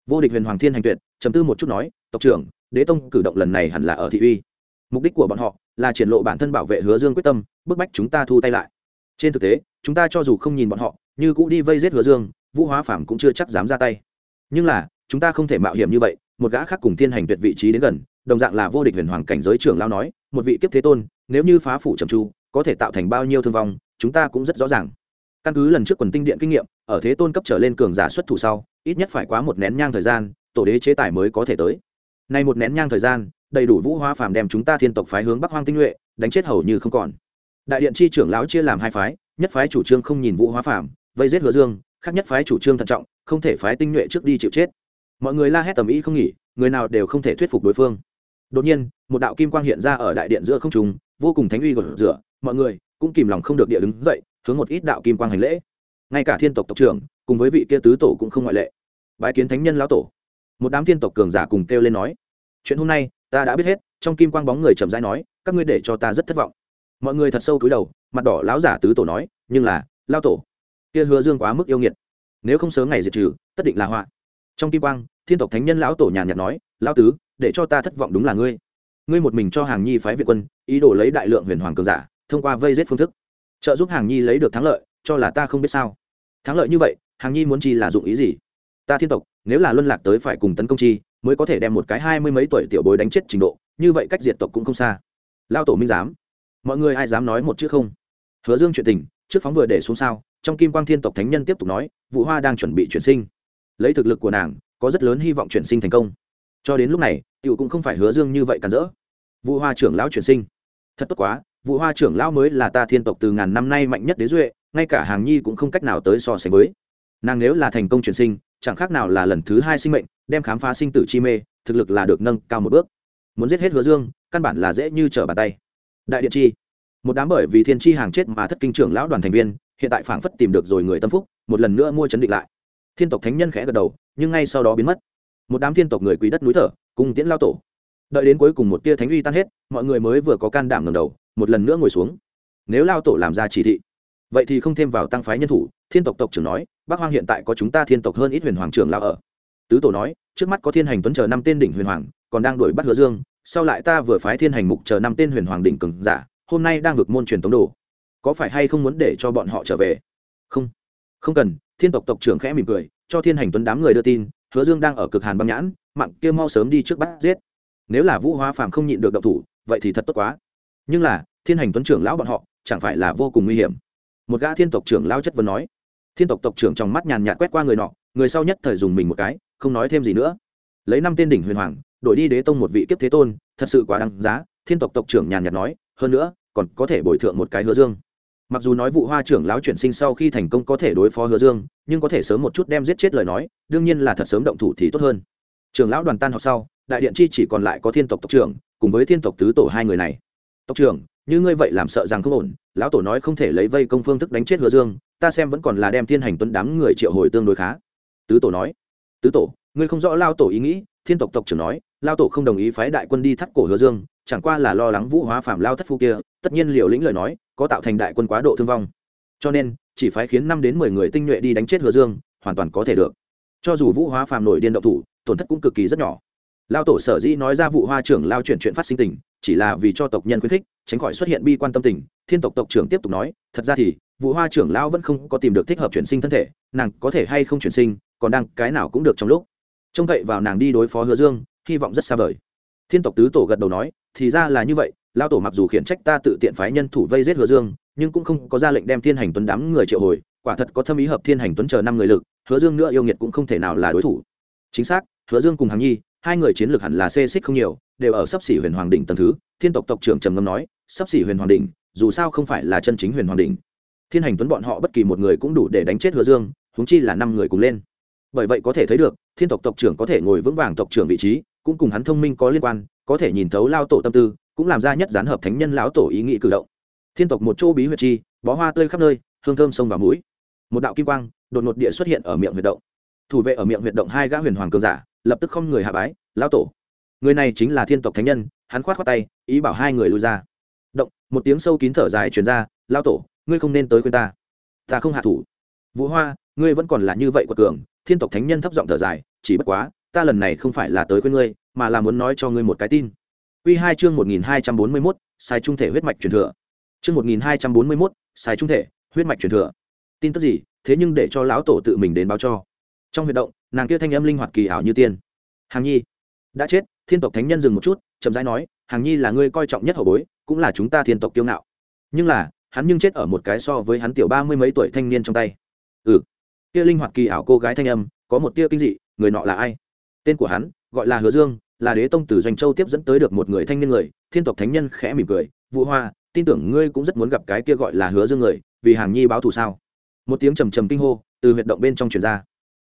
S1: Vô địch huyền hoàng thiên hành tuyệt chấm tư một chút nói, tộc trưởng, đế tông cử động lần này hẳn là ở thị uy. Mục đích của bọn họ là triển lộ bản thân bảo vệ hứa dương quyết tâm, bức bách chúng ta thu tay lại. Trên thực tế, chúng ta cho dù không nhìn bọn họ như cũ đi vây giết hứa dương, vũ hóa phàm cũng chưa chắc dám ra tay. Nhưng là, chúng ta không thể mạo hiểm như vậy, một gã khác cùng thiên hành tuyệt vị trí đến gần, đồng dạng là vô địch huyền hoàng cảnh giới trưởng lao nói, một vị kiếp thế tôn, nếu như phá phủ trầm tru, có thể tạo thành bao nhiêu thương vong, chúng ta cũng rất rõ ràng. Căn cứ lần trước quần tinh điện kinh nghiệm, ở thế tôn cấp trở lên cường giả xuất thủ sau, ít nhất phải quá một nén nhang thời gian, tổ đế chế tài mới có thể tới. Nay một nén nhang thời gian, đầy đủ vũ hóa phàm đem chúng ta thiên tộc phái hướng bắc hoang tinh nhuệ, đánh chết hầu như không còn. Đại điện chi trưởng lão chia làm hai phái, nhất phái chủ trương không nhìn vũ hóa phàm vây giết hứa dương, khác nhất phái chủ trương thận trọng, không thể phái tinh nhuệ trước đi chịu chết. Mọi người la hét tầm ý không nghỉ, người nào đều không thể thuyết phục đối phương. Đột nhiên, một đạo kim quang hiện ra ở đại điện giữa không trung, vô cùng thánh uy gột rửa, mọi người cũng kìm lòng không được địa đứng dậy, hướng một ít đạo kim quang hành lễ. Ngay cả thiên tộc tộc trưởng, cùng với vị kia tứ tổ cũng không ngoại lệ. Bái kiến thánh nhân lão tổ. Một đám thiên tộc cường giả cùng kêu lên nói, chuyện hôm nay, ta đã biết hết. Trong kim quang bóng người chậm rãi nói, các ngươi để cho ta rất thất vọng. Mọi người thật sâu cúi đầu, mặt đỏ lão giả tứ tổ nói, nhưng là lao tổ kia hứa dương quá mức yêu nghiệt. Nếu không sớm ngày diệt trừ, tất định là họa. Trong kim quang, thiên tộc thánh nhân lão tổ nhàn nhạt nói, lão tứ, để cho ta thất vọng đúng là ngươi. Ngươi một mình cho hàng nhi phái việt quân, ý đồ lấy đại lượng huyền hoàng cường giả, thông qua vây giết phương thức. Trợ giúp hàng nhi lấy được thắng lợi, cho là ta không biết sao. Thắng lợi như vậy, hàng nhi muốn chi là dụng ý gì? Ta thiên tộc, nếu là luân lạc tới phải cùng tấn công chi, mới có thể đem một cái hai mươi mấy tuổi tiểu bối đánh chết trình độ, như vậy cách diệt tộc cũng không xa. Lao tổ minh dám mọi người ai dám nói một chữ không? Hứa dương chuyện tình, trước phóng vừa để xuống sao trong kim quang thiên tộc thánh nhân tiếp tục nói vụ hoa đang chuẩn bị chuyển sinh. Lấy thực lực của nàng, có rất lớn hy vọng chuyển sinh thành công. Cho đến lúc này cựu cũng không phải hứa dương như vậy cản rỡ. Vụ hoa trưởng lão chuyển sinh. Thật tốt quá vụ hoa trưởng lão mới là ta thiên tộc từ ngàn năm nay mạnh nhất đế duệ, ngay cả hàng nhi cũng không cách nào tới so sánh với. Nàng nếu là thành công chuyển sinh, chẳng khác nào là lần thứ hai sinh mệnh, đem khám phá sinh tử chi mê, thực lực là được nâng cao một bước. Muốn giết hết hứa dương, căn bản là dễ như trở bàn tay. Đại điện chi. Một đám bởi vì thiên chi hàng chết mà thất kinh trưởng lão đoàn thành viên hiện tại phảng phất tìm được rồi người tâm phúc, một lần nữa mua chấn định lại. Thiên tộc thánh nhân khẽ gật đầu, nhưng ngay sau đó biến mất. Một đám thiên tộc người quý đất núi thở, cùng tiễn lao tổ. Đợi đến cuối cùng một tia thánh uy tan hết, mọi người mới vừa có can đảm ngầm đầu, một lần nữa ngồi xuống. Nếu lao tổ làm ra chỉ thị, vậy thì không thêm vào tăng phái nhân thủ, thiên tộc tộc trưởng nói, bắc hoang hiện tại có chúng ta thiên tộc hơn ít huyền hoàng trưởng lão ở. Tứ tổ nói, trước mắt có thiên hành tuấn chờ năm tên đỉnh huyền hoàng, còn đang đuổi bắt hứa dương, sau lại ta vừa phái thiên hành mục chờ năm tên huyền hoàng đỉnh cường giả, hôm nay đang vượt môn truyền tống đồ có phải hay không muốn để cho bọn họ trở về? Không. Không cần, thiên tộc tộc trưởng khẽ mỉm cười, cho thiên hành tuấn đám người đưa tin, hứa dương đang ở cực hàn băng nhãn, mạng kia mau sớm đi trước bắt giết. Nếu là vũ hóa phàm không nhịn được động thủ, vậy thì thật tốt quá. Nhưng là, thiên hành tuấn trưởng lão bọn họ, chẳng phải là vô cùng nguy hiểm. Một gã thiên tộc trưởng lão chất vấn nói. Thiên tộc tộc trưởng trong mắt nhàn nhạt quét qua người nọ, người sau nhất thời dùng mình một cái, không nói thêm gì nữa. Lấy năm tên đỉnh huyền hoàng, đổi đi đế tông một vị kiếp thế tôn, thật sự quá đáng giá, thiên tộc tộc trưởng nhàn nhạt nói, hơn nữa, còn có thể bồi thượng một cái hứa dương mặc dù nói vụ hoa trưởng lão chuyển sinh sau khi thành công có thể đối phó hứa dương, nhưng có thể sớm một chút đem giết chết lời nói, đương nhiên là thật sớm động thủ thì tốt hơn. Trưởng lão đoàn tan học sau, đại điện chi chỉ còn lại có thiên tộc tộc trưởng, cùng với thiên tộc tứ tổ hai người này. Tộc trưởng, như ngươi vậy làm sợ rằng không ổn, lão tổ nói không thể lấy vây công phương thức đánh chết hứa dương, ta xem vẫn còn là đem thiên hành tuấn đám người triệu hồi tương đối khá. Tứ tổ nói. Tứ tổ, ngươi không rõ lao tổ ý nghĩ, thiên tộc tộc trưởng nói lao tổ không đồng ý phái đại quân đi thắt cổ hứa dương, chẳng qua là lo lắng vũ hóa phạm lao thất phu kia, tất nhiên liều lĩnh lời nói có tạo thành đại quân quá độ thương vong. Cho nên, chỉ phái khiến năm đến mười người tinh nhuệ đi đánh chết hứa dương, hoàn toàn có thể được. Cho dù vũ hóa phàm nổi điên động thủ, tổn thất cũng cực kỳ rất nhỏ. Lao tổ sở dĩ nói ra vụ hoa trưởng lao chuyển chuyện phát sinh tình, chỉ là vì cho tộc nhân khuyến khích, tránh khỏi xuất hiện bi quan tâm tình, thiên tộc tộc trưởng tiếp tục nói, thật ra thì vụ hoa trưởng lao vẫn không có tìm được thích hợp chuyển sinh thân thể, nàng có thể hay không chuyển sinh, còn đang cái nào cũng được trong lúc. Trông cậy vào nàng đi đối phó hứa dương, hy vọng rất xa vời. Thiên tộc tứ tổ gật đầu nói, thì ra là như vậy lao tổ mặc dù khiển trách ta tự tiện phái nhân thủ vây giết hứa dương, nhưng cũng không có ra lệnh đem thiên hành tuấn đám người triệu hồi, quả thật có thâm ý hợp thiên hành tuấn chờ năm người lực, hứa dương nữa yêu nghiệt cũng không thể nào là đối thủ. Chính xác, hứa dương cùng hằng nhi, hai người chiến lược hẳn là xê xích không nhiều, đều ở sấp xỉ huyền hoàng đỉnh tầng thứ, thiên tộc tộc trưởng trầm ngâm nói sấp xỉ huyền hoàng đỉnh, dù sao không phải là chân chính huyền hoàng đỉnh. Thiên hành tuấn bọn họ bất kỳ một người cũng đủ để đánh chết hứa dương húng chi là năm người cùng lên. Bởi vậy có thể thấy được, thiên tộc tộc trưởng có thể ngồi vững vàng tộc trưởng vị trí, cũng cùng hắn thông minh có liên quan, có thể nhìn thấu lao tổ tâm tư cũng làm ra nhất gián hợp thánh nhân lão tổ ý nghĩ cử động. Thiên tộc một chỗ bí huyệt chi, bó hoa tươi khắp nơi, hương thơm sông vào mũi. Một đạo kim quang, đột ngột địa xuất hiện ở miệng huyệt động. Thủ vệ ở miệng huyệt động hai gã huyền hoàng cường giả, lập tức không người hạ bái, lão tổ. Người này chính là thiên tộc thánh nhân, hắn khoát khoát tay, ý bảo hai người lui ra. Động, một tiếng sâu kín thở dài truyền ra, lão tổ, ngươi không nên tới khuyên ta. Ta không hạ thủ. Vũ hoa, ngươi vẫn còn là như vậy của cường. Thiên tộc thánh nhân thấp giọng thở dài, chỉ bất quá, ta lần này không phải là tới khuyên ngươi, mà là muốn nói cho ngươi một cái tin. Quy hai chương 1241, sai trung thể huyết mạch truyền thừa. Chương 1241, sai trung thể, huyết mạch truyền thừa. Tin tức gì? Thế nhưng để cho lão tổ tự mình đến báo cho. Trong huyệt động, nàng kia thanh âm linh hoạt kỳ ảo như tiên. Hàng Nhi đã chết, Thiên tộc thánh nhân dừng một chút, chậm rãi nói, Hàng Nhi là ngươi coi trọng nhất hậu bối, cũng là chúng ta thiên tộc kiêu ngạo. Nhưng là, hắn nhưng chết ở một cái so với hắn tiểu ba mươi mấy tuổi thanh niên trong tay. Ừ. Kia linh hoạt kỳ ảo cô gái thanh âm, có một tia kinh dị, người nọ là ai? Tên của hắn, gọi là Hứa Dương, là đế tông từ doanh châu tiếp dẫn tới được một người thanh niên người, thiên tộc thánh nhân khẽ mỉm cười, vũ hoa, tin tưởng ngươi cũng rất muốn gặp cái kia gọi là hứa dương người, vì hàng nhi báo thù sao? Một tiếng trầm trầm kinh hô từ huyệt động bên trong truyền ra.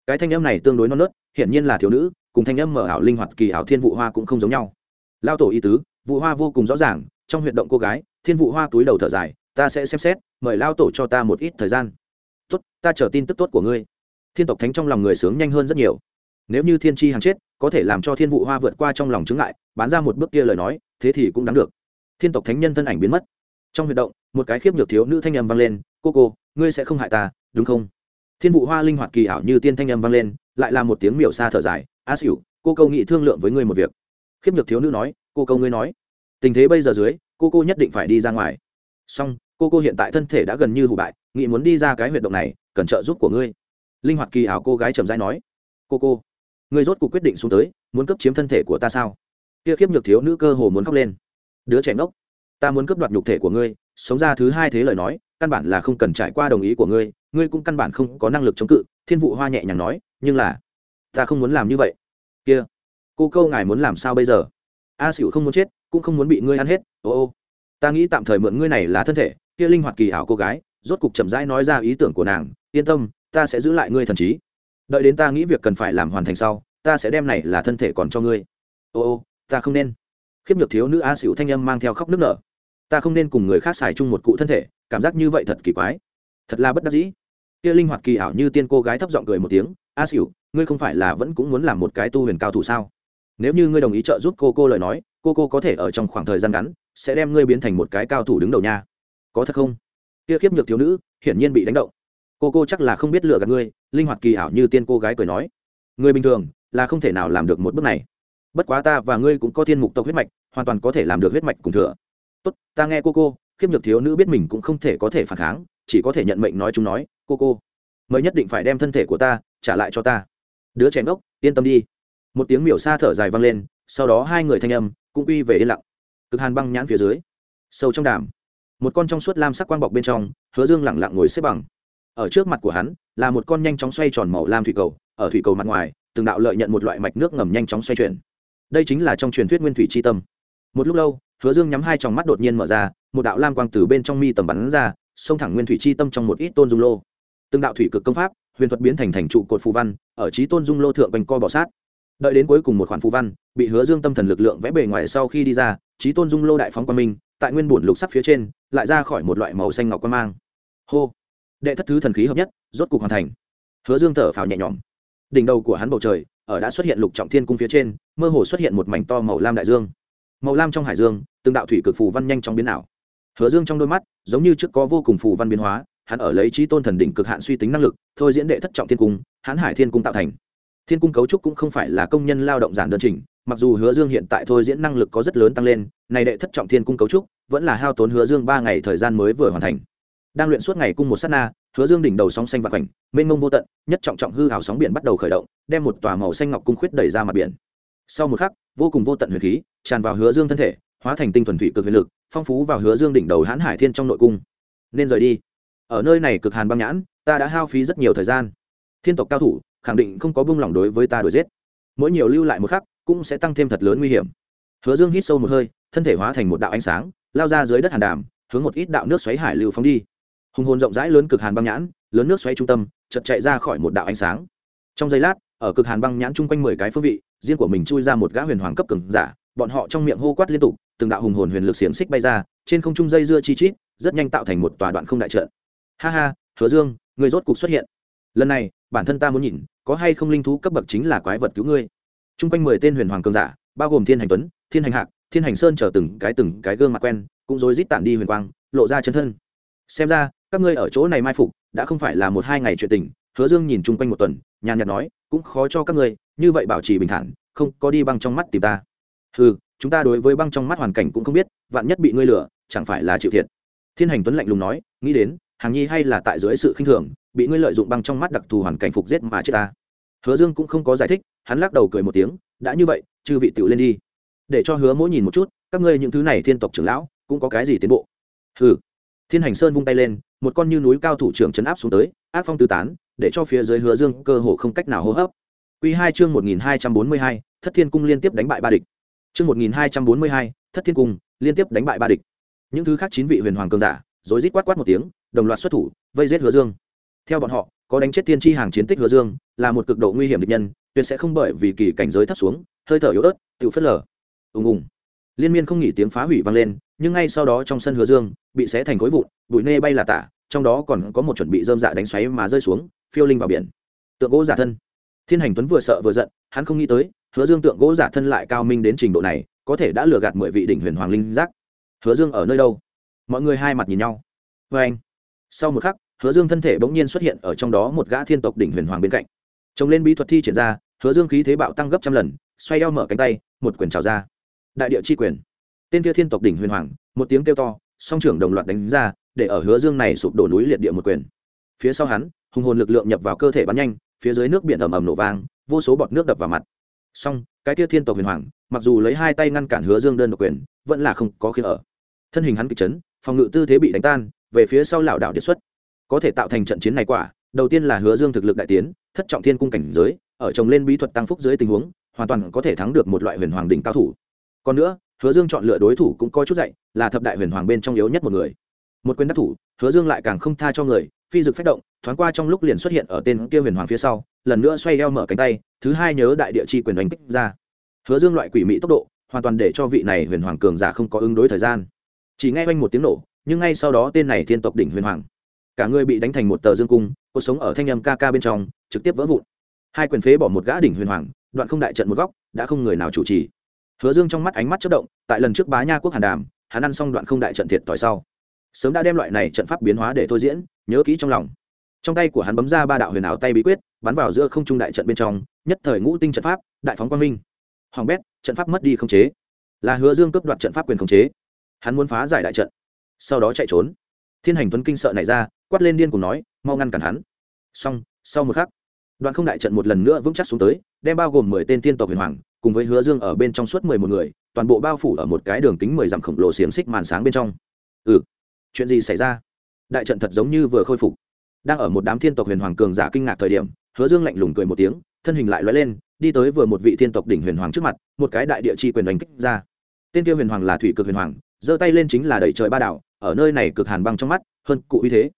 S1: Cái thanh âm này tương đối non nớt, hiển nhiên là thiếu nữ, cùng thanh âm mở ảo linh hoạt kỳ ảo thiên vụ hoa cũng không giống nhau. Lao tổ y tứ vụ hoa vô cùng rõ ràng, trong huyệt động cô gái, thiên vụ hoa túi đầu thở dài, ta sẽ xem xét, mời lao tổ cho ta một ít thời gian. Tốt, ta chờ tin tức tốt của ngươi. Thiên tộc thánh trong lòng người sướng nhanh hơn rất nhiều nếu như thiên tri hàng chết, có thể làm cho thiên vụ hoa vượt qua trong lòng chứng ngại, bán ra một bước kia lời nói, thế thì cũng đáng được. Thiên tộc thánh nhân thân ảnh biến mất. Trong huyệt động, một cái khiếp nhược thiếu nữ thanh âm vang lên, cô cô, ngươi sẽ không hại ta, đúng không? Thiên vụ hoa linh hoạt kỳ ảo như tiên thanh âm vang lên, lại là một tiếng miểu xa thở dài, a xỉu, cô câu nghị thương lượng với ngươi một việc. Khiếp nhược thiếu nữ nói, cô câu ngươi nói. Tình thế bây giờ dưới, cô cô nhất định phải đi ra ngoài. Song cô cô hiện tại thân thể đã gần như hủ bại, nghị muốn đi ra cái huyệt động này, cần trợ giúp của ngươi. Linh hoạt kỳ ảo cô gái trầm dai nói, cô cô ngươi rốt cuộc quyết định xuống tới, muốn cấp chiếm thân thể của ta sao? Kia khiếp nhược thiếu nữ cơ hồ muốn khóc lên. Đứa trẻ ngốc, ta muốn cướp đoạt nhục thể của ngươi, sống ra thứ hai thế lời nói, căn bản là không cần trải qua đồng ý của ngươi ngươi cũng căn bản không có năng lực chống cự, thiên vụ hoa nhẹ nhàng nói, nhưng là, ta không muốn làm như vậy. Kia, cô câu ngài muốn làm sao bây giờ? A xỉu không muốn chết, cũng không muốn bị ngươi ăn hết, ô ô. Ta nghĩ tạm thời mượn ngươi này là thân thể, kia linh hoạt kỳ ảo cô gái, rốt cục chậm rãi nói ra ý tưởng của nàng, yên tâm, ta sẽ giữ lại ngươi thần trí đợi đến ta nghĩ việc cần phải làm hoàn thành sau, ta sẽ đem này là thân thể còn cho ngươi. Ô ô, ta không nên. Khiếp nhược thiếu nữ a xỉu thanh âm mang theo khóc nước nở. Ta không nên cùng người khác xài chung một cụ thân thể, cảm giác như vậy thật kỳ quái. Thật là bất đắc dĩ. Kia linh hoạt kỳ ảo như tiên cô gái thấp giọng cười một tiếng a xỉu, ngươi không phải là vẫn cũng muốn làm một cái tu huyền cao thủ sao? Nếu như ngươi đồng ý trợ giúp cô cô lời nói, cô cô có thể ở trong khoảng thời gian ngắn, sẽ đem ngươi biến thành một cái cao thủ đứng đầu nha. Có thật không? Kia khiếp nhược thiếu nữ, hiển nhiên bị đánh động. Cô cô chắc là không biết lựa gạt ngươi linh hoạt kỳ ảo như tiên cô gái cười nói, người bình thường là không thể nào làm được một bước này. Bất quá ta và ngươi cũng có thiên mục tộc huyết mạch, hoàn toàn có thể làm được huyết mạch cùng thừa. Tốt, ta nghe cô cô, khiếp nhược thiếu nữ biết mình cũng không thể có thể phản kháng, chỉ có thể nhận mệnh nói chúng nói, cô cô, mới nhất định phải đem thân thể của ta trả lại cho ta. Đứa trẻ ngốc, yên tâm đi. Một tiếng miểu xa thở dài vang lên, sau đó hai người thanh âm cũng uy về yên lặng. Cực hàn băng nhãn phía dưới, sâu trong đàm, một con trong suốt lam sắc quang bọc bên trong, hứa dương lẳng lặng ngồi xếp bằng. Ở trước mặt của hắn là một con nhanh chóng xoay tròn màu lam thủy cầu, ở thủy cầu mặt ngoài, từng đạo lợi nhận một loại mạch nước ngầm nhanh chóng xoay chuyển. Đây chính là trong truyền thuyết nguyên thủy c h i tâm. Một lúc lâu, hứa dương nhắm hai tròng mắt đột nhiên mở ra, một đạo lam quang từ bên trong mi tầm bắn ra, xông thẳng nguyên thủy c h i tâm trong một ít tôn dung lô. Từng đạo thủy cực công pháp, huyền thuật biến thành thành trụ cột phù văn, ở trí tôn dung lô thượng bành co bỏ sát. Đợi đến cuối cùng một khoản phù văn, bị hứa dương tâm thần lực lượng vẽ bề ngoài sau khi đi ra, trí tôn dung lô đại phóng quang minh, tại nguyên bổn lục sắc phía trên, lại ra khỏi một loại màu xanh ngọc quang mang. Hô! Đệ thất thứ thần khí hợp nhất, rốt cục hoàn thành. Hứa dương thở phào nhẹ nhõm. Đỉnh đầu của hắn bầu trời, ở đã xuất hiện lục trọng thiên cung phía trên, mơ hồ xuất hiện một mảnh to màu lam đại dương. Màu lam trong hải dương, từng đạo thủy cực phù văn nhanh trong biến ảo. Hứa dương trong đôi mắt, giống như trước có vô cùng phù văn biến hóa, hắn ở lấy trí tôn thần đỉnh cực hạn suy tính năng lực, thôi diễn đệ thất trọng thiên cung, hắn hải thiên cung tạo thành. Thiên cung cấu trúc cũng không phải là công nhân lao động giản đơn trình, mặc dù hứa dương hiện tại thôi diễn năng lực có rất lớn tăng lên, này đệ thất trọng thiên cung cấu trúc, vẫn là hao tốn hứa dương ba ngày thời gian mới vừa hoàn thành đang luyện suốt ngày cung một sát na, hứa dương đỉnh đầu sóng xanh và khoảnh, mênh mông vô tận, nhất trọng trọng hư hào sóng biển bắt đầu khởi động, đem một tòa màu xanh ngọc cung khuyết đẩy ra mặt biển. Sau một khắc, vô cùng vô tận huyền khí tràn vào hứa dương thân thể, hóa thành tinh thuần thủy cực huyền lực, phong phú vào hứa dương đỉnh đầu hãn hải thiên trong nội cung. Nên rời đi. Ở nơi này cực hàn băng nhãn, ta đã hao phí rất nhiều thời gian. Thiên tộc cao thủ, khẳng định không có buông lỏng đối với ta đuổi giết. Mỗi nhiều lưu lại một khắc, cũng sẽ tăng thêm thật lớn nguy hiểm. Hứa dương hít sâu một hơi, thân thể hóa thành một đạo ánh sáng, lao ra dưới đất hàn đàm, hướng một ít đạo nước xoáy hải lưu phóng đi hùng hồn rộng rãi lớn cực hàn băng nhãn, lớn nước xoáy trung tâm chật chạy ra khỏi một đạo ánh sáng. Trong giây lát, ở cực hàn băng nhãn chung quanh mười cái phương vị, riêng của mình chui ra một gã huyền hoàng cấp cường giả, bọn họ trong miệng hô quát liên tục, từng đạo hùng hồn huyền lực xiềng xích bay ra, trên không trung dây dưa chi chít, rất nhanh tạo thành một tòa đoạn không đại trận. Ha ha, hứa dương người rốt cục xuất hiện. Lần này, bản thân ta muốn nhìn, có hay không linh thú cấp bậc chính là quái vật cứu ngươi. Chung quanh mười tên huyền hoàng cường giả, bao gồm thiên hành tuấn, thiên hành hạc, thiên hành sơn chờ từng cái từng cái gương mặt quen, cũng rối rít tản đi huyền quang, lộ ra chân thân. Xem ra các ngươi ở chỗ này mai phục, đã không phải là một hai ngày chuyện tình, hứa dương nhìn chung quanh một tuần, nhàn nhạt nói, cũng khó cho các ngươi, như vậy bảo trì bình thản, không có đi băng trong mắt tìm ta. Ừ chúng ta đối với băng trong mắt hoàn cảnh cũng không biết, vạn nhất bị ngươi lừa, chẳng phải là chịu thiệt. Thiên hành tuấn lạnh lùng nói, nghĩ đến, hàng nhi hay là tại dưới sự khinh thường, bị ngươi lợi dụng băng trong mắt đặc thù hoàn cảnh phục giết mà chết ta. Hứa dương cũng không có giải thích, hắn lắc đầu cười một tiếng, đã như vậy, chư vị tựu lên đi. Để cho hứa mỗi nhìn một chút, các ngươi những thứ này thiên tộc trưởng lão, cũng có cái gì tiến bộ? Ừ thiên hành sơn vung tay lên một con như núi cao thủ trưởng chấn áp xuống tới áp phong tứ tán, để cho phía dưới hứa dương cơ hồ không cách nào hô hấp. Q hai chương một nghìn hai trăm bốn mươi hai, thất thiên cung liên tiếp đánh bại ba địch. Chương một nghìn hai trăm bốn mươi hai, thất thiên cung liên tiếp đánh bại ba địch. Những thứ khác chín vị huyền hoàng cường giả rồi rít quát quát một tiếng, đồng loạt xuất thủ, vây giết hứa dương. Theo bọn họ, có đánh chết tiên tri hàng chiến tích hứa dương, là một cực độ nguy hiểm địch nhân, tuyệt sẽ không bởi vì kỳ cảnh giới thấp xuống, hơi thở yếu ớt, tự phớt lờ. Ùng ùng. Liên miên không nghỉ tiếng phá hủy vang lên, nhưng ngay sau đó trong sân hứa dương bị xé thành khối vụn bụi nê bay là tả, trong đó còn có một chuẩn bị dơm dạ đánh xoáy mà rơi xuống, phiêu linh vào biển. Tượng gỗ giả thân. Thiên hành tuấn vừa sợ vừa giận, hắn không nghĩ tới, hứa dương tượng gỗ giả thân lại cao minh đến trình độ này, có thể đã lừa gạt mười vị đỉnh huyền hoàng linh giác. Hứa dương ở nơi đâu? Mọi người hai mặt nhìn nhau. Vê anh. Sau một khắc, hứa dương thân thể bỗng nhiên xuất hiện ở trong đó một gã thiên tộc đỉnh huyền hoàng bên cạnh. Chống lên bí thuật thi triển ra, hứa dương khí thế bạo tăng gấp trăm lần, xoay eo mở cánh tay, một quyền trào ra. Đại địa chi quyền. Tên kia thiên tộc đỉnh huyền hoàng, một tiếng kêu to, song trưởng đồng loạt đánh ra để ở hứa dương này sụp đổ núi liệt địa một quyền. Phía sau hắn, hùng hồn lực lượng nhập vào cơ thể bắn nhanh, phía dưới nước biển ầm ầm nổ vang, vô số bọt nước đập vào mặt. Song, cái kia thiên tộc huyền hoàng, mặc dù lấy hai tay ngăn cản hứa dương đơn độc quyền, vẫn là không có khi ở. Thân hình hắn kịch chấn, phòng ngự tư thế bị đánh tan, về phía sau lảo đảo điệt xuất. Có thể tạo thành trận chiến này quả, đầu tiên là hứa dương thực lực đại tiến, thất trọng thiên cung cảnh giới, ở trồng lên bí thuật tăng phúc dưới tình huống, hoàn toàn có thể thắng được một loại huyền hoàng đỉnh cao thủ. Còn nữa, hứa dương chọn lựa đối thủ cũng coi chút dạy, là thập đại huyền hoàng bên trong yếu nhất một người một quyền đắc thủ, hứa dương lại càng không tha cho người, phi dực phách động, thoáng qua trong lúc liền xuất hiện ở tên kia huyền hoàng phía sau, lần nữa xoay eo mở cánh tay, thứ hai nhớ đại địa chi quyền đánh kích ra. Hứa dương loại quỷ mỹ tốc độ, hoàn toàn để cho vị này huyền hoàng cường giả không có ứng đối thời gian. Chỉ nghe oanh một tiếng nổ, nhưng ngay sau đó tên này thiên tộc đỉnh huyền hoàng, cả người bị đánh thành một tờ dương cung, cuộc sống ở thanh âm ca ca bên trong, trực tiếp vỡ vụn. Hai quyền phế bỏ một gã đỉnh huyền hoàng, đoạn không đại trận một góc, đã không người nào chủ trì. Hứa dương trong mắt ánh mắt chất động, tại lần trước bá nha quốc hàn đàm, hắn ăn xong đoạn không đại trận thiệt tỏi sau sớm đã đem loại này trận pháp biến hóa để thôi diễn, nhớ kỹ trong lòng. Trong tay của hắn bấm ra ba đạo huyền ảo tay bí quyết, bắn vào giữa không trung đại trận bên trong, nhất thời ngũ tinh trận pháp, đại phóng quang minh. Hoàng bét, trận pháp mất đi không chế. Là hứa dương cướp đoạt trận pháp quyền khống chế. Hắn muốn phá giải đại trận, sau đó chạy trốn. Thiên hành tuấn kinh sợ nảy ra, quát lên điên cùng nói, mau ngăn cản hắn. Xong, sau một khắc, đoạn không đại trận một lần nữa vững chắc xuống tới, đem bao gồm mười tên tiên tộc huyền hoàng, cùng với hứa dương ở bên trong suốt mười một người, toàn bộ bao phủ ở một cái đường kính mười dặm khổng lồ xiềng xích màn sáng bên trong. Ừ chuyện gì xảy ra? Đại trận thật giống như vừa khôi phục. Đang ở một đám thiên tộc huyền hoàng cường giả kinh ngạc thời điểm, hứa dương lạnh lùng cười một tiếng, thân hình lại lóe lên, đi tới vừa một vị thiên tộc đỉnh huyền hoàng trước mặt, một cái đại địa chi quyền đánh kích ra. Tên kia huyền hoàng là thủy cực huyền hoàng, giơ tay lên chính là đẩy trời ba đảo, ở nơi này cực hàn băng trong mắt, hơn cụ uy thế.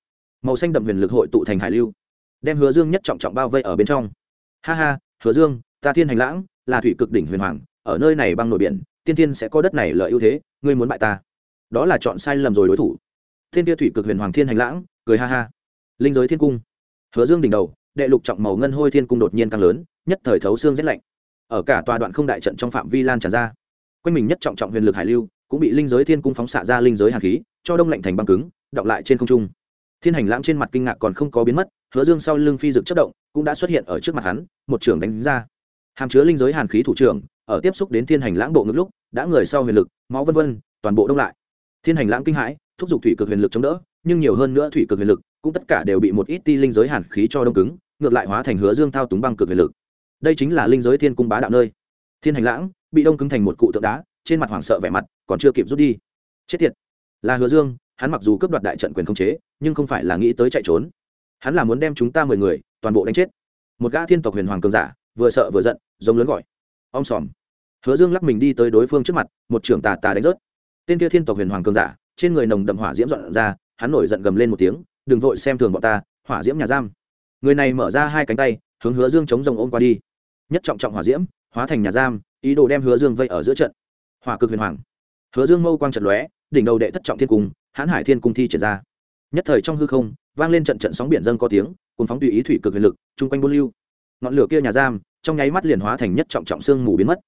S1: Màu xanh đậm huyền lực hội tụ thành hải lưu, đem hứa dương nhất trọng trọng bao vây ở bên trong. Ha ha, hứa dương, ta thiên hành lãng, là thủy cực đỉnh huyền hoàng, ở nơi này băng nội biển, tiên tiên sẽ có đất này lợi ưu thế, ngươi muốn bại ta. Đó là chọn sai lầm rồi đối thủ thiên kia thủy cực huyền hoàng thiên hành lãng, cười ha ha. Linh giới thiên cung. Hứa dương đỉnh đầu, đệ lục trọng màu ngân hôi thiên cung đột nhiên càng lớn, nhất thời thấu xương rét lạnh. Ở cả tòa đoạn không đại trận trong phạm vi lan tràn ra, quanh mình nhất trọng trọng huyền lực hải lưu, cũng bị linh giới thiên cung phóng xạ ra linh giới hàn khí, cho đông lạnh thành băng cứng, đọng lại trên không trung. Thiên hành lãng trên mặt kinh ngạc còn không có biến mất, hứa dương sau lưng phi dực chất động, cũng đã xuất hiện ở trước mặt hắn, một trưởng đánh ra. Hàm chứa linh giới hàn khí thủ trưởng, ở tiếp xúc đến thiên hành lãng bộ ngực lúc, đã người sau huyền lực, máu vân vân, toàn bộ đông lại. Thiên hành lãng kinh hãi thúc giục thủy cực huyền lực chống đỡ, nhưng nhiều hơn nữa thủy cực huyền lực, cũng tất cả đều bị một ít ti linh giới hàn khí cho đông cứng, ngược lại hóa thành hứa dương thao túng băng cực huyền lực. Đây chính là linh giới thiên cung bá đạo nơi. Thiên hành lãng, bị đông cứng thành một cụ tượng đá, trên mặt hoảng sợ vẻ mặt, còn chưa kịp rút đi. Chết tiệt. Là hứa dương, hắn mặc dù cướp đoạt đại trận quyền khống chế, nhưng không phải là nghĩ tới chạy trốn. Hắn là muốn đem chúng ta mười người, toàn bộ đánh chết. Một gã thiên tộc huyền hoàng cường giả, vừa sợ vừa giận, giống lớn gọi. Om sòm. Hứa dương lắc mình đi tới đối phương trước mặt, một trưởng tà tà đánh rớt. Tên kia thiên tộc huyền hoàng cường giả trên người nồng đậm hỏa diễm dọn ra, hắn nổi giận gầm lên một tiếng, đừng vội xem thường bọn ta, hỏa diễm nhà giam. Người này mở ra hai cánh tay, hướng hứa dương chống rồng ôm qua đi. Nhất trọng trọng hỏa diễm, hóa thành nhà giam, ý đồ đem hứa dương vây ở giữa trận. Hỏa cực huyền hoàng. Hứa dương mâu quang trận lóe, đỉnh đầu đệ thất trọng thiên cung hãn hải thiên cung thi triển ra. Nhất thời trong hư không, vang lên trận trận sóng biển dâng có tiếng cùng phóng tùy ý thủy cực huyền lực, chung quanh buôn lưu. Ngọn lửa kia nhà giam, trong nháy mắt liền hóa thành nhất trọng trọng xương mù biến mất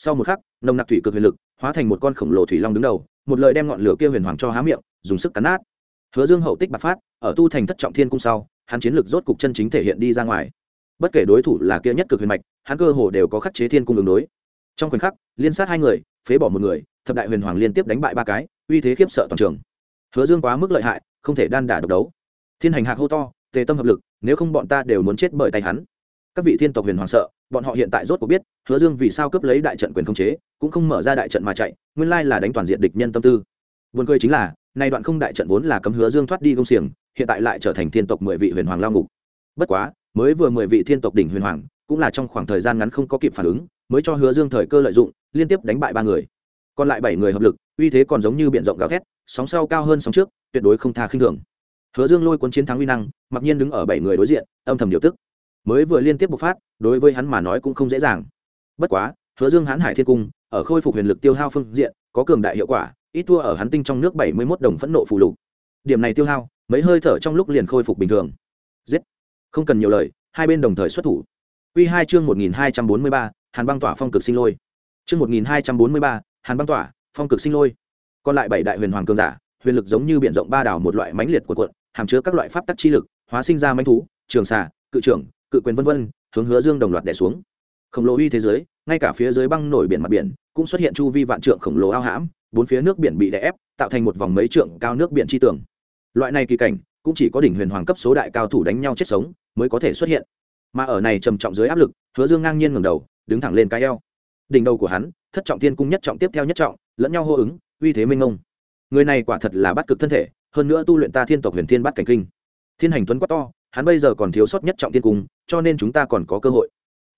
S1: sau một khắc, nồng nặc thủy cực huyền lực hóa thành một con khổng lồ thủy long đứng đầu, một lời đem ngọn lửa kia huyền hoàng cho há miệng, dùng sức cắn nát. Hứa dương hậu tích bạc phát, ở tu thành thất trọng thiên cung sau, hắn chiến lược rốt cục chân chính thể hiện đi ra ngoài. Bất kể đối thủ là kia nhất cực huyền mạch, hắn cơ hồ đều có khắc chế thiên cung đường đối. Trong khoảnh khắc, liên sát hai người, phế bỏ một người, thập đại huyền hoàng liên tiếp đánh bại ba cái, uy thế khiếp sợ toàn trường. Hứa dương quá mức lợi hại, không thể đan đả độc đấu. Thiên hành hạc hô to, tề tâm hợp lực, nếu không bọn ta đều muốn chết bởi tay hắn. Các vị thiên tộc huyền hoàng sợ bọn họ hiện tại rốt cuộc biết, hứa dương vì sao cướp lấy đại trận quyền không chế, cũng không mở ra đại trận mà chạy, nguyên lai là đánh toàn diện địch nhân tâm tư. Buồn cười chính là, nay đoạn không đại trận vốn là cấm hứa dương thoát đi công xiềng, hiện tại lại trở thành thiên tộc mười vị huyền hoàng lao ngục. Bất quá, mới vừa mười vị thiên tộc đỉnh huyền hoàng, cũng là trong khoảng thời gian ngắn không có kịp phản ứng, mới cho hứa dương thời cơ lợi dụng, liên tiếp đánh bại ba người. Còn lại bảy người hợp lực, uy thế còn giống như biển rộng gào thét, sóng sau cao hơn sóng trước, tuyệt đối không tha khinh thường. Hứa dương lôi cuốn chiến thắng uy năng, mặc nhiên đứng ở bảy người đối diện, âm thầm điều tức mới vừa liên tiếp bộc phát, đối với hắn mà nói cũng không dễ dàng. Bất quá, hứa dương hãn hải thiên cung, ở khôi phục huyền lực tiêu hao phương diện, có cường đại hiệu quả, ít thua ở hắn tinh trong nước bảy mươi mốt đồng phẫn nộ phù lục. Điểm này tiêu hao, mấy hơi thở trong lúc liền khôi phục bình thường. Giết! Không cần nhiều lời, hai bên đồng thời xuất thủ. Quy hai chương một nghìn hai trăm bốn mươi ba, hàn băng tỏa phong cực sinh lôi. Chương một nghìn hai trăm bốn mươi ba, hàn băng tỏa phong cực sinh lôi. Còn lại bảy đại huyền hoàng cường giả, huyền lực giống như biển rộng ba đảo một loại mãnh liệt của quận hàm chứa các loại pháp tắc chi lực, hóa sinh ra mãnh thú, trường xà, cự trưởng cự quyền vân vân, hướng hứa dương đồng loạt đẻ xuống. Khổng lồ uy thế giới, ngay cả phía dưới băng nổi biển mặt biển, cũng xuất hiện chu vi vạn trượng khổng lồ ao hãm, bốn phía nước biển bị đè ép, tạo thành một vòng mấy trượng cao nước biển chi tường. Loại này kỳ cảnh, cũng chỉ có đỉnh huyền hoàng cấp số đại cao thủ đánh nhau chết sống mới có thể xuất hiện. Mà ở này trầm trọng dưới áp lực, hứa dương ngang nhiên ngẩng đầu, đứng thẳng lên cái eo. Đỉnh đầu của hắn, thất trọng thiên cung nhất trọng tiếp theo nhất trọng, lẫn nhau hô ứng, uy thế minh ngông người này quả thật là bắt cực thân thể, hơn nữa tu luyện ta thiên tộc huyền thiên bắt cảnh kinh. Thiên hành tuấn quá to hắn bây giờ còn thiếu sót nhất trọng thiên cung, cho nên chúng ta còn có cơ hội.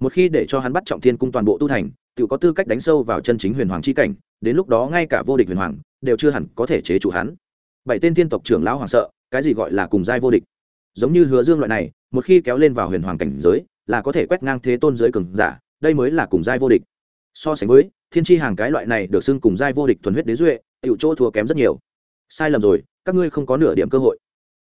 S1: Một khi để cho hắn bắt trọng thiên cung toàn bộ tu thành, tự có tư cách đánh sâu vào chân chính huyền hoàng chi cảnh, đến lúc đó ngay cả vô địch huyền hoàng đều chưa hẳn có thể chế chủ hắn. Bảy tên thiên tộc trưởng lão hoàng sợ, cái gì gọi là cùng giai vô địch? Giống như hứa dương loại này, một khi kéo lên vào huyền hoàng cảnh giới, là có thể quét ngang thế tôn giới cường giả, đây mới là cùng giai vô địch. So sánh với, thiên tri hàng cái loại này được xưng cùng giai vô địch thuần huyết đế duệ, tiểu chỗ thua kém rất nhiều. Sai lầm rồi, các ngươi không có nửa điểm cơ hội.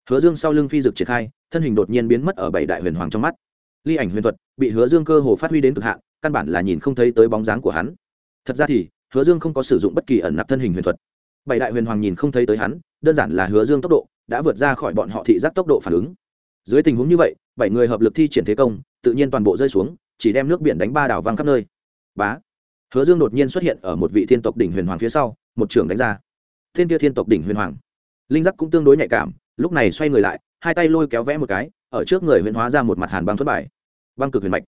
S1: Hứa dương sau lưng phi dực triển khai thân hình đột nhiên biến mất ở bảy đại huyền hoàng trong mắt. Ly ảnh huyền thuật bị hứa dương cơ hồ phát huy đến cực hạn, căn bản là nhìn không thấy tới bóng dáng của hắn. Thật ra thì, hứa dương không có sử dụng bất kỳ ẩn nạp thân hình huyền thuật. Bảy đại huyền hoàng nhìn không thấy tới hắn, đơn giản là hứa dương tốc độ đã vượt ra khỏi bọn họ thị giác tốc độ phản ứng. Dưới tình huống như vậy, bảy người hợp lực thi triển thế công, tự nhiên toàn bộ rơi xuống, chỉ đem nước biển đánh ba đảo văng khắp nơi. Bá! Hứa dương đột nhiên xuất hiện ở một vị thiên tộc đỉnh huyền hoàng phía sau, một trường đánh ra. Thiên kia thiên tộc đỉnh huyền hoàng. Linh giác cũng tương đối nhạy cảm, lúc này xoay người lại hai tay lôi kéo vẽ một cái, ở trước người huyễn hóa ra một mặt hàn băng thuất bài. Băng cực huyền mạch.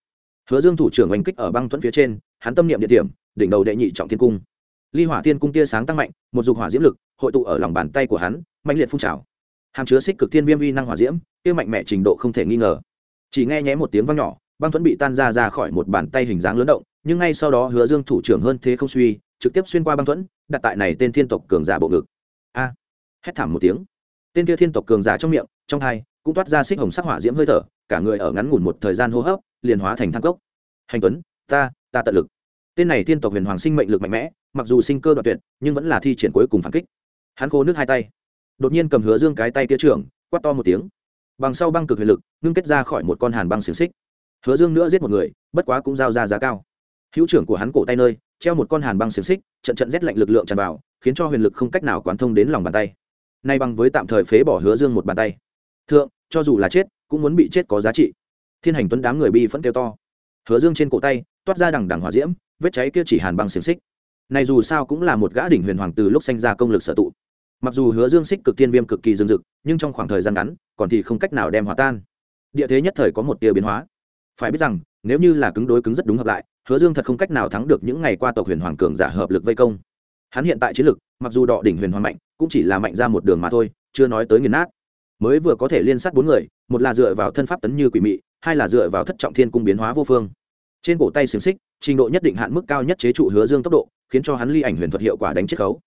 S1: Hứa dương thủ trưởng oanh kích ở băng thuẫn phía trên, hắn tâm niệm địa điểm, đỉnh đầu đệ nhị trọng thiên cung. Ly hỏa thiên cung tia sáng tăng mạnh, một dục hỏa diễm lực, hội tụ ở lòng bàn tay của hắn mạnh liệt phun trào. Hàm chứa xích cực thiên viêm uy năng hỏa diễm, kia mạnh mẽ trình độ không thể nghi ngờ. Chỉ nghe nhé một tiếng vang nhỏ, băng thuẫn bị tan ra ra khỏi một bàn tay hình dáng lớn động, nhưng ngay sau đó hứa dương thủ trưởng hơn thế không suy, trực tiếp xuyên qua băng thuẫn, đặt tại này tên thiên tộc cường giả bộ ngực. A. Hét thảm một tiếng tên kia thiên tộc cường giả trong miệng, trong hai, cũng toát ra xích hồng sắc hỏa diễm hơi thở, cả người ở ngắn ngủn một thời gian hô hấp, liền hóa thành thang cốc. Hành tuấn, ta ta tận lực. Tên này thiên tộc huyền hoàng sinh mệnh lực mạnh mẽ, mặc dù sinh cơ đoạn tuyệt, nhưng vẫn là thi triển cuối cùng phản kích. Hắn khô nước hai tay. Đột nhiên cầm hứa dương cái tay kia trưởng, quát to một tiếng. Bằng sau băng cực huyền lực, ngưng kết ra khỏi một con hàn băng xiềng xích. Hứa dương nữa giết một người, bất quá cũng giao ra giá cao. Hữu trưởng của hắn cổ tay nơi, treo một con hàn băng xiềng xích, trận trận rét lạnh lực lượng tràn vào, khiến cho huyền lực không cách nào quán thông đến lòng bàn tay nay bằng với tạm thời phế bỏ hứa dương một bàn tay. Thượng, cho dù là chết, cũng muốn bị chết có giá trị. Thiên hành tuấn đám người bi vẫn kêu to. Hứa dương trên cổ tay, toát ra đằng đằng hỏa diễm, vết cháy kia chỉ hàn băng xiềng xích. Này dù sao cũng là một gã đỉnh huyền hoàng từ lúc sanh ra công lực sở tụ. Mặc dù hứa dương xích cực thiên viêm cực kỳ dương dực nhưng trong khoảng thời gian ngắn, còn thì không cách nào đem hòa tan. Địa thế nhất thời có một tia biến hóa. Phải biết rằng, nếu như là cứng đối cứng rất đúng hợp lại, hứa dương thật không cách nào thắng được những ngày qua tộc huyền hoàng cường giả hợp lực vây công. Hắn hiện tại chiến lực, mặc dù đọ đỉnh huyền hoàng mạnh cũng chỉ là mạnh ra một đường mà thôi, chưa nói tới nghiền nát. Mới vừa có thể liên sát bốn người, một là dựa vào thân pháp tấn như quỷ mị, hai là dựa vào thất trọng thiên cung biến hóa vô phương. Trên cổ tay xiềng xích, trình độ nhất định hạn mức cao nhất chế trụ hứa dương tốc độ, khiến cho hắn ly ảnh huyền thuật hiệu quả đánh chiết khấu.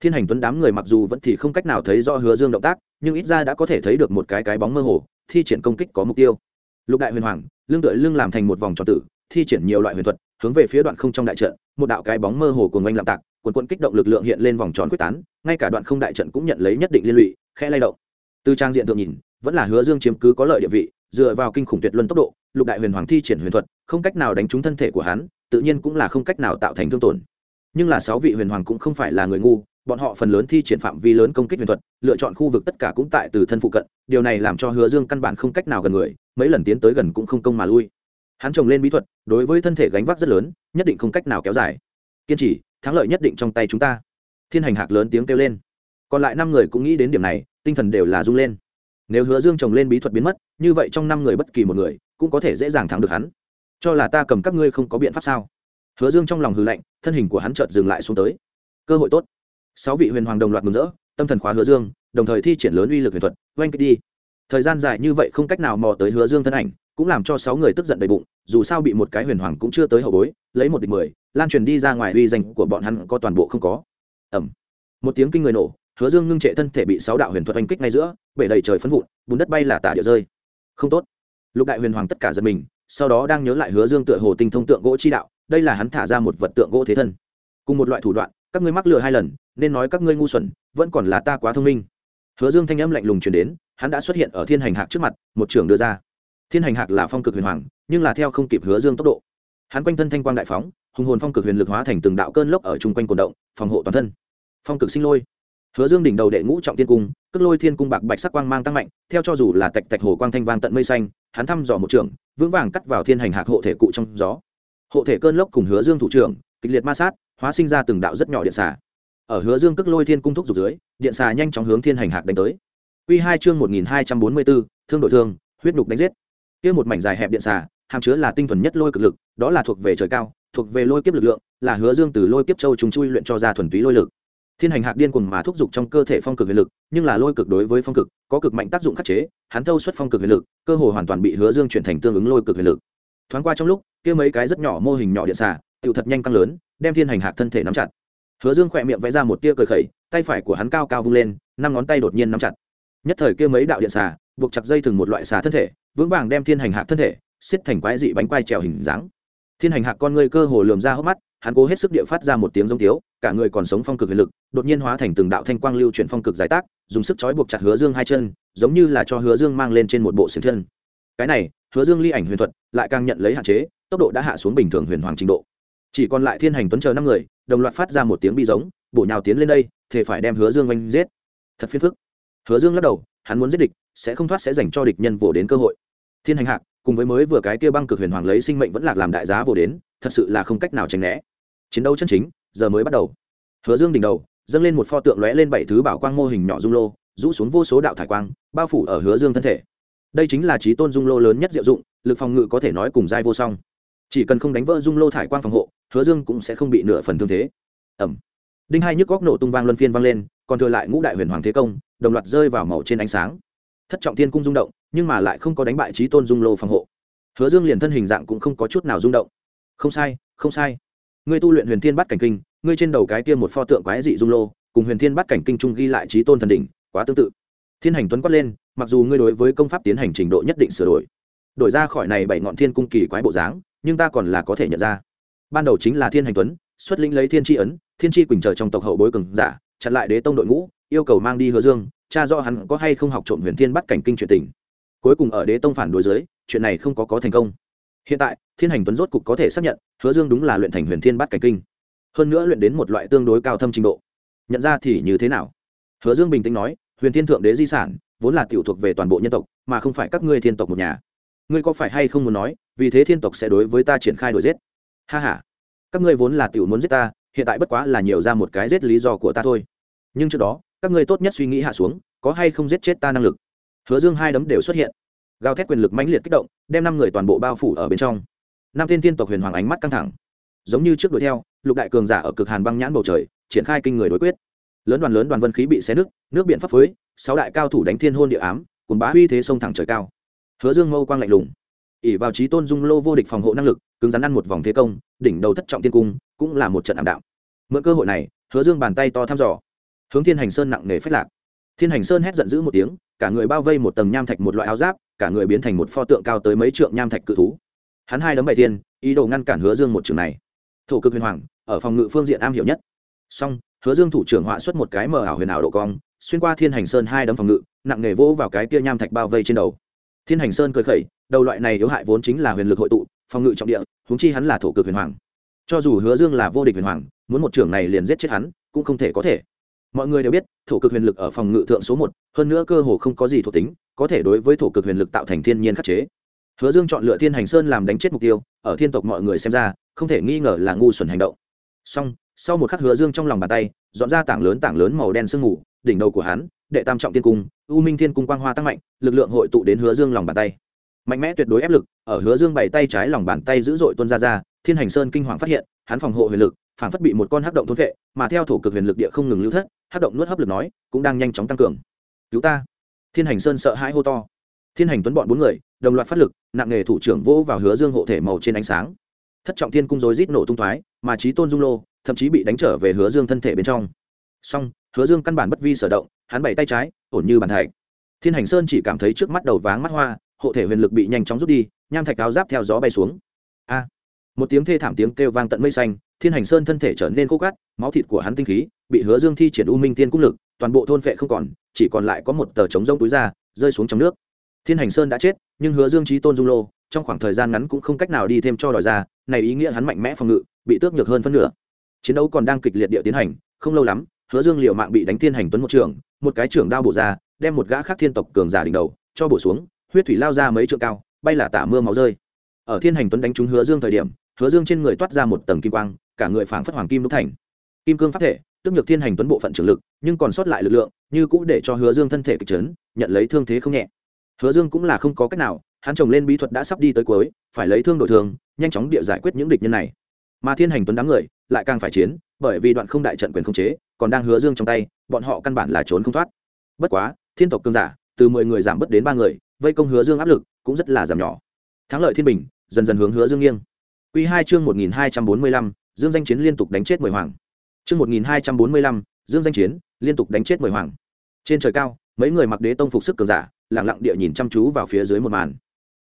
S1: Thiên hành tuấn đám người mặc dù vẫn thì không cách nào thấy rõ hứa dương động tác, nhưng ít ra đã có thể thấy được một cái cái bóng mơ hồ, thi triển công kích có mục tiêu. Lục đại huyền hoàng, lương tựa lương làm thành một vòng tròn tử, thi triển nhiều loại huyền thuật, hướng về phía đoạn không trong đại trận, một đạo cái bóng mơ hồ của ngoanh làm tạc quần quận kích động lực lượng hiện lên vòng tròn quyết tán ngay cả đoạn không đại trận cũng nhận lấy nhất định liên lụy khe lay động. Từ trang diện thượng nhìn, vẫn là hứa dương chiếm cứ có lợi địa vị, dựa vào kinh khủng tuyệt luân tốc độ, lục đại huyền hoàng thi triển huyền thuật, không cách nào đánh trúng thân thể của hắn, tự nhiên cũng là không cách nào tạo thành thương tổn. Nhưng là sáu vị huyền hoàng cũng không phải là người ngu, bọn họ phần lớn thi triển phạm vi lớn công kích huyền thuật, lựa chọn khu vực tất cả cũng tại từ thân phụ cận, điều này làm cho hứa dương căn bản không cách nào gần người, mấy lần tiến tới gần cũng không công mà lui. Hắn trồng lên bí thuật, đối với thân thể gánh vác rất lớn, nhất định không cách nào kéo dài. Kiên trì, thắng lợi nhất định trong tay chúng ta thiên hành hạc lớn tiếng kêu lên. Còn lại năm người cũng nghĩ đến điểm này, tinh thần đều là rung lên. Nếu hứa dương trồng lên bí thuật biến mất, như vậy trong năm người bất kỳ một người cũng có thể dễ dàng thắng được hắn. Cho là ta cầm các ngươi không có biện pháp sao? Hứa dương trong lòng hư lạnh, thân hình của hắn chợt dừng lại xuống tới. Cơ hội tốt. Sáu vị huyền hoàng đồng loạt mừng rỡ, tâm thần khóa hứa dương, đồng thời thi triển lớn uy lực huyền thuật, oanh kích đi. Thời gian dài như vậy không cách nào mò tới hứa dương thân ảnh, cũng làm cho sáu người tức giận đầy bụng, dù sao bị một cái huyền hoàng cũng chưa tới hậu bối, lấy một địch mười, lan truyền đi ra ngoài uy danh của bọn hắn có toàn bộ không có ẩm. Một tiếng kinh người nổ, hứa dương ngưng trệ thân thể bị sáu đạo huyền thuật oanh kích ngay giữa, bể đầy trời phấn vụn, bùn đất bay là tả địa rơi. Không tốt. Lục đại huyền hoàng tất cả giật mình, sau đó đang nhớ lại hứa dương tựa hồ tinh thông tượng gỗ chi đạo, đây là hắn thả ra một vật tượng gỗ thế thân. Cùng một loại thủ đoạn, các ngươi mắc lừa hai lần, nên nói các ngươi ngu xuẩn, vẫn còn là ta quá thông minh. Hứa dương thanh âm lạnh lùng truyền đến, hắn đã xuất hiện ở thiên hành hạc trước mặt, một trưởng đưa ra. Thiên hành hạc là phong cực huyền hoàng, nhưng là theo không kịp hứa dương tốc độ. Hắn quanh thân thanh quang đại phóng, hùng hồn phong cực huyền lực hóa thành từng đạo cơn lốc ở chung quanh cổ động, phòng hộ toàn thân phong cực sinh lôi. Hứa dương đỉnh đầu đệ ngũ trọng tiên cung cất lôi thiên cung bạc bạch sắc quang mang tăng mạnh, theo cho dù là tạch tạch hồ quang thanh vang tận mây xanh, hắn thăm dò một trường, vững vàng cắt vào thiên hành hạc hộ thể cụ trong gió. Hộ thể cơn lốc cùng hứa dương thủ trưởng, kịch liệt ma sát, hóa sinh ra từng đạo rất nhỏ điện xà. Ở hứa dương cất lôi thiên cung thúc dục dưới, điện xà nhanh chóng hướng thiên hành hạc đánh tới. Quy hai chương một nghìn hai trăm bốn mươi bốn thương đội thương, huyết nục đánh giết. Kia một mảnh dài hẹp điện xà, hàm chứa là tinh thuần nhất lôi cực lực, đó là thuộc về trời cao, thuộc về lôi kiếp lực lượng, là hứa dương từ lôi kiếp châu chúng chui luyện cho ra thuần túy lôi lực thiên hành hạc điên cuồng mà thúc giục trong cơ thể phong cực huyền lực, nhưng là lôi cực đối với phong cực, có cực mạnh tác dụng khắc chế, hắn thâu xuất phong cực huyền lực, cơ hồ hoàn toàn bị hứa dương chuyển thành tương ứng lôi cực huyền lực. Thoáng qua trong lúc, kia mấy cái rất nhỏ mô hình nhỏ điện xà tựu thật nhanh tăng lớn, đem thiên hành hạc thân thể nắm chặt. Hứa dương khỏe miệng vẽ ra một tia cười khẩy, tay phải của hắn cao cao vung lên, năm ngón tay đột nhiên nắm chặt. Nhất thời kia mấy đạo điện xà, buộc chặt dây thừng một loại xà thân thể, vững vàng đem thiên hành hạc thân thể, xiết thành quái dị bánh quai trèo hình dáng. Thiên hành hạc con ngươi cơ hồ lườm ra hốc mắt, hắn cố hết sức địa phát ra một tiếng giống tiếu cả người còn sống phong cực huyền lực, đột nhiên hóa thành từng đạo thanh quang lưu chuyển phong cực giải tác, dùng sức trói buộc chặt hứa dương hai chân, giống như là cho hứa dương mang lên trên một bộ xiềng chân. Cái này, hứa dương ly ảnh huyền thuật, lại càng nhận lấy hạn chế, tốc độ đã hạ xuống bình thường huyền hoàng trình độ. Chỉ còn lại thiên hành tuấn chờ năm người, đồng loạt phát ra một tiếng bi giống, bổ nhào tiến lên đây thì phải đem hứa dương oanh giết. Thật phiền phức. Hứa dương lắc đầu, hắn muốn giết địch, sẽ không thoát sẽ dành cho địch nhân vồ đến cơ hội. Thiên hành hạc, cùng với mới vừa cái kia băng cực huyền hoàng lấy sinh mệnh vẫn lạc làm đại giá vồ đến, thật sự là không cách nào tránh né. Chiến đấu chân chính giờ mới bắt đầu. Hứa dương đỉnh đầu, dâng lên một pho tượng lóe lên bảy thứ bảo quang mô hình nhỏ dung lô, rũ xuống vô số đạo thải quang, bao phủ ở hứa dương thân thể. Đây chính là trí tôn dung lô lớn nhất diệu dụng, lực phòng ngự có thể nói cùng giai vô song. Chỉ cần không đánh vỡ dung lô thải quang phòng hộ, hứa dương cũng sẽ không bị nửa phần thương thế. Ẩm. Đinh hai nhức góc nổ tung vang luân phiên vang lên, còn thừa lại ngũ đại huyền hoàng thế công, đồng loạt rơi vào màu trên ánh sáng. Thất trọng thiên cung rung động, nhưng mà lại không có đánh bại trí tôn dung lô phòng hộ. Hứa dương liền thân hình dạng cũng không có chút nào rung động. Không sai không sai ngươi tu luyện huyền thiên bắt cảnh kinh, ngươi trên đầu cái tiêm một pho tượng quái dị dung lô, cùng huyền thiên bắt cảnh kinh trung ghi lại trí tôn thần đỉnh, quá tương tự. Thiên hành tuấn quát lên, mặc dù ngươi đối với công pháp tiến hành trình độ nhất định sửa đổi đổi ra khỏi này bảy ngọn thiên cung kỳ quái bộ dáng, nhưng ta còn là có thể nhận ra. Ban đầu chính là thiên hành tuấn, xuất linh lấy thiên tri ấn, thiên tri quỳnh chờ trong tộc hậu bối cường giả, chặn lại đế tông đội ngũ, yêu cầu mang đi hứa dương, cha do hắn có hay không học trộm huyền thiên bắt cảnh kinh chuyện tình. Cuối cùng ở đế tông phản đối giới chuyện này không có có thành công hiện tại, thiên hành tuấn rốt cục có thể xác nhận, hứa dương đúng là luyện thành huyền thiên bát cảnh kinh. Hơn nữa luyện đến một loại tương đối cao thâm trình độ. Nhận ra thì như thế nào? Hứa dương bình tĩnh nói, huyền thiên thượng đế di sản, vốn là tiểu thuộc về toàn bộ nhân tộc, mà không phải các ngươi thiên tộc một nhà. Ngươi có phải hay không muốn nói, vì thế thiên tộc sẽ đối với ta triển khai đuổi giết? Ha h a các ngươi vốn là tiểu muốn giết ta, hiện tại bất quá là nhiều ra một cái giết lý do của ta thôi. Nhưng trước đó, các ngươi tốt nhất suy nghĩ hạ xuống, có hay không giết chết ta năng lực? Hứa dương hai đấm đều xuất hiện gào thét quyền lực mãnh liệt kích động, đem năm người toàn bộ bao phủ ở bên trong. Năm thiên tiên tộc huyền hoàng ánh mắt căng thẳng. Giống như trước đuổi theo, lục đại cường giả ở cực hàn băng nhãn bầu trời, triển khai kinh người đối quyết. Lớn đoàn lớn đoàn vân khí bị xé nứt, nước biển pháp phới, sáu đại cao thủ đánh thiên hôn địa ám cùng bá huy thế sông thẳng trời cao. Hứa dương mâu quang lạnh lùng. Ỉ vào trí tôn dung lô vô địch phòng hộ năng lực, cứng rắn ăn một vòng thế công, đỉnh đầu thất trọng tiên cung, cũng là một trận ảm đạo mượn cơ hội này, hứa dương bàn tay to thăm dò. Hướng thiên hành sơn nặng nề phách lạc. Thiên hành sơn hét giận dữ một tiếng, cả người bao vây một tầng nham thạch một loại áo giáp cả người biến thành một pho tượng cao tới mấy trượng nham thạch cự thú. Hắn hai đấm bảy thiên, ý đồ ngăn cản hứa dương một trường này. Thổ cực huyền hoàng, ở phòng ngự phương diện am hiểu nhất. Song, hứa dương thủ trưởng họa xuất một cái mờ ảo huyền ảo độ cong, xuyên qua thiên hành sơn hai đấm phòng ngự, nặng nề vỗ vào cái kia nham thạch bao vây trên đầu. Thiên hành sơn cười khẩy, đầu loại này yếu hại vốn chính là huyền lực hội tụ, phòng ngự trọng địa, huống chi hắn là thổ cực huyền hoàng. Cho dù hứa dương là vô địch huyền hoàng, muốn một trưởng này liền giết chết hắn, cũng không thể có thể mọi người đều biết, thổ cực huyền lực ở phòng ngự thượng số một, hơn nữa cơ hồ không có gì thuộc tính, có thể đối với thổ cực huyền lực tạo thành thiên nhiên khắc chế. Hứa dương chọn lựa thiên hành sơn làm đánh chết mục tiêu, ở thiên tộc mọi người xem ra, không thể nghi ngờ là ngu xuẩn hành động. Song sau một khắc hứa dương trong lòng bàn tay, dọn ra tảng lớn tảng lớn màu đen sương mù, đỉnh đầu của hắn, đệ tam trọng tiên cung, u minh thiên cung quang hoa tăng mạnh, lực lượng hội tụ đến hứa dương lòng bàn tay. Mạnh mẽ tuyệt đối ép lực, ở hứa dương bày tay trái lòng bàn tay dữ dội tuôn ra ra thiên hành sơn kinh hoàng phát hiện, hắn phòng hộ huyền lực phản phất bị một con hắc động thôn vệ, mà theo thổ cực huyền lực địa không ngừng lưu thất, hắc động nuốt hấp lực nói, cũng đang nhanh chóng tăng cường. Cứu ta. Thiên hành sơn sợ hãi hô to. Thiên hành tuấn bọn bốn người, đồng loạt phát lực, nặng nghề thủ trưởng vỗ vào hứa dương hộ thể màu trên ánh sáng. Thất trọng thiên cung rối rít nổ tung thoái, mà trí tôn dung lô, thậm chí bị đánh trở về hứa dương thân thể bên trong. Song, hứa dương căn bản bất vi sở động, hắn bày tay trái, ổn như bàn thạch. Thiên hành sơn chỉ cảm thấy trước mắt đầu váng mắt hoa, hộ thể huyền lực bị nhanh chóng rút đi, nham thạch áo giáp theo gió bay xuống. A! Một tiếng thê thảm tiếng kêu vang tận mây xanh, thiên hành sơn thân thể trở nên khô cát, máu thịt của hắn tinh khí bị hứa dương thi triển u minh tiên cung lực, toàn bộ thôn vệ không còn, chỉ còn lại có một tờ trống rông túi ra, rơi xuống trong nước. Thiên hành sơn đã chết, nhưng hứa dương trí tôn dung lô, trong khoảng thời gian ngắn cũng không cách nào đi thêm cho đòi ra, này ý nghĩa hắn mạnh mẽ phòng ngự, bị tước nhược hơn phân nửa. Chiến đấu còn đang kịch liệt địa tiến hành, không lâu lắm, hứa dương liều mạng bị đánh thiên hành tuấn một trường, một cái trưởng đao bổ ra, đem một gã khác thiên tộc cường giả đỉnh đầu, cho bổ xuống, huyết thủy lao ra mấy trượng cao, bay là tả mưa máu rơi. Ở thiên hành tuấn đánh trúng hứa dương thời điểm hứa dương trên người toát ra một tầng kim quang cả người phảng phất hoàng kim đúc thành. Kim cương pháp thể tức nhược thiên hành tuấn bộ phận trưởng lực nhưng còn sót lại lực lượng như cũ để cho hứa dương thân thể kịch trấn nhận lấy thương thế không nhẹ. Hứa dương cũng là không có cách nào hắn trồng lên bí thuật đã sắp đi tới cuối phải lấy thương đổi thương, nhanh chóng địa giải quyết những địch nhân này. Mà thiên hành tuấn đám người lại càng phải chiến bởi vì đoạn không đại trận quyền không chế còn đang hứa dương trong tay bọn họ căn bản là trốn không thoát. Bất quá thiên tộc cương giả từ mười người giảm bớt đến ba người vây công hứa dương áp lực cũng rất là giảm nhỏ. Thắng lợi thiên bình dần dần hướng hứa dương nghiêng. Quy hai chương một nghìn hai trăm bốn mươi lăm, dương danh chiến liên tục đánh chết mười hoàng. Chương một nghìn hai trăm bốn mươi lăm, dương danh chiến liên tục đánh chết mười hoàng. Trên trời cao, mấy người mặc đế tông phục sức cường giả, lặng lặng địa nhìn chăm chú vào phía dưới một màn.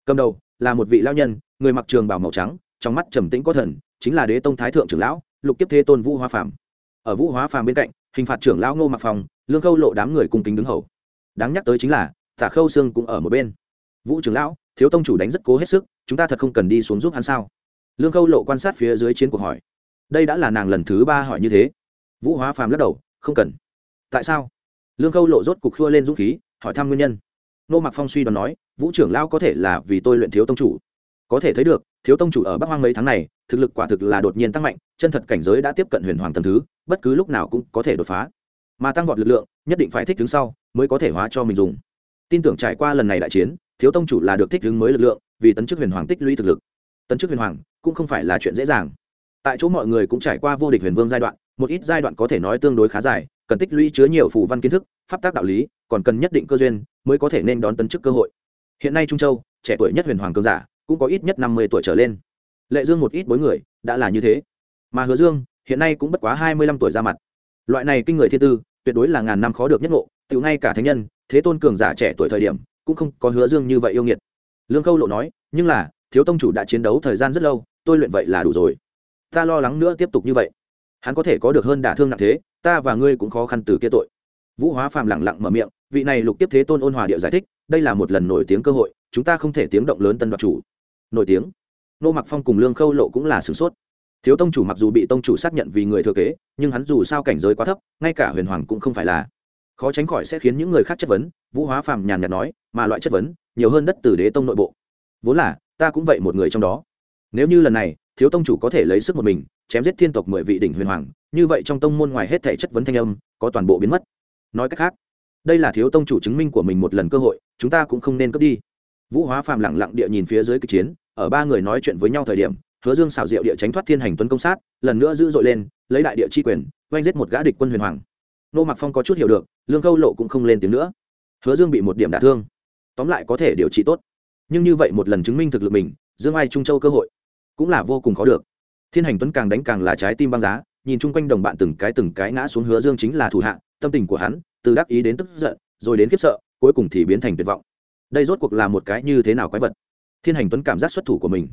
S1: Cầm đầu là một vị lao nhân, người mặc trường bào màu trắng, trong mắt trầm tĩnh có thần, chính là đế tông thái thượng trưởng lão, lục tiếp thế tôn vũ hóa phàm. Ở vũ hóa phàm bên cạnh, hình phạt trưởng lão ngô mặc phòng lương khâu lộ đám người cùng kính đứng hầu. Đáng nhắc tới chính là, tả khâu xương cũng ở một bên. Vũ trưởng lão, thiếu tông chủ đánh rất cố hết sức, chúng ta thật không cần đi xuống giúp hắn sao? Lương khâu lộ quan sát phía dưới chiến cuộc hỏi. Đây đã là nàng lần thứ ba hỏi như thế. Vũ hóa phàm lắc đầu, không cần. Tại sao? Lương khâu lộ rốt cục khua lên dũng khí, hỏi thăm nguyên nhân. Nô mặc phong suy đoán nói, vũ trưởng lao có thể là vì tôi luyện thiếu tông chủ. Có thể thấy được, thiếu tông chủ ở bắc hoang mấy tháng này, thực lực quả thực là đột nhiên tăng mạnh, chân thật cảnh giới đã tiếp cận huyền hoàng tầm thứ, bất cứ lúc nào cũng có thể đột phá. Mà tăng vọt lực lượng, nhất định phải thích ứng sau, mới có thể hóa cho mình dùng. Tin tưởng trải qua lần này đại chiến, thiếu tông chủ là được thích ứng mới lực lượng, vì tấn chức huyền hoàng tích lũy thực lực. Tấn chức huyền hoàng cũng không phải là chuyện dễ dàng. Tại chỗ mọi người cũng trải qua vô địch huyền vương giai đoạn, một ít giai đoạn có thể nói tương đối khá dài, cần tích lũy chứa nhiều phù văn kiến thức, pháp tác đạo lý, còn cần nhất định cơ duyên mới có thể nên đón tấn chức cơ hội. Hiện nay trung châu, trẻ tuổi nhất huyền hoàng cường giả, cũng có ít nhất năm mươi tuổi trở lên. Lệ dương một ít bối người, đã là như thế. Mà hứa dương, hiện nay cũng bất quá hai mươi lăm tuổi ra mặt. Loại này kinh người thiên tư, tuyệt đối là ngàn năm khó được nhất ngộ tự ngay cả thánh nhân, thế tôn cường giả trẻ tuổi thời điểm, cũng không có hứa dương như vậy yêu nghiệt. Lương khâu lộ nói, nhưng là, thiếu tông chủ đã chiến đấu thời gian rất lâu tôi luyện vậy là đủ rồi. Ta lo lắng nữa tiếp tục như vậy. Hắn có thể có được hơn đả thương nặng thế, ta và ngươi cũng khó khăn từ kia tội. Vũ hóa phàm lẳng lặng mở miệng, vị này lục tiếp thế tôn ôn hòa điệu giải thích, đây là một lần nổi tiếng cơ hội, chúng ta không thể tiếng động lớn tân đoạt chủ. Nổi tiếng. Nô mặc phong cùng lương khâu lộ cũng là sửng sốt. Thiếu tông chủ mặc dù bị tông chủ xác nhận vì người thừa kế, nhưng hắn dù sao cảnh giới quá thấp, ngay cả huyền hoàng cũng không phải là. Khó tránh khỏi sẽ khiến những người khác chất vấn, vũ hóa phàm nhàn nhạt nói, mà loại chất vấn, nhiều hơn đất từ đế tông nội bộ. Vốn là, ta cũng vậy một người trong đó nếu như lần này, thiếu tông chủ có thể lấy sức một mình, chém giết thiên tộc mười vị đỉnh huyền hoàng, như vậy trong tông môn ngoài hết thể chất vấn thanh âm, có toàn bộ biến mất. Nói cách khác, đây là thiếu tông chủ chứng minh của mình một lần cơ hội, chúng ta cũng không nên cướp đi. Vũ hóa phàm lẳng lặng địa nhìn phía dưới kịch chiến, ở ba người nói chuyện với nhau thời điểm, hứa dương xào diệu địa tránh thoát thiên hành tuấn công sát, lần nữa giữ dội lên, lấy đại địa chi quyền, oanh giết một gã địch quân huyền hoàng. Nô mặc phong có chút hiểu được, lương khâu lộ cũng không lên tiếng nữa. Hứa dương bị một điểm đả thương. Tóm lại có thể điều trị tốt. Nhưng như vậy một lần chứng minh thực lực mình, dương ai trung châu cơ hội cũng là vô cùng khó được. Thiên hành tuấn càng đánh càng là trái tim băng giá, nhìn chung quanh đồng bạn từng cái từng cái ngã xuống hứa dương chính là thủ hạ, tâm tình của hắn, từ đắc ý đến tức giận, rồi đến khiếp sợ, cuối cùng thì biến thành tuyệt vọng. Đây rốt cuộc là một cái như thế nào quái vật? Thiên hành tuấn cảm giác xuất thủ của mình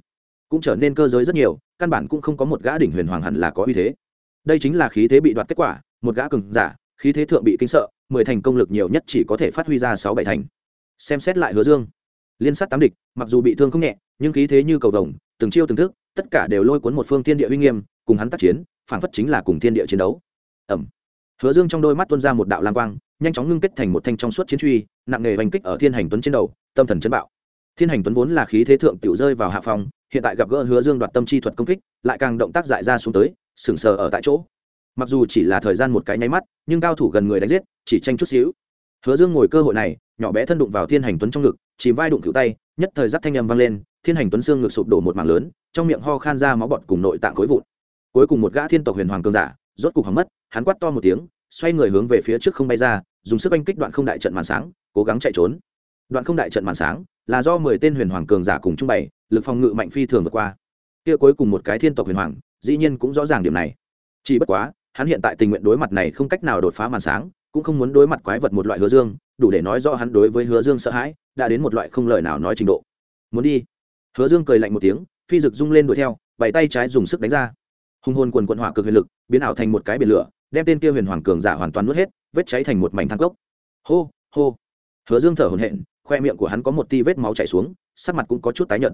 S1: cũng trở nên cơ giới rất nhiều, căn bản cũng không có một gã đỉnh huyền hoàng hẳn là có uy thế. Đây chính là khí thế bị đoạt kết quả, một gã cường giả, khí thế thượng bị kinh sợ, mười thành công lực nhiều nhất chỉ có thể phát huy ra sáu bảy thành. Xem xét lại hứa dương liên sát tám địch, mặc dù bị thương không nhẹ, nhưng khí thế như cầu vồng, từng chiêu từng thức, tất cả đều lôi cuốn một phương thiên địa uy nghiêm, cùng hắn tác chiến, phản phất chính là cùng thiên địa chiến đấu. Ẩm. Hứa dương trong đôi mắt tuôn ra một đạo lam quang, nhanh chóng ngưng kết thành một thanh trong suốt chiến truy, nặng nghề oanh kích ở thiên hành tuấn trên đầu, tâm thần chấn bạo. Thiên hành tuấn vốn là khí thế thượng tiểu rơi vào hạ phòng hiện tại gặp gỡ hứa dương đoạt tâm chi thuật công kích, lại càng động tác dại ra xuống tới sừng sờ ở tại chỗ. Mặc dù chỉ là thời gian một cái nháy mắt, nhưng cao thủ gần người đánh giết, chỉ tranh chút xíu. Hứa dương ngồi cơ hội này, nhỏ bé thân đụng vào thiên hành tuấn trong ngực chìm vai đụng cựu tay, nhất thời giáp thanh âm vang lên, thiên hành tuấn xương ngực sụp đổ một mảng lớn, trong miệng ho khan ra máu bọt cùng nội tạng khối vụn. Cuối cùng một gã thiên tộc huyền hoàng cường giả, rốt cục hỏng mất, hắn quát to một tiếng, xoay người hướng về phía trước không bay ra, dùng sức anh kích đoạn không đại trận màn sáng, cố gắng chạy trốn. Đoạn không đại trận màn sáng là do mười tên huyền hoàng cường giả cùng trung bày, lực phòng ngự mạnh phi thường vượt qua. Kia cuối cùng một cái thiên tộc huyền hoàng, dĩ nhiên cũng rõ ràng điểm này. Chỉ bất quá, hắn hiện tại tình nguyện đối mặt này không cách nào đột phá màn sáng cũng không muốn đối mặt quái vật một loại hứa dương, đủ để nói rõ hắn đối với hứa dương sợ hãi, đã đến một loại không lời nào nói trình độ. Muốn đi. Hứa dương cười lạnh một tiếng, phi dực rung lên đuổi theo bảy tay trái dùng sức đánh ra. Hung hồn quần quận hỏa cực huyền lực, biến ảo thành một cái biển lửa, đem tên kia huyền hoàng cường giả hoàn toàn nuốt hết, vết cháy thành một mảnh thang cốc. Hô hô. Hứa dương thở hổn hển, khoe miệng của hắn có một ti vết máu chảy xuống, sắc mặt cũng có chút tái nhợt.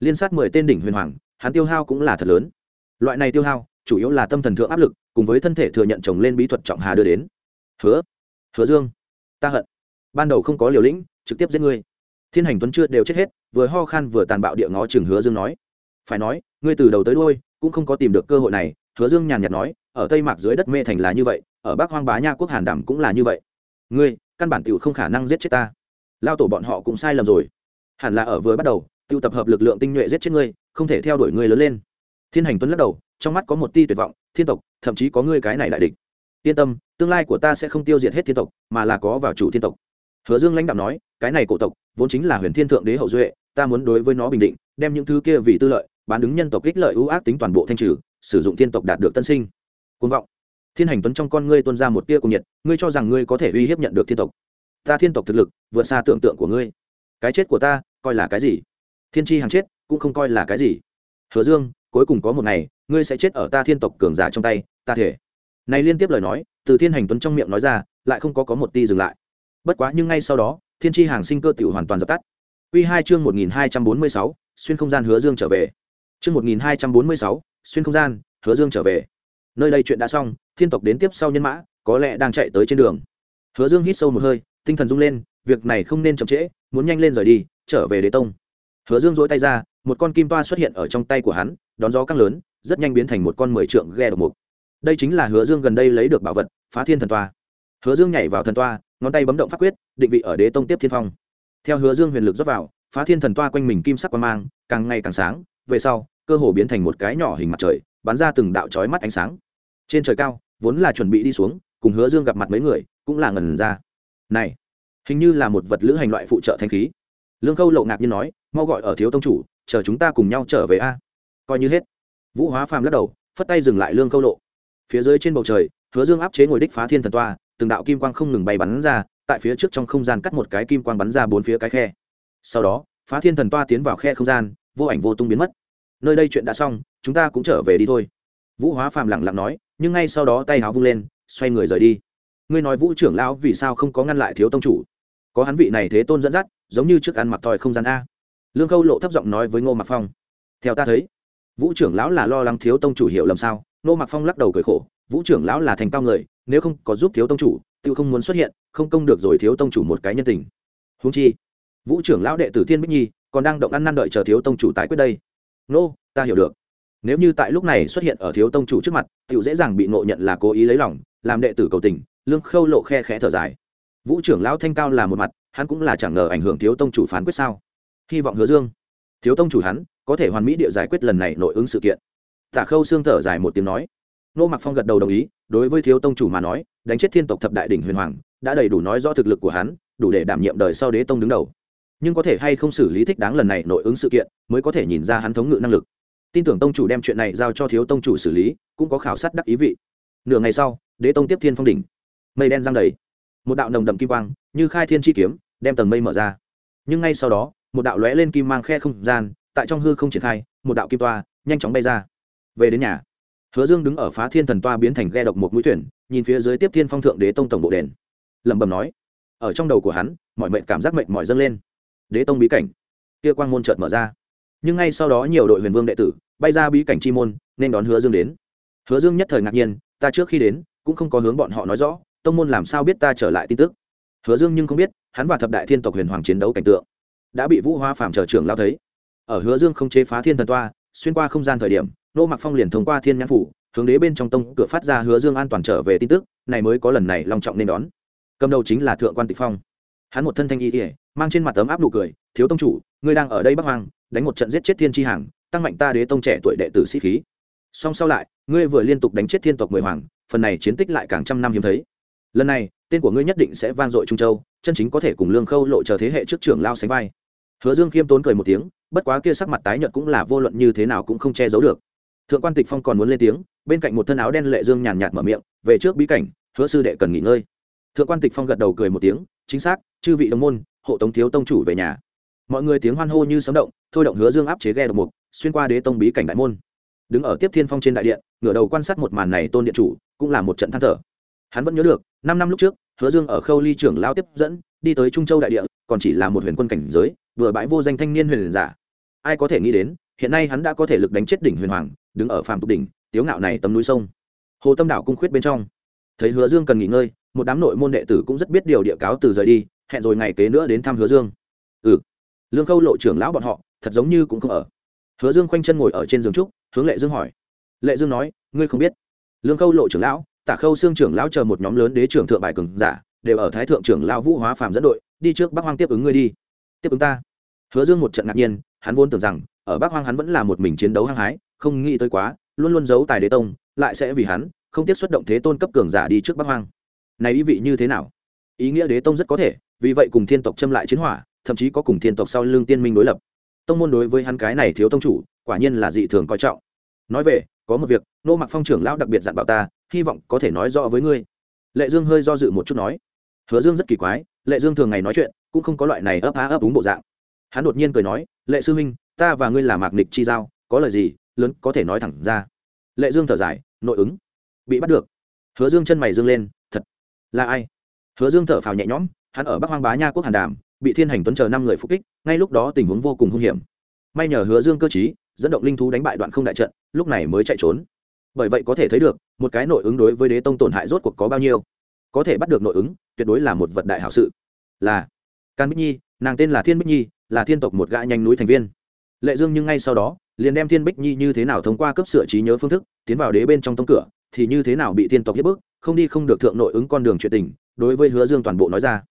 S1: Liên sát mười tên đỉnh huyền hoàng, hắn tiêu hao cũng là thật lớn. Loại này tiêu hao, chủ yếu là tâm thần thượng áp lực, cùng với thân thể thừa nhận chồng lên bí thuật trọng hà đưa đến hứa. Hứa dương. Ta hận. Ban đầu không có liều lĩnh, trực tiếp giết ngươi. Thiên hành tuấn chưa đều chết hết, vừa ho khan vừa tàn bạo địa ngó chừng hứa dương nói. Phải nói, ngươi từ đầu tới đôi cũng không có tìm được cơ hội này. Hứa dương nhàn nhạt nói, ở tây mạc dưới đất mê thành là như vậy, ở bắc hoang bá nha quốc hàn đảm cũng là như vậy. Ngươi, căn bản tiểu không khả năng giết chết ta. Lao tổ bọn họ cũng sai lầm rồi. Hẳn là ở vừa bắt đầu tiêu tập hợp lực lượng tinh nhuệ giết chết ngươi, không thể theo đuổi ngươi lớn lên. Thiên hành tuấn lắc đầu, trong mắt có một ti tuyệt vọng, thiên tộc, thậm chí có ngươi cái này đại địch. Yên tâm tương lai của ta sẽ không tiêu diệt hết thiên tộc, mà là có vào chủ thiên tộc. Hứa dương lãnh đạo nói, cái này cổ tộc, vốn chính là huyền thiên thượng đế hậu duệ, ta muốn đối với nó bình định, đem những thứ kia vì tư lợi, bán đứng nhân tộc ích lợi ưu ác tính toàn bộ thanh trừ, sử dụng thiên tộc đạt được tân sinh. Côn vọng. Thiên hành tuấn trong con ngươi tuôn ra một tia cùng nhiệt, ngươi cho rằng ngươi có thể uy hiếp nhận được thiên tộc. Ta thiên tộc thực lực, vượt xa tưởng tượng của ngươi. Cái chết của ta, coi là cái gì? Thiên tri hàng chết, cũng không coi là cái gì. Hứa dương, cuối cùng có một ngày, ngươi sẽ chết ở ta thiên tộc cường giả trong tay, ta thể. Này liên tiếp lời nói từ thiên hành tuấn trong miệng nói ra, lại không có có một ti dừng lại. Bất quá nhưng ngay sau đó, thiên tri hàng sinh cơ tiểu hoàn toàn dập tắt. Quy hai chương một nghìn hai trăm bốn mươi sáu, xuyên không gian hứa dương trở về. Chương một nghìn hai trăm bốn mươi sáu, xuyên không gian, hứa dương trở về. Nơi đây chuyện đã xong, thiên tộc đến tiếp sau nhân mã, có lẽ đang chạy tới trên đường. Hứa dương hít sâu một hơi, tinh thần rung lên, việc này không nên chậm trễ, muốn nhanh lên rời đi, trở về đế tông. Hứa dương dỗi tay ra, một con kim toa xuất hiện ở trong tay của hắn, đón gió căng lớn, rất nhanh biến thành một con mười trượng ghe độc mục đây chính là hứa dương gần đây lấy được bảo vật, phá thiên thần toa. Hứa dương nhảy vào thần toa, ngón tay bấm động pháp quyết, định vị ở đế tông tiếp thiên phong. Theo hứa dương huyền lực dốc vào, phá thiên thần toa quanh mình kim sắc quan mang, càng ngày càng sáng, về sau, cơ hồ biến thành một cái nhỏ hình mặt trời, bắn ra từng đạo chói mắt ánh sáng. Trên trời cao, vốn là chuẩn bị đi xuống, cùng hứa dương gặp mặt mấy người, cũng là ngần ra. Này, hình như là một vật lữ hành loại phụ trợ thanh khí. Lương khâu lộ ngạc nhiên nói, mau gọi ở thiếu tông chủ, chờ chúng ta cùng nhau trở về a. Coi như hết. Vũ hóa phàm lắc đầu, phất tay dừng lại lương khâu lộ phía dưới trên bầu trời, hứa dương áp chế ngồi đích phá thiên thần toa, từng đạo kim quang không ngừng bay bắn ra, tại phía trước trong không gian cắt một cái kim quang bắn ra bốn phía cái khe. Sau đó, phá thiên thần toa tiến vào khe không gian, vô ảnh vô tung biến mất. Nơi đây chuyện đã xong, chúng ta cũng trở về đi thôi. Vũ hóa phàm lẳng lặng nói, nhưng ngay sau đó tay háo vung lên, xoay người rời đi. Ngươi nói vũ trưởng lão vì sao không có ngăn lại thiếu tông chủ? Có hắn vị này thế tôn dẫn dắt, giống như trước ăn mặc thòi không gian a. Lương khâu lộ thấp giọng nói với ngô mặc phong, theo ta thấy, vũ trưởng lão là lo lắng thiếu tông chủ hiểu lầm sao? Nô mặc phong lắc đầu cười khổ, vũ trưởng lão là thành cao người, nếu không có giúp thiếu tông chủ tự không muốn xuất hiện, không công được rồi thiếu tông chủ một cái nhân tình. Húng chi, vũ trưởng lão đệ tử thiên bích nhi còn đang động ăn năn đợi chờ thiếu tông chủ tái quyết đây. Nô, ta hiểu được. Nếu như tại lúc này xuất hiện ở thiếu tông chủ trước mặt tự dễ dàng bị ngộ nhận là cố ý lấy lòng, làm đệ tử cầu tình. Lương khâu lộ khe khẽ thở dài. Vũ trưởng lão thanh cao là một mặt, hắn cũng là chẳng ngờ ảnh hưởng thiếu tông chủ phán quyết sao? Hy vọng hứa dương, thiếu tông chủ hắn, có thể hoàn mỹ địa giải quyết lần này nội ứng sự kiện tả khâu xương thở dài một tiếng nói. Nô mặc phong gật đầu đồng ý, đối với thiếu tông chủ mà nói, đánh chết thiên tộc thập đại đỉnh huyền hoàng, đã đầy đủ nói rõ thực lực của hắn, đủ để đảm nhiệm đời sau đế tông đứng đầu. Nhưng có thể hay không xử lý thích đáng lần này nội ứng sự kiện, mới có thể nhìn ra hắn thống ngự năng lực. Tin tưởng tông chủ đem chuyện này giao cho thiếu tông chủ xử lý, cũng có khảo sát đắc ý vị. Nửa ngày sau, đế tông tiếp thiên phong đỉnh. Mây đen giang đầy. Một đạo nồng đậm kim quang, như khai thiên chi kiếm, đem tầng mây mở ra. Nhưng ngay sau đó, một đạo lóe lên kim mang khe không gian, tại trong hư không triển khai, một đạo kim toa, nhanh chóng bay ra về đến nhà. Hứa dương đứng ở phá thiên thần toa biến thành ghe độc một mũi thuyền, nhìn phía dưới tiếp thiên phong thượng đế tông tổng bộ đền. Lẩm bẩm nói, ở trong đầu của hắn, mọi mệnh cảm giác mệnh mọi dâng lên. Đế tông bí cảnh, kia quang môn chợt mở ra. Nhưng ngay sau đó nhiều đội huyền vương đệ tử, bay ra bí cảnh chi môn, nên đón hứa dương đến. Hứa dương nhất thời ngạc nhiên, ta trước khi đến, cũng không có hướng bọn họ nói rõ, tông môn làm sao biết ta trở lại tin tức. Hứa dương nhưng không biết, hắn và thập đại thiên tộc huyền hoàng chiến đấu cảnh tượng, đã bị vũ hoa phạm trở trưởng lao thấy. Ở hứa dương không chế phá thiên thần toa, xuyên qua không gian thời điểm nô mặc phong liền thông qua thiên nhãn phủ, hướng đế bên trong tông cửa phát ra hứa dương an toàn trở về tin tức, này mới có lần này long trọng nên đón. Cầm đầu chính là thượng quan tịch phong. Hắn một thân thanh y ỉa mang trên mặt tấm áp nụ cười, thiếu tông chủ, ngươi đang ở đây bắc hoàng đánh một trận giết chết thiên tri hàng, tăng mạnh ta đế tông trẻ tuổi đệ tử sĩ khí. Song sau lại, ngươi vừa liên tục đánh chết thiên tộc mười hoàng, phần này chiến tích lại càng trăm năm hiếm thấy. Lần này, tên của ngươi nhất định sẽ vang dội trung châu, chân chính có thể cùng lương khâu lộ chờ thế hệ trước trưởng lao sánh vai. Hứa dương khiêm tốn cười một tiếng, bất quá kia sắc mặt tái nhợt cũng là vô luận như thế nào cũng không che giấu được thượng quan tịch phong còn muốn lên tiếng, bên cạnh một thân áo đen lệ dương nhàn nhạt mở miệng, về trước bí cảnh, hứa sư đệ cần nghỉ ngơi. Thượng quan tịch phong gật đầu cười một tiếng, chính xác, chư vị đồng môn, hộ tống thiếu tông chủ về nhà. Mọi người tiếng hoan hô như sấm động, thôi động hứa dương áp chế ghe độc mục, xuyên qua đế tông bí cảnh đại môn. Đứng ở tiếp thiên phong trên đại điện, ngửa đầu quan sát một màn này tôn điện chủ, cũng là một trận than thở. Hắn vẫn nhớ được, năm năm lúc trước, hứa dương ở khâu ly trưởng lao tiếp dẫn, đi tới trung châu đại địa, còn chỉ là một huyền quân cảnh giới, vừa bãi vô danh thanh niên huyền giả. Ai có thể nghĩ đến, hiện nay hắn đã có thể lực đánh chết đỉnh huyền hoàng đứng ở phàm tục đỉnh, tiếu ngạo này tấm núi sông. Hồ tâm đảo cung khuyết bên trong. Thấy hứa dương cần nghỉ ngơi, một đám nội môn đệ tử cũng rất biết điều địa cáo từ rời đi, hẹn rồi ngày kế nữa đến thăm hứa dương. Ừ. Lương khâu lộ trưởng lão bọn họ, thật giống như cũng không ở. Hứa dương khoanh chân ngồi ở trên giường trúc, hướng lệ dương hỏi. Lệ dương nói, ngươi không biết. Lương khâu lộ trưởng lão, tả khâu xương trưởng lão chờ một nhóm lớn đế trưởng thượng bài cường giả, đều ở thái thượng trưởng lão vũ hóa phàm dẫn đội, đi trước bắc hoang tiếp ứng ngươi đi. Tiếp ứng ta. Hứa dương một trận ngạc nhiên, hắn vốn tưởng rằng, ở bắc hoang hắn vẫn là một mình chiến đấu hăng hái không nghĩ tới quá, luôn luôn giấu tài đế tông, lại sẽ vì hắn, không tiếp xuất động thế tôn cấp cường giả đi trước bắc hoang. Này ý vị như thế nào? Ý nghĩa đế tông rất có thể, vì vậy cùng thiên tộc châm lại chiến hỏa, thậm chí có cùng thiên tộc sau lưng tiên minh đối lập. Tông môn đối với hắn cái này thiếu tông chủ, quả nhiên là dị thường coi trọng. Nói về, có một việc, nô mặc phong trưởng lão đặc biệt dặn bảo ta, hy vọng có thể nói rõ với ngươi. Lệ dương hơi do dự một chút nói. Hứa dương rất kỳ quái, lệ dương thường ngày nói chuyện, cũng không có loại này ấp á ấp úng bộ dạng. Hắn đột nhiên cười nói, lệ sư huynh, ta và ngươi là mạc nịch chi giao, có lời gì lớn, có thể nói thẳng ra. Lệ dương thở dài, nội ứng. Bị bắt được. Hứa dương chân mày dương lên, thật là ai? Hứa dương thở phào nhẹ nhõm, hắn ở bắc hoang bá nha quốc hàn đàm, bị thiên hành tuấn chờ năm người phục kích, ngay lúc đó tình huống vô cùng hung hiểm. May nhờ hứa dương cơ chí dẫn động linh thú đánh bại đoạn không đại trận, lúc này mới chạy trốn. Bởi vậy có thể thấy được, một cái nội ứng đối với đế tông tổn hại rốt cuộc có bao nhiêu. Có thể bắt được nội ứng, tuyệt đối là một vật đại hảo sự. Là can bích nhi, nàng tên là thiên bích nhi, là thiên tộc một gã nhanh núi thành viên. Lệ dương nhưng ngay sau đó liền đem thiên bích nhi như thế nào thông qua cấp sửa trí nhớ phương thức tiến vào đế bên trong tông cửa, thì như thế nào bị thiên tộc hiếp bức, không đi không được thượng nội ứng con đường chuyện tình, đối với hứa dương toàn bộ nói ra.